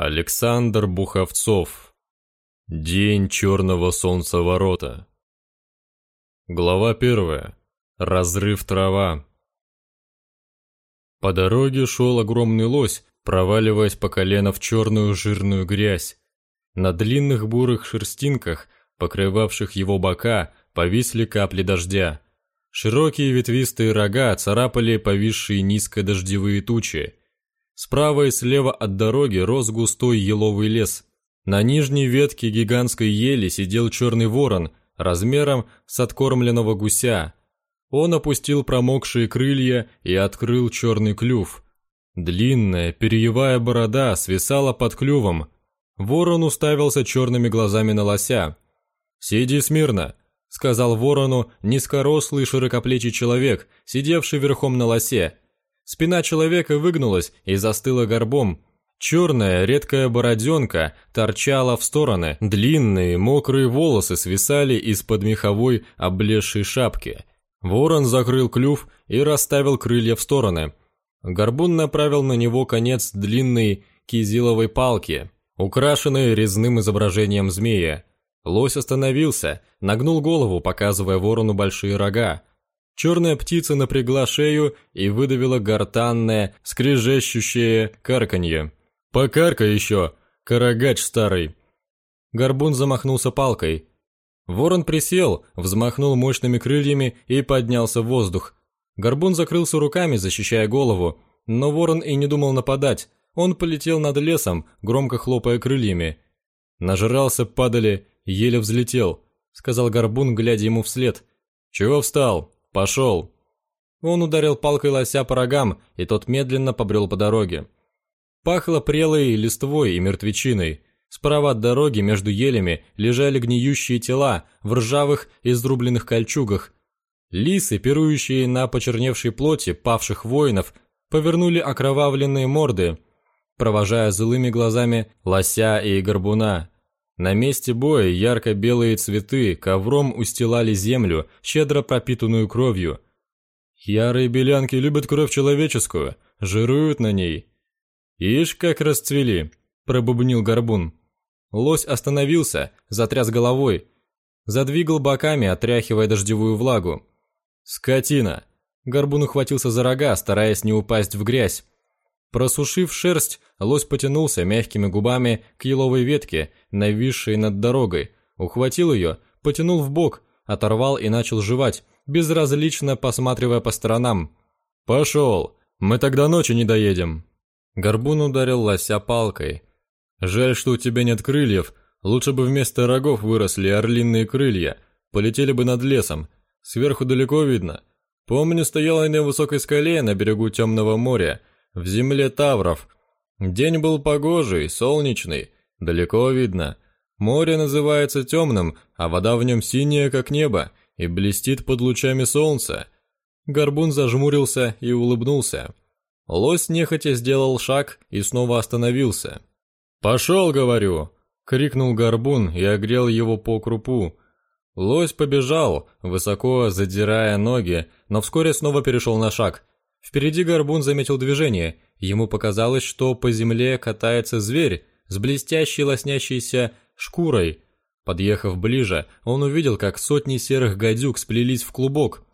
Александр Буховцов. День черного солнцеворота. Глава первая. Разрыв трава. По дороге шел огромный лось, проваливаясь по колено в черную жирную грязь. На длинных бурых шерстинках, покрывавших его бока, повисли капли дождя. Широкие ветвистые рога царапали повисшие низко дождевые тучи. Справа и слева от дороги рос густой еловый лес. На нижней ветке гигантской ели сидел черный ворон размером с откормленного гуся. Он опустил промокшие крылья и открыл черный клюв. Длинная перьевая борода свисала под клювом. Ворон уставился черными глазами на лося. «Сиди смирно», — сказал ворону низкорослый широкоплечий человек, сидевший верхом на лосе. Спина человека выгнулась и застыла горбом. Черная редкая бороденка торчала в стороны, длинные мокрые волосы свисали из-под меховой облезшей шапки. Ворон закрыл клюв и расставил крылья в стороны. Горбун направил на него конец длинной кизиловой палки, украшенной резным изображением змея. Лось остановился, нагнул голову, показывая ворону большие рога. Черная птица напрягла шею и выдавила гортанное, скрежещущее карканье. «Покарка еще, карагач старый!» Горбун замахнулся палкой. Ворон присел, взмахнул мощными крыльями и поднялся в воздух. Горбун закрылся руками, защищая голову, но ворон и не думал нападать. Он полетел над лесом, громко хлопая крыльями. Нажрался, падали, еле взлетел, сказал Горбун, глядя ему вслед. «Чего встал? «Пошел!» Он ударил палкой лося по рогам, и тот медленно побрел по дороге. Пахло прелой листвой и мертвечиной. Справа от дороги между елями лежали гниющие тела в ржавых изрубленных кольчугах. Лисы, пирующие на почерневшей плоти павших воинов, повернули окровавленные морды, провожая злыми глазами лося и горбуна. На месте боя ярко-белые цветы ковром устилали землю, щедро пропитанную кровью. Ярые белянки любят кровь человеческую, жируют на ней. «Ишь, как расцвели!» – пробубнил горбун. Лось остановился, затряс головой, задвигал боками, отряхивая дождевую влагу. «Скотина!» Горбун ухватился за рога, стараясь не упасть в грязь. Просушив шерсть, лось потянулся мягкими губами к еловой ветке, нависшей над дорогой, ухватил ее, потянул в бок, оторвал и начал жевать, безразлично посматривая по сторонам. «Пошел! Мы тогда ночи не доедем!» Горбун ударил лося палкой. «Жаль, что у тебя нет крыльев. Лучше бы вместо рогов выросли орлиные крылья. Полетели бы над лесом. Сверху далеко видно. Помню, стояла я на высокой скале на берегу темного моря, в земле Тавров. День был погожий, солнечный, далеко видно. Море называется темным, а вода в нем синяя, как небо, и блестит под лучами солнца. Горбун зажмурился и улыбнулся. Лось нехотя сделал шаг и снова остановился. «Пошел, говорю!» — крикнул Горбун и огрел его по крупу. Лось побежал, высоко задирая ноги, но вскоре снова перешел на шаг. Впереди Горбун заметил движение. Ему показалось, что по земле катается зверь с блестящей лоснящейся шкурой. Подъехав ближе, он увидел, как сотни серых гадюк сплелись в клубок.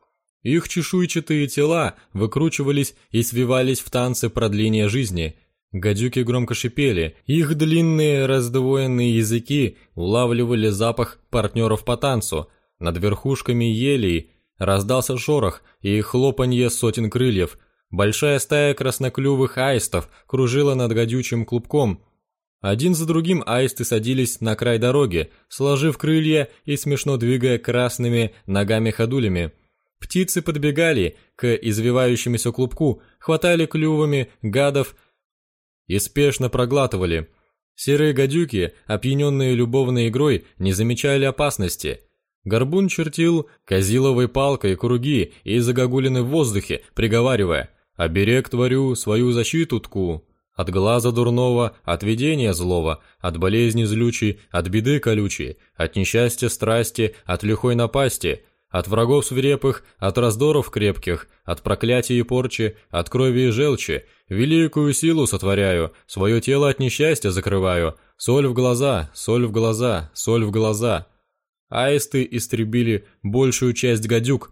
Их чешуйчатые тела выкручивались и свивались в танце продления жизни. Гадюки громко шипели, их длинные раздвоенные языки улавливали запах партнеров по танцу. Над верхушками елей Раздался шорох и хлопанье сотен крыльев. Большая стая красноклювых аистов кружила над гадючим клубком. Один за другим аисты садились на край дороги, сложив крылья и смешно двигая красными ногами-ходулями. Птицы подбегали к извивающемуся клубку, хватали клювами гадов и спешно проглатывали. Серые гадюки, опьяненные любовной игрой, не замечали опасности – Горбун чертил козиловой палкой круги и загогулины в воздухе, приговаривая «Оберег творю, свою защиту тку». От глаза дурного, от видения злого, от болезни злючей, от беды колючей, от несчастья страсти, от лихой напасти, От врагов свирепых, от раздоров крепких, от проклятий и порчи, от крови и желчи, великую силу сотворяю, свое тело от несчастья закрываю, соль в глаза, соль в глаза, соль в глаза. Аисты истребили большую часть гадюк.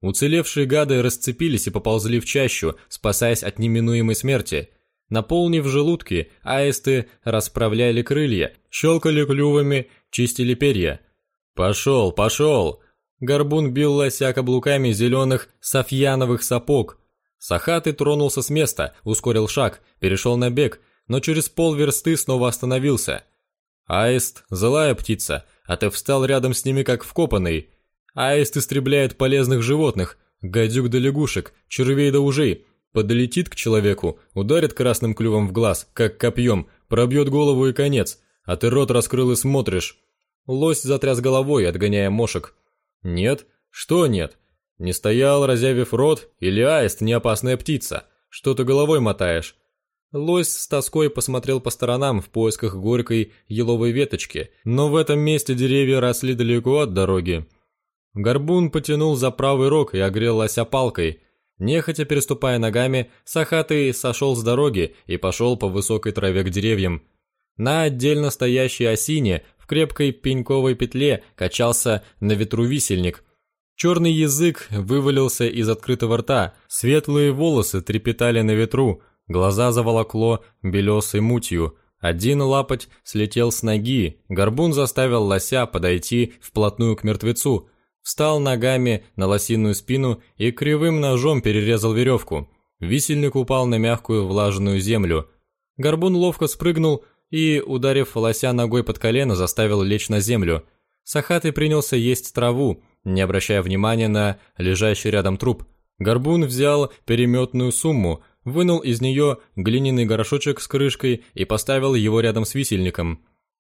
Уцелевшие гады расцепились и поползли в чащу, спасаясь от неминуемой смерти. Наполнив желудки, аисты расправляли крылья, щелкали клювами, чистили перья. «Пошел, пошел!» Горбун бил лося каблуками зеленых софьяновых сапог. Сахатый тронулся с места, ускорил шаг, перешел на бег, но через полверсты снова остановился. Аист – злая птица, а ты встал рядом с ними как вкопанный. Аист истребляет полезных животных, гадюк да лягушек, червей да ужей. Подлетит к человеку, ударит красным клювом в глаз, как копьем, пробьет голову и конец, а ты рот раскрыл и смотришь. Лось затряс головой, отгоняя мошек. Нет? Что нет? Не стоял, разявив рот, или аист не опасная птица? Что ты головой мотаешь? Лось с тоской посмотрел по сторонам в поисках горькой еловой веточки, но в этом месте деревья росли далеко от дороги. Горбун потянул за правый рог и огрел лося палкой. Нехотя переступая ногами, Сахатый сошел с дороги и пошел по высокой траве к деревьям. На отдельно стоящей осине крепкой пеньковой петле качался на ветру висельник. Черный язык вывалился из открытого рта, светлые волосы трепетали на ветру, глаза заволокло белесой мутью. Один лапоть слетел с ноги, горбун заставил лося подойти вплотную к мертвецу, встал ногами на лосиную спину и кривым ножом перерезал веревку. Висельник упал на мягкую влажную землю. Горбун ловко спрыгнул, и, ударив лося ногой под колено, заставил лечь на землю. Сахатый принялся есть траву, не обращая внимания на лежащий рядом труп. Горбун взял переметную сумму, вынул из нее глиняный горошочек с крышкой и поставил его рядом с висельником.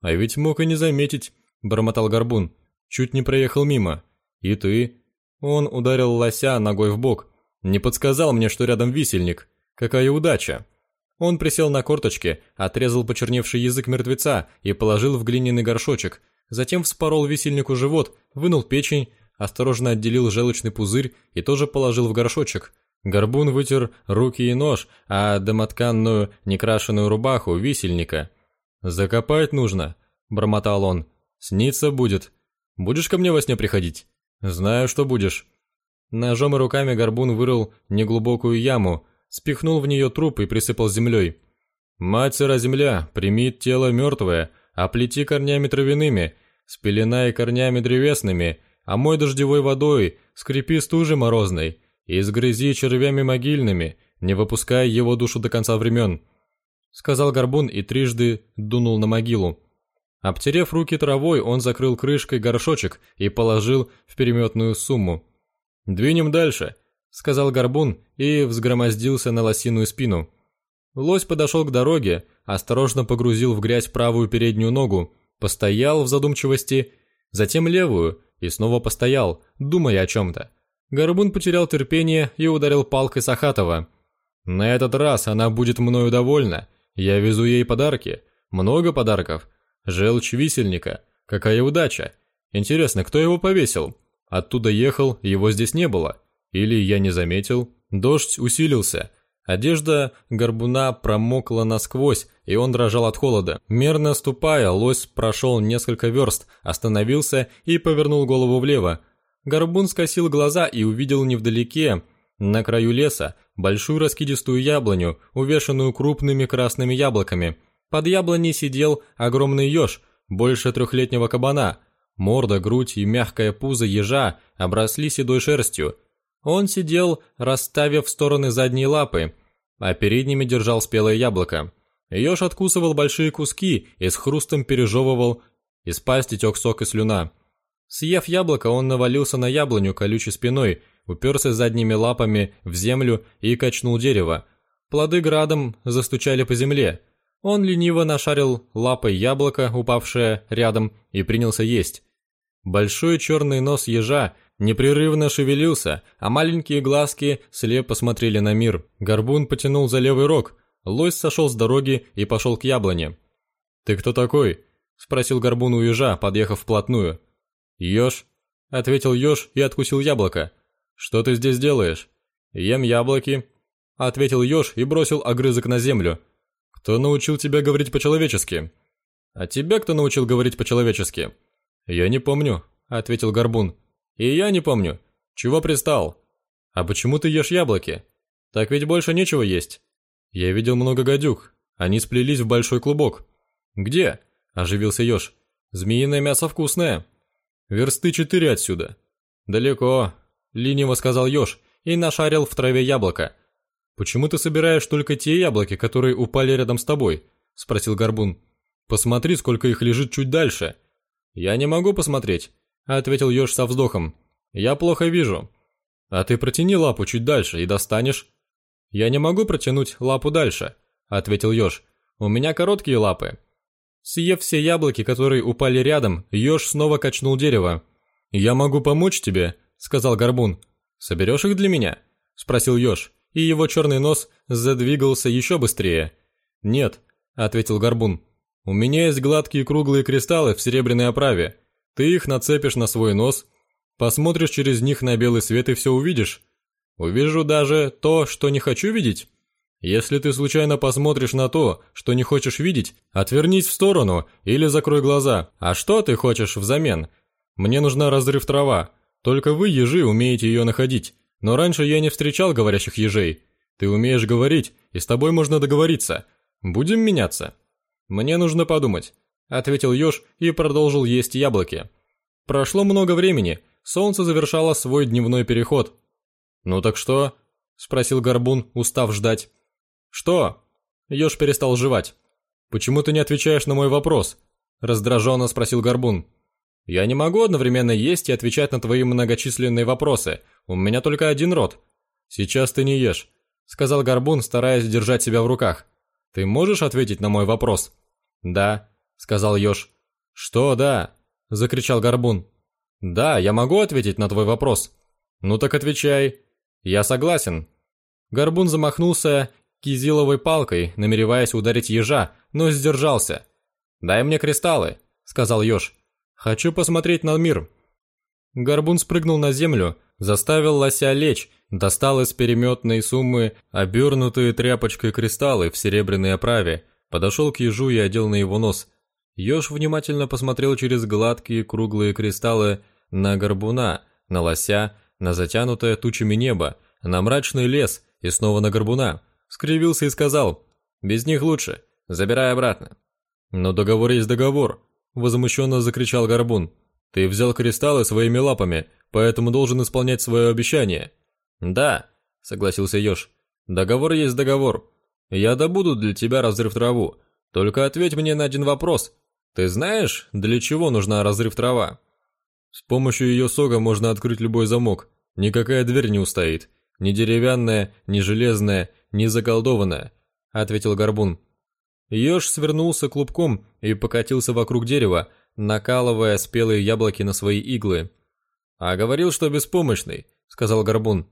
«А ведь мог и не заметить», – бормотал Горбун. «Чуть не проехал мимо. И ты?» Он ударил лося ногой в бок. «Не подсказал мне, что рядом висельник. Какая удача!» Он присел на корточки, отрезал почерневший язык мертвеца и положил в глиняный горшочек, затем вспорол висельнику живот, вынул печень, осторожно отделил желчный пузырь и тоже положил в горшочек. Горбун вытер руки и нож, а домотканную, некрашенную рубаху висельника. «Закопать нужно», — бормотал он. «Снится будет. Будешь ко мне во сне приходить?» «Знаю, что будешь». Ножом и руками Горбун вырыл неглубокую яму, спихнул в нее труп и присыпал землей. «Мать сыра земля, прими тело мертвое, оплети корнями травяными, спеленай корнями древесными, а мой дождевой водой, скрепи стужи морозной, и сгрызи червями могильными, не выпуская его душу до конца времен», — сказал Горбун и трижды дунул на могилу. Обтерев руки травой, он закрыл крышкой горшочек и положил в переметную сумму. «Двинем дальше», сказал Горбун и взгромоздился на лосиную спину. Лось подошел к дороге, осторожно погрузил в грязь правую переднюю ногу, постоял в задумчивости, затем левую и снова постоял, думая о чем-то. Горбун потерял терпение и ударил палкой Сахатова. «На этот раз она будет мною довольна. Я везу ей подарки. Много подарков. Желчь висельника. Какая удача. Интересно, кто его повесил? Оттуда ехал, его здесь не было. Или я не заметил? Дождь усилился. Одежда горбуна промокла насквозь, и он дрожал от холода. Мерно ступая, лось прошел несколько верст, остановился и повернул голову влево. Горбун скосил глаза и увидел невдалеке, на краю леса, большую раскидистую яблоню, увешанную крупными красными яблоками. Под яблоней сидел огромный еж, больше трехлетнего кабана. Морда, грудь и мягкое пузо ежа обросли седой шерстью, он сидел, расставив в стороны задние лапы, а передними держал спелое яблоко. Еж откусывал большие куски и с хрустом пережевывал, из пасти тек сок и слюна. Съев яблоко, он навалился на яблоню колючей спиной, уперся задними лапами в землю и качнул дерево. Плоды градом застучали по земле. Он лениво нашарил лапой яблоко, упавшее рядом, и принялся есть. Большой черный нос ежа непрерывно шевелился, а маленькие глазки слепо смотрели на мир. Горбун потянул за левый рог. Лось сошел с дороги и пошел к яблоне. «Ты кто такой?» – спросил Горбун у ежа, подъехав вплотную. «Еж?» — ответил еж и откусил яблоко. «Что ты здесь делаешь?» «Ем яблоки», — ответил еж и бросил огрызок на землю. «Кто научил тебя говорить по-человечески?» «А тебя кто научил говорить по-человечески?» «Я не помню», — ответил Горбун. «И я не помню. Чего пристал?» «А почему ты ешь яблоки?» «Так ведь больше нечего есть». «Я видел много гадюк. Они сплелись в большой клубок». «Где?» – оживился еж. «Змеиное мясо вкусное». «Версты четыре отсюда». «Далеко», – лениво сказал еж и нашарил в траве яблоко. «Почему ты собираешь только те яблоки, которые упали рядом с тобой?» – спросил Горбун. «Посмотри, сколько их лежит чуть дальше». «Я не могу посмотреть», – ответил еж со вздохом. «Я плохо вижу». «А ты протяни лапу чуть дальше и достанешь». «Я не могу протянуть лапу дальше», – ответил еж. «У меня короткие лапы». Съев все яблоки, которые упали рядом, еж снова качнул дерево. «Я могу помочь тебе», – сказал Горбун. «Соберешь их для меня?» – спросил еж, и его черный нос задвигался еще быстрее. «Нет», – ответил Горбун. «У меня есть гладкие круглые кристаллы в серебряной оправе. Ты их нацепишь на свой нос, посмотришь через них на белый свет и все увидишь. Увижу даже то, что не хочу видеть». Если ты случайно посмотришь на то, что не хочешь видеть, отвернись в сторону или закрой глаза. А что ты хочешь взамен? Мне нужна разрыв трава. Только вы, ежи, умеете ее находить. Но раньше я не встречал говорящих ежей. Ты умеешь говорить, и с тобой можно договориться. Будем меняться. Мне нужно подумать, ответил еж и продолжил есть яблоки. Прошло много времени. Солнце завершало свой дневной переход. Ну так что? спросил Горбун, устав ждать. «Что?» Ёж перестал жевать. «Почему ты не отвечаешь на мой вопрос?» Раздраженно спросил Горбун. «Я не могу одновременно есть и отвечать на твои многочисленные вопросы. У меня только один рот». «Сейчас ты не ешь», — сказал Горбун, стараясь держать себя в руках. «Ты можешь ответить на мой вопрос?» «Да», — сказал Ёж. «Что «да»?» — закричал Горбун. «Да, я могу ответить на твой вопрос». «Ну так отвечай». «Я согласен». Горбун замахнулся кизиловой палкой, намереваясь ударить ежа, но сдержался. «Дай мне кристаллы», — сказал еж. «Хочу посмотреть на мир». Горбун спрыгнул на землю, заставил лося лечь, достал из переметной суммы обернутые тряпочкой кристаллы в серебряной оправе, подошел к ежу и одел на его нос. Еж внимательно посмотрел через гладкие круглые кристаллы на горбуна, на лося, на затянутое тучами небо, на мрачный лес и снова на горбуна скривился и сказал, «Без них лучше, забирай обратно». «Но договор есть договор», — возмущенно закричал Горбун. «Ты взял кристаллы своими лапами, поэтому должен исполнять свое обещание». «Да», — согласился Ёж, — «договор есть договор. Я добуду для тебя разрыв траву, только ответь мне на один вопрос. Ты знаешь, для чего нужна разрыв трава?» «С помощью ее сока можно открыть любой замок, никакая дверь не устоит. Ни деревянная, ни железная, не заколдованная», — ответил Горбун. Ёж свернулся клубком и покатился вокруг дерева, накалывая спелые яблоки на свои иглы. «А говорил, что беспомощный», — сказал Горбун.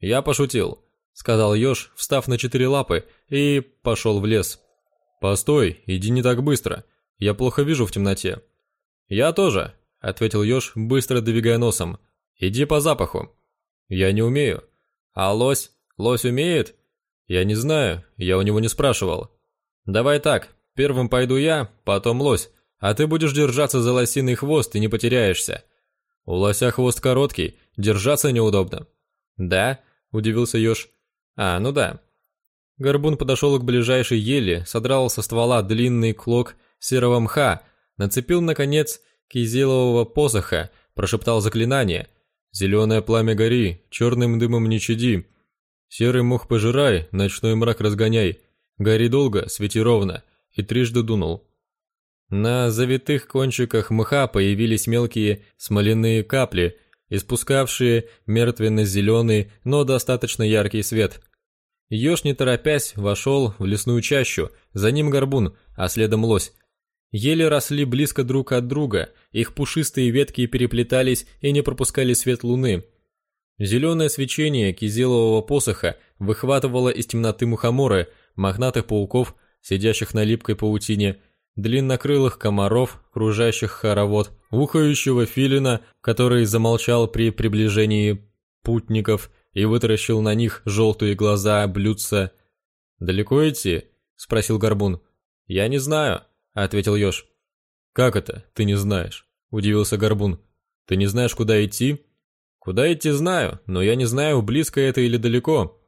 «Я пошутил», — сказал Ёж, встав на четыре лапы, и пошел в лес. «Постой, иди не так быстро, я плохо вижу в темноте». «Я тоже», — ответил Ёж, быстро двигая носом. «Иди по запаху». «Я не умею». «А лось? Лось умеет?» «Я не знаю, я у него не спрашивал». «Давай так, первым пойду я, потом лось, а ты будешь держаться за лосиный хвост и не потеряешься». «У лося хвост короткий, держаться неудобно». «Да?» – удивился еж. «А, ну да». Горбун подошел к ближайшей ели, содрал со ствола длинный клок серого мха, нацепил, наконец, кизилового посоха, прошептал заклинание. «Зеленое пламя гори, черным дымом не чади, Серый мох пожирай, ночной мрак разгоняй, гори долго, свети ровно, и трижды дунул. На завитых кончиках мха появились мелкие смоляные капли, испускавшие мертвенно-зеленый, но достаточно яркий свет. Ёж, не торопясь, вошел в лесную чащу, за ним горбун, а следом лось. Еле росли близко друг от друга, их пушистые ветки переплетались и не пропускали свет луны – Зеленое свечение кизилового посоха выхватывало из темноты мухоморы, мохнатых пауков, сидящих на липкой паутине, длиннокрылых комаров, кружащих хоровод, ухающего филина, который замолчал при приближении путников и вытаращил на них желтые глаза блюдца. «Далеко идти?» — спросил Горбун. «Я не знаю», — ответил Ёж. «Как это, ты не знаешь?» — удивился Горбун. «Ты не знаешь, куда идти?» «Куда идти знаю, но я не знаю, близко это или далеко».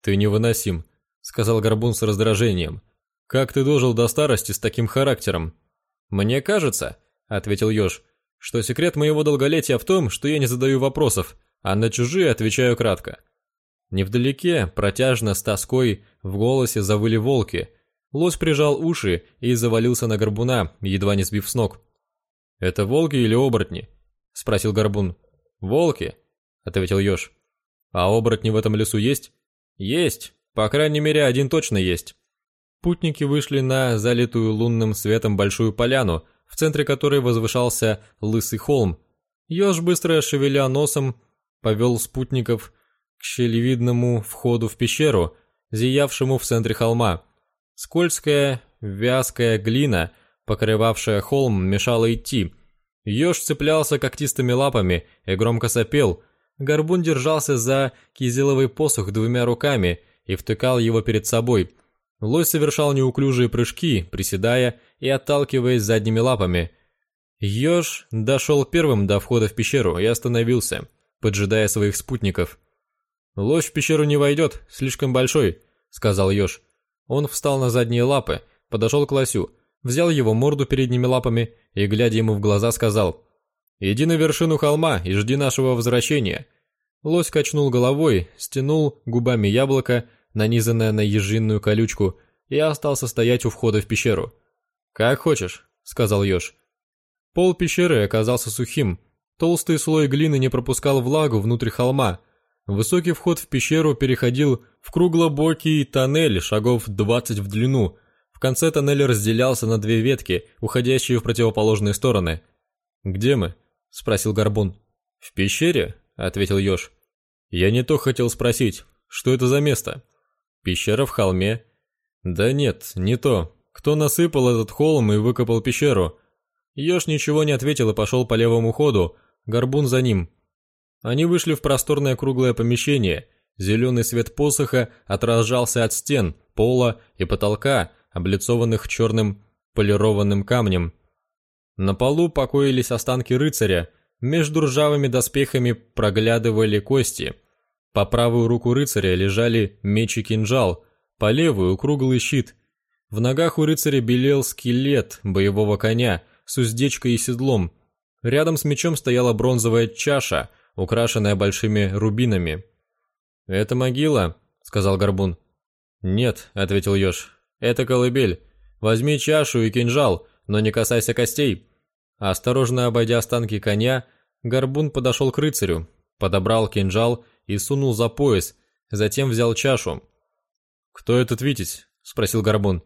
«Ты невыносим», — сказал Горбун с раздражением. «Как ты дожил до старости с таким характером?» «Мне кажется», — ответил Ёж, — «что секрет моего долголетия в том, что я не задаю вопросов, а на чужие отвечаю кратко». Невдалеке, протяжно, с тоской, в голосе завыли волки. Лось прижал уши и завалился на горбуна, едва не сбив с ног. «Это волки или оборотни?» — спросил горбун. «Волки», — ответил Ёж. «А оборотни в этом лесу есть?» «Есть. По крайней мере, один точно есть». Путники вышли на залитую лунным светом большую поляну, в центре которой возвышался лысый холм. Ёж, быстро шевеля носом, повел спутников к щелевидному входу в пещеру, зиявшему в центре холма. Скользкая, вязкая глина, покрывавшая холм, мешала идти. Ёж цеплялся когтистыми лапами и громко сопел. Горбун держался за кизиловый посох двумя руками и втыкал его перед собой. Лось совершал неуклюжие прыжки, приседая и отталкиваясь задними лапами. Ёж дошел первым до входа в пещеру и остановился, поджидая своих спутников. «Лось в пещеру не войдет, слишком большой», — сказал Ёж. Он встал на задние лапы, подошел к лосю, взял его морду передними лапами и, глядя ему в глаза, сказал «Иди на вершину холма и жди нашего возвращения». Лось качнул головой, стянул губами яблоко, нанизанное на ежинную колючку, и остался стоять у входа в пещеру. «Как хочешь», — сказал Ёж. Пол пещеры оказался сухим, толстый слой глины не пропускал влагу внутрь холма, Высокий вход в пещеру переходил в круглобокий тоннель шагов 20 в длину. В конце тоннеля разделялся на две ветки, уходящие в противоположные стороны. «Где мы?» – спросил Горбун. «В пещере?» – ответил Ёж. «Я не то хотел спросить. Что это за место?» «Пещера в холме». «Да нет, не то. Кто насыпал этот холм и выкопал пещеру?» Ёж ничего не ответил и пошел по левому ходу, Горбун за ним – они вышли в просторное круглое помещение. Зеленый свет посоха отражался от стен, пола и потолка, облицованных черным полированным камнем. На полу покоились останки рыцаря, между ржавыми доспехами проглядывали кости. По правую руку рыцаря лежали меч и кинжал, по левую – круглый щит. В ногах у рыцаря белел скелет боевого коня с уздечкой и седлом. Рядом с мечом стояла бронзовая чаша – украшенная большими рубинами. «Это могила», — сказал Горбун. «Нет», — ответил Ёж, — «это колыбель. Возьми чашу и кинжал, но не касайся костей». Осторожно обойдя останки коня, Горбун подошел к рыцарю, подобрал кинжал и сунул за пояс, затем взял чашу. «Кто этот Витязь?» — спросил Горбун.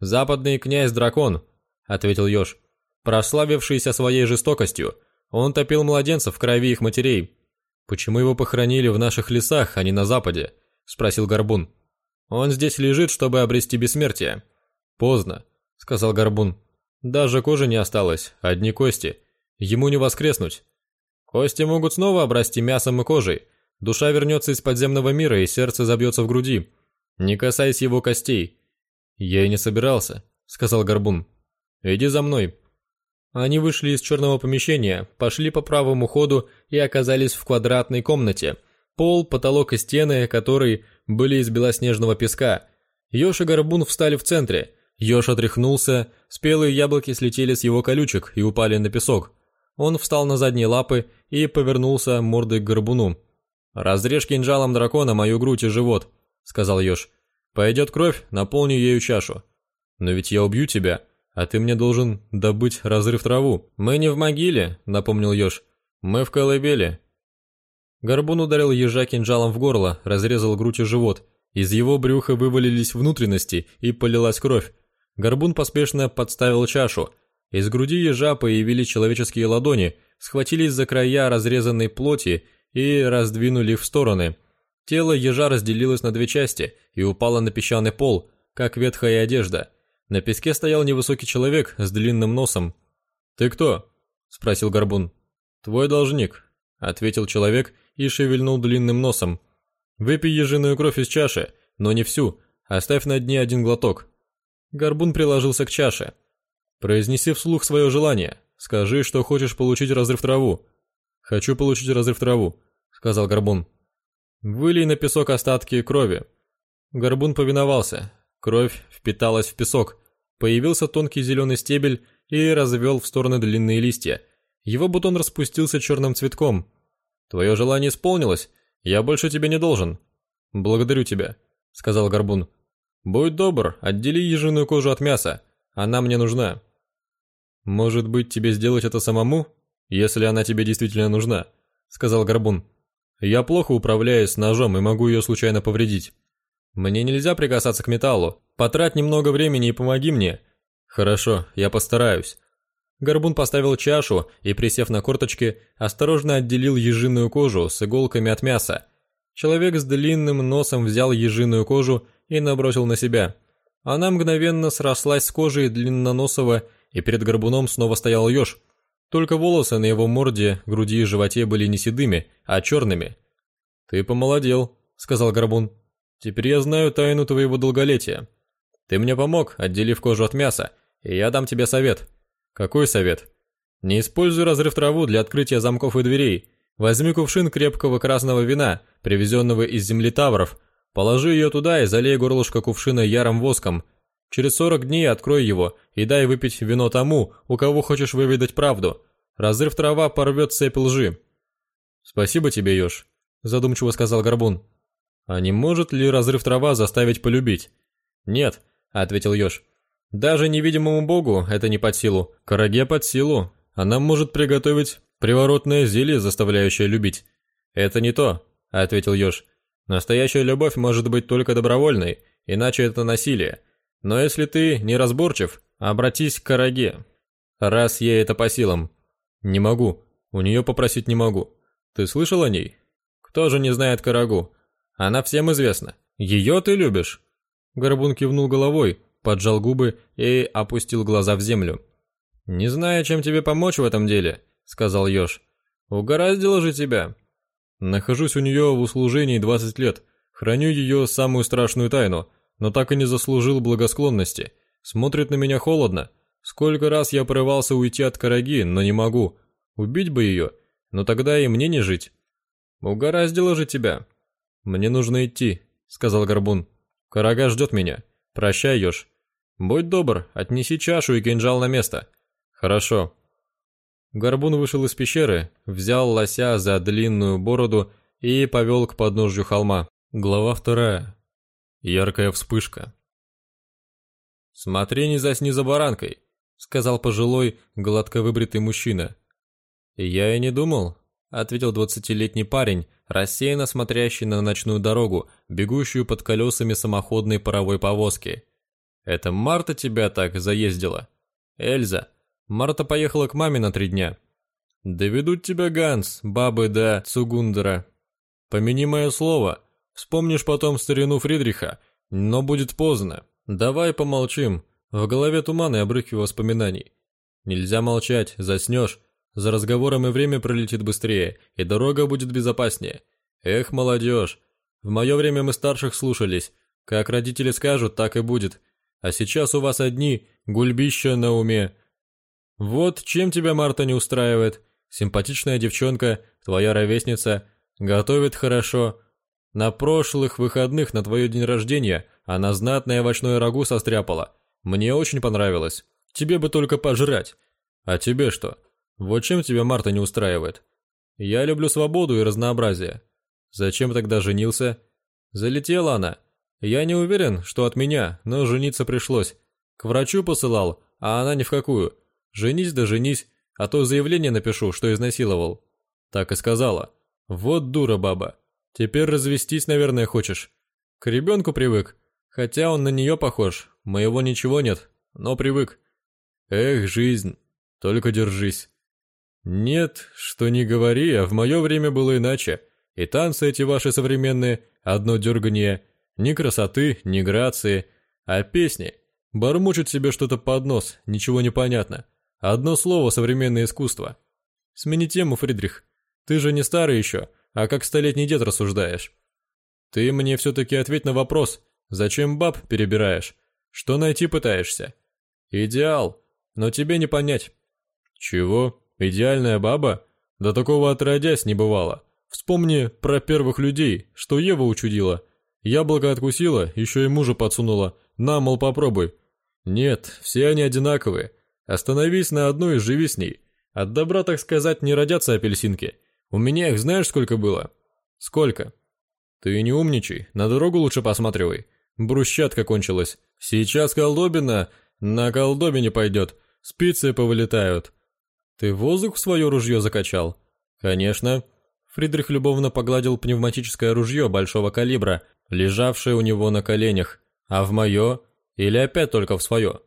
«Западный князь-дракон», — ответил Ёж, прославившийся своей жестокостью, он топил младенцев в крови их матерей. Почему его похоронили в наших лесах, а не на западе? Спросил Горбун. Он здесь лежит, чтобы обрести бессмертие. Поздно, сказал Горбун. Даже кожи не осталось, одни кости. Ему не воскреснуть. Кости могут снова обрасти мясом и кожей. Душа вернется из подземного мира, и сердце забьется в груди. Не касайся его костей. Я и не собирался, сказал Горбун. Иди за мной. Они вышли из черного помещения, пошли по правому ходу и оказались в квадратной комнате. Пол, потолок и стены, которые были из белоснежного песка. Ёж и Горбун встали в центре. Ёж отряхнулся, спелые яблоки слетели с его колючек и упали на песок. Он встал на задние лапы и повернулся мордой к Горбуну. «Разрежь кинжалом дракона мою грудь и живот», — сказал Ёж. «Пойдет кровь, наполню ею чашу». «Но ведь я убью тебя», а ты мне должен добыть разрыв траву. Мы не в могиле, напомнил Ёж. Мы в колыбели. Горбун ударил ежа кинжалом в горло, разрезал грудь и живот. Из его брюха вывалились внутренности и полилась кровь. Горбун поспешно подставил чашу. Из груди ежа появились человеческие ладони, схватились за края разрезанной плоти и раздвинули в стороны. Тело ежа разделилось на две части и упало на песчаный пол, как ветхая одежда – На песке стоял невысокий человек с длинным носом. «Ты кто?» – спросил Горбун. «Твой должник», – ответил человек и шевельнул длинным носом. «Выпей ежиную кровь из чаши, но не всю, оставь на дне один глоток». Горбун приложился к чаше. «Произнеси вслух свое желание. Скажи, что хочешь получить разрыв траву». «Хочу получить разрыв траву», — сказал Горбун. «Вылей на песок остатки крови». Горбун повиновался. Кровь впиталась в песок. Появился тонкий зеленый стебель и развел в стороны длинные листья. Его бутон распустился черным цветком. «Твое желание исполнилось. Я больше тебе не должен». «Благодарю тебя», — сказал Горбун. «Будь добр, отдели ежиную кожу от мяса. Она мне нужна». «Может быть, тебе сделать это самому, если она тебе действительно нужна?» — сказал Горбун. «Я плохо управляюсь ножом и могу ее случайно повредить. Мне нельзя прикасаться к металлу. Потрать немного времени и помоги мне». «Хорошо, я постараюсь». Горбун поставил чашу и, присев на корточки, осторожно отделил ежиную кожу с иголками от мяса. Человек с длинным носом взял ежиную кожу и набросил на себя. Она мгновенно срослась с кожей длинноносого и перед горбуном снова стоял еж. Только волосы на его морде, груди и животе были не седыми, а черными. «Ты помолодел», — сказал горбун. «Теперь я знаю тайну твоего долголетия. Ты мне помог, отделив кожу от мяса, и я дам тебе совет». «Какой совет?» «Не используй разрыв траву для открытия замков и дверей. Возьми кувшин крепкого красного вина, привезенного из земли Тавров, положи ее туда и залей горлышко кувшина ярым воском, Через 40 дней открой его и дай выпить вино тому, у кого хочешь выведать правду. Разрыв трава порвет цепь лжи». «Спасибо тебе, Ёж», — задумчиво сказал Горбун. «А не может ли разрыв трава заставить полюбить?» «Нет», — ответил Ёж. «Даже невидимому богу это не под силу. Караге под силу. Она может приготовить приворотное зелье, заставляющее любить». «Это не то», — ответил Ёж. «Настоящая любовь может быть только добровольной, иначе это насилие. Но если ты неразборчив, обратись к Караге. Раз ей это по силам. Не могу. У нее попросить не могу. Ты слышал о ней? Кто же не знает Карагу? Она всем известна. Ее ты любишь?» Горбун кивнул головой, поджал губы и опустил глаза в землю. «Не знаю, чем тебе помочь в этом деле», — сказал Ёж. «Угораздило же тебя». «Нахожусь у нее в услужении 20 лет, храню ее самую страшную тайну, но так и не заслужил благосклонности. Смотрит на меня холодно. Сколько раз я порывался уйти от Караги, но не могу. Убить бы ее, но тогда и мне не жить. Угораздило же тебя. Мне нужно идти, сказал Горбун. Карага ждет меня. Прощай, Ёж. Будь добр, отнеси чашу и кинжал на место. Хорошо. Горбун вышел из пещеры, взял лося за длинную бороду и повел к подножью холма. Глава вторая. Яркая вспышка. «Смотри, не засни за баранкой», — сказал пожилой, гладко выбритый мужчина. «Я и не думал», — ответил двадцатилетний парень, рассеянно смотрящий на ночную дорогу, бегущую под колесами самоходной паровой повозки. «Это Марта тебя так заездила?» «Эльза. Марта поехала к маме на три дня». «Доведут тебя Ганс, бабы да Цугундера. Помяни мое слово, Вспомнишь потом старину Фридриха, но будет поздно. Давай помолчим. В голове туман и обрывки воспоминаний. Нельзя молчать, заснешь. За разговором и время пролетит быстрее, и дорога будет безопаснее. Эх, молодежь. В мое время мы старших слушались. Как родители скажут, так и будет. А сейчас у вас одни гульбища на уме. Вот чем тебя Марта не устраивает. Симпатичная девчонка, твоя ровесница, готовит хорошо, на прошлых выходных на твое день рождения она знатное овощное рагу состряпала. Мне очень понравилось. Тебе бы только пожрать. А тебе что? Вот чем тебя Марта не устраивает? Я люблю свободу и разнообразие. Зачем тогда женился? Залетела она. Я не уверен, что от меня, но жениться пришлось. К врачу посылал, а она ни в какую. Женись да женись, а то заявление напишу, что изнасиловал. Так и сказала. Вот дура баба. Теперь развестись, наверное, хочешь. К ребенку привык. Хотя он на нее похож. Моего ничего нет, но привык. Эх, жизнь. Только держись. Нет, что не говори, а в мое время было иначе. И танцы эти ваши современные, одно дергание. Ни красоты, ни грации. А песни. Бормочет себе что-то под нос, ничего не понятно. Одно слово современное искусство. Смени тему, Фридрих. Ты же не старый еще, а как столетний дед рассуждаешь. Ты мне все-таки ответь на вопрос, зачем баб перебираешь? Что найти пытаешься? Идеал, но тебе не понять. Чего? Идеальная баба? Да такого отродясь не бывало. Вспомни про первых людей, что Ева учудила. Яблоко откусила, еще и мужа подсунула. На, мол, попробуй. Нет, все они одинаковые. Остановись на одной и живи с ней. От добра, так сказать, не родятся апельсинки. У меня их знаешь сколько было? Сколько? Ты не умничай, на дорогу лучше посматривай. Брусчатка кончилась. Сейчас колдобина на колдобине пойдет. Спицы повылетают. Ты воздух в свое ружье закачал? Конечно. Фридрих любовно погладил пневматическое ружье большого калибра, лежавшее у него на коленях. А в мое? Или опять только в свое?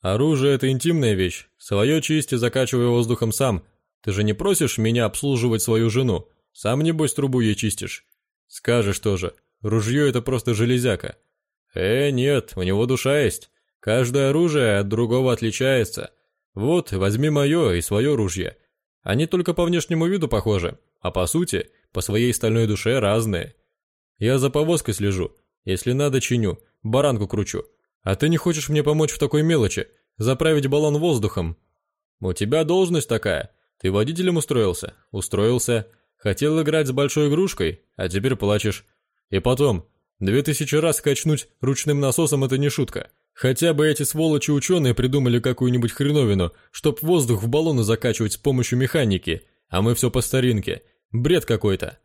Оружие – это интимная вещь. Свое чисти закачиваю воздухом сам. Ты же не просишь меня обслуживать свою жену. Сам, небось, трубу ей чистишь. Скажешь тоже. Ружье – это просто железяка. Э, нет, у него душа есть. Каждое оружие от другого отличается. Вот, возьми мое и свое ружье. Они только по внешнему виду похожи, а по сути, по своей стальной душе разные. Я за повозкой слежу. Если надо, чиню. Баранку кручу. А ты не хочешь мне помочь в такой мелочи? Заправить баллон воздухом? У тебя должность такая. Ты водителем устроился? Устроился. Хотел играть с большой игрушкой, а теперь плачешь. И потом, две тысячи раз качнуть ручным насосом это не шутка. Хотя бы эти сволочи-ученые придумали какую-нибудь хреновину, чтоб воздух в баллоны закачивать с помощью механики, а мы все по старинке. Бред какой-то.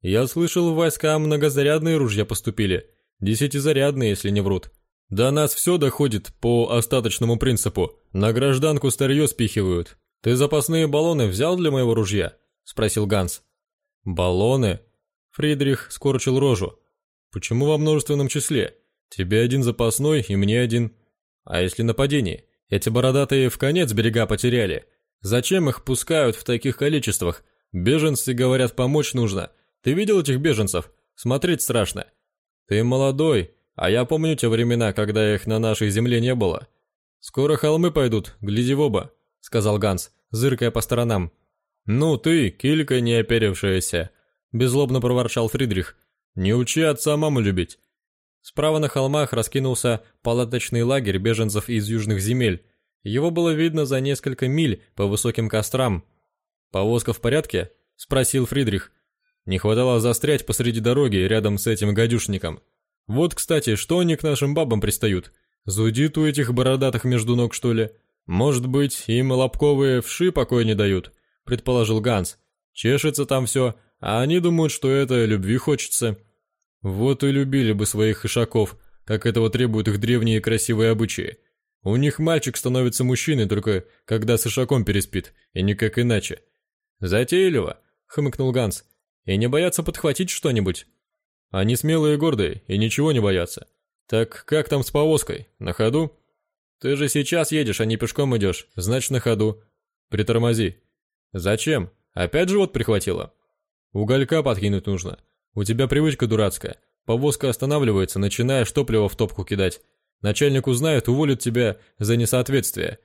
Я слышал, в войска многозарядные ружья поступили. Десятизарядные, если не врут. До нас все доходит по остаточному принципу. На гражданку старье спихивают. Ты запасные баллоны взял для моего ружья? Спросил Ганс. Баллоны? Фридрих скорчил рожу. Почему во множественном числе? Тебе один запасной и мне один. А если нападение? Эти бородатые в конец берега потеряли. Зачем их пускают в таких количествах? Беженцы говорят, помочь нужно. Ты видел этих беженцев? Смотреть страшно. Ты молодой, а я помню те времена, когда их на нашей земле не было. Скоро холмы пойдут, гляди в оба, сказал Ганс, зыркая по сторонам. Ну ты, килька не оперевшаяся, беззлобно проворчал Фридрих. Не учи отца маму любить. Справа на холмах раскинулся палаточный лагерь беженцев из южных земель. Его было видно за несколько миль по высоким кострам. «Повозка в порядке?» – спросил Фридрих. Не хватало застрять посреди дороги рядом с этим гадюшником. Вот, кстати, что они к нашим бабам пристают? Зудит у этих бородатых между ног, что ли? Может быть, им лобковые вши покоя не дают, предположил Ганс. Чешется там все, а они думают, что это любви хочется. Вот и любили бы своих ишаков, как этого требуют их древние красивые обычаи. У них мальчик становится мужчиной только когда с ишаком переспит, и никак иначе. Затейливо, хмыкнул Ганс. И не боятся подхватить что-нибудь. Они смелые и гордые, и ничего не боятся. Так как там с повозкой? На ходу? Ты же сейчас едешь, а не пешком идешь, значит на ходу. Притормози. Зачем? Опять живот прихватило? Уголька подкинуть нужно. У тебя привычка дурацкая. Повозка останавливается, начинаешь топливо в топку кидать. Начальник узнает, уволит тебя за несоответствие.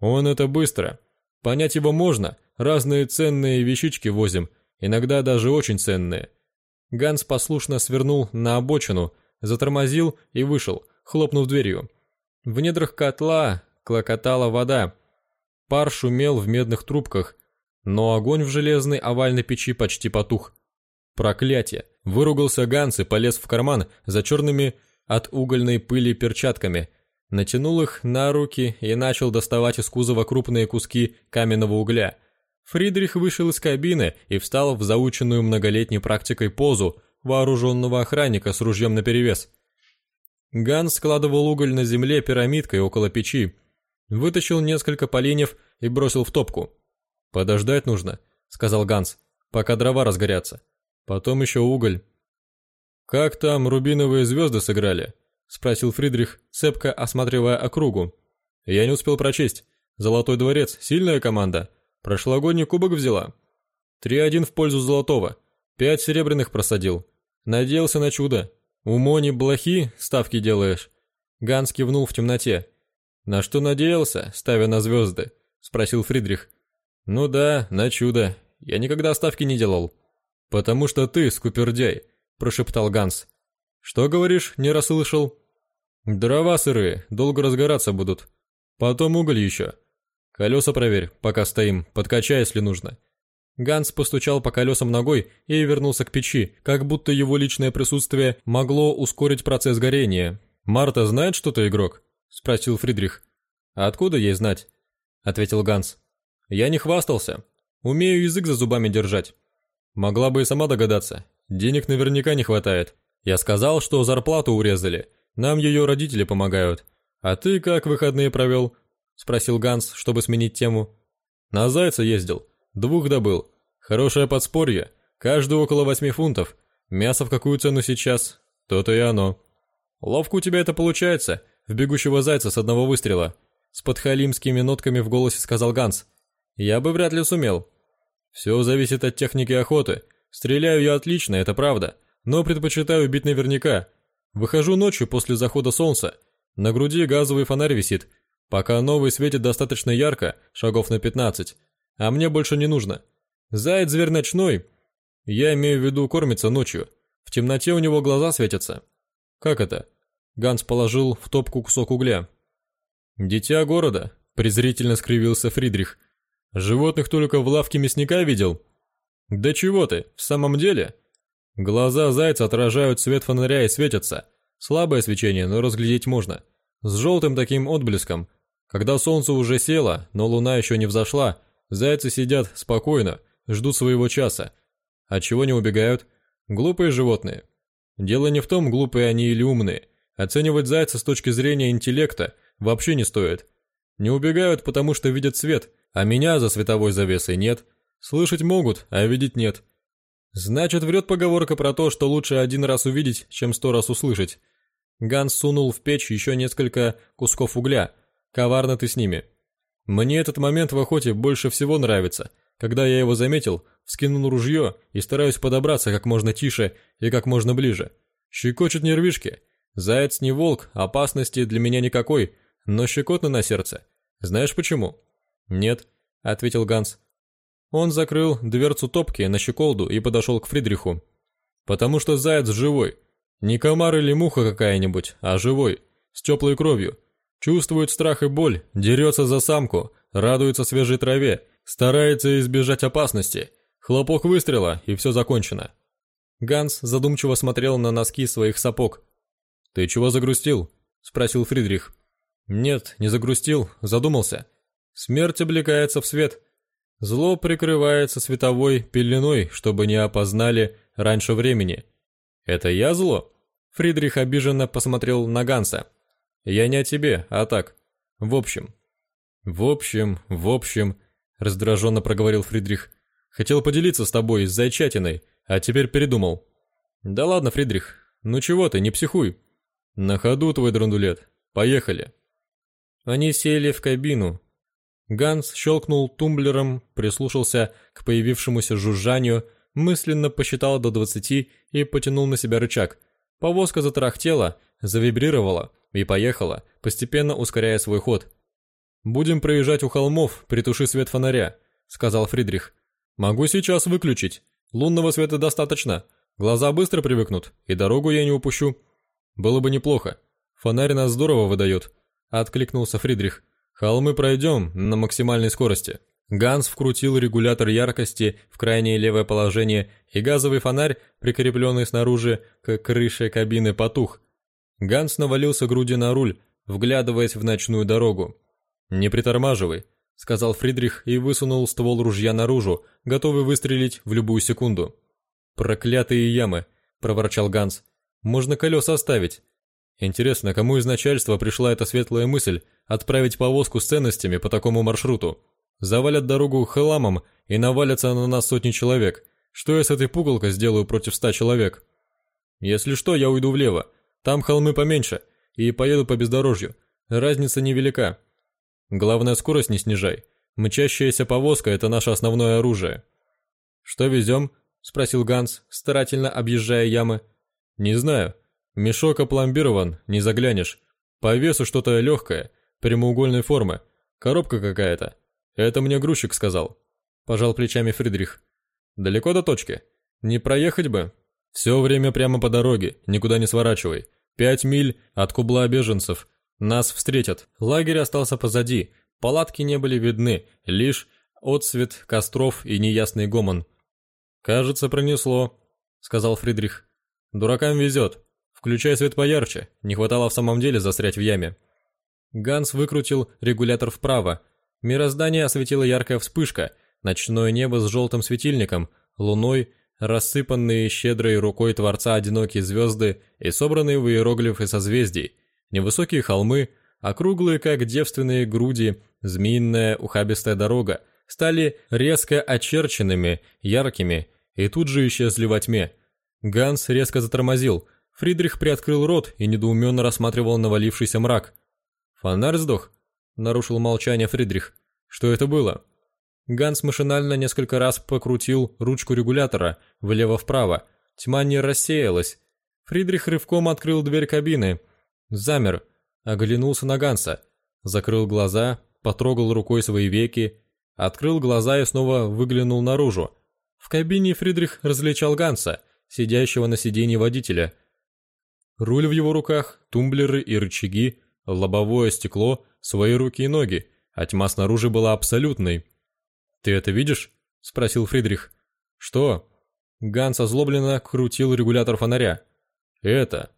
Он это быстро. Понять его можно. Разные ценные вещички возим, иногда даже очень ценные. Ганс послушно свернул на обочину, затормозил и вышел, хлопнув дверью. В недрах котла клокотала вода. Пар шумел в медных трубках, но огонь в железной овальной печи почти потух. Проклятие! Выругался Ганс и полез в карман за черными от угольной пыли перчатками, натянул их на руки и начал доставать из кузова крупные куски каменного угля – Фридрих вышел из кабины и встал в заученную многолетней практикой позу вооруженного охранника с ружьем наперевес. Ганс складывал уголь на земле пирамидкой около печи, вытащил несколько поленьев и бросил в топку. «Подождать нужно», — сказал Ганс, — «пока дрова разгорятся. Потом еще уголь». «Как там рубиновые звезды сыграли?» — спросил Фридрих, цепко осматривая округу. «Я не успел прочесть. Золотой дворец — сильная команда?» Прошлогодний кубок взяла. 3-1 в пользу Золотого. Пять серебряных просадил. Надеялся на чудо. У Мони блохи ставки делаешь. Ганс кивнул в темноте. «На что надеялся, ставя на звезды?» – спросил Фридрих. «Ну да, на чудо. Я никогда ставки не делал». «Потому что ты, скупердяй», – прошептал Ганс. «Что говоришь, не расслышал?» «Дрова сырые, долго разгораться будут. Потом уголь еще. Колеса проверь, пока стоим, подкачай, если нужно». Ганс постучал по колесам ногой и вернулся к печи, как будто его личное присутствие могло ускорить процесс горения. «Марта знает, что ты игрок?» – спросил Фридрих. «А откуда ей знать?» – ответил Ганс. «Я не хвастался. Умею язык за зубами держать. Могла бы и сама догадаться. Денег наверняка не хватает. Я сказал, что зарплату урезали. Нам ее родители помогают. А ты как выходные провел?» – спросил Ганс, чтобы сменить тему. «На зайца ездил. Двух добыл. Хорошее подспорье. Каждый около восьми фунтов. Мясо в какую цену сейчас? То-то и оно. Ловко у тебя это получается. В бегущего зайца с одного выстрела. С подхалимскими нотками в голосе сказал Ганс. Я бы вряд ли сумел. Все зависит от техники охоты. Стреляю я отлично, это правда. Но предпочитаю бить наверняка. Выхожу ночью после захода солнца. На груди газовый фонарь висит. Пока новый светит достаточно ярко, шагов на 15. А мне больше не нужно. Заяц зверь ночной. Я имею в виду кормится ночью. В темноте у него глаза светятся. Как это? Ганс положил в топку кусок угля. Дитя города, презрительно скривился Фридрих. Животных только в лавке мясника видел. Да чего ты, в самом деле? Глаза зайца отражают свет фонаря и светятся. Слабое свечение, но разглядеть можно. С желтым таким отблеском. Когда солнце уже село, но луна еще не взошла, Зайцы сидят спокойно, ждут своего часа. От чего не убегают? Глупые животные. Дело не в том, глупые они или умные. Оценивать зайца с точки зрения интеллекта вообще не стоит. Не убегают, потому что видят свет, а меня за световой завесой нет. Слышать могут, а видеть нет. Значит, врет поговорка про то, что лучше один раз увидеть, чем сто раз услышать. Ганс сунул в печь еще несколько кусков угля. Коварно ты с ними. Мне этот момент в охоте больше всего нравится. Когда я его заметил, вскинул ружье и стараюсь подобраться как можно тише и как можно ближе. Щекочут нервишки. Заяц не волк, опасности для меня никакой, но щекотно на сердце. Знаешь почему? Нет, ответил Ганс. Он закрыл дверцу топки на щеколду и подошел к Фридриху. Потому что заяц живой. Не комар или муха какая-нибудь, а живой, с теплой кровью. Чувствует страх и боль, дерется за самку, радуется свежей траве, старается избежать опасности. Хлопок выстрела, и все закончено. Ганс задумчиво смотрел на носки своих сапог. «Ты чего загрустил?» – спросил Фридрих. «Нет, не загрустил, задумался. Смерть облекается в свет. Зло прикрывается световой пеленой, чтобы не опознали раньше времени. Это я зло?» Фридрих обиженно посмотрел на Ганса. Я не о тебе, а так. В общем. В общем, в общем, раздраженно проговорил Фридрих. Хотел поделиться с тобой с зайчатиной, а теперь передумал. Да ладно, Фридрих. Ну чего ты, не психуй. На ходу твой драндулет. Поехали. Они сели в кабину. Ганс щелкнул тумблером, прислушался к появившемуся жужжанию, мысленно посчитал до двадцати и потянул на себя рычаг. Повозка затрахтела, завибрировала, и поехала, постепенно ускоряя свой ход. «Будем проезжать у холмов, притуши свет фонаря», — сказал Фридрих. «Могу сейчас выключить. Лунного света достаточно. Глаза быстро привыкнут, и дорогу я не упущу». «Было бы неплохо. Фонарь нас здорово выдает», — откликнулся Фридрих. «Холмы пройдем на максимальной скорости». Ганс вкрутил регулятор яркости в крайнее левое положение, и газовый фонарь, прикрепленный снаружи к крыше кабины, потух, Ганс навалился груди на руль, вглядываясь в ночную дорогу. «Не притормаживай», — сказал Фридрих и высунул ствол ружья наружу, готовый выстрелить в любую секунду. «Проклятые ямы», — проворчал Ганс. «Можно колеса оставить». Интересно, кому из начальства пришла эта светлая мысль отправить повозку с ценностями по такому маршруту? Завалят дорогу хламом и навалятся на нас сотни человек. Что я с этой пугалкой сделаю против ста человек? Если что, я уйду влево, там холмы поменьше, и поеду по бездорожью. Разница невелика. Главное, скорость не снижай. Мчащаяся повозка – это наше основное оружие. «Что везем?» – спросил Ганс, старательно объезжая ямы. «Не знаю. Мешок опломбирован, не заглянешь. По весу что-то легкое, прямоугольной формы. Коробка какая-то. Это мне грузчик сказал. Пожал плечами Фридрих. Далеко до точки? Не проехать бы. Все время прямо по дороге, никуда не сворачивай. Пять миль от кубла беженцев. Нас встретят. Лагерь остался позади. Палатки не были видны, лишь отсвет костров и неясный гомон. «Кажется, пронесло», — сказал Фридрих. «Дуракам везет. Включай свет поярче, не хватало в самом деле застрять в яме». Ганс выкрутил регулятор вправо. Мироздание осветила яркая вспышка, ночное небо с желтым светильником, луной, рассыпанные щедрой рукой Творца одинокие звезды и собранные в иероглифы созвездий, невысокие холмы, округлые, как девственные груди, змеиная ухабистая дорога, стали резко очерченными, яркими, и тут же исчезли во тьме. Ганс резко затормозил, Фридрих приоткрыл рот и недоуменно рассматривал навалившийся мрак. «Фонарь сдох?» — нарушил молчание Фридрих. «Что это было?» Ганс машинально несколько раз покрутил ручку регулятора влево-вправо. Тьма не рассеялась. Фридрих рывком открыл дверь кабины. Замер, оглянулся на Ганса. Закрыл глаза, потрогал рукой свои веки, открыл глаза и снова выглянул наружу. В кабине Фридрих различал Ганса, сидящего на сиденье водителя. Руль в его руках, тумблеры и рычаги, лобовое стекло, свои руки и ноги, а тьма снаружи была абсолютной. «Ты это видишь?» – спросил Фридрих. «Что?» Ганс озлобленно крутил регулятор фонаря. «Это».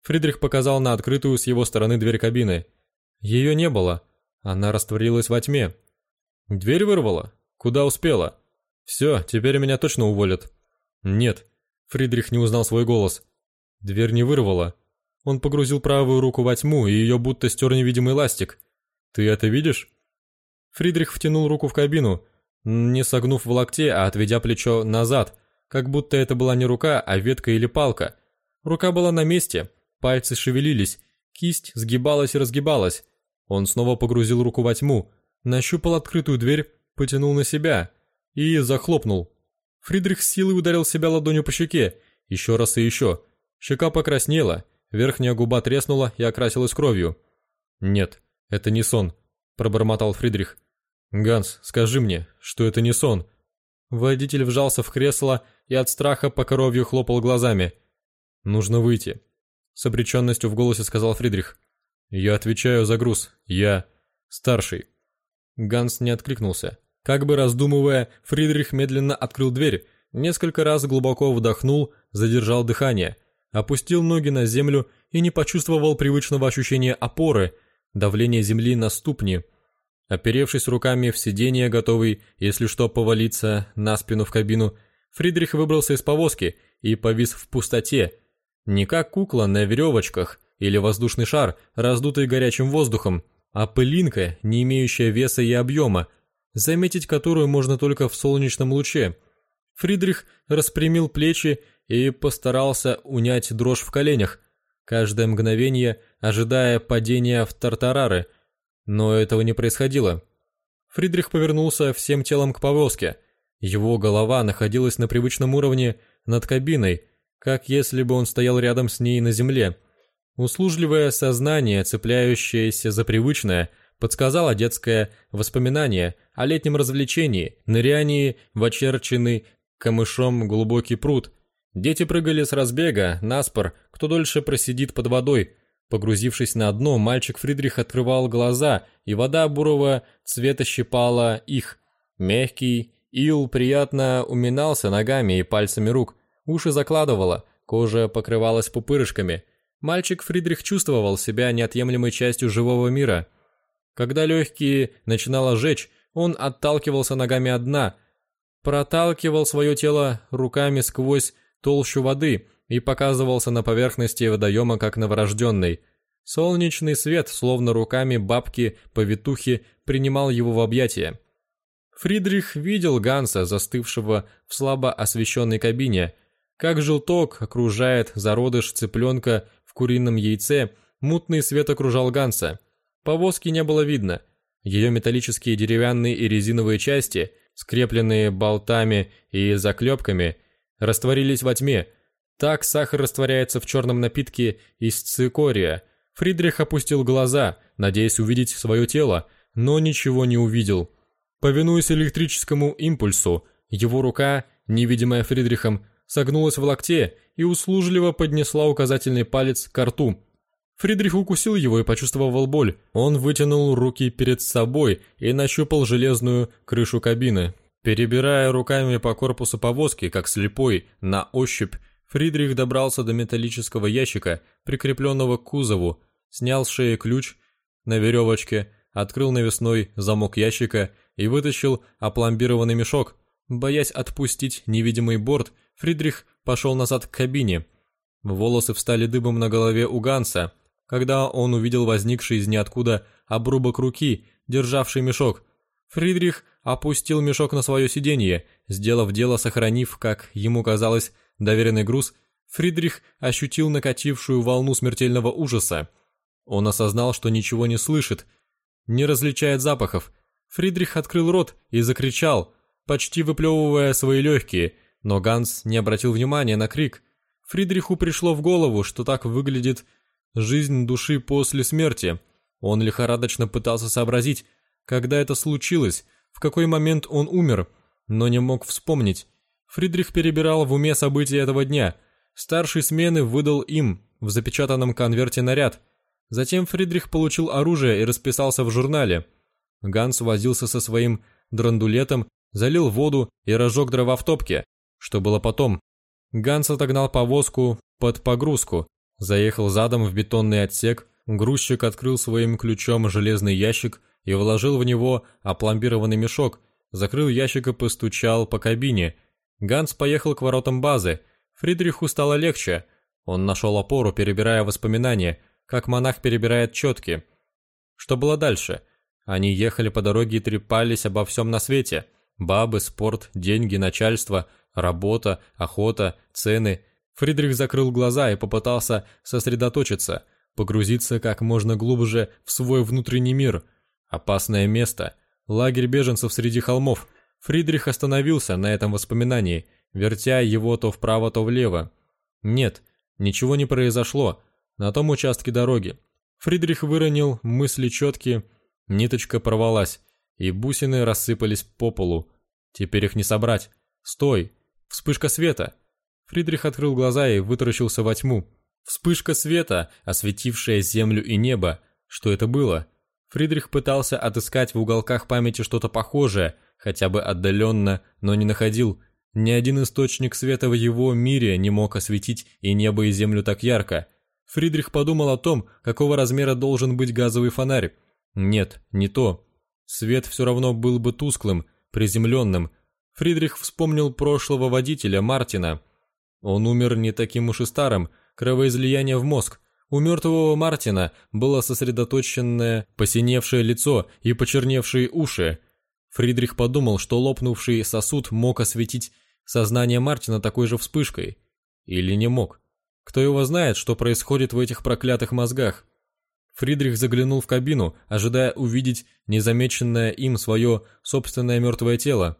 Фридрих показал на открытую с его стороны дверь кабины. Ее не было. Она растворилась во тьме. «Дверь вырвала? Куда успела?» «Все, теперь меня точно уволят». «Нет». Фридрих не узнал свой голос. Дверь не вырвала. Он погрузил правую руку во тьму, и ее будто стер невидимый ластик. «Ты это видишь?» Фридрих втянул руку в кабину, не согнув в локте, а отведя плечо назад, как будто это была не рука, а ветка или палка. Рука была на месте, пальцы шевелились, кисть сгибалась и разгибалась. Он снова погрузил руку во тьму, нащупал открытую дверь, потянул на себя и захлопнул. Фридрих с силой ударил себя ладонью по щеке, еще раз и еще. Щека покраснела, верхняя губа треснула и окрасилась кровью. «Нет, это не сон», – пробормотал Фридрих. «Ганс, скажи мне, что это не сон». Водитель вжался в кресло и от страха по коровью хлопал глазами. «Нужно выйти», — с обреченностью в голосе сказал Фридрих. «Я отвечаю за груз. Я старший». Ганс не откликнулся. Как бы раздумывая, Фридрих медленно открыл дверь, несколько раз глубоко вдохнул, задержал дыхание, опустил ноги на землю и не почувствовал привычного ощущения опоры, давления земли на ступни — Оперевшись руками в сиденье, готовый, если что, повалиться на спину в кабину, Фридрих выбрался из повозки и повис в пустоте, не как кукла на веревочках или воздушный шар, раздутый горячим воздухом, а пылинка, не имеющая веса и объема, заметить которую можно только в солнечном луче. Фридрих распрямил плечи и постарался унять дрожь в коленях, каждое мгновение ожидая падения в тартарары – но этого не происходило. Фридрих повернулся всем телом к повозке. Его голова находилась на привычном уровне над кабиной, как если бы он стоял рядом с ней на земле. Услужливое сознание, цепляющееся за привычное, подсказало детское воспоминание о летнем развлечении, нырянии в очерченный камышом глубокий пруд. Дети прыгали с разбега, наспор, кто дольше просидит под водой, Погрузившись на дно, мальчик Фридрих открывал глаза, и вода бурого цвета щипала их. Мягкий ил приятно уминался ногами и пальцами рук, уши закладывало, кожа покрывалась пупырышками. Мальчик Фридрих чувствовал себя неотъемлемой частью живого мира. Когда легкие начинало жечь, он отталкивался ногами от дна, проталкивал свое тело руками сквозь толщу воды – и показывался на поверхности водоема как новорожденный. Солнечный свет, словно руками бабки-повитухи, принимал его в объятия. Фридрих видел Ганса, застывшего в слабо освещенной кабине. Как желток окружает зародыш цыпленка в курином яйце, мутный свет окружал Ганса. Повозки не было видно. Ее металлические деревянные и резиновые части, скрепленные болтами и заклепками, растворились во тьме, так сахар растворяется в черном напитке из цикория, Фридрих опустил глаза, надеясь увидеть свое тело, но ничего не увидел. Повинуясь электрическому импульсу, его рука, невидимая Фридрихом, согнулась в локте и услужливо поднесла указательный палец к рту. Фридрих укусил его и почувствовал боль. Он вытянул руки перед собой и нащупал железную крышу кабины. Перебирая руками по корпусу повозки, как слепой, на ощупь, Фридрих добрался до металлического ящика, прикрепленного к кузову, снял с шеи ключ на веревочке, открыл навесной замок ящика и вытащил опломбированный мешок. Боясь отпустить невидимый борт, Фридрих пошел назад к кабине. Волосы встали дыбом на голове у Ганса, когда он увидел возникший из ниоткуда обрубок руки, державший мешок. Фридрих опустил мешок на свое сиденье, сделав дело, сохранив, как ему казалось, доверенный груз, Фридрих ощутил накатившую волну смертельного ужаса. Он осознал, что ничего не слышит, не различает запахов. Фридрих открыл рот и закричал, почти выплевывая свои легкие, но Ганс не обратил внимания на крик. Фридриху пришло в голову, что так выглядит жизнь души после смерти. Он лихорадочно пытался сообразить, когда это случилось, в какой момент он умер, но не мог вспомнить. Фридрих перебирал в уме события этого дня. Старший смены выдал им в запечатанном конверте наряд. Затем Фридрих получил оружие и расписался в журнале. Ганс возился со своим драндулетом, залил воду и разжег дрова в топке. Что было потом? Ганс отогнал повозку под погрузку, заехал задом в бетонный отсек, грузчик открыл своим ключом железный ящик и вложил в него опломбированный мешок, закрыл ящик и постучал по кабине. Ганс поехал к воротам базы. Фридриху стало легче. Он нашел опору, перебирая воспоминания, как монах перебирает четки. Что было дальше? Они ехали по дороге и трепались обо всем на свете. Бабы, спорт, деньги, начальство, работа, охота, цены. Фридрих закрыл глаза и попытался сосредоточиться, погрузиться как можно глубже в свой внутренний мир. Опасное место. Лагерь беженцев среди холмов. Фридрих остановился на этом воспоминании, вертя его то вправо, то влево. Нет, ничего не произошло на том участке дороги. Фридрих выронил мысли четкие, ниточка порвалась, и бусины рассыпались по полу. Теперь их не собрать. Стой! Вспышка света! Фридрих открыл глаза и вытаращился во тьму. Вспышка света, осветившая землю и небо. Что это было? Фридрих пытался отыскать в уголках памяти что-то похожее, хотя бы отдаленно, но не находил. Ни один источник света в его мире не мог осветить и небо, и землю так ярко. Фридрих подумал о том, какого размера должен быть газовый фонарь. Нет, не то. Свет все равно был бы тусклым, приземленным. Фридрих вспомнил прошлого водителя, Мартина. Он умер не таким уж и старым, кровоизлияние в мозг. У мертвого Мартина было сосредоточенное, посиневшее лицо и почерневшие уши. Фридрих подумал, что лопнувший сосуд мог осветить сознание Мартина такой же вспышкой. Или не мог. Кто его знает, что происходит в этих проклятых мозгах? Фридрих заглянул в кабину, ожидая увидеть незамеченное им свое собственное мертвое тело.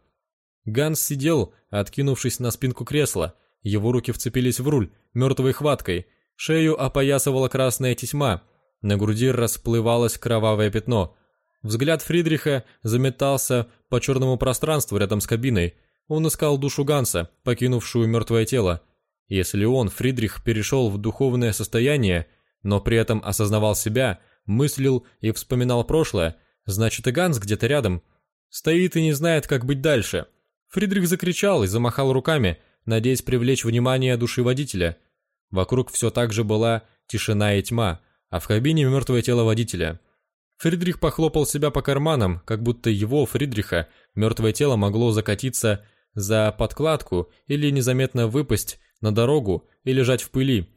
Ганс сидел, откинувшись на спинку кресла, его руки вцепились в руль, мертвой хваткой, шею опоясывала красная тесьма, на груди расплывалось кровавое пятно. Взгляд Фридриха заметался по черному пространству рядом с кабиной. Он искал душу Ганса, покинувшую мертвое тело. Если он, Фридрих, перешел в духовное состояние, но при этом осознавал себя, мыслил и вспоминал прошлое, значит и Ганс где-то рядом. Стоит и не знает, как быть дальше. Фридрих закричал и замахал руками, надеясь привлечь внимание души водителя. Вокруг все так же была тишина и тьма, а в кабине мертвое тело водителя. Фридрих похлопал себя по карманам, как будто его, Фридриха, мертвое тело могло закатиться за подкладку или незаметно выпасть на дорогу и лежать в пыли.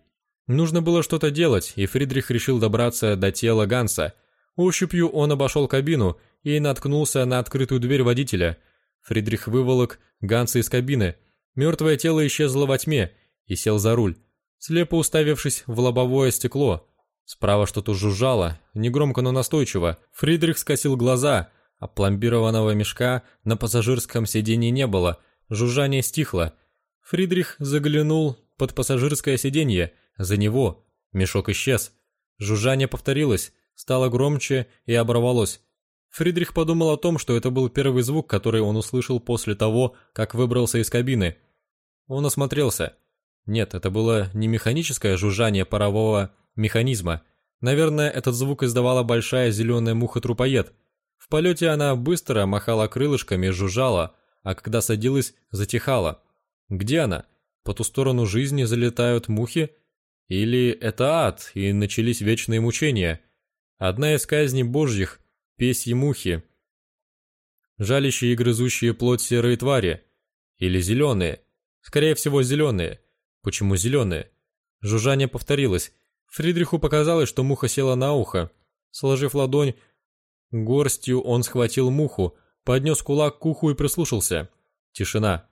Нужно было что-то делать, и Фридрих решил добраться до тела Ганса. Ощупью он обошел кабину и наткнулся на открытую дверь водителя. Фридрих выволок Ганса из кабины. Мертвое тело исчезло во тьме и сел за руль, слепо уставившись в лобовое стекло. Справа что-то жужжало, негромко, но настойчиво. Фридрих скосил глаза, а пломбированного мешка на пассажирском сиденье не было. Жужжание стихло. Фридрих заглянул под пассажирское сиденье. За него мешок исчез. Жужжание повторилось, стало громче и оборвалось. Фридрих подумал о том, что это был первый звук, который он услышал после того, как выбрался из кабины. Он осмотрелся. Нет, это было не механическое жужжание парового механизма. Наверное, этот звук издавала большая зеленая муха-трупоед. В полете она быстро махала крылышками жужжала, а когда садилась, затихала. Где она? По ту сторону жизни залетают мухи? Или это ад, и начались вечные мучения? Одна из казней божьих – песьи мухи. Жалящие и грызущие плоть серые твари. Или зеленые. Скорее всего, зеленые. Почему зеленые? Жужжание повторилось. Фридриху показалось, что муха села на ухо. Сложив ладонь, горстью он схватил муху, поднес кулак к уху и прислушался. Тишина.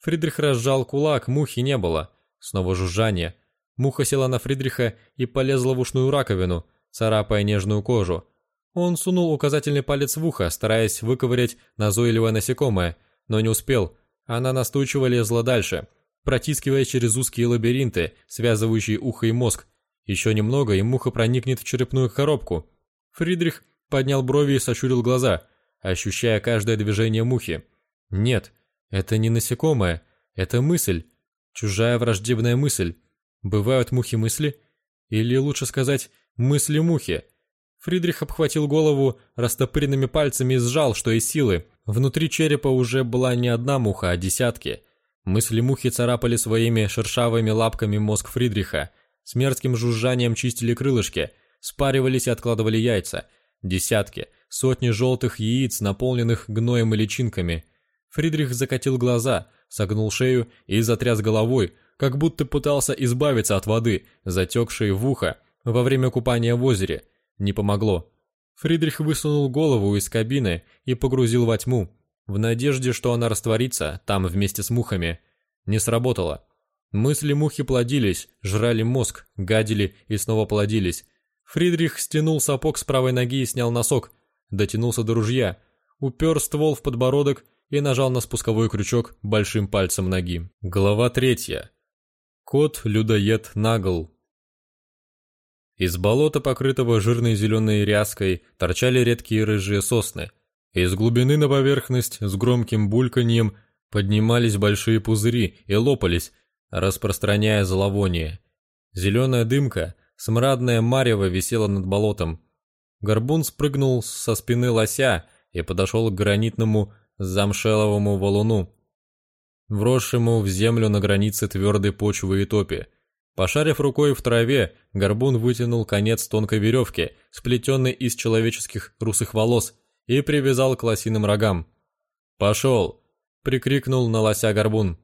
Фридрих разжал кулак, мухи не было. Снова жужжание. Муха села на Фридриха и полезла в ушную раковину, царапая нежную кожу. Он сунул указательный палец в ухо, стараясь выковырять назойливое насекомое, но не успел. Она настойчиво лезла дальше, протискиваясь через узкие лабиринты, связывающие ухо и мозг. Еще немного, и муха проникнет в черепную коробку. Фридрих поднял брови и сощурил глаза, ощущая каждое движение мухи. Нет, это не насекомое, это мысль. Чужая враждебная мысль. Бывают мухи-мысли? Или лучше сказать, мысли-мухи. Фридрих обхватил голову растопыренными пальцами и сжал, что из силы. Внутри черепа уже была не одна муха, а десятки. Мысли мухи царапали своими шершавыми лапками мозг Фридриха, с мерзким жужжанием чистили крылышки, спаривались и откладывали яйца. Десятки, сотни желтых яиц, наполненных гноем и личинками. Фридрих закатил глаза, согнул шею и затряс головой, как будто пытался избавиться от воды, затекшей в ухо, во время купания в озере. Не помогло. Фридрих высунул голову из кабины и погрузил во тьму, в надежде, что она растворится там вместе с мухами. Не сработало. Мысли мухи плодились, жрали мозг, гадили и снова плодились. Фридрих стянул сапог с правой ноги и снял носок, дотянулся до ружья, упер ствол в подбородок и нажал на спусковой крючок большим пальцем ноги. Глава третья. Кот-людоед Нагл. Из болота, покрытого жирной зеленой ряской, торчали редкие рыжие сосны. Из глубины на поверхность с громким бульканьем поднимались большие пузыри и лопались, распространяя зловоние. Зеленая дымка, смрадная марево висела над болотом. Горбун спрыгнул со спины лося и подошел к гранитному замшеловому валуну, вросшему в землю на границе твердой почвы и топи. Пошарив рукой в траве, горбун вытянул конец тонкой веревки, сплетенной из человеческих русых волос, и привязал к лосиным рогам. «Пошел!» — прикрикнул на лося горбун.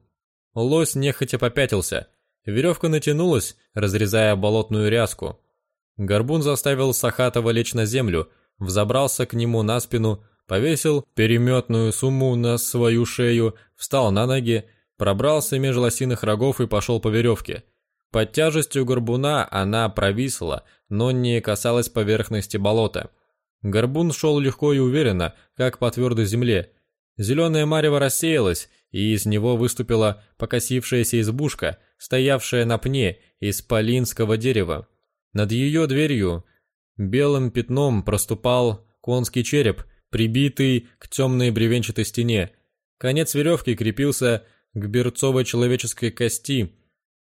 Лось нехотя попятился. Веревка натянулась, разрезая болотную ряску. Горбун заставил Сахатова лечь на землю, взобрался к нему на спину, повесил переметную сумму на свою шею, встал на ноги, пробрался меж лосиных рогов и пошел по веревке. Под тяжестью горбуна она провисла, но не касалась поверхности болота. Горбун шел легко и уверенно, как по твердой земле. Зеленое марево рассеялось, и из него выступила покосившаяся избушка, стоявшая на пне из полинского дерева. Над ее дверью белым пятном проступал конский череп – прибитый к темной бревенчатой стене. Конец веревки крепился к берцовой человеческой кости,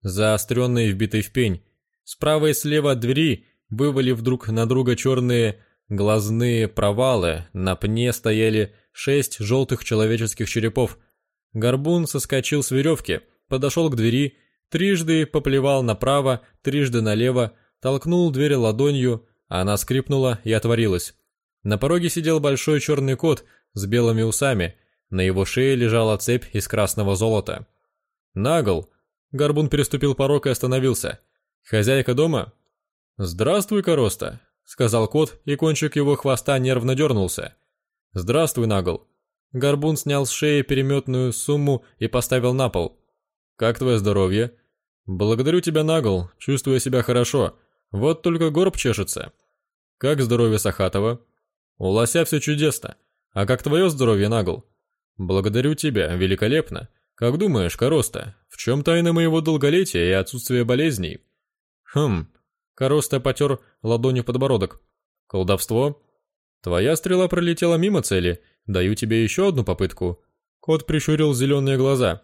заостренной и вбитой в пень. Справа и слева от двери вывалив друг на друга черные глазные провалы, на пне стояли шесть желтых человеческих черепов. Горбун соскочил с веревки, подошел к двери, трижды поплевал направо, трижды налево, толкнул дверь ладонью, она скрипнула и отворилась. На пороге сидел большой черный кот с белыми усами, на его шее лежала цепь из красного золота. «Нагл!» Горбун переступил порог и остановился. «Хозяйка дома?» «Здравствуй, Короста!» — сказал кот, и кончик его хвоста нервно дернулся. «Здравствуй, Нагл!» Горбун снял с шеи переметную сумму и поставил на пол. «Как твое здоровье?» «Благодарю тебя, Нагл, чувствую себя хорошо. Вот только горб чешется». «Как здоровье Сахатова?» У лося все чудесно. А как твое здоровье, Нагл? Благодарю тебя, великолепно. Как думаешь, Короста, в чем тайна моего долголетия и отсутствия болезней? Хм, Короста потер ладонью подбородок. «Колдовство?» «Твоя стрела пролетела мимо цели. Даю тебе еще одну попытку». Кот прищурил зеленые глаза.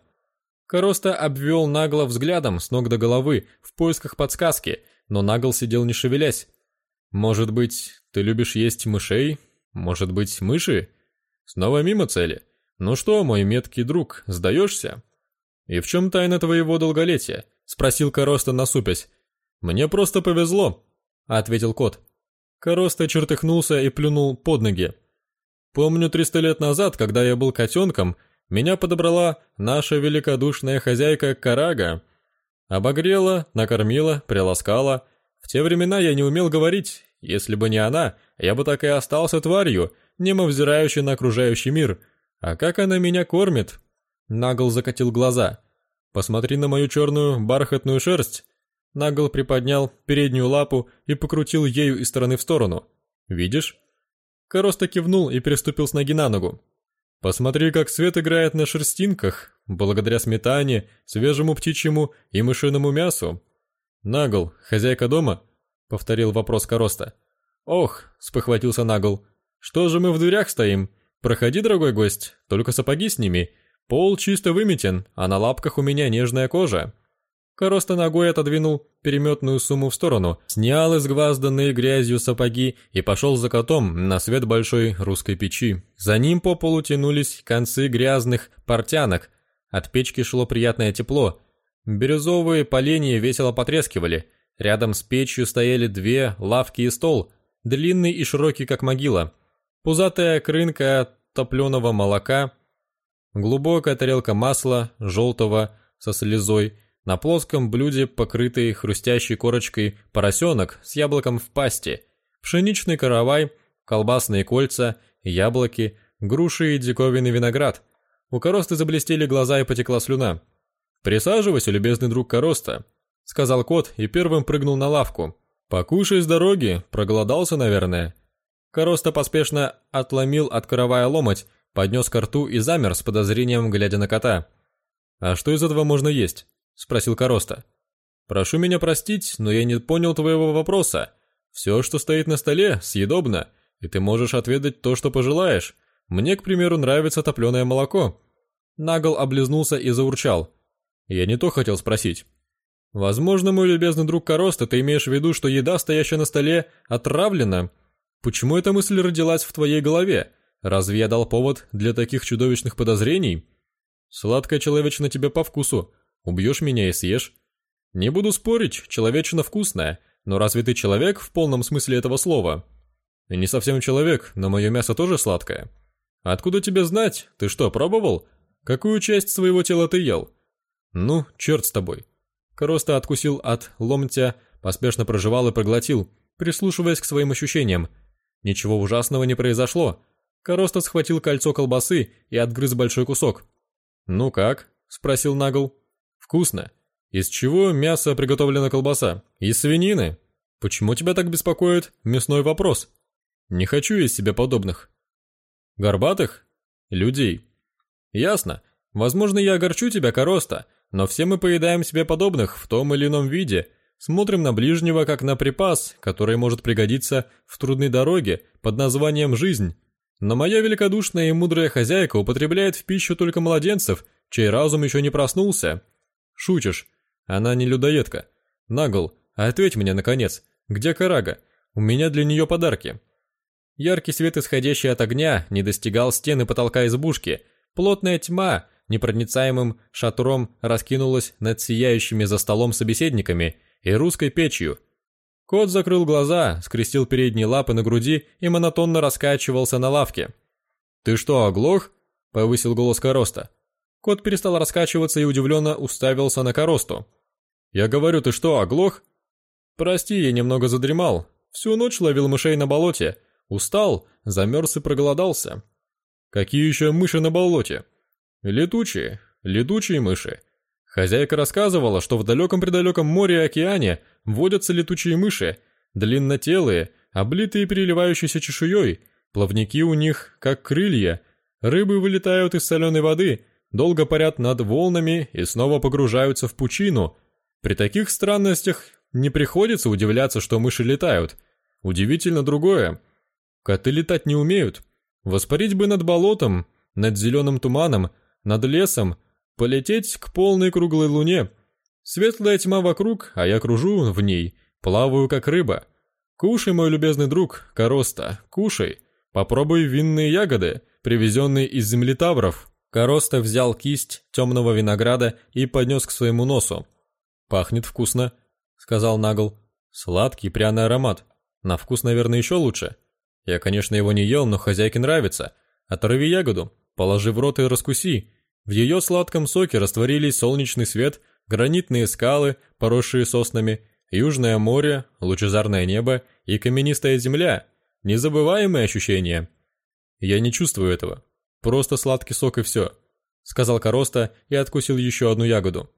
Короста обвел нагло взглядом с ног до головы в поисках подсказки, но нагл сидел не шевелясь. «Может быть, ты любишь есть мышей? Может быть, мыши?» «Снова мимо цели. Ну что, мой меткий друг, сдаешься?» «И в чем тайна твоего долголетия?» — спросил Короста, насупясь. «Мне просто повезло», — ответил кот. Короста чертыхнулся и плюнул под ноги. «Помню, триста лет назад, когда я был котенком, меня подобрала наша великодушная хозяйка Карага. Обогрела, накормила, приласкала. В те времена я не умел говорить. Если бы не она, я бы так и остался тварью, немо взирающей на окружающий мир. А как она меня кормит?» Нагл закатил глаза. «Посмотри на мою черную бархатную шерсть. Нагл приподнял переднюю лапу и покрутил ею из стороны в сторону. «Видишь?» Короста кивнул и переступил с ноги на ногу. «Посмотри, как свет играет на шерстинках, благодаря сметане, свежему птичьему и мышиному мясу». «Нагл, хозяйка дома?» — повторил вопрос Короста. «Ох», — спохватился Нагл, — «что же мы в дверях стоим? Проходи, дорогой гость, только сапоги сними. Пол чисто выметен, а на лапках у меня нежная кожа». Короста ногой отодвинул переметную сумму в сторону, снял изгвазданные грязью сапоги и пошел за котом на свет большой русской печи. За ним по полу тянулись концы грязных портянок. От печки шло приятное тепло. Бирюзовые поленья весело потрескивали. Рядом с печью стояли две лавки и стол, длинный и широкий, как могила. Пузатая крынка топленого молока, глубокая тарелка масла, желтого, со слезой – на плоском блюде, покрытый хрустящей корочкой, поросенок с яблоком в пасти, пшеничный каравай, колбасные кольца, яблоки, груши и диковинный виноград. У Коросты заблестели глаза и потекла слюна. «Присаживайся, любезный друг Короста», — сказал кот и первым прыгнул на лавку. «Покушай с дороги, проголодался, наверное». Короста поспешно отломил от каравая ломоть, поднес ко рту и замер с подозрением, глядя на кота. «А что из этого можно есть?» Спросил Короста. «Прошу меня простить, но я не понял твоего вопроса. Все, что стоит на столе, съедобно, и ты можешь отведать то, что пожелаешь. Мне, к примеру, нравится топленое молоко». Нагл облизнулся и заурчал. Я не то хотел спросить. «Возможно, мой любезный друг Короста, ты имеешь в виду, что еда, стоящая на столе, отравлена? Почему эта мысль родилась в твоей голове? Разве я дал повод для таких чудовищных подозрений?» «Сладкая человечина тебе по вкусу», Убьешь меня и съешь. Не буду спорить, человечина вкусная, но разве ты человек в полном смысле этого слова? Не совсем человек, но мое мясо тоже сладкое. Откуда тебе знать? Ты что, пробовал? Какую часть своего тела ты ел? Ну, черт с тобой. Короста откусил от ломтя, поспешно прожевал и проглотил, прислушиваясь к своим ощущениям. Ничего ужасного не произошло. Короста схватил кольцо колбасы и отгрыз большой кусок. «Ну как?» – спросил Нагл. Вкусно. Из чего мясо приготовлена колбаса? Из свинины. Почему тебя так беспокоит мясной вопрос? Не хочу из себя подобных. Горбатых? Людей. Ясно. Возможно, я огорчу тебя, Короста, но все мы поедаем себе подобных в том или ином виде. Смотрим на ближнего как на припас, который может пригодиться в трудной дороге под названием «жизнь». Но моя великодушная и мудрая хозяйка употребляет в пищу только младенцев, чей разум еще не проснулся, Шутишь. Она не людоедка. Нагл, ответь мне, наконец, где Карага? У меня для нее подарки. Яркий свет, исходящий от огня, не достигал стены потолка избушки. Плотная тьма непроницаемым шатром раскинулась над сияющими за столом собеседниками и русской печью. Кот закрыл глаза, скрестил передние лапы на груди и монотонно раскачивался на лавке. «Ты что, оглох?» — повысил голос Короста. Кот перестал раскачиваться и удивленно уставился на коросту. «Я говорю, ты что, оглох?» «Прости, я немного задремал. Всю ночь ловил мышей на болоте. Устал, замерз и проголодался». «Какие еще мыши на болоте?» «Летучие, летучие мыши». Хозяйка рассказывала, что в далеком-предалеком море и океане водятся летучие мыши, длиннотелые, облитые переливающейся чешуей, плавники у них, как крылья, рыбы вылетают из соленой воды долго парят над волнами и снова погружаются в пучину. При таких странностях не приходится удивляться, что мыши летают. Удивительно другое. Коты летать не умеют. Воспарить бы над болотом, над зеленым туманом, над лесом, полететь к полной круглой луне. Светлая тьма вокруг, а я кружу в ней, плаваю как рыба. Кушай, мой любезный друг, короста, кушай. Попробуй винные ягоды, привезенные из земли тавров. Короста взял кисть темного винограда и поднес к своему носу. «Пахнет вкусно», — сказал Нагл. «Сладкий пряный аромат. На вкус, наверное, еще лучше. Я, конечно, его не ел, но хозяйке нравится. Оторви ягоду, положи в рот и раскуси. В ее сладком соке растворились солнечный свет, гранитные скалы, поросшие соснами, южное море, лучезарное небо и каменистая земля. Незабываемые ощущения. Я не чувствую этого. Просто сладкий сок и все, сказал Короста и откусил еще одну ягоду.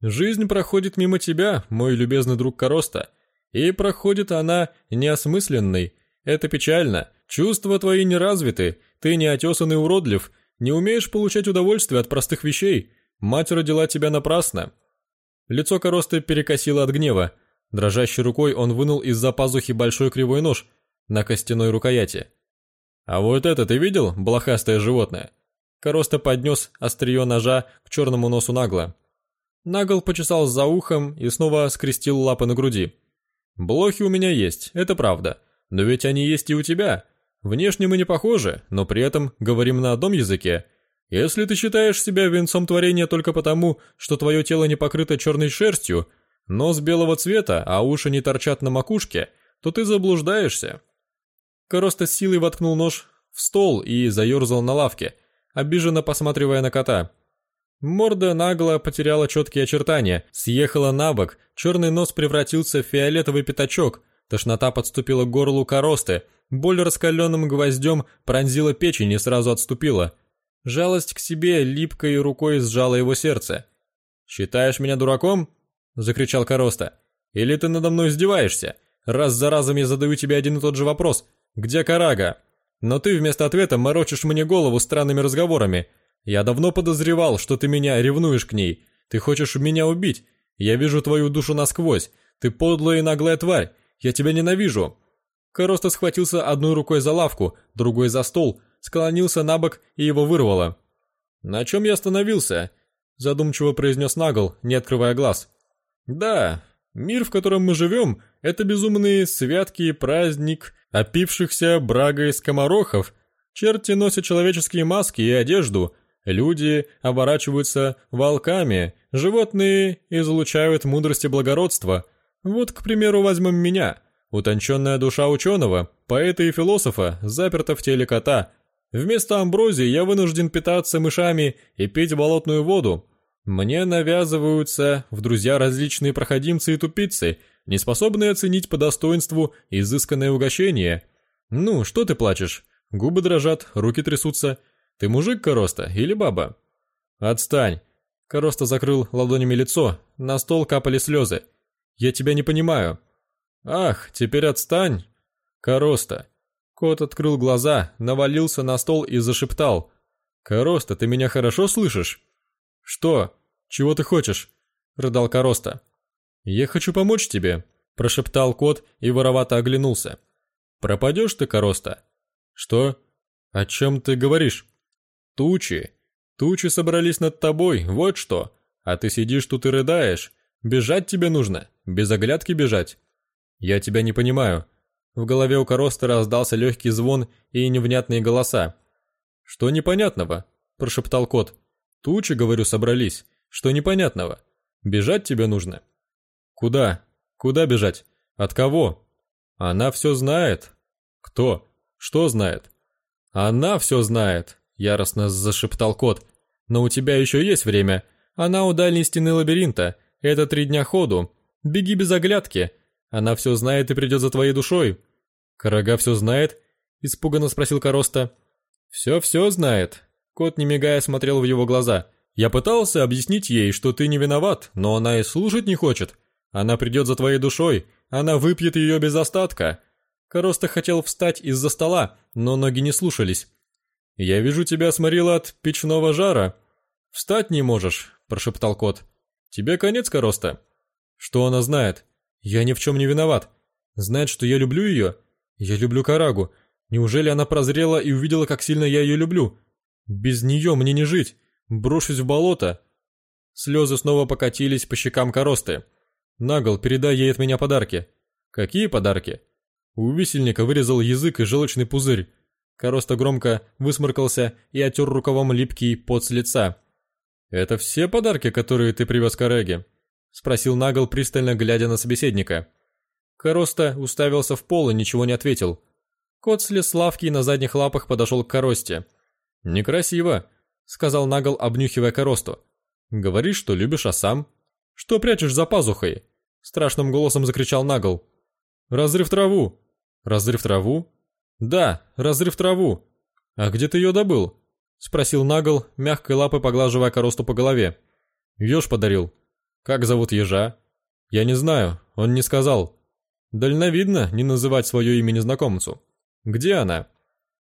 Жизнь проходит мимо тебя, мой любезный друг Короста, и проходит она неосмысленной. Это печально. Чувства твои не развиты, ты не и уродлив, не умеешь получать удовольствие от простых вещей. Мать родила тебя напрасно. Лицо Коросты перекосило от гнева. Дрожащей рукой он вынул из-за пазухи большой кривой нож на костяной рукояти. «А вот это ты видел, блохастое животное?» Короста поднес острие ножа к черному носу нагло. Нагл почесал за ухом и снова скрестил лапы на груди. «Блохи у меня есть, это правда. Но ведь они есть и у тебя. Внешне мы не похожи, но при этом говорим на одном языке. Если ты считаешь себя венцом творения только потому, что твое тело не покрыто черной шерстью, нос белого цвета, а уши не торчат на макушке, то ты заблуждаешься». Короста с силой воткнул нож в стол и заерзал на лавке, обиженно посматривая на кота – Морда нагло потеряла четкие очертания, съехала на бок, черный нос превратился в фиолетовый пятачок, тошнота подступила к горлу коросты, боль раскаленным гвоздем пронзила печень и сразу отступила. Жалость к себе липкой рукой сжала его сердце. «Считаешь меня дураком?» – закричал Короста. «Или ты надо мной издеваешься? Раз за разом я задаю тебе один и тот же вопрос. Где Карага? Но ты вместо ответа морочишь мне голову странными разговорами. Я давно подозревал, что ты меня ревнуешь к ней. Ты хочешь меня убить. Я вижу твою душу насквозь. Ты подлая и наглая тварь. Я тебя ненавижу». Короста схватился одной рукой за лавку, другой за стол, склонился на бок и его вырвало. «На чем я остановился?» – задумчиво произнес Нагл, не открывая глаз. «Да, мир, в котором мы живем, это безумный святки праздник опившихся брагой скоморохов. Черти носят человеческие маски и одежду, Люди оборачиваются волками, животные излучают мудрость и благородство. Вот, к примеру, возьмем меня. Утонченная душа ученого, поэта и философа, заперта в теле кота. Вместо амброзии я вынужден питаться мышами и пить болотную воду. Мне навязываются в друзья различные проходимцы и тупицы, не способные оценить по достоинству изысканное угощение. Ну, что ты плачешь? Губы дрожат, руки трясутся – ты мужик, Короста, или баба?» «Отстань!» Короста закрыл ладонями лицо, на стол капали слезы. «Я тебя не понимаю». «Ах, теперь отстань!» «Короста!» Кот открыл глаза, навалился на стол и зашептал. «Короста, ты меня хорошо слышишь?» «Что? Чего ты хочешь?» — рыдал Короста. «Я хочу помочь тебе», — прошептал кот и воровато оглянулся. «Пропадешь ты, Короста?» «Что? О чем ты говоришь?» Тучи. Тучи собрались над тобой, вот что. А ты сидишь тут и рыдаешь. Бежать тебе нужно, без оглядки бежать. Я тебя не понимаю. В голове у Короста раздался легкий звон и невнятные голоса. Что непонятного? Прошептал кот. Тучи, говорю, собрались. Что непонятного? Бежать тебе нужно. Куда? Куда бежать? От кого? Она все знает. Кто? Что знает? Она все знает. — яростно зашептал кот. «Но у тебя еще есть время. Она у дальней стены лабиринта. Это три дня ходу. Беги без оглядки. Она все знает и придет за твоей душой». «Карага все знает?» — испуганно спросил Короста. «Все-все знает». Кот, не мигая, смотрел в его глаза. «Я пытался объяснить ей, что ты не виноват, но она и слушать не хочет. Она придет за твоей душой. Она выпьет ее без остатка». Короста хотел встать из-за стола, но ноги не слушались. «Я вижу, тебя сморило от печного жара. Встать не можешь», – прошептал кот. «Тебе конец, Короста?» «Что она знает?» Я ни в чем не виноват. Знает, что я люблю ее? Я люблю Карагу. Неужели она прозрела и увидела, как сильно я ее люблю? Без нее мне не жить. Брошусь в болото. Слезы снова покатились по щекам коросты. Нагл, передай ей от меня подарки. Какие подарки? У висельника вырезал язык и желчный пузырь. Короста громко высморкался и отер рукавом липкий пот с лица. «Это все подарки, которые ты привез Кареге?» — спросил Нагл, пристально глядя на собеседника. Короста уставился в пол и ничего не ответил. Кот слез с лавки и на задних лапах подошел к Коросте. «Некрасиво», — сказал Нагл, обнюхивая Коросту. «Говоришь, что любишь, а сам?» «Что прячешь за пазухой?» — страшным голосом закричал Нагл. «Разрыв траву!» «Разрыв траву?» «Да, разрыв траву!» «А где ты ее добыл?» — спросил Нагл, мягкой лапой поглаживая коросту по голове. «Еж подарил». «Как зовут ежа?» «Я не знаю, он не сказал». «Дальновидно не называть свое имя незнакомцу». «Где она?»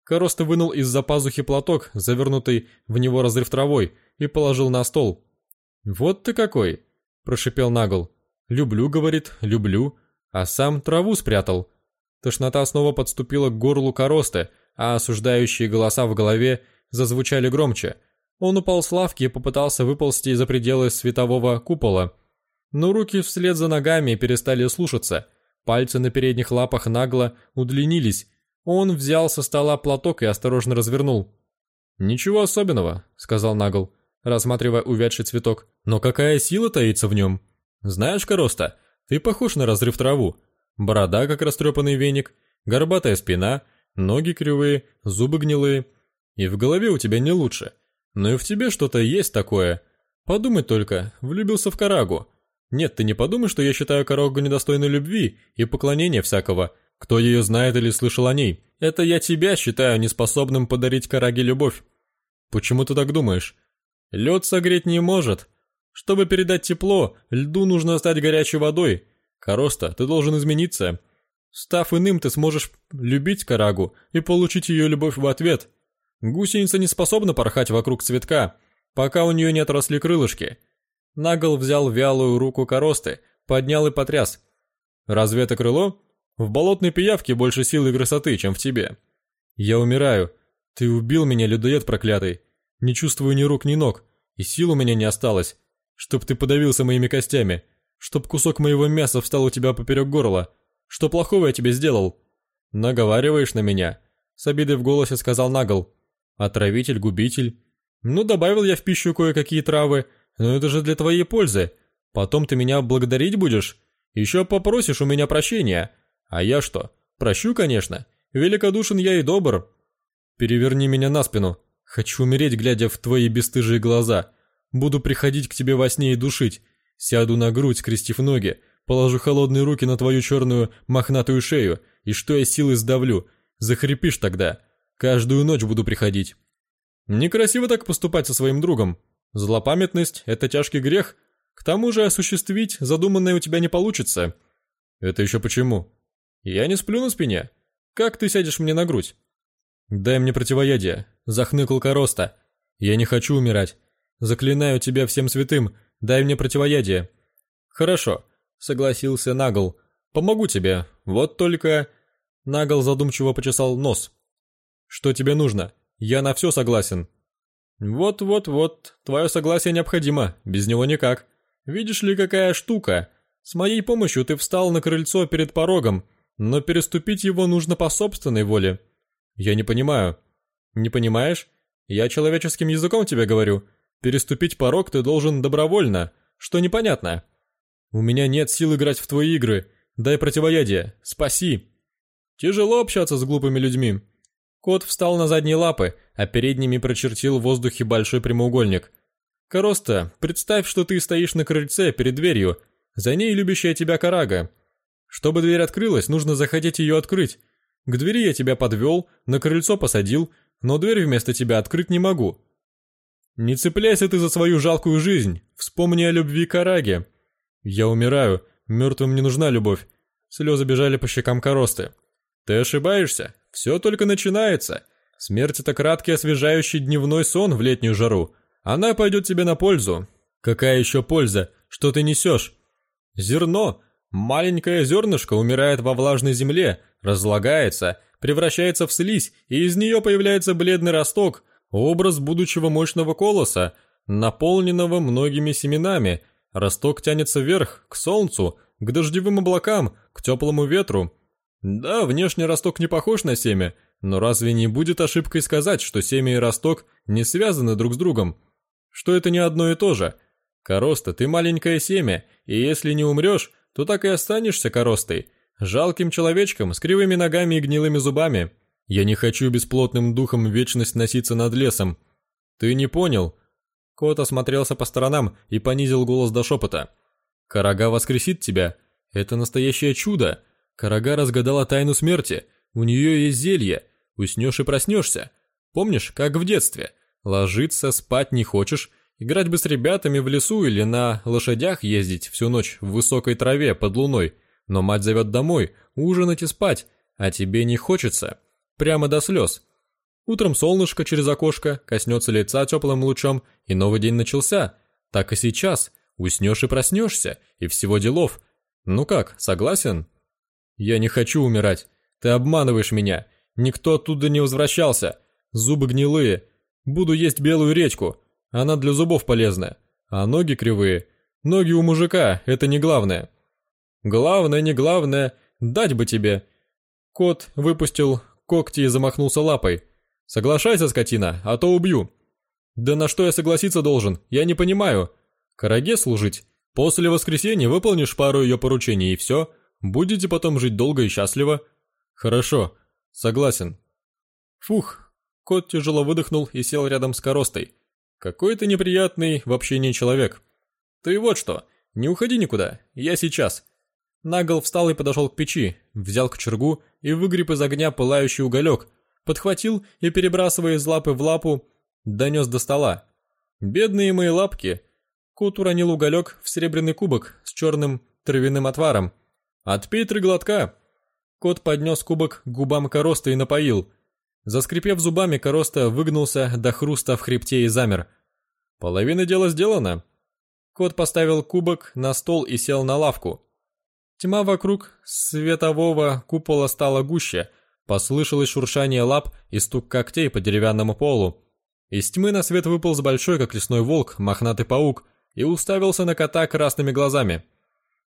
Короста вынул из-за пазухи платок, завернутый в него разрыв травой, и положил на стол. «Вот ты какой!» – прошипел Нагл. «Люблю, — говорит, — люблю, а сам траву спрятал. Тошнота снова подступила к горлу короста, а осуждающие голоса в голове зазвучали громче. Он упал с лавки и попытался выползти за пределы светового купола. Но руки вслед за ногами перестали слушаться. Пальцы на передних лапах нагло удлинились. Он взял со стола платок и осторожно развернул. «Ничего особенного», — сказал Нагл, рассматривая увядший цветок. «Но какая сила таится в нем? Знаешь, Короста, ты похож на разрыв траву. Борода, как растрепанный веник, горбатая спина, ноги кривые, зубы гнилые. И в голове у тебя не лучше. Но и в тебе что-то есть такое. Подумай только, влюбился в Карагу. Нет, ты не подумай, что я считаю Карагу недостойной любви и поклонения всякого, кто ее знает или слышал о ней. Это я тебя считаю неспособным подарить Караге любовь. Почему ты так думаешь? Лед согреть не может. Чтобы передать тепло, льду нужно стать горячей водой, Короста, ты должен измениться. Став иным, ты сможешь любить Карагу и получить ее любовь в ответ. Гусеница не способна порхать вокруг цветка, пока у нее не отросли крылышки. Нагл взял вялую руку Коросты, поднял и потряс. Разве это крыло? В болотной пиявке больше силы и красоты, чем в тебе. Я умираю. Ты убил меня, людоед проклятый. Не чувствую ни рук, ни ног, и сил у меня не осталось, чтоб ты подавился моими костями чтоб кусок моего мяса встал у тебя поперек горла. Что плохого я тебе сделал?» «Наговариваешь на меня?» С обидой в голосе сказал Нагл. «Отравитель, губитель. Ну, добавил я в пищу кое-какие травы, но это же для твоей пользы. Потом ты меня благодарить будешь? Еще попросишь у меня прощения. А я что? Прощу, конечно. Великодушен я и добр. Переверни меня на спину. Хочу умереть, глядя в твои бесстыжие глаза. Буду приходить к тебе во сне и душить. Сяду на грудь, скрестив ноги, положу холодные руки на твою черную мохнатую шею, и что я силой сдавлю, захрипишь тогда. Каждую ночь буду приходить. Некрасиво так поступать со своим другом. Злопамятность – это тяжкий грех. К тому же осуществить задуманное у тебя не получится. Это еще почему? Я не сплю на спине. Как ты сядешь мне на грудь? Дай мне противоядие, захныкал Короста. Я не хочу умирать. Заклинаю тебя всем святым, Дай мне противоядие». «Хорошо», — согласился Нагл. «Помогу тебе. Вот только...» Нагл задумчиво почесал нос. «Что тебе нужно? Я на все согласен». «Вот-вот-вот, твое согласие необходимо, без него никак. Видишь ли, какая штука? С моей помощью ты встал на крыльцо перед порогом, но переступить его нужно по собственной воле». «Я не понимаю». «Не понимаешь? Я человеческим языком тебе говорю. Переступить порог ты должен добровольно, что непонятно. У меня нет сил играть в твои игры. Дай противоядие. Спаси. Тяжело общаться с глупыми людьми. Кот встал на задние лапы, а передними прочертил в воздухе большой прямоугольник. Короста, представь, что ты стоишь на крыльце перед дверью, за ней любящая тебя карага. Чтобы дверь открылась, нужно захотеть ее открыть. К двери я тебя подвел, на крыльцо посадил, но дверь вместо тебя открыть не могу. Не цепляйся ты за свою жалкую жизнь. Вспомни о любви к Араге. Я умираю. Мертвым не нужна любовь. Слезы бежали по щекам коросты. Ты ошибаешься. Все только начинается. Смерть это краткий освежающий дневной сон в летнюю жару. Она пойдет тебе на пользу. Какая еще польза? Что ты несешь? Зерно. Маленькое зернышко умирает во влажной земле, разлагается, превращается в слизь, и из нее появляется бледный росток, образ будущего мощного колоса, наполненного многими семенами. Росток тянется вверх, к солнцу, к дождевым облакам, к теплому ветру. Да, внешне росток не похож на семя, но разве не будет ошибкой сказать, что семя и росток не связаны друг с другом? Что это не одно и то же? Короста, ты маленькое семя, и если не умрешь, то так и останешься коростой, жалким человечком с кривыми ногами и гнилыми зубами. Я не хочу бесплотным духом вечность носиться над лесом. Ты не понял?» Кот осмотрелся по сторонам и понизил голос до шепота. «Карага воскресит тебя. Это настоящее чудо. Карага разгадала тайну смерти. У нее есть зелье. Уснешь и проснешься. Помнишь, как в детстве? Ложиться, спать не хочешь, играть бы с ребятами в лесу или на лошадях ездить всю ночь в высокой траве под луной. Но мать зовет домой, ужинать и спать, а тебе не хочется. Прямо до слез. Утром солнышко через окошко коснется лица теплым лучом, и новый день начался. Так и сейчас. Уснешь и проснешься, и всего делов. Ну как, согласен? Я не хочу умирать. Ты обманываешь меня. Никто оттуда не возвращался. Зубы гнилые. Буду есть белую редьку. Она для зубов полезная. А ноги кривые. Ноги у мужика, это не главное. Главное, не главное, дать бы тебе. Кот выпустил когти и замахнулся лапой. Соглашайся, скотина, а то убью. Да на что я согласиться должен, я не понимаю. Караге служить. После воскресенья выполнишь пару ее поручений и все. Будете потом жить долго и счастливо. Хорошо, согласен. Фух, кот тяжело выдохнул и сел рядом с коростой. Какой ты неприятный в общении человек. Ты вот что, не уходи никуда, я сейчас. Нагл встал и подошел к печи, взял кочергу и выгреб из огня пылающий уголек, подхватил и, перебрасывая из лапы в лапу, донес до стола. Бедные мои лапки. Кот уронил уголек в серебряный кубок с черным травяным отваром. «Отпей три глотка!» Кот поднес кубок к губам короста и напоил. Заскрипев зубами, короста выгнулся до хруста в хребте и замер. Половина дела сделана. Кот поставил кубок на стол и сел на лавку. Тьма вокруг светового купола стала гуще, послышалось шуршание лап и стук когтей по деревянному полу. Из тьмы на свет выполз большой, как лесной волк, мохнатый паук и уставился на кота красными глазами.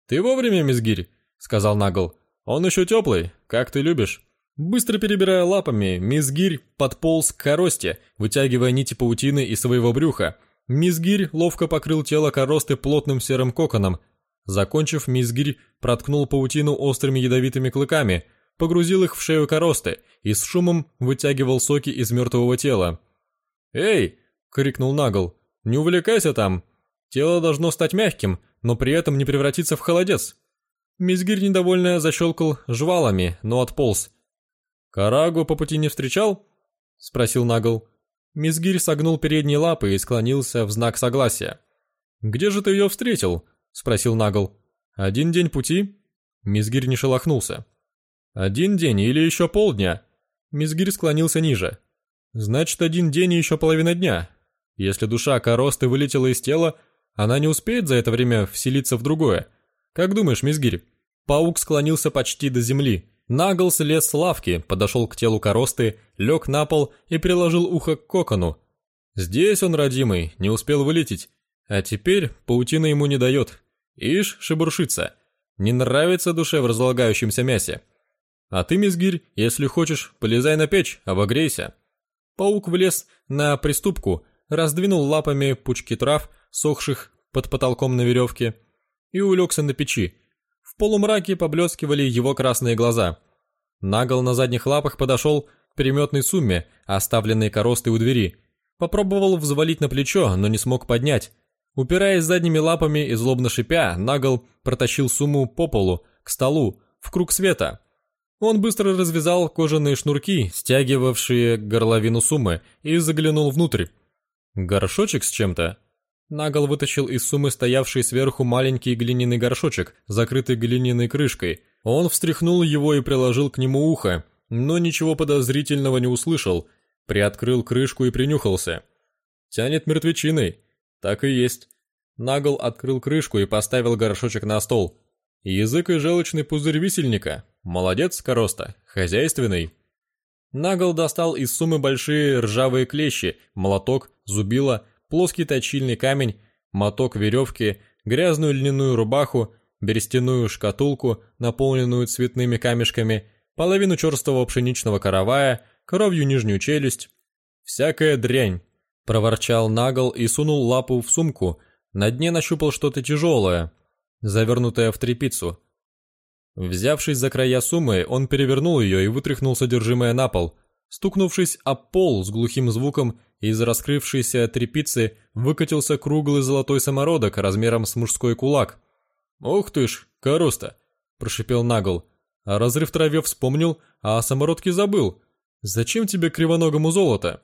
«Ты вовремя, мизгирь?» — сказал Нагл. «Он еще теплый, как ты любишь». Быстро перебирая лапами, Мизгирь подполз к коросте, вытягивая нити паутины из своего брюха. Мизгирь ловко покрыл тело коросты плотным серым коконом. Закончив, Мизгирь проткнул паутину острыми ядовитыми клыками, погрузил их в шею коросты и с шумом вытягивал соки из мертвого тела. «Эй!» — крикнул Нагл. «Не увлекайся там! Тело должно стать мягким, но при этом не превратиться в холодец!» Мизгирь недовольно защелкал жвалами, но отполз. «Карагу по пути не встречал?» — спросил Нагл. Мизгирь согнул передние лапы и склонился в знак согласия. «Где же ты ее встретил?» — спросил Нагл. «Один день пути?» Мизгирь не шелохнулся. «Один день или еще полдня?» Мизгирь склонился ниже. «Значит, один день и еще половина дня. Если душа коросты вылетела из тела, она не успеет за это время вселиться в другое. Как думаешь, Мизгирь?» Паук склонился почти до земли. Нагл слез с лавки, подошел к телу коросты, лег на пол и приложил ухо к кокону. Здесь он, родимый, не успел вылететь. А теперь паутина ему не дает. Ишь, шебуршится. Не нравится душе в разлагающемся мясе. А ты, мизгирь, если хочешь, полезай на печь, обогрейся. Паук влез на приступку, раздвинул лапами пучки трав, сохших под потолком на веревке, и улегся на печи, в полумраке поблескивали его красные глаза. Нагл на задних лапах подошел к переметной сумме, оставленной коростой у двери. Попробовал взвалить на плечо, но не смог поднять. Упираясь задними лапами и злобно шипя, Нагл протащил сумму по полу, к столу, в круг света. Он быстро развязал кожаные шнурки, стягивавшие горловину суммы, и заглянул внутрь. Горшочек с чем-то? Нагл вытащил из суммы стоявший сверху маленький глиняный горшочек, закрытый глиняной крышкой. Он встряхнул его и приложил к нему ухо, но ничего подозрительного не услышал. Приоткрыл крышку и принюхался. «Тянет мертвечиной». «Так и есть». Нагл открыл крышку и поставил горшочек на стол. Язык и желчный пузырь висельника. Молодец, Короста, хозяйственный. Нагл достал из суммы большие ржавые клещи, молоток, зубило, плоский точильный камень, моток веревки, грязную льняную рубаху, берестяную шкатулку, наполненную цветными камешками, половину черстого пшеничного каравая, коровью нижнюю челюсть. «Всякая дрянь», — проворчал Нагл и сунул лапу в сумку, на дне нащупал что-то тяжелое, завернутое в тряпицу. Взявшись за края суммы, он перевернул ее и вытряхнул содержимое на пол. Стукнувшись об пол с глухим звуком, из раскрывшейся трепицы выкатился круглый золотой самородок размером с мужской кулак. «Ух ты ж, короста!» – прошипел Нагл. «А разрыв траве вспомнил, а о самородке забыл. Зачем тебе кривоногому золото?»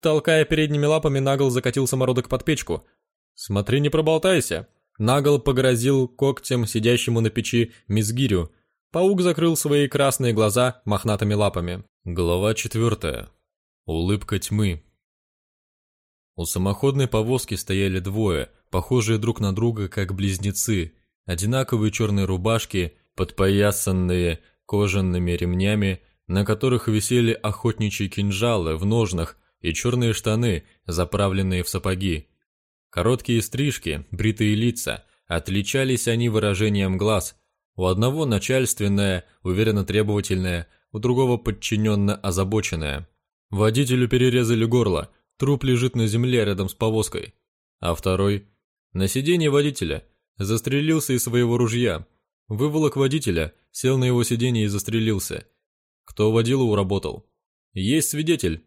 Толкая передними лапами, Нагл закатил самородок под печку. «Смотри, не проболтайся!» Нагл погрозил когтем сидящему на печи Мизгирю. Паук закрыл свои красные глаза мохнатыми лапами. Глава четвертая. Улыбка тьмы. У самоходной повозки стояли двое, похожие друг на друга как близнецы. Одинаковые черные рубашки, подпоясанные кожаными ремнями, на которых висели охотничьи кинжалы в ножнах и черные штаны, заправленные в сапоги. Короткие стрижки, бритые лица, отличались они выражением глаз. У одного начальственное, уверенно требовательное, у другого подчиненно озабоченное. Водителю перерезали горло, труп лежит на земле рядом с повозкой. А второй, на сиденье водителя, застрелился из своего ружья. Выволок водителя, сел на его сиденье и застрелился. Кто водилу уработал? Есть свидетель.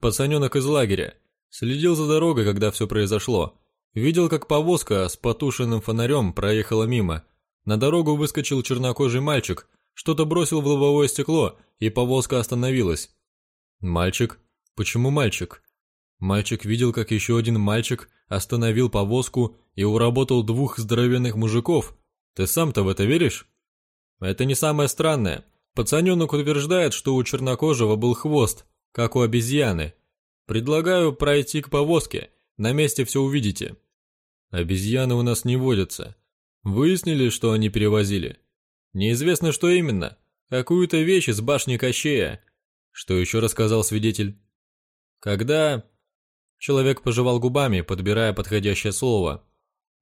Пацаненок из лагеря. Следил за дорогой, когда все произошло. Видел, как повозка с потушенным фонарем проехала мимо. На дорогу выскочил чернокожий мальчик, что-то бросил в лобовое стекло, и повозка остановилась. Мальчик? Почему мальчик? Мальчик видел, как еще один мальчик остановил повозку и уработал двух здоровенных мужиков. Ты сам-то в это веришь? Это не самое странное. Пацаненок утверждает, что у чернокожего был хвост, как у обезьяны. Предлагаю пройти к повозке, на месте все увидите. Обезьяны у нас не водятся. Выяснили, что они перевозили? Неизвестно, что именно. Какую-то вещь из башни Кощея. Что еще рассказал свидетель? Когда... Человек пожевал губами, подбирая подходящее слово.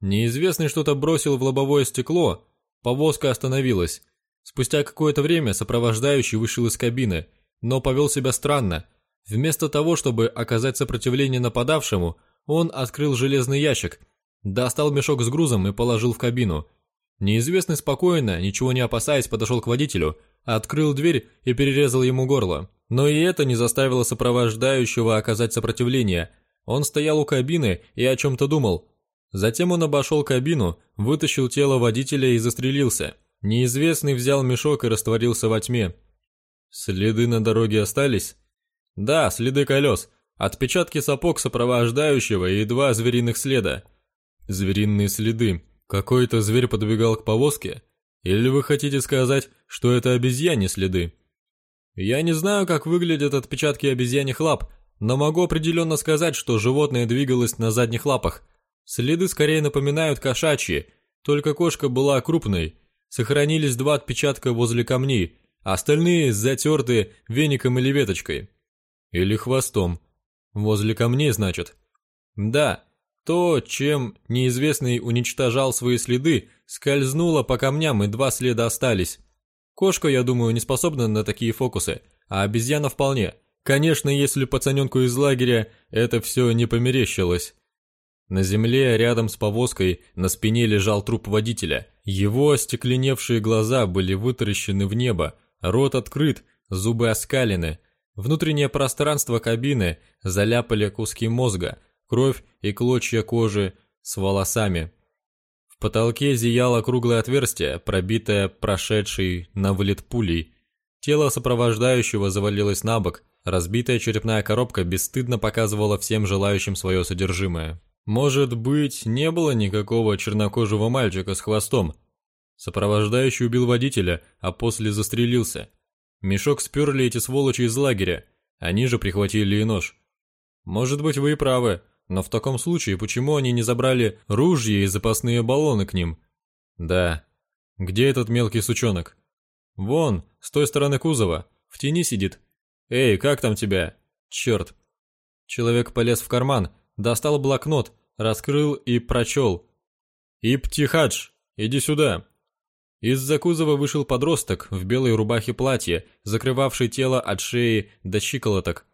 Неизвестный что-то бросил в лобовое стекло. Повозка остановилась. Спустя какое-то время сопровождающий вышел из кабины, но повел себя странно. Вместо того, чтобы оказать сопротивление нападавшему, он открыл железный ящик – Достал мешок с грузом и положил в кабину. Неизвестный спокойно, ничего не опасаясь, подошел к водителю, открыл дверь и перерезал ему горло. Но и это не заставило сопровождающего оказать сопротивление. Он стоял у кабины и о чем-то думал. Затем он обошел кабину, вытащил тело водителя и застрелился. Неизвестный взял мешок и растворился во тьме. Следы на дороге остались? Да, следы колес, отпечатки сапог сопровождающего и два звериных следа. Звериные следы. Какой-то зверь подбегал к повозке? Или вы хотите сказать, что это обезьяне следы? Я не знаю, как выглядят отпечатки обезьяньих лап, но могу определенно сказать, что животное двигалось на задних лапах. Следы скорее напоминают кошачьи, только кошка была крупной. Сохранились два отпечатка возле камней, а остальные затерты веником или веточкой. Или хвостом. Возле камней, значит. Да, то, чем неизвестный уничтожал свои следы, скользнуло по камням, и два следа остались. Кошка, я думаю, не способна на такие фокусы, а обезьяна вполне. Конечно, если пацаненку из лагеря это все не померещилось. На земле, рядом с повозкой, на спине лежал труп водителя. Его остекленевшие глаза были вытаращены в небо, рот открыт, зубы оскалены. Внутреннее пространство кабины заляпали куски мозга – кровь и клочья кожи с волосами. В потолке зияло круглое отверстие, пробитое прошедшей на вылет пулей. Тело сопровождающего завалилось на бок, разбитая черепная коробка бесстыдно показывала всем желающим свое содержимое. Может быть, не было никакого чернокожего мальчика с хвостом. Сопровождающий убил водителя, а после застрелился. Мешок сперли эти сволочи из лагеря, они же прихватили и нож. Может быть, вы и правы, но в таком случае, почему они не забрали ружья и запасные баллоны к ним? Да, Где этот мелкий сучонок? Вон, с той стороны кузова, в тени сидит. Эй, как там тебя? Черт. Человек полез в карман, достал блокнот, раскрыл и прочел. «Иптихадж, иди сюда!» Из-за кузова вышел подросток в белой рубахе платье, закрывавший тело от шеи до щиколоток.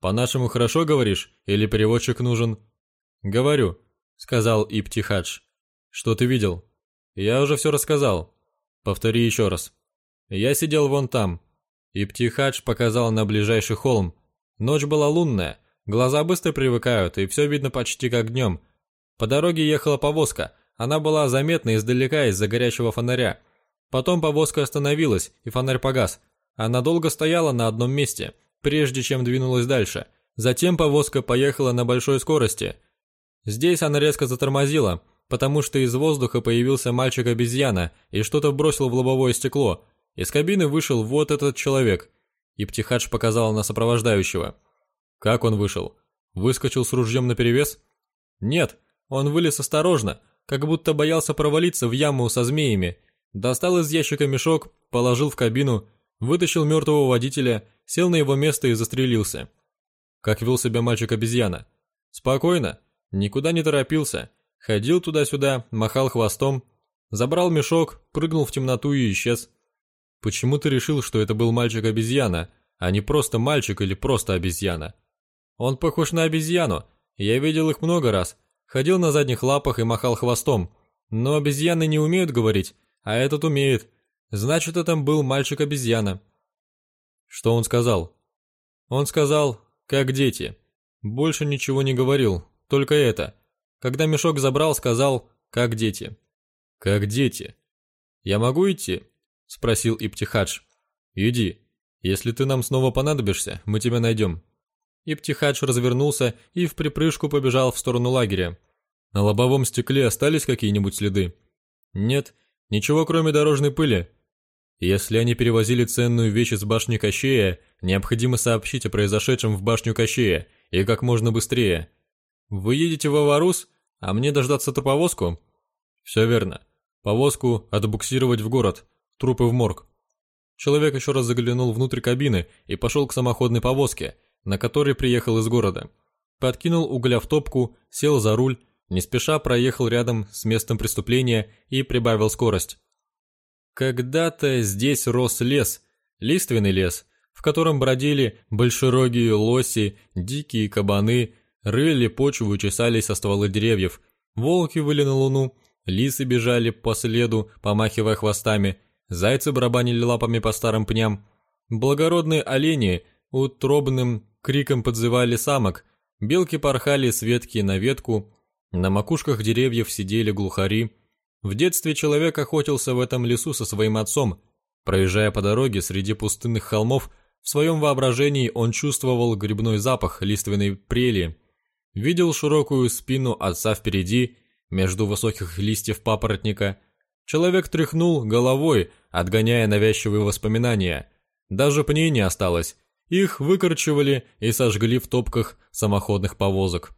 «По-нашему хорошо говоришь, или переводчик нужен?» «Говорю», — сказал Иптихадж. «Что ты видел?» «Я уже все рассказал. Повтори еще раз». «Я сидел вон там». Иптихадж показал на ближайший холм. Ночь была лунная, глаза быстро привыкают, и все видно почти как днем. По дороге ехала повозка, она была заметна издалека из-за горящего фонаря. Потом повозка остановилась, и фонарь погас. Она долго стояла на одном месте, прежде чем двинулась дальше. Затем повозка поехала на большой скорости. Здесь она резко затормозила, потому что из воздуха появился мальчик-обезьяна и что-то бросил в лобовое стекло. Из кабины вышел вот этот человек. И Птихадж показал на сопровождающего. Как он вышел? Выскочил с ружьем наперевес? Нет, он вылез осторожно, как будто боялся провалиться в яму со змеями. Достал из ящика мешок, положил в кабину, вытащил мертвого водителя, сел на его место и застрелился. Как вел себя мальчик-обезьяна? Спокойно, никуда не торопился, Ходил туда-сюда, махал хвостом, забрал мешок, прыгнул в темноту и исчез. Почему ты решил, что это был мальчик-обезьяна, а не просто мальчик или просто обезьяна? Он похож на обезьяну, я видел их много раз. Ходил на задних лапах и махал хвостом. Но обезьяны не умеют говорить, а этот умеет. Значит, это был мальчик-обезьяна. Что он сказал? Он сказал, как дети. Больше ничего не говорил, только это. Когда мешок забрал, сказал, как дети. Как дети. Я могу идти? Спросил Иптихадж. Иди. Если ты нам снова понадобишься, мы тебя найдем. Иптихадж развернулся и в припрыжку побежал в сторону лагеря. На лобовом стекле остались какие-нибудь следы? Нет, ничего кроме дорожной пыли. Если они перевозили ценную вещь из башни Кощея, необходимо сообщить о произошедшем в башню Кощея, и как можно быстрее. Вы едете в Аварус, а мне дождаться ту повозку? Все верно. Повозку отбуксировать в город, трупы в морг. Человек еще раз заглянул внутрь кабины и пошел к самоходной повозке, на которой приехал из города. Подкинул угля в топку, сел за руль, не спеша проехал рядом с местом преступления и прибавил скорость. Когда-то здесь рос лес, лиственный лес, в котором бродили большерогие лоси, дикие кабаны, Рыли почву и чесались со стволы деревьев. Волки выли на луну, лисы бежали по следу, помахивая хвостами, зайцы барабанили лапами по старым пням. Благородные олени утробным криком подзывали самок, белки порхали с ветки на ветку, на макушках деревьев сидели глухари. В детстве человек охотился в этом лесу со своим отцом. Проезжая по дороге среди пустынных холмов, в своем воображении он чувствовал грибной запах лиственной прели, Видел широкую спину отца впереди, между высоких листьев папоротника. Человек тряхнул головой, отгоняя навязчивые воспоминания. Даже пней не осталось. Их выкорчевали и сожгли в топках самоходных повозок.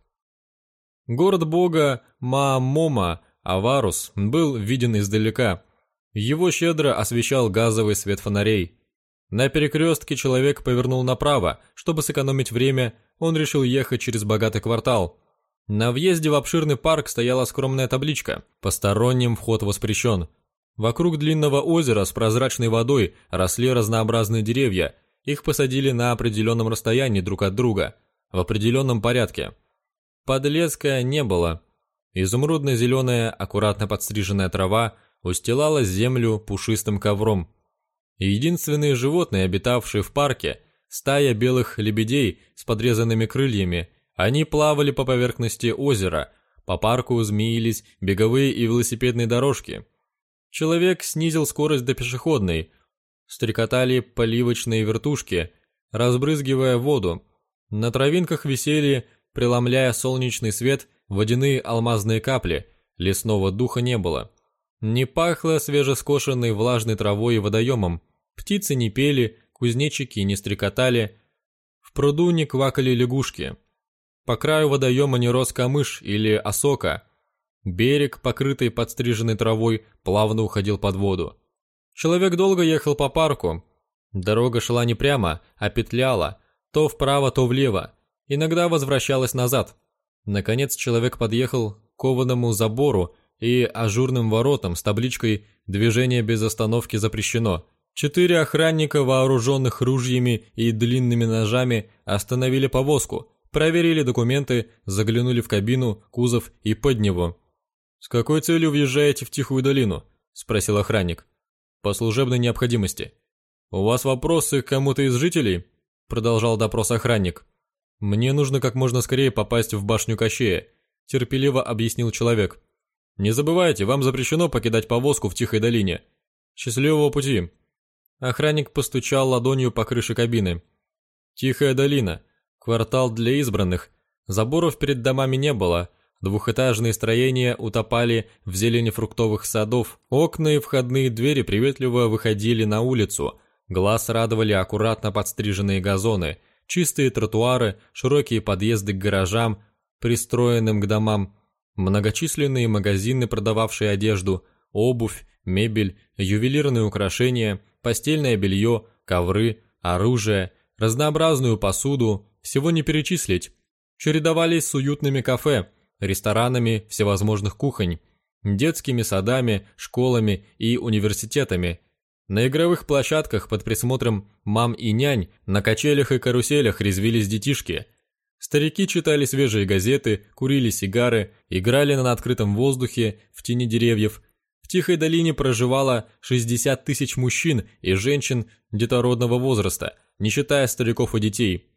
Город бога Маамома, Аварус, был виден издалека. Его щедро освещал газовый свет фонарей. На перекрестке человек повернул направо, чтобы сэкономить время он решил ехать через богатый квартал. На въезде в обширный парк стояла скромная табличка «Посторонним вход воспрещен». Вокруг длинного озера с прозрачной водой росли разнообразные деревья. Их посадили на определенном расстоянии друг от друга, в определенном порядке. Подлеска не было. Изумрудно-зеленая, аккуратно подстриженная трава устилала землю пушистым ковром. Единственные животные, обитавшие в парке, Стая белых лебедей с подрезанными крыльями. Они плавали по поверхности озера. По парку змеились беговые и велосипедные дорожки. Человек снизил скорость до пешеходной. Стрекотали поливочные вертушки, разбрызгивая воду. На травинках висели, преломляя солнечный свет, водяные алмазные капли. Лесного духа не было. Не пахло свежескошенной влажной травой и водоемом. Птицы не пели, кузнечики не стрекотали, в пруду не квакали лягушки. По краю водоема не рос камыш или осока. Берег, покрытый подстриженной травой, плавно уходил под воду. Человек долго ехал по парку. Дорога шла не прямо, а петляла, то вправо, то влево. Иногда возвращалась назад. Наконец человек подъехал к кованому забору и ажурным воротам с табличкой «Движение без остановки запрещено». Четыре охранника, вооруженных ружьями и длинными ножами, остановили повозку, проверили документы, заглянули в кабину, кузов и под него. «С какой целью въезжаете в Тихую долину?» – спросил охранник. «По служебной необходимости». «У вас вопросы к кому-то из жителей?» – продолжал допрос охранник. «Мне нужно как можно скорее попасть в башню Кощея», – терпеливо объяснил человек. «Не забывайте, вам запрещено покидать повозку в Тихой долине. Счастливого пути!» Охранник постучал ладонью по крыше кабины. «Тихая долина. Квартал для избранных. Заборов перед домами не было. Двухэтажные строения утопали в зелени фруктовых садов. Окна и входные двери приветливо выходили на улицу. Глаз радовали аккуратно подстриженные газоны, чистые тротуары, широкие подъезды к гаражам, пристроенным к домам, многочисленные магазины, продававшие одежду, обувь, мебель, ювелирные украшения – постельное белье, ковры, оружие, разнообразную посуду, всего не перечислить. Чередовались с уютными кафе, ресторанами всевозможных кухонь, детскими садами, школами и университетами. На игровых площадках под присмотром мам и нянь на качелях и каруселях резвились детишки. Старики читали свежие газеты, курили сигары, играли на открытом воздухе в тени деревьев в Тихой долине проживало 60 тысяч мужчин и женщин детородного возраста, не считая стариков и детей.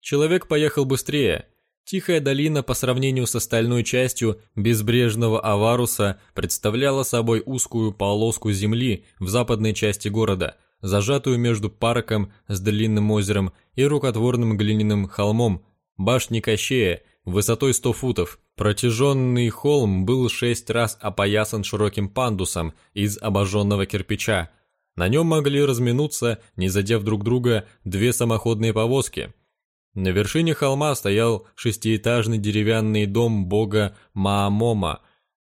Человек поехал быстрее. Тихая долина по сравнению с остальной частью безбрежного Аваруса представляла собой узкую полоску земли в западной части города, зажатую между парком с длинным озером и рукотворным глиняным холмом, башней Кощея, высотой 100 футов. Протяженный холм был шесть раз опоясан широким пандусом из обожженного кирпича. На нем могли разминуться, не задев друг друга, две самоходные повозки. На вершине холма стоял шестиэтажный деревянный дом бога Маамома,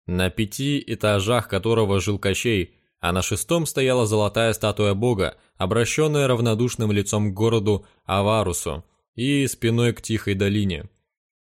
на пяти этажах которого жил Кощей, а на шестом стояла золотая статуя бога, обращенная равнодушным лицом к городу Аварусу и спиной к тихой долине.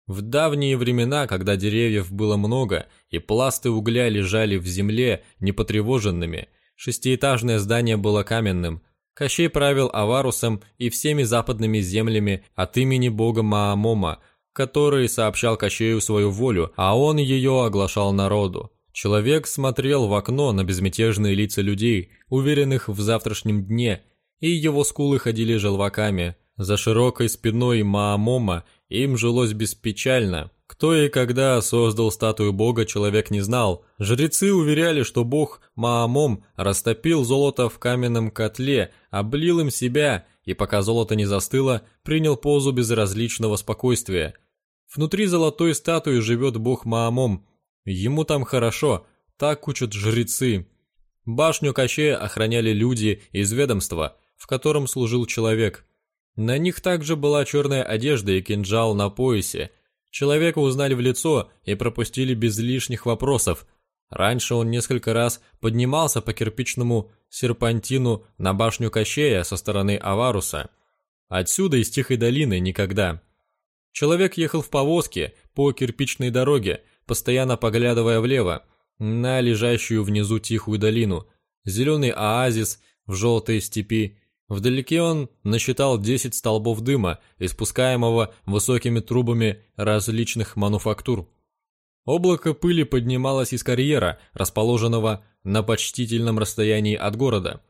В давние времена, когда деревьев было много и пласты угля лежали в земле непотревоженными, шестиэтажное здание было каменным. Кощей правил Аварусом и всеми западными землями от имени бога Маамома, который сообщал Кощею свою волю, а он ее оглашал народу. Человек смотрел в окно на безмятежные лица людей, уверенных в завтрашнем дне, и его скулы ходили желваками. За широкой спиной Маамома им жилось беспечально. Кто и когда создал статую бога, человек не знал. Жрецы уверяли, что бог Маамом растопил золото в каменном котле, облил им себя и, пока золото не застыло, принял позу безразличного спокойствия. Внутри золотой статуи живет бог Маамом. Ему там хорошо, так учат жрецы. Башню Кощея охраняли люди из ведомства, в котором служил человек – на них также была черная одежда и кинжал на поясе. Человека узнали в лицо и пропустили без лишних вопросов. Раньше он несколько раз поднимался по кирпичному серпантину на башню Кощея со стороны Аваруса. Отсюда из Тихой долины никогда. Человек ехал в повозке по кирпичной дороге, постоянно поглядывая влево, на лежащую внизу Тихую долину, зеленый оазис в желтой степи Вдалеке он насчитал 10 столбов дыма, испускаемого высокими трубами различных мануфактур. Облако пыли поднималось из карьера, расположенного на почтительном расстоянии от города.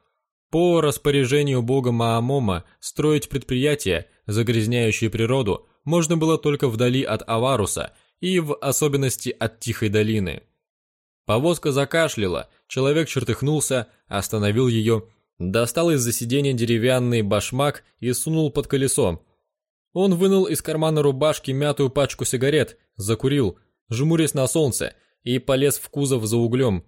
По распоряжению бога Маамома строить предприятия, загрязняющие природу, можно было только вдали от Аваруса и в особенности от Тихой долины. Повозка закашляла, человек чертыхнулся, остановил ее Достал из-за сиденья деревянный башмак и сунул под колесо. Он вынул из кармана рубашки мятую пачку сигарет, закурил, жмурясь на солнце, и полез в кузов за углем.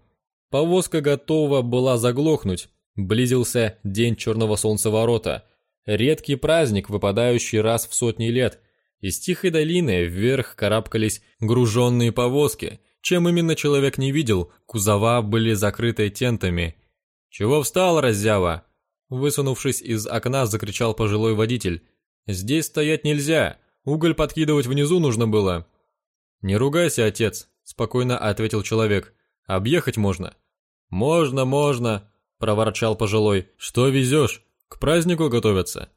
Повозка готова была заглохнуть. Близился день черного солнцеворота. Редкий праздник, выпадающий раз в сотни лет. Из тихой долины вверх карабкались груженные повозки. Чем именно человек не видел, кузова были закрыты тентами. «Чего встал, раззява?» Высунувшись из окна, закричал пожилой водитель. «Здесь стоять нельзя, уголь подкидывать внизу нужно было». «Не ругайся, отец», — спокойно ответил человек. «Объехать можно». «Можно, можно», — проворчал пожилой. «Что везешь? К празднику готовятся?»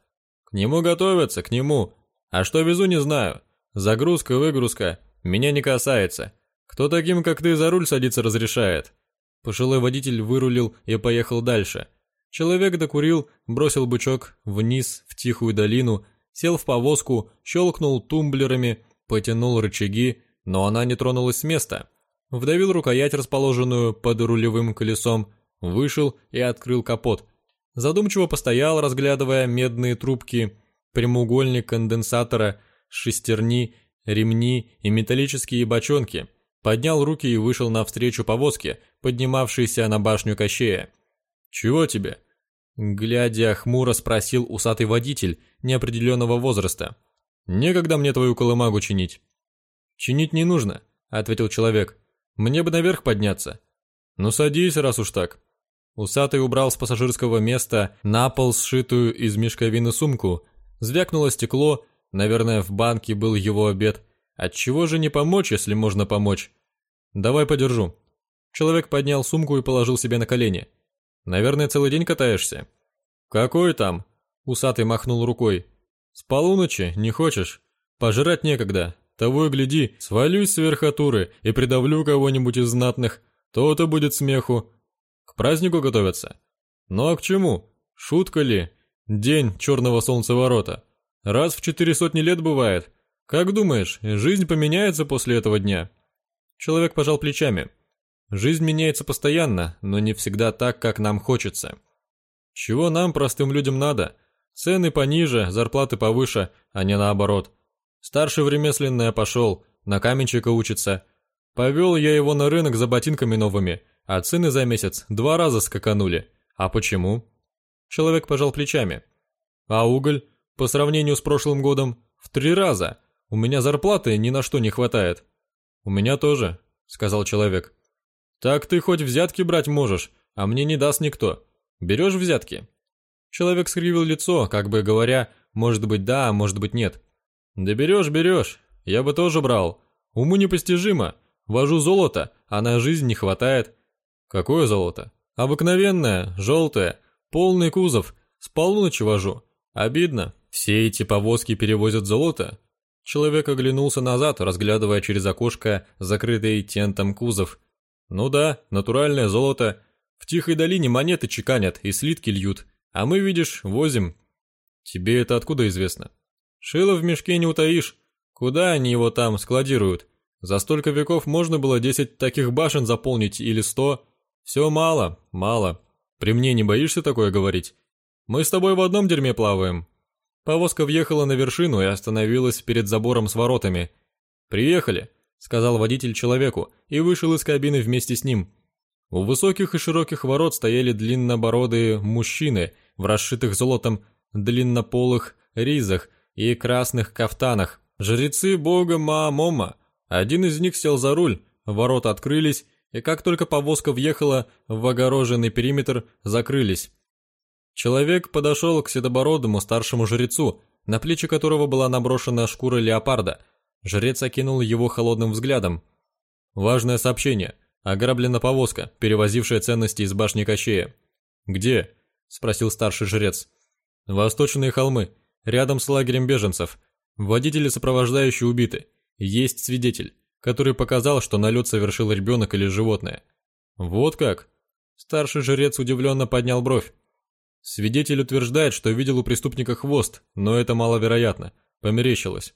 «К нему готовятся, к нему. А что везу, не знаю. Загрузка-выгрузка. Меня не касается. Кто таким, как ты, за руль садиться разрешает?» Пожилой водитель вырулил и поехал дальше. Человек докурил, бросил бычок вниз в тихую долину, сел в повозку, щелкнул тумблерами, потянул рычаги, но она не тронулась с места. Вдавил рукоять, расположенную под рулевым колесом, вышел и открыл капот. Задумчиво постоял, разглядывая медные трубки, прямоугольник конденсатора, шестерни, ремни и металлические бочонки – поднял руки и вышел навстречу повозке, поднимавшейся на башню Кощея. «Чего тебе?» Глядя хмуро спросил усатый водитель неопределенного возраста. «Некогда мне твою колымагу чинить». «Чинить не нужно», — ответил человек. «Мне бы наверх подняться». «Ну садись, раз уж так». Усатый убрал с пассажирского места на пол сшитую из мешковины сумку. Звякнуло стекло, наверное, в банке был его обед. Отчего же не помочь, если можно помочь? «Давай подержу». Человек поднял сумку и положил себе на колени. «Наверное, целый день катаешься?» «Какой там?» Усатый махнул рукой. «С полуночи, не хочешь? Пожрать некогда. Того и гляди, свалюсь с верхотуры и придавлю кого-нибудь из знатных. То-то будет смеху. К празднику готовятся? Ну а к чему? Шутка ли? День черного солнцеворота. Раз в четыре сотни лет бывает. Как думаешь, жизнь поменяется после этого дня?» Человек пожал плечами. Жизнь меняется постоянно, но не всегда так, как нам хочется. Чего нам, простым людям, надо? Цены пониже, зарплаты повыше, а не наоборот. Старший в ремесленное пошел, на каменщика учится. Повел я его на рынок за ботинками новыми, а цены за месяц два раза скаканули. А почему? Человек пожал плечами. А уголь, по сравнению с прошлым годом, в три раза. У меня зарплаты ни на что не хватает. «У меня тоже», — сказал человек. «Так ты хоть взятки брать можешь, а мне не даст никто. Берешь взятки?» Человек скривил лицо, как бы говоря, может быть да, может быть нет. «Да берешь, берешь, я бы тоже брал. Уму непостижимо. Вожу золото, а на жизнь не хватает». «Какое золото?» «Обыкновенное, желтое, полный кузов, с полуночи вожу. Обидно. Все эти повозки перевозят золото, Человек оглянулся назад, разглядывая через окошко закрытый тентом кузов. «Ну да, натуральное золото. В Тихой долине монеты чеканят и слитки льют, а мы, видишь, возим». «Тебе это откуда известно?» «Шило в мешке не утаишь. Куда они его там складируют? За столько веков можно было десять таких башен заполнить или сто. Все мало, мало. При мне не боишься такое говорить? Мы с тобой в одном дерьме плаваем, Повозка въехала на вершину и остановилась перед забором с воротами. «Приехали», — сказал водитель человеку и вышел из кабины вместе с ним. У высоких и широких ворот стояли длиннобородые мужчины в расшитых золотом длиннополых ризах и красных кафтанах. Жрецы бога Маамома. Один из них сел за руль, ворота открылись, и как только повозка въехала в огороженный периметр, закрылись. Человек подошел к седобородому старшему жрецу, на плечи которого была наброшена шкура леопарда. Жрец окинул его холодным взглядом. «Важное сообщение. Ограблена повозка, перевозившая ценности из башни Кощея». «Где?» – спросил старший жрец. «Восточные холмы, рядом с лагерем беженцев. Водители сопровождающие убиты. Есть свидетель, который показал, что налет совершил ребенок или животное». «Вот как?» Старший жрец удивленно поднял бровь. Свидетель утверждает, что видел у преступника хвост, но это маловероятно. Померещилось.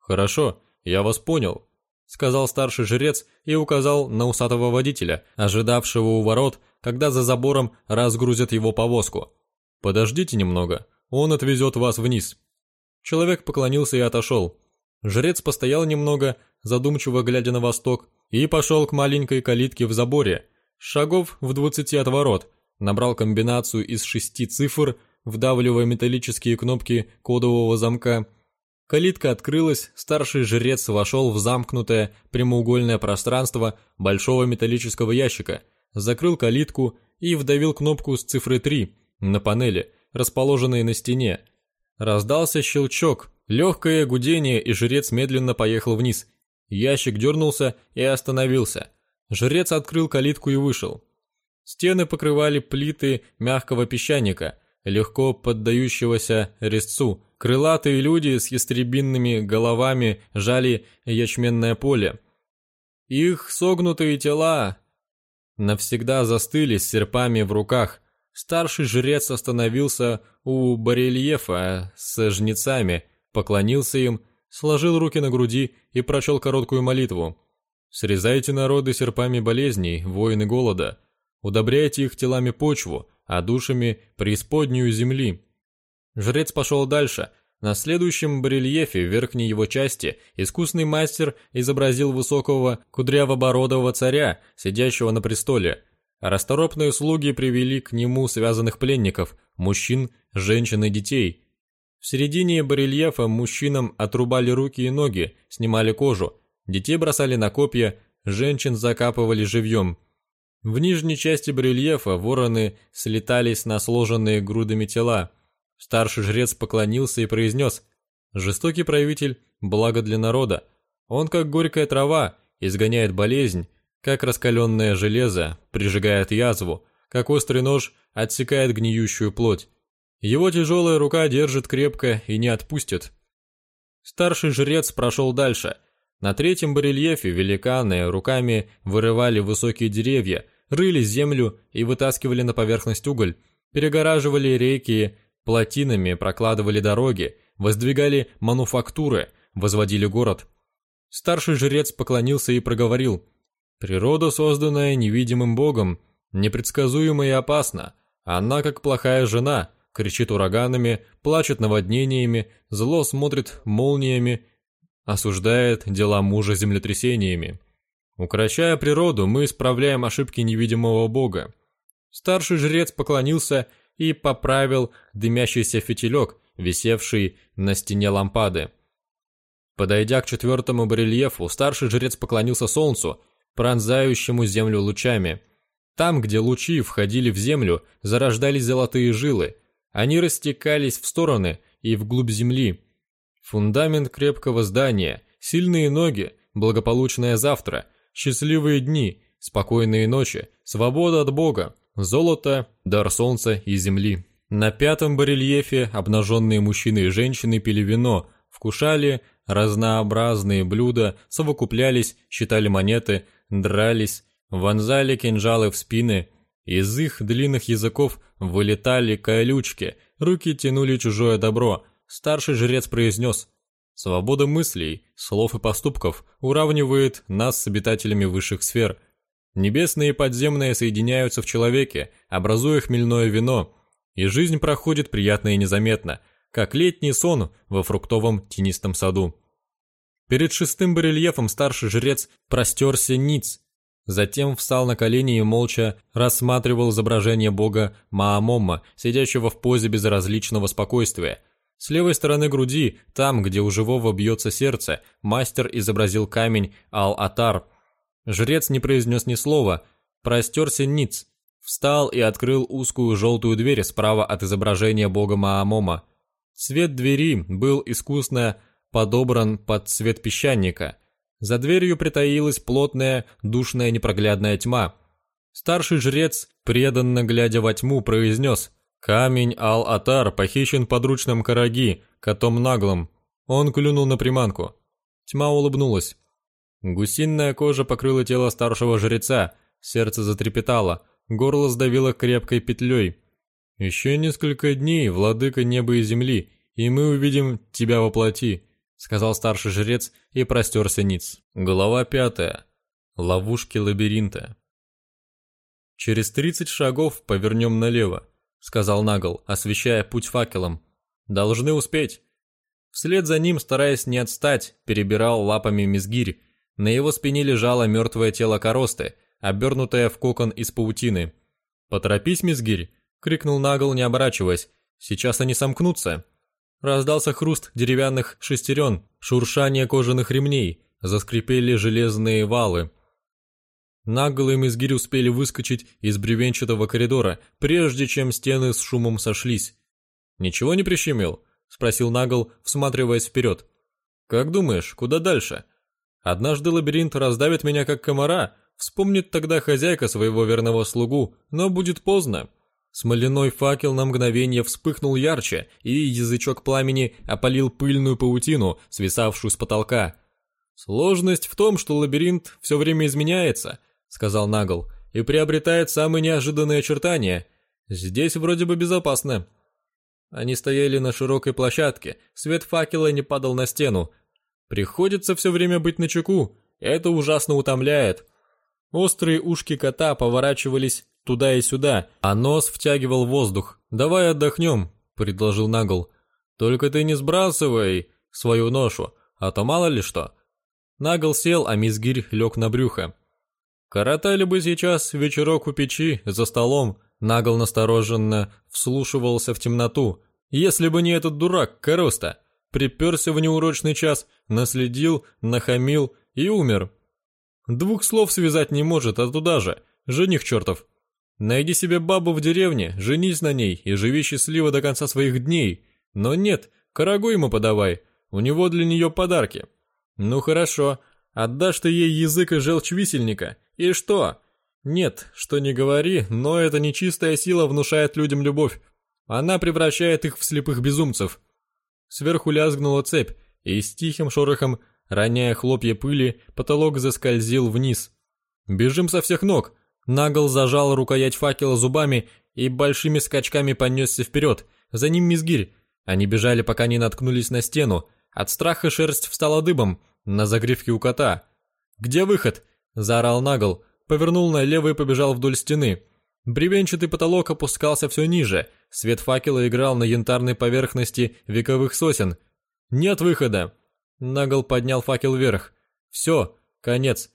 «Хорошо, я вас понял», — сказал старший жрец и указал на усатого водителя, ожидавшего у ворот, когда за забором разгрузят его повозку. «Подождите немного, он отвезет вас вниз». Человек поклонился и отошел. Жрец постоял немного, задумчиво глядя на восток, и пошел к маленькой калитке в заборе, шагов в двадцати от ворот — набрал комбинацию из шести цифр, вдавливая металлические кнопки кодового замка. Калитка открылась, старший жрец вошел в замкнутое прямоугольное пространство большого металлического ящика, закрыл калитку и вдавил кнопку с цифрой 3 на панели, расположенной на стене. Раздался щелчок, легкое гудение, и жрец медленно поехал вниз. Ящик дернулся и остановился. Жрец открыл калитку и вышел. Стены покрывали плиты мягкого песчаника, легко поддающегося резцу. Крылатые люди с ястребинными головами жали ячменное поле. Их согнутые тела навсегда застыли с серпами в руках. Старший жрец остановился у барельефа с жнецами, поклонился им, сложил руки на груди и прочел короткую молитву. «Срезайте народы серпами болезней, воины голода, удобряйте их телами почву, а душами преисподнюю земли». Жрец пошел дальше. На следующем барельефе в верхней его части искусный мастер изобразил высокого кудрявобородого царя, сидящего на престоле. Расторопные слуги привели к нему связанных пленников, мужчин, женщин и детей. В середине барельефа мужчинам отрубали руки и ноги, снимали кожу, детей бросали на копья, женщин закапывали живьем. В нижней части барельефа вороны слетались на сложенные грудами тела. Старший жрец поклонился и произнес «Жестокий правитель – благо для народа. Он, как горькая трава, изгоняет болезнь, как раскаленное железо прижигает язву, как острый нож отсекает гниющую плоть. Его тяжелая рука держит крепко и не отпустит. Старший жрец прошел дальше. На третьем барельефе великаны руками вырывали высокие деревья, рыли землю и вытаскивали на поверхность уголь, перегораживали реки плотинами, прокладывали дороги, воздвигали мануфактуры, возводили город. Старший жрец поклонился и проговорил. «Природа, созданная невидимым богом, непредсказуема и опасна. Она как плохая жена, кричит ураганами, плачет наводнениями, зло смотрит молниями, осуждает дела мужа землетрясениями. Укращая природу, мы исправляем ошибки невидимого бога. Старший жрец поклонился и поправил дымящийся фитилек, висевший на стене лампады. Подойдя к четвертому барельефу, старший жрец поклонился солнцу, пронзающему землю лучами. Там, где лучи входили в землю, зарождались золотые жилы, они растекались в стороны и вглубь земли. Фундамент крепкого здания, сильные ноги, благополучное завтра, счастливые дни, спокойные ночи, свобода от Бога, золото, дар солнца и земли. На пятом барельефе обнаженные мужчины и женщины пили вино, вкушали разнообразные блюда, совокуплялись, считали монеты, дрались, вонзали кинжалы в спины – из их длинных языков вылетали колючки, руки тянули чужое добро. Старший жрец произнес «Свобода мыслей, слов и поступков уравнивает нас с обитателями высших сфер. Небесные и подземные соединяются в человеке, образуя хмельное вино, и жизнь проходит приятно и незаметно, как летний сон во фруктовом тенистом саду». Перед шестым барельефом старший жрец простерся ниц, Затем встал на колени и молча рассматривал изображение бога Маамомма, сидящего в позе безразличного спокойствия. С левой стороны груди, там, где у живого бьется сердце, мастер изобразил камень Ал-Атар. Жрец не произнес ни слова, простерся ниц, встал и открыл узкую желтую дверь справа от изображения бога Маамома. Цвет двери был искусно подобран под цвет песчаника – за дверью притаилась плотная, душная непроглядная тьма. Старший жрец, преданно глядя во тьму, произнес «Камень Ал-Атар похищен подручным Караги, котом наглым». Он клюнул на приманку. Тьма улыбнулась. Гусиная кожа покрыла тело старшего жреца, сердце затрепетало, горло сдавило крепкой петлей. «Еще несколько дней, владыка неба и земли, и мы увидим тебя во плоти сказал старший жрец и простерся ниц. Глава пятая. Ловушки лабиринта. «Через тридцать шагов повернем налево», — сказал Нагл, освещая путь факелом. «Должны успеть». Вслед за ним, стараясь не отстать, перебирал лапами мизгирь. На его спине лежало мертвое тело коросты, обернутое в кокон из паутины. «Поторопись, мизгирь!» — крикнул Нагл, не оборачиваясь. «Сейчас они сомкнутся!» Раздался хруст деревянных шестерен, шуршание кожаных ремней, заскрипели железные валы. Нагло и Мизгирь успели выскочить из бревенчатого коридора, прежде чем стены с шумом сошлись. «Ничего не прищемил?» — спросил Нагл, всматриваясь вперед. «Как думаешь, куда дальше? Однажды лабиринт раздавит меня как комара, вспомнит тогда хозяйка своего верного слугу, но будет поздно». Смоляной факел на мгновение вспыхнул ярче, и язычок пламени опалил пыльную паутину, свисавшую с потолка. «Сложность в том, что лабиринт все время изменяется», — сказал Нагл, «и приобретает самые неожиданные очертания. Здесь вроде бы безопасно». Они стояли на широкой площадке, свет факела не падал на стену. Приходится все время быть начеку, это ужасно утомляет. Острые ушки кота поворачивались туда и сюда, а нос втягивал воздух. «Давай отдохнем», — предложил Нагл. «Только ты не сбрасывай свою ношу, а то мало ли что». Нагл сел, а мисс Гирь лег на брюхо. «Коротали бы сейчас вечерок у печи, за столом», — Нагл настороженно вслушивался в темноту. «Если бы не этот дурак, Короста, приперся в неурочный час, наследил, нахамил и умер. Двух слов связать не может, а туда же, жених чертов». Найди себе бабу в деревне, женись на ней и живи счастливо до конца своих дней. Но нет, корогу ему подавай, у него для нее подарки. Ну хорошо, отдашь ты ей язык и желчь висельника. И что? Нет, что не говори, но эта нечистая сила внушает людям любовь. Она превращает их в слепых безумцев. Сверху лязгнула цепь, и с тихим шорохом, роняя хлопья пыли, потолок заскользил вниз. «Бежим со всех ног!» Нагл зажал рукоять факела зубами и большими скачками понесся вперед. За ним Мизгирь. Они бежали, пока не наткнулись на стену. От страха шерсть встала дыбом на загривке у кота. «Где выход?» – заорал Нагл. Повернул налево и побежал вдоль стены. Бревенчатый потолок опускался все ниже. Свет факела играл на янтарной поверхности вековых сосен. «Нет выхода!» Нагл поднял факел вверх. «Все, конец».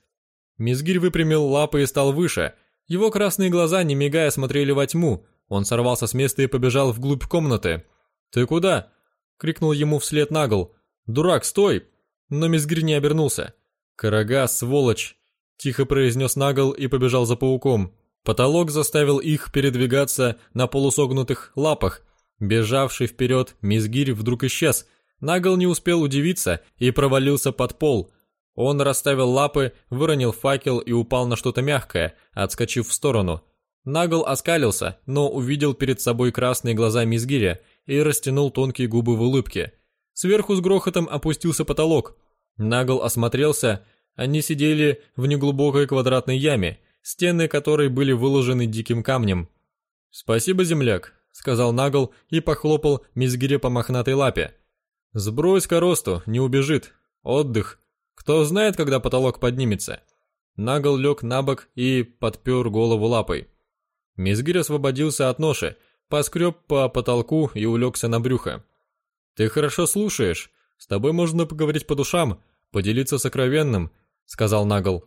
Мизгирь выпрямил лапы и стал выше – его красные глаза, не мигая, смотрели во тьму. Он сорвался с места и побежал вглубь комнаты. «Ты куда?» — крикнул ему вслед Нагл. «Дурак, стой!» Но Мизгирь не обернулся. «Карага, сволочь!» — тихо произнес Нагл и побежал за пауком. Потолок заставил их передвигаться на полусогнутых лапах. Бежавший вперед, Мизгирь вдруг исчез. Нагл не успел удивиться и провалился под пол. Он расставил лапы, выронил факел и упал на что-то мягкое, отскочив в сторону. Нагл оскалился, но увидел перед собой красные глаза Мизгиря и растянул тонкие губы в улыбке. Сверху с грохотом опустился потолок. Нагл осмотрелся, они сидели в неглубокой квадратной яме, стены которой были выложены диким камнем. «Спасибо, земляк», — сказал Нагл и похлопал Мизгире по мохнатой лапе. «Сбрось коросту, не убежит. Отдых». Кто знает, когда потолок поднимется. Нагл лег на бок и подпер голову лапой. Мизгирь освободился от ноши, поскреб по потолку и улегся на брюхо. «Ты хорошо слушаешь. С тобой можно поговорить по душам, поделиться сокровенным», — сказал Нагл.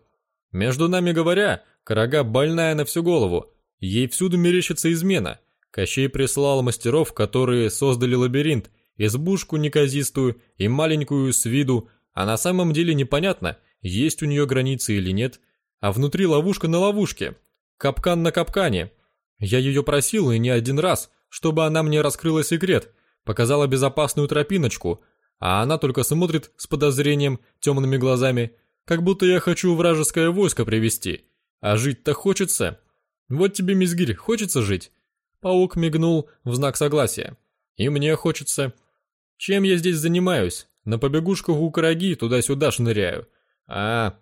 «Между нами говоря, Карага больная на всю голову. Ей всюду мерещится измена. Кощей прислал мастеров, которые создали лабиринт, избушку неказистую и маленькую с виду, а на самом деле непонятно, есть у нее границы или нет, а внутри ловушка на ловушке, капкан на капкане. Я ее просил и не один раз, чтобы она мне раскрыла секрет, показала безопасную тропиночку, а она только смотрит с подозрением темными глазами, как будто я хочу вражеское войско привести. А жить-то хочется. Вот тебе, мизгирь, хочется жить? Паук мигнул в знак согласия. И мне хочется. Чем я здесь занимаюсь? На побегушках у караги туда-сюда шныряю. А,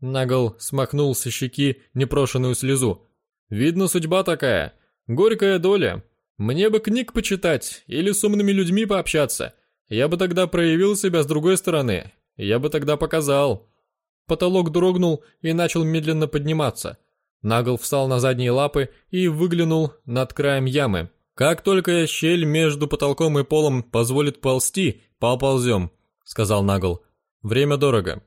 Нагл смахнул со щеки непрошенную слезу. Видно, судьба такая. Горькая доля. Мне бы книг почитать или с умными людьми пообщаться. Я бы тогда проявил себя с другой стороны. Я бы тогда показал. Потолок дрогнул и начал медленно подниматься. Нагл встал на задние лапы и выглянул над краем ямы. Как только щель между потолком и полом позволит ползти, поползем сказал Нагл. «Время дорого».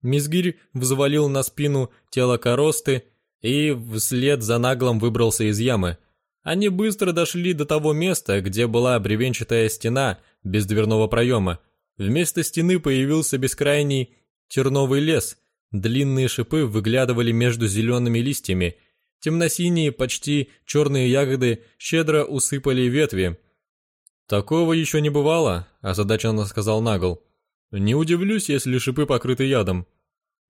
Мизгирь взвалил на спину тело коросты и вслед за Наглом выбрался из ямы. Они быстро дошли до того места, где была бревенчатая стена без дверного проема. Вместо стены появился бескрайний терновый лес. Длинные шипы выглядывали между зелеными листьями. Темно-синие, почти черные ягоды щедро усыпали ветви. «Такого еще не бывало», – озадаченно сказал Нагл. «Не удивлюсь, если шипы покрыты ядом».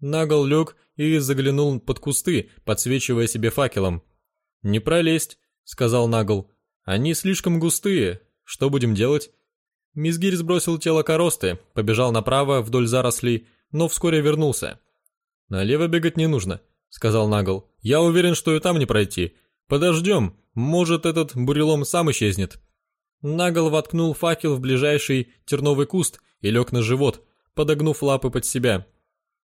Нагл лег и заглянул под кусты, подсвечивая себе факелом. «Не пролезть», — сказал Нагл. «Они слишком густые. Что будем делать?» Мизгирь сбросил тело коросты, побежал направо вдоль зарослей, но вскоре вернулся. «Налево бегать не нужно», — сказал Нагл. «Я уверен, что и там не пройти. Подождем, может, этот бурелом сам исчезнет». Нагл воткнул факел в ближайший терновый куст и лег на живот, подогнув лапы под себя.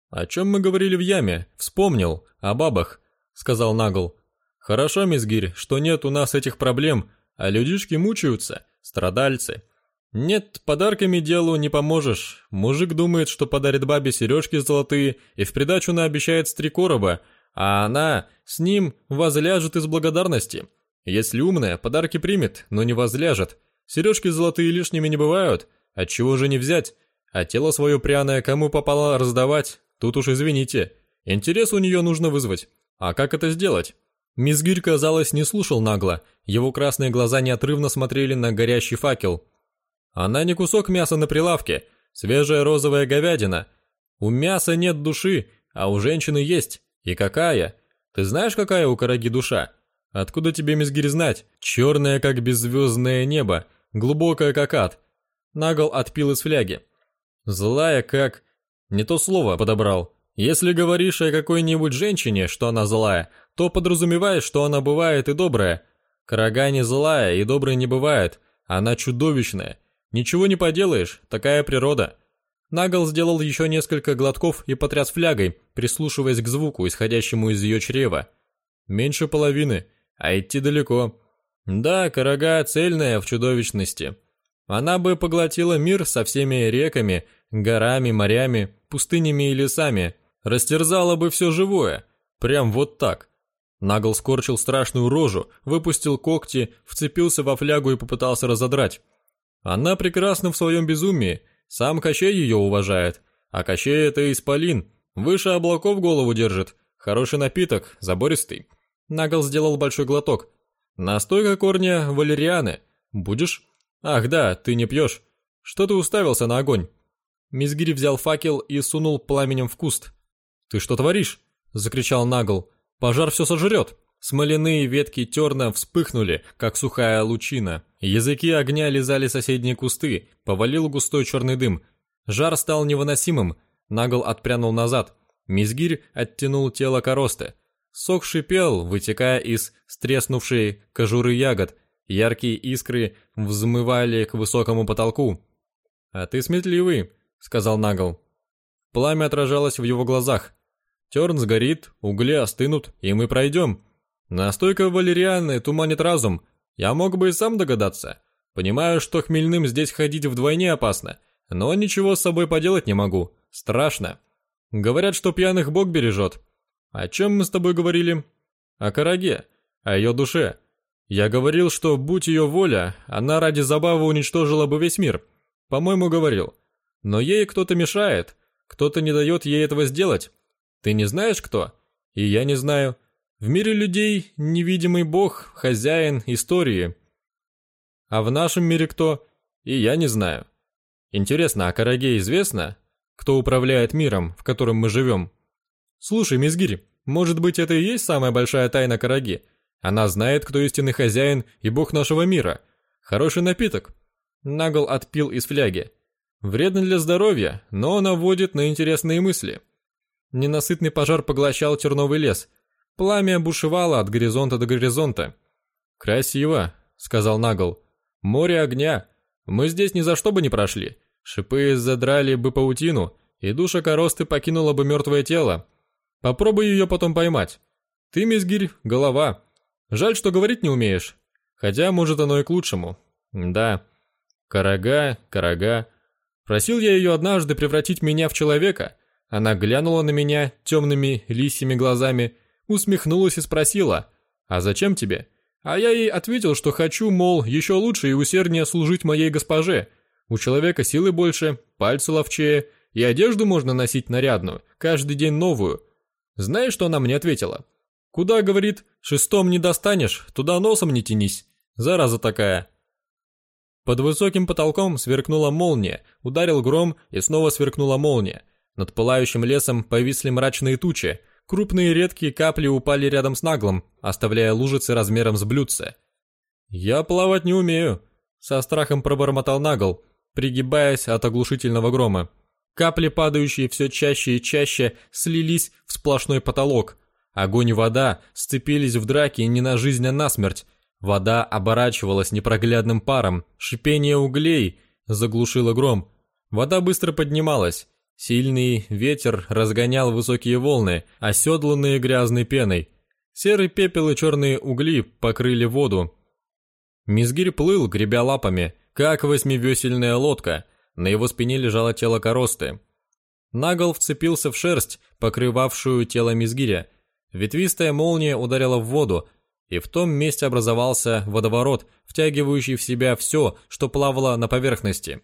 «О чем мы говорили в яме? Вспомнил. О бабах», — сказал Нагл. «Хорошо, мисс Гирь, что нет у нас этих проблем, а людишки мучаются, страдальцы. Нет, подарками делу не поможешь. Мужик думает, что подарит бабе сережки золотые и в придачу наобещает с три короба, а она с ним возляжет из благодарности. Если умная, подарки примет, но не возляжет. Сережки золотые лишними не бывают, отчего же не взять? А тело свое пряное кому попало раздавать, Тут уж извините, интерес у нее нужно вызвать. А как это сделать? Мизгирь, казалось, не слушал нагло. Его красные глаза неотрывно смотрели на горящий факел. Она не кусок мяса на прилавке, свежая розовая говядина. У мяса нет души, а у женщины есть. И какая? Ты знаешь, какая у короги душа? Откуда тебе, Мизгирь, знать? Черная, как беззвездное небо, глубокая, как ад. Нагл отпил из фляги. Злая, как... Не то слово подобрал. Если говоришь о какой-нибудь женщине, что она злая, то подразумеваешь, что она бывает и добрая. Карага не злая и доброй не бывает. Она чудовищная. Ничего не поделаешь, такая природа. Нагл сделал еще несколько глотков и потряс флягой, прислушиваясь к звуку, исходящему из ее чрева. Меньше половины, а идти далеко. Да, карага цельная в чудовищности. Она бы поглотила мир со всеми реками, горами, морями, пустынями и лесами, растерзала бы все живое. Прям вот так. Нагл скорчил страшную рожу, выпустил когти, вцепился во флягу и попытался разодрать. Она прекрасна в своем безумии, сам Кощей ее уважает. А Кощей это исполин, выше облаков голову держит. Хороший напиток, забористый. Нагл сделал большой глоток. Настойка корня валерианы. Будешь? Ах да, ты не пьешь. Что ты уставился на огонь? Мизгири взял факел и сунул пламенем в куст. «Ты что творишь?» – закричал Нагл. «Пожар все сожрет!» Смоляные ветки терна вспыхнули, как сухая лучина. Языки огня лизали соседние кусты, повалил густой черный дым. Жар стал невыносимым, Нагл отпрянул назад. Мизгирь оттянул тело коросты. Сок шипел, вытекая из стреснувшей кожуры ягод. Яркие искры взмывали к высокому потолку. «А ты сметливый», сказал Нагл. Пламя отражалось в его глазах. Терн сгорит, угли остынут, и мы пройдем. Настойка валерианы туманит разум. Я мог бы и сам догадаться. Понимаю, что хмельным здесь ходить вдвойне опасно, но ничего с собой поделать не могу. Страшно. Говорят, что пьяных бог бережет. О чем мы с тобой говорили? О Караге, о ее душе. Я говорил, что, будь ее воля, она ради забавы уничтожила бы весь мир. По-моему, говорил. Но ей кто-то мешает, кто-то не дает ей этого сделать. Ты не знаешь кто? И я не знаю. В мире людей невидимый бог, хозяин истории. А в нашем мире кто? И я не знаю. Интересно, а Караге известно, кто управляет миром, в котором мы живем? Слушай, Мизгирь, может быть это и есть самая большая тайна Караги? Она знает, кто истинный хозяин и бог нашего мира. Хороший напиток. Нагл отпил из фляги. Вредно для здоровья, но наводит на интересные мысли. Ненасытный пожар поглощал терновый лес. Пламя бушевало от горизонта до горизонта. «Красиво», — сказал Нагл. «Море огня. Мы здесь ни за что бы не прошли. Шипы задрали бы паутину, и душа коросты покинула бы мертвое тело. Попробуй ее потом поймать. Ты, мизгирь, голова. Жаль, что говорить не умеешь. Хотя, может, оно и к лучшему. Да. Карага, карага. Просил я ее однажды превратить меня в человека. Она глянула на меня темными лисьими глазами, усмехнулась и спросила, «А зачем тебе? А я ей ответил, что хочу, мол, еще лучше и усерднее служить моей госпоже. У человека силы больше, пальцы ловчее, и одежду можно носить нарядную, каждый день новую. Знаешь, что она мне ответила? Куда, говорит, шестом не достанешь, туда носом не тянись. Зараза такая. Под высоким потолком сверкнула молния, ударил гром и снова сверкнула молния. Над пылающим лесом повисли мрачные тучи, крупные редкие капли упали рядом с наглым, оставляя лужицы размером с блюдце. «Я плавать не умею», — со страхом пробормотал нагл, пригибаясь от оглушительного грома. Капли, падающие все чаще и чаще, слились в сплошной потолок. Огонь и вода сцепились в драке не на жизнь, а на смерть. Вода оборачивалась непроглядным паром, шипение углей заглушило гром. Вода быстро поднималась. Сильный ветер разгонял высокие волны, оседланные грязной пеной. Серый пепел и черные угли покрыли воду. Мизгирь плыл, гребя лапами, как восьмивесельная лодка. На его спине лежало тело коросты. Нагл вцепился в шерсть, покрывавшую тело Мизгиря. Ветвистая молния ударила в воду, и в том месте образовался водоворот, втягивающий в себя все, что плавало на поверхности.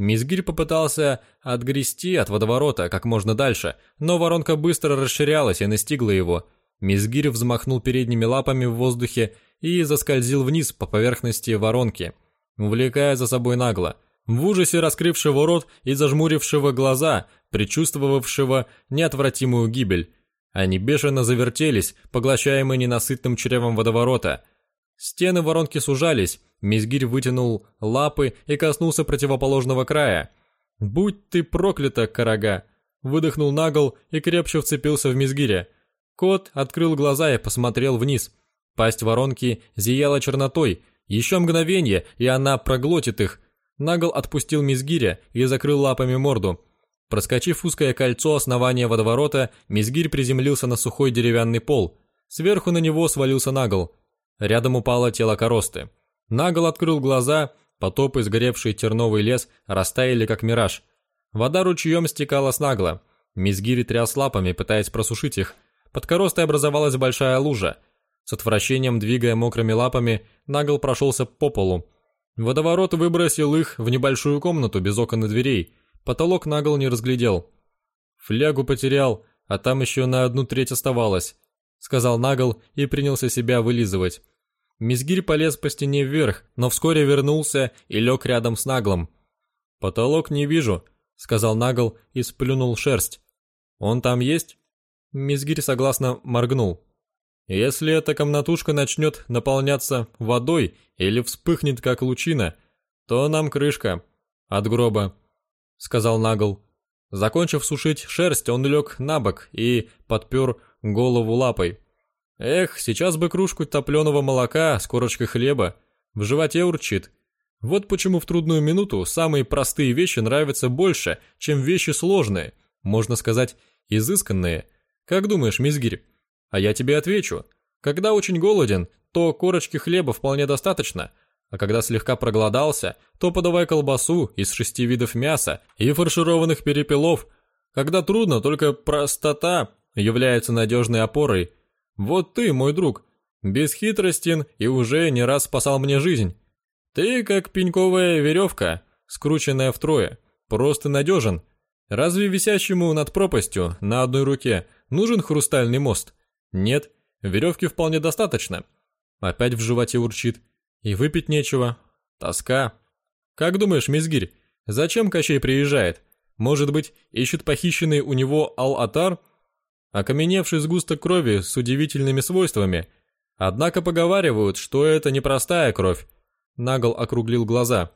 Мизгирь попытался отгрести от водоворота как можно дальше, но воронка быстро расширялась и настигла его. Мизгирь взмахнул передними лапами в воздухе и заскользил вниз по поверхности воронки, увлекая за собой нагло. В ужасе раскрывшего рот и зажмурившего глаза, предчувствовавшего неотвратимую гибель. Они бешено завертелись, поглощаемые ненасытным чревом водоворота. Стены воронки сужались, Мизгирь вытянул лапы и коснулся противоположного края. «Будь ты проклята, карага!» Выдохнул нагл и крепче вцепился в Мизгиря. Кот открыл глаза и посмотрел вниз. Пасть воронки зияла чернотой. Еще мгновение, и она проглотит их. Нагл отпустил Мизгиря и закрыл лапами морду. Проскочив узкое кольцо основания водоворота, Мизгирь приземлился на сухой деревянный пол. Сверху на него свалился Нагл. Рядом упало тело коросты. Нагл открыл глаза, потоп и сгоревший терновый лес растаяли как мираж. Вода ручьем стекала с Нагла. Мизгирь тряс лапами, пытаясь просушить их. Под коростой образовалась большая лужа. С отвращением, двигая мокрыми лапами, Нагл прошелся по полу. Водоворот выбросил их в небольшую комнату без окон и дверей – Потолок нагл не разглядел. «Флягу потерял, а там еще на одну треть оставалось», — сказал нагл и принялся себя вылизывать. Мизгирь полез по стене вверх, но вскоре вернулся и лег рядом с наглом. «Потолок не вижу», — сказал нагл и сплюнул шерсть. «Он там есть?» Мизгирь согласно моргнул. «Если эта комнатушка начнет наполняться водой или вспыхнет как лучина, то нам крышка от гроба сказал Нагл. Закончив сушить шерсть, он лег на бок и подпер голову лапой. Эх, сейчас бы кружку топленого молока с корочкой хлеба. В животе урчит. Вот почему в трудную минуту самые простые вещи нравятся больше, чем вещи сложные, можно сказать, изысканные. Как думаешь, Мизгирь? А я тебе отвечу. Когда очень голоден, то корочки хлеба вполне достаточно, а когда слегка проголодался, то подавай колбасу из шести видов мяса и фаршированных перепелов. Когда трудно, только простота является надежной опорой. Вот ты, мой друг, бесхитростен и уже не раз спасал мне жизнь. Ты как пеньковая веревка, скрученная втрое, просто надежен. Разве висящему над пропастью на одной руке нужен хрустальный мост? Нет, веревки вполне достаточно. Опять в животе урчит. И выпить нечего. Тоска. Как думаешь, Мизгирь, зачем Кощей приезжает? Может быть, ищет похищенный у него Ал-Атар? Окаменевший сгусток крови с удивительными свойствами. Однако поговаривают, что это не простая кровь. Нагл округлил глаза.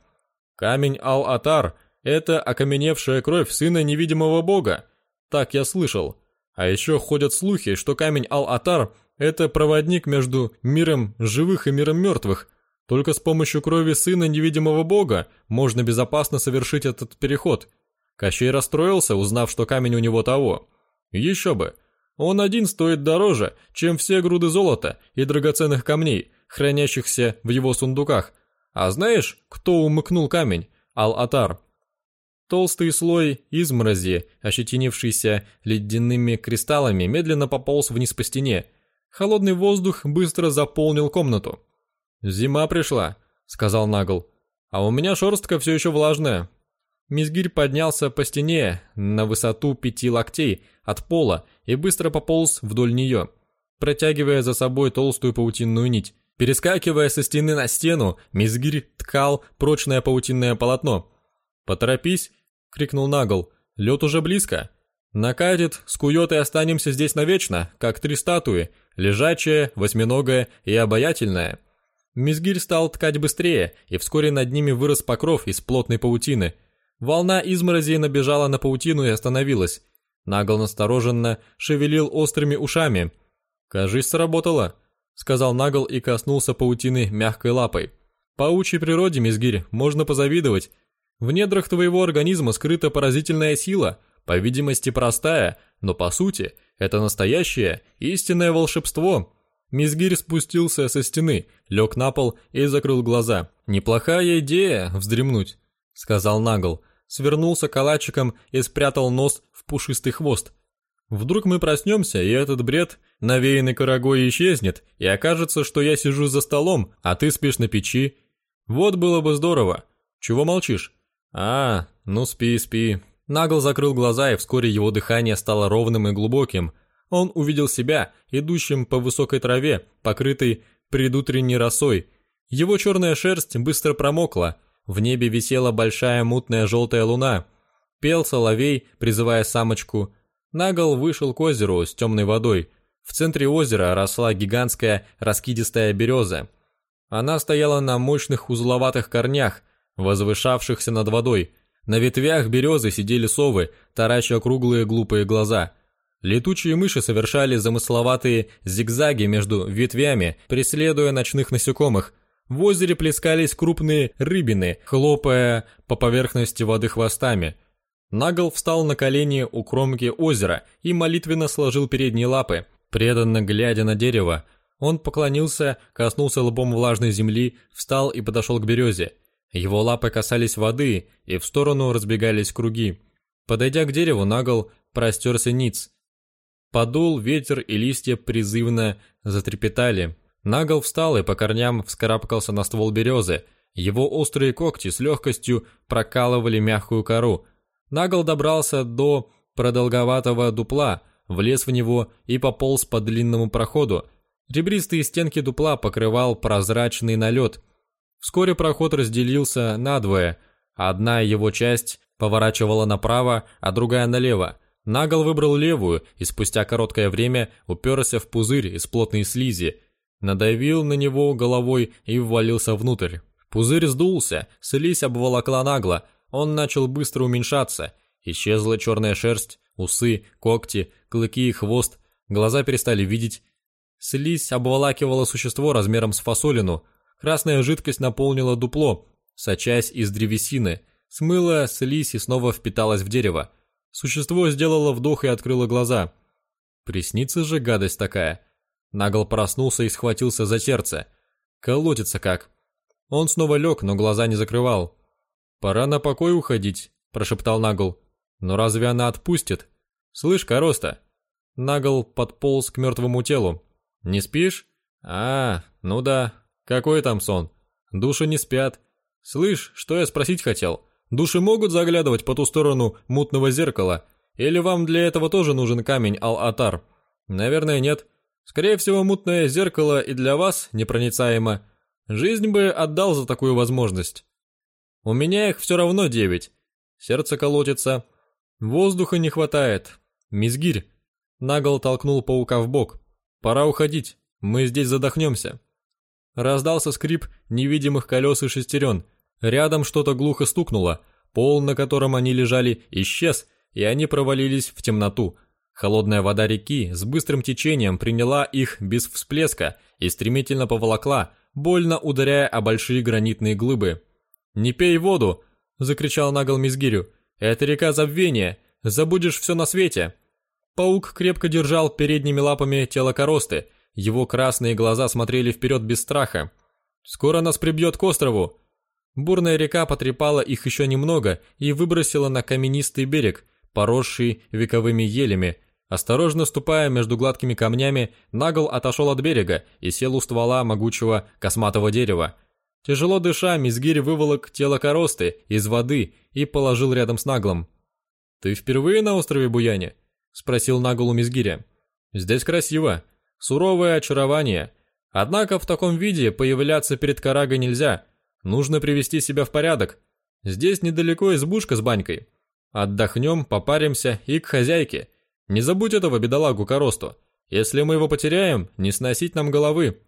Камень Ал-Атар – это окаменевшая кровь сына невидимого бога. Так я слышал. А еще ходят слухи, что камень Ал-Атар – это проводник между миром живых и миром мертвых – только с помощью крови сына невидимого бога можно безопасно совершить этот переход. Кощей расстроился, узнав, что камень у него того. Еще бы. Он один стоит дороже, чем все груды золота и драгоценных камней, хранящихся в его сундуках. А знаешь, кто умыкнул камень? Ал-Атар. Толстый слой изморози, ощетинившийся ледяными кристаллами, медленно пополз вниз по стене. Холодный воздух быстро заполнил комнату. «Зима пришла», — сказал Нагл. «А у меня шерстка все еще влажная». Мизгирь поднялся по стене на высоту пяти локтей от пола и быстро пополз вдоль нее, протягивая за собой толстую паутинную нить. Перескакивая со стены на стену, Мизгирь ткал прочное паутинное полотно. «Поторопись!» — крикнул Нагл. «Лед уже близко!» Накатит, скует и останемся здесь навечно, как три статуи, лежачая, восьминогая и обаятельная. Мизгирь стал ткать быстрее, и вскоре над ними вырос покров из плотной паутины. Волна изморози набежала на паутину и остановилась. Нагл настороженно шевелил острыми ушами. «Кажись, сработало», — сказал Нагл и коснулся паутины мягкой лапой. «Паучьей природе, Мизгирь, можно позавидовать. В недрах твоего организма скрыта поразительная сила — по видимости простая, но по сути это настоящее, истинное волшебство. Мизгирь спустился со стены, лег на пол и закрыл глаза. «Неплохая идея вздремнуть», — сказал Нагл. Свернулся калачиком и спрятал нос в пушистый хвост. «Вдруг мы проснемся, и этот бред, навеянный корогой, исчезнет, и окажется, что я сижу за столом, а ты спишь на печи. Вот было бы здорово. Чего молчишь?» «А, ну спи, спи», Нагл закрыл глаза, и вскоре его дыхание стало ровным и глубоким. Он увидел себя, идущим по высокой траве, покрытой предутренней росой. Его черная шерсть быстро промокла, в небе висела большая мутная желтая луна. Пел соловей, призывая самочку. Нагл вышел к озеру с темной водой. В центре озера росла гигантская раскидистая береза. Она стояла на мощных узловатых корнях, возвышавшихся над водой – на ветвях березы сидели совы, тараща круглые глупые глаза. Летучие мыши совершали замысловатые зигзаги между ветвями, преследуя ночных насекомых. В озере плескались крупные рыбины, хлопая по поверхности воды хвостами. Нагл встал на колени у кромки озера и молитвенно сложил передние лапы. Преданно глядя на дерево, он поклонился, коснулся лбом влажной земли, встал и подошел к березе. Его лапы касались воды, и в сторону разбегались круги. Подойдя к дереву, Нагл простерся ниц. Подул ветер, и листья призывно затрепетали. Нагл встал и по корням вскарабкался на ствол березы. Его острые когти с легкостью прокалывали мягкую кору. Нагл добрался до продолговатого дупла, влез в него и пополз по длинному проходу. Ребристые стенки дупла покрывал прозрачный налет – Вскоре проход разделился надвое. Одна его часть поворачивала направо, а другая налево. Нагл выбрал левую и спустя короткое время уперся в пузырь из плотной слизи, надавил на него головой и ввалился внутрь. Пузырь сдулся, слизь обволокла нагло, он начал быстро уменьшаться. Исчезла черная шерсть, усы, когти, клыки и хвост, глаза перестали видеть. Слизь обволакивала существо размером с фасолину, Красная жидкость наполнила дупло, сочась из древесины, смыла слизь и снова впиталась в дерево. Существо сделало вдох и открыло глаза. Приснится же гадость такая. Нагл проснулся и схватился за сердце. Колотится как. Он снова лег, но глаза не закрывал. «Пора на покой уходить», – прошептал Нагл. «Но разве она отпустит? Слышь, Короста?» Нагл подполз к мертвому телу. «Не спишь?» «А, ну да, какой там сон? Души не спят. Слышь, что я спросить хотел? Души могут заглядывать по ту сторону мутного зеркала? Или вам для этого тоже нужен камень Ал-Атар? Наверное, нет. Скорее всего, мутное зеркало и для вас непроницаемо. Жизнь бы отдал за такую возможность. У меня их все равно девять. Сердце колотится. Воздуха не хватает. Мизгирь. Нагл толкнул паука в бок. Пора уходить. Мы здесь задохнемся. Раздался скрип невидимых колес и шестерен. Рядом что-то глухо стукнуло. Пол, на котором они лежали, исчез, и они провалились в темноту. Холодная вода реки с быстрым течением приняла их без всплеска и стремительно поволокла, больно ударяя о большие гранитные глыбы. «Не пей воду!» – закричал Нагл Мизгирю. «Это река забвения! Забудешь все на свете!» Паук крепко держал передними лапами тело коросты, его красные глаза смотрели вперед без страха. «Скоро нас прибьет к острову!» Бурная река потрепала их еще немного и выбросила на каменистый берег, поросший вековыми елями. Осторожно ступая между гладкими камнями, Нагл отошел от берега и сел у ствола могучего косматого дерева. Тяжело дыша, Мизгирь выволок тело коросты из воды и положил рядом с Наглом. «Ты впервые на острове Буяне?» — спросил Нагл у Мизгиря. «Здесь красиво. Суровое очарование. Однако в таком виде появляться перед Карагой нельзя. Нужно привести себя в порядок. Здесь недалеко избушка с банькой. Отдохнем, попаримся и к хозяйке. Не забудь этого бедолагу Коросту. Если мы его потеряем, не сносить нам головы».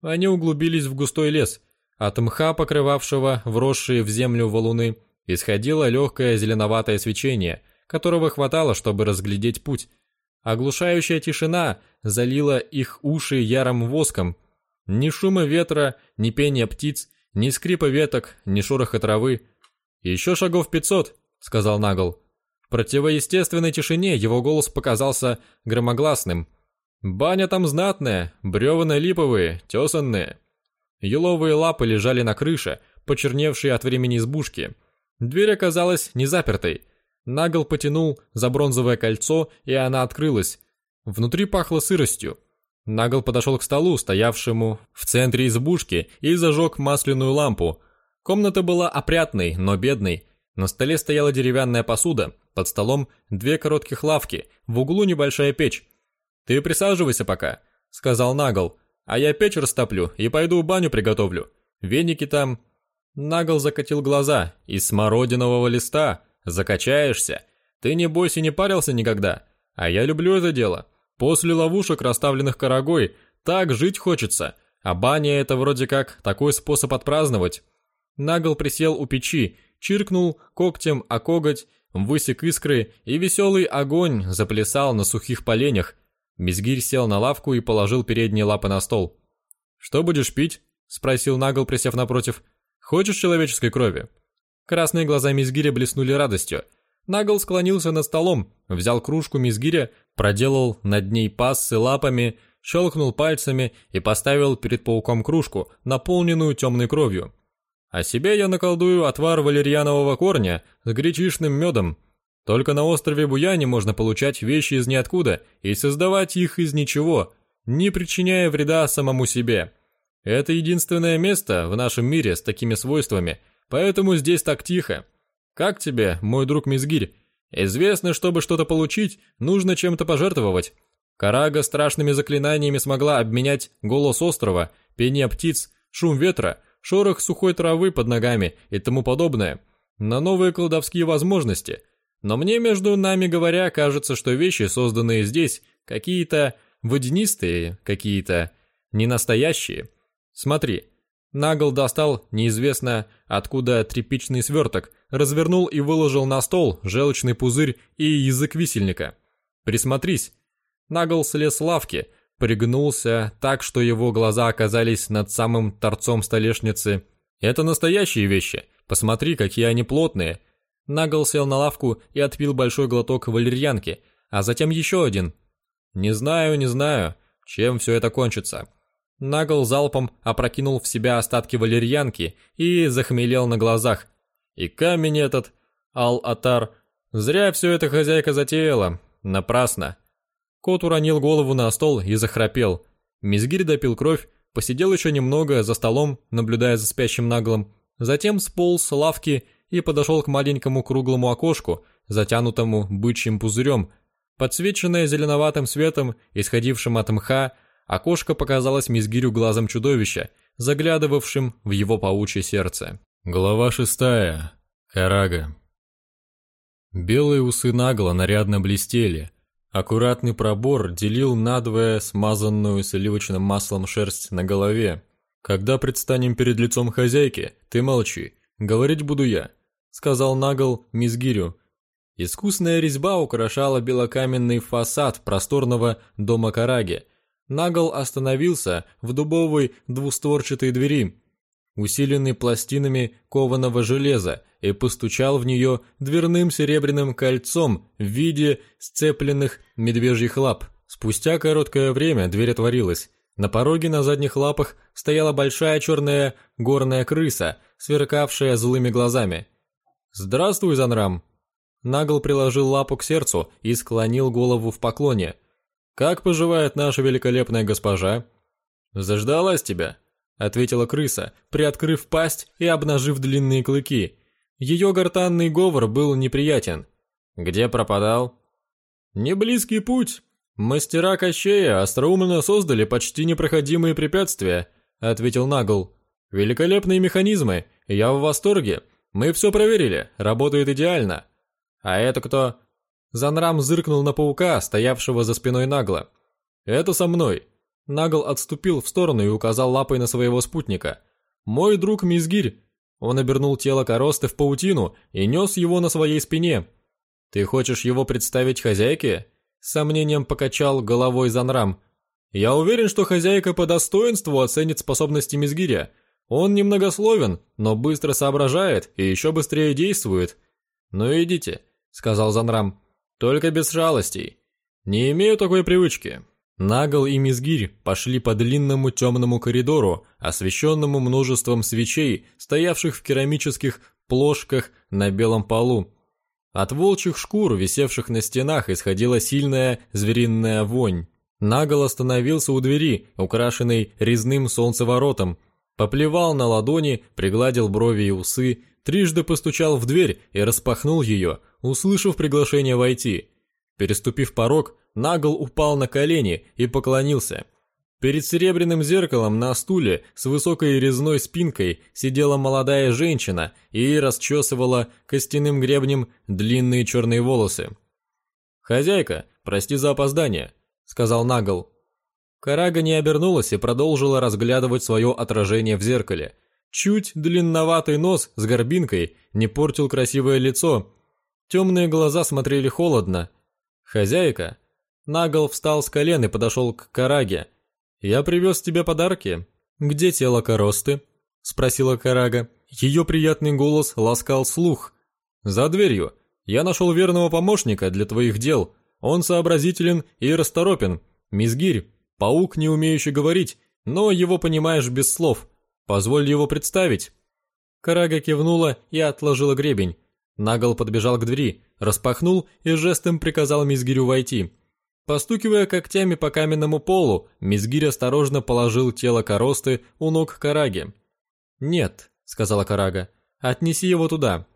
Они углубились в густой лес. От мха, покрывавшего вросшие в землю валуны, исходило легкое зеленоватое свечение, которого хватало, чтобы разглядеть путь. Оглушающая тишина залила их уши ярым воском. Ни шума ветра, ни пения птиц, ни скрипа веток, ни шороха травы. «Еще шагов пятьсот», — сказал Нагл. Противоестественной тишине его голос показался громогласным. «Баня там знатная, бревна липовые, тесанные». Еловые лапы лежали на крыше, почерневшие от времени избушки. Дверь оказалась не запертой. Нагл потянул за бронзовое кольцо, и она открылась. Внутри пахло сыростью. Нагл подошел к столу, стоявшему в центре избушки, и зажег масляную лампу. Комната была опрятной, но бедной. На столе стояла деревянная посуда, под столом две коротких лавки, в углу небольшая печь. «Ты присаживайся пока», — сказал Нагл, «а я печь растоплю и пойду баню приготовлю. Веники там...» Нагл закатил глаза. «Из смородинового листа. Закачаешься. Ты не бойся не парился никогда. А я люблю это дело. После ловушек, расставленных корогой, так жить хочется. А баня — это вроде как такой способ отпраздновать». Нагл присел у печи чиркнул когтем о коготь, высек искры, и веселый огонь заплясал на сухих поленях. Мизгирь сел на лавку и положил передние лапы на стол. «Что будешь пить?» — спросил Нагл, присев напротив. «Хочешь человеческой крови?» Красные глаза Мизгиря блеснули радостью. Нагл склонился над столом, взял кружку Мизгиря, проделал над ней пассы лапами, щелкнул пальцами и поставил перед пауком кружку, наполненную темной кровью. А себе я наколдую отвар валерьянового корня с гречишным медом. Только на острове Буяне можно получать вещи из ниоткуда и создавать их из ничего, не причиняя вреда самому себе. Это единственное место в нашем мире с такими свойствами, поэтому здесь так тихо. Как тебе, мой друг Мизгирь? Известно, чтобы что-то получить, нужно чем-то пожертвовать. Карага страшными заклинаниями смогла обменять голос острова, пение птиц, шум ветра – шорох сухой травы под ногами и тому подобное, на новые колдовские возможности. Но мне, между нами говоря, кажется, что вещи, созданные здесь, какие-то водянистые, какие-то ненастоящие. Смотри, Нагл достал неизвестно откуда тряпичный сверток, развернул и выложил на стол желчный пузырь и язык висельника. Присмотрись. Нагл слез с лавки, пригнулся так, что его глаза оказались над самым торцом столешницы. «Это настоящие вещи. Посмотри, какие они плотные». Нагл сел на лавку и отпил большой глоток валерьянки, а затем еще один. «Не знаю, не знаю, чем все это кончится». Нагл залпом опрокинул в себя остатки валерьянки и захмелел на глазах. И камень этот, Ал-Атар, зря все это хозяйка затеяла, напрасно. Кот уронил голову на стол и захрапел. Мизгирь допил кровь, посидел еще немного за столом, наблюдая за спящим наглым, затем сполз с лавки и подошел к маленькому круглому окошку, затянутому бычьим пузырем. Подсвеченное зеленоватым светом, исходившим от мха, окошко показалось Мизгирю глазом чудовища, заглядывавшим в его паучье сердце. Глава шестая. Карага. Белые усы нагло нарядно блестели – Аккуратный пробор делил надвое смазанную сливочным маслом шерсть на голове. «Когда предстанем перед лицом хозяйки, ты молчи, говорить буду я», — сказал Нагл Мизгирю. Искусная резьба украшала белокаменный фасад просторного дома Караги. Нагл остановился в дубовой двустворчатой двери, усиленной пластинами кованого железа, и постучал в нее дверным серебряным кольцом в виде сцепленных медвежьих лап. Спустя короткое время дверь отворилась. На пороге на задних лапах стояла большая черная горная крыса, сверкавшая злыми глазами. «Здравствуй, Занрам!» Нагл приложил лапу к сердцу и склонил голову в поклоне. «Как поживает наша великолепная госпожа?» «Заждалась тебя», — ответила крыса, приоткрыв пасть и обнажив длинные клыки. Ее гортанный говор был неприятен. «Где пропадал?» «Не близкий путь. Мастера Кощея остроумно создали почти непроходимые препятствия», — ответил Нагл. «Великолепные механизмы, я в восторге. Мы все проверили, работает идеально. А это кто? Занрам зыркнул на паука, стоявшего за спиной Нагла. Это со мной. Нагл отступил в сторону и указал лапой на своего спутника. Мой друг Мизгирь. Он обернул тело коросты в паутину и нес его на своей спине. Ты хочешь его представить хозяйке? С сомнением покачал головой Занрам. Я уверен, что хозяйка по достоинству оценит способности Мизгиря. Он немногословен, но быстро соображает и еще быстрее действует. Ну идите, сказал Занрам. «Только без жалостей. Не имею такой привычки». Нагл и Мизгирь пошли по длинному темному коридору, освещенному множеством свечей, стоявших в керамических плошках на белом полу. От волчьих шкур, висевших на стенах, исходила сильная звериная вонь. Нагл остановился у двери, украшенной резным солнцеворотом, поплевал на ладони, пригладил брови и усы, трижды постучал в дверь и распахнул ее, услышав приглашение войти. Переступив порог, Нагл упал на колени и поклонился. Перед серебряным зеркалом на стуле с высокой резной спинкой сидела молодая женщина и расчесывала костяным гребнем длинные черные волосы. «Хозяйка, прости за опоздание», — сказал Нагл. Карага не обернулась и продолжила разглядывать свое отражение в зеркале. Чуть длинноватый нос с горбинкой не портил красивое лицо, Темные глаза смотрели холодно. «Хозяйка?» Нагл встал с колен и подошел к Караге. «Я привез тебе подарки. Где тело коросты?» Спросила Карага. Ее приятный голос ласкал слух. «За дверью. Я нашел верного помощника для твоих дел. Он сообразителен и расторопен. Мизгирь, паук, не умеющий говорить, но его понимаешь без слов. Позволь его представить». Карага кивнула и отложила гребень. Нагл подбежал к двери, распахнул и жестом приказал Мизгирю войти. Постукивая когтями по каменному полу, Мизгирь осторожно положил тело коросты у ног Караги. «Нет», — сказала Карага, — «отнеси его туда».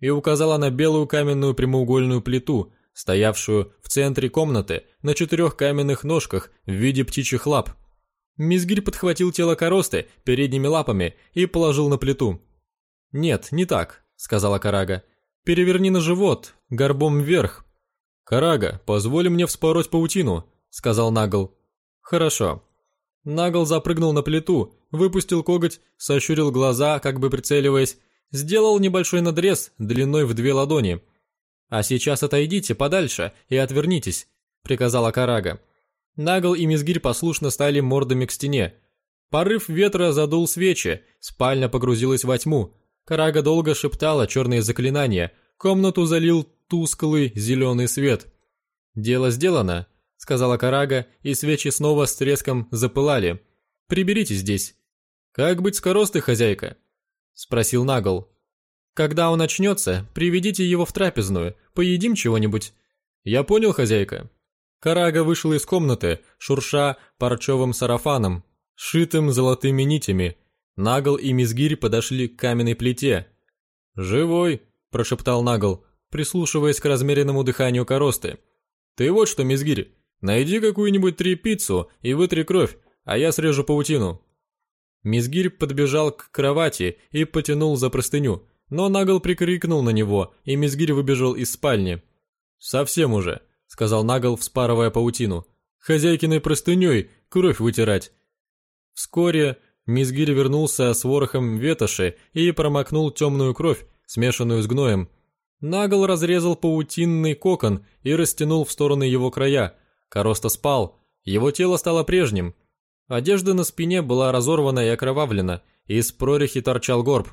И указала на белую каменную прямоугольную плиту, стоявшую в центре комнаты на четырех каменных ножках в виде птичьих лап. Мизгирь подхватил тело коросты передними лапами и положил на плиту. «Нет, не так», — сказала Карага. Переверни на живот, горбом вверх. Карага, позволь мне вспороть паутину, сказал Нагл. Хорошо. Нагл запрыгнул на плиту, выпустил коготь, сощурил глаза, как бы прицеливаясь, сделал небольшой надрез длиной в две ладони. А сейчас отойдите подальше и отвернитесь, приказала Карага. Нагл и Мизгирь послушно стали мордами к стене. Порыв ветра задул свечи, спальня погрузилась во тьму. Карага долго шептала черные заклинания, комнату залил тусклый зеленый свет. «Дело сделано», — сказала Карага, и свечи снова с треском запылали. «Приберите здесь». «Как быть с коростой, хозяйка?» — спросил Нагл. «Когда он очнется, приведите его в трапезную, поедим чего-нибудь». «Я понял, хозяйка». Карага вышел из комнаты, шурша парчевым сарафаном, сшитым золотыми нитями, Нагл и Мизгирь подошли к каменной плите. «Живой», – прошептал Нагл, прислушиваясь к размеренному дыханию коросты. «Ты вот что, Мизгирь, найди какую-нибудь трепицу и вытри кровь, а я срежу паутину». Мизгирь подбежал к кровати и потянул за простыню, но Нагл прикрикнул на него, и Мизгирь выбежал из спальни. «Совсем уже», — сказал Нагл, вспарывая паутину. «Хозяйкиной простыней кровь вытирать». Вскоре Мизгирь вернулся с ворохом ветоши и промокнул темную кровь, смешанную с гноем. Нагл разрезал паутинный кокон и растянул в стороны его края. Короста спал, его тело стало прежним. Одежда на спине была разорвана и окровавлена, из прорехи торчал горб.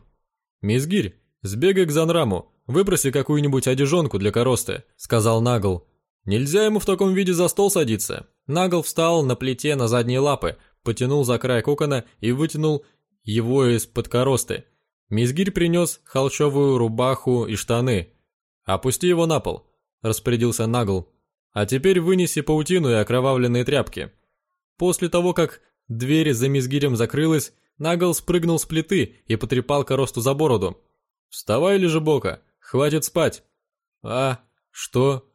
«Мизгирь, сбегай к Занраму, выпроси какую-нибудь одежонку для Коросты», — сказал Нагл. «Нельзя ему в таком виде за стол садиться». Нагл встал на плите на задние лапы, потянул за край кокона и вытянул его из-под коросты. Мизгирь принес холчевую рубаху и штаны. «Опусти его на пол», — распорядился Нагл. «А теперь вынеси паутину и окровавленные тряпки». После того, как дверь за Мизгирем закрылась, Нагл спрыгнул с плиты и потрепал Коросту за бороду. «Вставай, Лежебока, хватит спать!» «А, что?»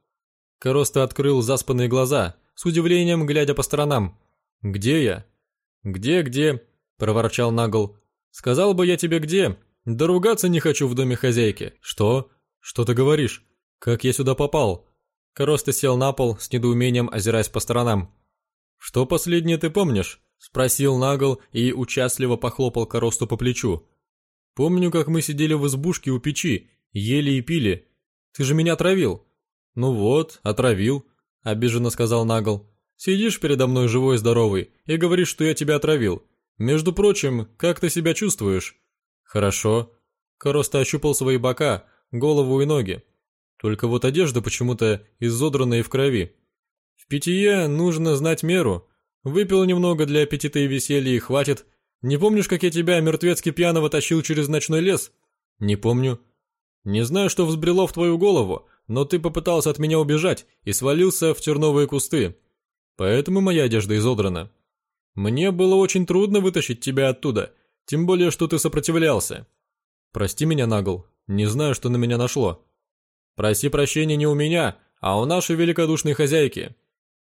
Короста открыл заспанные глаза, с удивлением глядя по сторонам. «Где я?» «Где-где?» – проворчал Нагл. «Сказал бы я тебе где, да ругаться не хочу в доме хозяйки». «Что? Что ты говоришь? Как я сюда попал?» Короста сел на пол, с недоумением озираясь по сторонам. «Что последнее ты помнишь?» – спросил Нагл и участливо похлопал Коросту по плечу. «Помню, как мы сидели в избушке у печи, ели и пили. Ты же меня отравил». «Ну вот, отравил», – обиженно сказал Нагл. «Сидишь передо мной живой и здоровый и говоришь, что я тебя отравил. Между прочим, как ты себя чувствуешь?» «Хорошо». Короста ощупал свои бока, голову и ноги. Только вот одежда почему-то изодрана и в крови. В питье нужно знать меру. Выпил немного для аппетита и веселья и хватит. Не помнишь, как я тебя мертвецки пьяного тащил через ночной лес? Не помню. Не знаю, что взбрело в твою голову, но ты попытался от меня убежать и свалился в терновые кусты. Поэтому моя одежда изодрана. Мне было очень трудно вытащить тебя оттуда, тем более, что ты сопротивлялся. Прости меня, Нагл, не знаю, что на меня нашло. Проси прощения не у меня, а у нашей великодушной хозяйки.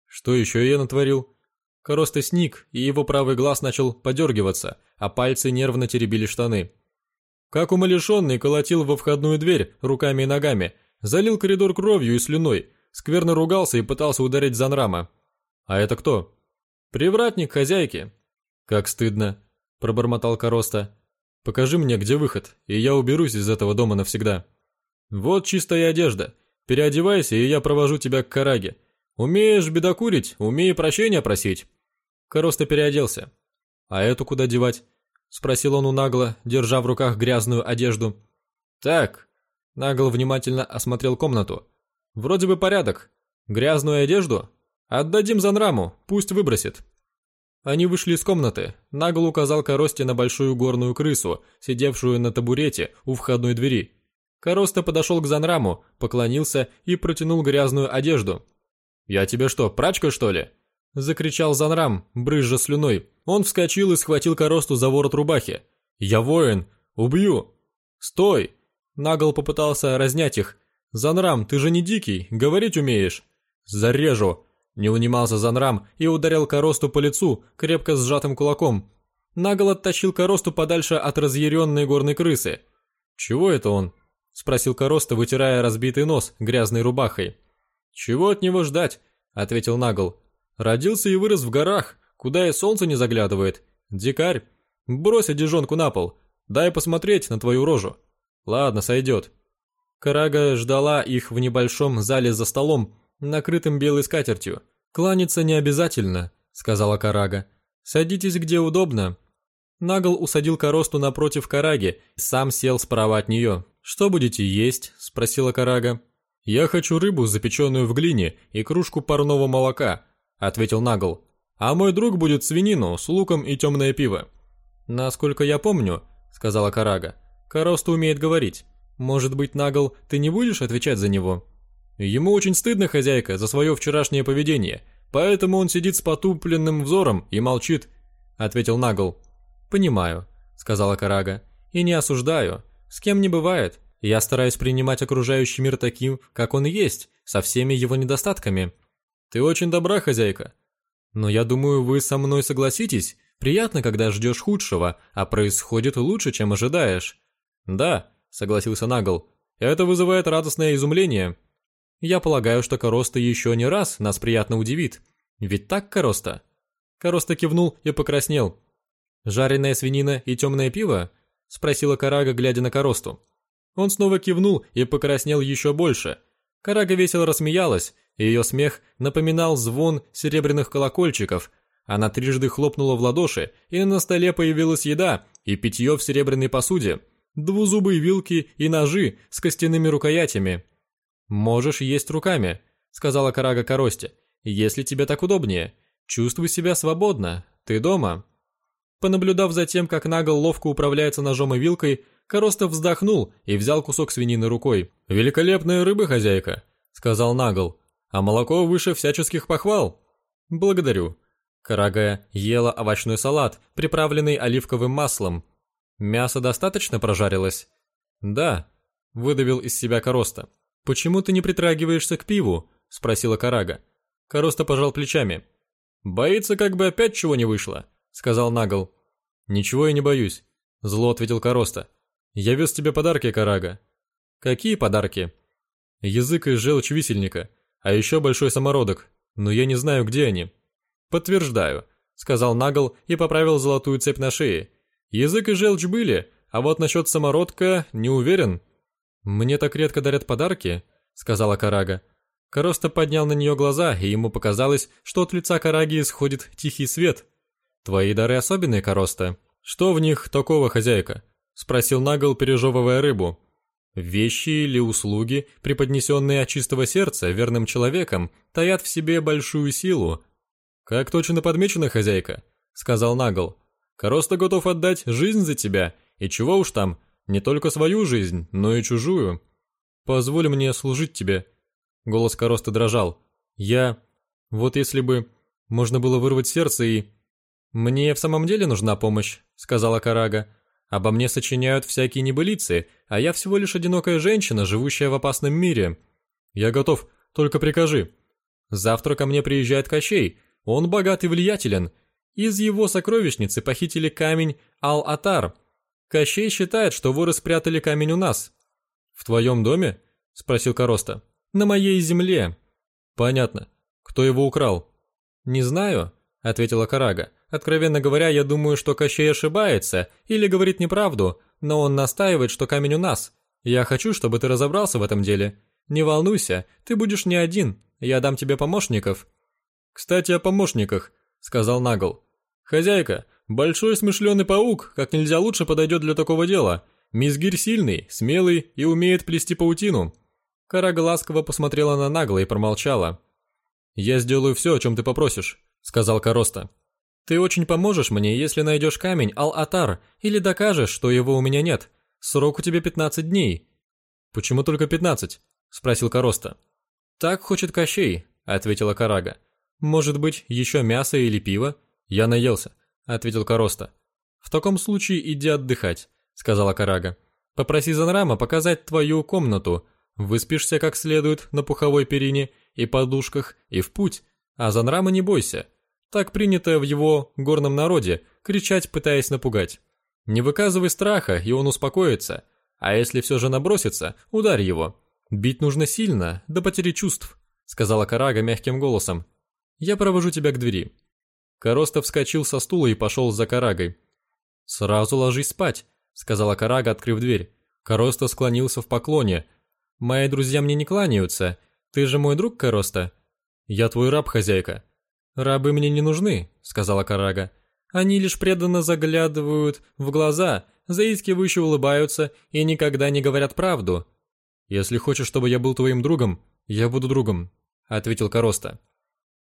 Что еще я натворил? Короста сник, и его правый глаз начал подергиваться, а пальцы нервно теребили штаны. Как умалишенный колотил во входную дверь руками и ногами, залил коридор кровью и слюной, скверно ругался и пытался ударить Занрама. А это кто? Привратник хозяйки. Как стыдно, пробормотал Короста. Покажи мне, где выход, и я уберусь из этого дома навсегда. Вот чистая одежда. Переодевайся, и я провожу тебя к Караге. Умеешь бедокурить, умей прощения просить. Короста переоделся. А эту куда девать? Спросил он у Нагла, держа в руках грязную одежду. Так. Нагл внимательно осмотрел комнату. Вроде бы порядок. Грязную одежду? Отдадим Занраму, пусть выбросит. Они вышли из комнаты. Нагл указал Коросте на большую горную крысу, сидевшую на табурете у входной двери. Короста подошел к Занраму, поклонился и протянул грязную одежду. «Я тебе что, прачка, что ли?» Закричал Занрам, брызжа слюной. Он вскочил и схватил Коросту за ворот рубахи. «Я воин! Убью!» «Стой!» Нагл попытался разнять их. «Занрам, ты же не дикий, говорить умеешь!» «Зарежу!» Не унимался Занрам и ударил Коросту по лицу, крепко сжатым кулаком. Нагл оттащил Коросту подальше от разъяренной горной крысы. «Чего это он?» – спросил Короста, вытирая разбитый нос грязной рубахой. «Чего от него ждать?» – ответил Нагл. «Родился и вырос в горах, куда и солнце не заглядывает. Дикарь, брось одежонку на пол, дай посмотреть на твою рожу. Ладно, сойдет». Карага ждала их в небольшом зале за столом, накрытым белой скатертью. «Кланяться не обязательно», — сказала Карага. «Садитесь где удобно». Нагл усадил коросту напротив Караги, сам сел справа от нее. «Что будете есть?» — спросила Карага. «Я хочу рыбу, запеченную в глине, и кружку парного молока», — ответил Нагл. «А мой друг будет свинину с луком и темное пиво». «Насколько я помню», — сказала Карага, — «Короста умеет говорить. Может быть, Нагл, ты не будешь отвечать за него?» Ему очень стыдно, хозяйка, за свое вчерашнее поведение, поэтому он сидит с потупленным взором и молчит», — ответил Нагл. «Понимаю», — сказала Карага, — «и не осуждаю. С кем не бывает. Я стараюсь принимать окружающий мир таким, как он есть, со всеми его недостатками». «Ты очень добра, хозяйка». «Но я думаю, вы со мной согласитесь. Приятно, когда ждешь худшего, а происходит лучше, чем ожидаешь». «Да», — согласился Нагл, — «это вызывает радостное изумление». Я полагаю, что Короста еще не раз нас приятно удивит. Ведь так, Короста?» Короста кивнул и покраснел. «Жареная свинина и темное пиво?» – спросила Карага, глядя на Коросту. Он снова кивнул и покраснел еще больше. Карага весело рассмеялась, и ее смех напоминал звон серебряных колокольчиков. Она трижды хлопнула в ладоши, и на столе появилась еда и питье в серебряной посуде, двузубые вилки и ножи с костяными рукоятями – «Можешь есть руками», — сказала Карага Коросте, — «если тебе так удобнее. Чувствуй себя свободно, ты дома». Понаблюдав за тем, как Нагл ловко управляется ножом и вилкой, Коростов вздохнул и взял кусок свинины рукой. «Великолепная рыба, хозяйка», — сказал Нагл. «А молоко выше всяческих похвал». «Благодарю». Карага ела овощной салат, приправленный оливковым маслом. «Мясо достаточно прожарилось?» «Да», — выдавил из себя Короста. «Почему ты не притрагиваешься к пиву?» — спросила Карага. Короста пожал плечами. «Боится, как бы опять чего не вышло», — сказал Нагл. «Ничего я не боюсь», — зло ответил Короста. «Я вез тебе подарки, Карага». «Какие подарки?» «Язык и желчь висельника, а еще большой самородок, но я не знаю, где они». «Подтверждаю», — сказал Нагл и поправил золотую цепь на шее. «Язык и желчь были, а вот насчет самородка не уверен». «Мне так редко дарят подарки», — сказала Карага. Короста поднял на нее глаза, и ему показалось, что от лица Караги исходит тихий свет. «Твои дары особенные, Короста. Что в них такого, хозяйка?» — спросил Нагл, пережевывая рыбу. «Вещи или услуги, преподнесенные от чистого сердца верным человеком, таят в себе большую силу». «Как точно подмечено, хозяйка», — сказал Нагл. «Короста готов отдать жизнь за тебя, и чего уж там, не только свою жизнь, но и чужую. Позволь мне служить тебе», Голос Короста дрожал. «Я... Вот если бы... Можно было вырвать сердце и...» «Мне в самом деле нужна помощь», — сказала Карага. «Обо мне сочиняют всякие небылицы, а я всего лишь одинокая женщина, живущая в опасном мире. Я готов, только прикажи. Завтра ко мне приезжает Кощей, он богат и влиятелен. Из его сокровищницы похитили камень Ал-Атар. Кощей считает, что воры спрятали камень у нас». «В твоем доме?» — спросил Короста. На моей земле. Понятно. Кто его украл? Не знаю, ответила Карага. Откровенно говоря, я думаю, что Кощей ошибается или говорит неправду, но он настаивает, что камень у нас. Я хочу, чтобы ты разобрался в этом деле. Не волнуйся, ты будешь не один. Я дам тебе помощников. Кстати, о помощниках, сказал Нагл. Хозяйка, большой смышленый паук как нельзя лучше подойдет для такого дела. Мизгирь сильный, смелый и умеет плести паутину. Карага ласково посмотрела на Нагла и промолчала. «Я сделаю все, о чем ты попросишь», — сказал Короста. «Ты очень поможешь мне, если найдешь камень Ал-Атар или докажешь, что его у меня нет. Срок у тебя 15 дней». «Почему только 15?» — спросил Короста. «Так хочет Кощей», — ответила Карага. «Может быть, еще мясо или пиво?» «Я наелся», — ответил Короста. «В таком случае иди отдыхать», — сказала Карага. «Попроси Занрама показать твою комнату, Выспишься как следует на пуховой перине и подушках и в путь, а Занрама не бойся. Так принято в его горном народе кричать, пытаясь напугать. Не выказывай страха, и он успокоится, а если все же набросится, ударь его. Бить нужно сильно, до потери чувств, сказала Карага мягким голосом. Я провожу тебя к двери. Короста вскочил со стула и пошел за Карагой. «Сразу ложись спать», — сказала Карага, открыв дверь. Короста склонился в поклоне, Мои друзья мне не кланяются. Ты же мой друг, Короста?» «Я твой раб, хозяйка». «Рабы мне не нужны», — сказала Карага. «Они лишь преданно заглядывают в глаза, заискивающе улыбаются и никогда не говорят правду». «Если хочешь, чтобы я был твоим другом, я буду другом», — ответил Короста.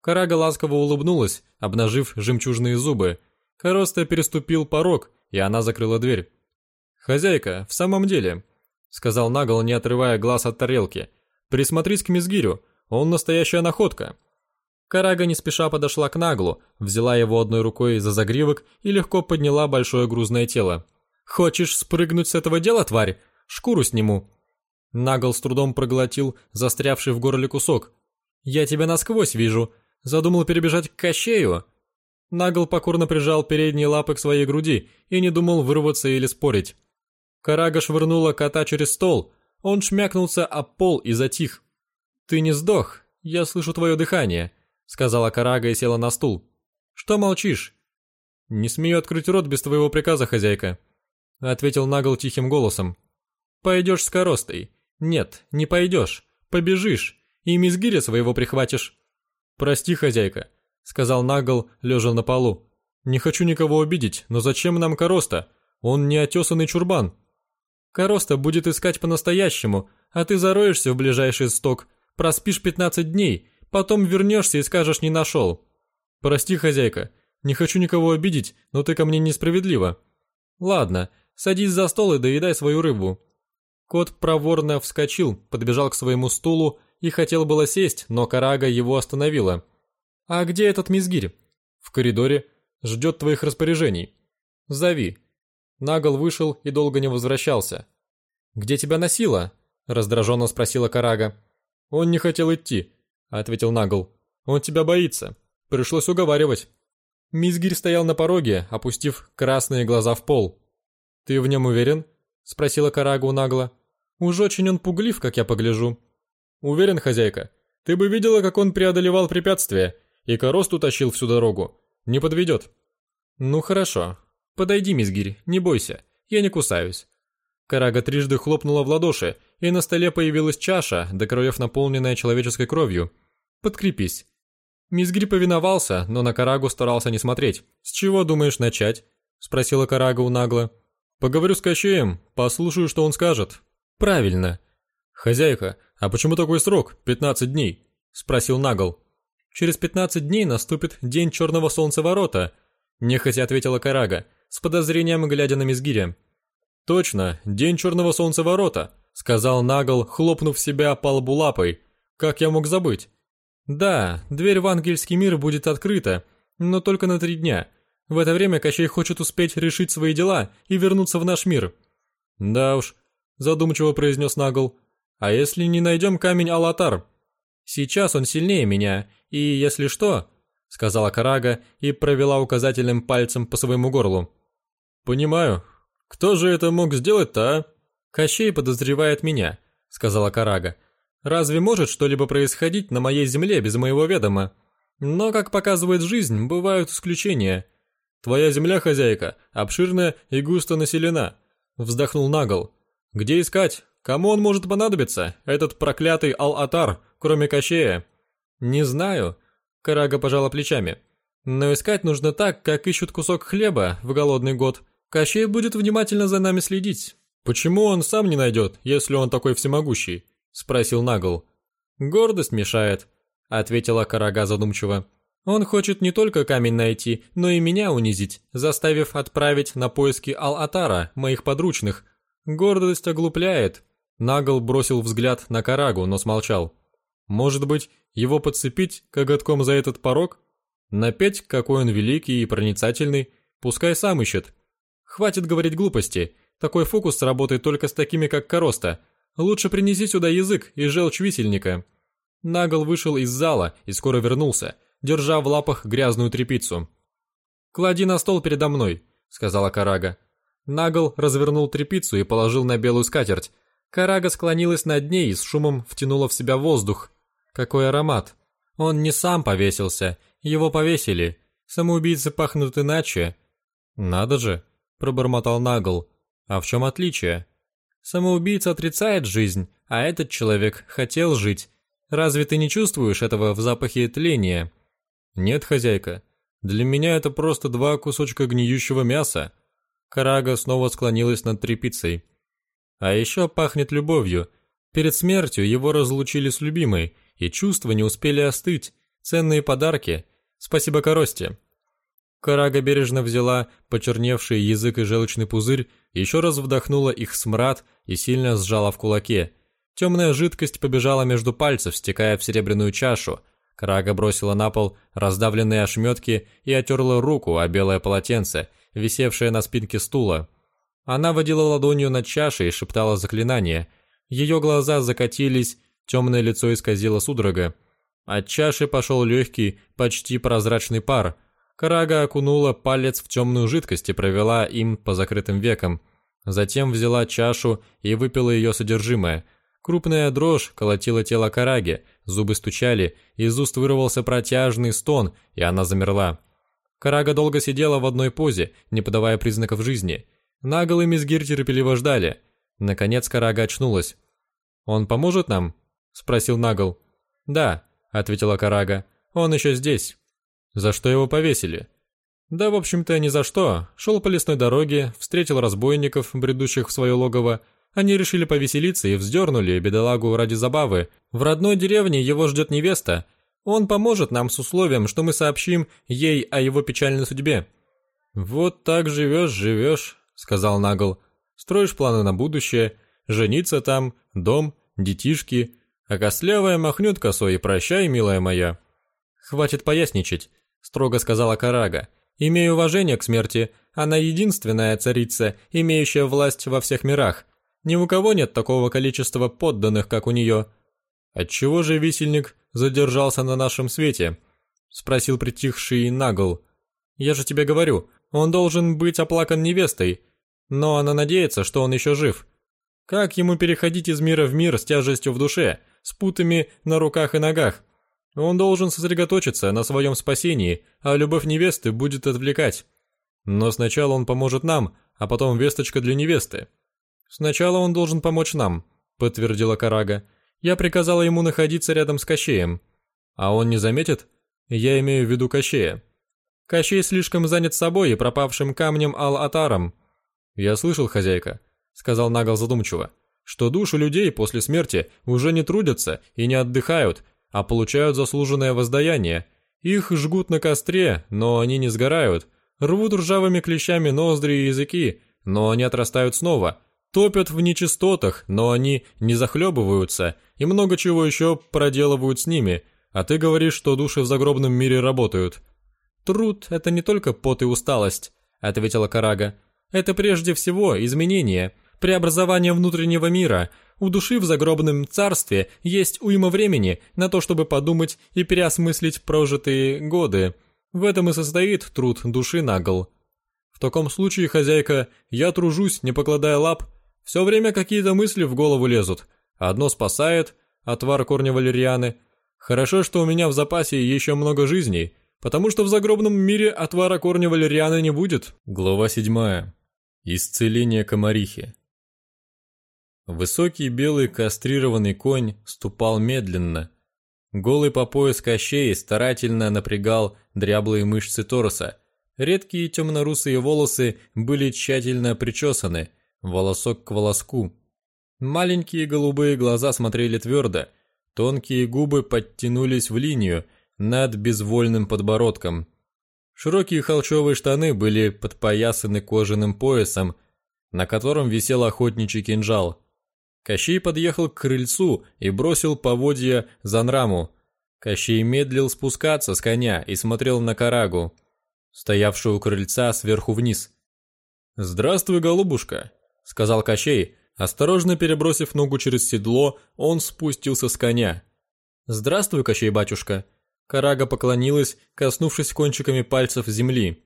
Карага ласково улыбнулась, обнажив жемчужные зубы. Короста переступил порог, и она закрыла дверь. «Хозяйка, в самом деле, сказал Нагл, не отрывая глаз от тарелки. «Присмотрись к Мизгирю, он настоящая находка». Карага не спеша подошла к Наглу, взяла его одной рукой за загривок и легко подняла большое грузное тело. «Хочешь спрыгнуть с этого дела, тварь? Шкуру сниму». Нагл с трудом проглотил застрявший в горле кусок. «Я тебя насквозь вижу. Задумал перебежать к Кощею?» Нагл покорно прижал передние лапы к своей груди и не думал вырваться или спорить. Карага швырнула кота через стол. Он шмякнулся об пол и затих. «Ты не сдох, я слышу твое дыхание», — сказала Карага и села на стул. «Что молчишь?» «Не смею открыть рот без твоего приказа, хозяйка», — ответил Нагл тихим голосом. «Пойдешь с коростой». «Нет, не пойдешь. Побежишь. И мизгиря своего прихватишь». «Прости, хозяйка», — сказал Нагл, лежа на полу. «Не хочу никого обидеть, но зачем нам короста? Он не отесанный чурбан». Короста будет искать по-настоящему, а ты зароешься в ближайший сток, проспишь 15 дней, потом вернешься и скажешь «не нашел». Прости, хозяйка, не хочу никого обидеть, но ты ко мне несправедлива. Ладно, Садись за стол и доедай свою рыбу». Кот проворно вскочил, подбежал к своему стулу и хотел было сесть, но Карага его остановила. «А где этот мизгирь?» «В коридоре. Ждет твоих распоряжений. Зови». Нагл вышел и долго не возвращался. «Где тебя носило?» – раздраженно спросила Карага. «Он не хотел идти», – ответил Нагл. «Он тебя боится. Пришлось уговаривать». Мизгирь стоял на пороге, опустив красные глаза в пол. «Ты в нем уверен?» – спросила Карага у Нагла. «Уж очень он пуглив, как я погляжу». «Уверен, хозяйка. Ты бы видела, как он преодолевал препятствия и коросту тащил всю дорогу. Не подведет». «Ну хорошо. Подойди, мизгирь, не бойся. Я не кусаюсь». Карага трижды хлопнула в ладоши, и на столе появилась чаша, до краев наполненная человеческой кровью. «Подкрепись». Мизгирь повиновался, но на Карагу старался не смотреть. «С чего думаешь начать?» – спросила Карага у нагло. «Поговорю с Кощеем, послушаю, что он скажет». «Правильно». «Хозяйка, а почему такой срок, 15 дней?» – спросил Нагл. «Через 15 дней наступит день черного солнцеворота», – нехотя ответила Карага, с подозрением глядя на Мизгиря. «Точно, день черного солнцеворота», – сказал Нагл, хлопнув себя по лбу лапой. «Как я мог забыть?» «Да, дверь в ангельский мир будет открыта, но только на три дня. В это время Кощей хочет успеть решить свои дела и вернуться в наш мир». «Да уж, задумчиво произнес Нагл. А если не найдем камень Алатар? Сейчас он сильнее меня, и если что, сказала Карага и провела указательным пальцем по своему горлу. Понимаю. Кто же это мог сделать-то, а? Кощей подозревает меня, сказала Карага. Разве может что-либо происходить на моей земле без моего ведома? Но, как показывает жизнь, бывают исключения. Твоя земля, хозяйка, обширная и густо населена, вздохнул Нагл. Где искать? Кому он может понадобиться, этот проклятый Ал-Атар, кроме Кощея? Не знаю, Карага пожала плечами. Но искать нужно так, как ищут кусок хлеба в голодный год. Кощей будет внимательно за нами следить. Почему он сам не найдет, если он такой всемогущий? Спросил Нагл. Гордость мешает, ответила Карага задумчиво. Он хочет не только камень найти, но и меня унизить, заставив отправить на поиски Ал-Атара, моих подручных, Гордость оглупляет. Нагл бросил взгляд на Карагу, но смолчал. Может быть, его подцепить коготком за этот порог? Напеть, какой он великий и проницательный, пускай сам ищет. Хватит говорить глупости. Такой фокус сработает только с такими, как Короста. Лучше принеси сюда язык и желчь висельника. Нагл вышел из зала и скоро вернулся, держа в лапах грязную тряпицу. «Клади на стол передо мной», — сказала Карага. Нагл развернул трепицу и положил на белую скатерть. Карага склонилась над ней и с шумом втянула в себя воздух. Какой аромат! Он не сам повесился, его повесили. Самоубийцы пахнут иначе. Надо же, пробормотал Нагл. А в чем отличие? Самоубийца отрицает жизнь, а этот человек хотел жить. Разве ты не чувствуешь этого в запахе тления? Нет, хозяйка. Для меня это просто два кусочка гниющего мяса. Карага снова склонилась над тряпицей. А еще пахнет любовью. Перед смертью его разлучили с любимой, и чувства не успели остыть. Ценные подарки. Спасибо Коросте. Карага бережно взяла почерневший язык и желчный пузырь, еще раз вдохнула их смрад и сильно сжала в кулаке. Темная жидкость побежала между пальцев, стекая в серебряную чашу. Карага бросила на пол раздавленные ошметки и отерла руку о белое полотенце – висевшая на спинке стула. Она водила ладонью над чашей и шептала заклинание. Ее глаза закатились, темное лицо исказило судорога. От чаши пошел легкий, почти прозрачный пар. Карага окунула палец в темную жидкость и провела им по закрытым векам. Затем взяла чашу и выпила ее содержимое. Крупная дрожь колотила тело Караги, зубы стучали, из уст вырвался протяжный стон, и она замерла. Карага долго сидела в одной позе, не подавая признаков жизни. Нагл и Мизгир терпеливо ждали. Наконец Карага очнулась. «Он поможет нам?» – спросил Нагл. «Да», – ответила Карага. «Он еще здесь». «За что его повесили?» «Да, в общем-то, ни за что. Шел по лесной дороге, встретил разбойников, бредущих в свое логово. Они решили повеселиться и вздернули бедолагу ради забавы. В родной деревне его ждет невеста, он поможет нам с условием, что мы сообщим ей о его печальной судьбе». «Вот так живешь, живешь», — сказал Нагл. Строишь планы на будущее, жениться там, дом, детишки, а костлявая махнет косой и прощай, милая моя. Хватит поясничать, строго сказала Карага. Имею уважение к смерти, она единственная царица, имеющая власть во всех мирах. Ни у кого нет такого количества подданных, как у нее. Отчего же висельник задержался на нашем свете? Спросил притихший Нагл. Я же тебе говорю, он должен быть оплакан невестой, но она надеется, что он еще жив. Как ему переходить из мира в мир с тяжестью в душе, с путами на руках и ногах? Он должен сосредоточиться на своем спасении, а любовь невесты будет отвлекать. Но сначала он поможет нам, а потом весточка для невесты. Сначала он должен помочь нам, подтвердила Карага. Я приказала ему находиться рядом с Кощеем. А он не заметит? Я имею в виду Кощея. Кощей слишком занят собой и пропавшим камнем Ал-Атаром. Я слышал, хозяйка, сказал Нагал задумчиво, что души людей после смерти уже не трудятся и не отдыхают, а получают заслуженное воздаяние. Их жгут на костре, но они не сгорают, рвут ржавыми клещами ноздри и языки, но они отрастают снова, топят в нечистотах, но они не захлебываются и много чего еще проделывают с ними, а ты говоришь, что души в загробном мире работают. Труд – это не только пот и усталость, ответила Карага. Это прежде всего изменение, преобразование внутреннего мира. У души в загробном царстве есть уйма времени на то, чтобы подумать и переосмыслить прожитые годы. В этом и состоит труд души нагл. В таком случае, хозяйка, я тружусь, не покладая лап. Все время какие-то мысли в голову лезут. Одно спасает, отвар корня валерьяны. Хорошо, что у меня в запасе еще много жизней, потому что в загробном мире отвара корня валерьяны не будет. Глава седьмая. Исцеление комарихи. Высокий белый кастрированный конь ступал медленно. Голый по пояс кощей старательно напрягал дряблые мышцы торса. Редкие темно-русые волосы были тщательно причесаны, волосок к волоску. Маленькие голубые глаза смотрели твердо, тонкие губы подтянулись в линию над безвольным подбородком. Широкие холчевые штаны были подпоясаны кожаным поясом, на котором висел охотничий кинжал. Кощей подъехал к крыльцу и бросил поводья за нраму. Кощей медлил спускаться с коня и смотрел на Карагу, стоявшую у крыльца сверху вниз. «Здравствуй, голубушка», — сказал Кощей. Осторожно перебросив ногу через седло, он спустился с коня. «Здравствуй, Кощей, батюшка», Карага поклонилась, коснувшись кончиками пальцев земли.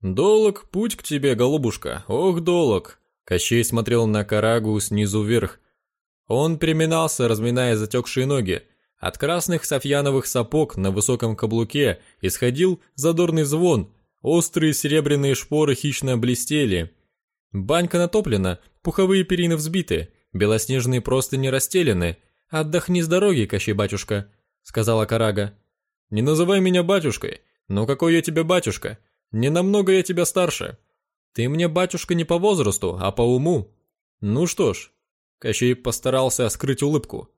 «Долог путь к тебе, голубушка, ох, долог!» Кощей смотрел на Карагу снизу вверх. Он переминался, разминая затекшие ноги. От красных софьяновых сапог на высоком каблуке исходил задорный звон, острые серебряные шпоры хищно блестели. Банька натоплена, пуховые перины взбиты, белоснежные простыни расстелены. «Отдохни с дороги, Кощей батюшка», — сказала Карага. Не называй меня батюшкой. Ну какой я тебе батюшка? Не намного я тебя старше. Ты мне батюшка не по возрасту, а по уму. Ну что ж. Кощей постарался скрыть улыбку.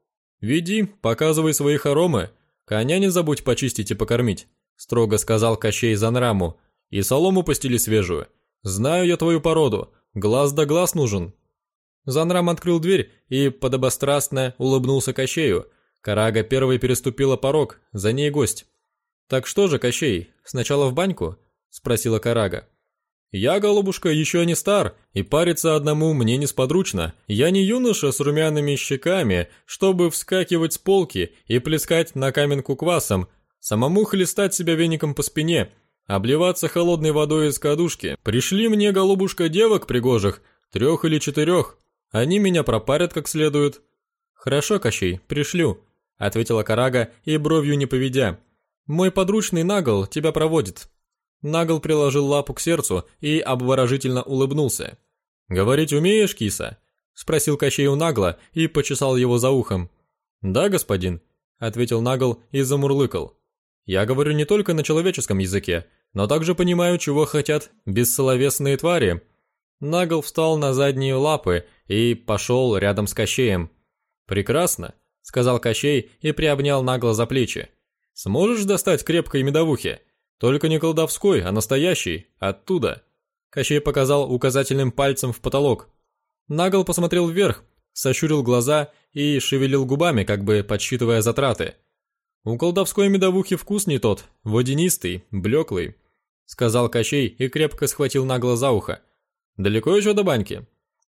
Веди, показывай свои хоромы. Коня не забудь почистить и покормить, строго сказал Кощей Занраму. И солому постели свежую. Знаю я твою породу. Глаз да глаз нужен. Занрам открыл дверь и подобострастно улыбнулся Кощею, Карага первой переступила порог, за ней гость. «Так что же, Кощей, сначала в баньку?» – спросила Карага. «Я, голубушка, еще не стар, и париться одному мне несподручно. Я не юноша с румяными щеками, чтобы вскакивать с полки и плескать на каменку квасом, самому хлестать себя веником по спине, обливаться холодной водой из кадушки. Пришли мне, голубушка, девок пригожих, трех или четырех. Они меня пропарят как следует». «Хорошо, Кощей, пришлю», ответила Карага и бровью не поведя. Мой подручный Нагл тебя проводит. Нагл приложил лапу к сердцу и обворожительно улыбнулся. Говорить умеешь, киса? спросил Кощей у Нагла и почесал его за ухом. Да, господин, ответил Нагл и замурлыкал. Я говорю не только на человеческом языке, но также понимаю, чего хотят бессловесные твари. Нагл встал на задние лапы и пошел рядом с Кощеем. Прекрасно, — сказал Кощей и приобнял нагло за плечи. «Сможешь достать крепкой медовухи? Только не колдовской, а настоящий, оттуда». Кощей показал указательным пальцем в потолок. Нагл посмотрел вверх, сощурил глаза и шевелил губами, как бы подсчитывая затраты. «У колдовской медовухи вкус не тот, водянистый, блеклый», — сказал Кощей и крепко схватил Нагла за ухо. «Далеко еще до баньки?»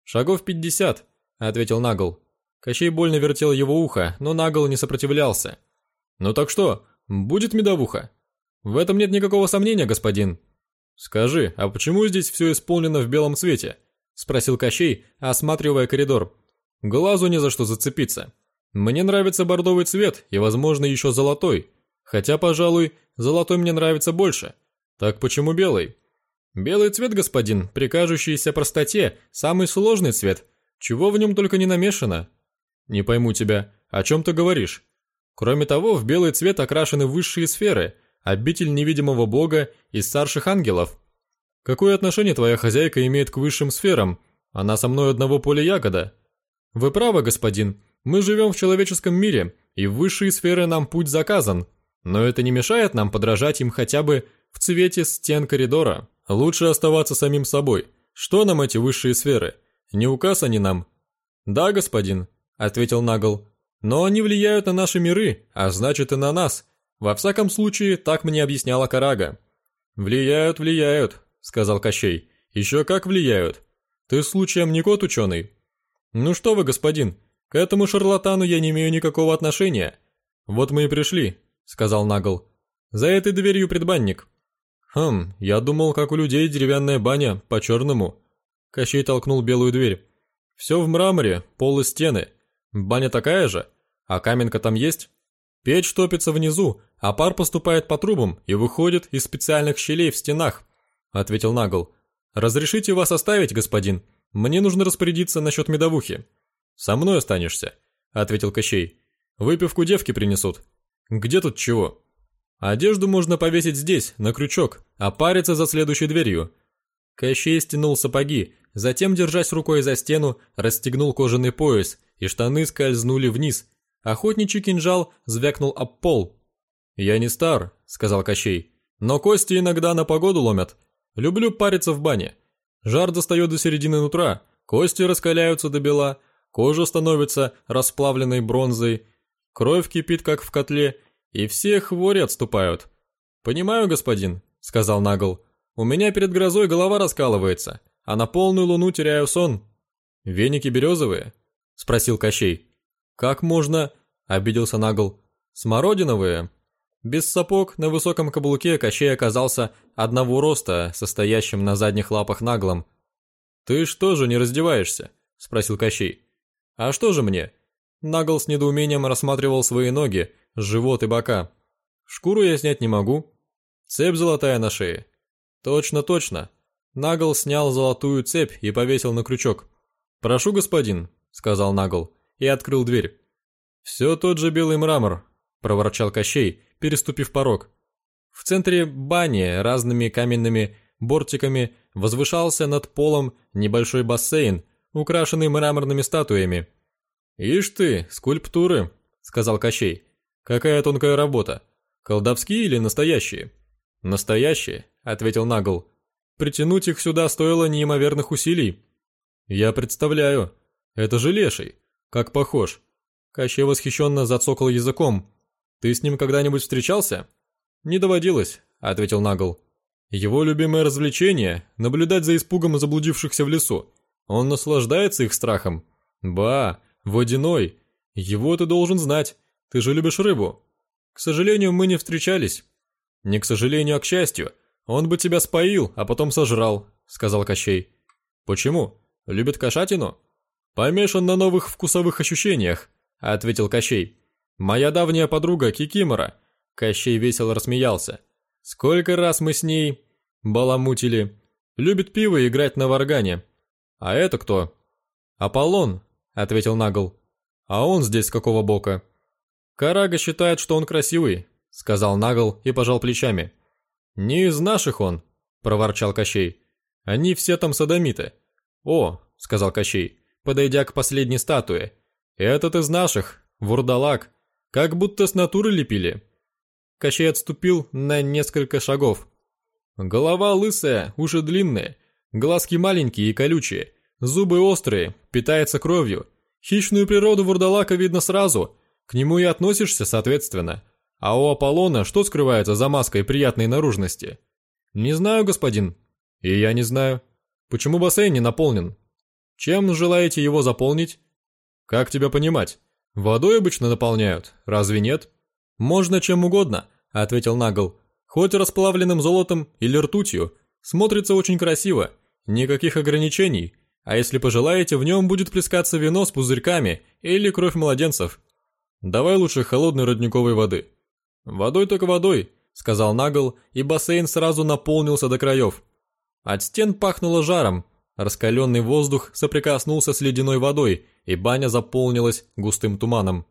«Шагов пятьдесят», — ответил Нагл. Кощей больно вертел его ухо, но Нагл не сопротивлялся. «Ну так что, будет медовуха?» «В этом нет никакого сомнения, господин». «Скажи, а почему здесь все исполнено в белом цвете?» — спросил Кощей, осматривая коридор. «Глазу не за что зацепиться. Мне нравится бордовый цвет и, возможно, еще золотой. Хотя, пожалуй, золотой мне нравится больше. Так почему белый?» «Белый цвет, господин, при кажущейся простоте, самый сложный цвет. Чего в нем только не намешано?» «Не пойму тебя. О чем ты говоришь?» «Кроме того, в белый цвет окрашены высшие сферы, обитель невидимого бога и старших ангелов. Какое отношение твоя хозяйка имеет к высшим сферам? Она со мной одного поля ягода». «Вы правы, господин. Мы живем в человеческом мире, и в высшие сферы нам путь заказан. Но это не мешает нам подражать им хотя бы в цвете стен коридора». Лучше оставаться самим собой. Что нам эти высшие сферы? Не указ они нам. Да, господин, ответил Нагл. Но они влияют на наши миры, а значит и на нас. Во всяком случае, так мне объясняла Карага. Влияют, влияют, сказал Кощей. Еще как влияют. Ты случаем не кот ученый? Ну что вы, господин, к этому шарлатану я не имею никакого отношения. Вот мы и пришли, сказал Нагл. За этой дверью предбанник. «Хм, я думал, как у людей деревянная баня, по-черному». Кощей толкнул белую дверь. «Все в мраморе, пол и стены. Баня такая же? А каменка там есть?» «Печь топится внизу, а пар поступает по трубам и выходит из специальных щелей в стенах», — ответил Нагл. «Разрешите вас оставить, господин? Мне нужно распорядиться насчет медовухи». «Со мной останешься», — ответил Кощей. «Выпивку девки принесут». «Где тут чего?» Одежду можно повесить здесь, на крючок, а париться за следующей дверью. Кощей стянул сапоги, затем, держась рукой за стену, расстегнул кожаный пояс, и штаны скользнули вниз. Охотничий кинжал звякнул об пол. «Я не стар», — сказал Кощей, — «но кости иногда на погоду ломят. Люблю париться в бане. Жар достает до середины нутра, кости раскаляются до бела, кожа становится расплавленной бронзой, кровь кипит, как в котле, и все хвори отступают. «Понимаю, господин», — сказал Нагл. «У меня перед грозой голова раскалывается, а на полную луну теряю сон». «Веники березовые?» — спросил Кощей. «Как можно?» — обиделся Нагл. «Смородиновые?» Без сапог на высоком каблуке Кощей оказался одного роста, состоящим на задних лапах наглом. «Ты что же не раздеваешься?» — спросил Кощей. «А что же мне?» Нагл с недоумением рассматривал свои ноги, живот и бока. Шкуру я снять не могу. Цепь золотая на шее. Точно, точно. Нагл снял золотую цепь и повесил на крючок. «Прошу, господин», — сказал Нагл, и открыл дверь. «Все тот же белый мрамор», — проворчал Кощей, переступив порог. В центре бани разными каменными бортиками возвышался над полом небольшой бассейн, украшенный мраморными статуями. «Ишь ты, скульптуры», — сказал Кощей. Какая тонкая работа. Колдовские или настоящие? Настоящие, ответил Нагл. Притянуть их сюда стоило неимоверных усилий. Я представляю. Это же леший. Как похож. Кощей восхищенно зацокал языком. Ты с ним когда-нибудь встречался? Не доводилось, ответил Нагл. Его любимое развлечение – наблюдать за испугом заблудившихся в лесу. Он наслаждается их страхом. Ба, водяной. Его ты должен знать. Ты же любишь рыбу. К сожалению, мы не встречались. Не к сожалению, а к счастью. Он бы тебя споил, а потом сожрал, сказал Кощей. Почему? Любит кошатину? Помешан на новых вкусовых ощущениях, ответил Кощей. Моя давняя подруга Кикимора. Кощей весело рассмеялся. Сколько раз мы с ней баламутили. Любит пиво и играть на варгане. А это кто? Аполлон, ответил Нагл. А он здесь с какого бока? «Карага считает, что он красивый», — сказал Нагл и пожал плечами. «Не из наших он», — проворчал Кощей. «Они все там садомиты». «О», — сказал Кощей, подойдя к последней статуе. «Этот из наших, вурдалак, как будто с натуры лепили». Кощей отступил на несколько шагов. Голова лысая, уши длинные, глазки маленькие и колючие, Зубы острые, питается кровью. Хищную природу вурдалака видно сразу, к нему и относишься соответственно. А у Аполлона что скрывается за маской приятной наружности? Не знаю, господин. И я не знаю. Почему бассейн не наполнен? Чем желаете его заполнить? Как тебя понимать? Водой обычно наполняют, разве нет? Можно чем угодно, ответил Нагл. Хоть расплавленным золотом или ртутью, смотрится очень красиво, никаких ограничений. А если пожелаете, в нем будет плескаться вино с пузырьками или кровь младенцев. Давай лучше холодной родниковой воды. Водой только водой, сказал Нагл, и бассейн сразу наполнился до краев. От стен пахнуло жаром, раскаленный воздух соприкоснулся с ледяной водой, и баня заполнилась густым туманом.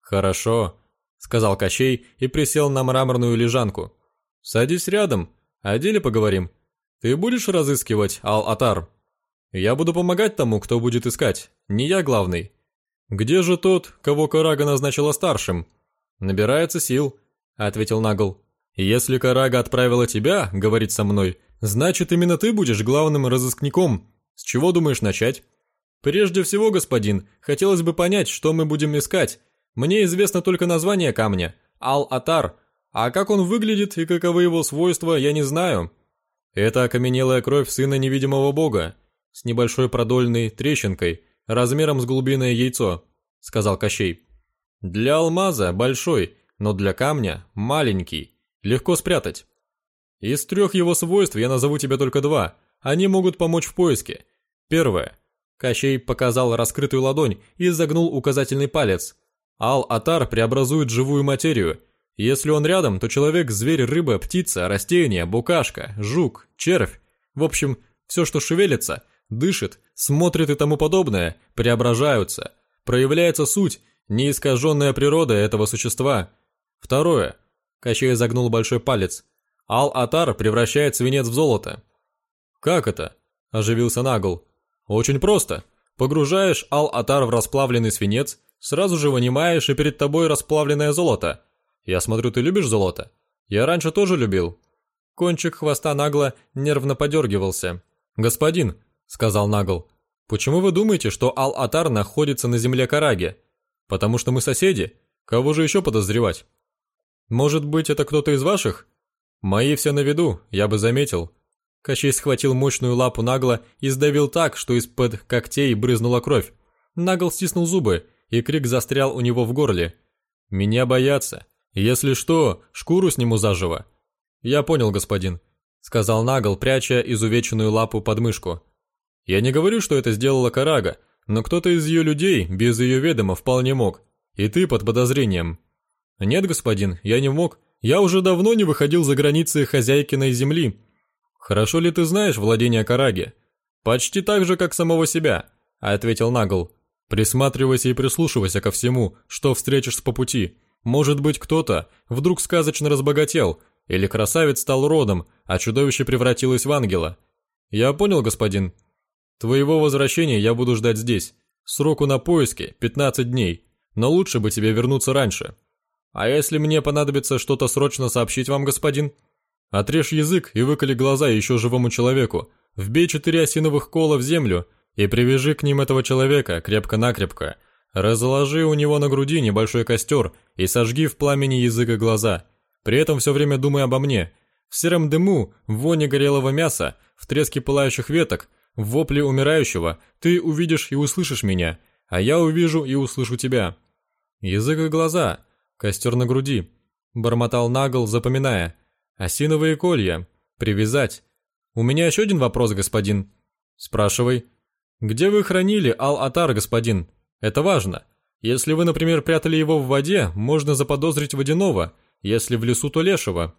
«Хорошо», — сказал Кощей и присел на мраморную лежанку. «Садись рядом, о деле поговорим. Ты будешь разыскивать Ал-Атар?» «Я буду помогать тому, кто будет искать, не я главный». «Где же тот, кого Карага назначила старшим?» «Набирается сил», — ответил Нагл. «Если Карага отправила тебя, — говорить со мной, — значит, именно ты будешь главным разыскником. С чего думаешь начать?» «Прежде всего, господин, хотелось бы понять, что мы будем искать. Мне известно только название камня — Ал-Атар, а как он выглядит и каковы его свойства, я не знаю. Это окаменелая кровь сына невидимого бога, с небольшой продольной трещинкой, размером с голубиное яйцо», — сказал Кощей. «Для алмаза большой, но для камня маленький, легко спрятать. Из трех его свойств я назову тебе только два, они могут помочь в поиске. Первое. Кощей показал раскрытую ладонь и загнул указательный палец. Ал-Атар преобразует живую материю. Если он рядом, то человек, зверь, рыба, птица, растение, букашка, жук, червь. В общем, все, что шевелится, дышит, смотрит и тому подобное, преображаются. Проявляется суть, неискаженная природа этого существа. Второе. Кощей загнул большой палец. Ал-Атар превращает свинец в золото. «Как это?» – оживился Нагл. Очень просто. Погружаешь ал-атар в расплавленный свинец, сразу же вынимаешь и перед тобой расплавленное золото. Я смотрю, ты любишь золото? Я раньше тоже любил. Кончик хвоста нагло нервно подергивался. «Господин», — сказал Нагл, — «почему вы думаете, что Ал-Атар находится на земле Караги? Потому что мы соседи? Кого же еще подозревать? Может быть, это кто-то из ваших? Мои все на виду, я бы заметил. Кощей схватил мощную лапу Нагла и сдавил так, что из-под когтей брызнула кровь. Нагл стиснул зубы, и крик застрял у него в горле. «Меня боятся. Если что, шкуру сниму заживо». «Я понял, господин», — сказал Нагл, пряча изувеченную лапу под мышку. «Я не говорю, что это сделала Карага, но кто-то из ее людей без ее ведома вполне мог. И ты под подозрением». «Нет, господин, я не мог. Я уже давно не выходил за границы хозяйкиной земли. «Хорошо ли ты знаешь владение Караги?» «Почти так же, как самого себя», — ответил Нагл. «Присматривайся и прислушивайся ко всему, что встретишь по пути. Может быть, кто-то вдруг сказочно разбогател, или красавец стал родом, а чудовище превратилось в ангела. Я понял, господин. Твоего возвращения я буду ждать здесь. Сроку на поиски 15 дней, но лучше бы тебе вернуться раньше. А если мне понадобится что-то срочно сообщить вам, господин?» Отрежь язык и выколи глаза еще живому человеку. Вбей четыре осиновых кола в землю и привяжи к ним этого человека крепко-накрепко. Разложи у него на груди небольшой костер и сожги в пламени язык и глаза. При этом все время думай обо мне. В сером дыму, в воне горелого мяса, в треске пылающих веток, в вопле умирающего ты увидишь и услышишь меня, а я увижу и услышу тебя. Язык и глаза, костер на груди. Бормотал Нагл, запоминая – Осиновые колья. Привязать. У меня еще один вопрос, господин. Спрашивай. Где вы хранили Ал-Атар, господин? Это важно. Если вы, например, прятали его в воде, можно заподозрить водяного, если в лесу, то лешего.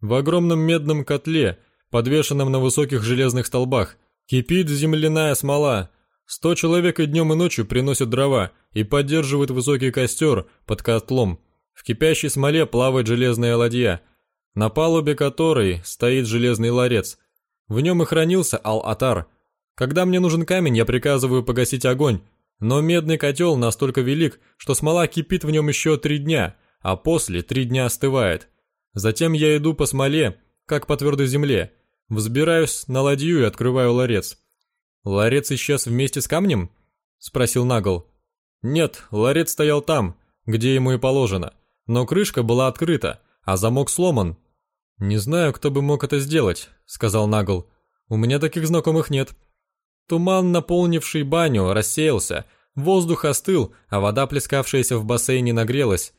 В огромном медном котле, подвешенном на высоких железных столбах, кипит земляная смола. Сто человек и днем и ночью приносят дрова и поддерживают высокий костер под котлом. В кипящей смоле плавает железная ладья – на палубе которой стоит железный ларец. В нем и хранился Ал-Атар. Когда мне нужен камень, я приказываю погасить огонь, но медный котел настолько велик, что смола кипит в нем еще три дня, а после три дня остывает. Затем я иду по смоле, как по твердой земле, взбираюсь на ладью и открываю ларец. Ларец исчез вместе с камнем? Спросил Нагл. Нет, ларец стоял там, где ему и положено, но крышка была открыта, а замок сломан. Не знаю, кто бы мог это сделать, сказал Нагл. У меня таких знакомых нет. Туман, наполнивший баню, рассеялся, воздух остыл, а вода, плескавшаяся в бассейне, нагрелась.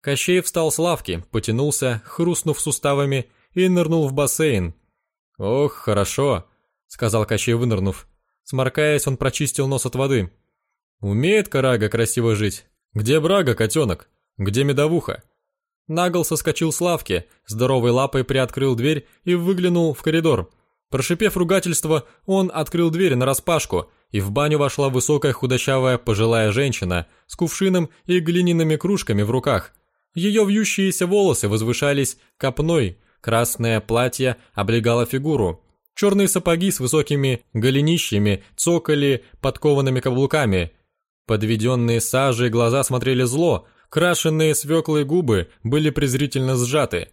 Кощей встал с лавки, потянулся, хрустнув суставами, и нырнул в бассейн. «Ох, хорошо», — сказал Кощей, вынырнув. Сморкаясь, он прочистил нос от воды. «Умеет Карага красиво жить? Где Брага, котенок? Где медовуха?» Нагл соскочил с лавки, здоровой лапой приоткрыл дверь и выглянул в коридор. Прошипев ругательство, он открыл дверь нараспашку, и в баню вошла высокая худощавая пожилая женщина с кувшином и глиняными кружками в руках. Ее вьющиеся волосы возвышались копной, красное платье облегало фигуру. Черные сапоги с высокими голенищами цокали подкованными каблуками. Подведенные сажей глаза смотрели зло, крашенные свеклые губы были презрительно сжаты.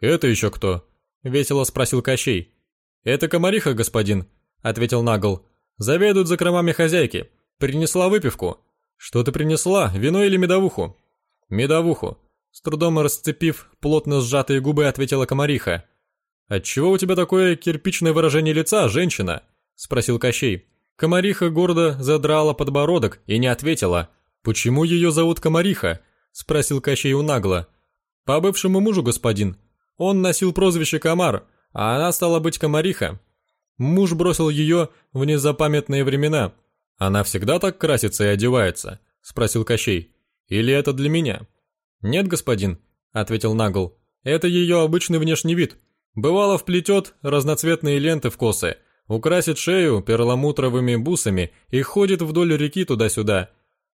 «Это еще кто?» — весело спросил Кощей. «Это комариха, господин», — ответил Нагл. «Заведует закромами хозяйки. Принесла выпивку». «Что ты принесла, вино или медовуху?» «Медовуху», с трудом расцепив плотно сжатые губы, ответила комариха. «Отчего у тебя такое кирпичное выражение лица, женщина?» – спросил Кощей. Комариха гордо задрала подбородок и не ответила. «Почему ее зовут Комариха?» – спросил Кощей у нагло. «По бывшему мужу, господин. Он носил прозвище Комар, а она стала быть Комариха. Муж бросил ее в незапамятные времена. Она всегда так красится и одевается?» – спросил Кощей. «Или это для меня?» «Нет, господин», — ответил Нагл. «Это ее обычный внешний вид. Бывало вплетет разноцветные ленты в косы, украсит шею перламутровыми бусами и ходит вдоль реки туда-сюда.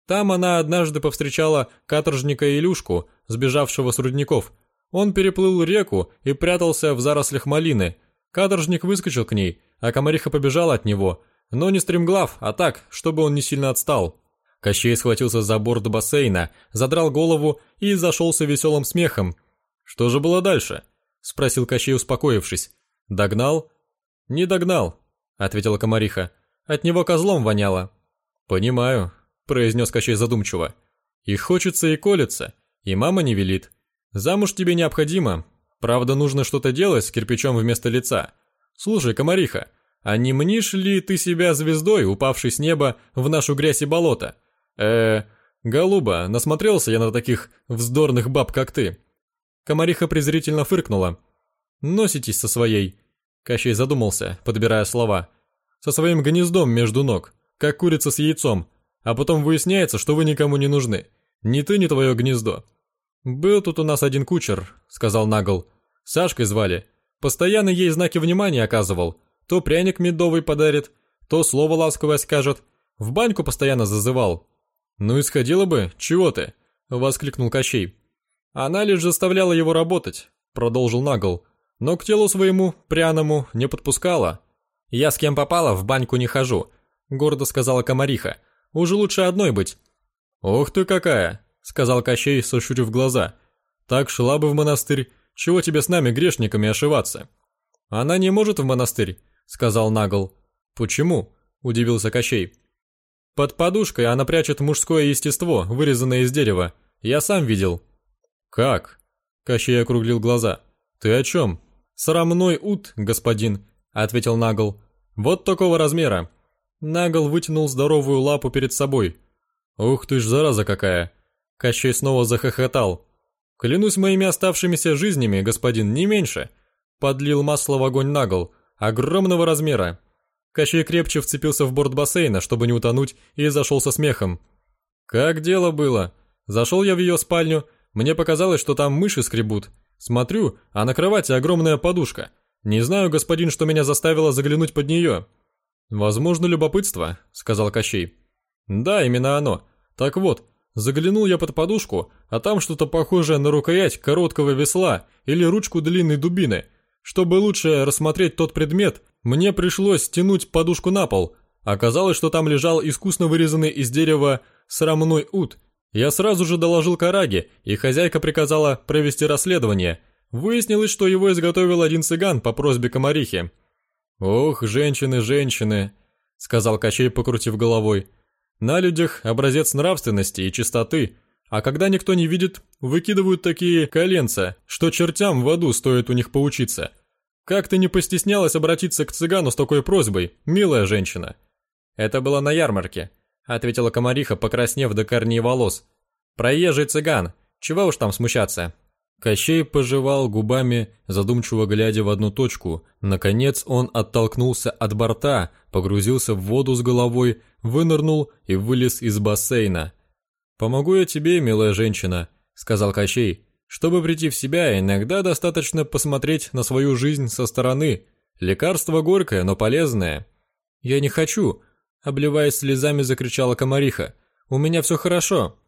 Там она однажды повстречала каторжника Илюшку, сбежавшего с рудников. Он переплыл реку и прятался в зарослях малины. Каторжник выскочил к ней, а комариха побежала от него, но не стремглав, а так, чтобы он не сильно отстал. Кощей схватился за борт бассейна, задрал голову и зашелся веселым смехом. «Что же было дальше?» – спросил Кощей, успокоившись. «Догнал?» «Не догнал», – ответила комариха. «От него козлом воняло». «Понимаю», – произнес Кощей задумчиво. «И хочется, и колется, и мама не велит. Замуж тебе необходимо. Правда, нужно что-то делать с кирпичом вместо лица. Слушай, комариха, а не мнишь ли ты себя звездой, упавшей с неба в нашу грязь и болото?» э голуба, насмотрелся я на таких вздорных баб, как ты». Комариха презрительно фыркнула. «Носитесь со своей...» Кощей задумался, подбирая слова. «Со своим гнездом между ног, как курица с яйцом, а потом выясняется, что вы никому не нужны. Ни ты, ни твое гнездо». «Был тут у нас один кучер», — сказал Нагл. «Сашкой звали. Постоянно ей знаки внимания оказывал. То пряник медовый подарит, то слово ласковое скажет. В баньку постоянно зазывал. «Ну и сходила бы, чего ты?» — воскликнул Кощей. «Она лишь заставляла его работать», — продолжил Нагл, «но к телу своему, пряному, не подпускала». «Я с кем попала, в баньку не хожу», — гордо сказала комариха. «Уже лучше одной быть». «Ох ты какая!» — сказал Кощей, сощурив глаза. «Так шла бы в монастырь, чего тебе с нами, грешниками, ошиваться?» «Она не может в монастырь», — сказал Нагл. «Почему?» — удивился Кощей. Под подушкой она прячет мужское естество, вырезанное из дерева. Я сам видел». «Как?» Кощей округлил глаза. «Ты о чем?» «Срамной ут, господин», — ответил Нагл. «Вот такого размера». Нагл вытянул здоровую лапу перед собой. «Ух ты ж, зараза какая!» Кощей снова захохотал. «Клянусь моими оставшимися жизнями, господин, не меньше!» Подлил масло в огонь Нагл, огромного размера. Кощей крепче вцепился в борт бассейна, чтобы не утонуть, и зашел со смехом. «Как дело было? Зашел я в ее спальню, мне показалось, что там мыши скребут. Смотрю, а на кровати огромная подушка. Не знаю, господин, что меня заставило заглянуть под нее». «Возможно, любопытство», — сказал Кощей. «Да, именно оно. Так вот, заглянул я под подушку, а там что-то похожее на рукоять короткого весла или ручку длинной дубины. Чтобы лучше рассмотреть тот предмет, мне пришлось стянуть подушку на пол. Оказалось, что там лежал искусно вырезанный из дерева срамной ут. Я сразу же доложил Караге, и хозяйка приказала провести расследование. Выяснилось, что его изготовил один цыган по просьбе комарихи. «Ох, женщины, женщины!» сказал Кощей, покрутив головой. «На людях образец нравственности и чистоты, а когда никто не видит, выкидывают такие коленца, что чертям в аду стоит у них поучиться. Как ты не постеснялась обратиться к цыгану с такой просьбой, милая женщина?» «Это было на ярмарке», — ответила комариха, покраснев до корней волос. «Проезжий цыган, чего уж там смущаться?» Кощей пожевал губами, задумчиво глядя в одну точку. Наконец он оттолкнулся от борта, погрузился в воду с головой, вынырнул и вылез из бассейна. «Помогу я тебе, милая женщина», — сказал Кощей. «Чтобы прийти в себя, иногда достаточно посмотреть на свою жизнь со стороны. Лекарство горькое, но полезное». «Я не хочу», — обливаясь слезами, закричала комариха. «У меня все хорошо».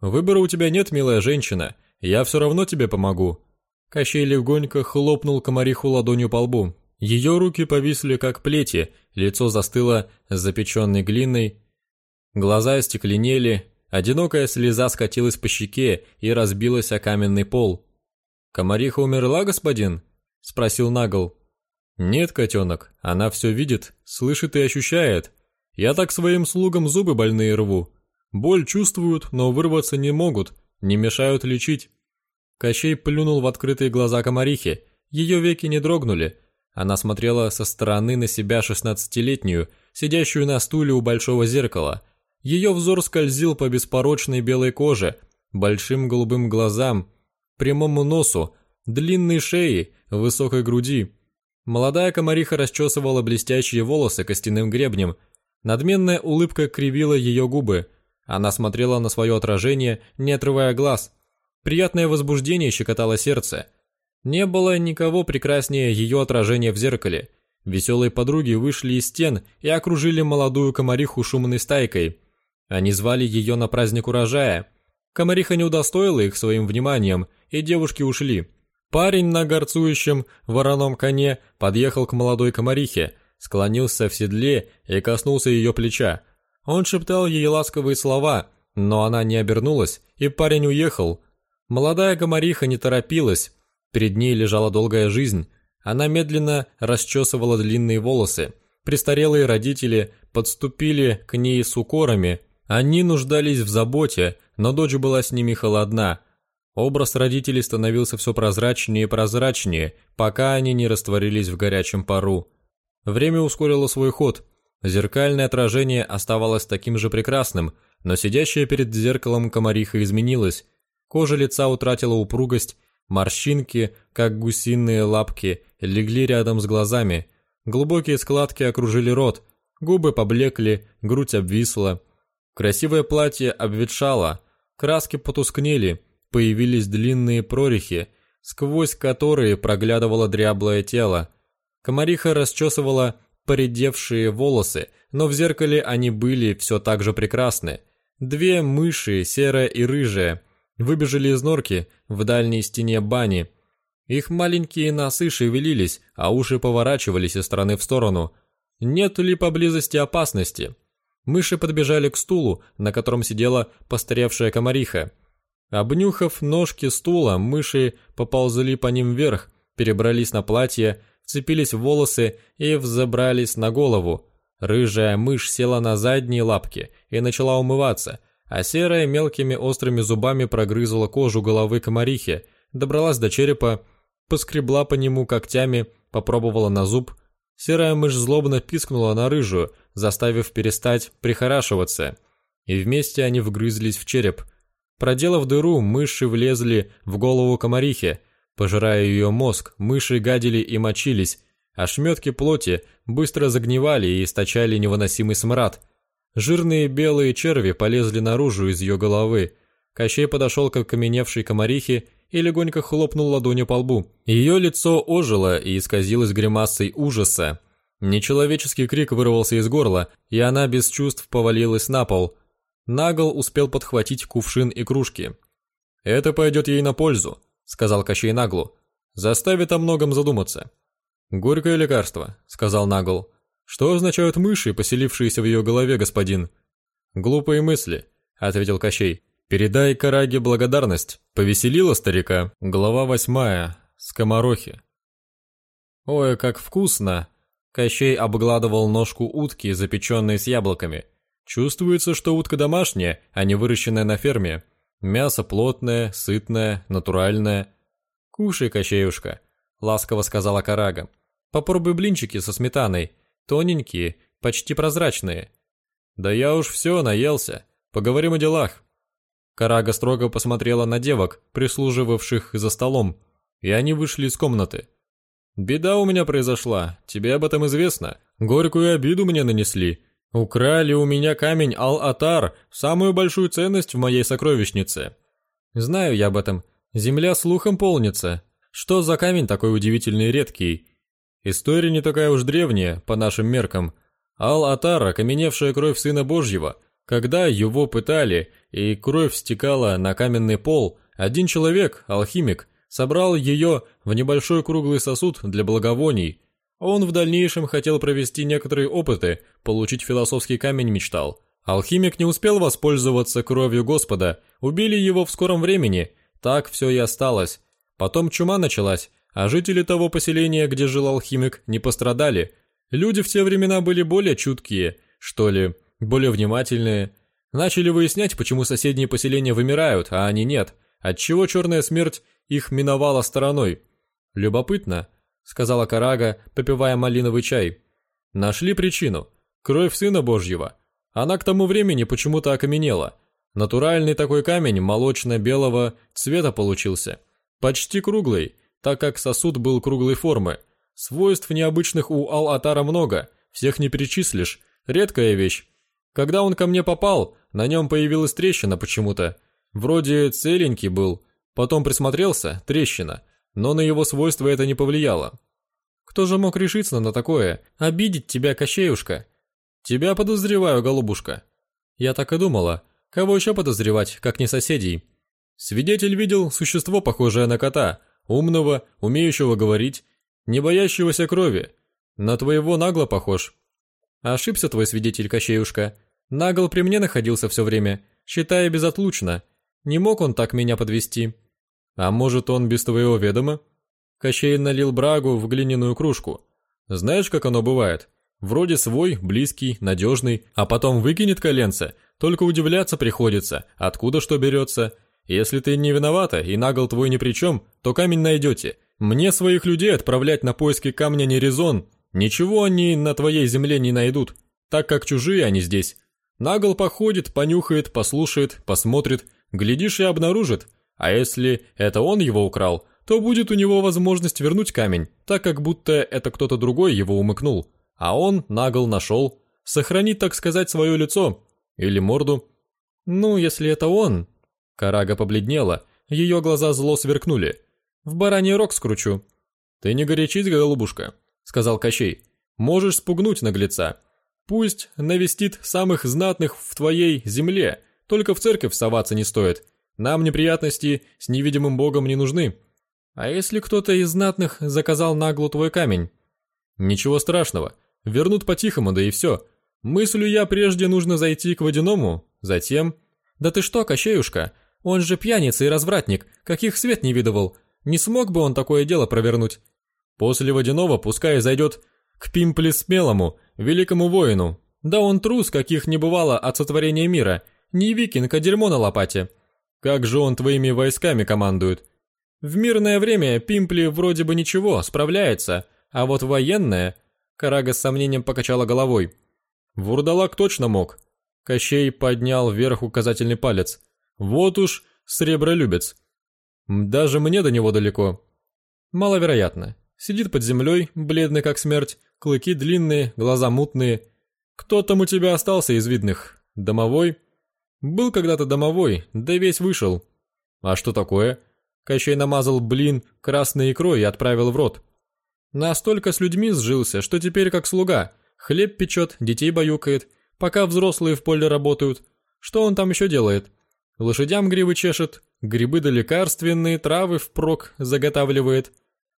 «Выбора у тебя нет, милая женщина. Я все равно тебе помогу». Кощей легонько хлопнул комариху ладонью по лбу. Ее руки повисли, как плети, лицо застыло запеченной глиной, глаза остекленели, одинокая слеза скатилась по щеке и разбилась о каменный пол. «Комариха умерла, господин?» – спросил Нагл. «Нет, котенок, она все видит, слышит и ощущает. Я так своим слугам зубы больные рву. Боль чувствуют, но вырваться не могут, не мешают лечить. Кощей плюнул в открытые глаза комарихи. Ее веки не дрогнули. Она смотрела со стороны на себя шестнадцатилетнюю, сидящую на стуле у большого зеркала. Ее взор скользил по беспорочной белой коже, большим голубым глазам, прямому носу, длинной шее, высокой груди. Молодая комариха расчесывала блестящие волосы костяным гребнем. Надменная улыбка кривила ее губы – она смотрела на свое отражение, не отрывая глаз. Приятное возбуждение щекотало сердце. Не было никого прекраснее ее отражения в зеркале. Веселые подруги вышли из стен и окружили молодую комариху шумной стайкой. Они звали ее на праздник урожая. Комариха не удостоила их своим вниманием, и девушки ушли. Парень на горцующем вороном коне подъехал к молодой комарихе, склонился в седле и коснулся ее плеча. Он шептал ей ласковые слова, но она не обернулась, и парень уехал. Молодая гомориха не торопилась, перед ней лежала долгая жизнь. Она медленно расчесывала длинные волосы. Престарелые родители подступили к ней с укорами. Они нуждались в заботе, но дочь была с ними холодна. Образ родителей становился все прозрачнее и прозрачнее, пока они не растворились в горячем пару. Время ускорило свой ход – Зеркальное отражение оставалось таким же прекрасным, но сидящая перед зеркалом комариха изменилась. Кожа лица утратила упругость, морщинки, как гусиные лапки, легли рядом с глазами. Глубокие складки окружили рот, губы поблекли, грудь обвисла. Красивое платье обветшало, краски потускнели, появились длинные прорехи, сквозь которые проглядывало дряблое тело. Комариха расчесывала поредевшие волосы, но в зеркале они были все так же прекрасны. Две мыши, серая и рыжая, выбежали из норки в дальней стене бани. Их маленькие носы шевелились, а уши поворачивались из стороны в сторону. Нет ли поблизости опасности? Мыши подбежали к стулу, на котором сидела постаревшая комариха. Обнюхав ножки стула, мыши поползли по ним вверх, перебрались на платье, вцепились в волосы и взобрались на голову. Рыжая мышь села на задние лапки и начала умываться, а серая мелкими острыми зубами прогрызла кожу головы комарихи, добралась до черепа, поскребла по нему когтями, попробовала на зуб. Серая мышь злобно пискнула на рыжую, заставив перестать прихорашиваться. И вместе они вгрызлись в череп. Проделав дыру, мыши влезли в голову комарихи, Пожирая ее мозг, мыши гадили и мочились, а шметки плоти быстро загнивали и источали невыносимый смрад. Жирные белые черви полезли наружу из ее головы. Кощей подошел к окаменевшей комарихе и легонько хлопнул ладонью по лбу. Ее лицо ожило и исказилось гримасой ужаса. Нечеловеческий крик вырвался из горла, и она без чувств повалилась на пол. Нагл успел подхватить кувшин и кружки. «Это пойдет ей на пользу», сказал Кощей Наглу. «Заставит о многом задуматься». «Горькое лекарство», — сказал Нагл. «Что означают мыши, поселившиеся в ее голове, господин?» «Глупые мысли», — ответил Кощей. «Передай Караге благодарность. Повеселила старика». Глава восьмая. Скоморохи. «Ой, как вкусно!» Кощей обгладывал ножку утки, запеченной с яблоками. Чувствуется, что утка домашняя, а не выращенная на ферме. Мясо плотное, сытное, натуральное. «Кушай, Кощеюшка», — ласково сказала Карага. «Попробуй блинчики со сметаной. Тоненькие, почти прозрачные». «Да я уж все, наелся. Поговорим о делах». Карага строго посмотрела на девок, прислуживавших за столом, и они вышли из комнаты. «Беда у меня произошла, тебе об этом известно. Горькую обиду мне нанесли. Украли у меня камень Ал-Атар, самую большую ценность в моей сокровищнице». «Знаю я об этом. Земля слухом полнится. Что за камень такой удивительный и редкий?» «История не такая уж древняя, по нашим меркам. Ал-Атар, окаменевшая кровь Сына Божьего. Когда его пытали, и кровь стекала на каменный пол, один человек, алхимик, собрал ее в небольшой круглый сосуд для благовоний. Он в дальнейшем хотел провести некоторые опыты, получить философский камень мечтал. Алхимик не успел воспользоваться кровью Господа, убили его в скором времени, так все и осталось. Потом чума началась, а жители того поселения, где жил алхимик, не пострадали. Люди в те времена были более чуткие, что ли, более внимательные. Начали выяснять, почему соседние поселения вымирают, а они нет. Отчего черная смерть их миновала стороной. Любопытно, сказала Карага, попивая малиновый чай. Нашли причину. Кровь Сына Божьего. Она к тому времени почему-то окаменела. Натуральный такой камень молочно-белого цвета получился. Почти круглый, так как сосуд был круглой формы. Свойств необычных у Ал-Атара много, всех не перечислишь. Редкая вещь. Когда он ко мне попал, на нем появилась трещина почему-то. Вроде целенький был, Потом присмотрелся, трещина, но на его свойства это не повлияло. Кто же мог решиться на такое? Обидеть тебя, Кощеюшка? Тебя подозреваю, голубушка. Я так и думала. Кого еще подозревать, как не соседей? Свидетель видел существо, похожее на кота, умного, умеющего говорить, не боящегося крови. На твоего нагло похож. Ошибся твой свидетель, Кощеюшка. Нагл при мне находился все время, считая безотлучно. Не мог он так меня подвести. А может, он без твоего ведома? Кощей налил брагу в глиняную кружку. Знаешь, как оно бывает? Вроде свой, близкий, надежный, а потом выкинет коленце. Только удивляться приходится, откуда что берется. Если ты не виновата и нагл твой ни при чем, то камень найдете. Мне своих людей отправлять на поиски камня не резон. Ничего они на твоей земле не найдут, так как чужие они здесь. Нагл походит, понюхает, послушает, посмотрит, глядишь и обнаружит, а если это он его украл, то будет у него возможность вернуть камень, так как будто это кто-то другой его умыкнул. А он нагл нашел. Сохранить, так сказать, свое лицо. Или морду. Ну, если это он... Карага побледнела, ее глаза зло сверкнули. В бараний рог скручу. Ты не горячись, голубушка, сказал Кощей. Можешь спугнуть наглеца. Пусть навестит самых знатных в твоей земле, только в церковь соваться не стоит. Нам неприятности с невидимым богом не нужны. А если кто-то из знатных заказал наглу твой камень? Ничего страшного. Вернут по-тихому, да и все. Мыслю я, прежде нужно зайти к водяному, затем... Да ты что, Кощеюшка, он же пьяница и развратник, каких свет не видывал. Не смог бы он такое дело провернуть? После водяного пускай зайдет к Пимпле Смелому, великому воину. Да он трус, каких не бывало от сотворения мира. Не викинг, а дерьмо на лопате. Как же он твоими войсками командует? В мирное время Пимпли вроде бы ничего, справляется, а вот военное... Карага с сомнением покачала головой. Вурдалак точно мог. Кощей поднял вверх указательный палец. Вот уж сребролюбец. Даже мне до него далеко. Маловероятно. Сидит под землей, бледный как смерть, клыки длинные, глаза мутные. Кто там у тебя остался из видных? Домовой? Был когда-то домовой, да весь вышел. А что такое? Кощей намазал блин красной икрой и отправил в рот. Настолько с людьми сжился, что теперь как слуга. Хлеб печет, детей баюкает, пока взрослые в поле работают. Что он там еще делает? Лошадям грибы чешет, грибы да лекарственные, травы впрок заготавливает.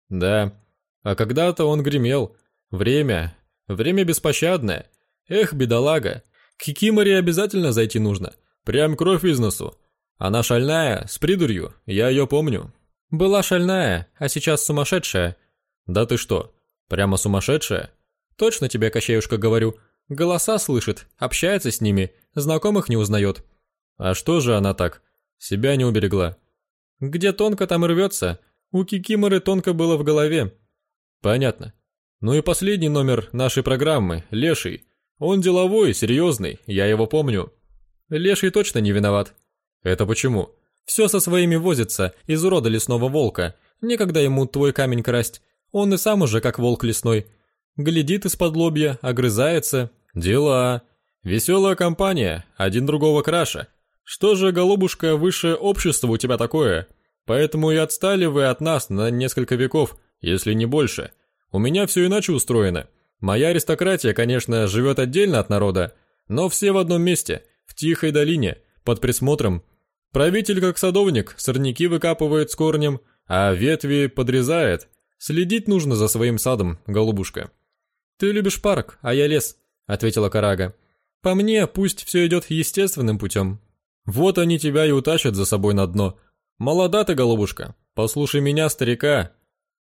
Да, а когда-то он гремел. Время, время беспощадное. Эх, бедолага, к Хикиморе обязательно зайти нужно. Прям кровь из носу. Она шальная, с придурью, я ее помню. Была шальная, а сейчас сумасшедшая. Да ты что, прямо сумасшедшая? Точно тебе, Кощеюшка, говорю. Голоса слышит, общается с ними, знакомых не узнает. А что же она так? Себя не уберегла. Где тонко, там и рвется. У Кикиморы тонко было в голове. Понятно. Ну и последний номер нашей программы, Леший. Он деловой, серьезный, я его помню. Леший точно не виноват. Это почему? Все со своими возится, из урода лесного волка. Некогда ему твой камень красть. Он и сам уже как волк лесной. Глядит из-под лобья, огрызается. Дела. Веселая компания, один другого краше. Что же, голубушка, высшее общество у тебя такое? Поэтому и отстали вы от нас на несколько веков, если не больше. У меня все иначе устроено. Моя аристократия, конечно, живет отдельно от народа, но все в одном месте, тихой долине, под присмотром. Правитель, как садовник, сорняки выкапывает с корнем, а ветви подрезает. Следить нужно за своим садом, голубушка. «Ты любишь парк, а я лес», — ответила Карага. «По мне, пусть все идет естественным путем». «Вот они тебя и утащат за собой на дно. Молода ты, голубушка, послушай меня, старика.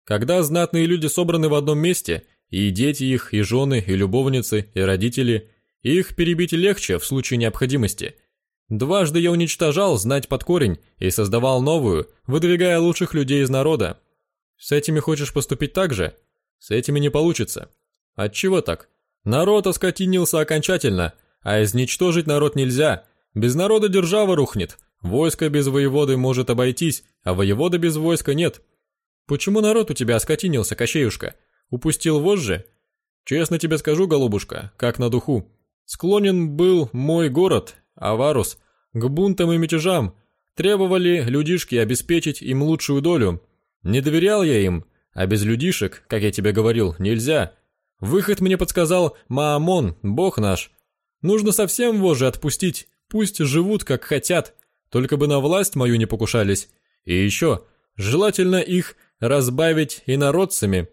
Когда знатные люди собраны в одном месте, и дети их, и жены, и любовницы, и родители, их перебить легче в случае необходимости — Дважды я уничтожал знать под корень и создавал новую, выдвигая лучших людей из народа. С этими хочешь поступить так же? С этими не получится. Отчего так? Народ оскотинился окончательно, а изничтожить народ нельзя. Без народа держава рухнет. Войско без воеводы может обойтись, а воевода без войска нет. Почему народ у тебя оскотинился, Кощеюшка? Упустил вожжи? Честно тебе скажу, голубушка, как на духу. Склонен был мой город, Аварус, к бунтам и мятежам, требовали людишки обеспечить им лучшую долю. Не доверял я им, а без людишек, как я тебе говорил, нельзя. Выход мне подсказал Маамон, бог наш. Нужно совсем вожжи отпустить, пусть живут как хотят, только бы на власть мою не покушались. И еще, желательно их разбавить инородцами,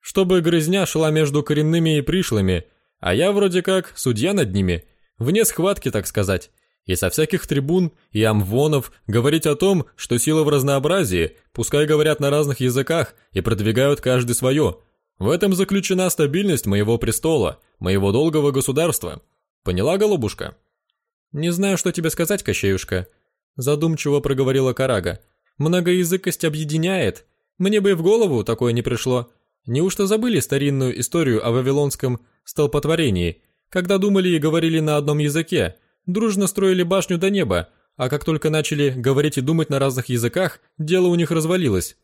чтобы грызня шла между коренными и пришлыми, а я вроде как судья над ними, вне схватки, так сказать. И со всяких трибун и амвонов говорить о том, что сила в разнообразии, пускай говорят на разных языках и продвигают каждый свое. В этом заключена стабильность моего престола, моего долгого государства. Поняла, голубушка? Не знаю, что тебе сказать, Кощеюшка. Задумчиво проговорила Карага. Многоязыкость объединяет. Мне бы и в голову такое не пришло. Неужто забыли старинную историю о вавилонском столпотворении – когда думали и говорили на одном языке, дружно строили башню до неба, а как только начали говорить и думать на разных языках, дело у них развалилось.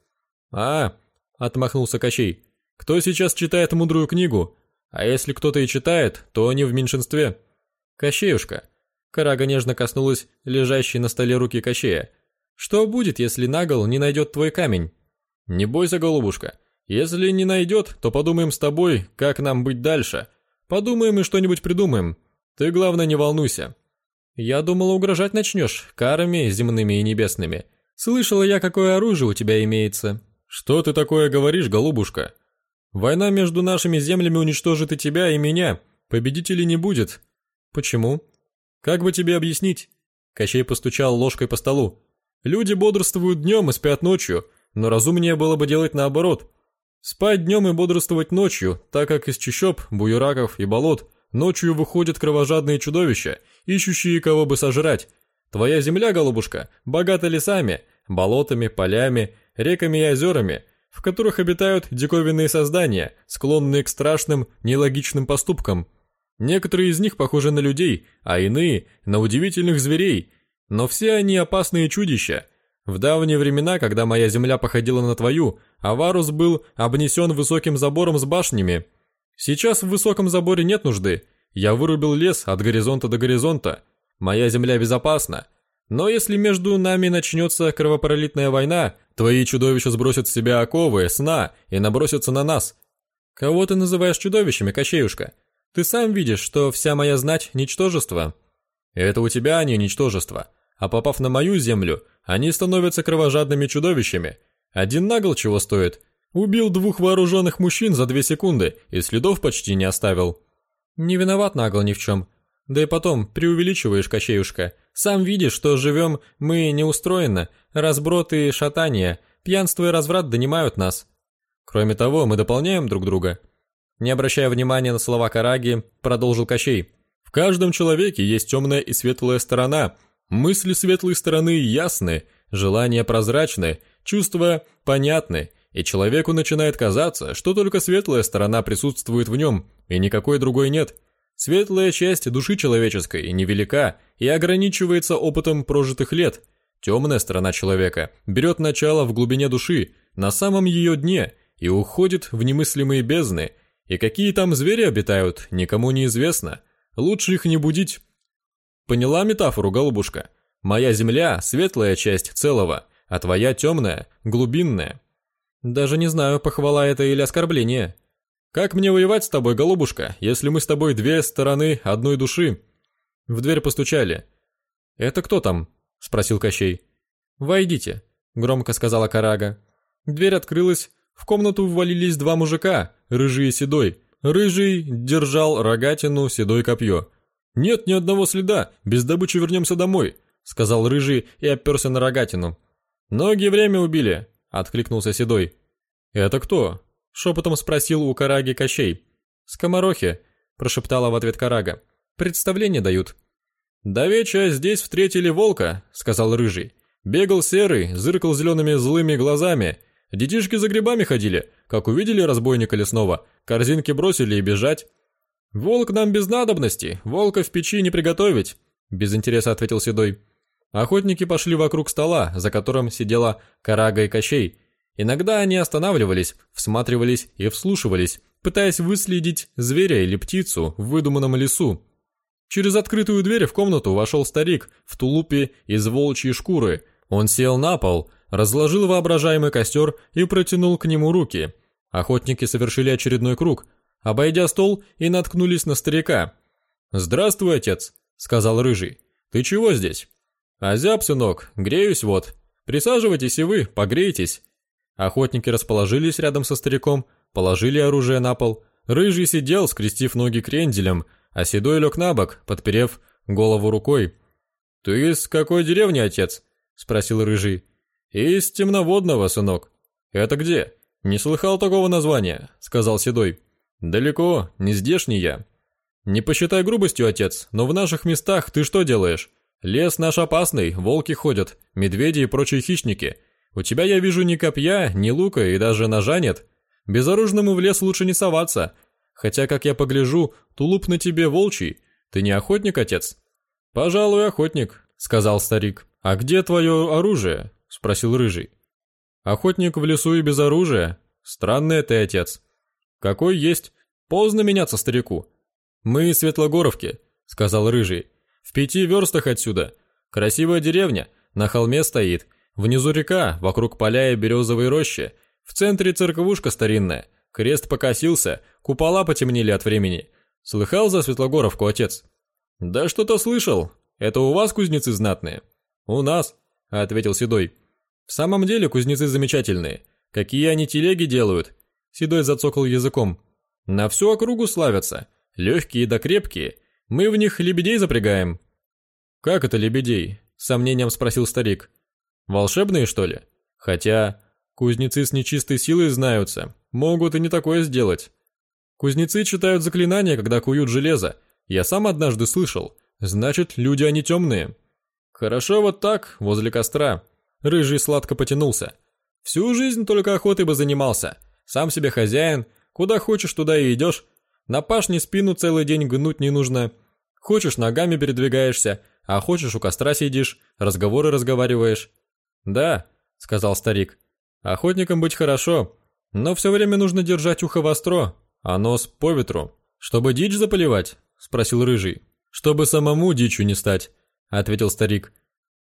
«А, — отмахнулся Кощей, — кто сейчас читает мудрую книгу? А если кто-то и читает, то они в меньшинстве». «Кощеюшка», — Карага нежно коснулась лежащей на столе руки Кощея, «что будет, если Нагл не найдет твой камень?» «Не бойся, голубушка, если не найдет, то подумаем с тобой, как нам быть дальше». Подумаем и что-нибудь придумаем. Ты, главное, не волнуйся. Я думала, угрожать начнешь, карами земными и небесными. Слышала я, какое оружие у тебя имеется. Что ты такое говоришь, голубушка? Война между нашими землями уничтожит и тебя, и меня. Победителей не будет. Почему? Как бы тебе объяснить? Кощей постучал ложкой по столу. Люди бодрствуют днем и спят ночью, но разумнее было бы делать наоборот. Спать днем и бодрствовать ночью, так как из чащоб, буераков и болот ночью выходят кровожадные чудовища, ищущие кого бы сожрать. Твоя земля, голубушка, богата лесами, болотами, полями, реками и озерами, в которых обитают диковинные создания, склонные к страшным, нелогичным поступкам. Некоторые из них похожи на людей, а иные – на удивительных зверей, но все они опасные чудища – в давние времена, когда моя земля походила на твою, Аварус был обнесен высоким забором с башнями. Сейчас в высоком заборе нет нужды. Я вырубил лес от горизонта до горизонта. Моя земля безопасна. Но если между нами начнется кровопролитная война, твои чудовища сбросят с себя оковы, сна и набросятся на нас. Кого ты называешь чудовищами, Кощеюшка? Ты сам видишь, что вся моя знать – ничтожество. Это у тебя они ничтожество. А попав на мою землю – они становятся кровожадными чудовищами. Один нагл чего стоит. Убил двух вооруженных мужчин за две секунды и следов почти не оставил. Не виноват нагл ни в чем. Да и потом, преувеличиваешь, Кощеюшка. Сам видишь, что живем мы неустроенно. Разброд и шатание, пьянство и разврат донимают нас. Кроме того, мы дополняем друг друга. Не обращая внимания на слова Караги, продолжил Кощей. «В каждом человеке есть темная и светлая сторона. Мысли светлой стороны ясны, желания прозрачны, чувства понятны, и человеку начинает казаться, что только светлая сторона присутствует в нем, и никакой другой нет. Светлая часть души человеческой невелика и ограничивается опытом прожитых лет. Темная сторона человека берет начало в глубине души, на самом ее дне, и уходит в немыслимые бездны, и какие там звери обитают, никому не известно. Лучше их не будить. Поняла метафору, голубушка? Моя земля – светлая часть целого, а твоя темная, глубинная. Даже не знаю, похвала это или оскорбление. Как мне воевать с тобой, голубушка, если мы с тобой две стороны одной души? В дверь постучали. «Это кто там?» – спросил Кощей. «Войдите», – громко сказала Карага. Дверь открылась, в комнату ввалились два мужика, рыжий и седой. Рыжий держал рогатину, седой копье. «Нет ни одного следа, без добычи вернемся домой», — сказал Рыжий и оперся на рогатину. «Ноги время убили», — откликнулся Седой. «Это кто?» — шепотом спросил у Караги Кощей. «Скоморохи», — прошептала в ответ Карага. «Представление дают». «Давеча здесь встретили волка», — сказал Рыжий. «Бегал серый, зыркал зелеными злыми глазами, Детишки за грибами ходили, как увидели разбойника лесного, корзинки бросили и бежать. «Волк нам без надобности, волка в печи не приготовить», — без интереса ответил Седой. Охотники пошли вокруг стола, за которым сидела Карага и Кощей. Иногда они останавливались, всматривались и вслушивались, пытаясь выследить зверя или птицу в выдуманном лесу. Через открытую дверь в комнату вошел старик в тулупе из волчьей шкуры. Он сел на пол, разложил воображаемый костер и протянул к нему руки. Охотники совершили очередной круг, обойдя стол и наткнулись на старика. «Здравствуй, отец», — сказал Рыжий. «Ты чего здесь?» «Озяб, сынок, греюсь вот. Присаживайтесь и вы, погрейтесь». Охотники расположились рядом со стариком, положили оружие на пол. Рыжий сидел, скрестив ноги кренделем, а Седой лег на бок, подперев голову рукой. «Ты из какой деревни, отец?» — спросил Рыжий. «Из темноводного, сынок». «Это где?» «Не слыхал такого названия», — сказал Седой. «Далеко, не здешний я». «Не посчитай грубостью, отец, но в наших местах ты что делаешь? Лес наш опасный, волки ходят, медведи и прочие хищники. У тебя я вижу ни копья, ни лука и даже ножа нет. Безоружному в лес лучше не соваться. Хотя, как я погляжу, тулуп на тебе волчий. Ты не охотник, отец?» «Пожалуй, охотник», — сказал старик. «А где твое оружие? — спросил Рыжий. «Охотник в лесу и без оружия? Странный ты отец. Какой есть? Поздно меняться старику. Мы из Светлогоровки», — сказал Рыжий. «В пяти верстах отсюда. Красивая деревня, на холме стоит. Внизу река, вокруг поля и березовые рощи. В центре церковушка старинная. Крест покосился, купола потемнели от времени. Слыхал за Светлогоровку, отец?» «Да что-то слышал. Это у вас кузнецы знатные?» «У нас», — ответил Седой. «В самом деле кузнецы замечательные. Какие они телеги делают?» Седой зацокал языком. «На всю округу славятся. Легкие да крепкие. Мы в них лебедей запрягаем». «Как это лебедей?» — с сомнением спросил старик. «Волшебные, что ли? Хотя кузнецы с нечистой силой знаются, могут и не такое сделать. Кузнецы читают заклинания, когда куют железо. Я сам однажды слышал. Значит, люди они темные». Хорошо вот так, возле костра. Рыжий сладко потянулся. Всю жизнь только охотой бы занимался. Сам себе хозяин, куда хочешь, туда и идешь. На пашне спину целый день гнуть не нужно. Хочешь, ногами передвигаешься, а хочешь, у костра сидишь, разговоры разговариваешь. Да, сказал старик. Охотником быть хорошо, но все время нужно держать ухо востро, а нос по ветру. Чтобы дичь заполивать? Спросил Рыжий. Чтобы самому дичью не стать. — ответил старик.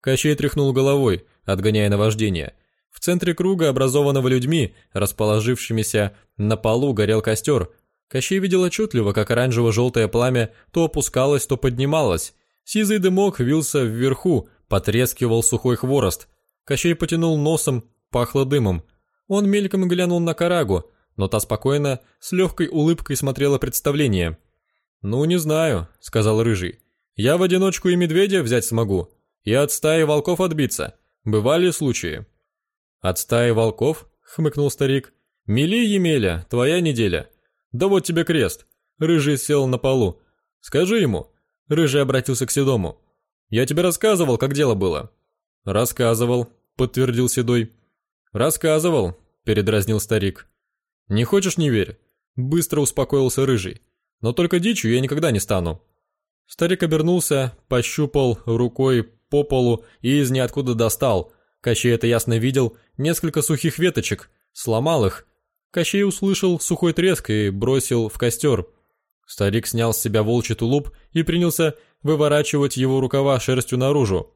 Кощей тряхнул головой, отгоняя наваждение. В центре круга, образованного людьми, расположившимися на полу, горел костер. Кощей видел отчетливо, как оранжево-желтое пламя то опускалось, то поднималось. Сизый дымок вился вверху, потрескивал сухой хворост. Кощей потянул носом, пахло дымом. Он мельком глянул на Карагу, но та спокойно, с легкой улыбкой смотрела представление. «Ну, не знаю», — сказал Рыжий. Я в одиночку и медведя взять смогу, и от стаи волков отбиться. Бывали случаи». «От стаи волков?» — хмыкнул старик. «Мели, Емеля, твоя неделя. Да вот тебе крест. Рыжий сел на полу. Скажи ему. Рыжий обратился к Седому. Я тебе рассказывал, как дело было. Рассказывал, подтвердил Седой. Рассказывал, передразнил старик. Не хочешь, не верь. Быстро успокоился Рыжий. Но только дичью я никогда не стану. Старик обернулся, пощупал рукой по полу и из ниоткуда достал. Кощей это ясно видел, несколько сухих веточек, сломал их. Кощей услышал сухой треск и бросил в костер. Старик снял с себя волчий тулуп и принялся выворачивать его рукава шерстью наружу.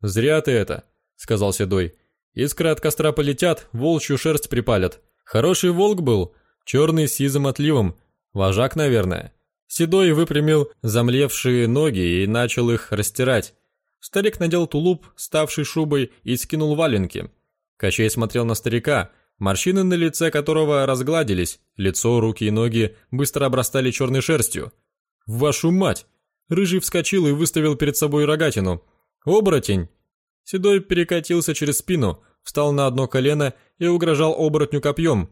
«Зря ты это», — сказал Седой. «Искры от костра полетят, волчью шерсть припалят. Хороший волк был, черный с сизым отливом, вожак, наверное». Седой выпрямил замлевшие ноги и начал их растирать. Старик надел тулуп, ставший шубой, и скинул валенки. Кощей смотрел на старика, морщины на лице которого разгладились, лицо, руки и ноги быстро обрастали черной шерстью. «Вашу мать!» Рыжий вскочил и выставил перед собой рогатину. «Оборотень!» Седой перекатился через спину, встал на одно колено и угрожал оборотню копьем.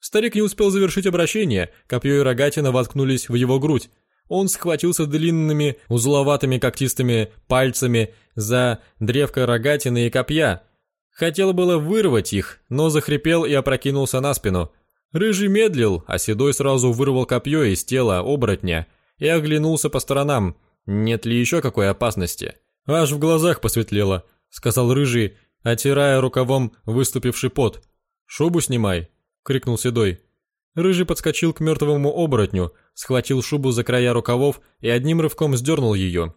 Старик не успел завершить обращение, копье и рогатина воткнулись в его грудь. Он схватился длинными, узловатыми когтистыми пальцами за древко рогатины и копья. Хотел было вырвать их, но захрипел и опрокинулся на спину. Рыжий медлил, а Седой сразу вырвал копье из тела оборотня и оглянулся по сторонам, нет ли еще какой опасности. «Аж в глазах посветлело», — сказал Рыжий, отирая рукавом выступивший пот. «Шубу снимай», крикнул Седой. Рыжий подскочил к мертвому оборотню, схватил шубу за края рукавов и одним рывком сдернул ее.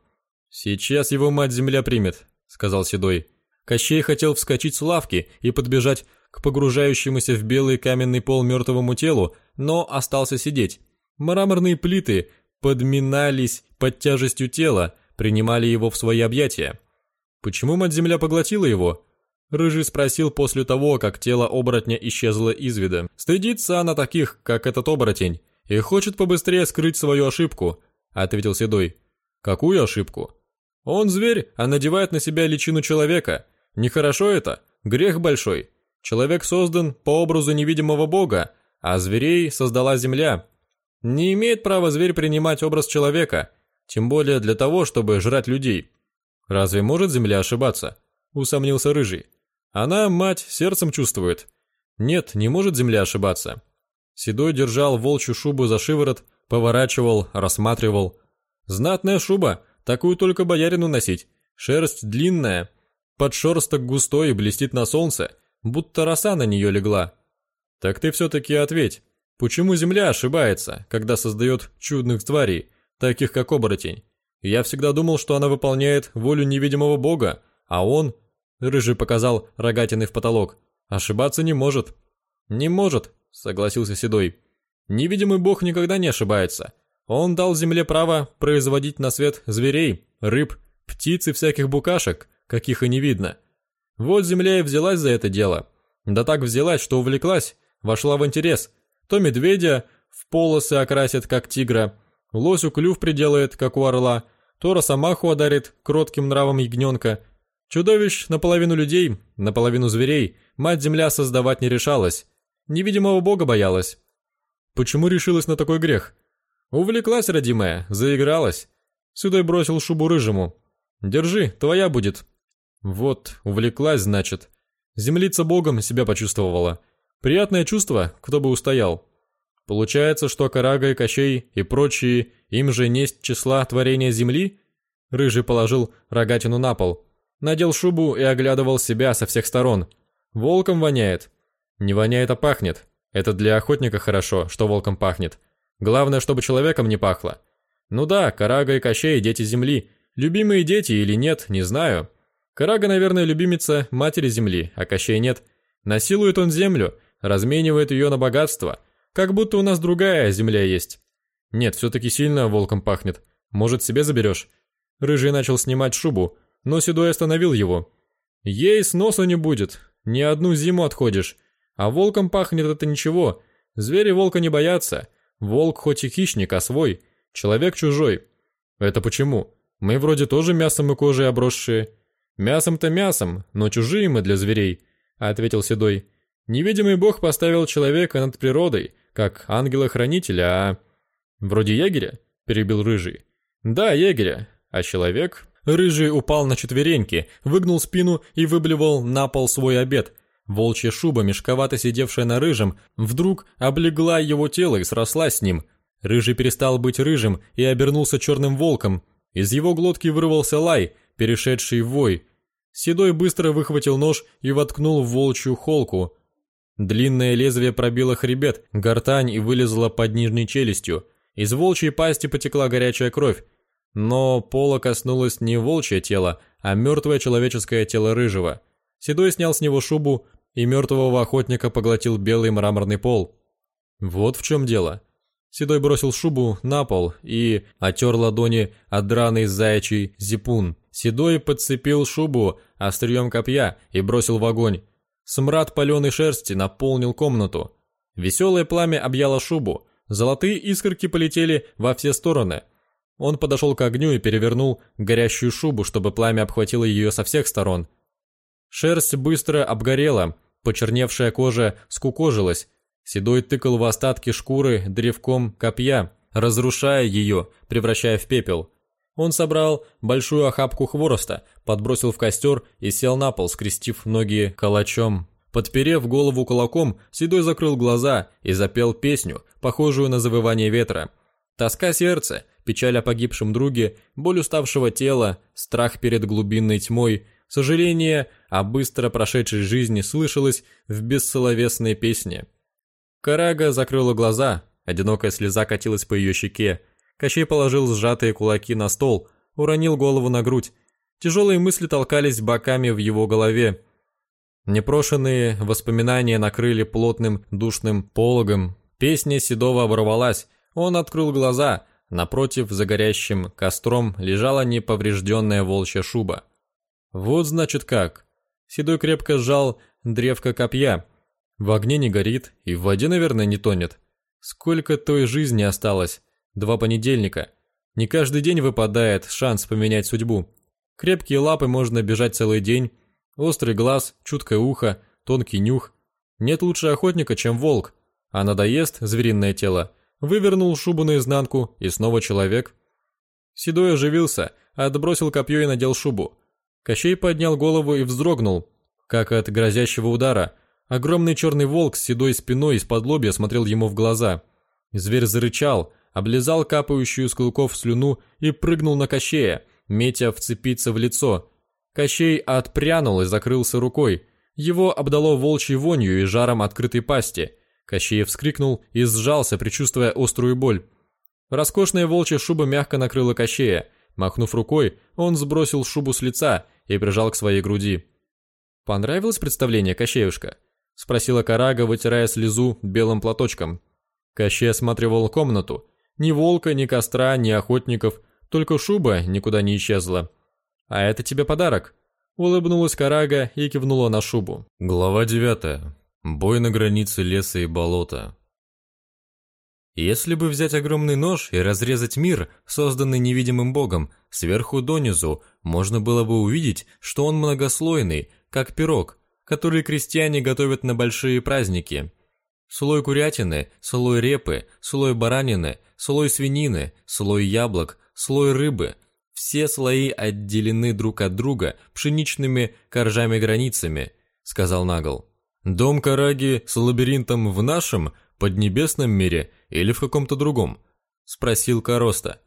«Сейчас его мать земля примет», — сказал Седой. Кощей хотел вскочить с лавки и подбежать к погружающемуся в белый каменный пол мертвому телу, но остался сидеть. Мраморные плиты подминались под тяжестью тела, принимали его в свои объятия. Почему мать-земля поглотила его? Рыжий спросил после того, как тело оборотня исчезло из вида. «Стыдится она таких, как этот оборотень, и хочет побыстрее скрыть свою ошибку», — ответил Седой. «Какую ошибку?» «Он зверь, а надевает на себя личину человека. Нехорошо это, грех большой. Человек создан по образу невидимого бога, а зверей создала земля. Не имеет права зверь принимать образ человека, тем более для того, чтобы жрать людей. Разве может земля ошибаться?» — усомнился Рыжий. Она, мать, сердцем чувствует. Нет, не может земля ошибаться. Седой держал волчью шубу за шиворот, поворачивал, рассматривал. Знатная шуба, такую только боярину носить. Шерсть длинная, подшерсток густой и блестит на солнце, будто роса на нее легла. Так ты все-таки ответь, почему земля ошибается, когда создает чудных тварей, таких как оборотень? Я всегда думал, что она выполняет волю невидимого бога, а он Рыжий показал рогатины в потолок. Ошибаться не может. Не может, согласился Седой. Невидимый бог никогда не ошибается. Он дал земле право производить на свет зверей, рыб, птиц и всяких букашек, каких и не видно. Вот земля и взялась за это дело. Да так взялась, что увлеклась, вошла в интерес. То медведя в полосы окрасит, как тигра, лосю клюв приделает, как у орла, то росомаху одарит кротким нравом ягненка, Чудовищ наполовину людей, наполовину зверей мать-земля создавать не решалась. Невидимого бога боялась. Почему решилась на такой грех? Увлеклась, родимая, заигралась. Сюда бросил шубу рыжему. Держи, твоя будет. Вот, увлеклась, значит. Землица богом себя почувствовала. Приятное чувство, кто бы устоял. Получается, что Карага и Кощей и прочие им же несть числа творения земли? Рыжий положил рогатину на пол. Надел шубу и оглядывал себя со всех сторон. Волком воняет. Не воняет, а пахнет. Это для охотника хорошо, что волком пахнет. Главное, чтобы человеком не пахло. Ну да, Карага и Кощей – дети земли. Любимые дети или нет, не знаю. Карага, наверное, любимица матери земли, а Кощей нет. Насилует он землю, разменивает ее на богатство. Как будто у нас другая земля есть. Нет, все-таки сильно волком пахнет. Может, себе заберешь? Рыжий начал снимать шубу, но Седой остановил его. «Ей с носа не будет, ни одну зиму отходишь. А волком пахнет это ничего. Звери волка не боятся. Волк хоть и хищник, а свой. Человек чужой. Это почему? Мы вроде тоже мясом и кожей обросшие. Мясом-то мясом, но чужие мы для зверей», — ответил Седой. «Невидимый бог поставил человека над природой, как ангела-хранителя, а... Вроде егеря?» – перебил Рыжий. «Да, егеря. А человек?» Рыжий упал на четвереньки, выгнул спину и выблевал на пол свой обед. Волчья шуба, мешковато сидевшая на рыжем, вдруг облегла его тело и срослась с ним. Рыжий перестал быть рыжим и обернулся черным волком. Из его глотки вырвался лай, перешедший в вой. Седой быстро выхватил нож и воткнул в волчью холку. Длинное лезвие пробило хребет, гортань и вылезло под нижней челюстью. Из волчьей пасти потекла горячая кровь. Но пола коснулось не волчье тело, а мертвое человеческое тело рыжего. Седой снял с него шубу, и мертвого охотника поглотил белый мраморный пол. Вот в чем дело. Седой бросил шубу на пол и отер ладони от драный заячий зипун. Седой подцепил шубу острием копья и бросил в огонь. Смрад паленой шерсти наполнил комнату. Веселое пламя объяло шубу, золотые искорки полетели во все стороны. Он подошел к огню и перевернул горящую шубу, чтобы пламя обхватило ее со всех сторон. Шерсть быстро обгорела, почерневшая кожа скукожилась. Седой тыкал в остатки шкуры древком копья, разрушая ее, превращая в пепел. Он собрал большую охапку хвороста, подбросил в костер и сел на пол, скрестив ноги калачом. Подперев голову кулаком, Седой закрыл глаза и запел песню, похожую на завывание ветра. Тоска сердца, печаль о погибшем друге, боль уставшего тела, страх перед глубинной тьмой, сожаление о быстро прошедшей жизни слышалось в бессоловесной песне. Карага закрыла глаза, одинокая слеза катилась по ее щеке, Кощей положил сжатые кулаки на стол, уронил голову на грудь. Тяжелые мысли толкались боками в его голове. Непрошенные воспоминания накрыли плотным душным пологом. Песня Седова оборвалась. Он открыл глаза. Напротив, за горящим костром, лежала неповрежденная волчья шуба. Вот значит как. Седой крепко сжал древко копья. В огне не горит и в воде, наверное, не тонет. Сколько той жизни осталось? Два понедельника. Не каждый день выпадает шанс поменять судьбу. Крепкие лапы можно бежать целый день. Острый глаз, чуткое ухо, тонкий нюх. Нет лучше охотника, чем волк. А надоест звериное тело. Вывернул шубу наизнанку, и снова человек. Седой оживился, отбросил копье и надел шубу. Кощей поднял голову и вздрогнул, как от грозящего удара. Огромный черный волк с седой спиной из-под лобья смотрел ему в глаза. Зверь зарычал, облизал капающую с клыков слюну и прыгнул на Кощея, метя вцепиться в лицо. Кощей отпрянул и закрылся рукой. Его обдало волчьей вонью и жаром открытой пасти. Кощей вскрикнул и сжался, предчувствуя острую боль. Роскошная волчья шуба мягко накрыла Кощея. Махнув рукой, он сбросил шубу с лица и прижал к своей груди. «Понравилось представление, Кощеюшка?» – спросила Карага, вытирая слезу белым платочком. Кощей осматривал комнату, ни волка, ни костра, ни охотников, только шуба никуда не исчезла. «А это тебе подарок», — улыбнулась Карага и кивнула на шубу. Глава 9. Бой на границе леса и болота. Если бы взять огромный нож и разрезать мир, созданный невидимым богом, сверху донизу, можно было бы увидеть, что он многослойный, как пирог, который крестьяне готовят на большие праздники. Слой курятины, слой репы, слой баранины, слой свинины, слой яблок, слой рыбы. Все слои отделены друг от друга пшеничными коржами-границами, сказал Нагл. Дом Караги с лабиринтом в нашем, поднебесном мире или в каком-то другом? Спросил Короста.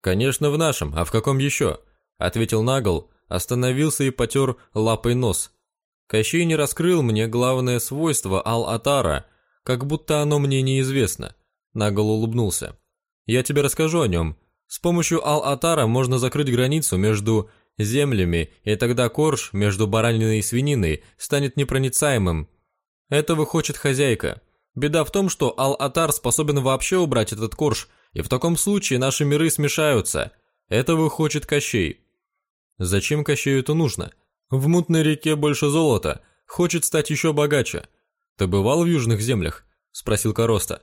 Конечно, в нашем, а в каком еще? Ответил Нагл, остановился и потер лапой нос. Кощей не раскрыл мне главное свойство Ал-Атара – как будто оно мне неизвестно. Нагол улыбнулся. Я тебе расскажу о нем. С помощью Ал-Атара можно закрыть границу между землями, и тогда корж между бараниной и свининой станет непроницаемым. Этого хочет хозяйка. Беда в том, что Ал-Атар способен вообще убрать этот корж, и в таком случае наши миры смешаются. Этого хочет Кощей. Зачем Кощею это нужно? В мутной реке больше золота, хочет стать еще богаче. «Ты бывал в южных землях?» – спросил Короста.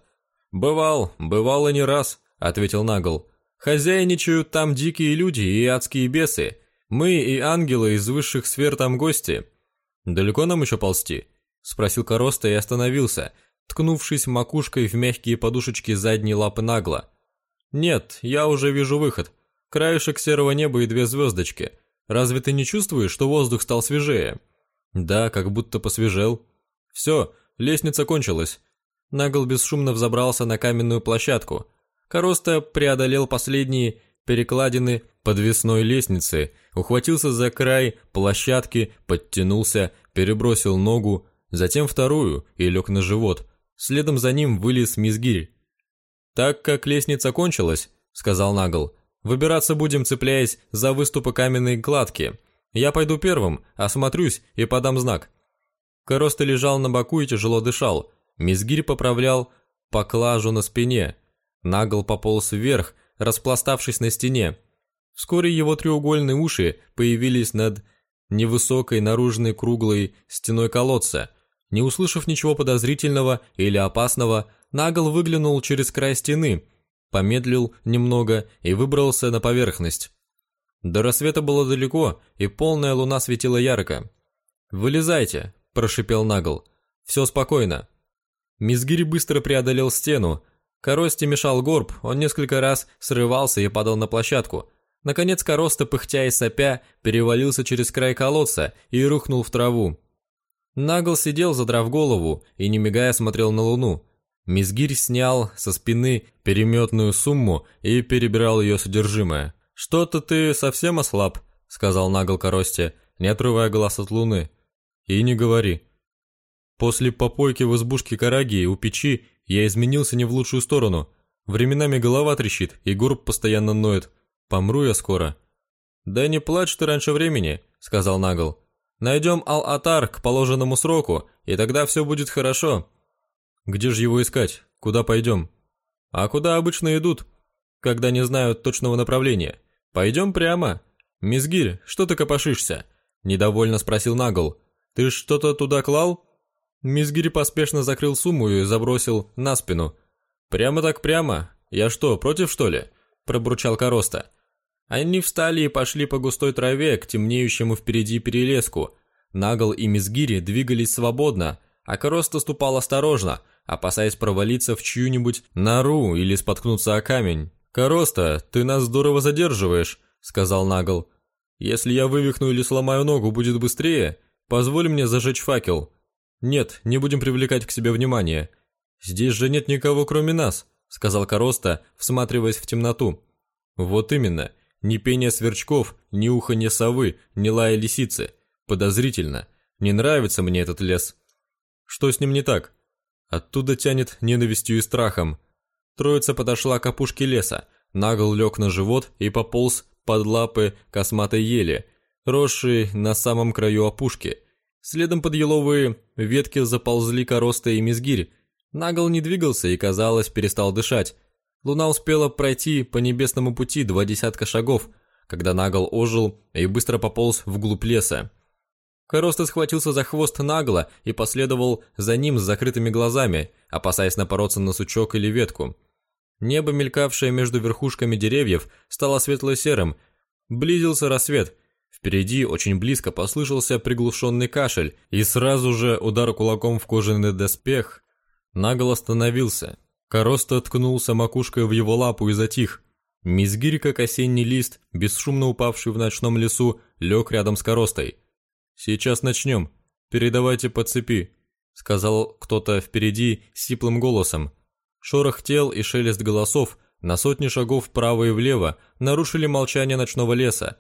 «Бывал, бывал и не раз», – ответил Нагл. «Хозяйничают там дикие люди и адские бесы. Мы и ангелы из высших сфер там гости». «Далеко нам еще ползти?» – спросил Короста и остановился. ткнувшись макушкой в мягкие подушечки задней лапы нагло. «Нет, я уже вижу выход. Краешек серого неба и две звездочки. Разве ты не чувствуешь, что воздух стал свежее?» «Да, как будто посвежел». «Все, лестница кончилась». Нагл бесшумно взобрался на каменную площадку. Короста преодолел последние перекладины подвесной лестницы, ухватился за край площадки, подтянулся, перебросил ногу, затем вторую и лег на живот. Следом за ним вылез Мизгирь. «Так как лестница кончилась», — сказал Нагл, — «выбираться будем, цепляясь за выступы каменной кладки. Я пойду первым, осмотрюсь и подам знак». Короста лежал на боку и тяжело дышал. Мизгирь поправлял поклажу на спине. Нагл пополз вверх, распластавшись на стене. Вскоре его треугольные уши появились над невысокой наружной круглой стеной колодца. Не услышав ничего подозрительного или опасного, Нагл выглянул через край стены, помедлил немного и выбрался на поверхность. До рассвета было далеко, и полная луна светила ярко. «Вылезайте», – прошипел Нагл. «Все спокойно». Мизгирь быстро преодолел стену, Коросте мешал горб, он несколько раз срывался и падал на площадку. Наконец Короста, пыхтя и сопя, перевалился через край колодца и рухнул в траву. Нагл сидел, задрав голову, и не мигая смотрел на луну. Мизгирь снял со спины переметную сумму и перебирал ее содержимое. «Что-то ты совсем ослаб», — сказал Нагл Коросте, не отрывая глаз от луны. «И не говори». После попойки в избушке Караги у печи я изменился не в лучшую сторону. Временами голова трещит, и горб постоянно ноет. Помру я скоро». «Да не плачь ты раньше времени», — сказал Нагл. «Найдем Ал-Атар к положенному сроку, и тогда все будет хорошо». «Где же его искать? Куда пойдем?» «А куда обычно идут, когда не знают точного направления? Пойдем прямо». «Мизгирь, что ты копошишься?» – недовольно спросил Нагл. «Ты что-то туда клал?» Мизгири поспешно закрыл сумму и забросил на спину. «Прямо так прямо? Я что, против что ли?» – пробурчал Короста. Они встали и пошли по густой траве к темнеющему впереди перелеску. Нагл и Мизгири двигались свободно, а Короста ступал осторожно, опасаясь провалиться в чью-нибудь нору или споткнуться о камень. «Короста, ты нас здорово задерживаешь», – сказал Нагл. «Если я вывихну или сломаю ногу, будет быстрее. Позволь мне зажечь факел». «Нет, не будем привлекать к себе внимание. Здесь же нет никого, кроме нас», — сказал Короста, всматриваясь в темноту. «Вот именно. Ни пения сверчков, ни уханья совы, ни лая лисицы. Подозрительно. Не нравится мне этот лес». «Что с ним не так?» Оттуда тянет ненавистью и страхом. Троица подошла к опушке леса. Нагл лег на живот и пополз под лапы косматой ели, росшей на самом краю опушки — Следом под еловые ветки заползли короста и мизгирь. Нагл не двигался и, казалось, перестал дышать. Луна успела пройти по небесному пути два десятка шагов, когда Нагл ожил и быстро пополз вглубь леса. Короста схватился за хвост Нагла и последовал за ним с закрытыми глазами, опасаясь напороться на сучок или ветку. Небо, мелькавшее между верхушками деревьев, стало светло-серым. Близился рассвет – Впереди очень близко послышался приглушенный кашель, и сразу же удар кулаком в кожаный доспех. Нагл остановился. Короста ткнулся макушкой в его лапу и затих. Мизгирь, как осенний лист, бесшумно упавший в ночном лесу, лег рядом с Коростой. «Сейчас начнем. Передавайте по цепи», — сказал кто-то впереди сиплым голосом. Шорох тел и шелест голосов на сотни шагов вправо и влево нарушили молчание ночного леса,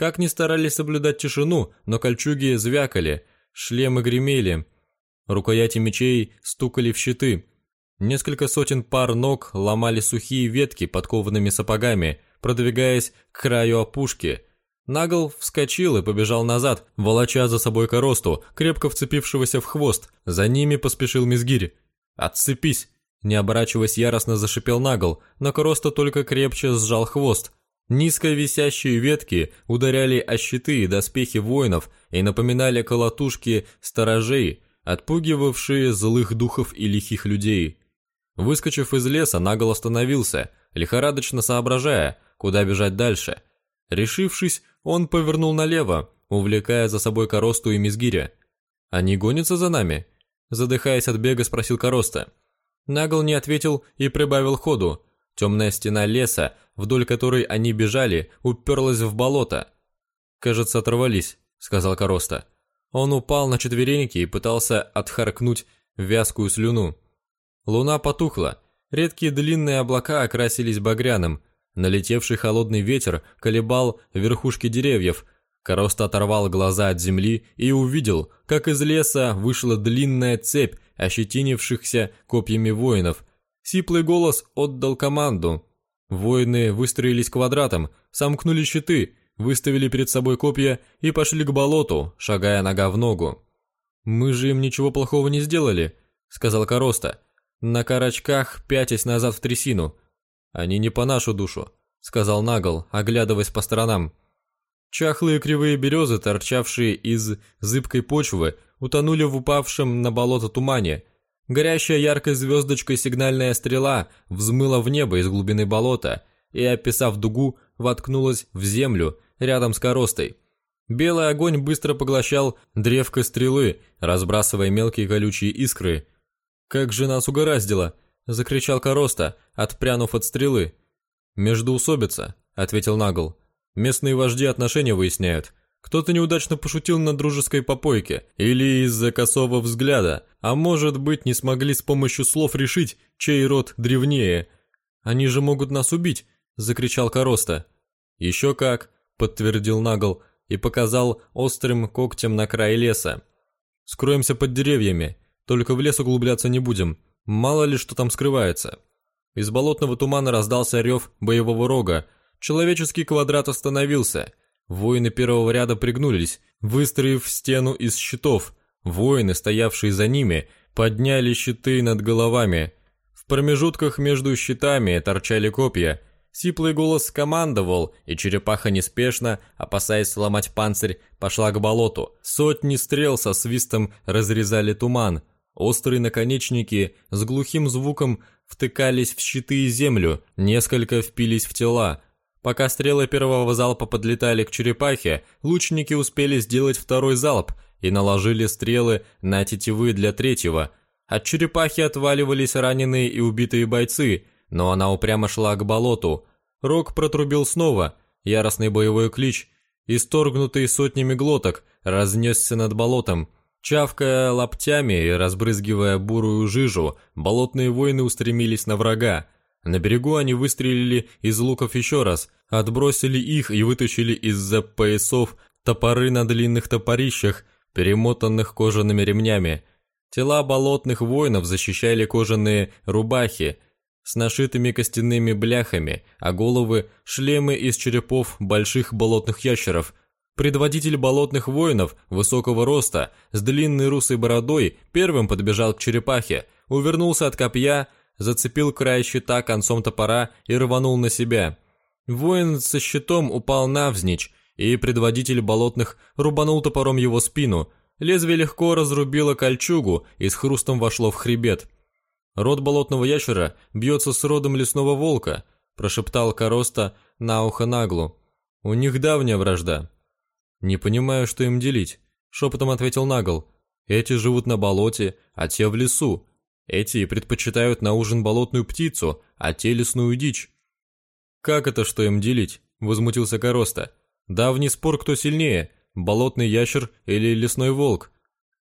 как ни старались соблюдать тишину, но кольчуги звякали, шлемы гремели, рукояти мечей стукали в щиты. Несколько сотен пар ног ломали сухие ветки подкованными сапогами, продвигаясь к краю опушки. Нагл вскочил и побежал назад, волоча за собой коросту, крепко вцепившегося в хвост. За ними поспешил Мизгирь. «Отцепись!» Не оборачиваясь, яростно зашипел Нагл, но Короста только крепче сжал хвост. Низко висящие ветки ударяли о щиты и доспехи воинов и напоминали колотушки сторожей, отпугивавшие злых духов и лихих людей. Выскочив из леса, Нагл остановился, лихорадочно соображая, куда бежать дальше. Решившись, он повернул налево, увлекая за собой коросту и мизгиря. «Они гонятся за нами?» Задыхаясь от бега, спросил Короста. Нагл не ответил и прибавил ходу. Темная стена леса, вдоль которой они бежали, уперлась в болото. «Кажется, оторвались», — сказал Короста. Он упал на четвереньки и пытался отхаркнуть вязкую слюну. Луна потухла, редкие длинные облака окрасились багряным, налетевший холодный ветер колебал верхушки деревьев, Короста оторвал глаза от земли и увидел, как из леса вышла длинная цепь ощетинившихся копьями воинов. Сиплый голос отдал команду. Воины выстроились квадратом, сомкнули щиты, выставили перед собой копья и пошли к болоту, шагая нога в ногу. «Мы же им ничего плохого не сделали», — сказал Короста. «На карачках пятясь назад в трясину». «Они не по нашу душу», — сказал Нагл, оглядываясь по сторонам. Чахлые кривые березы, торчавшие из зыбкой почвы, утонули в упавшем на болото тумане. Горящая яркой звездочкой сигнальная стрела взмыла в небо из глубины болота и, описав дугу, воткнулась в землю рядом с коростой. Белый огонь быстро поглощал древко стрелы, разбрасывая мелкие колючие искры. «Как же нас угораздило!» — закричал Короста, отпрянув от стрелы. «Междоусобица», — ответил Нагл. Местные вожди отношения выясняют. Кто-то неудачно пошутил на дружеской попойке, или из-за косого взгляда, а может быть не смогли с помощью слов решить, чей род древнее. «Они же могут нас убить!» – закричал Короста. «Еще как!» – подтвердил Нагл и показал острым когтем на край леса. «Скроемся под деревьями, только в лес углубляться не будем, мало ли что там скрывается». Из болотного тумана раздался рев боевого рога, Человеческий квадрат остановился. Воины первого ряда пригнулись, выстроив стену из щитов. Воины, стоявшие за ними, подняли щиты над головами. В промежутках между щитами торчали копья. Сиплый голос командовал, и черепаха неспешно, опасаясь сломать панцирь, пошла к болоту. Сотни стрел со свистом разрезали туман. Острые наконечники с глухим звуком втыкались в щиты и землю, несколько впились в тела, Пока стрелы первого залпа подлетали к черепахе, лучники успели сделать второй залп и наложили стрелы на тетивы для третьего. От черепахи отваливались раненые и убитые бойцы, но она упрямо шла к болоту. Рог протрубил снова, яростный боевой клич, исторгнутый сотнями глоток, разнесся над болотом. Чавкая лаптями и разбрызгивая бурую жижу, болотные воины устремились на врага. На берегу они выстрелили из луков еще раз, отбросили их и вытащили из-за поясов топоры на длинных топорищах, перемотанных кожаными ремнями. Тела болотных воинов защищали кожаные рубахи с нашитыми костяными бляхами, а головы – шлемы из черепов больших болотных ящеров. Предводитель болотных воинов высокого роста, с длинной русой бородой, первым подбежал к черепахе, увернулся от копья – зацепил край щита концом топора и рванул на себя. Воин со щитом упал навзничь, и предводитель болотных рубанул топором его спину. Лезвие легко разрубило кольчугу и с хрустом вошло в хребет. «Род болотного ящера бьется с родом лесного волка», прошептал Короста на ухо наглу. «У них давняя вражда». «Не понимаю, что им делить», шепотом ответил Нагл. «Эти живут на болоте, а те в лесу. Эти предпочитают на ужин болотную птицу, а те лесную дичь. «Как это, что им делить?» – возмутился Короста. «Давний спор, кто сильнее, болотный ящер или лесной волк?»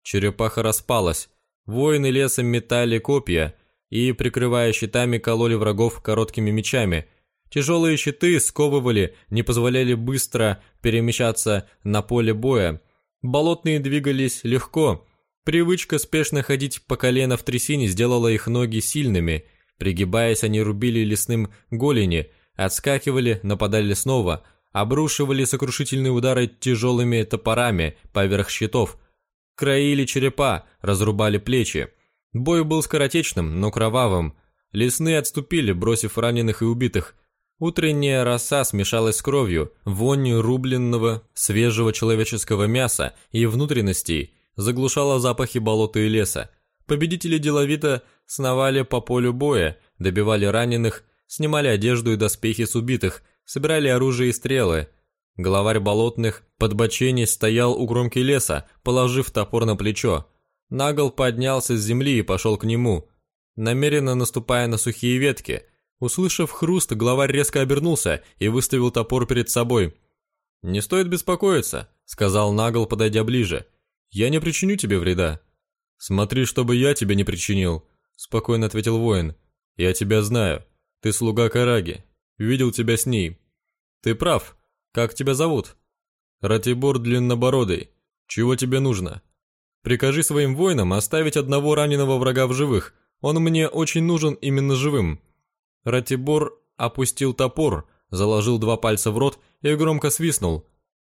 Черепаха распалась. Воины лесом метали копья и, прикрывая щитами, кололи врагов короткими мечами. Тяжелые щиты сковывали, не позволяли быстро перемещаться на поле боя. Болотные двигались легко, Привычка спешно ходить по колено в трясине сделала их ноги сильными. Пригибаясь, они рубили лесным голени, отскакивали, нападали снова, обрушивали сокрушительные удары тяжелыми топорами поверх щитов, краили черепа, разрубали плечи. Бой был скоротечным, но кровавым. Лесные отступили, бросив раненых и убитых. Утренняя роса смешалась с кровью, вонью рубленного, свежего человеческого мяса и внутренностей – заглушала запахи болота и леса. Победители деловито сновали по полю боя, добивали раненых, снимали одежду и доспехи с убитых, собирали оружие и стрелы. Главарь болотных, подбоченясь, стоял у кромки леса, положив топор на плечо. Нагл поднялся с земли и пошел к нему, намеренно наступая на сухие ветки. Услышав хруст, главарь резко обернулся и выставил топор перед собой. «Не стоит беспокоиться», — сказал Нагл, подойдя ближе. «Я не причиню тебе вреда». «Смотри, чтобы я тебе не причинил», — спокойно ответил воин. «Я тебя знаю. Ты слуга Караги. Видел тебя с ней». «Ты прав. Как тебя зовут?» «Ратибор Длиннобородый. Чего тебе нужно?» «Прикажи своим воинам оставить одного раненого врага в живых. Он мне очень нужен именно живым». Ратибор опустил топор, заложил два пальца в рот и громко свистнул.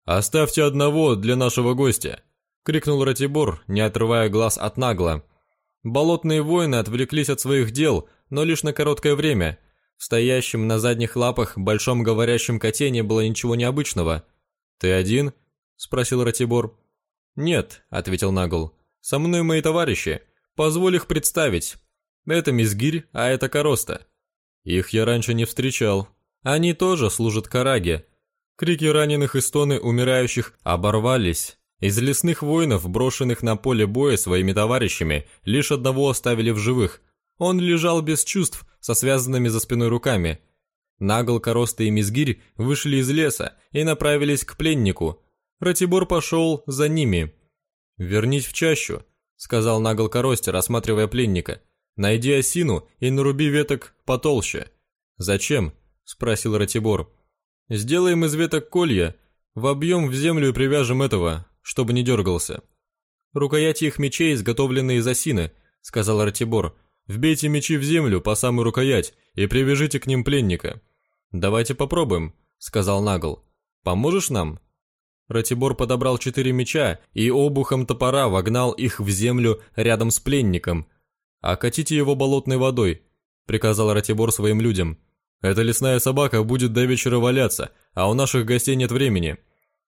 «Оставьте одного для нашего гостя!» — крикнул Ратибор, не отрывая глаз от нагла. Болотные воины отвлеклись от своих дел, но лишь на короткое время. В стоящем на задних лапах большом говорящем коте не было ничего необычного. «Ты один?» — спросил Ратибор. «Нет», — ответил Нагл. «Со мной мои товарищи. Позволь их представить. Это Мизгирь, а это Короста. Их я раньше не встречал. Они тоже служат Караге. Крики раненых и стоны умирающих оборвались. Из лесных воинов, брошенных на поле боя своими товарищами, лишь одного оставили в живых. Он лежал без чувств, со связанными за спиной руками. Нагл, Мизгирь вышли из леса и направились к пленнику. Ратибор пошел за ними. «Вернись в чащу», — сказал Нагл Коросте, рассматривая пленника. Найди осину и наруби веток потолще. Зачем? спросил Ратибор. Сделаем из веток колья, вобьем в землю и привяжем этого, чтобы не дергался. Рукояти их мечей изготовлены из осины, сказал Ратибор. Вбейте мечи в землю по самую рукоять и привяжите к ним пленника. Давайте попробуем, сказал Нагл. Поможешь нам? Ратибор подобрал четыре меча и обухом топора вогнал их в землю рядом с пленником, «Окатите его болотной водой», — приказал Ратибор своим людям. «Эта лесная собака будет до вечера валяться, а у наших гостей нет времени».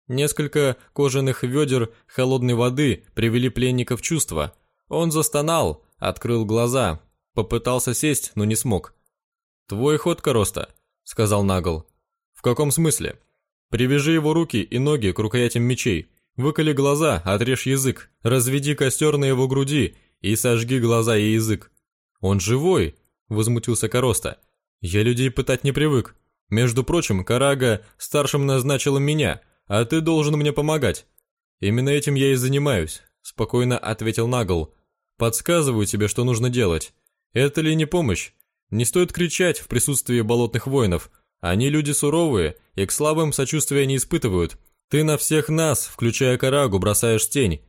Несколько кожаных ведер холодной воды привели пленника в чувство. Он застонал, открыл глаза, попытался сесть, но не смог. «Твой ход, Короста», — сказал Нагл. «В каком смысле?» «Привяжи его руки и ноги к рукоятям мечей, выколи глаза, отрежь язык, разведи костер на его груди и сожги глаза и язык. Он живой, возмутился Короста. Я людей пытать не привык. Между прочим, Карага старшим назначила меня, а ты должен мне помогать. Именно этим я и занимаюсь, спокойно ответил Нагл. Подсказываю тебе, что нужно делать. Это ли не помощь? Не стоит кричать в присутствии болотных воинов. Они люди суровые и к слабым сочувствия не испытывают. Ты на всех нас, включая Карагу, бросаешь тень.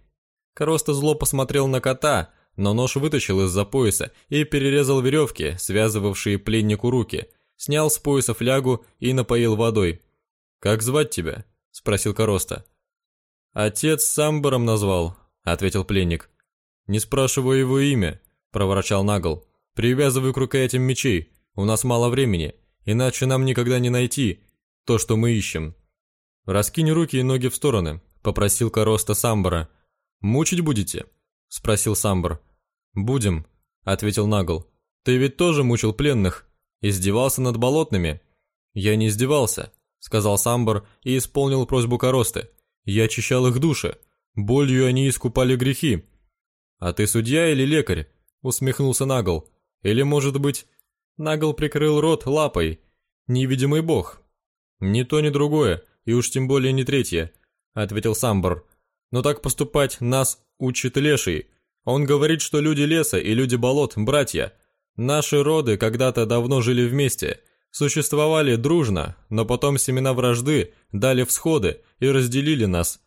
Короста зло посмотрел на кота, но нож вытащил из-за пояса и перерезал веревки, связывавшие пленнику руки, снял с пояса флягу и напоил водой. «Как звать тебя?» – спросил Короста. «Отец самбором назвал», – ответил пленник. «Не спрашивай его имя», – проворчал Нагл. «Привязывай к рукоятям мечей, у нас мало времени, иначе нам никогда не найти то, что мы ищем». «Раскинь руки и ноги в стороны», – попросил Короста самбора. «Мучить будете?» — спросил Самбр. «Будем», — ответил Нагл. «Ты ведь тоже мучил пленных, издевался над болотными». «Я не издевался», — сказал Самбр и исполнил просьбу Коросты. «Я очищал их души, болью они искупали грехи». «А ты судья или лекарь?» — усмехнулся Нагл. «Или, может быть...» Нагл прикрыл рот лапой. «Невидимый бог». «Ни то, ни другое, и уж тем более не третье», — ответил Самбр. «Но так поступать нас учит Леший. Он говорит, что люди леса и люди болот – братья. Наши роды когда-то давно жили вместе, существовали дружно, но потом семена вражды дали всходы и разделили нас.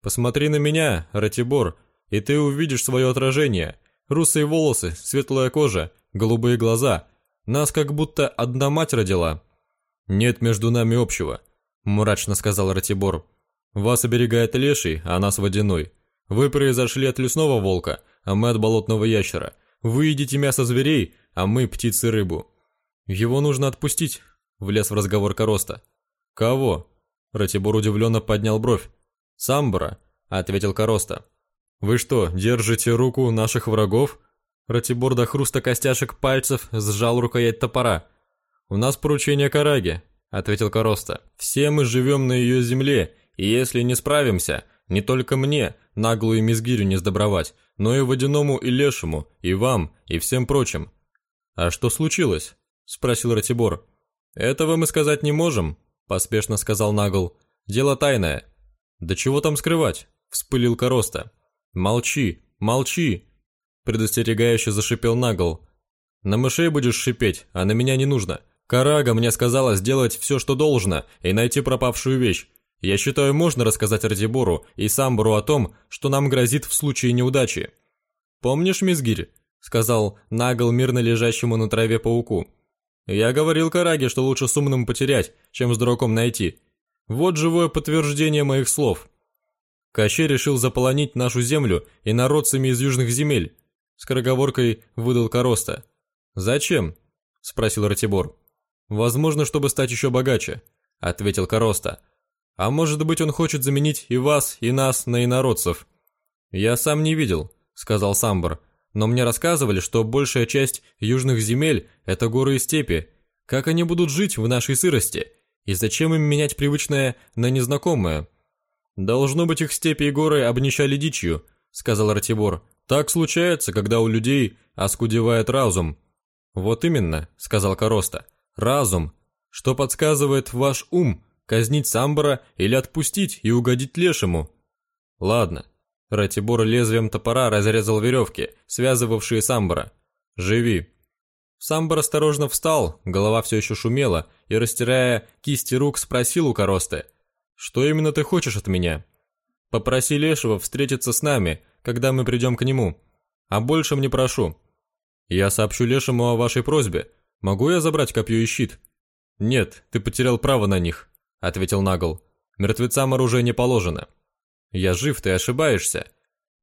Посмотри на меня, Ратибор, и ты увидишь свое отражение. Русые волосы, светлая кожа, голубые глаза. Нас как будто одна мать родила. Нет между нами общего, мрачно сказал Ратибор. Вас оберегает леший, а нас водяной. Вы произошли от лесного волка, а мы от болотного ящера. Вы едите мясо зверей, а мы птицы рыбу. Его нужно отпустить, влез в разговор Короста. Кого? Ратибор удивленно поднял бровь. Самбора, ответил Короста. Вы что, держите руку наших врагов? Ратибор до хруста костяшек пальцев сжал рукоять топора. У нас поручение Караги, ответил Короста. Все мы живем на ее земле, и если не справимся, Не только мне, наглую мизгирю не сдобровать, но и водяному и лешему, и вам, и всем прочим. А что случилось? Спросил Ратибор. Этого мы сказать не можем, поспешно сказал Нагл. Дело тайное. Да чего там скрывать? Вспылил Короста. Молчи, молчи, предостерегающе зашипел Нагл. На мышей будешь шипеть, а на меня не нужно. Карага мне сказала сделать все, что должно, и найти пропавшую вещь. Я считаю, можно рассказать Радибору и Самбору о том, что нам грозит в случае неудачи. Помнишь, Мизгирь? сказал Нагл мирно лежащему на траве пауку. Я говорил Караге, что лучше с умным потерять, чем с дураком найти. Вот живое подтверждение моих слов. Кощей решил заполонить нашу землю и народцами из южных земель. Скороговоркой выдал Короста. «Зачем?» – спросил Ратибор. «Возможно, чтобы стать еще богаче», – ответил Короста. «А может быть, он хочет заменить и вас, и нас на инородцев?» «Я сам не видел», – сказал Самбор. «Но мне рассказывали, что большая часть южных земель – это горы и степи. Как они будут жить в нашей сырости? И зачем им менять привычное на незнакомое?» «Должно быть, их степи и горы обнищали дичью», – сказал Ратибор. «Так случается, когда у людей оскудевает разум». «Вот именно», — сказал Короста. «Разум. Что подсказывает ваш ум? Казнить Самбора или отпустить и угодить лешему?» «Ладно». Ратибор лезвием топора разрезал веревки, связывавшие Самбора. «Живи». Самбор осторожно встал, голова все еще шумела, и, растирая кисти рук, спросил у Коросты. «Что именно ты хочешь от меня?» «Попроси Лешего встретиться с нами, когда мы придем к нему. А больше мне прошу. «Я сообщу Лешему о вашей просьбе. Могу я забрать копье и щит?» «Нет, ты потерял право на них», — ответил Нагл. «Мертвецам оружие не положено». «Я жив, ты ошибаешься.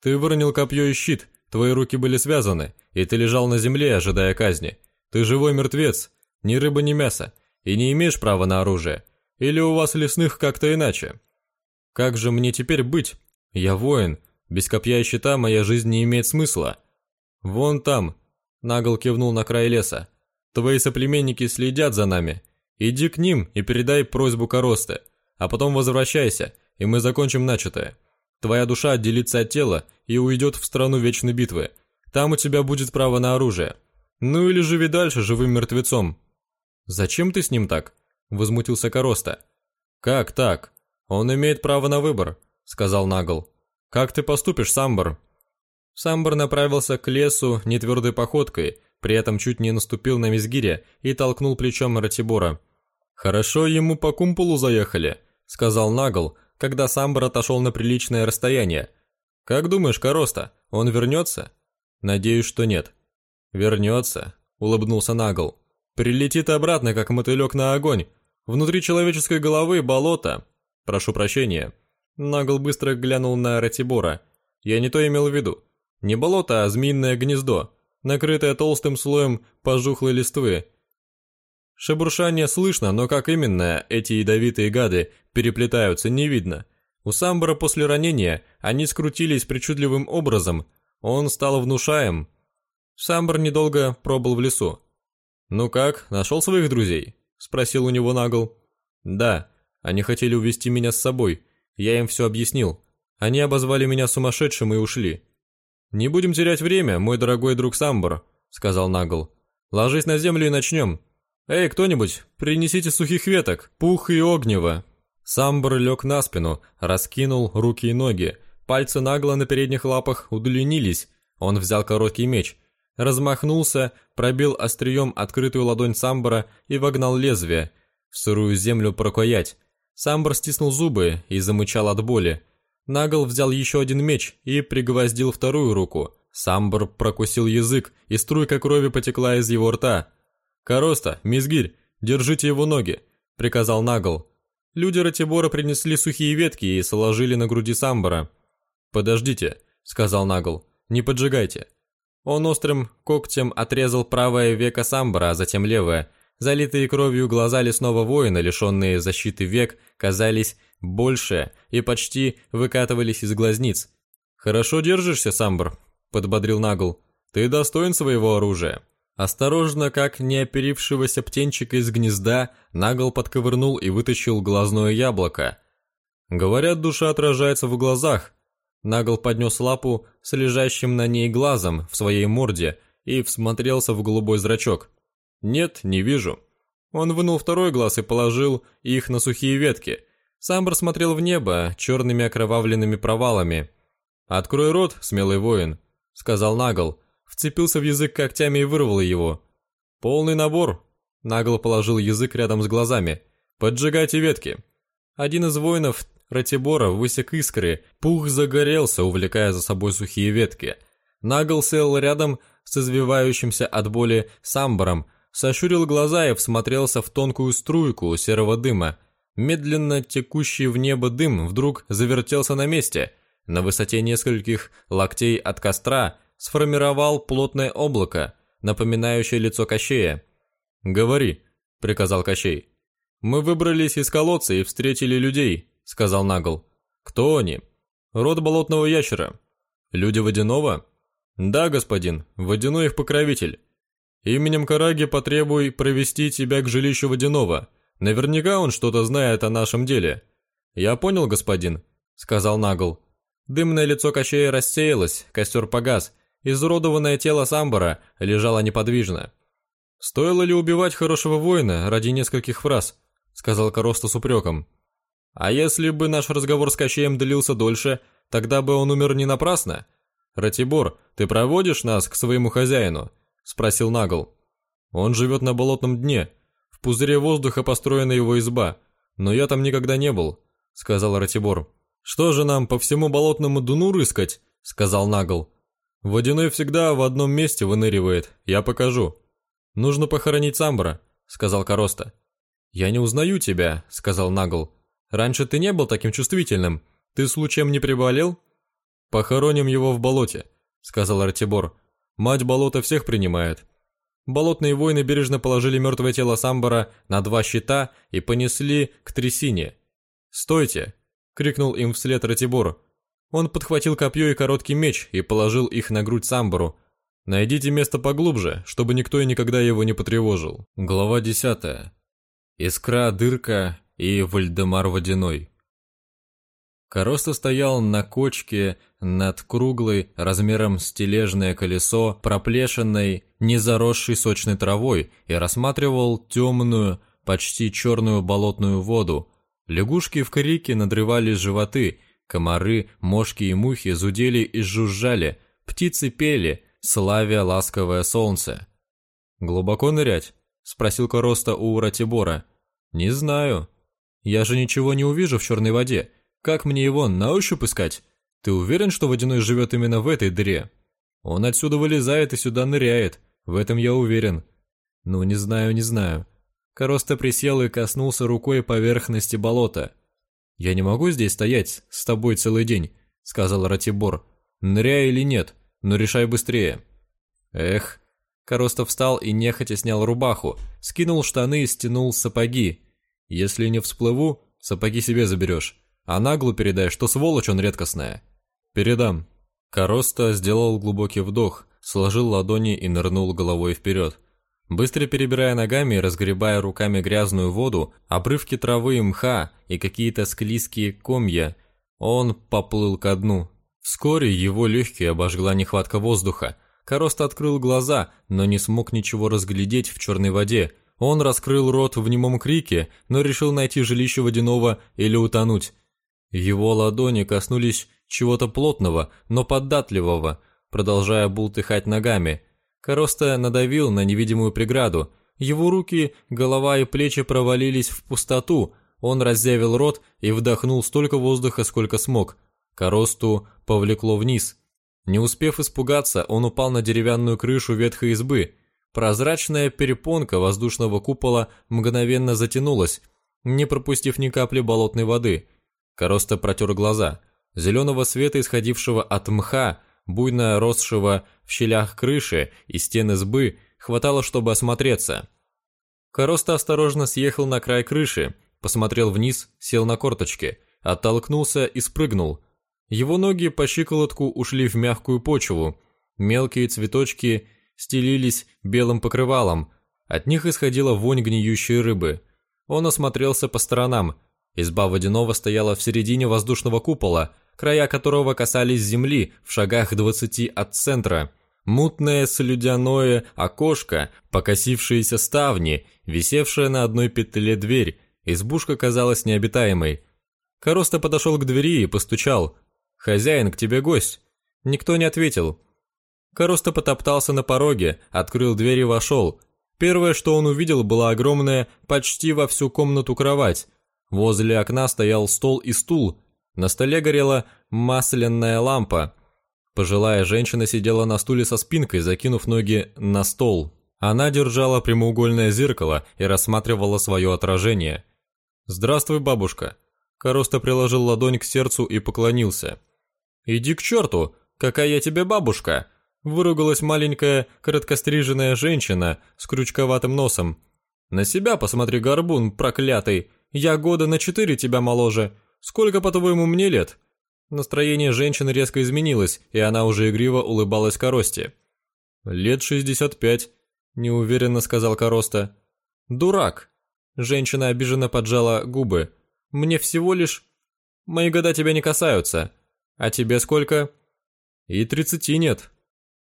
Ты выронил копье и щит, твои руки были связаны, и ты лежал на земле, ожидая казни. Ты живой мертвец, ни рыба, ни мясо, и не имеешь права на оружие. Или у вас лесных как-то иначе? Как же мне теперь быть? Я воин, без копья и щита моя жизнь не имеет смысла. Вон там, Нагл кивнул на край леса. «Твои соплеменники следят за нами. Иди к ним и передай просьбу Коросты, а потом возвращайся, и мы закончим начатое. Твоя душа отделится от тела и уйдет в страну вечной битвы. Там у тебя будет право на оружие. Ну или живи дальше живым мертвецом». «Зачем ты с ним так?» – возмутился Короста. «Как так? Он имеет право на выбор», – сказал Нагл. «Как ты поступишь, Самбар?» Самбар направился к лесу нетвердой походкой, при этом чуть не наступил на Мизгиря и толкнул плечом Ратибора. «Хорошо ему по кумполу заехали», — сказал Нагл, когда Самбар отошел на приличное расстояние. «Как думаешь, Короста, он вернется?» «Надеюсь, что нет». «Вернется», — улыбнулся Нагл. «Прилетит обратно, как мотылек на огонь. Внутри человеческой головы болото. Прошу прощения». Нагл быстро глянул на Ратибора. «Я не то имел в виду. Не болото, а змеиное гнездо, накрытое толстым слоем пожухлой листвы. Шебуршание слышно, но как именно эти ядовитые гады переплетаются, не видно. У Самбара после ранения они скрутились причудливым образом, он стал внушаем. Самбар недолго пробыл в лесу. «Ну как, нашел своих друзей?» – спросил у него Нагл. «Да, они хотели увести меня с собой. Я им все объяснил. Они обозвали меня сумасшедшим и ушли. «Не будем терять время, мой дорогой друг Самбор», — сказал Нагл. «Ложись на землю и начнем. Эй, кто-нибудь, принесите сухих веток, пух и огнева». Самбор лег на спину, раскинул руки и ноги. Пальцы Нагла на передних лапах удлинились. Он взял короткий меч, размахнулся, пробил острием открытую ладонь Самбора и вогнал лезвие в сырую землю прокоять. Самбор стиснул зубы и замычал от боли. Нагл взял еще один меч и пригвоздил вторую руку. Самбр прокусил язык, и струйка крови потекла из его рта. «Короста, Мизгирь, держите его ноги», — приказал Нагл. Люди Ратибора принесли сухие ветки и сложили на груди Самбора. «Подождите», — сказал Нагл, — «не поджигайте». Он острым когтем отрезал правое веко Самбора, а затем левое. Залитые кровью глаза лесного воина, лишенные защиты век, казались больше и почти выкатывались из глазниц. «Хорошо держишься, Самбр», — подбодрил Нагл. «Ты достоин своего оружия». Осторожно, как неоперившегося птенчика из гнезда, Нагл подковырнул и вытащил глазное яблоко. Говорят, душа отражается в глазах. Нагл поднес лапу с лежащим на ней глазом в своей морде и всмотрелся в голубой зрачок. «Нет, не вижу». Он вынул второй глаз и положил их на сухие ветки. Самбр смотрел в небо черными окровавленными провалами. «Открой рот, смелый воин», — сказал Нагл. Вцепился в язык когтями и вырвал его. «Полный набор», — Нагл положил язык рядом с глазами. «Поджигайте ветки». Один из воинов Ратибора высек искры, пух загорелся, увлекая за собой сухие ветки. Нагл сел рядом с извивающимся от боли самбором, сощурил глаза и всмотрелся в тонкую струйку серого дыма. Медленно текущий в небо дым вдруг завертелся на месте. На высоте нескольких локтей от костра сформировал плотное облако, напоминающее лицо Кощея. «Говори», — приказал Кощей. «Мы выбрались из колодца и встретили людей», — сказал Нагл. «Кто они?» «Род болотного ящера». «Люди водяного?» «Да, господин, водяной их покровитель. Именем Караги потребуй провести тебя к жилищу водяного. Наверняка он что-то знает о нашем деле». «Я понял, господин», — сказал Нагл. Дымное лицо Кощея рассеялось, костер погас, изуродованное тело Самбара лежало неподвижно. «Стоило ли убивать хорошего воина ради нескольких фраз?» — сказал Короста с упреком. «А если бы наш разговор с Кощеем длился дольше, тогда бы он умер не напрасно?» «Ратибор, ты проводишь нас к своему хозяину?» – спросил Нагл. «Он живет на болотном дне. В пузыре воздуха построена его изба. Но я там никогда не был», – сказал Ратибор. «Что же нам по всему болотному дуну рыскать?» – сказал Нагл. «Водяной всегда в одном месте выныривает. Я покажу». «Нужно похоронить Самбра», – сказал Короста. «Я не узнаю тебя», – сказал Нагл. «Раньше ты не был таким чувствительным. Ты случаем не приболел?» «Похороним его в болоте», — сказал Артибор. «Мать болота всех принимает». Болотные воины бережно положили мертвое тело Самбара на два щита и понесли к трясине. «Стойте!» — крикнул им вслед Ратибор. Он подхватил копье и короткий меч и положил их на грудь Самбару. «Найдите место поглубже, чтобы никто и никогда его не потревожил». Глава десятая. Искра, дырка и Вальдемар Водяной. Короста стоял на кочке над круглой, размером с тележное колесо, проплешенной, не заросшей сочной травой и рассматривал темную, почти черную болотную воду. Лягушки в крике надрывали животы, комары, мошки и мухи зудели и жужжали, птицы пели, славя ласковое солнце. «Глубоко нырять?» — спросил Короста у Ратибора. «Не знаю. Я же ничего не увижу в черной воде». Как мне его на ощупь искать? Ты уверен, что водяной живет именно в этой дыре? Он отсюда вылезает и сюда ныряет, в этом я уверен. Ну, не знаю, не знаю. Короста присел и коснулся рукой поверхности болота. «Я не могу здесь стоять с тобой целый день», — сказал Ратибор. «Ныряй или нет, но решай быстрее». «Эх». Короста встал и нехотя снял рубаху, скинул штаны и стянул сапоги. «Если не всплыву, сапоги себе заберешь. А наглу передай, что сволочь он редкостная. Передам. Короста сделал глубокий вдох, сложил ладони и нырнул головой вперед. Быстро перебирая ногами и разгребая руками грязную воду, обрывки травы и мха и какие-то склизкие комья, он поплыл ко дну. Вскоре его легкие обожгла нехватка воздуха. Короста открыл глаза, но не смог ничего разглядеть в черной воде. Он раскрыл рот в немом крике, но решил найти жилище водяного или утонуть. Его ладони коснулись чего-то плотного, но податливого, продолжая бултыхать ногами. Короста надавил на невидимую преграду. Его руки, голова и плечи провалились в пустоту. Он разъявил рот и вдохнул столько воздуха, сколько смог. Коросту повлекло вниз. Не успев испугаться, он упал на деревянную крышу ветхой избы. Прозрачная перепонка воздушного купола мгновенно затянулась, не пропустив ни капли болотной воды – Короста протер глаза. Зеленого света, исходившего от мха, буйно росшего в щелях крыши и стен избы, хватало, чтобы осмотреться. Короста осторожно съехал на край крыши, посмотрел вниз, сел на корточки, оттолкнулся и спрыгнул. Его ноги по щиколотку ушли в мягкую почву, мелкие цветочки стелились белым покрывалом, от них исходила вонь гниющей рыбы. Он осмотрелся по сторонам, Изба водяного стояла в середине воздушного купола, края которого касались земли в шагах двадцати от центра. Мутное слюдяное окошко, покосившиеся ставни, висевшая на одной петле дверь, избушка казалась необитаемой. Короста подошел к двери и постучал. «Хозяин, к тебе гость». Никто не ответил. Короста потоптался на пороге, открыл дверь и вошел. Первое, что он увидел, была огромная, почти во всю комнату кровать. Возле окна стоял стол и стул. На столе горела масляная лампа. Пожилая женщина сидела на стуле со спинкой, закинув ноги на стол. Она держала прямоугольное зеркало и рассматривала свое отражение. «Здравствуй, бабушка». Короста приложил ладонь к сердцу и поклонился. «Иди к черту! Какая я тебе бабушка!» Выругалась маленькая, короткостриженная женщина с крючковатым носом. «На себя посмотри, горбун, проклятый! Я года на четыре тебя моложе. Сколько, по-твоему, мне лет?» Настроение женщины резко изменилось, и она уже игриво улыбалась Коросте. «Лет шестьдесят пять», – неуверенно сказал Короста. «Дурак!» Женщина обиженно поджала губы. «Мне всего лишь...» «Мои года тебя не касаются. А тебе сколько?» «И тридцати нет»,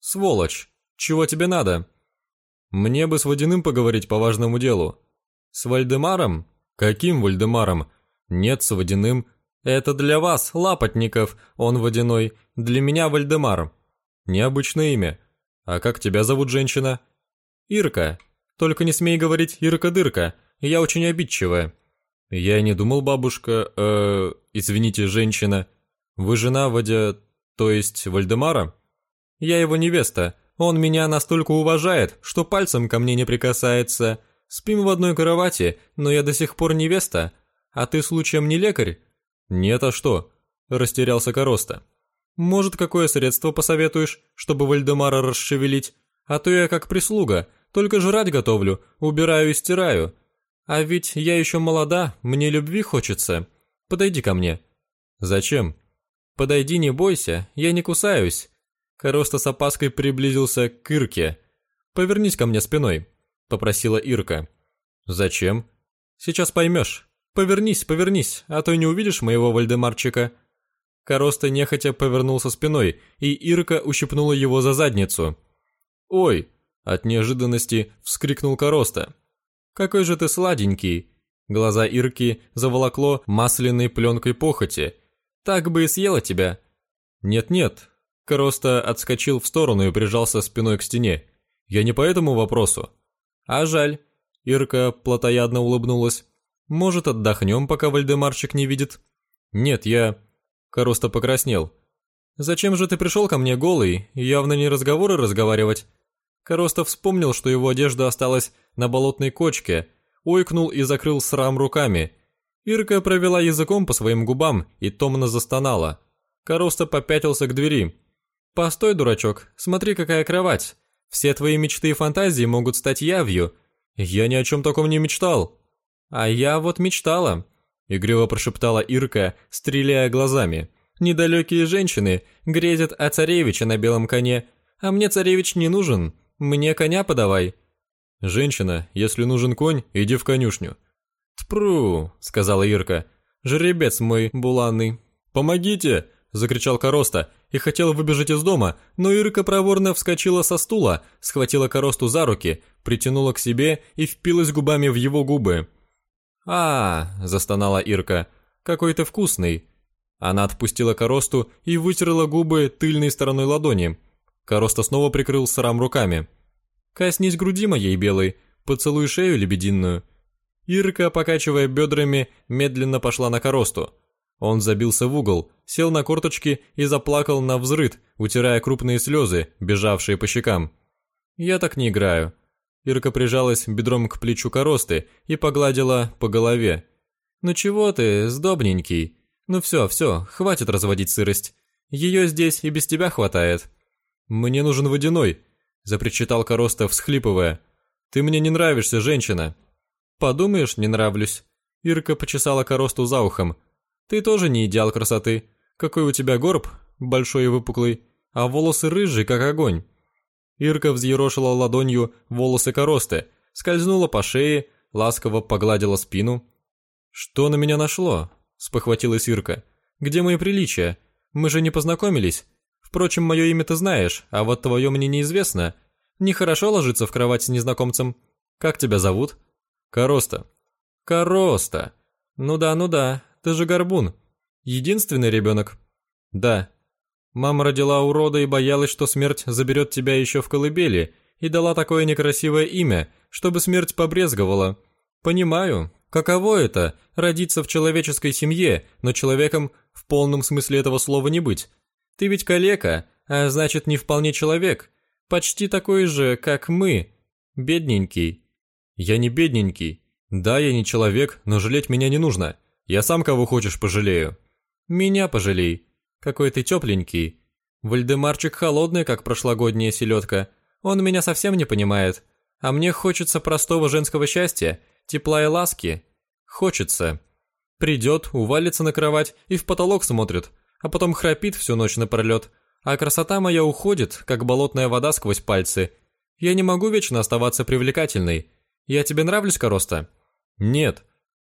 «Сволочь! Чего тебе надо?» «Мне бы с Водяным поговорить по важному делу». «С Вальдемаром?» «Каким Вальдемаром?» «Нет, с Водяным». «Это для вас, лапотников, он водяной. Для меня Вальдемар». «Необычное имя. А как тебя зовут, женщина?» «Ирка. Только не смей говорить Ирка-дырка. Я очень обидчивая». «Я не думал, бабушка... Э, извините, женщина. Вы жена Водя... то есть Вальдемара?» Я его невеста. Он меня настолько уважает, что пальцем ко мне не прикасается. Спим в одной кровати, но я до сих пор невеста. А ты случаем не лекарь? Нет, а что? Растерялся Короста. Может, какое средство посоветуешь, чтобы Вальдемара расшевелить? А то я как прислуга, только жрать готовлю, убираю и стираю. А ведь я еще молода, мне любви хочется. Подойди ко мне. Зачем? Подойди, не бойся, я не кусаюсь. Короста с опаской приблизился к Ирке. «Повернись ко мне спиной», — попросила Ирка. «Зачем?» «Сейчас поймешь. Повернись, повернись, а то не увидишь моего Вальдемарчика». Короста нехотя повернулся спиной, и Ирка ущипнула его за задницу. «Ой!» — от неожиданности вскрикнул Короста. «Какой же ты сладенький!» Глаза Ирки заволокло масляной пленкой похоти. «Так бы и съела тебя!» «Нет-нет, Короста отскочил в сторону и прижался спиной к стене. «Я не по этому вопросу». «А жаль». Ирка плотоядно улыбнулась. «Может, отдохнем, пока Вальдемарчик не видит?» «Нет, я...» Короста покраснел. «Зачем же ты пришел ко мне голый? Явно не разговоры разговаривать». Короста вспомнил, что его одежда осталась на болотной кочке, ойкнул и закрыл срам руками. Ирка провела языком по своим губам и томно застонала. Короста попятился к двери. «Постой, дурачок, смотри, какая кровать. Все твои мечты и фантазии могут стать явью. Я ни о чем таком не мечтал». «А я вот мечтала», — игриво прошептала Ирка, стреляя глазами. «Недалекие женщины грезят о царевиче на белом коне, а мне царевич не нужен, мне коня подавай». «Женщина, если нужен конь, иди в конюшню». «Тпру», — сказала Ирка, — «жеребец мой буланный». «Помогите!» – закричал Короста и хотел выбежать из дома, но Ирка проворно вскочила со стула, схватила Коросту за руки, притянула к себе и впилась губами в его губы. А, застонала Ирка. «Какой ты вкусный!» Она отпустила Коросту и вытерла губы тыльной стороной ладони. Короста снова прикрыл срам руками. «Коснись груди моей белой, поцелуй шею лебединую». Ирка, покачивая бедрами, медленно пошла на Коросту. Он забился в угол, сел на корточки и заплакал на взрыд, утирая крупные слезы, бежавшие по щекам. «Я так не играю». Ирка прижалась бедром к плечу коросты и погладила по голове. «Ну чего ты, сдобненький? Ну все, все, хватит разводить сырость. Ее здесь и без тебя хватает». «Мне нужен водяной», – запричитал короста, всхлипывая. «Ты мне не нравишься, женщина». «Подумаешь, не нравлюсь». Ирка почесала коросту за ухом, ты тоже не идеал красоты. Какой у тебя горб, большой и выпуклый, а волосы рыжие, как огонь». Ирка взъерошила ладонью волосы коросты, скользнула по шее, ласково погладила спину. «Что на меня нашло?» – спохватилась Ирка. «Где мои приличия? Мы же не познакомились. Впрочем, мое имя ты знаешь, а вот твое мне неизвестно. Нехорошо ложиться в кровать с незнакомцем. Как тебя зовут?» «Короста». «Короста. Ну да, ну да, ты же горбун. Единственный ребенок?» «Да». «Мама родила урода и боялась, что смерть заберет тебя еще в колыбели, и дала такое некрасивое имя, чтобы смерть побрезговала. Понимаю, каково это – родиться в человеческой семье, но человеком в полном смысле этого слова не быть. Ты ведь калека, а значит не вполне человек. Почти такой же, как мы. Бедненький. Я не бедненький. Да, я не человек, но жалеть меня не нужно. Я сам кого хочешь пожалею. Меня пожалей. Какой ты тепленький. Вальдемарчик холодный, как прошлогодняя селедка. Он меня совсем не понимает. А мне хочется простого женского счастья, тепла и ласки. Хочется. Придет, увалится на кровать и в потолок смотрит, а потом храпит всю ночь напролет. А красота моя уходит, как болотная вода сквозь пальцы. Я не могу вечно оставаться привлекательной. Я тебе нравлюсь, Короста? Нет.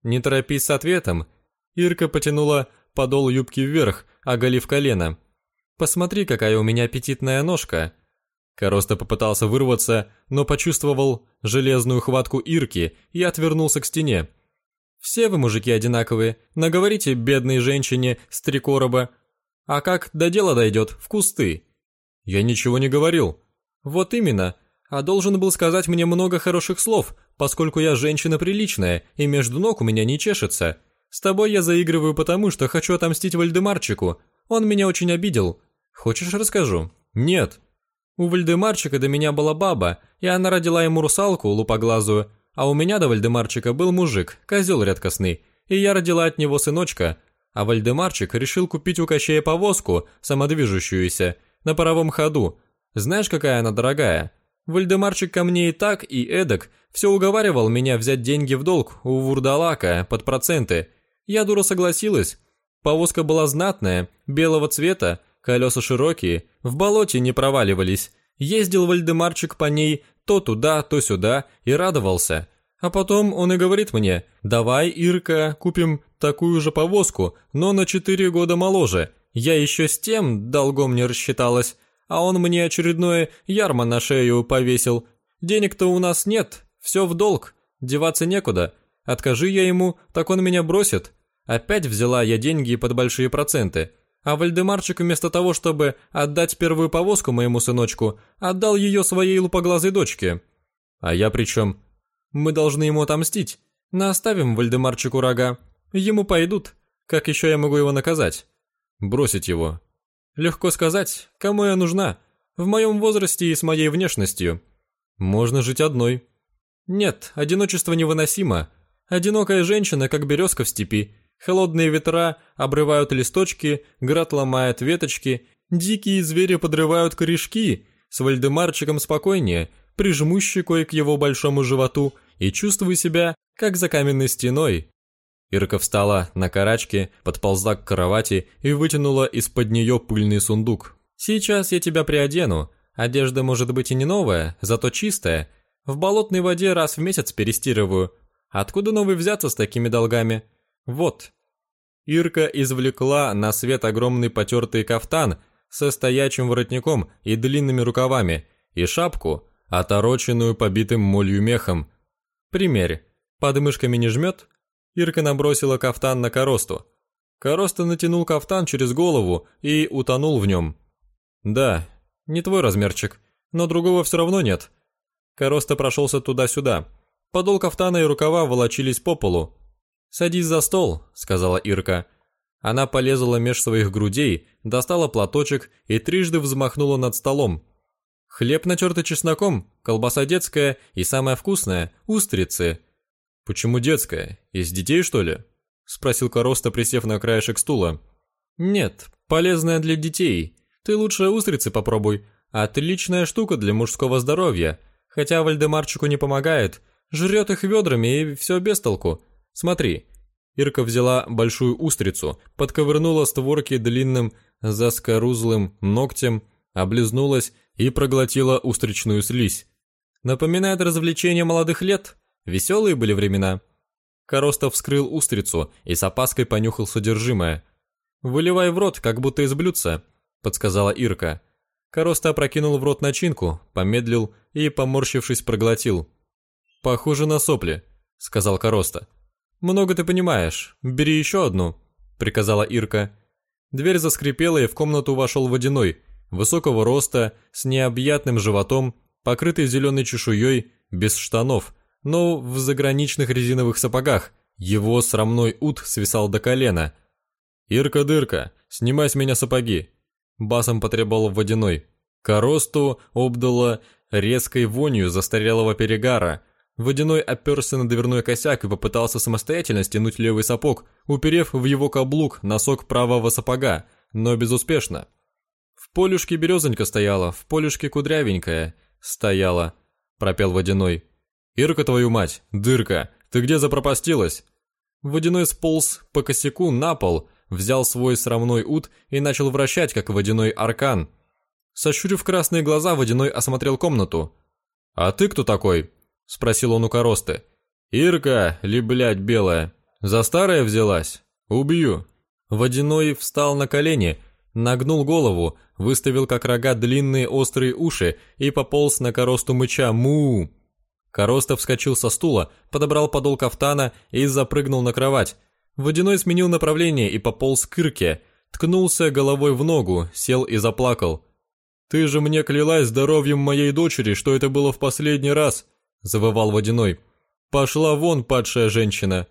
Не торопись с ответом. Ирка потянула подол юбки вверх, оголив колено. Посмотри, какая у меня аппетитная ножка. Короста попытался вырваться, но почувствовал железную хватку Ирки и отвернулся к стене. «Все вы, мужики, одинаковые. Наговорите бедной женщине с три короба. А как до дела дойдет, в кусты?» «Я ничего не говорил». «Вот именно. А должен был сказать мне много хороших слов, поскольку я женщина приличная, и между ног у меня не чешется. С тобой я заигрываю потому, что хочу отомстить Вальдемарчику. Он меня очень обидел. Хочешь, расскажу?» «Нет», у Вальдемарчика до меня была баба, и она родила ему русалку лупоглазую, а у меня до Вальдемарчика был мужик, козел редкостный, и я родила от него сыночка. А Вальдемарчик решил купить у Кощея повозку, самодвижущуюся, на паровом ходу. Знаешь, какая она дорогая? Вальдемарчик ко мне и так, и эдак, все уговаривал меня взять деньги в долг у вурдалака под проценты. Я дура согласилась. Повозка была знатная, белого цвета, Колеса широкие, в болоте не проваливались. Ездил Вальдемарчик по ней то туда, то сюда и радовался. А потом он и говорит мне, давай, Ирка, купим такую же повозку, но на четыре года моложе. Я еще с тем долгом не рассчиталась, а он мне очередное ярмо на шею повесил. Денег-то у нас нет, все в долг, деваться некуда. Откажи я ему, так он меня бросит. Опять взяла я деньги под большие проценты. А Вальдемарчик вместо того, чтобы отдать первую повозку моему сыночку, отдал ее своей лупоглазой дочке. А я при чем? Мы должны ему отомстить. Наставим Вальдемарчику рога. Ему пойдут. Как еще я могу его наказать? Бросить его. Легко сказать, кому я нужна. В моем возрасте и с моей внешностью. Можно жить одной. Нет, одиночество невыносимо. Одинокая женщина, как березка в степи, Холодные ветра обрывают листочки, град ломает веточки, дикие звери подрывают корешки. С Вальдемарчиком спокойнее, прижму щекой к его большому животу и чувствую себя, как за каменной стеной. Ирка встала на карачки, подползла к кровати и вытянула из-под нее пыльный сундук. «Сейчас я тебя приодену. Одежда может быть и не новая, зато чистая. В болотной воде раз в месяц перестирываю. Откуда новый взяться с такими долгами?» Вот. Ирка извлекла на свет огромный потертый кафтан со стоячим воротником и длинными рукавами, и шапку, отороченную побитым молью мехом. Примерь. Под мышками не жмет? Ирка набросила кафтан на коросту. Короста натянул кафтан через голову и утонул в нем. Да, не твой размерчик, но другого все равно нет. Короста прошелся туда-сюда. Подол кафтана и рукава волочились по полу, «Садись за стол», — сказала Ирка. Она полезла меж своих грудей, достала платочек и трижды взмахнула над столом. «Хлеб натертый чесноком, колбаса детская и самая вкусная — устрицы». «Почему детская? Из детей, что ли?» — спросил Короста, присев на краешек стула. «Нет, полезная для детей. Ты лучше устрицы попробуй. Отличная штука для мужского здоровья. Хотя Вальдемарчику не помогает. Жрет их ведрами и все без толку. Смотри». Ирка взяла большую устрицу, подковырнула створки длинным заскорузлым ногтем, облизнулась и проглотила устричную слизь. Напоминает развлечение молодых лет. Веселые были времена. Коростов вскрыл устрицу и с опаской понюхал содержимое. «Выливай в рот, как будто из блюдца», — подсказала Ирка. Короста опрокинул в рот начинку, помедлил и, поморщившись, проглотил. «Похоже на сопли», — сказал Короста. «Много ты понимаешь. Бери еще одну», — приказала Ирка. Дверь заскрипела, и в комнату вошел водяной, высокого роста, с необъятным животом, покрытый зеленой чешуей, без штанов, но в заграничных резиновых сапогах. Его срамной ут свисал до колена. «Ирка-дырка, снимай с меня сапоги!» Басом потребовал водяной. Коросту обдало резкой вонью застарелого перегара – Водяной оперся на дверной косяк и попытался самостоятельно стянуть левый сапог, уперев в его каблук носок правого сапога, но безуспешно. В полюшке березонька стояла, в полюшке кудрявенькая стояла, пропел Водяной. «Ирка, твою мать, дырка, ты где запропастилась?» Водяной сполз по косяку на пол, взял свой срамной ут и начал вращать, как водяной аркан. Сощурив красные глаза, Водяной осмотрел комнату. «А ты кто такой?» — спросил он у коросты. «Ирка, ли, блядь, белая, за старое взялась? Убью!» Водяной встал на колени, нагнул голову, выставил как рога длинные острые уши и пополз на коросту мыча му Короста вскочил со стула, подобрал подол кафтана и запрыгнул на кровать. Водяной сменил направление и пополз к Ирке, ткнулся головой в ногу, сел и заплакал. «Ты же мне клялась здоровьем моей дочери, что это было в последний раз!» Завывал Водяной. «Пошла вон, падшая женщина!»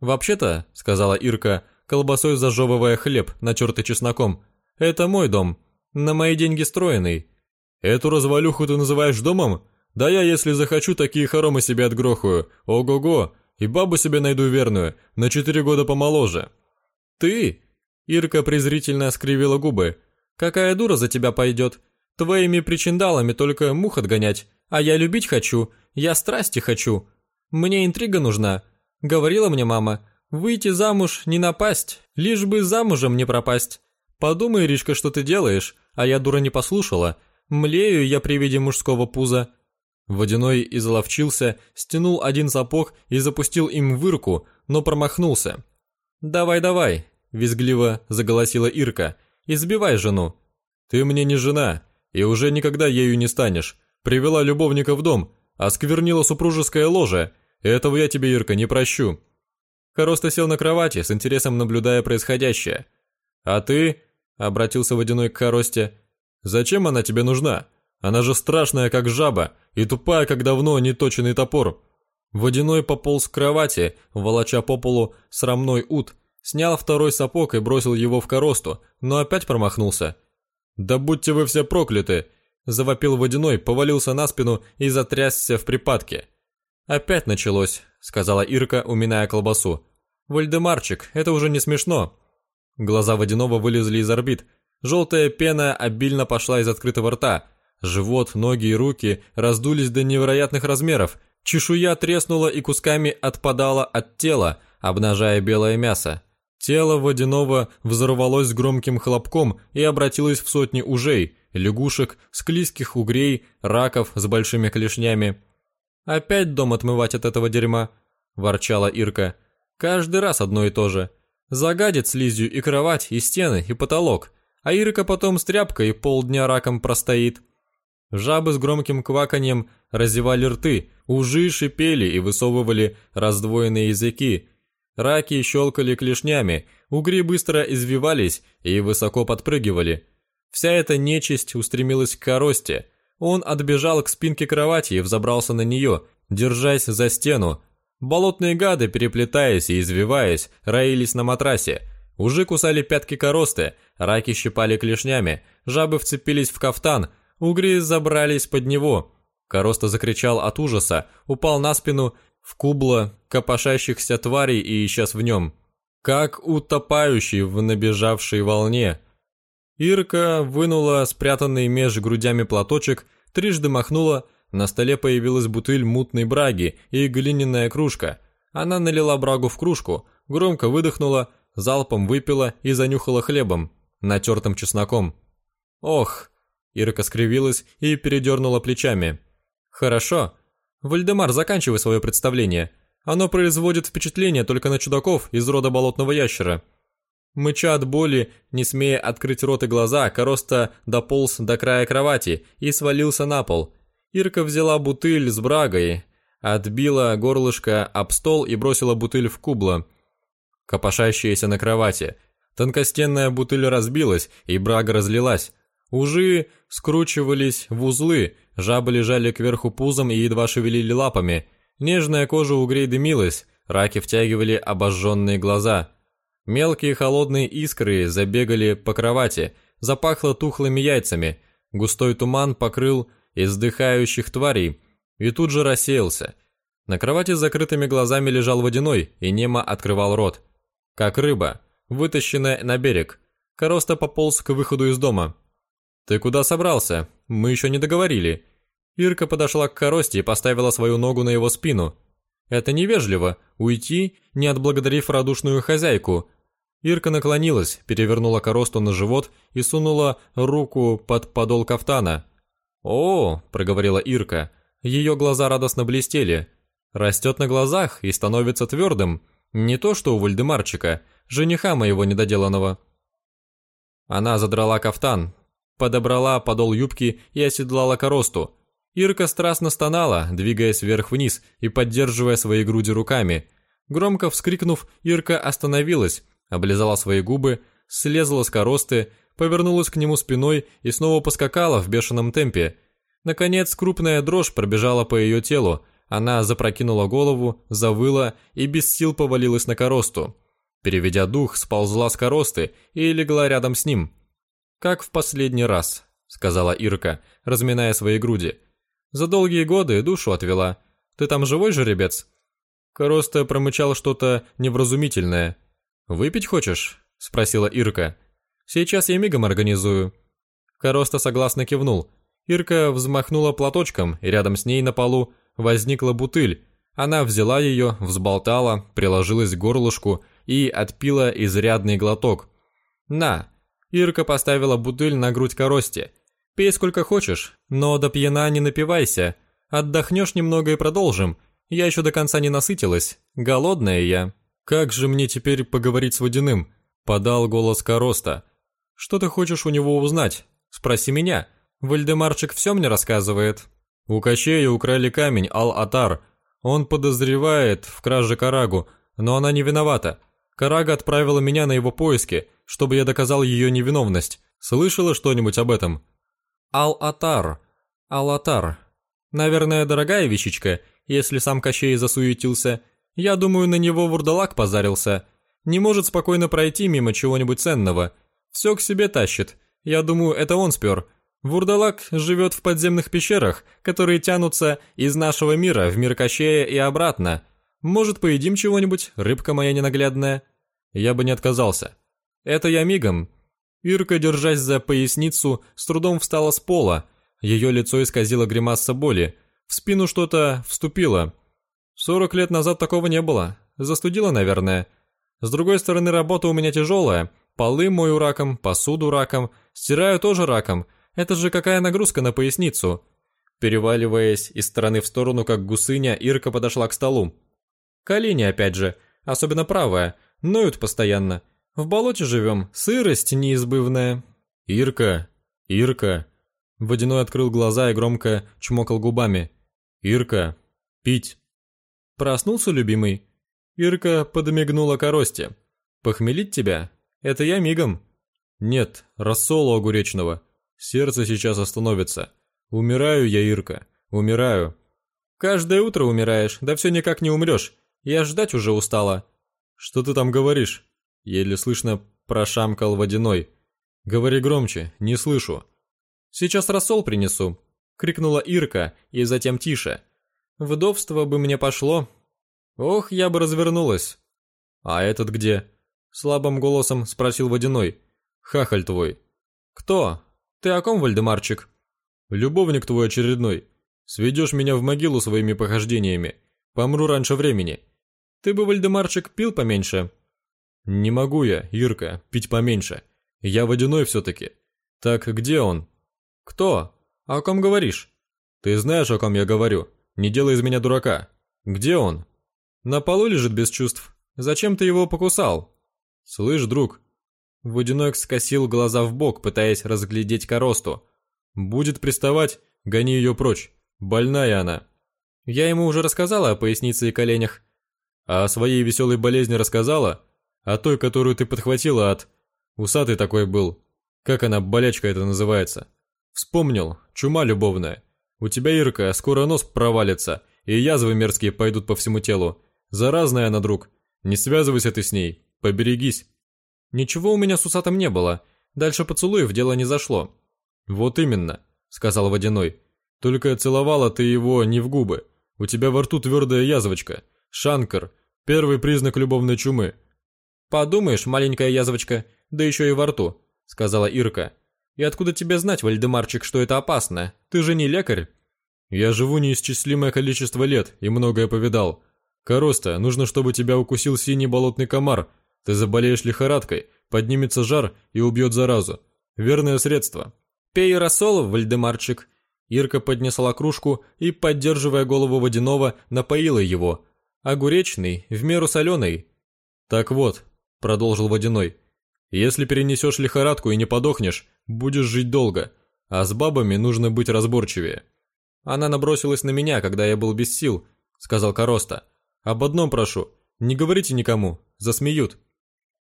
«Вообще-то», — сказала Ирка, колбасой зажевывая хлеб, натертый чесноком, «это мой дом, на мои деньги строенный». «Эту развалюху ты называешь домом? Да я, если захочу, такие хоромы себе отгрохаю. Ого-го! И бабу себе найду верную, на четыре года помоложе». «Ты?» Ирка презрительно скривила губы. «Какая дура за тебя пойдет? Твоими причиндалами только мух отгонять, а я любить хочу, я страсти хочу. Мне интрига нужна. Говорила мне мама, выйти замуж не напасть, лишь бы замужем не пропасть. Подумай, Ришка, что ты делаешь, а я дура не послушала. Млею я при виде мужского пуза. Водяной изловчился, стянул один сапог и запустил им в Ирку, но промахнулся. «Давай, давай», — визгливо заголосила Ирка, — «избивай жену». «Ты мне не жена, и уже никогда ею не станешь. Привела любовника в дом, осквернила супружеское ложе. Этого я тебе, Ирка, не прощу». Короста сел на кровати, с интересом наблюдая происходящее. «А ты?» — обратился Водяной к Коросте. «Зачем она тебе нужна? Она же страшная, как жаба, и тупая, как давно неточенный топор». Водяной пополз к кровати, волоча по полу срамной ут, снял второй сапог и бросил его в Коросту, но опять промахнулся. «Да будьте вы все прокляты!» Завопил водяной, повалился на спину и затрясся в припадке. «Опять началось», — сказала Ирка, уминая колбасу. «Вальдемарчик, это уже не смешно». Глаза водяного вылезли из орбит. Желтая пена обильно пошла из открытого рта. Живот, ноги и руки раздулись до невероятных размеров. Чешуя треснула и кусками отпадала от тела, обнажая белое мясо. Тело водяного взорвалось громким хлопком и обратилось в сотни ужей, лягушек, склизких угрей, раков с большими клешнями. «Опять дом отмывать от этого дерьма», – ворчала Ирка. «Каждый раз одно и то же. Загадит слизью и кровать, и стены, и потолок, а Ирка потом с тряпкой полдня раком простоит». Жабы с громким кваканьем разевали рты, ужи шипели и высовывали раздвоенные языки, Раки щелкали клешнями, угри быстро извивались и высоко подпрыгивали. Вся эта нечисть устремилась к коросте. Он отбежал к спинке кровати и взобрался на нее, держась за стену. Болотные гады, переплетаясь и извиваясь, роились на матрасе. Ужи кусали пятки коросты, раки щипали клешнями, жабы вцепились в кафтан, угри забрались под него. Короста закричал от ужаса, упал на спину в кубло копошащихся тварей и исчез в нем, как утопающий в набежавшей волне. Ирка вынула спрятанный меж грудями платочек, трижды махнула, на столе появилась бутыль мутной браги и глиняная кружка. Она налила брагу в кружку, громко выдохнула, залпом выпила и занюхала хлебом, натертым чесноком. «Ох!» Ирка скривилась и передернула плечами. «Хорошо, «Вальдемар, заканчивай свое представление. Оно производит впечатление только на чудаков из рода болотного ящера. Мыча от боли, не смея открыть рот и глаза, Короста дополз до края кровати и свалился на пол. Ирка взяла бутыль с брагой, отбила горлышко об стол и бросила бутыль в кубло, копошащаяся на кровати. Тонкостенная бутыль разбилась, и брага разлилась. Ужи скручивались в узлы, жабы лежали кверху пузом и едва шевелили лапами. Нежная кожа угрей дымилась, раки втягивали обожженные глаза. Мелкие холодные искры забегали по кровати, запахло тухлыми яйцами. Густой туман покрыл издыхающих тварей и тут же рассеялся. На кровати с закрытыми глазами лежал водяной и немо открывал рот. Как рыба, вытащенная на берег. Короста пополз к выходу из дома. «Ты куда собрался? Мы еще не договорили». Ирка подошла к Коросте и поставила свою ногу на его спину. Это невежливо – уйти, не отблагодарив радушную хозяйку. Ирка наклонилась, перевернула Коросту на живот и сунула руку под подол кафтана. «О!» – проговорила Ирка. Ее глаза радостно блестели. Растет на глазах и становится твердым. Не то что у Вальдемарчика, жениха моего недоделанного. Она задрала кафтан, подобрала подол юбки и оседлала коросту. Ирка страстно стонала, двигаясь вверх-вниз и поддерживая свои груди руками. Громко вскрикнув, Ирка остановилась, облизала свои губы, слезла с коросты, повернулась к нему спиной и снова поскакала в бешеном темпе. Наконец, крупная дрожь пробежала по ее телу, она запрокинула голову, завыла и без сил повалилась на коросту. Переведя дух, сползла с коросты и легла рядом с ним. «Как в последний раз», — сказала Ирка, разминая свои груди. «За долгие годы душу отвела. Ты там живой жеребец?» Короста промычал что-то невразумительное. «Выпить хочешь?» — спросила Ирка. «Сейчас я мигом организую». Короста согласно кивнул. Ирка взмахнула платочком, и рядом с ней на полу возникла бутыль. Она взяла ее, взболтала, приложилась к горлышку и отпила изрядный глоток. «На!» Ирка поставила бутыль на грудь корости. «Пей сколько хочешь, но до пьяна не напивайся. Отдохнешь немного и продолжим. Я еще до конца не насытилась. Голодная я». «Как же мне теперь поговорить с водяным?» Подал голос Короста. «Что ты хочешь у него узнать? Спроси меня. Вальдемарчик все мне рассказывает». У Кощея украли камень Ал-Атар. Он подозревает в краже Карагу, но она не виновата. Карага отправила меня на его поиски, чтобы я доказал ее невиновность. Слышала что-нибудь об этом? Ал-Атар. Ал-Атар. Наверное, дорогая вещичка, если сам Кощей засуетился. Я думаю, на него вурдалак позарился. Не может спокойно пройти мимо чего-нибудь ценного. Все к себе тащит. Я думаю, это он спер. Вурдалак живет в подземных пещерах, которые тянутся из нашего мира в мир Кощея и обратно. Может, поедим чего-нибудь, рыбка моя ненаглядная? Я бы не отказался. Это я мигом. Ирка, держась за поясницу, с трудом встала с пола. Ее лицо исказило гримаса боли. В спину что-то вступило. Сорок лет назад такого не было. Застудило, наверное. С другой стороны, работа у меня тяжелая. Полы мою раком, посуду раком, стираю тоже раком – это же какая нагрузка на поясницу!» Переваливаясь из стороны в сторону, как гусыня, Ирка подошла к столу. «Колени опять же, особенно правая, ноют постоянно. В болоте живем, сырость неизбывная». «Ирка! Ирка!» Водяной открыл глаза и громко чмокал губами. «Ирка! Пить!» «Проснулся, любимый?» Ирка подмигнула коросте. «Похмелить тебя? Это я мигом». «Нет, рассолу огуречного. Сердце сейчас остановится. Умираю я, Ирка. Умираю. Каждое утро умираешь, да все никак не умрешь. Я ждать уже устала. Что ты там говоришь? Еле слышно прошамкал водяной. Говори громче, не слышу. Сейчас рассол принесу. Крикнула Ирка, и затем тише. Вдовство бы мне пошло. Ох, я бы развернулась. А этот где? Слабым голосом спросил водяной. Хахаль твой. Кто? «Ты о ком, Вальдемарчик?» «Любовник твой очередной. Сведешь меня в могилу своими похождениями. Помру раньше времени. Ты бы, Вальдемарчик, пил поменьше?» «Не могу я, Ирка, пить поменьше. Я водяной все-таки. Так где он?» «Кто? О ком говоришь?» «Ты знаешь, о ком я говорю. Не делай из меня дурака. Где он?» На полу лежит без чувств. Зачем ты его покусал? Слышь, друг. Водяной скосил глаза в бок, пытаясь разглядеть коросту. Будет приставать, гони ее прочь. Больная она. Я ему уже рассказала о пояснице и коленях. А о своей веселой болезни рассказала? О той, которую ты подхватила от... Усатый такой был. Как она, болячка это называется? Вспомнил, чума любовная. У тебя, Ирка, скоро нос провалится, и язвы мерзкие пойдут по всему телу. Заразная она, друг. Не связывайся ты с ней, поберегись. Ничего у меня с усатым не было. Дальше поцелуев дело не зашло. Вот именно, сказал Водяной. Только целовала ты его не в губы. У тебя во рту твердая язвочка. Шанкар. Первый признак любовной чумы. Подумаешь, маленькая язвочка, да еще и во рту, сказала Ирка. И откуда тебе знать, Вальдемарчик, что это опасно? Ты же не лекарь. Я живу неисчислимое количество лет и многое повидал. Короста, нужно, чтобы тебя укусил синий болотный комар. Ты заболеешь лихорадкой, поднимется жар и убьет заразу. Верное средство. Пей рассол, Вальдемарчик. Ирка поднесла кружку и, поддерживая голову водяного, напоила его. Огуречный, в меру соленый. Так вот, продолжил водяной, если перенесешь лихорадку и не подохнешь, будешь жить долго, а с бабами нужно быть разборчивее. Она набросилась на меня, когда я был без сил, сказал Короста. Об одном прошу, не говорите никому, засмеют.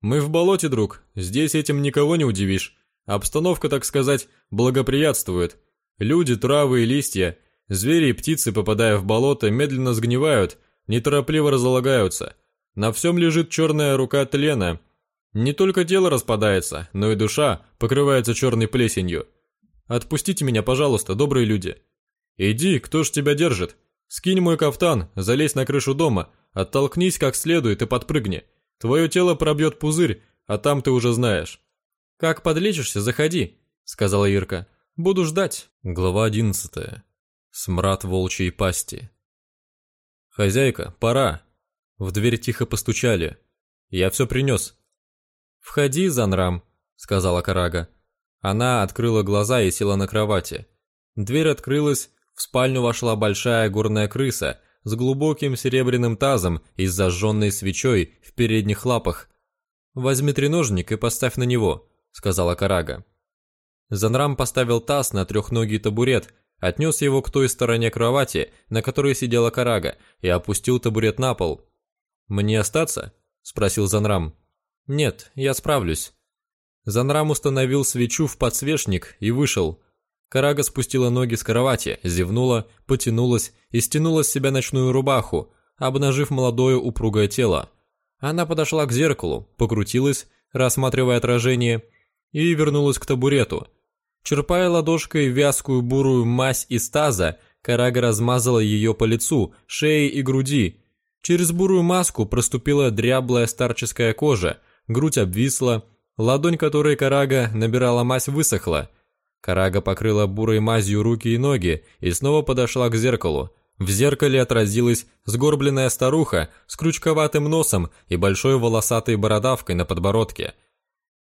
Мы в болоте, друг, здесь этим никого не удивишь. Обстановка, так сказать, благоприятствует. Люди, травы и листья, звери и птицы, попадая в болото, медленно сгнивают, неторопливо разлагаются. На всем лежит черная рука тлена, не только тело распадается, но и душа покрывается черной плесенью. Отпустите меня, пожалуйста, добрые люди. Иди, кто ж тебя держит? Скинь мой кафтан, залезь на крышу дома, оттолкнись как следует и подпрыгни. Твое тело пробьет пузырь, а там ты уже знаешь. Как подлечишься, заходи, сказала Ирка. Буду ждать. Глава одиннадцатая. Смрад волчьей пасти. Хозяйка, пора. В дверь тихо постучали. Я все принес. «Входи, Занрам», — сказала Карага. Она открыла глаза и села на кровати. Дверь открылась, в спальню вошла большая горная крыса с глубоким серебряным тазом и с зажженной свечой в передних лапах. «Возьми треножник и поставь на него», — сказала Карага. Занрам поставил таз на трехногий табурет, отнес его к той стороне кровати, на которой сидела Карага, и опустил табурет на пол. «Мне остаться?» — спросил Занрам. «Нет, я справлюсь». Занрам установил свечу в подсвечник и вышел. Карага спустила ноги с кровати, зевнула, потянулась и стянула с себя ночную рубаху, обнажив молодое упругое тело. Она подошла к зеркалу, покрутилась, рассматривая отражение, и вернулась к табурету. Черпая ладошкой вязкую бурую мазь из таза, Карага размазала ее по лицу, шее и груди. Через бурую маску проступила дряблая старческая кожа, грудь обвисла, ладонь которой Карага набирала мазь высохла. Карага покрыла бурой мазью руки и ноги и снова подошла к зеркалу. В зеркале отразилась сгорбленная старуха с крючковатым носом и большой волосатой бородавкой на подбородке.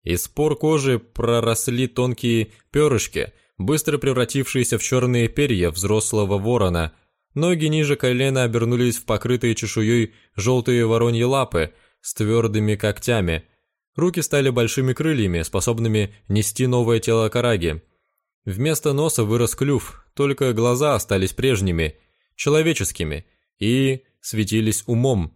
Из пор кожи проросли тонкие перышки, быстро превратившиеся в черные перья взрослого ворона. Ноги ниже колена обернулись в покрытые чешуей желтые вороньи лапы с твердыми когтями – Руки стали большими крыльями, способными нести новое тело Караги. Вместо носа вырос клюв, только глаза остались прежними, человеческими, и светились умом.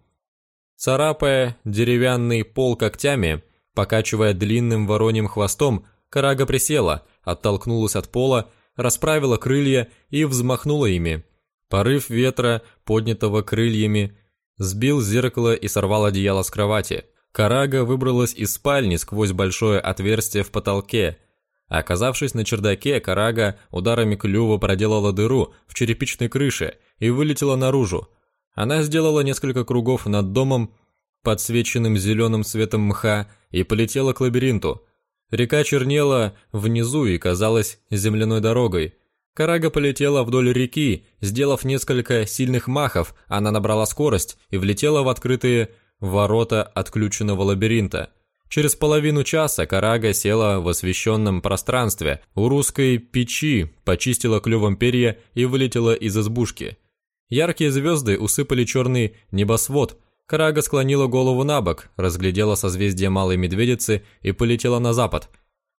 Царапая деревянный пол когтями, покачивая длинным вороньим хвостом, Карага присела, оттолкнулась от пола, расправила крылья и взмахнула ими. Порыв ветра, поднятого крыльями, сбил зеркало и сорвал одеяло с кровати – Карага выбралась из спальни сквозь большое отверстие в потолке. Оказавшись на чердаке, Карага ударами клюва проделала дыру в черепичной крыше и вылетела наружу. Она сделала несколько кругов над домом, подсвеченным зеленым цветом мха, и полетела к лабиринту. Река чернела внизу и казалась земляной дорогой. Карага полетела вдоль реки, сделав несколько сильных махов, она набрала скорость и влетела в открытые ворота отключенного лабиринта. Через половину часа Карага села в освещенном пространстве у русской печи, почистила клювом перья и вылетела из избушки. Яркие звезды усыпали черный небосвод, Карага склонила голову на бок, разглядела созвездие Малой Медведицы и полетела на запад.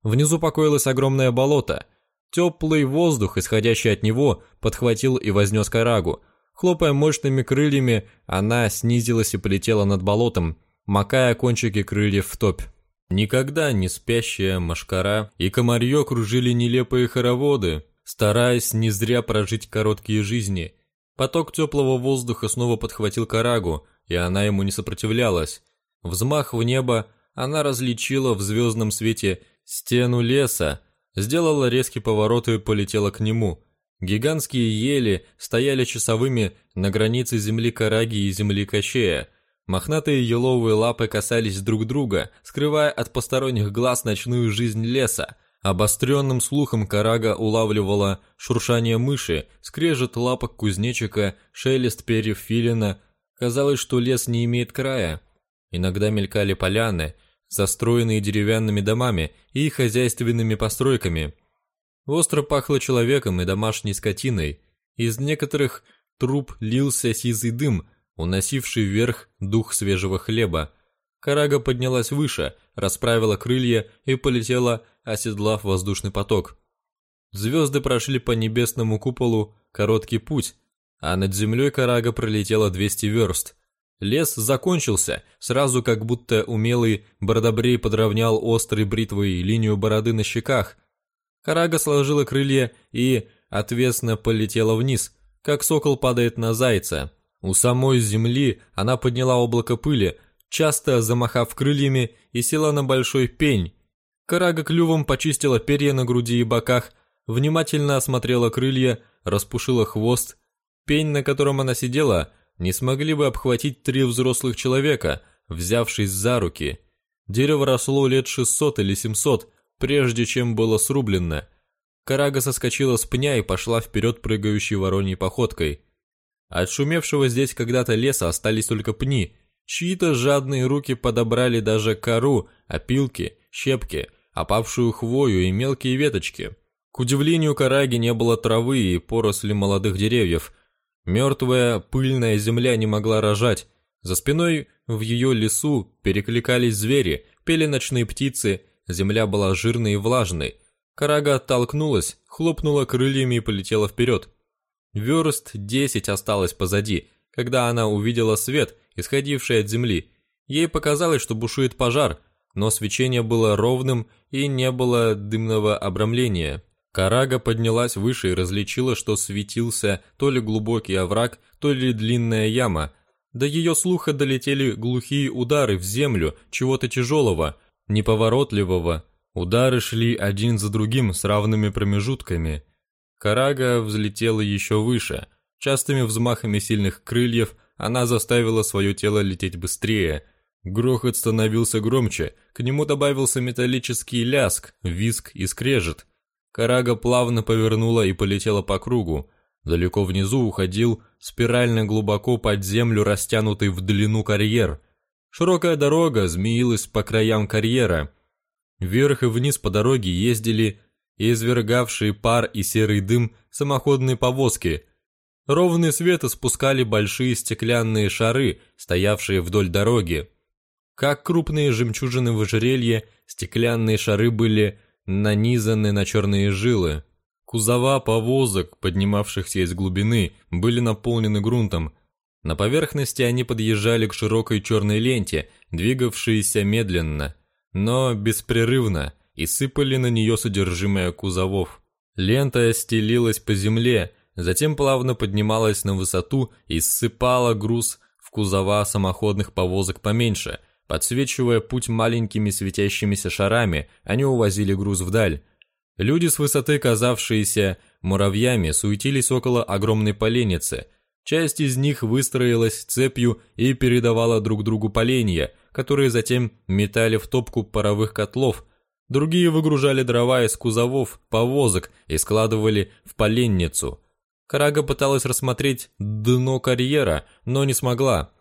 Внизу покоилось огромное болото. Теплый воздух, исходящий от него, подхватил и вознес Карагу. Хлопая мощными крыльями, она снизилась и полетела над болотом, макая кончики крыльев в топь. Никогда не спящая машкара и комарье кружили нелепые хороводы, стараясь не зря прожить короткие жизни. Поток теплого воздуха снова подхватил Карагу, и она ему не сопротивлялась. Взмах в небо, она различила в звездном свете стену леса, сделала резкий поворот и полетела к нему. Гигантские ели стояли часовыми на границе земли Караги и земли Кощея – Мохнатые еловые лапы касались друг друга, скрывая от посторонних глаз ночную жизнь леса. Обостренным слухом Карага улавливала шуршание мыши, скрежет лапок кузнечика, шелест перьев филина. Казалось, что лес не имеет края. Иногда мелькали поляны, застроенные деревянными домами и хозяйственными постройками. Остро пахло человеком и домашней скотиной. Из некоторых труб лился сизый дым – уносивший вверх дух свежего хлеба. Карага поднялась выше, расправила крылья и полетела, оседлав воздушный поток. Звезды прошли по небесному куполу короткий путь, а над землей Карага пролетела 200 верст. Лес закончился, сразу как будто умелый Бородобрей подровнял острой бритвой линию бороды на щеках. Карага сложила крылья и отвесно полетела вниз, как сокол падает на зайца. У самой земли она подняла облако пыли, часто замахав крыльями и села на большой пень. Карага клювом почистила перья на груди и боках, внимательно осмотрела крылья, распушила хвост. Пень, на котором она сидела, не смогли бы обхватить три взрослых человека, взявшись за руки. Дерево росло лет 600 или 700, прежде чем было срублено. Карага соскочила с пня и пошла вперед прыгающей вороньей походкой – от шумевшего здесь когда-то леса остались только пни. Чьи-то жадные руки подобрали даже кору, опилки, щепки, опавшую хвою и мелкие веточки. К удивлению Караги не было травы и поросли молодых деревьев. Мертвая пыльная земля не могла рожать. За спиной в ее лесу перекликались звери, пели ночные птицы, земля была жирной и влажной. Карага оттолкнулась, хлопнула крыльями и полетела вперед. Верст десять осталось позади, когда она увидела свет, исходивший от земли. Ей показалось, что бушует пожар, но свечение было ровным и не было дымного обрамления. Карага поднялась выше и различила, что светился то ли глубокий овраг, то ли длинная яма. До ее слуха долетели глухие удары в землю чего-то тяжелого, неповоротливого. Удары шли один за другим с равными промежутками – Карага взлетела еще выше. Частыми взмахами сильных крыльев она заставила свое тело лететь быстрее. Грохот становился громче, к нему добавился металлический ляск, виск и скрежет. Карага плавно повернула и полетела по кругу. Далеко внизу уходил спирально глубоко под землю растянутый в длину карьер. Широкая дорога змеилась по краям карьера. Вверх и вниз по дороге ездили извергавшие пар и серый дым самоходные повозки. Ровный свет испускали большие стеклянные шары, стоявшие вдоль дороги. Как крупные жемчужины в ожерелье, стеклянные шары были нанизаны на черные жилы. Кузова повозок, поднимавшихся из глубины, были наполнены грунтом. На поверхности они подъезжали к широкой черной ленте, двигавшейся медленно, но беспрерывно – и сыпали на нее содержимое кузовов. Лента стелилась по земле, затем плавно поднималась на высоту и ссыпала груз в кузова самоходных повозок поменьше. Подсвечивая путь маленькими светящимися шарами, они увозили груз вдаль. Люди с высоты, казавшиеся муравьями, суетились около огромной поленницы. Часть из них выстроилась цепью и передавала друг другу поленья, которые затем метали в топку паровых котлов, Другие выгружали дрова из кузовов, повозок и складывали в поленницу. Карага пыталась рассмотреть дно карьера, но не смогла.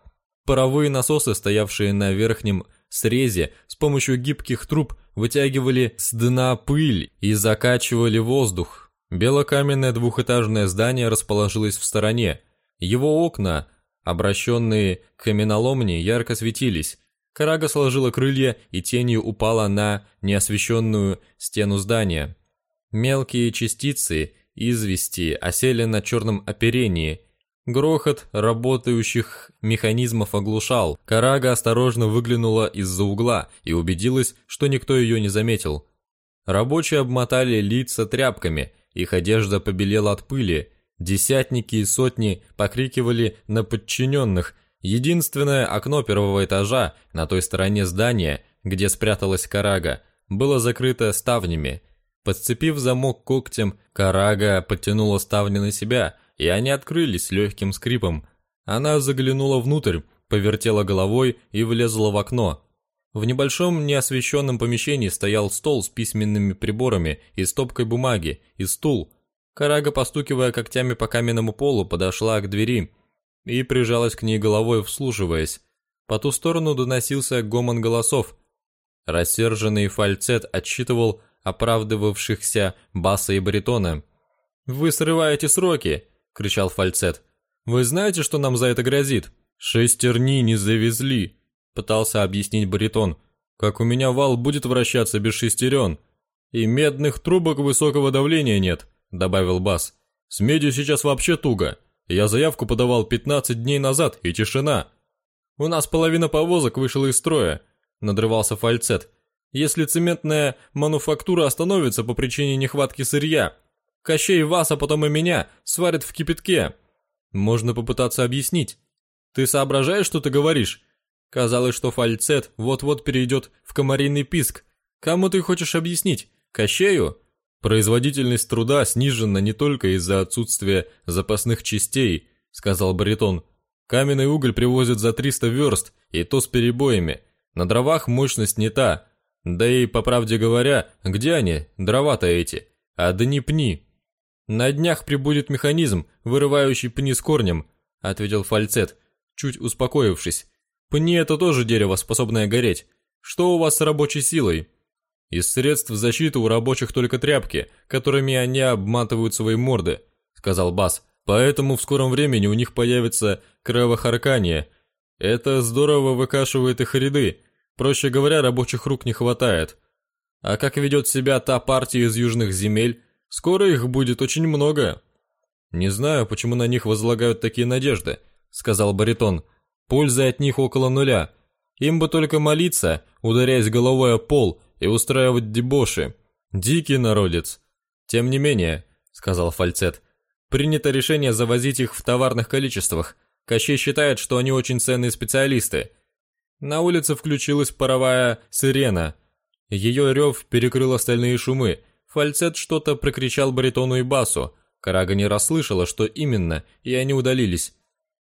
Паровые насосы, стоявшие на верхнем срезе, с помощью гибких труб вытягивали с дна пыль и закачивали воздух. Белокаменное двухэтажное здание расположилось в стороне. Его окна обращенные к каменоломне, ярко светились. Карага сложила крылья и тенью упала на неосвещенную стену здания. Мелкие частицы извести осели на черном оперении. Грохот работающих механизмов оглушал. Карага осторожно выглянула из-за угла и убедилась, что никто ее не заметил. Рабочие обмотали лица тряпками, их одежда побелела от пыли. Десятники и сотни покрикивали на подчиненных. Единственное окно первого этажа на той стороне здания, где спряталась Карага, было закрыто ставнями. Подцепив замок когтем, Карага подтянула ставни на себя, и они открылись с легким скрипом. Она заглянула внутрь, повертела головой и влезла в окно. В небольшом неосвещенном помещении стоял стол с письменными приборами и стопкой бумаги, и стул. Карага, постукивая когтями по каменному полу, подошла к двери и прижалась к ней головой, вслушиваясь. По ту сторону доносился гомон голосов. Рассерженный фальцет отсчитывал оправдывавшихся баса и баритона. «Вы срываете сроки!» — кричал фальцет. «Вы знаете, что нам за это грозит?» «Шестерни не завезли!» — пытался объяснить баритон. «Как у меня вал будет вращаться без шестерен?» «И медных трубок высокого давления нет», — добавил бас. «С медью сейчас вообще туго. Я заявку подавал 15 дней назад, и тишина». «У нас половина повозок вышла из строя», — надрывался фальцет. Если цементная мануфактура остановится по причине нехватки сырья, Кощей вас, а потом и меня сварят в кипятке. Можно попытаться объяснить. Ты соображаешь, что ты говоришь? Казалось, что фальцет вот-вот перейдет в комариный писк. Кому ты хочешь объяснить? Кощею? Производительность труда снижена не только из-за отсутствия запасных частей, сказал баритон. Каменный уголь привозят за 300 верст, и то с перебоями. На дровах мощность не та, да и, по правде говоря, где они, дрова-то эти? А да не пни. На днях прибудет механизм, вырывающий пни с корнем, ответил фальцет, чуть успокоившись. Пни это тоже дерево, способное гореть. Что у вас с рабочей силой? Из средств защиты у рабочих только тряпки, которыми они обматывают свои морды, сказал Бас. Поэтому в скором времени у них появится кровохарканье. Это здорово выкашивает их ряды, Проще говоря, рабочих рук не хватает. А как ведет себя та партия из южных земель, скоро их будет очень много. Не знаю, почему на них возлагают такие надежды, сказал баритон. Польза от них около нуля. Им бы только молиться, ударяясь головой о пол и устраивать дебоши. Дикий народец. Тем не менее, сказал фальцет, принято решение завозить их в товарных количествах. Кощей считает, что они очень ценные специалисты, на улице включилась паровая сирена. Ее рев перекрыл остальные шумы. Фальцет что-то прокричал баритону и басу. Карага не расслышала, что именно, и они удалились.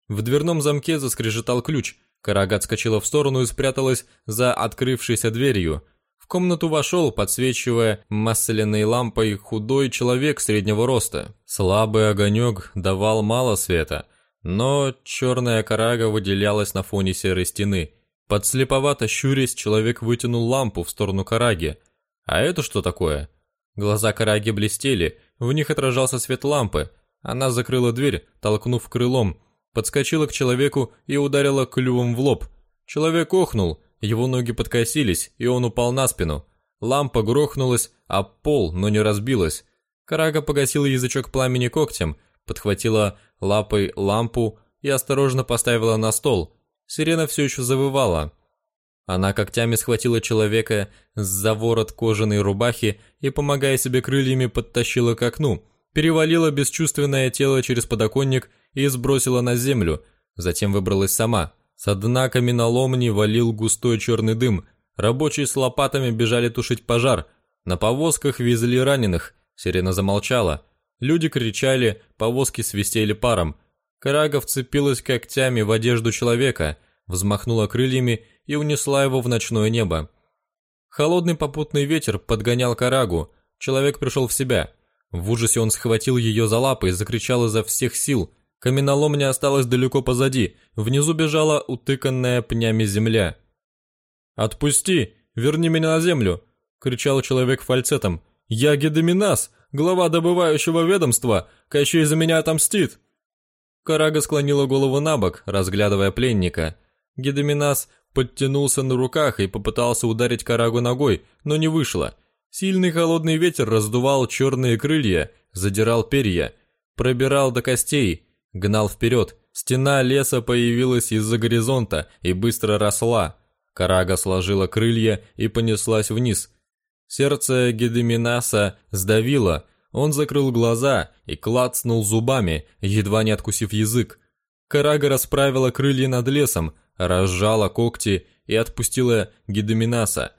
В дверном замке заскрежетал ключ. Карага отскочила в сторону и спряталась за открывшейся дверью. В комнату вошел, подсвечивая масляной лампой, худой человек среднего роста. Слабый огонек давал мало света, но черная карага выделялась на фоне серой стены – Подслеповато щурясь, человек вытянул лампу в сторону Караги. А это что такое? Глаза Караги блестели, в них отражался свет лампы. Она закрыла дверь, толкнув крылом, подскочила к человеку и ударила клювом в лоб. Человек охнул, его ноги подкосились, и он упал на спину. Лампа грохнулась а пол, но не разбилась. Карага погасила язычок пламени когтем, подхватила лапой лампу и осторожно поставила на стол – Сирена все еще завывала. Она когтями схватила человека за ворот кожаной рубахи и, помогая себе крыльями, подтащила к окну, перевалила бесчувственное тело через подоконник и сбросила на землю, затем выбралась сама. С дна каменоломни валил густой черный дым, рабочие с лопатами бежали тушить пожар, на повозках везли раненых, сирена замолчала. Люди кричали, повозки свистели паром – Карага вцепилась когтями в одежду человека, взмахнула крыльями и унесла его в ночное небо. Холодный попутный ветер подгонял Карагу, человек пришел в себя. В ужасе он схватил ее за лапы и закричал изо всех сил. Каменоломня осталась далеко позади, внизу бежала утыканная пнями земля. «Отпусти! Верни меня на землю!» — кричал человек фальцетом. «Я Гедеминас, глава добывающего ведомства! Кощей за меня отомстит!» Карага склонила голову на бок, разглядывая пленника. Гедоминас подтянулся на руках и попытался ударить Карагу ногой, но не вышло. Сильный холодный ветер раздувал черные крылья, задирал перья, пробирал до костей, гнал вперед. Стена леса появилась из-за горизонта и быстро росла. Карага сложила крылья и понеслась вниз. Сердце Гедеминаса сдавило – он закрыл глаза и клацнул зубами, едва не откусив язык. Карага расправила крылья над лесом, разжала когти и отпустила Гидоминаса.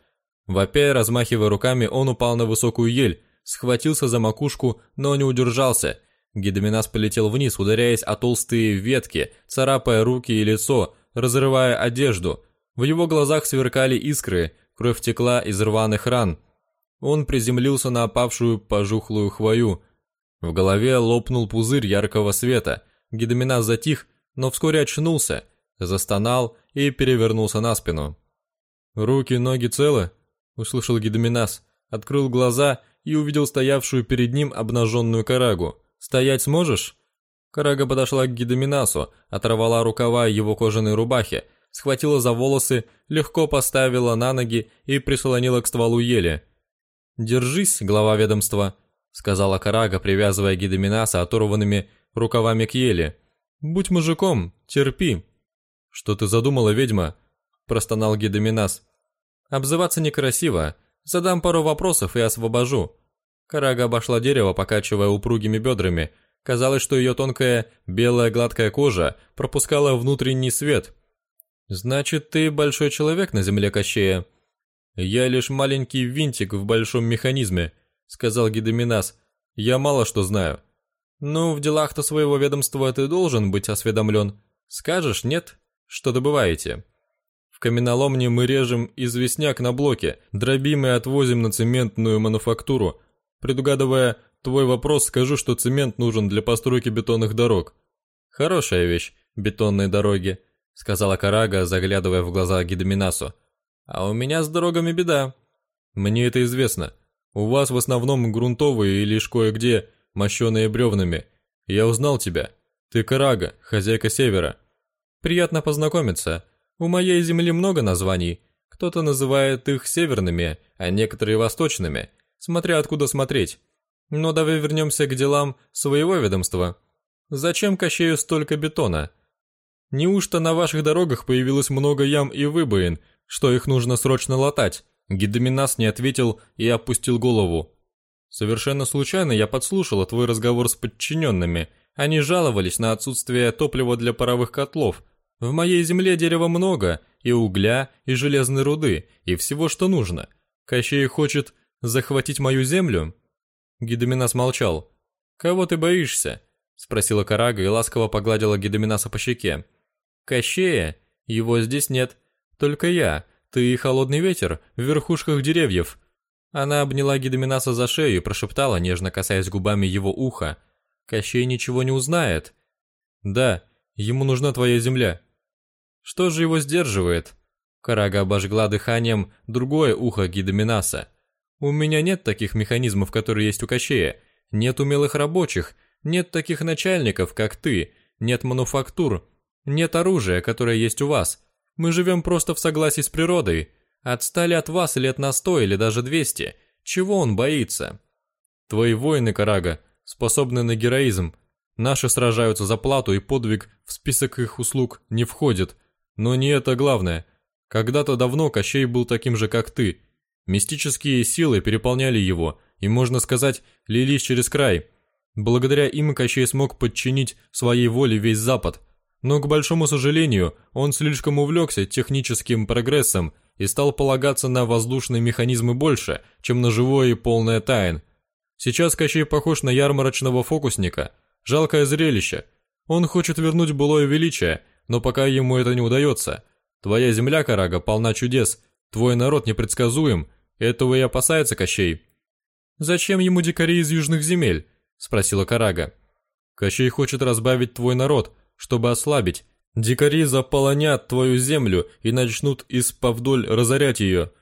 Вопя размахивая руками, он упал на высокую ель, схватился за макушку, но не удержался. Гидоминас полетел вниз, ударяясь о толстые ветки, царапая руки и лицо, разрывая одежду. В его глазах сверкали искры, кровь текла из рваных ран – он приземлился на опавшую пожухлую хвою. В голове лопнул пузырь яркого света. Гидоминас затих, но вскоре очнулся, застонал и перевернулся на спину. «Руки, ноги целы?» – услышал Гидоминас, открыл глаза и увидел стоявшую перед ним обнаженную карагу. «Стоять сможешь?» Карага подошла к Гидоминасу, оторвала рукава его кожаной рубахи, схватила за волосы, легко поставила на ноги и прислонила к стволу ели. «Держись, глава ведомства», — сказала Карага, привязывая Гидеминаса оторванными рукавами к еле. «Будь мужиком, терпи». «Что ты задумала, ведьма?» – простонал Гидеминас. «Обзываться некрасиво. Задам пару вопросов и освобожу». Карага обошла дерево, покачивая упругими бедрами. Казалось, что ее тонкая белая гладкая кожа пропускала внутренний свет. «Значит, ты большой человек на земле Кощея?» «Я лишь маленький винтик в большом механизме», — сказал Гидеминас. «Я мало что знаю». «Ну, в делах-то своего ведомства ты должен быть осведомлен. Скажешь, нет? Что добываете?» «В каменоломне мы режем известняк на блоке, дробим и отвозим на цементную мануфактуру. Предугадывая твой вопрос, скажу, что цемент нужен для постройки бетонных дорог». «Хорошая вещь, бетонные дороги», — сказала Карага, заглядывая в глаза Гидеминасу. А у меня с дорогами беда. Мне это известно. У вас в основном грунтовые и лишь кое-где мощеные бревнами. Я узнал тебя. Ты Карага, хозяйка Севера. Приятно познакомиться. У моей земли много названий. Кто-то называет их северными, а некоторые восточными, смотря откуда смотреть. Но давай вернемся к делам своего ведомства. Зачем Кощею столько бетона? Неужто на ваших дорогах появилось много ям и выбоин, что их нужно срочно латать. Гидоминас не ответил и опустил голову. Совершенно случайно я подслушала твой разговор с подчиненными. Они жаловались на отсутствие топлива для паровых котлов. В моей земле дерева много, и угля, и железной руды, и всего, что нужно. Кощей хочет захватить мою землю?» Гидоминас молчал. «Кого ты боишься?» – спросила Карага и ласково погладила Гидоминаса по щеке. «Кощея? Его здесь нет. Только я, ты и холодный ветер в верхушках деревьев». Она обняла Гидоминаса за шею и прошептала, нежно касаясь губами его уха. «Кощей ничего не узнает». «Да, ему нужна твоя земля». «Что же его сдерживает?» Карага обожгла дыханием другое ухо Гидоминаса. «У меня нет таких механизмов, которые есть у Кощея. Нет умелых рабочих, нет таких начальников, как ты, нет мануфактур, нет оружия, которое есть у вас. Мы живем просто в согласии с природой. Отстали от вас лет на сто или даже двести. Чего он боится? Твои воины, Карага, способны на героизм. Наши сражаются за плату, и подвиг в список их услуг не входит. Но не это главное. Когда-то давно Кощей был таким же, как ты. Мистические силы переполняли его, и, можно сказать, лились через край. Благодаря им Кощей смог подчинить своей воле весь Запад – но, к большому сожалению, он слишком увлекся техническим прогрессом и стал полагаться на воздушные механизмы больше, чем на живое и полное тайн. Сейчас Кощей похож на ярмарочного фокусника. Жалкое зрелище. Он хочет вернуть былое величие, но пока ему это не удается. Твоя земля, Карага, полна чудес. Твой народ непредсказуем. Этого и опасается Кощей. «Зачем ему дикари из южных земель?» – спросила Карага. «Кощей хочет разбавить твой народ, чтобы ослабить. Дикари заполонят твою землю и начнут исповдоль разорять ее.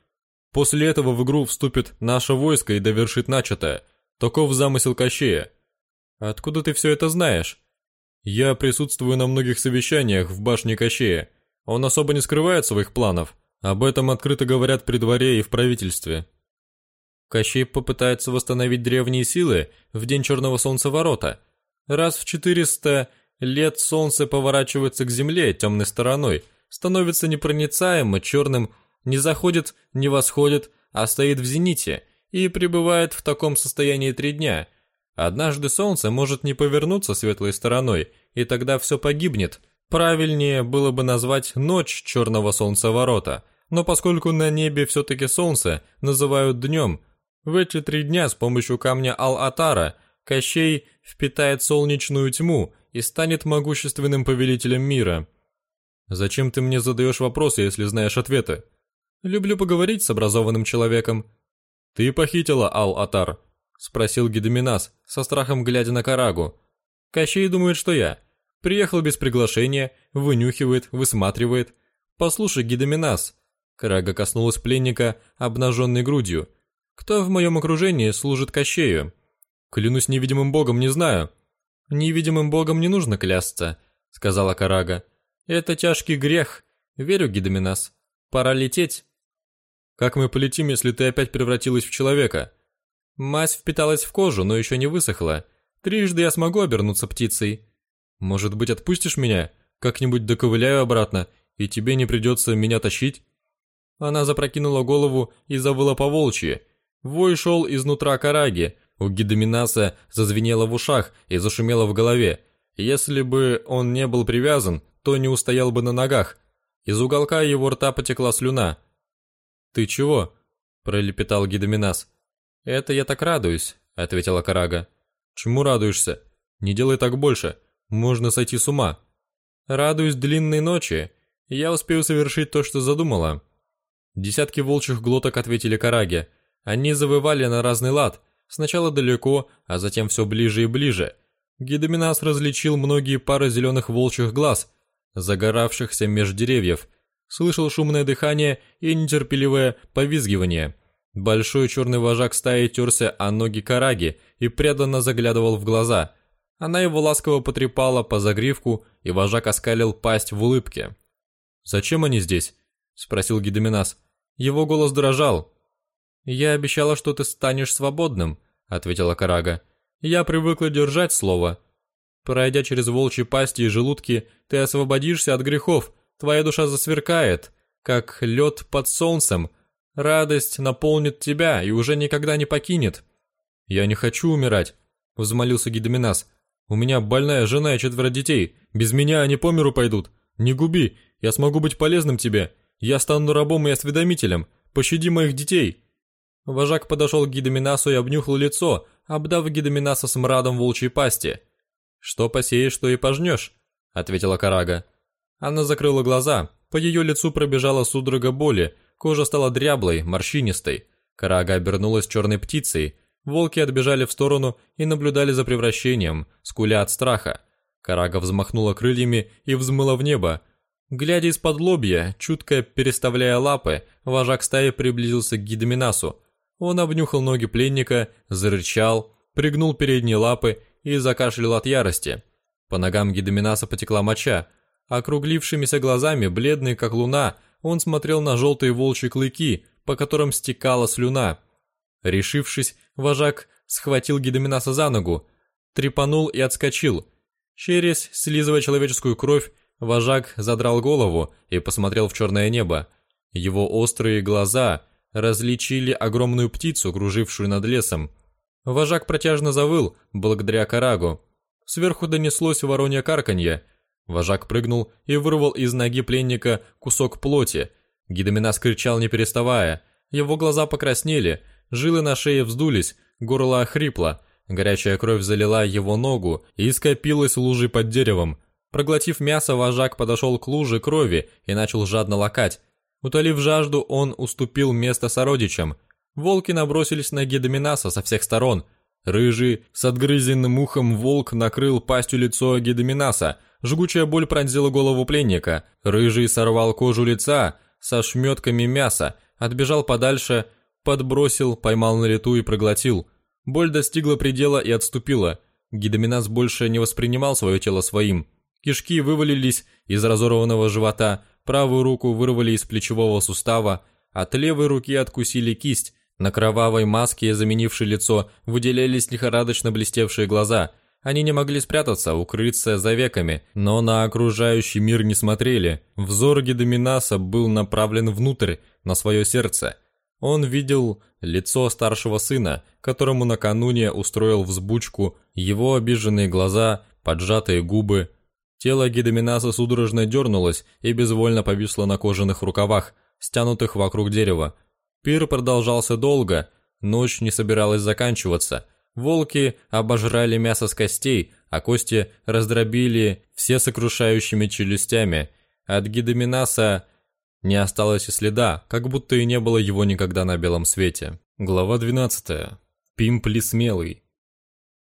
После этого в игру вступит наше войско и довершит начатое. Таков замысел Кощея. Откуда ты все это знаешь? Я присутствую на многих совещаниях в башне Кощея. Он особо не скрывает своих планов. Об этом открыто говорят при дворе и в правительстве. Кощей попытается восстановить древние силы в день Черного Солнца ворота. Раз в 400 лет Солнце поворачивается к Земле темной стороной, становится непроницаемо черным, не заходит, не восходит, а стоит в зените и пребывает в таком состоянии три дня. Однажды Солнце может не повернуться светлой стороной, и тогда все погибнет. Правильнее было бы назвать «Ночь Черного Солнца ворота», но поскольку на небе все-таки Солнце называют днем, в эти три дня с помощью камня Ал-Атара Кощей впитает солнечную тьму и станет могущественным повелителем мира. Зачем ты мне задаешь вопросы, если знаешь ответы? Люблю поговорить с образованным человеком. Ты похитила Ал-Атар? Спросил Гидеминас, со страхом глядя на Карагу. Кощей думает, что я. Приехал без приглашения, вынюхивает, высматривает. Послушай, Гидеминас. Карага коснулась пленника обнаженной грудью. Кто в моем окружении служит Кощею? Клянусь невидимым богом, не знаю. Невидимым богом не нужно клясться, сказала Карага. Это тяжкий грех. Верю, Гидоминас. Пора лететь. Как мы полетим, если ты опять превратилась в человека? Мазь впиталась в кожу, но еще не высохла. Трижды я смогу обернуться птицей. Может быть, отпустишь меня? Как-нибудь доковыляю обратно, и тебе не придется меня тащить?» Она запрокинула голову и завыла по волчьи, Вой шел изнутра Караги, у Гидоминаса зазвенело в ушах и зашумело в голове. Если бы он не был привязан, то не устоял бы на ногах. Из уголка его рта потекла слюна. «Ты чего?» – пролепетал Гидоминас. «Это я так радуюсь», – ответила Карага. «Чему радуешься? Не делай так больше. Можно сойти с ума». «Радуюсь длинной ночи. Я успею совершить то, что задумала». Десятки волчьих глоток ответили Караге – они завывали на разный лад, сначала далеко, а затем все ближе и ближе. Гидоминас различил многие пары зеленых волчьих глаз, загоравшихся меж деревьев, слышал шумное дыхание и нетерпеливое повизгивание. Большой черный вожак стаи терся о ноги Караги и преданно заглядывал в глаза. Она его ласково потрепала по загривку, и вожак оскалил пасть в улыбке. «Зачем они здесь?» – спросил Гидоминас. Его голос дрожал, «Я обещала, что ты станешь свободным», — ответила Карага. «Я привыкла держать слово. Пройдя через волчьи пасти и желудки, ты освободишься от грехов, твоя душа засверкает, как лед под солнцем. Радость наполнит тебя и уже никогда не покинет». «Я не хочу умирать», — взмолился Гидоминас. «У меня больная жена и четверо детей. Без меня они по миру пойдут. Не губи, я смогу быть полезным тебе. Я стану рабом и осведомителем. Пощади моих детей». Вожак подошел к Гидоминасу и обнюхал лицо, обдав Гидоминаса смрадом волчьей пасти. «Что посеешь, то и пожнешь», — ответила Карага. Она закрыла глаза, по ее лицу пробежала судорога боли, кожа стала дряблой, морщинистой. Карага обернулась черной птицей, волки отбежали в сторону и наблюдали за превращением, скуля от страха. Карага взмахнула крыльями и взмыла в небо. Глядя из-под лобья, чутко переставляя лапы, вожак стаи приблизился к Гидоминасу, он обнюхал ноги пленника, зарычал, пригнул передние лапы и закашлял от ярости. По ногам Гидоминаса потекла моча. Округлившимися глазами, бледный как луна, он смотрел на желтые волчьи клыки, по которым стекала слюна. Решившись, вожак схватил Гидоминаса за ногу, трепанул и отскочил. Через, слизывая человеческую кровь, вожак задрал голову и посмотрел в черное небо. Его острые глаза – различили огромную птицу, кружившую над лесом. Вожак протяжно завыл, благодаря Карагу. Сверху донеслось воронье карканье. Вожак прыгнул и вырвал из ноги пленника кусок плоти. Гидоминас кричал не переставая. Его глаза покраснели, жилы на шее вздулись, горло охрипло. Горячая кровь залила его ногу и скопилась лужей под деревом. Проглотив мясо, вожак подошел к луже крови и начал жадно лакать. Утолив жажду, он уступил место сородичам. Волки набросились на Гедоминаса со всех сторон. Рыжий, с отгрызенным ухом волк накрыл пастью лицо Гедоминаса. Жгучая боль пронзила голову пленника. Рыжий сорвал кожу лица со шметками мяса, отбежал подальше, подбросил, поймал на лету и проглотил. Боль достигла предела и отступила. Гидоминас больше не воспринимал свое тело своим. Кишки вывалились из разорванного живота, правую руку вырвали из плечевого сустава, от левой руки откусили кисть, на кровавой маске, заменившей лицо, выделялись лихорадочно блестевшие глаза. Они не могли спрятаться, укрыться за веками, но на окружающий мир не смотрели. Взор Гедоминаса был направлен внутрь, на свое сердце. Он видел лицо старшего сына, которому накануне устроил взбучку, его обиженные глаза, поджатые губы. Тело Гедоминаса судорожно дернулось и безвольно повисло на кожаных рукавах, стянутых вокруг дерева. Пир продолжался долго, ночь не собиралась заканчиваться. Волки обожрали мясо с костей, а кости раздробили все сокрушающими челюстями. От Гидоминаса не осталось и следа, как будто и не было его никогда на белом свете. Глава 12. Пимпли смелый.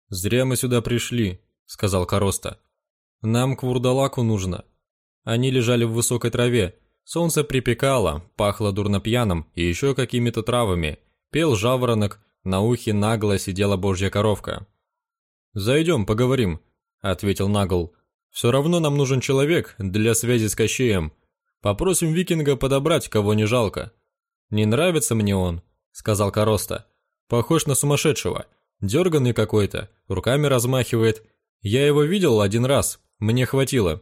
«Зря мы сюда пришли», — сказал Короста. «Нам к вурдалаку нужно». Они лежали в высокой траве, Солнце припекало, пахло дурно пьяным и еще какими-то травами. Пел жаворонок, на ухе нагло сидела божья коровка. «Зайдем, поговорим», — ответил Нагл. «Все равно нам нужен человек для связи с Кощеем. Попросим викинга подобрать, кого не жалко». «Не нравится мне он», — сказал Короста. «Похож на сумасшедшего. Дерганный какой-то, руками размахивает. Я его видел один раз, мне хватило».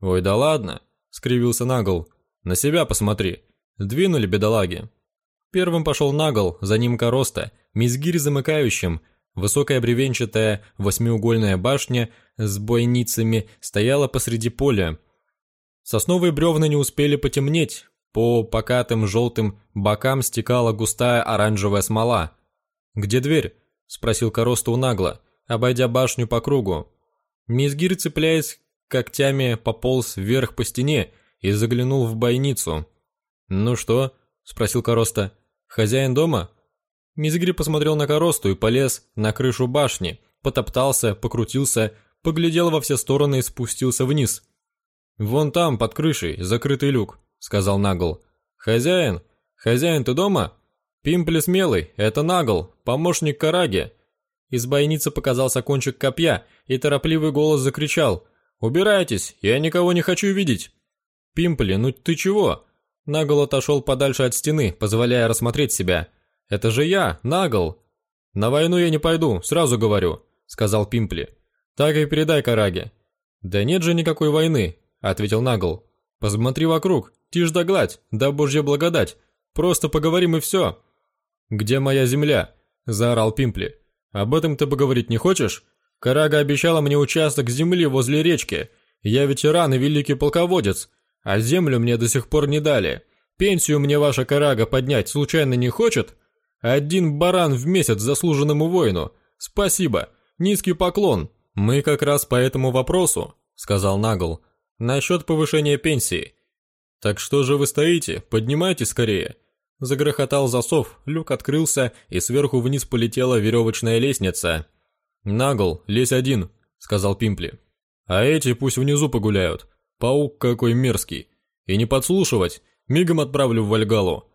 «Ой, да ладно», — скривился Нагл. На себя посмотри. Двинули бедолаги. Первым пошел Нагл, за ним Короста, Мизгирь замыкающим. Высокая бревенчатая восьмиугольная башня с бойницами стояла посреди поля. Сосновые бревна не успели потемнеть, по покатым желтым бокам стекала густая оранжевая смола. «Где дверь?» – спросил Короста у Нагла, обойдя башню по кругу. Мизгир, цепляясь когтями, пополз вверх по стене и заглянул в бойницу. «Ну что?» – спросил Короста. «Хозяин дома?» Мизгри посмотрел на Коросту и полез на крышу башни, потоптался, покрутился, поглядел во все стороны и спустился вниз. «Вон там, под крышей, закрытый люк», – сказал Нагл. «Хозяин? Хозяин, ты дома?» «Пимпли смелый, это Нагл, помощник Караги». Из бойницы показался кончик копья, и торопливый голос закричал. «Убирайтесь, я никого не хочу видеть!» «Пимпли, ну ты чего?» Нагл отошел подальше от стены, позволяя рассмотреть себя. «Это же я, Нагл!» «На войну я не пойду, сразу говорю», — сказал Пимпли. «Так и передай Караге». «Да нет же никакой войны», — ответил Нагл. «Посмотри вокруг, тишь да гладь, да божья благодать. Просто поговорим и все». «Где моя земля?» – заорал Пимпли. «Об этом ты поговорить не хочешь? Карага обещала мне участок земли возле речки. Я ветеран и великий полководец а землю мне до сих пор не дали. Пенсию мне ваша карага поднять случайно не хочет? Один баран в месяц заслуженному воину. Спасибо. Низкий поклон. Мы как раз по этому вопросу, сказал Нагл. Насчет повышения пенсии. Так что же вы стоите? Поднимайте скорее. Загрохотал засов, люк открылся, и сверху вниз полетела веревочная лестница. «Нагл, лезь один», — сказал Пимпли. «А эти пусть внизу погуляют. Паук какой мерзкий. И не подслушивать, мигом отправлю в Вальгалу.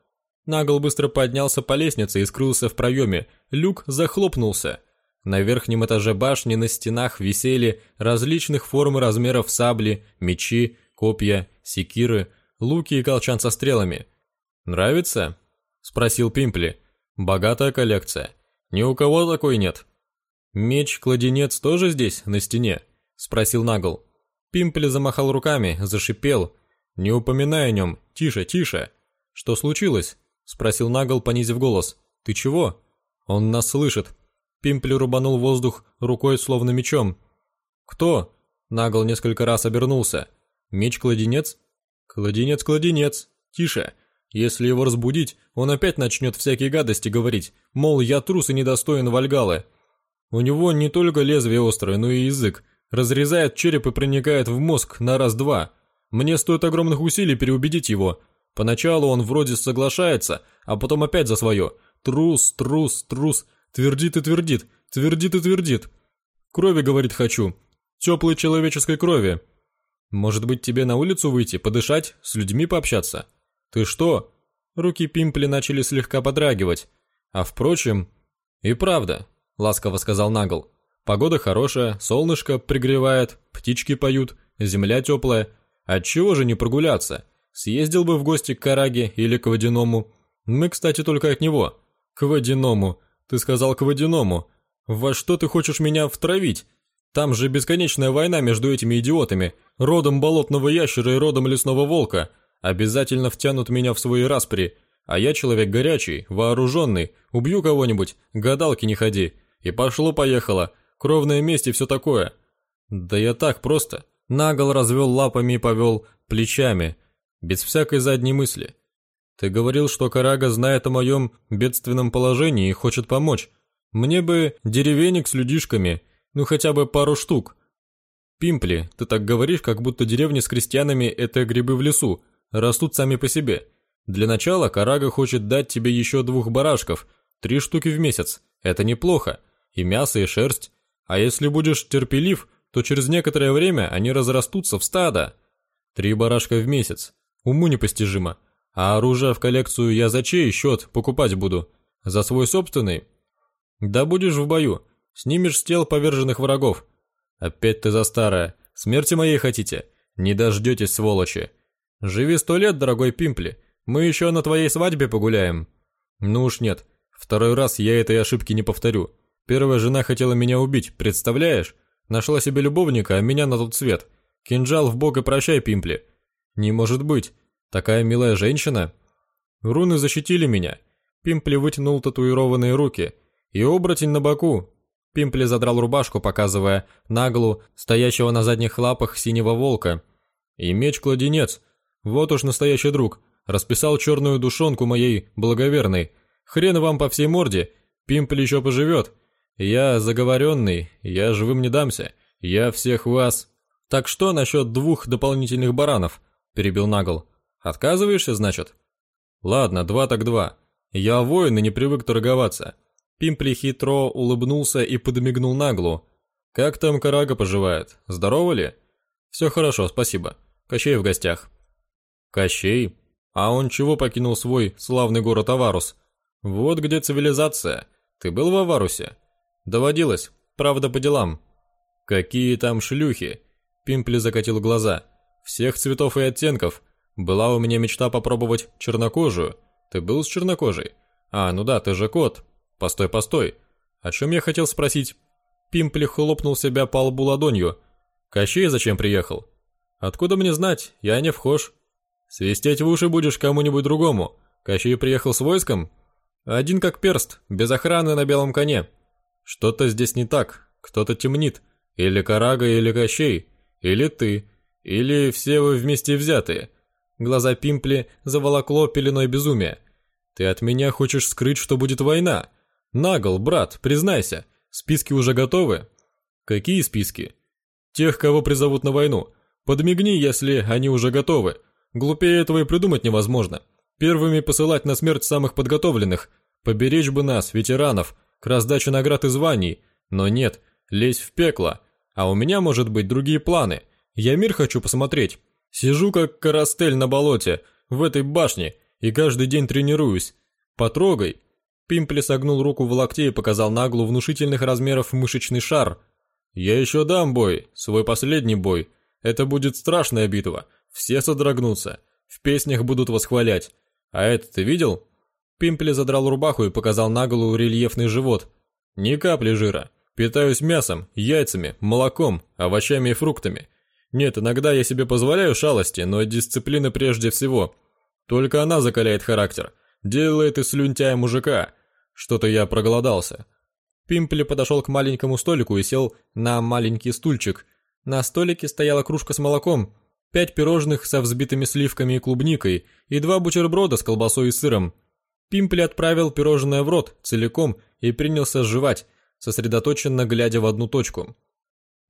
Нагл быстро поднялся по лестнице и скрылся в проеме. Люк захлопнулся. На верхнем этаже башни на стенах висели различных форм и размеров сабли, мечи, копья, секиры, луки и колчан со стрелами. «Нравится?» – спросил Пимпли. «Богатая коллекция. Ни у кого такой нет». «Меч-кладенец тоже здесь, на стене?» – спросил Нагл. Пимпли замахал руками, зашипел. «Не упоминай о нем! Тише, тише!» «Что случилось?» – спросил Нагл, понизив голос. «Ты чего?» «Он нас слышит». Пимпли рубанул воздух рукой, словно мечом. «Кто?» Нагл несколько раз обернулся. «Меч-кладенец?» «Кладенец-кладенец! Тише!» Если его разбудить, он опять начнет всякие гадости говорить, мол, я трус и недостоин Вальгалы. У него не только лезвие острое, но и язык. Разрезает череп и проникает в мозг на раз-два. Мне стоит огромных усилий переубедить его. Поначалу он вроде соглашается, а потом опять за свое. Трус, трус, трус. Твердит и твердит, твердит и твердит. Крови, говорит, хочу. Теплой человеческой крови. Может быть, тебе на улицу выйти, подышать, с людьми пообщаться? Ты что? Руки Пимпли начали слегка подрагивать. А впрочем... И правда, ласково сказал Нагл. Погода хорошая, солнышко пригревает, птички поют, земля теплая. Отчего же не прогуляться? Съездил бы в гости к Караге или к Водяному. Мы, кстати, только от него. К Водяному. Ты сказал к Водяному. Во что ты хочешь меня втравить? Там же бесконечная война между этими идиотами, родом болотного ящера и родом лесного волка. Обязательно втянут меня в свои распри. А я человек горячий, вооруженный, убью кого-нибудь, гадалки не ходи. И пошло-поехало, кровная месть и все такое. Да я так просто. Нагол развел лапами и повел плечами, без всякой задней мысли. Ты говорил, что Карага знает о моем бедственном положении и хочет помочь. Мне бы деревенек с людишками, ну хотя бы пару штук. Пимпли, ты так говоришь, как будто деревни с крестьянами – это грибы в лесу, растут сами по себе. Для начала Карага хочет дать тебе еще двух барашков, три штуки в месяц. Это неплохо. И мясо, и шерсть. А если будешь терпелив, то через некоторое время они разрастутся в стадо. Три барашка в месяц. Уму непостижимо. А оружие в коллекцию я за чей счет покупать буду? За свой собственный? Да будешь в бою. Снимешь с тел поверженных врагов. Опять ты за старое. Смерти моей хотите? Не дождетесь, сволочи. Живи сто лет, дорогой Пимпли. Мы еще на твоей свадьбе погуляем. Ну уж нет. Второй раз я этой ошибки не повторю. Первая жена хотела меня убить, представляешь? Нашла себе любовника, а меня на тот свет. Кинжал в бок и прощай, Пимпли. Не может быть. Такая милая женщина. Руны защитили меня. Пимпли вытянул татуированные руки. И оборотень на боку. Пимпли задрал рубашку, показывая наглу, стоящего на задних лапах синего волка. И меч-кладенец. Вот уж настоящий друг. Расписал черную душонку моей благоверной. Хрен вам по всей морде. Пимпли еще поживет. Я заговоренный, я живым не дамся. Я всех вас... Так что насчет двух дополнительных баранов? Перебил Нагл. Отказываешься, значит? Ладно, два так два. Я воин и не привык торговаться. Пимпли хитро улыбнулся и подмигнул наглу. «Как там Карага поживает? Здорово ли?» «Все хорошо, спасибо. Кощей в гостях». «Кощей? А он чего покинул свой славный город Аварус? Вот где цивилизация. Ты был в Аварусе?» «Доводилось. Правда, по делам». «Какие там шлюхи?» Пимпли закатил глаза. «Всех цветов и оттенков. Была у меня мечта попробовать чернокожую. Ты был с чернокожей? А, ну да, ты же кот. «Постой, постой! О чем я хотел спросить?» Пимпли хлопнул себя по лбу ладонью. «Кощей зачем приехал?» «Откуда мне знать? Я не вхож». «Свистеть в уши будешь кому-нибудь другому. Кощей приехал с войском?» «Один как перст, без охраны на белом коне». «Что-то здесь не так. Кто-то темнит. Или Карага, или Кощей. Или ты. Или все вы вместе взятые». Глаза Пимпли заволокло пеленой безумия. «Ты от меня хочешь скрыть, что будет война?» «Нагл, брат, признайся, списки уже готовы?» «Какие списки?» «Тех, кого призовут на войну. Подмигни, если они уже готовы. Глупее этого и придумать невозможно. Первыми посылать на смерть самых подготовленных. Поберечь бы нас, ветеранов, к раздаче наград и званий. Но нет, лезь в пекло. А у меня, может быть, другие планы. Я мир хочу посмотреть. Сижу как карастель на болоте, в этой башне, и каждый день тренируюсь. Потрогай, Пимпли согнул руку в локте и показал наглу внушительных размеров мышечный шар. «Я еще дам бой, свой последний бой. Это будет страшная битва. Все содрогнутся. В песнях будут восхвалять. А это ты видел?» Пимпли задрал рубаху и показал наглу рельефный живот. «Ни капли жира. Питаюсь мясом, яйцами, молоком, овощами и фруктами. Нет, иногда я себе позволяю шалости, но дисциплина прежде всего. Только она закаляет характер. Делает из слюнтяя мужика. Что-то я проголодался. Пимпли подошел к маленькому столику и сел на маленький стульчик. На столике стояла кружка с молоком, пять пирожных со взбитыми сливками и клубникой и два бутерброда с колбасой и сыром. Пимпли отправил пирожное в рот целиком и принялся жевать, сосредоточенно глядя в одну точку.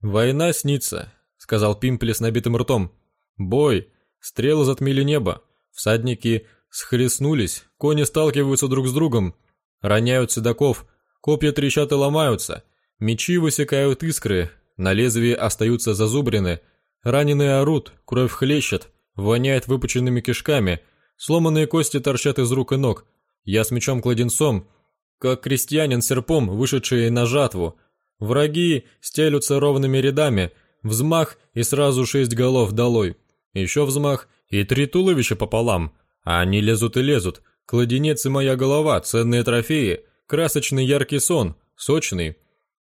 «Война снится», — сказал Пимпли с набитым ртом. «Бой! Стрелы затмили небо. Всадники Схлестнулись, кони сталкиваются друг с другом, роняют седаков, копья трещат и ломаются, мечи высекают искры, на лезвии остаются зазубрины, раненые орут, кровь хлещет, воняет выпученными кишками, сломанные кости торчат из рук и ног. Я с мечом-кладенцом, как крестьянин серпом, вышедший на жатву. Враги стелются ровными рядами, взмах и сразу шесть голов долой. Еще взмах и три туловища пополам, а они лезут и лезут. Кладенец и моя голова, ценные трофеи, красочный яркий сон, сочный.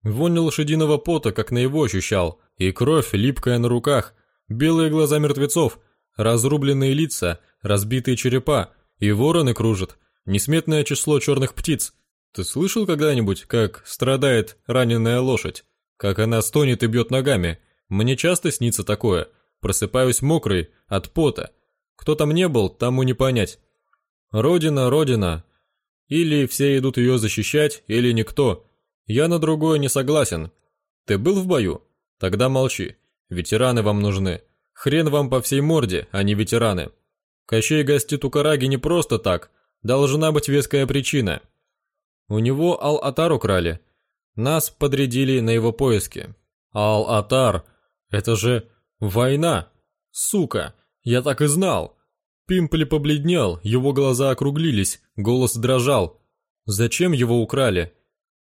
Вонь лошадиного пота, как на его ощущал, и кровь, липкая на руках, белые глаза мертвецов, разрубленные лица, разбитые черепа, и вороны кружат, несметное число черных птиц. Ты слышал когда-нибудь, как страдает раненая лошадь? Как она стонет и бьет ногами? Мне часто снится такое. Просыпаюсь мокрый, от пота. Кто там не был, тому не понять. Родина, родина. Или все идут ее защищать, или никто. Я на другое не согласен. Ты был в бою? Тогда молчи. Ветераны вам нужны. Хрен вам по всей морде, а не ветераны. Кощей гостит у Караги не просто так. Должна быть веская причина. У него Ал-Атар украли. Нас подрядили на его поиски. Ал-Атар, это же война. Сука, я так и знал. Пимпли побледнел, его глаза округлились, голос дрожал. Зачем его украли?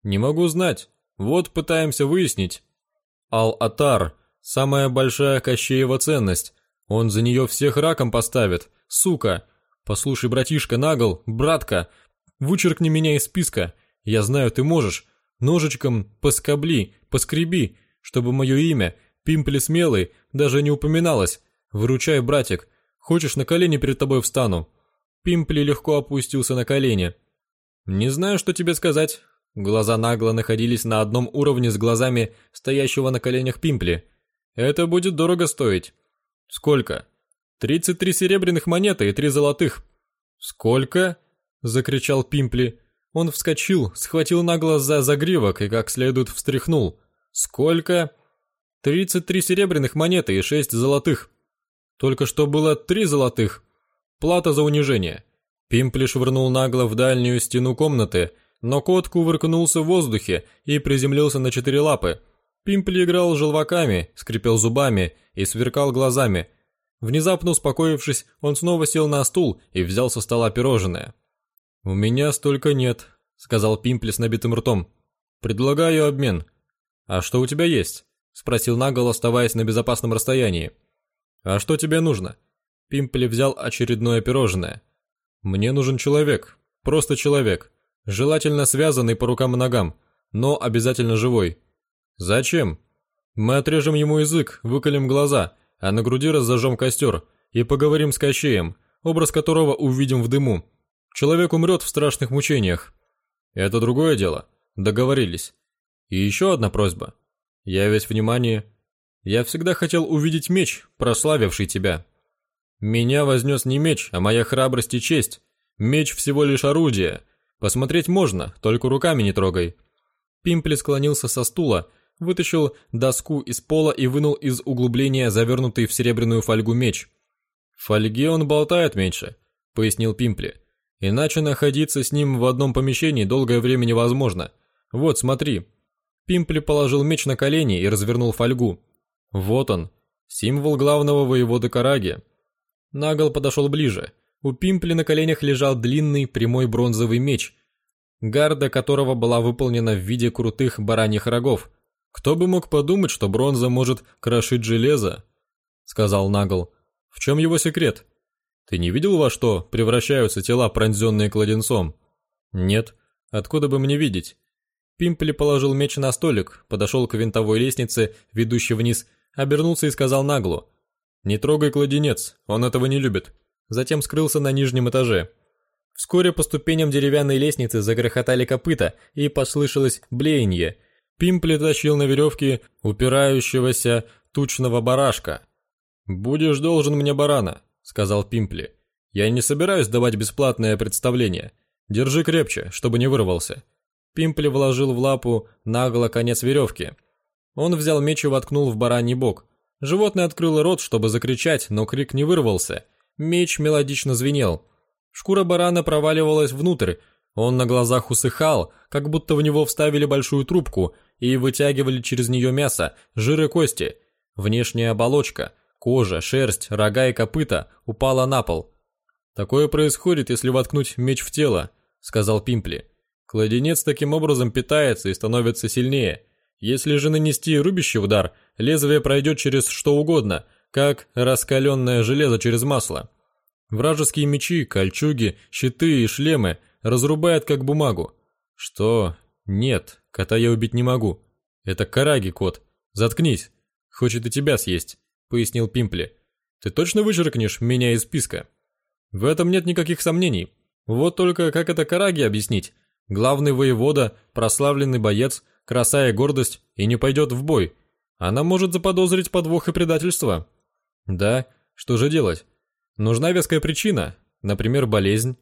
Не могу знать. Вот пытаемся выяснить. Ал-Атар – самая большая Кощеева ценность. Он за нее всех раком поставит. Сука. Послушай, братишка, нагл, братка, вычеркни меня из списка. Я знаю, ты можешь. Ножичком поскобли, поскреби, чтобы мое имя, Пимпли Смелый, даже не упоминалось. Выручай, братик. Хочешь, на колени перед тобой встану?» Пимпли легко опустился на колени. «Не знаю, что тебе сказать». Глаза нагло находились на одном уровне с глазами стоящего на коленях Пимпли. «Это будет дорого стоить». «Сколько?» «Тридцать три серебряных монеты и три золотых». «Сколько?» – закричал Пимпли. Он вскочил, схватил нагло за загривок и как следует встряхнул. «Сколько?» «Тридцать три серебряных монеты и шесть золотых». «Только что было три золотых. Плата за унижение». Пимпли швырнул нагло в дальнюю стену комнаты, но кот кувыркнулся в воздухе и приземлился на четыре лапы. Пимпли играл желваками, скрипел зубами и сверкал глазами. Внезапно успокоившись, он снова сел на стул и взял со стола пирожное. «У меня столько нет», — сказал Пимпли с набитым ртом. «Предлагаю обмен». «А что у тебя есть?» — спросил Нагл, оставаясь на безопасном расстоянии. «А что тебе нужно?» Пимпли взял очередное пирожное. «Мне нужен человек. Просто человек. Желательно связанный по рукам и ногам, но обязательно живой». «Зачем?» «Мы отрежем ему язык, выколем глаза, а на груди разожжем костер и поговорим с Кощеем, образ которого увидим в дыму. Человек умрет в страшных мучениях. Это другое дело. Договорились. И еще одна просьба. Я весь внимание. Я всегда хотел увидеть меч, прославивший тебя. Меня вознес не меч, а моя храбрость и честь. Меч всего лишь орудие. Посмотреть можно, только руками не трогай. Пимпли склонился со стула, вытащил доску из пола и вынул из углубления завернутый в серебряную фольгу меч. «В фольге он болтает меньше», — пояснил Пимпли. Иначе находиться с ним в одном помещении долгое время невозможно. Вот, смотри. Пимпли положил меч на колени и развернул фольгу. Вот он, символ главного воевода Караги. Нагл подошел ближе. У Пимпли на коленях лежал длинный прямой бронзовый меч, гарда которого была выполнена в виде крутых бараньих рогов. «Кто бы мог подумать, что бронза может крошить железо?» — сказал Нагл. «В чем его секрет?» Ты не видел, во что превращаются тела, пронзенные кладенцом? Нет. Откуда бы мне видеть? Пимпли положил меч на столик, подошел к винтовой лестнице, ведущей вниз, обернулся и сказал нагло. «Не трогай кладенец, он этого не любит». Затем скрылся на нижнем этаже. Вскоре по ступеням деревянной лестницы загрохотали копыта, и послышалось блеяние. Пимпли тащил на веревке упирающегося тучного барашка. «Будешь должен мне барана», сказал Пимпли. «Я не собираюсь давать бесплатное представление. Держи крепче, чтобы не вырвался». Пимпли вложил в лапу нагло конец веревки. Он взял меч и воткнул в бараний бок. Животное открыло рот, чтобы закричать, но крик не вырвался. Меч мелодично звенел. Шкура барана проваливалась внутрь. Он на глазах усыхал, как будто в него вставили большую трубку и вытягивали через нее мясо, жир и кости. Внешняя оболочка, Кожа, шерсть, рога и копыта упала на пол. «Такое происходит, если воткнуть меч в тело», — сказал Пимпли. «Кладенец таким образом питается и становится сильнее. Если же нанести рубящий удар, лезвие пройдет через что угодно, как раскаленное железо через масло. Вражеские мечи, кольчуги, щиты и шлемы разрубают как бумагу. Что? Нет, кота я убить не могу. Это Караги кот. Заткнись. Хочет и тебя съесть, пояснил Пимпли. Ты точно вычеркнешь меня из списка? В этом нет никаких сомнений. Вот только как это Караги объяснить? Главный воевода, прославленный боец, краса и гордость, и не пойдет в бой. Она может заподозрить подвох и предательство. Да, что же делать? Нужна веская причина, например, болезнь.